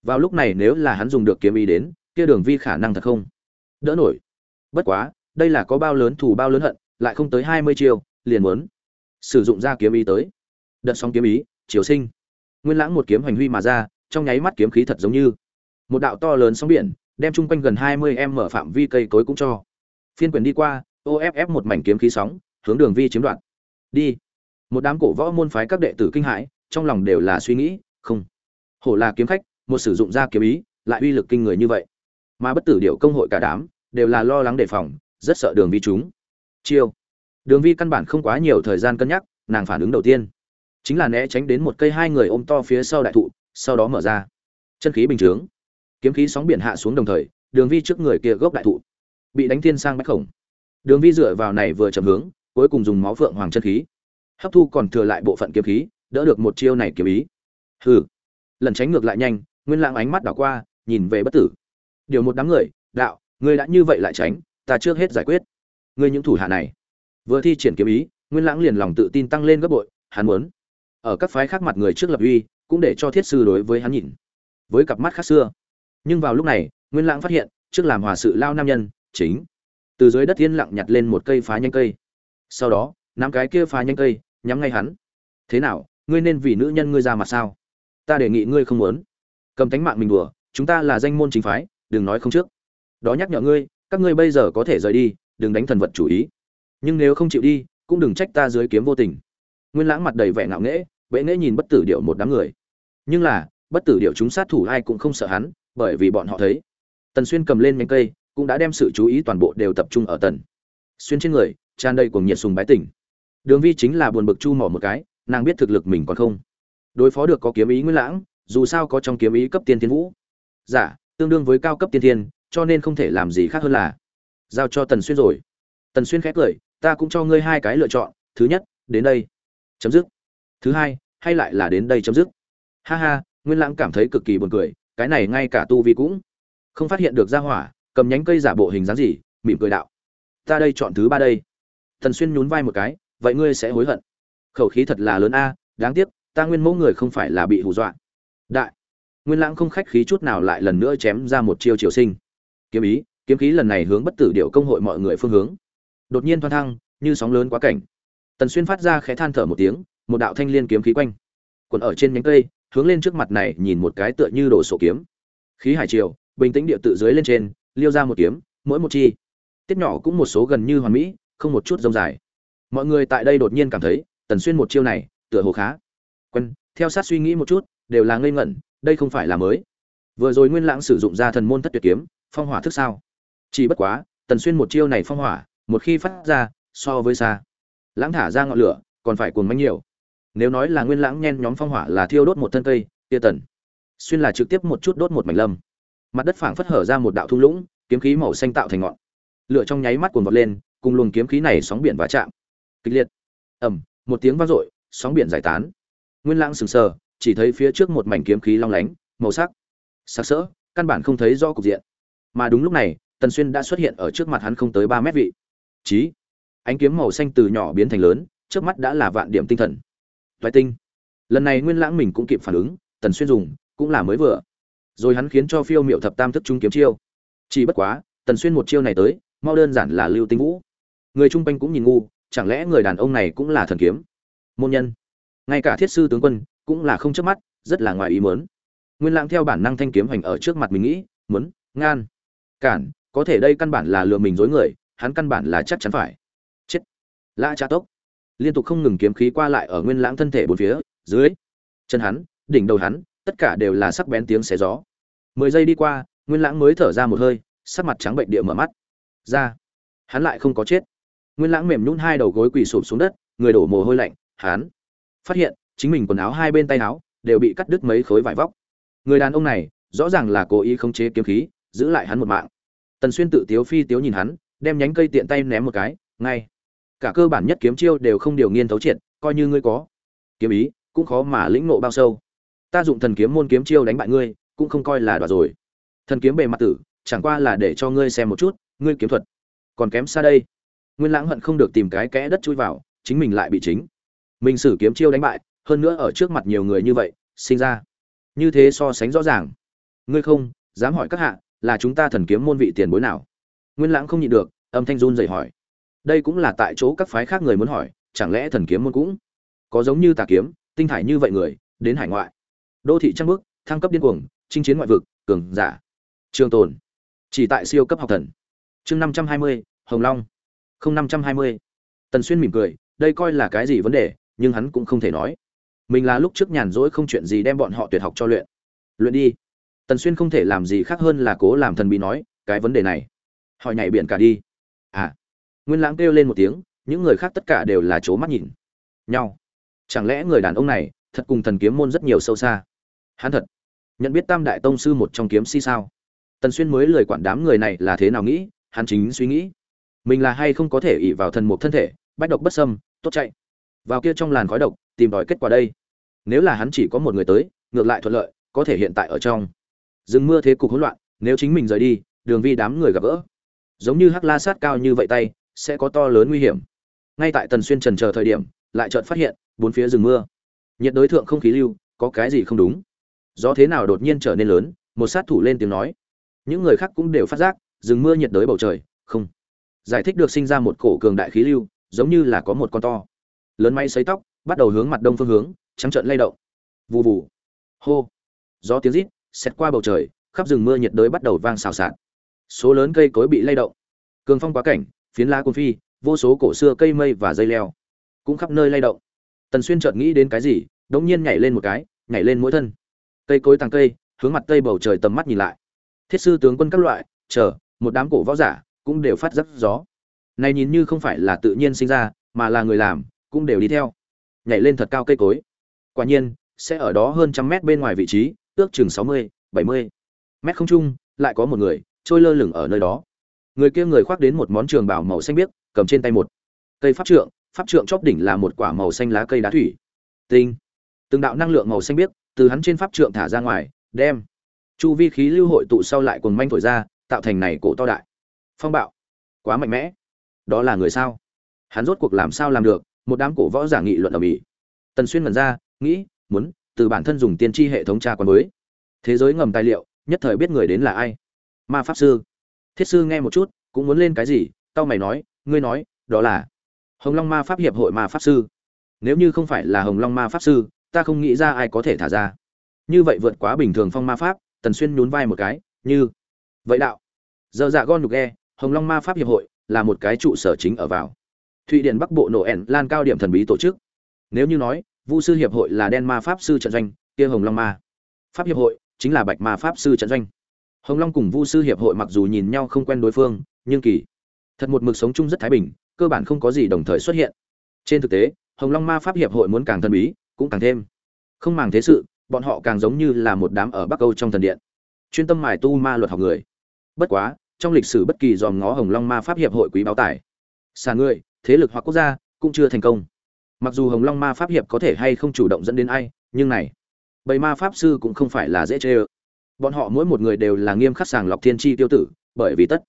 Vào lúc này nếu là hắn dùng được kiếm ý đến, kia đường vi khả năng thật không? Đỡ nổi. Bất quá, đây là có bao lớn thù bao lớn hận, lại không tới hai mươi chiêu, liền muốn sử dụng ra kiếm ý tới. Đợt sóng kiếm ý chiều sinh. Nguyên lãng một kiếm hành huy mà ra, trong nháy mắt kiếm khí thật giống như một đạo to lớn sóng biển, đem chung quanh gần hai mươi em mở phạm vi cây cối cũng cho. Phiên quyền đi qua off một mảnh kiếm khí sóng, hướng đường vi chiếm đoạt. Đi. Một đám cổ võ môn phái các đệ tử kinh hãi trong lòng đều là suy nghĩ, không. Hổ là kiếm khách, một sử dụng ra kiếm ý, lại uy lực kinh người như vậy. Mà bất tử điệu công hội cả đám, đều là lo lắng đề phòng, rất sợ đường vi chúng. Chiêu. Đường vi căn bản không quá nhiều thời gian cân nhắc, nàng phản ứng đầu tiên. Chính là né tránh đến một cây hai người ôm to phía sau đại thụ, sau đó mở ra. Chân khí bình chướng. Kiếm khí sóng biển hạ xuống đồng thời, đường vi trước người kia gốc đại thụ. Bị đánh thiên sang bách khổng. Đường vi dựa vào này vừa chậm hướng, cuối cùng dùng máu phượng hoàng chân khí. Hấp thu còn thừa lại bộ phận kiếm khí đỡ được một chiêu này kiếm ý. Hừ. Lần tránh ngược lại nhanh, nguyên lãng ánh mắt đảo qua, nhìn về bất tử. Điều một đám người, đạo, ngươi đã như vậy lại tránh, ta trước hết giải quyết. Ngươi những thủ hạ này. Vừa thi triển kiếm ý, nguyên lãng liền lòng tự tin tăng lên gấp bội, hắn muốn. Ở các phái khác mặt người trước lập uy, cũng để cho thiết sư đối với hắn nhìn. Với cặp mắt khác xưa. Nhưng vào lúc này, nguyên lãng phát hiện, trước làm hòa sự lao nam nhân, chính. Từ dưới đất yên lặng nhặt lên một cây phá nhanh cây. Sau đó, nắm cái kia phá nhanh cây, nhắm ngay hắn. Thế nào ngươi nên vì nữ nhân ngươi ra mặt sao? Ta đề nghị ngươi không muốn. Cầm tánh mạng mình đùa, chúng ta là danh môn chính phái, đừng nói không trước. Đó nhắc nhở ngươi, các ngươi bây giờ có thể rời đi, đừng đánh thần vật chủ ý. Nhưng nếu không chịu đi, cũng đừng trách ta dưới kiếm vô tình. Nguyên lãng mặt đầy vẻ ngạo nghễ, bệ nghễ nhìn bất tử điệu một đám người. Nhưng là, bất tử điệu chúng sát thủ ai cũng không sợ hắn, bởi vì bọn họ thấy. Tần xuyên cầm lên nhánh cây, cũng đã đem sự chú ý toàn bộ đều tập trung ở tần xuyên trên người, tràn đầy cuồng nhiệt sùng bái tỉnh đường vi chính là buồn bực chu mỏ một cái nàng biết thực lực mình còn không. Đối phó được có kiếm ý nguyên lãng dù sao có trong kiếm ý cấp tiên thiên vũ. Giả dạ, tương đương với cao cấp tiên thiên cho nên không thể làm gì khác hơn là giao cho tần xuyên rồi. Tần xuyên khẽ cười ta cũng cho ngươi hai cái lựa chọn thứ nhất đến đây chấm dứt. Thứ hai hay lại là đến đây chấm dứt. Ha ha nguyên lãng cảm thấy cực kỳ buồn cười cái này ngay cả tu vi cũng không phát hiện được ra hỏa cầm nhánh cây giả bộ hình dáng gì mỉm cười đạo ta đây chọn thứ ba đây. Tần xuyên nhún vai một cái vậy ngươi sẽ hối hận khẩu khí thật là lớn a, đáng tiếc, ta nguyên mẫu người không phải là bị hù dọa. Đại, nguyên lãng không khách khí chút nào lại lần nữa chém ra một chiêu triều sinh. Kiếm ý, kiếm khí lần này hướng bất tử điệu công hội mọi người phương hướng. Đột nhiên thoăn thăng, như sóng lớn quá cảnh. Tần xuyên phát ra khẽ than thở một tiếng, một đạo thanh liên kiếm khí quanh. Quần ở trên nhánh cây, hướng lên trước mặt này nhìn một cái tựa như đổ sổ kiếm. Khí hải triều, bình tĩnh địa tự dưới lên trên, liêu ra một kiếm, mỗi một chi. Tiết nhỏ cũng một số gần như hoàn mỹ, không một chút rông dài. Mọi người tại đây đột nhiên cảm thấy tần xuyên một chiêu này, tựa hồ khá. Quen theo sát suy nghĩ một chút, đều là ngây ngẩn, đây không phải là mới. Vừa rồi nguyên lãng sử dụng ra thần môn thất tuyệt kiếm, phong hỏa thức sao? Chỉ bất quá, tần xuyên một chiêu này phong hỏa, một khi phát ra, so với xa. Lãng thả ra ngọn lửa, còn phải cuồng mánh nhiều. Nếu nói là nguyên lãng nhen nhóm phong hỏa là thiêu đốt một thân cây tia tần. Xuyên là trực tiếp một chút đốt một mảnh lâm. Mặt đất phảng phất hở ra một đạo thung lũng, kiếm khí màu xanh tạo thành ngọn. Lửa trong nháy mắt cuồn vọt lên, cùng luồng kiếm khí này sóng biển va chạm. Kịch liệt. Ầm một tiếng vang dội, sóng biển giải tán. Nguyên lãng sừng sờ, chỉ thấy phía trước một mảnh kiếm khí long lánh, màu sắc sắc sỡ, căn bản không thấy rõ cục diện. Mà đúng lúc này, tần xuyên đã xuất hiện ở trước mặt hắn không tới ba mét vị. Chí, ánh kiếm màu xanh từ nhỏ biến thành lớn, trước mắt đã là vạn điểm tinh thần. Toái tinh. Lần này nguyên lãng mình cũng kịp phản ứng, tần xuyên dùng, cũng là mới vừa. Rồi hắn khiến cho phiêu miệu thập tam thức trung kiếm chiêu. Chỉ bất quá, tần xuyên một chiêu này tới, mau đơn giản là lưu tinh vũ. Người trung quanh cũng nhìn ngu chẳng lẽ người đàn ông này cũng là thần kiếm? Môn nhân. Ngay cả thiết sư tướng quân cũng là không chớp mắt, rất là ngoài ý muốn. Nguyên lãng theo bản năng thanh kiếm hành ở trước mặt mình nghĩ, muốn, ngan. Cản, có thể đây căn bản là lừa mình dối người, hắn căn bản là chắc chắn phải. Chết. Lã cha tốc. Liên tục không ngừng kiếm khí qua lại ở nguyên lãng thân thể bốn phía, dưới. Chân hắn, đỉnh đầu hắn, tất cả đều là sắc bén tiếng xé gió. Mười giây đi qua, nguyên lãng mới thở ra một hơi, sắc mặt trắng bệnh địa mở mắt. Ra. Hắn lại không có chết nguyên lãng mềm nhún hai đầu gối quỳ sụp xuống đất, người đổ mồ hôi lạnh hắn phát hiện, chính mình quần áo hai bên tay áo đều bị cắt đứt mấy khối vải vóc. Người đàn ông này, rõ ràng là cố ý khống chế kiếm khí, giữ lại hắn một mạng. Tần xuyên tự tiếu phi tiếu nhìn hắn, đem nhánh cây tiện tay ném một cái, ngay. Cả cơ bản nhất kiếm chiêu đều không điều nghiên thấu triệt, coi như ngươi có kiếm ý, cũng khó mà lĩnh ngộ bao sâu. Ta dụng thần kiếm môn kiếm chiêu đánh bại ngươi, cũng không coi là đoạt rồi. Thần kiếm bề mặt tử, chẳng qua là để cho ngươi xem một chút, ngươi kiếm thuật còn kém xa đây nguyên lãng hận không được tìm cái kẽ đất chui vào, chính mình lại bị chính. Mình sử kiếm chiêu đánh bại, hơn nữa ở trước mặt nhiều người như vậy, sinh ra. Như thế so sánh rõ ràng. Ngươi không, dám hỏi các hạ, là chúng ta thần kiếm môn vị tiền bối nào? Nguyên lãng không nhịn được, âm thanh run rẩy hỏi. Đây cũng là tại chỗ các phái khác người muốn hỏi, chẳng lẽ thần kiếm môn cũng có giống như tà kiếm, tinh thải như vậy người, đến hải ngoại? Đô thị trăng bước, thăng cấp điên cuồng, chinh chiến ngoại vực, cường giả. Trường tồn. Chỉ tại siêu cấp học thần. Chương năm trăm hai mươi, hồng long không năm trăm hai mươi. Tần xuyên mỉm cười, đây coi là cái gì vấn đề, nhưng hắn cũng không thể nói. Mình là lúc trước nhàn rỗi không chuyện gì đem bọn họ tuyệt học cho luyện. Luyện đi. Tần xuyên không thể làm gì khác hơn là cố làm thần bị nói, cái vấn đề này. Hỏi nhảy biển cả đi. À. Nguyên lãng kêu lên một tiếng, những người khác tất cả đều là c mắt nhìn. Nhau. Chẳng lẽ người đàn ông này, thật cùng thần kiếm môn rất nhiều sâu xa? Hắn thật. Nhận biết tam đại tông sư một trong kiếm si sao? Tần xuyên mới lời quản đám người này là thế nào nghĩ, hắn chính suy nghĩ mình là hay không có thể ỉ vào thần mục thân thể, bách độc bất sâm tốt chạy. Vào kia trong làn khói độc, tìm đòi kết quả đây. Nếu là hắn chỉ có một người tới, ngược lại thuận lợi, có thể hiện tại ở trong. Rừng mưa thế cục hỗn loạn, nếu chính mình rời đi, đường vi đám người gặp gỡ. Giống như hắc la sát cao như vậy tay, sẽ có to lớn nguy hiểm. Ngay tại tần xuyên trần chờ thời điểm, lại chợt phát hiện, bốn phía rừng mưa. Nhiệt đối thượng không khí lưu, có cái gì không đúng? Gió thế nào đột nhiên trở nên lớn, một sát thủ lên tiếng nói. Những người khác cũng đều phát giác, rừng mưa nhiệt đới bầu trời, không giải thích được sinh ra một cổ cường đại khí lưu, giống như là có một con to. Lớn máy xấy tóc, bắt đầu hướng mặt đông phương hướng, trắng trợn lay động. Vù vù. Hô. Gió tiếng rít xét qua bầu trời, khắp rừng mưa nhiệt đới bắt đầu vang xào xạc. Số lớn cây cối bị lay động. Cường phong quá cảnh, phiến lá cồn phi, vô số cổ xưa cây mây và dây leo cũng khắp nơi lay động. Tần xuyên chợt nghĩ đến cái gì, đống nhiên nhảy lên một cái, nhảy lên mỗi thân. Cây cối tàng cây, hướng mặt tây bầu trời tầm mắt nhìn lại. Thiết sư tướng quân các loại, chờ, một đám cổ võ giả cũng đều phát rất gió. Này nhìn như không phải là tự nhiên sinh ra, mà là người làm, cũng đều đi theo. Nhảy lên thật cao cây cối. Quả nhiên, sẽ ở đó hơn trăm mét bên ngoài vị trí, ước chừng sáu mươi, bảy mươi mét không trung, lại có một người, trôi lơ lửng ở nơi đó. Người kia người khoác đến một món trường bảo màu xanh biếc, cầm trên tay một cây pháp trượng pháp trượng chóp đỉnh là một quả màu xanh lá cây đá thủy. Tinh! Từng đạo năng lượng màu xanh biếc, từ hắn trên pháp trượng thả ra ngoài, đem chu vi khí lưu hội tụ sau lại cuồng manh thổi ra, tạo thành này cổ to đại phong bạo, quá mạnh mẽ. Đó là người sao? Hắn rốt cuộc làm sao làm được? Một đám cổ võ giả nghị luận ở mỹ. Tần xuyên mần ra, nghĩ, muốn, từ bản thân dùng tiên tri hệ thống tra quan mới. Thế giới ngầm tài liệu, nhất thời biết người đến là ai? Ma pháp sư. Thiết sư nghe một chút, cũng muốn lên cái gì, tao mày nói, ngươi nói, đó là hồng long ma pháp hiệp hội ma pháp sư. Nếu như không phải là hồng long ma pháp sư, ta không nghĩ ra ai có thể thả ra. Như vậy vượt quá bình thường phong ma pháp, tần xuyên nhún vai một cái, như, vậy đạo. Giờ dạ gon nhục ghe hồng long ma pháp hiệp hội là một cái trụ sở chính ở vào. Thụy điển bắc bộ nổ ẻn lan cao điểm thần bí tổ chức. Nếu như nói, vu sư hiệp hội là đen ma pháp sư trận doanh, kia hồng long ma pháp hiệp hội chính là bạch ma pháp sư trận doanh. Hồng long cùng vu sư hiệp hội mặc dù nhìn nhau không quen đối phương, nhưng kỳ, thật một mực sống chung rất thái bình, cơ bản không có gì đồng thời xuất hiện. Trên thực tế, hồng long ma pháp hiệp hội muốn càng thần bí, cũng càng thêm. Không màng thế sự, bọn họ càng giống như là một đám ở bắc âu trong thần điện. Chuyên tâm mài tu ma luật học người. Bất quá trong lịch sử bất kỳ dòm ngó hồng long ma pháp hiệp hội quý báo tài. Sàn người, thế lực hoặc quốc gia, cũng chưa thành công. Mặc dù hồng long ma pháp hiệp có thể hay không chủ động dẫn đến ai, nhưng này, bầy ma pháp sư cũng không phải là dễ chê ơ. Bọn họ mỗi một người đều là nghiêm khắc sàng lọc thiên tri tiêu tử, bởi vì tất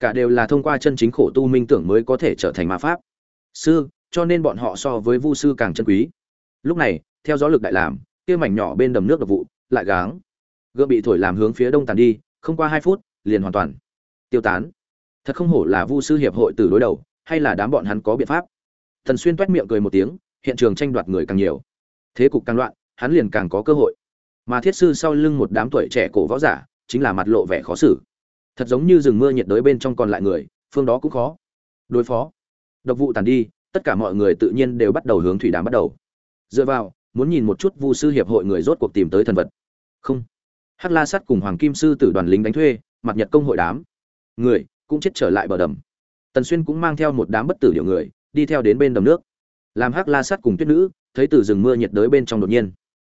cả đều là thông qua chân chính khổ tu minh tưởng mới có thể trở thành ma pháp. Sư, cho nên bọn họ so với vu sư càng chân quý. Lúc này, theo gió lực đại làm, kia mảnh nhỏ bên đầm nước độc vụ, lại gáng gỡ bị thổi làm hướng phía đông tàn đi, không qua hai phút, liền hoàn toàn tiêu tán. Thật không hổ là vu sư hiệp hội từ đối đầu, hay là đám bọn hắn có biện pháp? Thần xuyên toét miệng cười một tiếng, hiện trường tranh đoạt người càng nhiều. Thế cục càng loạn, hắn liền càng có cơ hội. Mà thiết sư sau lưng một đám tuổi trẻ cổ võ giả, chính là mặt lộ vẻ khó xử. Thật giống như rừng mưa nhiệt đới bên trong còn lại người, phương đó cũng khó. Đối phó. Độc vụ tàn đi, tất cả mọi người tự nhiên đều bắt đầu hướng thủy đàm bắt đầu. Dựa vào, muốn nhìn một chút vu sư hiệp hội người rốt cuộc tìm tới thần vật. Không. Hắc la sắt cùng hoàng kim sư tử đoàn lính đánh thuê, mặt nhật công hội đám người cũng chết trở lại bờ đầm. Tần xuyên cũng mang theo một đám bất tử điệu người, đi theo đến bên đầm nước. Làm hắc la Sát cùng tuyết nữ, thấy từ rừng mưa nhiệt đới bên trong đột nhiên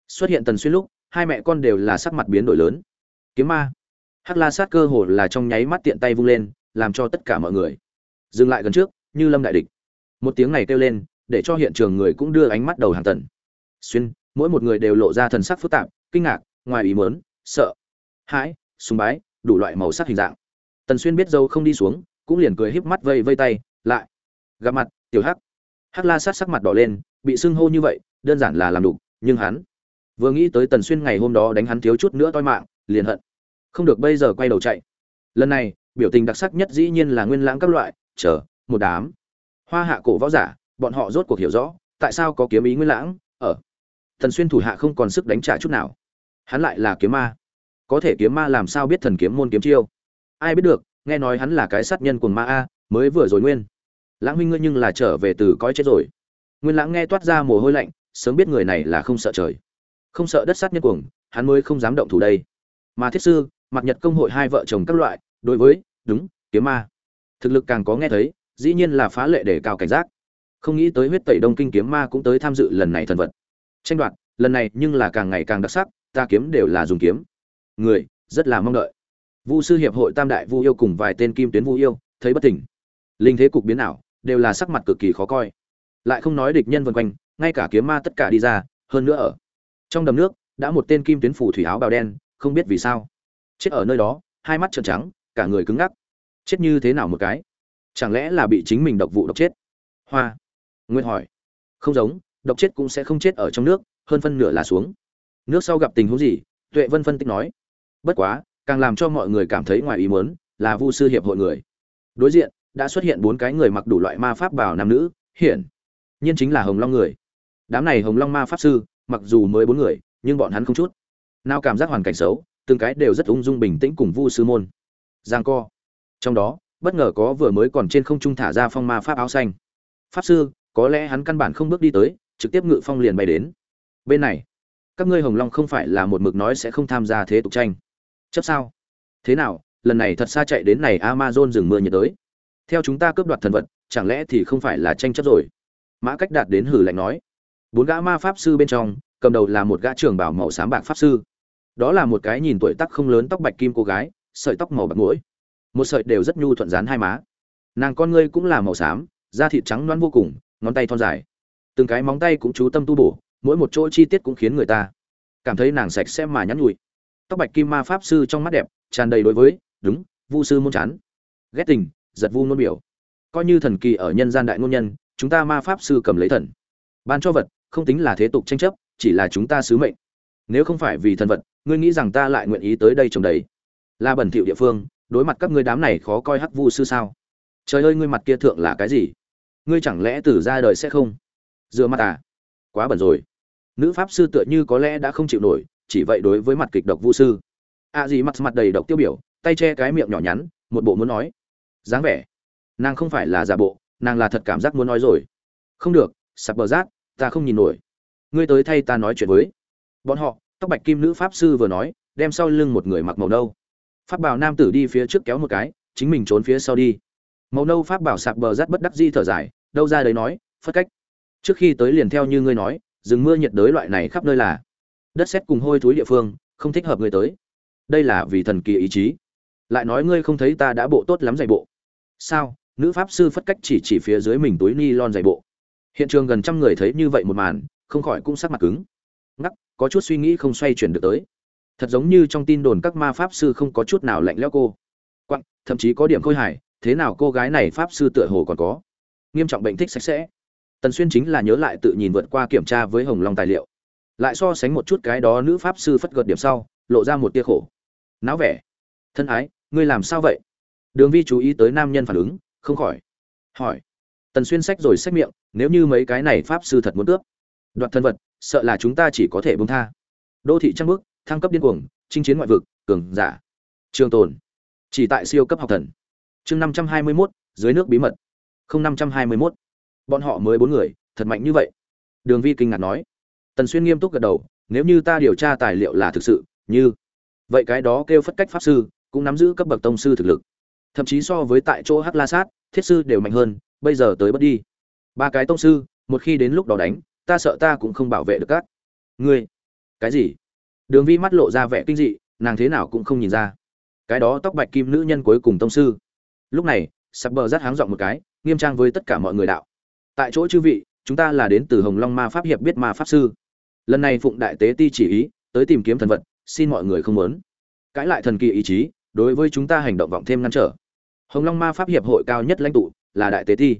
xuất hiện tần xuyên lúc, hai mẹ con đều là sắc mặt biến đổi lớn. Kiếm ma. Hắc la sát cơ hồ là trong nháy mắt tiện tay vung lên, làm cho tất cả mọi người dừng lại gần trước, như lâm đại địch. Một tiếng này kêu lên, để cho hiện trường người cũng đưa ánh mắt đầu hàng tần xuyên, mỗi một người đều lộ ra thần sắc phức tạp, kinh ngạc, ngoài ý mớn sợ, hãi, sùng bái, đủ loại màu sắc hình dạng tần xuyên biết dâu không đi xuống, cũng liền cười híp mắt vây vây tay, lại gặp mặt, tiểu hắc. Hắc la sát sắc mặt đỏ lên, bị sưng hô như vậy, đơn giản là làm đủ nhưng hắn vừa nghĩ tới tần xuyên ngày hôm đó đánh hắn thiếu chút nữa toi mạng, liền hận, không được bây giờ quay đầu chạy. Lần này, biểu tình đặc sắc nhất dĩ nhiên là nguyên lãng các loại, chờ, một đám hoa hạ cổ võ giả, bọn họ rốt cuộc hiểu rõ, tại sao có kiếm ý nguyên lãng, ở tần xuyên thủ hạ không còn sức đánh trả chút nào. Hắn lại là kiếm ma, có thể kiếm ma làm sao biết thần kiếm môn kiếm chiêu? Ai biết được, nghe nói hắn là cái sát nhân của ma a, mới vừa rồi nguyên. Lãng huynh ngươi nhưng là trở về từ coi chết rồi. Nguyên lãng nghe toát ra mồ hôi lạnh, sớm biết người này là không sợ trời. Không sợ đất sát nhân cuồng, hắn mới không dám động thủ đây. Mà thiết sư mặt nhật công hội hai vợ chồng các loại, đối với, đúng, kiếm ma. Thực lực càng có nghe thấy, dĩ nhiên là phá lệ để cao cảnh giác. Không nghĩ tới huyết tẩy đông kinh kiếm ma cũng tới tham dự lần này thần vật. Tranh đoạt, lần này nhưng là càng ngày càng đặc sắc, ta kiếm đều là dùng kiếm. Người, rất là mong đợi vu sư hiệp hội tam đại vu yêu cùng vài tên kim tuyến vu yêu, thấy bất tỉnh. Linh thế cục biến ảo, đều là sắc mặt cực kỳ khó coi. Lại không nói địch nhân vần quanh, ngay cả kiếm ma tất cả đi ra, hơn nữa ở trong đầm nước, đã một tên kim tuyến phủ thủy áo bào đen, không biết vì sao. Chết ở nơi đó, hai mắt trợn trắng, cả người cứng ngắc. Chết như thế nào một cái? Chẳng lẽ là bị chính mình độc vụ độc chết? Hoa. Nguyên hỏi. Không giống, độc chết cũng sẽ không chết ở trong nước, hơn phân nửa là xuống. Nước sau gặp tình huống gì? Tuệ vân phân tích nói. Bất quá càng làm cho mọi người cảm thấy ngoài ý muốn là vu sư hiệp hội người. Đối diện, đã xuất hiện bốn cái người mặc đủ loại ma pháp bảo nam nữ, hiển nhiên chính là hồng long người. Đám này hồng long ma pháp sư, mặc dù mới bốn người, nhưng bọn hắn không chút nào cảm giác hoàn cảnh xấu, từng cái đều rất ung dung bình tĩnh cùng vu sư môn. Giang co. Trong đó, bất ngờ có vừa mới còn trên không trung thả ra phong ma pháp áo xanh. Pháp sư, có lẽ hắn căn bản không bước đi tới, trực tiếp ngự phong liền bay đến. Bên này, các ngươi hồng long không phải là một mực nói sẽ không tham gia thế tục tranh chấp sao? Thế nào, lần này thật xa chạy đến này amazon rừng mưa nhiệt đới. Theo chúng ta cướp đoạt thần vật, chẳng lẽ thì không phải là tranh chấp rồi? Mã cách đạt đến hử lạnh nói. Bốn gã ma pháp sư bên trong, cầm đầu là một gã trưởng bảo màu xám bạc pháp sư. Đó là một cái nhìn tuổi tác không lớn tóc bạch kim cô gái, sợi tóc màu bạc mũi một sợi đều rất nhu thuận dán hai má. Nàng con ngươi cũng là màu xám, da thịt trắng loãng vô cùng, ngón tay thon dài. Từng cái móng tay cũng chú tâm tu bổ, mỗi một chỗ chi tiết cũng khiến người ta cảm thấy nàng sạch sẽ mà nhắn nhụi tóc bạch kim ma pháp sư trong mắt đẹp, tràn đầy đối với, đúng, vu sư môn chán. Ghét tình, giật vu ngôn biểu. Coi như thần kỳ ở nhân gian đại ngôn nhân, chúng ta ma pháp sư cầm lấy thần. Ban cho vật, không tính là thế tục tranh chấp, chỉ là chúng ta sứ mệnh. Nếu không phải vì thần vật, ngươi nghĩ rằng ta lại nguyện ý tới đây trồng đấy là bẩn thỉu địa phương, đối mặt các ngươi đám này khó coi hắc vu sư sao? Trời ơi, ngươi mặt kia thượng là cái gì? Ngươi chẳng lẽ từ ra đời sẽ không? Dựa mặt à? Quá bẩn rồi. Nữ pháp sư tựa như có lẽ đã không chịu nổi chỉ vậy đối với mặt kịch độc vu sư. A à dì mặt mặt đầy độc tiêu biểu, tay che cái miệng nhỏ nhắn, một bộ muốn nói. Dáng vẻ. Nàng không phải là giả bộ, nàng là thật cảm giác muốn nói rồi. Không được sập bờ rác ta không nhìn nổi. Ngươi tới thay ta nói chuyện với. Bọn họ, tóc bạch kim nữ pháp sư vừa nói, đem sau lưng một người mặc màu nâu. Pháp bảo nam tử đi phía trước kéo một cái, chính mình trốn phía sau đi. Màu nâu pháp bảo sạp bờ rát bất đắc di thở dài, đâu ra đấy nói, phất cách. Trước khi tới liền theo như ngươi nói, rừng mưa nhiệt đới loại này khắp nơi là đất xét cùng hôi thối địa phương, không thích hợp ngươi tới. Đây là vì thần kỳ ý chí. Lại nói ngươi không thấy ta đã bộ tốt lắm giày bộ. Sao? Nữ pháp sư phất cách chỉ chỉ phía dưới mình túi ni lon giày bộ. Hiện trường gần trăm người thấy như vậy một màn, không khỏi cũng sắc mặt cứng. Ngắc, có chút suy nghĩ không xoay chuyển được tới. Thật giống như trong tin đồn các ma pháp sư không có chút nào lạnh lẽo cô. Quặng, thậm chí có điểm khôi hài, thế nào cô gái này pháp sư tựa hồ còn có. Nghiêm trọng bệnh thích sạch sẽ. Tần xuyên chính là nhớ lại tự nhìn vượt qua kiểm tra với hồng long tài liệu lại so sánh một chút cái đó nữ pháp sư phất gợt điểm sau, lộ ra một tia khổ. Não vẻ. Thân ái, ngươi làm sao vậy? Đường vi chú ý tới nam nhân phản ứng, không khỏi. Hỏi. Tần xuyên sách rồi sách miệng, nếu như mấy cái này pháp sư thật muốn cướp đoạt thân vật, sợ là chúng ta chỉ có thể bông tha. Đô thị trăng bước thăng cấp điên cuồng, chinh chiến ngoại vực, cường giả. Trường tồn. Chỉ tại siêu cấp học thần. Chương năm trăm hai mươi mốt, dưới nước bí mật. Không năm trăm hai mươi mốt. Bọn họ mới bốn người, thật mạnh như vậy. Đường vi kinh ngạc nói tần xuyên nghiêm túc gật đầu, nếu như ta điều tra tài liệu là thực sự, như vậy cái đó kêu phất cách pháp sư, cũng nắm giữ cấp bậc tông sư thực lực. Thậm chí so với tại chỗ hắc la sát, thiết sư đều mạnh hơn, bây giờ tới bất đi. Ba cái tông sư, một khi đến lúc đó đánh, ta sợ ta cũng không bảo vệ được các ngươi. Cái gì? Đường vi mắt lộ ra vẻ kinh dị, nàng thế nào cũng không nhìn ra. Cái đó tóc bạch kim nữ nhân cuối cùng tông sư. Lúc này, sắp bờ rát háng giọng một cái, nghiêm trang với tất cả mọi người đạo. Tại chỗ chư vị, chúng ta là đến từ hồng long ma pháp hiệp biết ma pháp sư lần này phụng đại tế ti chỉ ý, tới tìm kiếm thần vật, xin mọi người không muốn. Cãi lại thần kỳ ý chí, đối với chúng ta hành động vọng thêm ngăn trở. Hồng long ma pháp hiệp hội cao nhất lãnh tụ, là đại tế ti.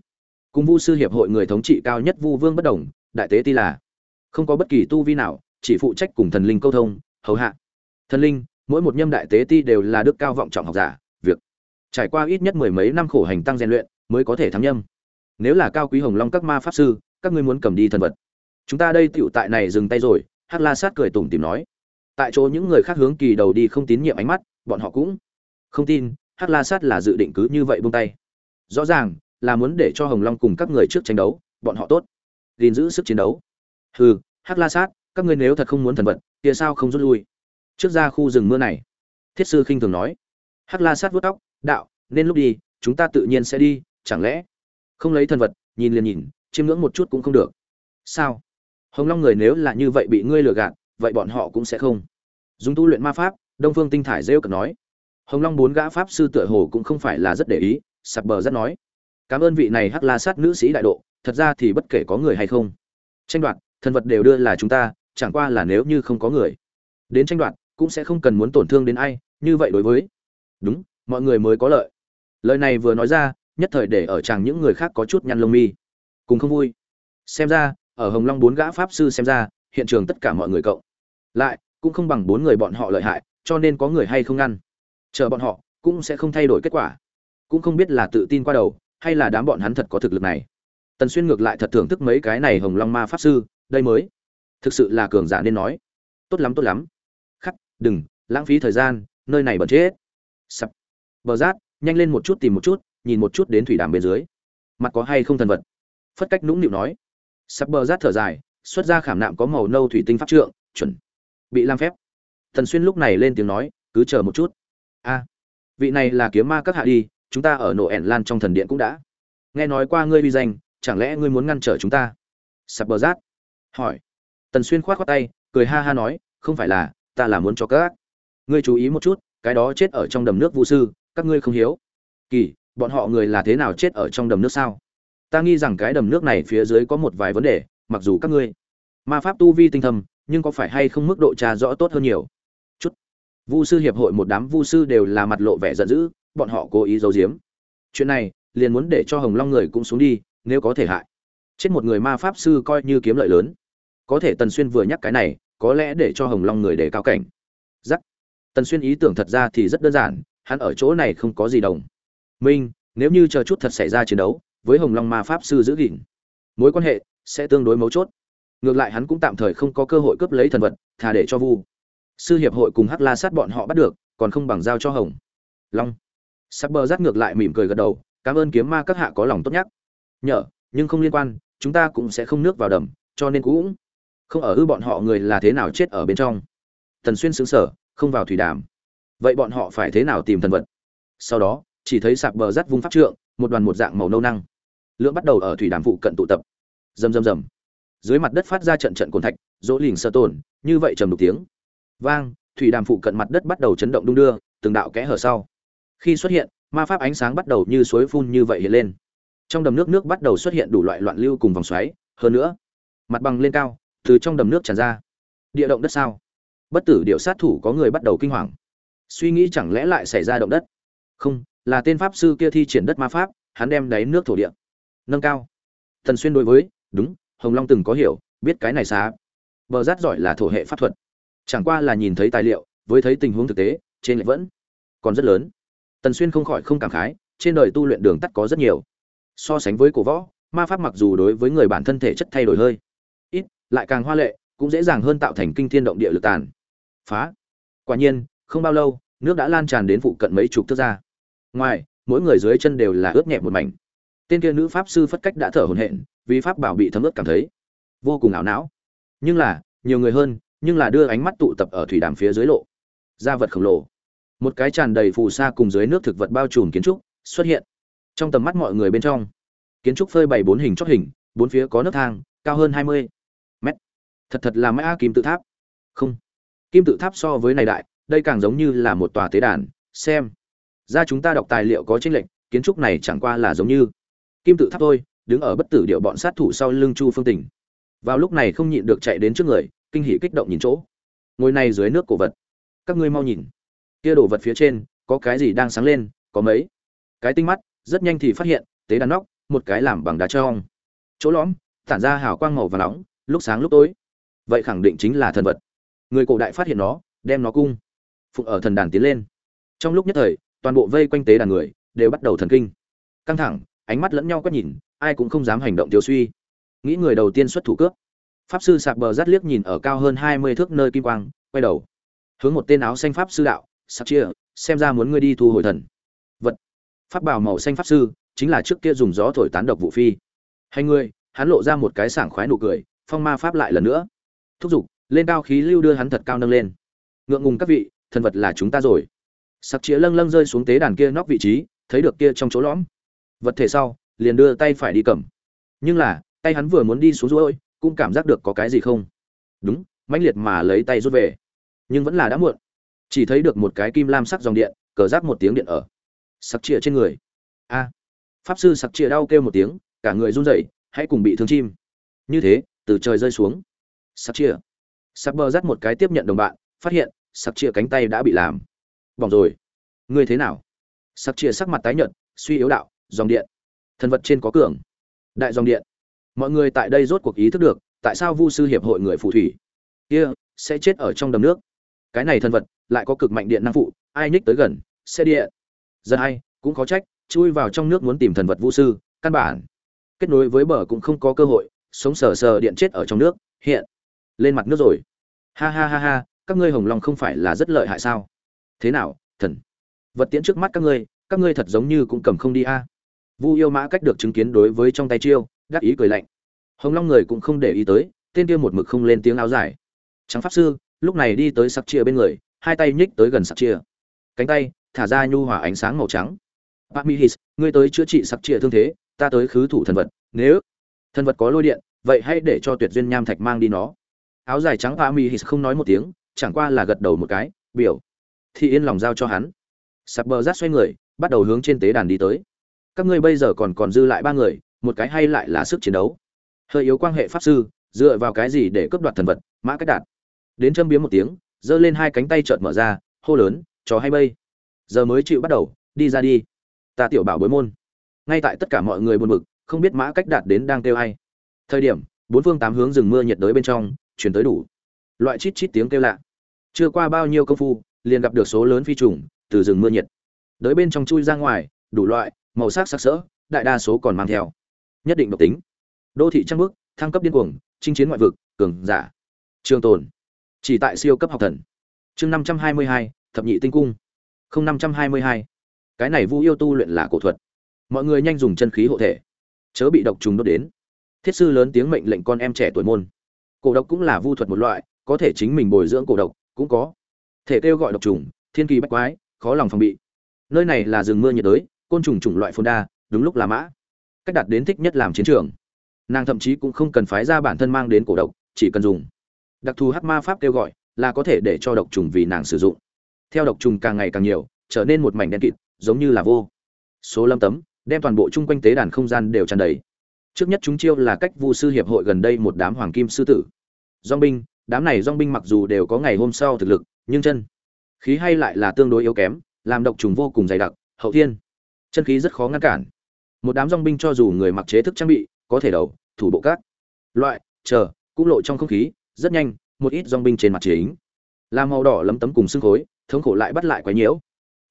Cùng vu sư hiệp hội người thống trị cao nhất vu vương bất đồng, đại tế ti là. Không có bất kỳ tu vi nào, chỉ phụ trách cùng thần linh câu thông, hầu hạ. Thần linh, mỗi một nhâm đại tế ti đều là đức cao vọng trọng học giả, việc. Trải qua ít nhất mười mấy năm khổ hành tăng rèn luyện, mới có thể thắng nhâm. Nếu là cao quý hồng long các ma pháp sư, các ngươi muốn cầm đi thần vật chúng ta đây tựu tại này dừng tay rồi, Hắc la sát cười tủm tìm nói. Tại chỗ những người khác hướng kỳ đầu đi không tín nhiệm ánh mắt, bọn họ cũng không tin, Hắc la sát là dự định cứ như vậy buông tay. Rõ ràng, là muốn để cho hồng long cùng các người trước tranh đấu, bọn họ tốt. Gìn giữ sức chiến đấu. Hừ, Hắc la sát, các ngươi nếu thật không muốn thần vật, kia sao không rút lui? Trước ra khu rừng mưa này. Thiết sư khinh thường nói. Hắc la sát vuốt tóc, đạo, nên lúc đi, chúng ta tự nhiên sẽ đi, chẳng lẽ không lấy thần vật, nhìn liền nhìn, chiêm ngưỡng một chút cũng không được. Sao? Hồng long người nếu là như vậy bị ngươi lừa gạt, vậy bọn họ cũng sẽ không. Dùng tu luyện ma pháp, đông phương tinh thải rêu cực nói. Hồng long bốn gã pháp sư tựa hồ cũng không phải là rất để ý sập bờ rất nói. Cảm ơn vị này hắc la sát nữ sĩ đại độ, thật ra thì bất kể có người hay không. Tranh đoạt, thần vật đều đưa là chúng ta, chẳng qua là nếu như không có người. Đến tranh đoạt, cũng sẽ không cần muốn tổn thương đến ai, như vậy đối với. Đúng, mọi người mới có lợi. Lời này vừa nói ra, nhất thời để ở chàng những người khác có chút nhăn lông mi. Cùng không vui. Xem ra ở hồng long bốn gã pháp sư xem ra, hiện trường tất cả mọi người cộng lại, cũng không bằng bốn người bọn họ lợi hại, cho nên có người hay không ngăn. Chờ bọn họ, cũng sẽ không thay đổi kết quả. Cũng không biết là tự tin qua đầu, hay là đám bọn hắn thật có thực lực này. Tần xuyên ngược lại thật thưởng thức mấy cái này hồng long ma pháp sư, đây mới. Thực sự là cường giả nên nói. Tốt lắm tốt lắm. Khắc, đừng, lãng phí thời gian, nơi này bẩn chết. Sập. Bờ rát nhanh lên một chút tìm một chút, nhìn một chút đến thủy đàm bên dưới. Mặt có hay không thần vật? Phất cách nũng nịu nói sắp bờ rát thở dài, xuất ra khảm nạm có màu nâu thủy tinh pháp trượng, chuẩn. Bị làm phép. Thần xuyên lúc này lên tiếng nói, cứ chờ một chút. A, vị này là kiếm ma các hạ đi, chúng ta ở nổ ẻn lan trong thần điện cũng đã. Nghe nói qua ngươi uy danh, chẳng lẽ ngươi muốn ngăn trở chúng ta? Sắp bờ rát. Hỏi. Tần xuyên khoát khoát tay, cười ha ha nói, không phải là, ta là muốn cho các ngươi chú ý một chút, cái đó chết ở trong đầm nước vũ sư, các ngươi không hiếu. Kỳ, bọn họ người là thế nào chết ở trong đầm nước sao? Ta nghi rằng cái đầm nước này phía dưới có một vài vấn đề, mặc dù các ngươi ma pháp tu vi tinh thầm nhưng có phải hay không mức độ trà rõ tốt hơn nhiều? Chút. Vu sư hiệp hội một đám vu sư đều là mặt lộ vẻ giận dữ, bọn họ cố ý giấu giếm. Chuyện này, liền muốn để cho hồng long người cũng xuống đi, nếu có thể hại. Chết một người ma pháp sư coi như kiếm lợi lớn. Có thể tần xuyên vừa nhắc cái này, có lẽ để cho hồng long người để cao cảnh. Giắc tần xuyên ý tưởng thật ra thì rất đơn giản, hắn ở chỗ này không có gì đồng. Minh, nếu như chờ chút thật xảy ra chiến đấu với hồng long ma pháp sư giữ gìn. Mối quan hệ sẽ tương đối mấu chốt. Ngược lại hắn cũng tạm thời không có cơ hội cướp lấy thần vật, thà để cho vu sư hiệp hội cùng hắc la sát bọn họ bắt được, còn không bằng giao cho hồng long. Sắc bờ rát ngược lại mỉm cười gật đầu, cảm ơn kiếm ma các hạ có lòng tốt nhắc. Nhở nhưng không liên quan, chúng ta cũng sẽ không nước vào đầm, cho nên cũng không ở ư bọn họ người là thế nào chết ở bên trong. Tần xuyên xứng sở không vào thủy đàm. Vậy bọn họ phải thế nào tìm thần vật? Sau đó, chỉ thấy sạp bờ rắt vung pháp trượng, một đoàn một dạng màu nâu năng lượng bắt đầu ở thủy đàm phụ cận tụ tập. Rầm rầm rầm. Dưới mặt đất phát ra trận trận cồn thạch, dỗ lình sơ tồn, như vậy trầm đục tiếng. Vang, thủy đàm phụ cận mặt đất bắt đầu chấn động đung đưa, từng đạo kẽ hở sau. Khi xuất hiện, ma pháp ánh sáng bắt đầu như suối phun như vậy hiện lên. Trong đầm nước nước bắt đầu xuất hiện đủ loại loạn lưu cùng vòng xoáy, hơn nữa, mặt bằng lên cao, từ trong đầm nước tràn ra. Địa động đất sao? Bất tử điệu sát thủ có người bắt đầu kinh hoàng. Suy nghĩ chẳng lẽ lại xảy ra động đất? Không, là tên pháp sư kia thi triển đất ma pháp, hắn đem đáy nước thổ địa nâng cao. Thần xuyên đối với, đúng, hồng long từng có hiểu, biết cái này xá. Bờ rát giỏi là thổ hệ pháp thuật. Chẳng qua là nhìn thấy tài liệu, với thấy tình huống thực tế, trên lệ vẫn còn rất lớn. Tần xuyên không khỏi không cảm khái, trên đời tu luyện đường tắt có rất nhiều. So sánh với cổ võ, ma pháp mặc dù đối với người bản thân thể chất thay đổi hơi, ít, lại càng hoa lệ, cũng dễ dàng hơn tạo thành kinh thiên động địa lực tàn. Phá. Quả nhiên, không bao lâu, nước đã lan tràn đến phụ cận mấy chục thước ra. Ngoài, mỗi người dưới chân đều là ướt nhẹ một mảnh tên kia nữ pháp sư phất cách đã thở hổn hển, vì pháp bảo bị thấm ướt cảm thấy vô cùng ảo não. Nhưng là, nhiều người hơn, nhưng là đưa ánh mắt tụ tập ở thủy đàm phía dưới lộ. Gia vật khổng lồ. Một cái tràn đầy phù sa cùng dưới nước thực vật bao trùm kiến trúc, xuất hiện. Trong tầm mắt mọi người bên trong, kiến trúc phơi bày bốn hình chót hình, bốn phía có nấc thang, cao hơn hai mươi mét. Thật thật là mã kim tự tháp. Không. Kim tự tháp so với này đại, đây càng giống như là một tòa tế đàn, xem. Ra chúng ta đọc tài liệu có tranh lệnh kiến trúc này chẳng qua là giống như kim tự tháp thôi, đứng ở bất tử điệu bọn sát thủ sau lưng chu phương tình. Vào lúc này không nhịn được chạy đến trước người, kinh hỉ kích động nhìn chỗ. Ngồi này dưới nước cổ vật. Các ngươi mau nhìn. Kia đổ vật phía trên, có cái gì đang sáng lên, có mấy? Cái tinh mắt, rất nhanh thì phát hiện, tế đàn nóc, một cái làm bằng đá trong. Chỗ lõm, tản ra hào quang màu và nóng, lúc sáng lúc tối. Vậy khẳng định chính là thần vật. Người cổ đại phát hiện nó, đem nó cung. Phụng ở thần đàn tiến lên. Trong lúc nhất thời, toàn bộ vây quanh tế đàn người, đều bắt đầu thần kinh. Căng thẳng ánh mắt lẫn nhau quét nhìn, ai cũng không dám hành động tiêu suy. Nghĩ người đầu tiên xuất thủ cướp. Pháp sư sạc bờ rát liếc nhìn ở cao hơn hai mươi thước nơi kim quang, quay đầu. Hướng một tên áo xanh pháp sư đạo, sạc chia, xem ra muốn ngươi đi thu hồi thần. Vật. Pháp bảo màu xanh pháp sư, chính là trước kia dùng gió thổi tán độc vụ phi. Hay ngươi? Hắn lộ ra một cái sảng khoái nụ cười, phong ma pháp lại lần nữa. Thúc giục, lên cao khí lưu đưa hắn thật cao nâng lên. Ngượng ngùng các vị, thần vật là chúng ta rồi. Sặc chĩa lâng lâng rơi xuống tế đàn kia nóc vị trí, thấy được kia trong chỗ lõm vật thể sau, liền đưa tay phải đi cầm. Nhưng là, tay hắn vừa muốn đi xuống ruỗi cũng cảm giác được có cái gì không. Đúng, mãnh liệt mà lấy tay rút về. Nhưng vẫn là đã muộn. Chỉ thấy được một cái kim lam sắc dòng điện, cờ rác một tiếng điện ở. Sặc chĩa trên người. A. Pháp sư sặc chĩa đau kêu một tiếng, cả người run rẩy, hãy cùng bị thương chim. Như thế, từ trời rơi xuống. Sặc chĩa sặc bờ rắt một cái tiếp nhận đồng bạn, phát hiện, sặc chĩa cánh tay đã bị làm. Bỏng rồi. Ngươi thế nào? Sặc chĩa sắc mặt tái nhợt, suy yếu đạo dòng điện. Thần vật trên có cường. Đại dòng điện. Mọi người tại đây rốt cuộc ý thức được, tại sao vu sư hiệp hội người phù thủy? Kia, sẽ chết ở trong đầm nước. Cái này thần vật, lại có cực mạnh điện năng phụ, ai nhích tới gần, sẽ điện giật hay, cũng có trách, chui vào trong nước muốn tìm thần vật vu sư, căn bản. Kết nối với bờ cũng không có cơ hội, sống sờ sờ điện chết ở trong nước, hiện. Lên mặt nước rồi. Ha ha ha ha, các ngươi hồng long không phải là rất lợi hại sao? Thế nào, thần? Vật tiễn trước mắt các ngươi các ngươi thật giống như cũng cầm không đi a vu yêu mã cách được chứng kiến đối với trong tay chiêu đắc ý cười lạnh. Hồng long người cũng không để ý tới tên kia một mực không lên tiếng áo dài. Trắng pháp sư lúc này đi tới sặc chia bên người hai tay nhích tới gần sặc chia cánh tay thả ra nhu hòa ánh sáng màu trắng. Pamihis, ngươi tới chữa trị sặc chia thương thế ta tới khứ thủ thần vật. Nếu thần vật có lôi điện vậy hãy để cho tuyệt duyên nham thạch mang đi nó. Áo dài trắng Pamihis không nói một tiếng chẳng qua là gật đầu một cái biểu thì yên lòng giao cho hắn. Sạp bờ rát xoay người bắt đầu hướng trên tế đàn đi tới các ngươi bây giờ còn còn dư lại ba người, một cái hay lại là sức chiến đấu. Hơi yếu quan hệ pháp sư, dựa vào cái gì để cướp đoạt thần vật, mã cách đạt. Đến châm biếm một tiếng, giơ lên hai cánh tay chợt mở ra, hô lớn chó hay bây giờ mới chịu bắt đầu, đi ra đi. Ta tiểu bảo bối môn. Ngay tại tất cả mọi người buồn bực, không biết mã cách đạt đến đang kêu hay thời điểm, bốn phương tám hướng rừng mưa nhiệt đới bên trong, chuyển tới đủ. Loại chít chít tiếng kêu lạ. Chưa qua bao nhiêu công phu, liền gặp được số lớn phi trùng từ rừng mưa nhiệt. Đới bên trong chui ra ngoài, đủ loại màu sắc sắc sỡ, đại đa số còn mang theo. Nhất định độc tính. Đô thị trăng bước thăng cấp điên cuồng, chinh chiến ngoại vực, cường giả. Trường tồn. Chỉ tại siêu cấp học thần. Chương năm trăm hai mươi hai, thập nhị tinh cung. Không năm trăm hai mươi hai. Cái này vu yêu tu luyện là cổ thuật. Mọi người nhanh dùng chân khí hộ thể. Chớ bị độc trùng đốt đến. Thiết sư lớn tiếng mệnh lệnh con em trẻ tuổi môn. Cổ độc cũng là vu thuật một loại, có thể chính mình bồi dưỡng cổ độc, cũng có. Thể kêu gọi độc trùng, thiên kỳ bách quái, khó lòng phòng bị. Nơi này là rừng mưa nhiệt đới côn trùng chủng loại phong đa, đúng lúc là mã. Cách đặt đến thích nhất làm chiến trường. Nàng thậm chí cũng không cần phái ra bản thân mang đến cổ độc, chỉ cần dùng. Đặc thù hắc ma pháp kêu gọi, là có thể để cho độc trùng vì nàng sử dụng. Theo độc trùng càng ngày càng nhiều, trở nên một mảnh đen kịt, giống như là vô. Số lâm tấm, đem toàn bộ chung quanh tế đàn không gian đều tràn đầy. Trước nhất chúng chiêu là cách vu sư hiệp hội gần đây một đám hoàng kim sư tử. Dong binh, đám này dong binh mặc dù đều có ngày hôm sau thực lực, nhưng chân, khí hay lại là tương đối yếu kém, làm độc trùng vô cùng dày đặc, hậu thiên chân khí rất khó ngăn cản. Một đám dong binh cho dù người mặc chế thức trang bị, có thể đầu, thủ bộ các loại, chờ, cũng lộ trong không khí, rất nhanh, một ít dong binh trên mặt chính. Là màu đỏ lấm tấm cùng xương khối, thống khổ lại bắt lại quái nhiễu.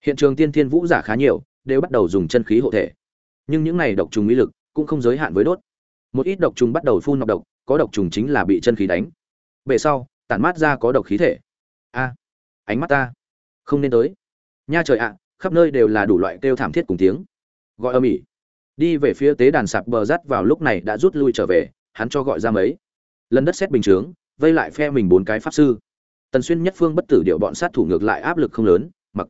Hiện trường tiên thiên vũ giả khá nhiều, đều bắt đầu dùng chân khí hộ thể. Nhưng những này độc trùng mỹ lực cũng không giới hạn với đốt. Một ít độc trùng bắt đầu phun nọc độc, có độc trùng chính là bị chân khí đánh. Về sau, tản mát ra có độc khí thể. A, ánh mắt ta không nên tới. Nha trời ạ khắp nơi đều là đủ loại kêu thảm thiết cùng tiếng. Gọi âm ỉ. Đi về phía tế đàn sạp bờ rắt vào lúc này đã rút lui trở về, hắn cho gọi ra mấy. Lần đất xét bình chướng, vây lại phe mình bốn cái pháp sư. Tần xuyên nhất phương bất tử điệu bọn sát thủ ngược lại áp lực không lớn, mặc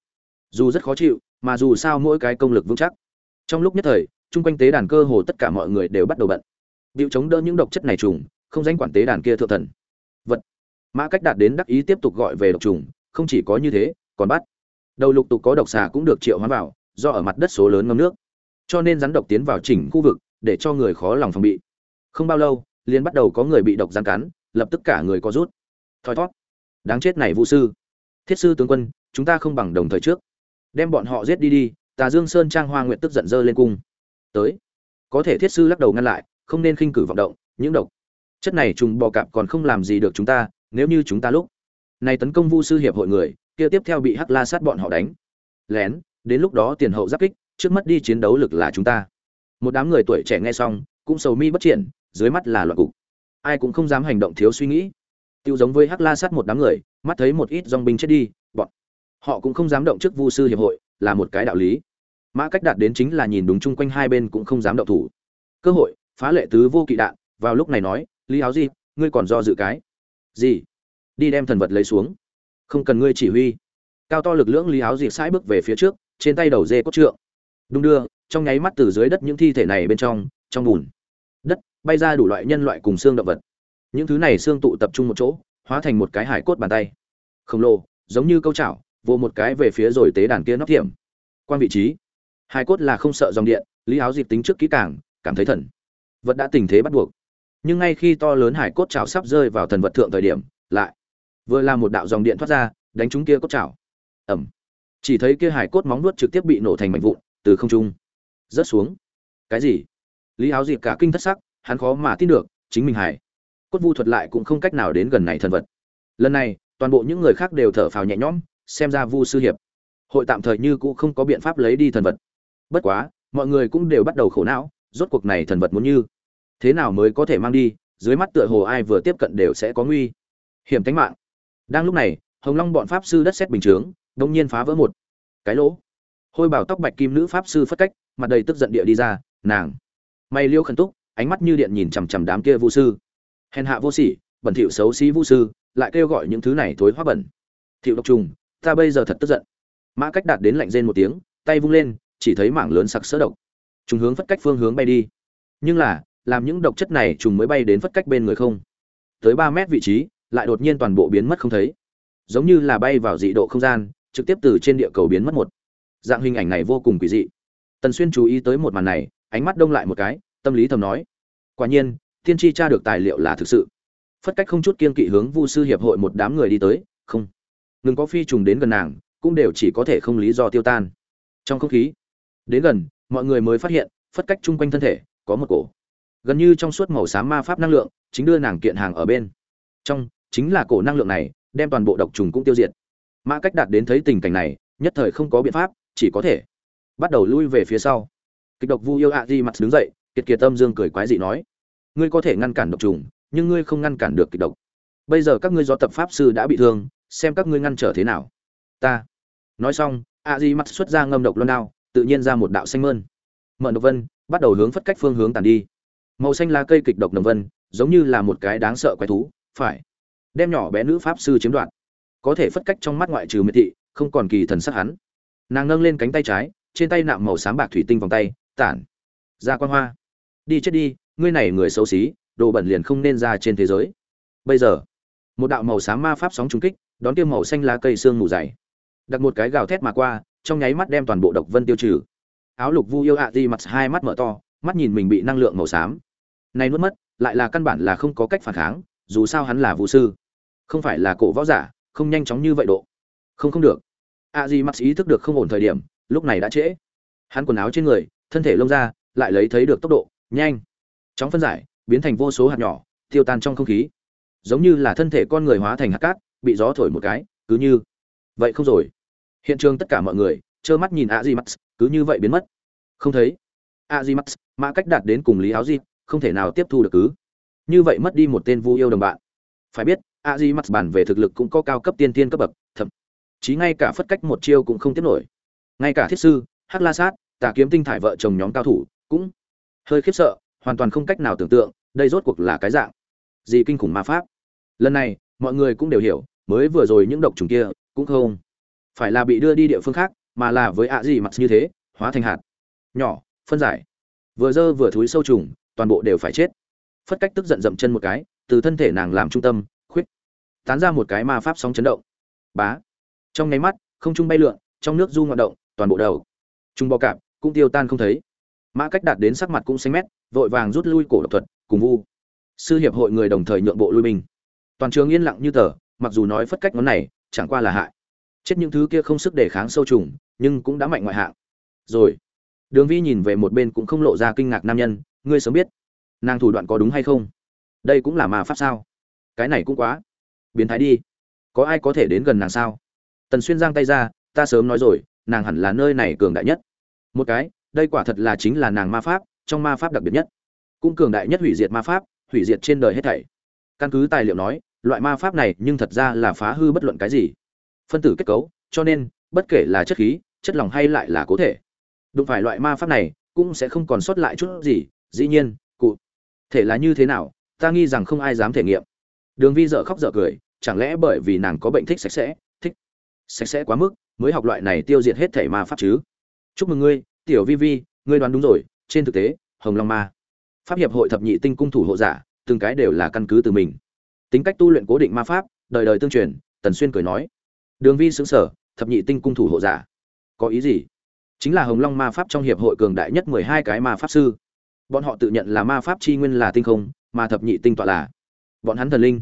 dù rất khó chịu, mà dù sao mỗi cái công lực vững chắc. Trong lúc nhất thời, chung quanh tế đàn cơ hồ tất cả mọi người đều bắt đầu bận. Điệu chống đỡ những độc chất này trùng, không danh quản tế đàn kia thượng thần. Vật. Mã cách đạt đến đắc ý tiếp tục gọi về độc trùng, không chỉ có như thế, còn bắt đầu lục tục có độc xà cũng được triệu hóa vào, do ở mặt đất số lớn ngâm nước. Cho nên rắn độc tiến vào chỉnh khu vực, để cho người khó lòng phòng bị. Không bao lâu, liền bắt đầu có người bị độc rắn cắn, lập tức cả người có rút. Thoi thót. Đáng chết này vũ sư. Thiết sư tướng quân, chúng ta không bằng đồng thời trước. Đem bọn họ giết đi đi, tà dương sơn trang hoa nguyện tức giận dơ lên cung. Tới. Có thể thiết sư lắc đầu ngăn lại, không nên khinh cử vọng động, những độc. Chất này trùng bò cạp còn không làm gì được chúng ta, nếu như chúng ta lúc này tấn công vu sư hiệp hội người, kia tiếp theo bị hắc la sát bọn họ đánh. Lén, đến lúc đó tiền hậu giáp kích, trước mắt đi chiến đấu lực là chúng ta. Một đám người tuổi trẻ nghe xong, cũng sầu mi bất triển, dưới mắt là loạn cục. Ai cũng không dám hành động thiếu suy nghĩ. Tiêu giống với hắc la sát một đám người, mắt thấy một ít dòng binh chết đi, bọn họ cũng không dám động trước vu sư hiệp hội, là một cái đạo lý. Mã cách đạt đến chính là nhìn đúng chung quanh hai bên cũng không dám động thủ. Cơ hội, phá lệ tứ vô kỵ đạn, vào lúc này nói, lý áo gì ngươi còn do dự cái gì? Đi đem thần vật lấy xuống. Không cần ngươi chỉ huy. Cao to lực lưỡng lý áo Diệp sãi bước về phía trước, trên tay đầu dê cốt trượng. Đung đưa, trong nháy mắt từ dưới đất những thi thể này bên trong trong bùn. Đất, bay ra đủ loại nhân loại cùng xương động vật. Những thứ này xương tụ tập trung một chỗ, hóa thành một cái hải cốt bàn tay. Khổng lồ, giống như câu chảo vô một cái về phía rồi tế đàn kia nóc thiểm quan vị trí. Hải cốt là không sợ dòng điện, lý áo dịp tính trước kỹ càng, cảm thấy thần. Vật đã tình thế bắt buộc. Nhưng ngay khi to lớn hải cốt chảo sắp rơi vào thần vật thượng thời điểm, lại vừa là một đạo dòng điện thoát ra, đánh chúng kia cốt chảo ẩm chỉ thấy kia hải cốt móng nuốt trực tiếp bị nổ thành mảnh vụn, từ không trung rớt xuống. Cái gì? Lý áo dịp cả kinh thất sắc, hắn khó mà tin được, chính mình hải cốt vu thuật lại cũng không cách nào đến gần này thần vật. Lần này, toàn bộ những người khác đều thở phào nhẹ nhõm, xem ra vu sư hiệp, hội tạm thời như cũng không có biện pháp lấy đi thần vật. Bất quá, mọi người cũng đều bắt đầu khổ não, rốt cuộc này thần vật muốn như thế nào mới có thể mang đi, dưới mắt tựa hồ ai vừa tiếp cận đều sẽ có nguy hiểm tính mạng đang lúc này, hồng long bọn pháp sư đất xét bình chướng đông nhiên phá vỡ một cái lỗ. Hôi bảo tóc bạch kim nữ pháp sư phất cách, mặt đầy tức giận địa đi ra, nàng! Mày liêu khẩn túc, ánh mắt như điện nhìn chằm chằm đám kia Vu sư. Hèn hạ vô sỉ, bẩn thỉu xấu xí Vu sư, lại kêu gọi những thứ này thối hóa bẩn. Thiệu độc trùng, ta bây giờ thật tức giận. Mã cách đạt đến lạnh rên một tiếng, tay vung lên, chỉ thấy mảng lớn sặc sỡ độc. Trùng hướng phất cách phương hướng bay đi. Nhưng là, làm những độc chất này trùng mới bay đến phất cách bên người không? Tới ba mét vị trí lại đột nhiên toàn bộ biến mất không thấy. Giống như là bay vào dị độ không gian, trực tiếp từ trên địa cầu biến mất một. Dạng hình ảnh này vô cùng quỷ dị. Tần xuyên chú ý tới một màn này, ánh mắt đông lại một cái, tâm lý thầm nói. Quả nhiên tiên tri tra được tài liệu là thực sự. Phất cách không chút kiên kỵ hướng vu sư hiệp hội một đám người đi tới, không. Ngừng có phi trùng đến gần nàng, cũng đều chỉ có thể không lý do tiêu tan. Trong không khí, đến gần, mọi người mới phát hiện, phất cách chung quanh thân thể, có một cổ. Gần như trong suốt màu xám ma pháp năng lượng, chính đưa nàng kiện hàng ở bên. Trong chính là cổ năng lượng này, đem toàn bộ độc trùng cũng tiêu diệt. Mã cách đạt đến thấy tình cảnh này, nhất thời không có biện pháp, chỉ có thể bắt đầu lui về phía sau. Kịch độc vu yêu ạ di mặt đứng dậy, kiệt kiệt tâm dương cười quái dị nói, ngươi có thể ngăn cản độc trùng, nhưng ngươi không ngăn cản được kịch độc. Bây giờ các ngươi do tập pháp sư đã bị thương, xem các ngươi ngăn trở thế nào. Ta nói xong, a di mặt xuất ra ngâm độc loan đao, tự nhiên ra một đạo xanh mơn. Mở độc vân, bắt đầu hướng phất cách phương hướng tàn đi. Màu xanh lá cây kịch độc nồng vân, giống như là một cái đáng sợ quái thú, phải đem nhỏ bé nữ pháp sư chiếm đoạt. Có thể phất cách trong mắt ngoại trừ miệt thị, không còn kỳ thần sắc hắn. Nàng nâng lên cánh tay trái, trên tay nạm màu xám bạc thủy tinh vòng tay, tản. Ra quan hoa. Đi chết đi, ngươi này người xấu xí, đồ bẩn liền không nên ra trên thế giới. Bây giờ, một đạo màu xám ma pháp sóng trúng kích, đón tiêu màu xanh lá cây xương mù dày. Đặt một cái gào thét mà qua, trong nháy mắt đem toàn bộ độc vân tiêu trừ. Áo lục vu yêu ạ di mặt hai mắt mở to, mắt nhìn mình bị năng lượng màu xám. Này nuốt mất, lại là căn bản là không có cách phản kháng, dù sao hắn là vũ sư không phải là cổ võ giả, không nhanh chóng như vậy độ. Không không được. A di mắt ý thức được không ổn thời điểm, lúc này đã trễ. Hắn quần áo trên người, thân thể lông ra, lại lấy thấy được tốc độ, nhanh. Chóng phân giải, biến thành vô số hạt nhỏ, tiêu tan trong không khí. Giống như là thân thể con người hóa thành hạt cát, bị gió thổi một cái, cứ như vậy không rồi. Hiện trường tất cả mọi người, trơ mắt nhìn a di mắt cứ như vậy biến mất. Không thấy. A di mắt mã cách đạt đến cùng lý áo di, không thể nào tiếp thu được cứ. Như vậy mất đi một tên vu yêu đồng bạn. Phải biết a di mắt bản về thực lực cũng có cao cấp tiên tiên cấp bậc, thậm chí ngay cả phất cách một chiêu cũng không tiếp nổi. Ngay cả thiết sư, hắc la sát, tà kiếm tinh thải vợ chồng nhóm cao thủ cũng hơi khiếp sợ, hoàn toàn không cách nào tưởng tượng, đây rốt cuộc là cái dạng gì kinh khủng ma pháp. Lần này, mọi người cũng đều hiểu, mới vừa rồi những độc trùng kia cũng không phải là bị đưa đi địa phương khác, mà là với ạ gì mặt như thế, hóa thành hạt nhỏ, phân giải. Vừa dơ vừa thúi sâu trùng, toàn bộ đều phải chết. Phất cách tức giận dậm chân một cái, từ thân thể nàng làm trung tâm tán ra một cái ma pháp sóng chấn động. Bá. Trong nháy mắt không trung bay lượn trong nước du ngoạn động toàn bộ đầu. Trung bò cạp cũng tiêu tan không thấy. Mã cách đạt đến sắc mặt cũng xanh mét vội vàng rút lui cổ độc thuật cùng vu. Sư hiệp hội người đồng thời nhượng bộ lui mình, toàn trường yên lặng như tờ mặc dù nói phất cách ngón này chẳng qua là hại. Chết những thứ kia không sức đề kháng sâu trùng nhưng cũng đã mạnh ngoại hạng. Rồi đường vi nhìn về một bên cũng không lộ ra kinh ngạc nam nhân ngươi sớm biết nàng thủ đoạn có đúng hay không? Đây cũng là ma pháp sao? Cái này cũng quá biến thái đi. Có ai có thể đến gần nàng sao? Tần xuyên giang tay ra, ta sớm nói rồi, nàng hẳn là nơi này cường đại nhất. Một cái, đây quả thật là chính là nàng ma pháp, trong ma pháp đặc biệt nhất. Cũng cường đại nhất hủy diệt ma pháp, hủy diệt trên đời hết thảy. Căn cứ tài liệu nói, loại ma pháp này nhưng thật ra là phá hư bất luận cái gì. Phân tử kết cấu, cho nên, bất kể là chất khí, chất lỏng hay lại là cố thể, đụng phải loại ma pháp này, cũng sẽ không còn sót lại chút gì. Dĩ nhiên, cụ thể là như thế nào, ta nghi rằng không ai dám thể nghiệm đường vi dợ khóc dợ cười, chẳng lẽ bởi vì nàng có bệnh thích sạch sẽ, thích sạch sẽ quá mức, mới học loại này tiêu diệt hết thể ma pháp chứ? Chúc mừng ngươi, tiểu vi vi, ngươi đoán đúng rồi, trên thực tế, hồng long ma. Pháp hiệp hội thập nhị tinh cung thủ hộ giả, từng cái đều là căn cứ từ mình. Tính cách tu luyện cố định ma pháp, đời đời tương truyền, tần xuyên cười nói. Đường vi xứng sở thập nhị tinh cung thủ hộ giả. Có ý gì? Chính là hồng long ma pháp trong hiệp hội cường đại nhất mười hai cái ma pháp sư. Bọn họ tự nhận là ma pháp chi nguyên là tinh không, mà thập nhị tinh tọa là bọn hắn thần linh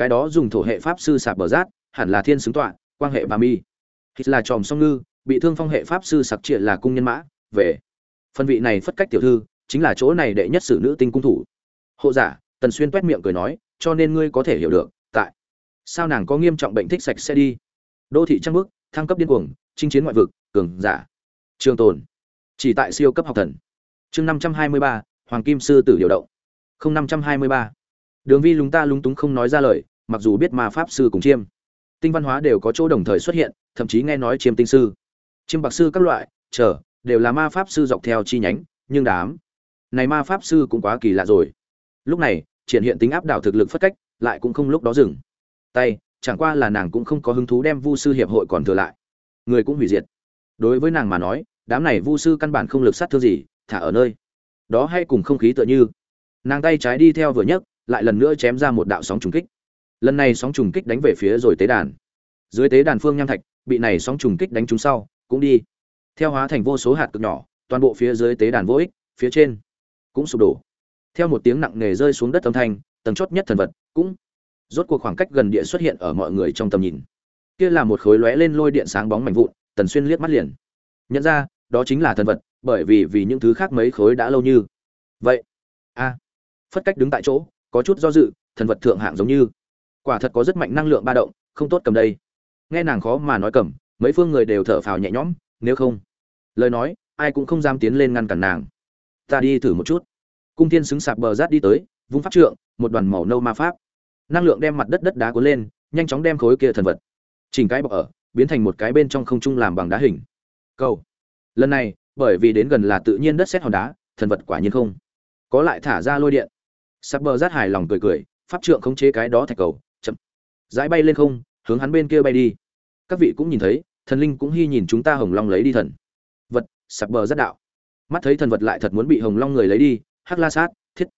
cái đó dùng thổ hệ pháp sư sạc bờ rát, hẳn là thiên xứng tọa quan hệ bà mi. Hít là tròm song ngư, bị thương phong hệ pháp sư sạc triệt là cung nhân mã, về. Phân vị này phất cách tiểu thư, chính là chỗ này đệ nhất sử nữ tinh cung thủ. Hộ giả, tần xuyên toét miệng cười nói, cho nên ngươi có thể hiểu được, tại. Sao nàng có nghiêm trọng bệnh thích sạch sẽ đi? Đô thị trăng bước thăng cấp điên cuồng, chinh chiến ngoại vực, cường giả. Trường tồn. Chỉ tại siêu cấp học thần. Chương năm trăm hai mươi ba, hoàng kim sư tử điều động. Không năm trăm hai mươi ba. Đường vi lúng ta lúng túng không nói ra lời mặc dù biết ma pháp sư cùng chiêm, tinh văn hóa đều có chỗ đồng thời xuất hiện, thậm chí nghe nói chiêm tinh sư, chiêm bạc sư các loại, chờ, đều là ma pháp sư dọc theo chi nhánh, nhưng đám này ma pháp sư cũng quá kỳ lạ rồi. Lúc này, triển hiện tính áp đảo thực lực phất cách, lại cũng không lúc đó dừng. Tay, chẳng qua là nàng cũng không có hứng thú đem vu sư hiệp hội còn thừa lại. Người cũng hủy diệt. Đối với nàng mà nói, đám này vu sư căn bản không lực sát thương gì, thả ở nơi. Đó hay cùng không khí tựa như. Nàng tay trái đi theo vừa nhấc, lại lần nữa chém ra một đạo sóng trùng kích lần này sóng trùng kích đánh về phía rồi tế đàn. Dưới tế đàn phương nham thạch, bị này sóng trùng kích đánh trúng sau, cũng đi. Theo hóa thành vô số hạt cực nhỏ, toàn bộ phía dưới tế đàn vô ích, phía trên cũng sụp đổ. Theo một tiếng nặng nề rơi xuống đất âm thanh, tầng chót nhất thần vật cũng rốt cuộc khoảng cách gần địa xuất hiện ở mọi người trong tầm nhìn. Kia là một khối lóe lên lôi điện sáng bóng mảnh vụn, tần xuyên liếc mắt liền. Nhận ra, đó chính là thần vật, bởi vì vì những thứ khác mấy khối đã lâu như. Vậy, a, phất cách đứng tại chỗ, có chút do dự, thần vật thượng hạng giống như quả thật có rất mạnh năng lượng ba động, không tốt cầm đây. Nghe nàng khó mà nói cầm, mấy phương người đều thở phào nhẹ nhõm, nếu không, lời nói, ai cũng không dám tiến lên ngăn cản nàng. Ta đi thử một chút. Cung thiên xứng sạp bờ rát đi tới, vung pháp trượng, một đoàn màu nâu ma pháp. Năng lượng đem mặt đất đất đá cuốn lên, nhanh chóng đem khối kia thần vật, chỉnh cái bọc ở, biến thành một cái bên trong không trung làm bằng đá hình. Câu lần này, bởi vì đến gần là tự nhiên đất xét hòn đá, thần vật quả nhiên không. Có lại thả ra lôi điện. Sạp bờ rát hài lòng cười cười, pháp trượng khống chế cái đó thạch cầu dãi bay lên không, hướng hắn bên kia bay đi. Các vị cũng nhìn thấy, thần linh cũng hy nhìn chúng ta hồng long lấy đi thần. Vật sắp bờ rất đạo. Mắt thấy thần vật lại thật muốn bị hồng long người lấy đi, hắc la sát, thiết.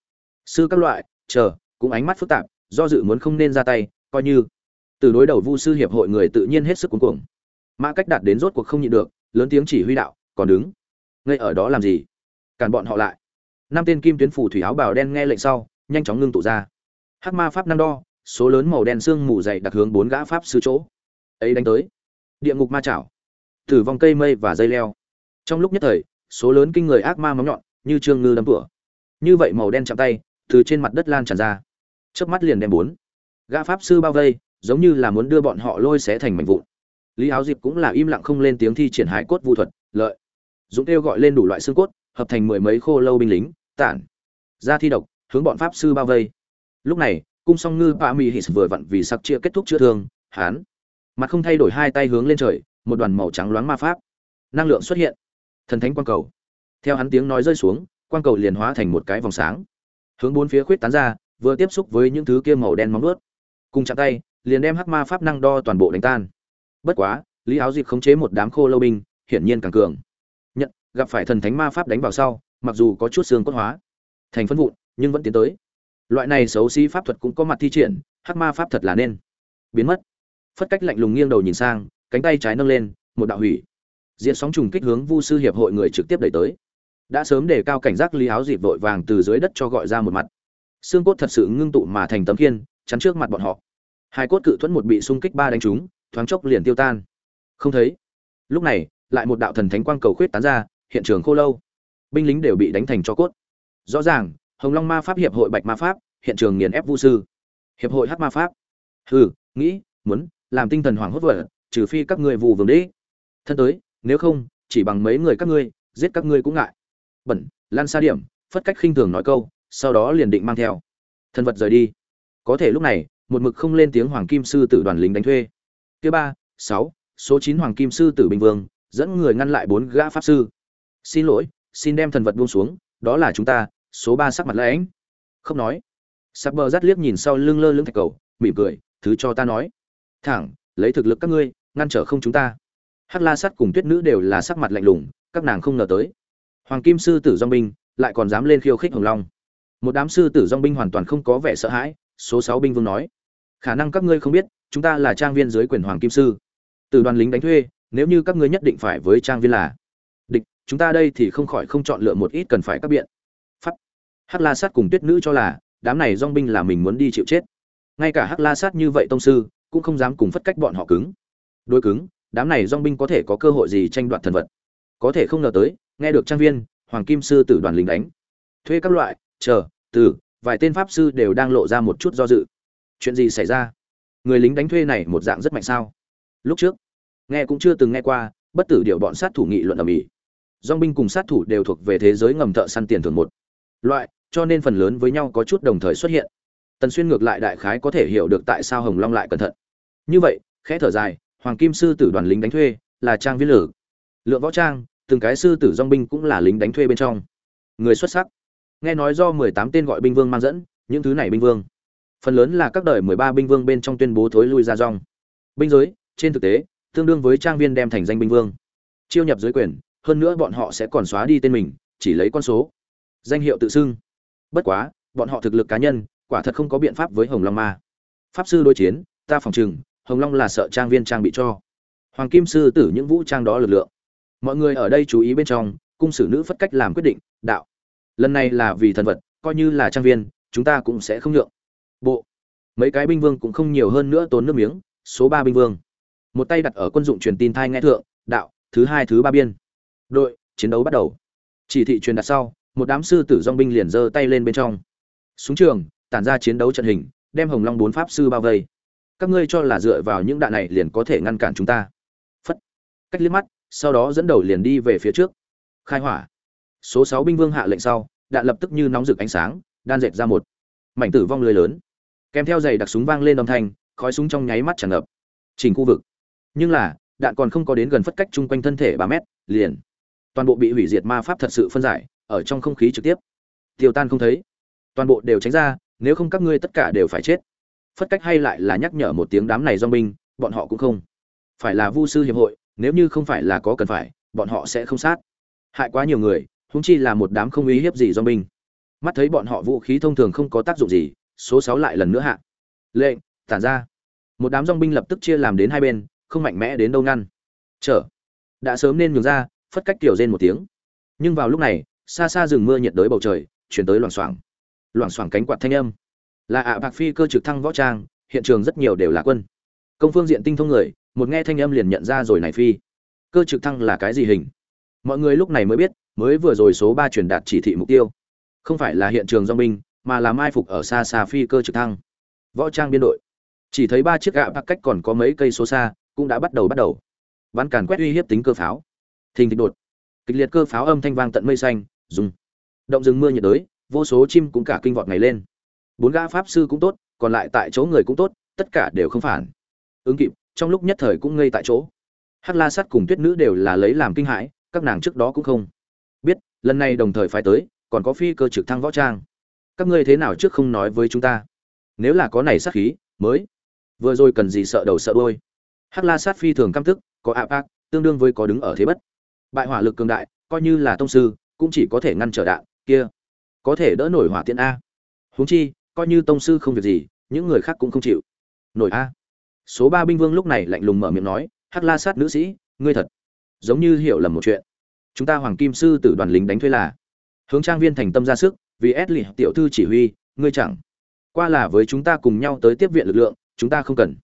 Sư các loại, chờ, cũng ánh mắt phức tạp, do dự muốn không nên ra tay, coi như. Từ đối đầu vu sư hiệp hội người tự nhiên hết sức cuống cuồng. Mã cách đạt đến rốt cuộc không nhịn được, lớn tiếng chỉ huy đạo, còn đứng? Ngay ở đó làm gì? Cản bọn họ lại. Năm tên kim tuyến phủ thủy áo bào đen nghe lệnh sau, nhanh chóng ngưng tụ ra. Hắc ma pháp năng đo số lớn màu đen xương mù dày đặc hướng bốn gã pháp sư chỗ. Ấy đánh tới. Địa ngục ma chảo, tử vong cây mây và dây leo. Trong lúc nhất thời, số lớn kinh người ác ma móng nhọn, như trương ngư đâm tủa. Như vậy màu đen chạm tay, từ trên mặt đất lan tràn ra. Chớp mắt liền đem bốn gã pháp sư bao vây, giống như là muốn đưa bọn họ lôi xé thành mảnh vụn. Lý áo dịp cũng là im lặng không lên tiếng thi triển hải cốt vu thuật, lợi. Dũng kêu gọi lên đủ loại xương cốt, hợp thành mười mấy khô lâu binh lính, tản. Ra thi độc, hướng bọn pháp sư bao vây. Lúc này cung song ngư pa mi hít vừa vặn vì sắc chia kết thúc chữa thương, hán. Mặt không thay đổi hai tay hướng lên trời, một đoàn màu trắng loáng ma pháp. Năng lượng xuất hiện. Thần thánh quang cầu. Theo hắn tiếng nói rơi xuống, quang cầu liền hóa thành một cái vòng sáng. Hướng bốn phía khuyết tán ra, vừa tiếp xúc với những thứ kia màu đen móng ướt cùng chạm tay, liền đem hắc ma pháp năng đo toàn bộ đánh tan. Bất quá, lý áo dịp khống chế một đám khô lâu binh, hiển nhiên càng cường. Nhận, gặp phải thần thánh ma pháp đánh vào sau, mặc dù có chút xương cốt hóa, thành phân vụn, nhưng vẫn tiến tới loại này xấu xí pháp thuật cũng có mặt thi triển, hắc ma pháp thật là nên. Biến mất. Phất cách lạnh lùng nghiêng đầu nhìn sang, cánh tay trái nâng lên, một đạo hủy. Diện sóng trùng kích hướng vu sư hiệp hội người trực tiếp đẩy tới. Đã sớm đề cao cảnh giác lý áo dịp vội vàng từ dưới đất cho gọi ra một mặt. Xương cốt thật sự ngưng tụ mà thành tấm khiên, chắn trước mặt bọn họ. Hai cốt cự thuẫn một bị xung kích ba đánh trúng, thoáng chốc liền tiêu tan. Không thấy. Lúc này, lại một đạo thần thánh quang cầu khuyết tán ra, hiện trường khô lâu. Binh lính đều bị đánh thành cho cốt. Rõ ràng hồng long ma pháp hiệp hội bạch ma pháp, hiện trường nghiền ép vu sư. Hiệp hội hát ma pháp. Hừ, nghĩ, muốn, làm tinh thần hoảng hốt vợ, trừ phi các ngươi vụ vương đế. Thân tới, nếu không, chỉ bằng mấy người các ngươi, giết các ngươi cũng ngại. Bẩn, lan xa điểm, phất cách khinh thường nói câu, sau đó liền định mang theo. Thân vật rời đi. Có thể lúc này, một mực không lên tiếng hoàng kim sư tử đoàn lính đánh thuê. Kia ba, sáu, số chín hoàng kim sư tử bình vương, dẫn người ngăn lại bốn gã pháp sư. Xin lỗi, xin đem thần vật buông xuống, đó là chúng ta số ba sắc mặt lãnh. Không nói. Sắp bờ rát liếc nhìn sau lưng lơ lưng thạch cầu, mỉm cười, thứ cho ta nói. Thẳng, lấy thực lực các ngươi, ngăn trở không chúng ta. Hắc la sắt cùng tuyết nữ đều là sắc mặt lạnh lùng, các nàng không ngờ tới. Hoàng kim sư tử dong binh lại còn dám lên khiêu khích hồng long. Một đám sư tử dong binh hoàn toàn không có vẻ sợ hãi, số sáu binh vương nói, khả năng các ngươi không biết, chúng ta là trang viên dưới quyền hoàng kim sư. Từ đoàn lính đánh thuê, nếu như các ngươi nhất định phải với trang viên là địch, chúng ta đây thì không khỏi không chọn lựa một ít cần phải các biện hắc la sát cùng tuyết nữ cho là, đám này dong binh là mình muốn đi chịu chết. Ngay cả hắc la sát như vậy tông sư, cũng không dám cùng phất cách bọn họ cứng. Đối cứng, đám này dong binh có thể có cơ hội gì tranh đoạt thần vật? Có thể không ngờ tới, nghe được trang viên, hoàng kim sư tử đoàn lính đánh. Thuê các loại, chờ, từ, vài tên pháp sư đều đang lộ ra một chút do dự. Chuyện gì xảy ra? Người lính đánh thuê này một dạng rất mạnh sao? Lúc trước, nghe cũng chưa từng nghe qua, bất tử điệu bọn sát thủ nghị luận ở mỹ dong binh cùng sát thủ đều thuộc về thế giới ngầm thợ săn tiền thường một loại, cho nên phần lớn với nhau có chút đồng thời xuất hiện. Tần xuyên ngược lại đại khái có thể hiểu được tại sao hồng long lại cẩn thận. Như vậy, khẽ thở dài, hoàng kim sư tử đoàn lính đánh thuê, là trang viên lử. Lượng võ trang, từng cái sư tử dong binh cũng là lính đánh thuê bên trong. Người xuất sắc. Nghe nói do mười tám tên gọi binh vương mang dẫn, những thứ này binh vương. Phần lớn là các đời mười ba binh vương bên trong tuyên bố thối lui ra dong binh giới, trên thực tế, tương đương với trang viên đem thành danh binh vương. Chiêu nhập dưới quyền, hơn nữa bọn họ sẽ còn xóa đi tên mình, chỉ lấy con số danh hiệu tự xưng. Bất quá, bọn họ thực lực cá nhân, quả thật không có biện pháp với hồng long ma. Pháp sư đối chiến, ta phòng chừng hồng long là sợ trang viên trang bị cho. Hoàng kim sư tử những vũ trang đó lực lượng. Mọi người ở đây chú ý bên trong, cung sử nữ phất cách làm quyết định, đạo. Lần này là vì thần vật, coi như là trang viên, chúng ta cũng sẽ không nhượng. Bộ. Mấy cái binh vương cũng không nhiều hơn nữa tốn nước miếng, số ba binh vương. Một tay đặt ở quân dụng truyền tin thai nghe thượng, đạo, thứ hai thứ ba biên. Đội, chiến đấu bắt đầu. Chỉ thị truyền đặt sau một đám sư tử dong binh liền giơ tay lên bên trong. Súng trường, tản ra chiến đấu trận hình, đem hồng long bốn pháp sư bao vây. Các ngươi cho là dựa vào những đạn này liền có thể ngăn cản chúng ta. Phất. Cách liếc mắt, sau đó dẫn đầu liền đi về phía trước. Khai hỏa. Số sáu binh vương hạ lệnh sau, đạn lập tức như nóng rực ánh sáng, đan dệt ra một mảnh tử vong lưới lớn. Kèm theo giày đặc súng vang lên âm thanh, khói súng trong nháy mắt tràn ngập. Chỉnh khu vực. Nhưng là, đạn còn không có đến gần phất cách chung quanh thân thể ba mét, liền toàn bộ bị hủy diệt ma pháp thật sự phân giải ở trong không khí trực tiếp. Tiêu tan không thấy. Toàn bộ đều tránh ra, nếu không các ngươi tất cả đều phải chết. Phất cách hay lại là nhắc nhở một tiếng đám này do binh, bọn họ cũng không phải là vu sư hiệp hội, nếu như không phải là có cần phải, bọn họ sẽ không sát. Hại quá nhiều người húng chi là một đám không ý hiếp gì do binh. Mắt thấy bọn họ vũ khí thông thường không có tác dụng gì, số sáu lại lần nữa hạ. Lệnh, tản ra. Một đám dong binh lập tức chia làm đến hai bên, không mạnh mẽ đến đâu ngăn. Trở đã sớm nên nhường ra, phất cách tiểu rên một tiếng. Nhưng vào lúc này xa xa rừng mưa nhiệt đới bầu trời, chuyển tới loảng xoảng. Loảng xoảng cánh quạt thanh âm. Là ạ bạc phi cơ trực thăng võ trang, hiện trường rất nhiều đều là quân. Công phương diện tinh thông người, một nghe thanh âm liền nhận ra rồi này phi. Cơ trực thăng là cái gì hình? Mọi người lúc này mới biết, mới vừa rồi số ba truyền đạt chỉ thị mục tiêu. Không phải là hiện trường do binh, mà là mai phục ở xa xa phi cơ trực thăng. Võ trang biên đội. Chỉ thấy ba chiếc gạ bạc cách còn có mấy cây số xa, cũng đã bắt đầu bắt đầu. Bắn càn quét uy hiếp tính cơ pháo. Thình thịch đột. Kịch liệt cơ pháo âm thanh vang tận mây xanh dùng động rừng mưa nhiệt đới, vô số chim cũng cả kinh vọt ngày lên. Bốn gã pháp sư cũng tốt, còn lại tại chỗ người cũng tốt, tất cả đều không phản. Ứng kịp, trong lúc nhất thời cũng ngây tại chỗ. Hắc la sắt cùng tuyết nữ đều là lấy làm kinh hãi, các nàng trước đó cũng không biết, lần này đồng thời phải tới, còn có phi cơ trực thăng võ trang. Các ngươi thế nào trước không nói với chúng ta? Nếu là có này sát khí, mới vừa rồi cần gì sợ đầu sợ đôi hắc la sát phi thường căm tức, có ạ bác tương đương với có đứng ở thế bất. Bại hỏa lực cường đại, coi như là tông sư cũng chỉ có thể ngăn trở đạn, kia, có thể đỡ nổi hỏa tiễn a. Huống chi, coi như tông sư không việc gì, những người khác cũng không chịu. Nổi a. Số ba binh vương lúc này lạnh lùng mở miệng nói, hắc la sát nữ sĩ, ngươi thật giống như hiểu lầm một chuyện. Chúng ta hoàng kim sư tử đoàn lính đánh thuê là hướng trang viên thành tâm ra sức, vì ép lì tiểu thư chỉ huy, ngươi chẳng qua là với chúng ta cùng nhau tới tiếp viện lực lượng, chúng ta không cần.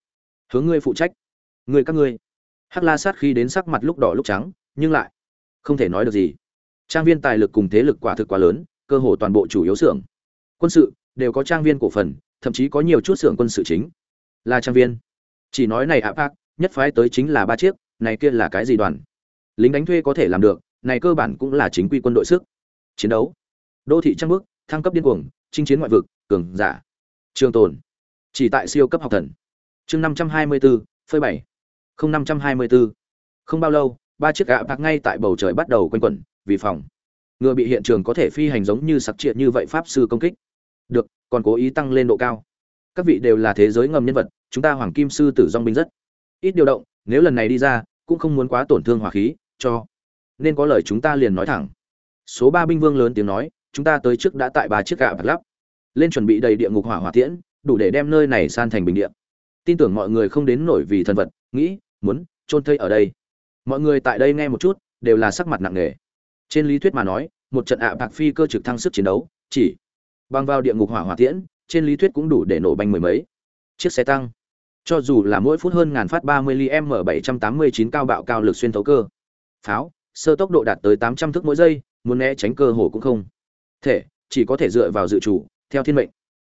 Hướng ngươi phụ trách. Ngươi các ngươi. Hắc la sát khi đến sắc mặt lúc đỏ lúc trắng, nhưng lại không thể nói được gì trang viên tài lực cùng thế lực quả thực quá lớn, cơ hồ toàn bộ chủ yếu xưởng. Quân sự đều có trang viên cổ phần, thậm chí có nhiều chút xưởng quân sự chính là trang viên. Chỉ nói này ạ bác nhất phái tới chính là ba chiếc, này kia là cái gì đoàn? Lính đánh thuê có thể làm được, này cơ bản cũng là chính quy quân đội sức. Chiến đấu. Đô thị trang bước thăng cấp điên cuồng, chinh chiến ngoại vực, cường giả. Trường tồn. Chỉ tại siêu cấp học thần. Chương năm trăm hai mươi bốn phơi bảy không năm trăm hai mươi bốn không bao lâu, ba chiếc gạ bạc ngay tại bầu trời bắt đầu quanh quẩn vì phòng. Ngựa bị hiện trường có thể phi hành giống như sặc triệt như vậy pháp sư công kích. Được, còn cố ý tăng lên độ cao. Các vị đều là thế giới ngầm nhân vật, chúng ta hoàng kim sư tử dong binh rất ít điều động, nếu lần này đi ra, cũng không muốn quá tổn thương hỏa khí, cho nên có lời chúng ta liền nói thẳng. Số ba binh vương lớn tiếng nói, chúng ta tới trước đã tại ba chiếc gạ bạc lắp. Lên chuẩn bị đầy địa ngục hỏa hỏa tiễn, đủ để đem nơi này san thành bình địa. Tin tưởng mọi người không đến nổi vì thần vật, nghĩ, muốn chôn thây ở đây. Mọi người tại đây nghe một chút, đều là sắc mặt nặng nề trên lý thuyết mà nói, một trận ạ bạc phi cơ trực thăng sức chiến đấu, chỉ băng vào địa ngục hỏa hỏa tiễn, trên lý thuyết cũng đủ để nổ banh mười mấy. Chiếc xe tăng, cho dù là mỗi phút hơn ngàn phát 30 m 789 cao bạo cao lực xuyên thấu cơ. Pháo, sơ tốc độ đạt tới 800 thước mỗi giây, muốn né tránh cơ hồ cũng không thể, chỉ có thể dựa vào dự chủ, theo thiên mệnh.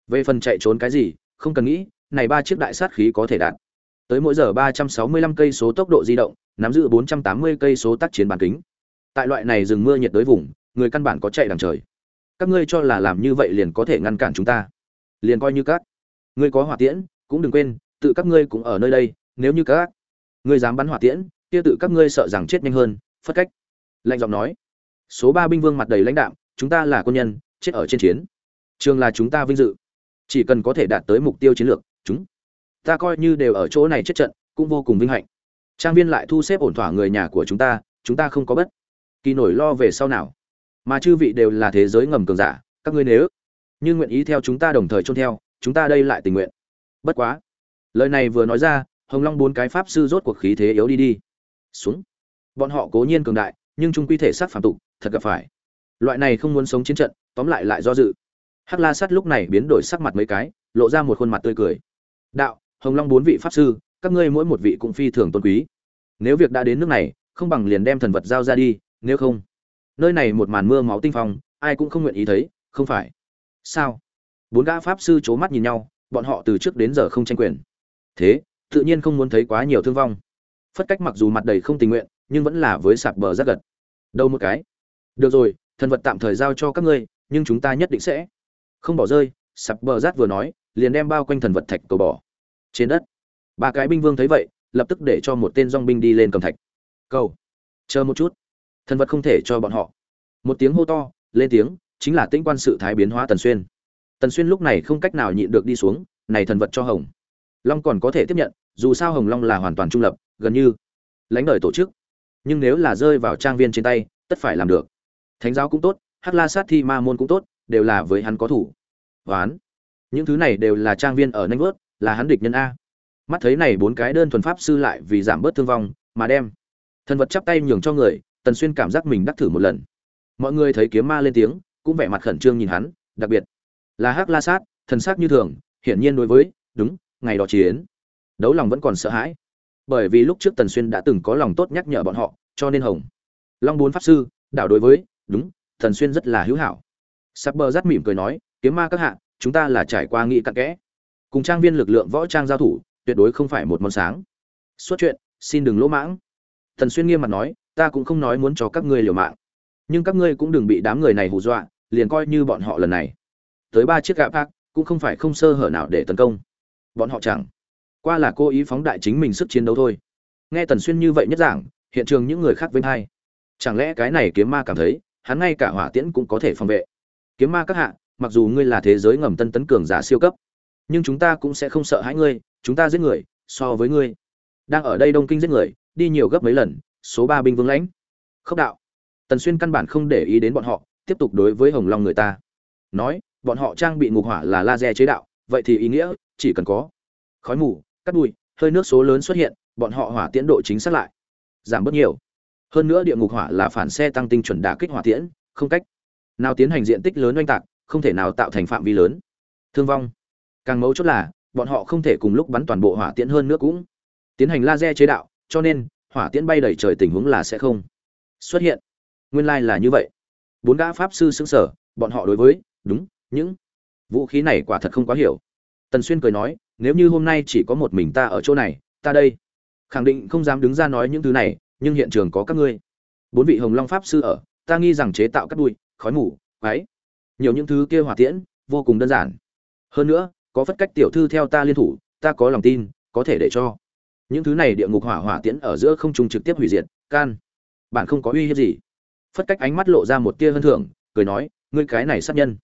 Về phần chạy trốn cái gì, không cần nghĩ, này ba chiếc đại sát khí có thể đạt. Tới mỗi giờ 365 cây số tốc độ di động, nắm giữ 480 cây số tác chiến bán kính tại loại này rừng mưa nhiệt đới vùng, người căn bản có chạy đằng trời. Các ngươi cho là làm như vậy liền có thể ngăn cản chúng ta. Liền coi như các ngươi có hỏa tiễn, cũng đừng quên, tự các ngươi cũng ở nơi đây, nếu như các ngươi dám bắn hỏa tiễn, kia tự các ngươi sợ rằng chết nhanh hơn, phất cách. Lạnh giọng nói. Số ba binh vương mặt đầy lãnh đạm, chúng ta là quân nhân, chết ở trên chiến. Trường là chúng ta vinh dự. Chỉ cần có thể đạt tới mục tiêu chiến lược, chúng ta coi như đều ở chỗ này chết trận, cũng vô cùng vinh hạnh. Trang viên lại thu xếp ổn thỏa người nhà của chúng ta chúng ta không có bất kỳ nổi lo về sau nào. Mà chư vị đều là thế giới ngầm cường giả, các ngươi nếu như nguyện ý theo chúng ta đồng thời trôn theo, chúng ta đây lại tình nguyện. Bất quá. Lời này vừa nói ra, hồng long bốn cái pháp sư rốt cuộc khí thế yếu đi đi. Xuống. Bọn họ cố nhiên cường đại, nhưng chúng quy thể sát phản tục, thật gặp phải. Loại này không muốn sống chiến trận, tóm lại lại do dự. Hắc la sắt lúc này biến đổi sắc mặt mấy cái, lộ ra một khuôn mặt tươi cười. Đạo, hồng long bốn vị pháp sư, các ngươi mỗi một vị cũng phi thường tôn quý. Nếu việc đã đến nước này, không bằng liền đem thần vật giao ra đi nếu không, nơi này một màn mưa máu tinh phong, ai cũng không nguyện ý thấy, không phải. Sao? Bốn gã pháp sư c h ố mắt nhìn nhau, bọn họ từ trước đến giờ không tranh quyền. Thế, tự nhiên không muốn thấy quá nhiều thương vong. Phất cách mặc dù mặt đầy không tình nguyện, nhưng vẫn là với sạp bờ rất gật. Đâu một cái. Được rồi, thần vật tạm thời giao cho các ngươi, nhưng chúng ta nhất định sẽ. Không bỏ rơi, sạp bờ rát vừa nói, liền đem bao quanh thần vật thạch cầu bỏ. Trên đất. Ba cái binh vương thấy vậy, lập tức để cho một tên dong binh đi lên cầm thạch. Cầu. Chờ một chút thần vật không thể cho bọn họ. Một tiếng hô to, lên tiếng, chính là tĩnh quan sự thái biến hóa tần xuyên. Tần xuyên lúc này không cách nào nhịn được đi xuống, này thần vật cho hồng. Long còn có thể tiếp nhận, dù sao hồng long là hoàn toàn trung lập, gần như lãnh đời tổ chức. Nhưng nếu là rơi vào trang viên trên tay, tất phải làm được. Thánh giáo cũng tốt, hắc la sát thi ma môn cũng tốt, đều là với hắn có thủ. Hoán. Những thứ này đều là trang viên ở nanh vớt là hắn địch nhân a. Mắt thấy này bốn cái đơn thuần pháp sư lại vì giảm bớt thương vong, mà đem thần vật chắp tay nhường cho người tần xuyên cảm giác mình đắc thử một lần. Mọi người thấy kiếm ma lên tiếng, cũng vẻ mặt khẩn trương nhìn hắn, đặc biệt là hắc la sát, thần sắc như thường, hiển nhiên đối với, đúng, ngày đó chiến. Đấu lòng vẫn còn sợ hãi. Bởi vì lúc trước tần xuyên đã từng có lòng tốt nhắc nhở bọn họ, cho nên hồng, long bốn pháp sư, đảo đối với, đúng, tần xuyên rất là hữu hảo. Sắp bờ rát mỉm cười nói, kiếm ma các hạ, chúng ta là trải qua nghị cặn kẽ. Cùng trang viên lực lượng võ trang giao thủ, tuyệt đối không phải một món sáng. Suốt chuyện, xin đừng lỗ mãng. Tần xuyên nghiêm mặt nói ta cũng không nói muốn cho các ngươi liều mạng. Nhưng các ngươi cũng đừng bị đám người này hù dọa, liền coi như bọn họ lần này. Tới ba chiếc gạ bác cũng không phải không sơ hở nào để tấn công. Bọn họ chẳng qua là cố ý phóng đại chính mình sức chiến đấu thôi. Nghe tần xuyên như vậy nhất giảng, hiện trường những người khác vinh hay chẳng lẽ cái này kiếm ma cảm thấy, hắn ngay cả hỏa tiễn cũng có thể phòng vệ? Kiếm ma các hạ, mặc dù ngươi là thế giới ngầm tân tấn cường giả siêu cấp, nhưng chúng ta cũng sẽ không sợ hãi ngươi, chúng ta giết người, so với ngươi. Đang ở đây đông kinh giết người, đi nhiều gấp mấy lần số ba binh vương lãnh. Khốc đạo. Tần xuyên căn bản không để ý đến bọn họ, tiếp tục đối với hồng long người ta. Nói, bọn họ trang bị ngục hỏa là laser chế đạo, vậy thì ý nghĩa chỉ cần có khói mù cắt bụi, hơi nước số lớn xuất hiện, bọn họ hỏa tiễn độ chính xác lại, giảm bớt nhiều. Hơn nữa địa ngục hỏa là phản xe tăng tinh chuẩn đả kích hỏa tiễn, không cách nào tiến hành diện tích lớn oanh tạc, không thể nào tạo thành phạm vi lớn. Thương vong. Càng mấu chốt là, bọn họ không thể cùng lúc bắn toàn bộ hỏa tiễn hơn nữa cũng tiến hành laser chế đạo, cho nên hỏa tiễn bay đầy trời tình huống là sẽ không xuất hiện. Nguyên lai là như vậy. Bốn gã pháp sư xứng sở bọn họ đối với, đúng, những vũ khí này quả thật không quá hiểu. Tần xuyên cười nói, nếu như hôm nay chỉ có một mình ta ở chỗ này, ta đây khẳng định không dám đứng ra nói những thứ này, nhưng hiện trường có các ngươi. Bốn vị hồng long pháp sư ở, ta nghi rằng chế tạo cắt đuôi, khói mù, quái. Nhiều những thứ kia hỏa tiễn, vô cùng đơn giản. Hơn nữa, có phất cách tiểu thư theo ta liên thủ, ta có lòng tin, có thể để cho những thứ này địa ngục hỏa hỏa tiễn ở giữa không trung trực tiếp hủy diệt, can. Bạn không có uy hiếp gì. Phất cách ánh mắt lộ ra một tia hơn thưởng, cười nói, ngươi cái này sát nhân.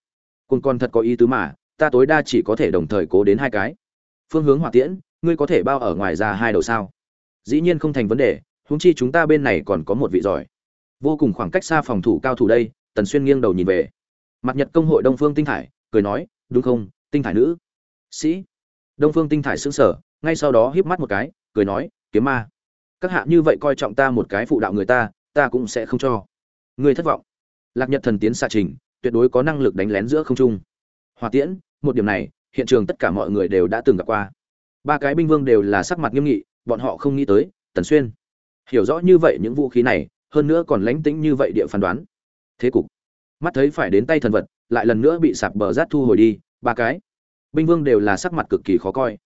Cùng còn thật có ý tứ mà, ta tối đa chỉ có thể đồng thời cố đến hai cái. Phương hướng hỏa tiễn, ngươi có thể bao ở ngoài ra hai đầu sao? Dĩ nhiên không thành vấn đề húng chi chúng ta bên này còn có một vị giỏi. Vô cùng khoảng cách xa phòng thủ cao thủ đây, tần xuyên nghiêng đầu nhìn về. Mặt nhật công hội đông phương tinh thải, cười nói, đúng không, tinh thải nữ? Sĩ. Đông phương tinh thải xứng sở ngay sau đó híp mắt một cái cười nói, kiếm ma, các hạ như vậy coi trọng ta một cái phụ đạo người ta ta cũng sẽ không cho. Người thất vọng. Lạc nhật thần tiến xạ trình, tuyệt đối có năng lực đánh lén giữa không trung. Hòa tiễn, một điểm này, hiện trường tất cả mọi người đều đã từng gặp qua. Ba cái binh vương đều là sắc mặt nghiêm nghị, bọn họ không nghĩ tới, tần xuyên. Hiểu rõ như vậy những vũ khí này, hơn nữa còn lánh tính như vậy địa phán đoán. Thế cục. Mắt thấy phải đến tay thần vật, lại lần nữa bị sạp bờ rát thu hồi đi, ba cái. Binh vương đều là sắc mặt cực kỳ khó coi.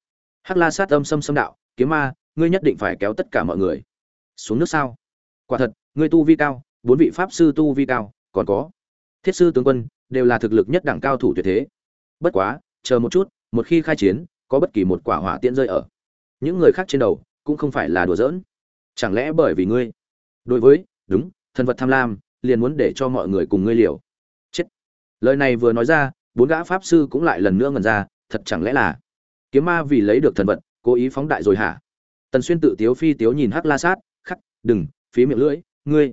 Hắc la sát âm xâm xâm đạo, kiếm ma ngươi nhất định phải kéo tất cả mọi người. Xuống nước sao? Quả thật, ngươi tu vi cao, bốn vị pháp sư tu vi cao, còn có. Thiết sư tướng quân, đều là thực lực nhất đẳng cao thủ tuyệt thế. Bất quá, chờ một chút, một khi khai chiến, có bất kỳ một quả hỏa tiễn rơi ở. Những người khác trên đầu, cũng không phải là đùa giỡn. Chẳng lẽ bởi vì ngươi? Đối với, đúng, thần vật tham lam, liền muốn để cho mọi người cùng ngươi liều. Chết. Lời này vừa nói ra, bốn gã pháp sư cũng lại lần nữa ngần ra, thật chẳng lẽ là kiếm ma vì lấy được thần vật, cố ý phóng đại rồi hả? Tần xuyên tự tiếu phi tiếu nhìn hắc la sát, khắc, đừng, phí miệng lưỡi, ngươi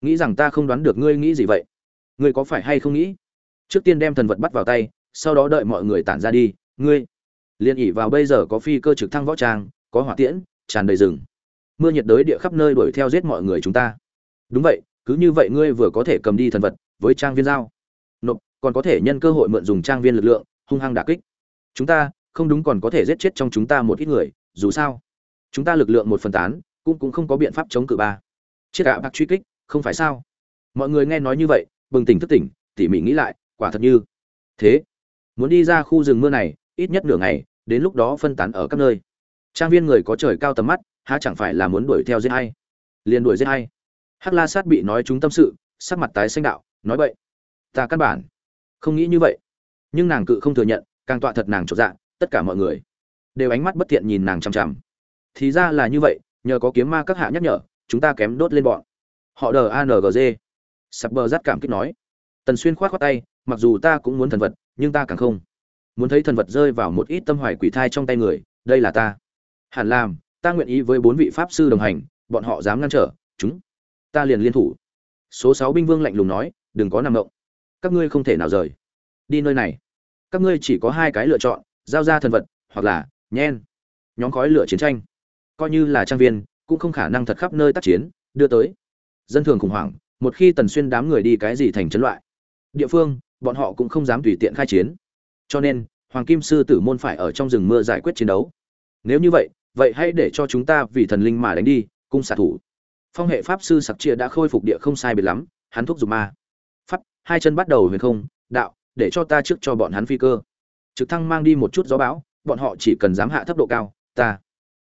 nghĩ rằng ta không đoán được ngươi nghĩ gì vậy? Ngươi có phải hay không nghĩ? Trước tiên đem thần vật bắt vào tay, sau đó đợi mọi người tản ra đi, ngươi liên ỉ vào bây giờ có phi cơ trực thăng võ trang, có hỏa tiễn, tràn đầy rừng. Mưa nhiệt đới địa khắp nơi đuổi theo giết mọi người chúng ta. Đúng vậy, cứ như vậy ngươi vừa có thể cầm đi thần vật, với trang viên giao. Nộp, còn có thể nhân cơ hội mượn dùng trang viên lực lượng, hung hăng đả kích. Chúng ta không đúng còn có thể giết chết trong chúng ta một ít người, dù sao chúng ta lực lượng một phần tán, cũng cũng không có biện pháp chống cự ba. Chiếc ạ bạc truy kích, không phải sao? Mọi người nghe nói như vậy, bừng tỉnh thức tỉnh, tỉ mỉ nghĩ lại, quả thật như thế. Muốn đi ra khu rừng mưa này, ít nhất nửa ngày, đến lúc đó phân tán ở các nơi. Trang viên người có trời cao tầm mắt, há chẳng phải là muốn đuổi theo giết hay liền đuổi giết hay hắc la sát bị nói chúng tâm sự, sắc mặt tái xanh đạo, nói vậy ta căn bản không nghĩ như vậy. Nhưng nàng cự không thừa nhận, càng tọa thật nàng trọt dạ tất cả mọi người đều ánh mắt bất thiện nhìn nàng chằm chằm thì ra là như vậy, nhờ có kiếm ma các hạ nhắc nhở, chúng ta kém đốt lên bọn. Họ đờ angg sập bờ rát cảm kích nói. Tần xuyên khoát khoát tay, mặc dù ta cũng muốn thần vật, nhưng ta càng không. Muốn thấy thần vật rơi vào một ít tâm hoài quỷ thai trong tay người, đây là ta. Hẳn làm, ta nguyện ý với bốn vị pháp sư đồng hành, bọn họ dám ngăn trở, chúng ta liền liên thủ. Số sáu binh vương lạnh lùng nói, đừng có nằm động. Các ngươi không thể nào rời. Đi nơi này. Các ngươi chỉ có hai cái lựa chọn, giao ra thần vật, hoặc là nhen. Nhóm khói lửa chiến tranh coi như là trang viên, cũng không khả năng thật khắp nơi tác chiến, đưa tới. Dân thường khủng hoảng, một khi tần xuyên đám người đi cái gì thành trấn loại, địa phương, bọn họ cũng không dám tùy tiện khai chiến. Cho nên, hoàng kim sư tử môn phải ở trong rừng mưa giải quyết chiến đấu. Nếu như vậy vậy hãy để cho chúng ta vì thần linh mà đánh đi, cung xạ thủ. Phong hệ pháp sư sặc chia đã khôi phục địa không sai biệt lắm, hắn thúc giục ma. Pháp, hai chân bắt đầu huyền không, đạo, để cho ta trước cho bọn hắn phi cơ. Trực thăng mang đi một chút gió bão, bọn họ chỉ cần dám hạ thấp độ cao, ta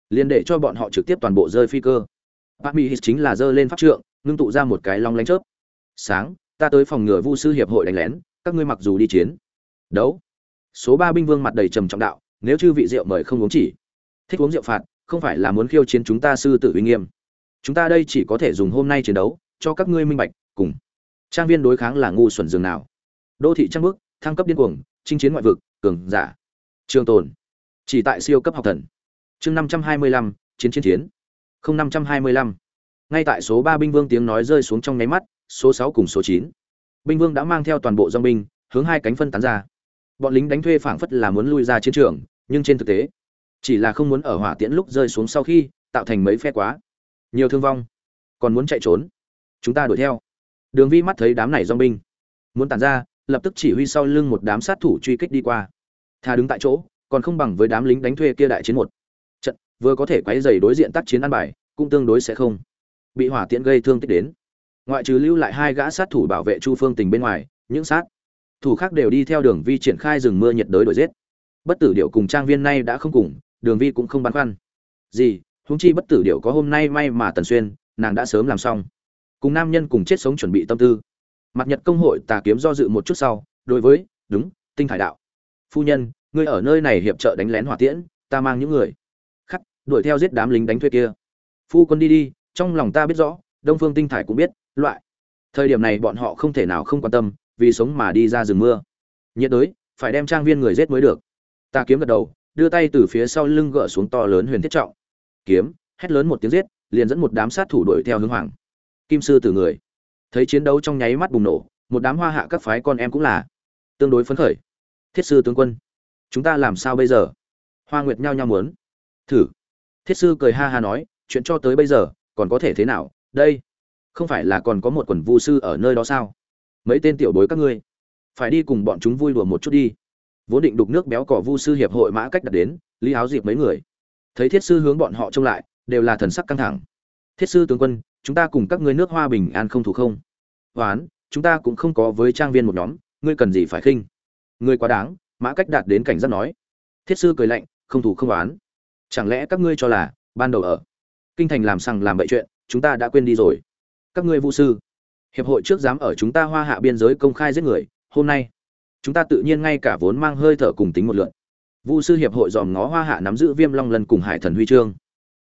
liền để cho bọn họ trực tiếp toàn bộ rơi phi cơ. Bác mỹ hít chính là giơ lên pháp trượng, ngưng tụ ra một cái long lánh chớp. Sáng, ta tới phòng ngừa vu sư hiệp hội đánh lén, các ngươi mặc dù đi chiến, đấu. Số ba binh vương mặt đầy trầm trọng đạo, nếu chư vị rượu mời không uống chỉ. Thích uống rượu phạt, không phải là muốn khiêu chiến chúng ta sư tử uy nghiêm. Chúng ta đây chỉ có thể dùng hôm nay chiến đấu, cho các ngươi minh bạch, cùng. Trang viên đối kháng là ngu xuẩn dường nào. Đô thị trang bước thăng cấp điên cuồng, chinh chiến ngoại vực, cường giả. Trường tồn. Chỉ tại siêu cấp học thần chương năm trăm hai mươi lăm, chiến chiến chiến. Không năm trăm hai mươi lăm. Ngay tại số ba binh vương tiếng nói rơi xuống trong nháy mắt, số sáu cùng số chín. Binh vương đã mang theo toàn bộ dòng binh, hướng hai cánh phân tán ra. Bọn lính đánh thuê phảng phất là muốn lui ra chiến trường, nhưng trên thực tế, chỉ là không muốn ở hỏa tiễn lúc rơi xuống sau khi tạo thành mấy phe quá. Nhiều thương vong, còn muốn chạy trốn. Chúng ta đuổi theo. Đường vi mắt thấy đám này dòng binh, muốn tản ra, lập tức chỉ huy sau lưng một đám sát thủ truy kích đi qua. Thà đứng tại chỗ, còn không bằng với đám lính đánh thuê kia đại chiến một vừa có thể quấy dày đối diện tác chiến ăn bài, cũng tương đối sẽ không bị hỏa tiễn gây thương tích đến. Ngoại trừ lưu lại hai gã sát thủ bảo vệ chu phương tình bên ngoài, những sát thủ khác đều đi theo đường vi triển khai rừng mưa nhiệt đới đổi giết. Bất tử điệu cùng trang viên nay đã không cùng, đường vi cũng không băn khoăn. Gì, huống chi bất tử điệu có hôm nay may mà tần xuyên, nàng đã sớm làm xong. Cùng nam nhân cùng chết sống chuẩn bị tâm tư. Mặt nhật công hội tà kiếm do dự một chút sau, đối với, đúng, tinh thải đạo. Phu nhân, ngươi ở nơi này hiệp trợ đánh lén hỏa tiễn, ta mang những người đuổi theo giết đám lính đánh thuê kia. Phu quân đi đi, trong lòng ta biết rõ, đông phương tinh thải cũng biết, loại. Thời điểm này bọn họ không thể nào không quan tâm, vì sống mà đi ra rừng mưa. Nhiệt đới, phải đem trang viên người giết mới được. Ta kiếm gật đầu, đưa tay từ phía sau lưng gỡ xuống to lớn huyền thiết trọng. Kiếm, hét lớn một tiếng giết, liền dẫn một đám sát thủ đuổi theo hướng hoàng. Kim sư từ người. Thấy chiến đấu trong nháy mắt bùng nổ, một đám hoa hạ các phái con em cũng là tương đối phấn khởi. Thiết sư tướng quân, chúng ta làm sao bây giờ? Hoa nguyệt nhao nhao muốn thử thiết sư cười ha ha nói, chuyện cho tới bây giờ, còn có thể thế nào? Đây, không phải là còn có một quần vu sư ở nơi đó sao? Mấy tên tiểu bối các ngươi, phải đi cùng bọn chúng vui đùa một chút đi. Vốn định đục nước béo cỏ vu sư hiệp hội mã cách đặt đến, lý áo dịp mấy người. Thấy thiết sư hướng bọn họ trông lại, đều là thần sắc căng thẳng. Thiết sư tướng quân, chúng ta cùng các ngươi nước hoa bình an không thủ không? Hoán, chúng ta cũng không có với trang viên một nhóm, ngươi cần gì phải khinh? Ngươi quá đáng, mã cách đạt đến cảnh giác nói. Thiết sư cười lạnh, không thủ không oán chẳng lẽ các ngươi cho là ban đầu ở kinh thành làm sằng làm bậy chuyện, chúng ta đã quên đi rồi? Các ngươi vũ sư, hiệp hội trước dám ở chúng ta hoa hạ biên giới công khai giết người, hôm nay chúng ta tự nhiên ngay cả vốn mang hơi thở cùng tính một lượn. Vu sư hiệp hội dòm ngó hoa hạ nắm giữ viêm long lần cùng hải thần huy chương.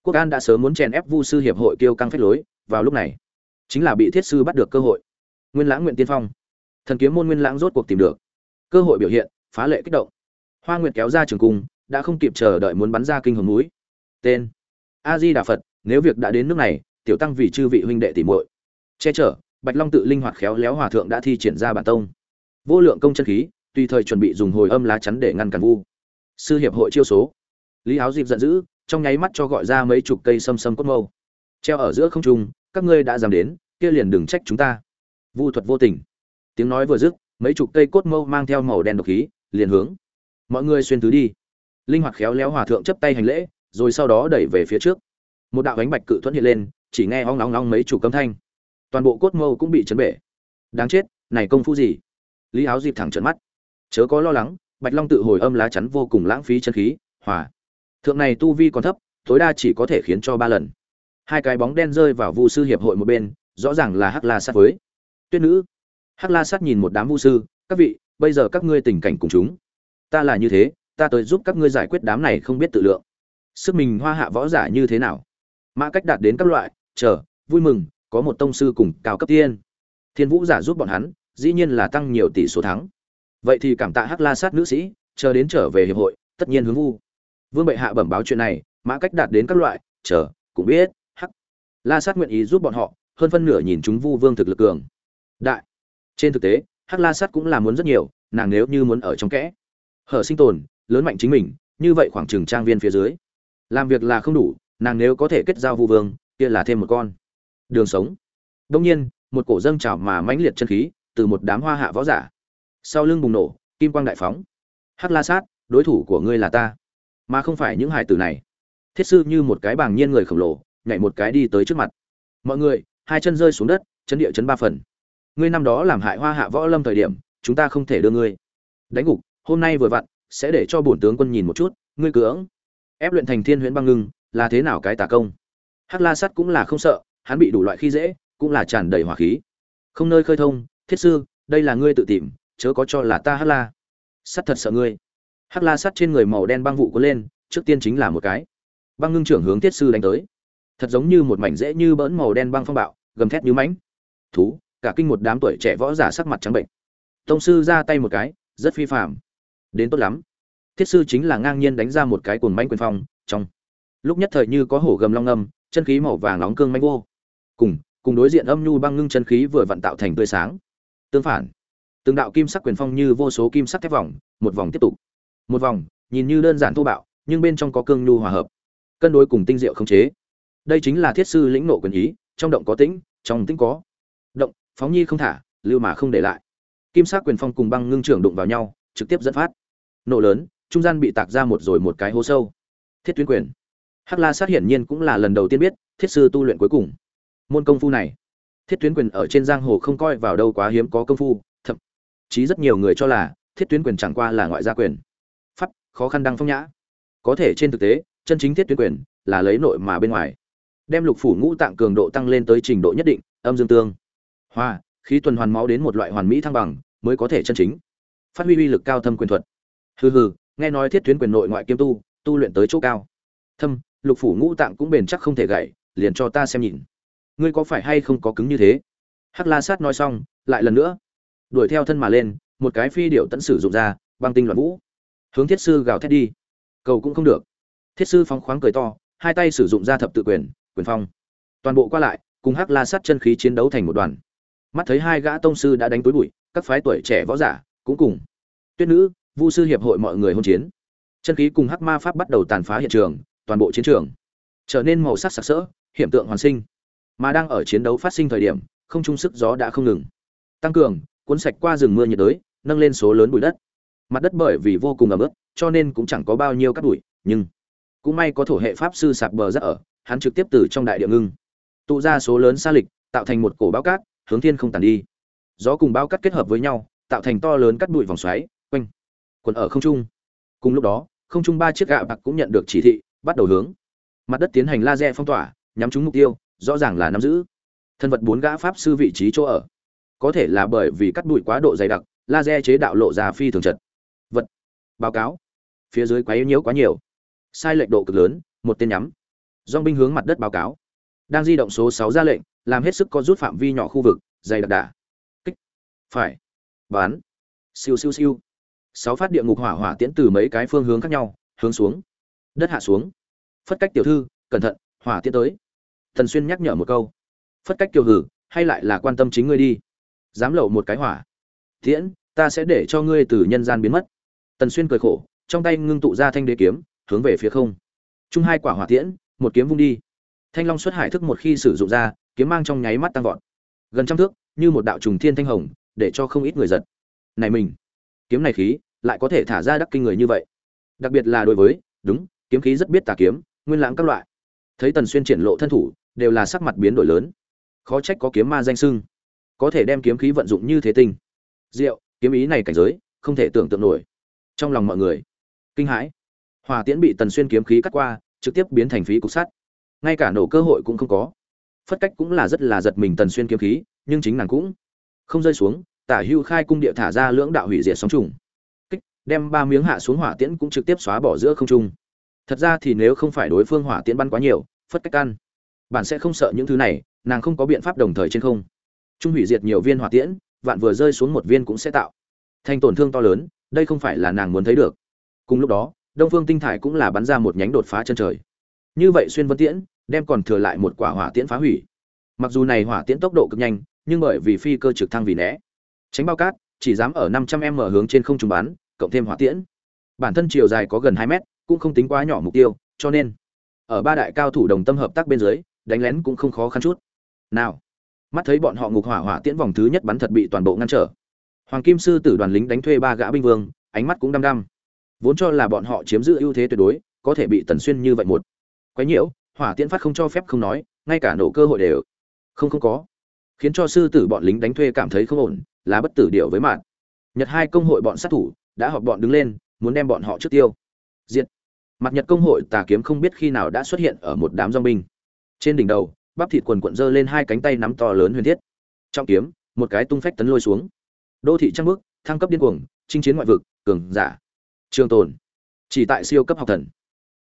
Quốc an đã sớm muốn chèn ép vu sư hiệp hội kêu căng phách lối, vào lúc này chính là bị thiết sư bắt được cơ hội. Nguyên lãng nguyện tiên phong, thần kiếm môn nguyên lãng rốt cuộc tìm được cơ hội biểu hiện, phá lệ kích động. Hoa nguyệt kéo ra trường cung đã không kịp chờ đợi muốn bắn ra kinh hồn núi. Tên. A di đà phật nếu việc đã đến nước này, tiểu tăng vì chư vị huynh đệ tỉ muội. Che chở, bạch long tự linh hoạt khéo léo hòa thượng đã thi triển ra bản tông. Vô lượng công chân khí, tùy thời chuẩn bị dùng hồi âm lá chắn để ngăn cản vu. Sư hiệp hội chiêu số. Lý áo dịp giận dữ, trong nháy mắt cho gọi ra mấy chục cây sâm sâm cốt mâu. Treo ở giữa không trung, các ngươi đã dám đến, kia liền đừng trách chúng ta. Vu thuật vô tình. Tiếng nói vừa dứt, mấy chục cây cốt mâu mang theo màu đen độc khí, liền hướng. Mọi người xuyên tứ đi linh hoạt khéo léo hòa thượng chấp tay hành lễ, rồi sau đó đẩy về phía trước. Một đạo ánh bạch cự thuẫn hiện lên, chỉ nghe ong nóng nóng mấy chủ câm thanh. Toàn bộ cốt mâu cũng bị chấn bể. Đáng chết, này công phu gì? Lý áo dịp thẳng trận mắt. Chớ có lo lắng, bạch long tự hồi âm lá chắn vô cùng lãng phí chân khí, hòa. Thượng này tu vi còn thấp, tối đa chỉ có thể khiến cho ba lần. Hai cái bóng đen rơi vào vu sư hiệp hội một bên, rõ ràng là hắc la sát với. Tuyết nữ. Hắc la sát nhìn một đám vu sư, các vị, bây giờ các ngươi tình cảnh cùng chúng. Ta là như thế ta tới giúp các ngươi giải quyết đám này không biết tự lượng. Sức mình hoa hạ võ giả như thế nào? Mã cách đạt đến các loại, chờ, vui mừng, có một tông sư cùng cao cấp tiên. Thiên vũ giả giúp bọn hắn, dĩ nhiên là tăng nhiều tỷ số thắng. Vậy thì cảm tạ hắc la sát nữ sĩ, chờ đến trở về hiệp hội, tất nhiên hướng vu. Vương bệ hạ bẩm báo chuyện này, mã cách đạt đến các loại, chờ, cũng biết, hắc la sát nguyện ý giúp bọn họ, hơn phân nửa nhìn chúng vu vương thực lực cường. Đại, trên thực tế, hắc la sát cũng là muốn rất nhiều, nàng nếu như muốn ở trong kẽ, hở sinh tồn lớn mạnh chính mình, như vậy khoảng trừng trang viên phía dưới. Làm việc là không đủ, nàng nếu có thể kết giao vu vương, kia là thêm một con. Đường sống. Đông nhiên, một cổ dâng trào mà mãnh liệt chân khí từ một đám hoa hạ võ giả. Sau lưng bùng nổ, kim quang đại phóng. Hắc la sát, đối thủ của ngươi là ta. Mà không phải những hải tử này. Thiết sư như một cái bàng nhiên người khổng lồ, nhảy một cái đi tới trước mặt. Mọi người, hai chân rơi xuống đất chân địa chấn ba phần. Ngươi năm đó làm hại hoa hạ võ lâm thời điểm, chúng ta không thể đưa ngươi. Đánh gục, hôm nay vừa vặn sẽ để cho bổn tướng quân nhìn một chút, ngươi cưỡng ép luyện thành thiên huyễn băng ngưng, là thế nào cái tà công? Hắc la sắt cũng là không sợ, hắn bị đủ loại khi dễ, cũng là tràn đầy hỏa khí. Không nơi khơi thông, thiết sư, đây là ngươi tự tìm, chớ có cho là ta hắc la. Sắt thật sợ ngươi. Hắc la sắt trên người màu đen băng vụ có lên, trước tiên chính là một cái. Băng ngưng trưởng hướng thiết sư đánh tới. Thật giống như một mảnh dễ như bỡn màu đen băng phong bạo, gầm thét như mãnh. Thú, cả kinh một đám tuổi trẻ võ giả sắc mặt trắng bệnh. Tông sư ra tay một cái, rất phi phạm đến tốt lắm. Thiết sư chính là ngang nhiên đánh ra một cái cồn manh quyền phong, trong lúc nhất thời như có hổ gầm long âm chân khí màu vàng nóng cương manh vô. Cùng cùng đối diện âm nhu băng ngưng chân khí vừa vặn tạo thành tươi sáng. Tương phản, từng đạo kim sắc quyền phong như vô số kim sắc thép vòng, một vòng tiếp tục. Một vòng, nhìn như đơn giản thô bạo, nhưng bên trong có cương nhu hòa hợp. Cân đối cùng tinh diệu không chế. Đây chính là thiết sư lĩnh nộ quyền ý, trong động có tĩnh, trong tĩnh có. Động, phóng nhi không thả, lưu mà không để lại. Kim sắc quyền phong cùng băng ngưng trưởng đụng vào nhau trực tiếp dẫn phát. Nổ lớn, trung gian bị tạc ra một rồi một cái hố sâu. Thiết tuyến quyền. Hắc la sát hiển nhiên cũng là lần đầu tiên biết, thiết sư tu luyện cuối cùng. Môn công phu này, thiết tuyến quyền ở trên giang hồ không coi vào đâu quá hiếm có công phu, thậm chí rất nhiều người cho là thiết tuyến quyền chẳng qua là ngoại gia quyền. Pháp, khó khăn đăng phong nhã. Có thể trên thực tế, chân chính thiết tuyến quyền là lấy nội mà bên ngoài. Đem lục phủ ngũ tạng cường độ tăng lên tới trình độ nhất định, âm dương tương. Hoa, khí tuần hoàn máu đến một loại hoàn mỹ thăng bằng mới có thể chân chính phát huy uy lực cao thâm quyền thuật. Hừ hừ, nghe nói thiết tuyến quyền nội ngoại kiêm tu tu luyện tới chỗ cao. Thâm, lục phủ ngũ tạng cũng bền chắc không thể gãy, liền cho ta xem nhìn. Ngươi có phải hay không có cứng như thế? Hắc la sát nói xong, lại lần nữa. Đuổi theo thân mà lên, một cái phi điệu tẫn sử dụng ra, băng tinh loạn vũ. Hướng thiết sư gào thét đi. Cầu cũng không được. Thiết sư phóng khoáng cười to, hai tay sử dụng ra thập tự quyền quyền phong. Toàn bộ qua lại, cùng hắc la sát chân khí chiến đấu thành một đoàn. Mắt thấy hai gã tông sư đã đánh túi bụi, các phái tuổi trẻ võ giả cũng cùng. Tuyết nữ, vu sư hiệp hội mọi người hôn chiến. Chân khí cùng hắc ma pháp bắt đầu tàn phá hiện trường, toàn bộ chiến trường. Trở nên màu sắc sặc sỡ hiện tượng hoàn sinh. Mà đang ở chiến đấu phát sinh thời điểm, không trung sức gió đã không ngừng. Tăng cường, cuốn sạch qua rừng mưa nhiệt đới, nâng lên số lớn bụi đất. Mặt đất bởi vì vô cùng ẩm ướt, cho nên cũng chẳng có bao nhiêu cát bụi, nhưng cũng may có thổ hệ pháp sư sạp bờ rất ở, hắn trực tiếp từ trong đại địa ngưng. Tụ ra số lớn xa lịch, tạo thành một cổ bao cát, hướng thiên không tàn đi. Gió cùng bao cát kết hợp với nhau tạo thành to lớn cắt bụi vòng xoáy, quanh quần ở không trung. Cùng lúc đó, không trung ba chiếc gạ bạc cũng nhận được chỉ thị, bắt đầu hướng mặt đất tiến hành laser phong tỏa, nhắm trúng mục tiêu, rõ ràng là nắm giữ thân vật bốn gã pháp sư vị trí chỗ ở. Có thể là bởi vì cắt bụi quá độ dày đặc, laser chế đạo lộ ra phi thường chật. Vật, báo cáo. Phía dưới quá yếu nhiễu quá nhiều. Sai lệch độ cực lớn, một tên nhắm. Dong binh hướng mặt đất báo cáo. Đang di động số sáu ra lệnh, làm hết sức có rút phạm vi nhỏ khu vực, dày đặc đà. Kích. Phải bán siêu siêu siêu. Sáu phát địa ngục hỏa hỏa tiễn từ mấy cái phương hướng khác nhau, hướng xuống. Đất hạ xuống. Phất cách tiểu thư, cẩn thận, hỏa tiễn tới. Thần xuyên nhắc nhở một câu. Phất cách kiều hử, hay lại là quan tâm chính ngươi đi. Dám lậu một cái hỏa. Tiễn, ta sẽ để cho ngươi từ nhân gian biến mất. Tần xuyên cười khổ, trong tay ngưng tụ ra thanh đế kiếm, hướng về phía không. Chung hai quả hỏa tiễn, một kiếm vung đi. Thanh long xuất hải thức một khi sử dụng ra, kiếm mang trong nháy mắt tăng vọt. Gần trăm thước, như một đạo trùng thiên thanh hồng để cho không ít người giật. Này mình, kiếm này khí, lại có thể thả ra đắc kinh người như vậy. Đặc biệt là đối với, đúng, kiếm khí rất biết tà kiếm, nguyên lãng các loại. Thấy tần xuyên triển lộ thân thủ, đều là sắc mặt biến đổi lớn. Khó trách có kiếm ma danh sưng có thể đem kiếm khí vận dụng như thế tinh. Diệu, kiếm ý này cảnh giới, không thể tưởng tượng nổi. Trong lòng mọi người, kinh hãi. Hòa tiễn bị tần xuyên kiếm khí cắt qua, trực tiếp biến thành phí cục sắt. Ngay cả nổ cơ hội cũng không có. Phất cách cũng là rất là giật mình tần xuyên kiếm khí, nhưng chính nàng cũng không rơi xuống, tả hưu khai cung địa thả ra lưỡng đạo hủy diệt sóng trùng. Kích, đem ba miếng hạ xuống hỏa tiễn cũng trực tiếp xóa bỏ giữa không trung. Thật ra thì nếu không phải đối phương hỏa tiễn bắn quá nhiều, phất cách ăn. Bạn sẽ không sợ những thứ này, nàng không có biện pháp đồng thời trên không. Trung hủy diệt nhiều viên hỏa tiễn, vạn vừa rơi xuống một viên cũng sẽ tạo. Thành tổn thương to lớn, đây không phải là nàng muốn thấy được. Cùng lúc đó, đông phương tinh thải cũng là bắn ra một nhánh đột phá chân trời. Như vậy xuyên vân tiễn, đem còn thừa lại một quả hỏa tiễn phá hủy. Mặc dù này hỏa tiễn tốc độ cực nhanh nhưng bởi vì phi cơ trực thăng vì né. Tránh bao cát, chỉ dám ở 500 m hướng trên không trung bắn, cộng thêm hỏa tiễn. Bản thân chiều dài có gần 2 mét, cũng không tính quá nhỏ mục tiêu, cho nên, ở ba đại cao thủ đồng tâm hợp tác bên dưới, đánh lén cũng không khó khăn chút. Nào, mắt thấy bọn họ ngục hỏa hỏa tiễn vòng thứ nhất bắn thật bị toàn bộ ngăn trở. Hoàng kim sư tử đoàn lính đánh thuê ba gã binh vương, ánh mắt cũng đăm đăm. Vốn cho là bọn họ chiếm giữ ưu thế tuyệt đối, có thể bị tần xuyên như vậy một quấy nhiễu, hỏa tiễn phát không cho phép không nói, ngay cả nổ cơ hội đều không không có khiến cho sư tử bọn lính đánh thuê cảm thấy không ổn, là bất tử điệu với mạng nhật hai công hội bọn sát thủ đã họp bọn đứng lên, muốn đem bọn họ trước tiêu. Diệt. Mặt nhật công hội tà kiếm không biết khi nào đã xuất hiện ở một đám dong binh. Trên đỉnh đầu, bắp thịt quần quận giơ lên hai cánh tay nắm to lớn huyền thiết. Trong kiếm, một cái tung phách tấn lôi xuống. Đô thị trăng bước, thăng cấp điên cuồng, chinh chiến ngoại vực, cường giả. Trường tồn. Chỉ tại siêu cấp học thần.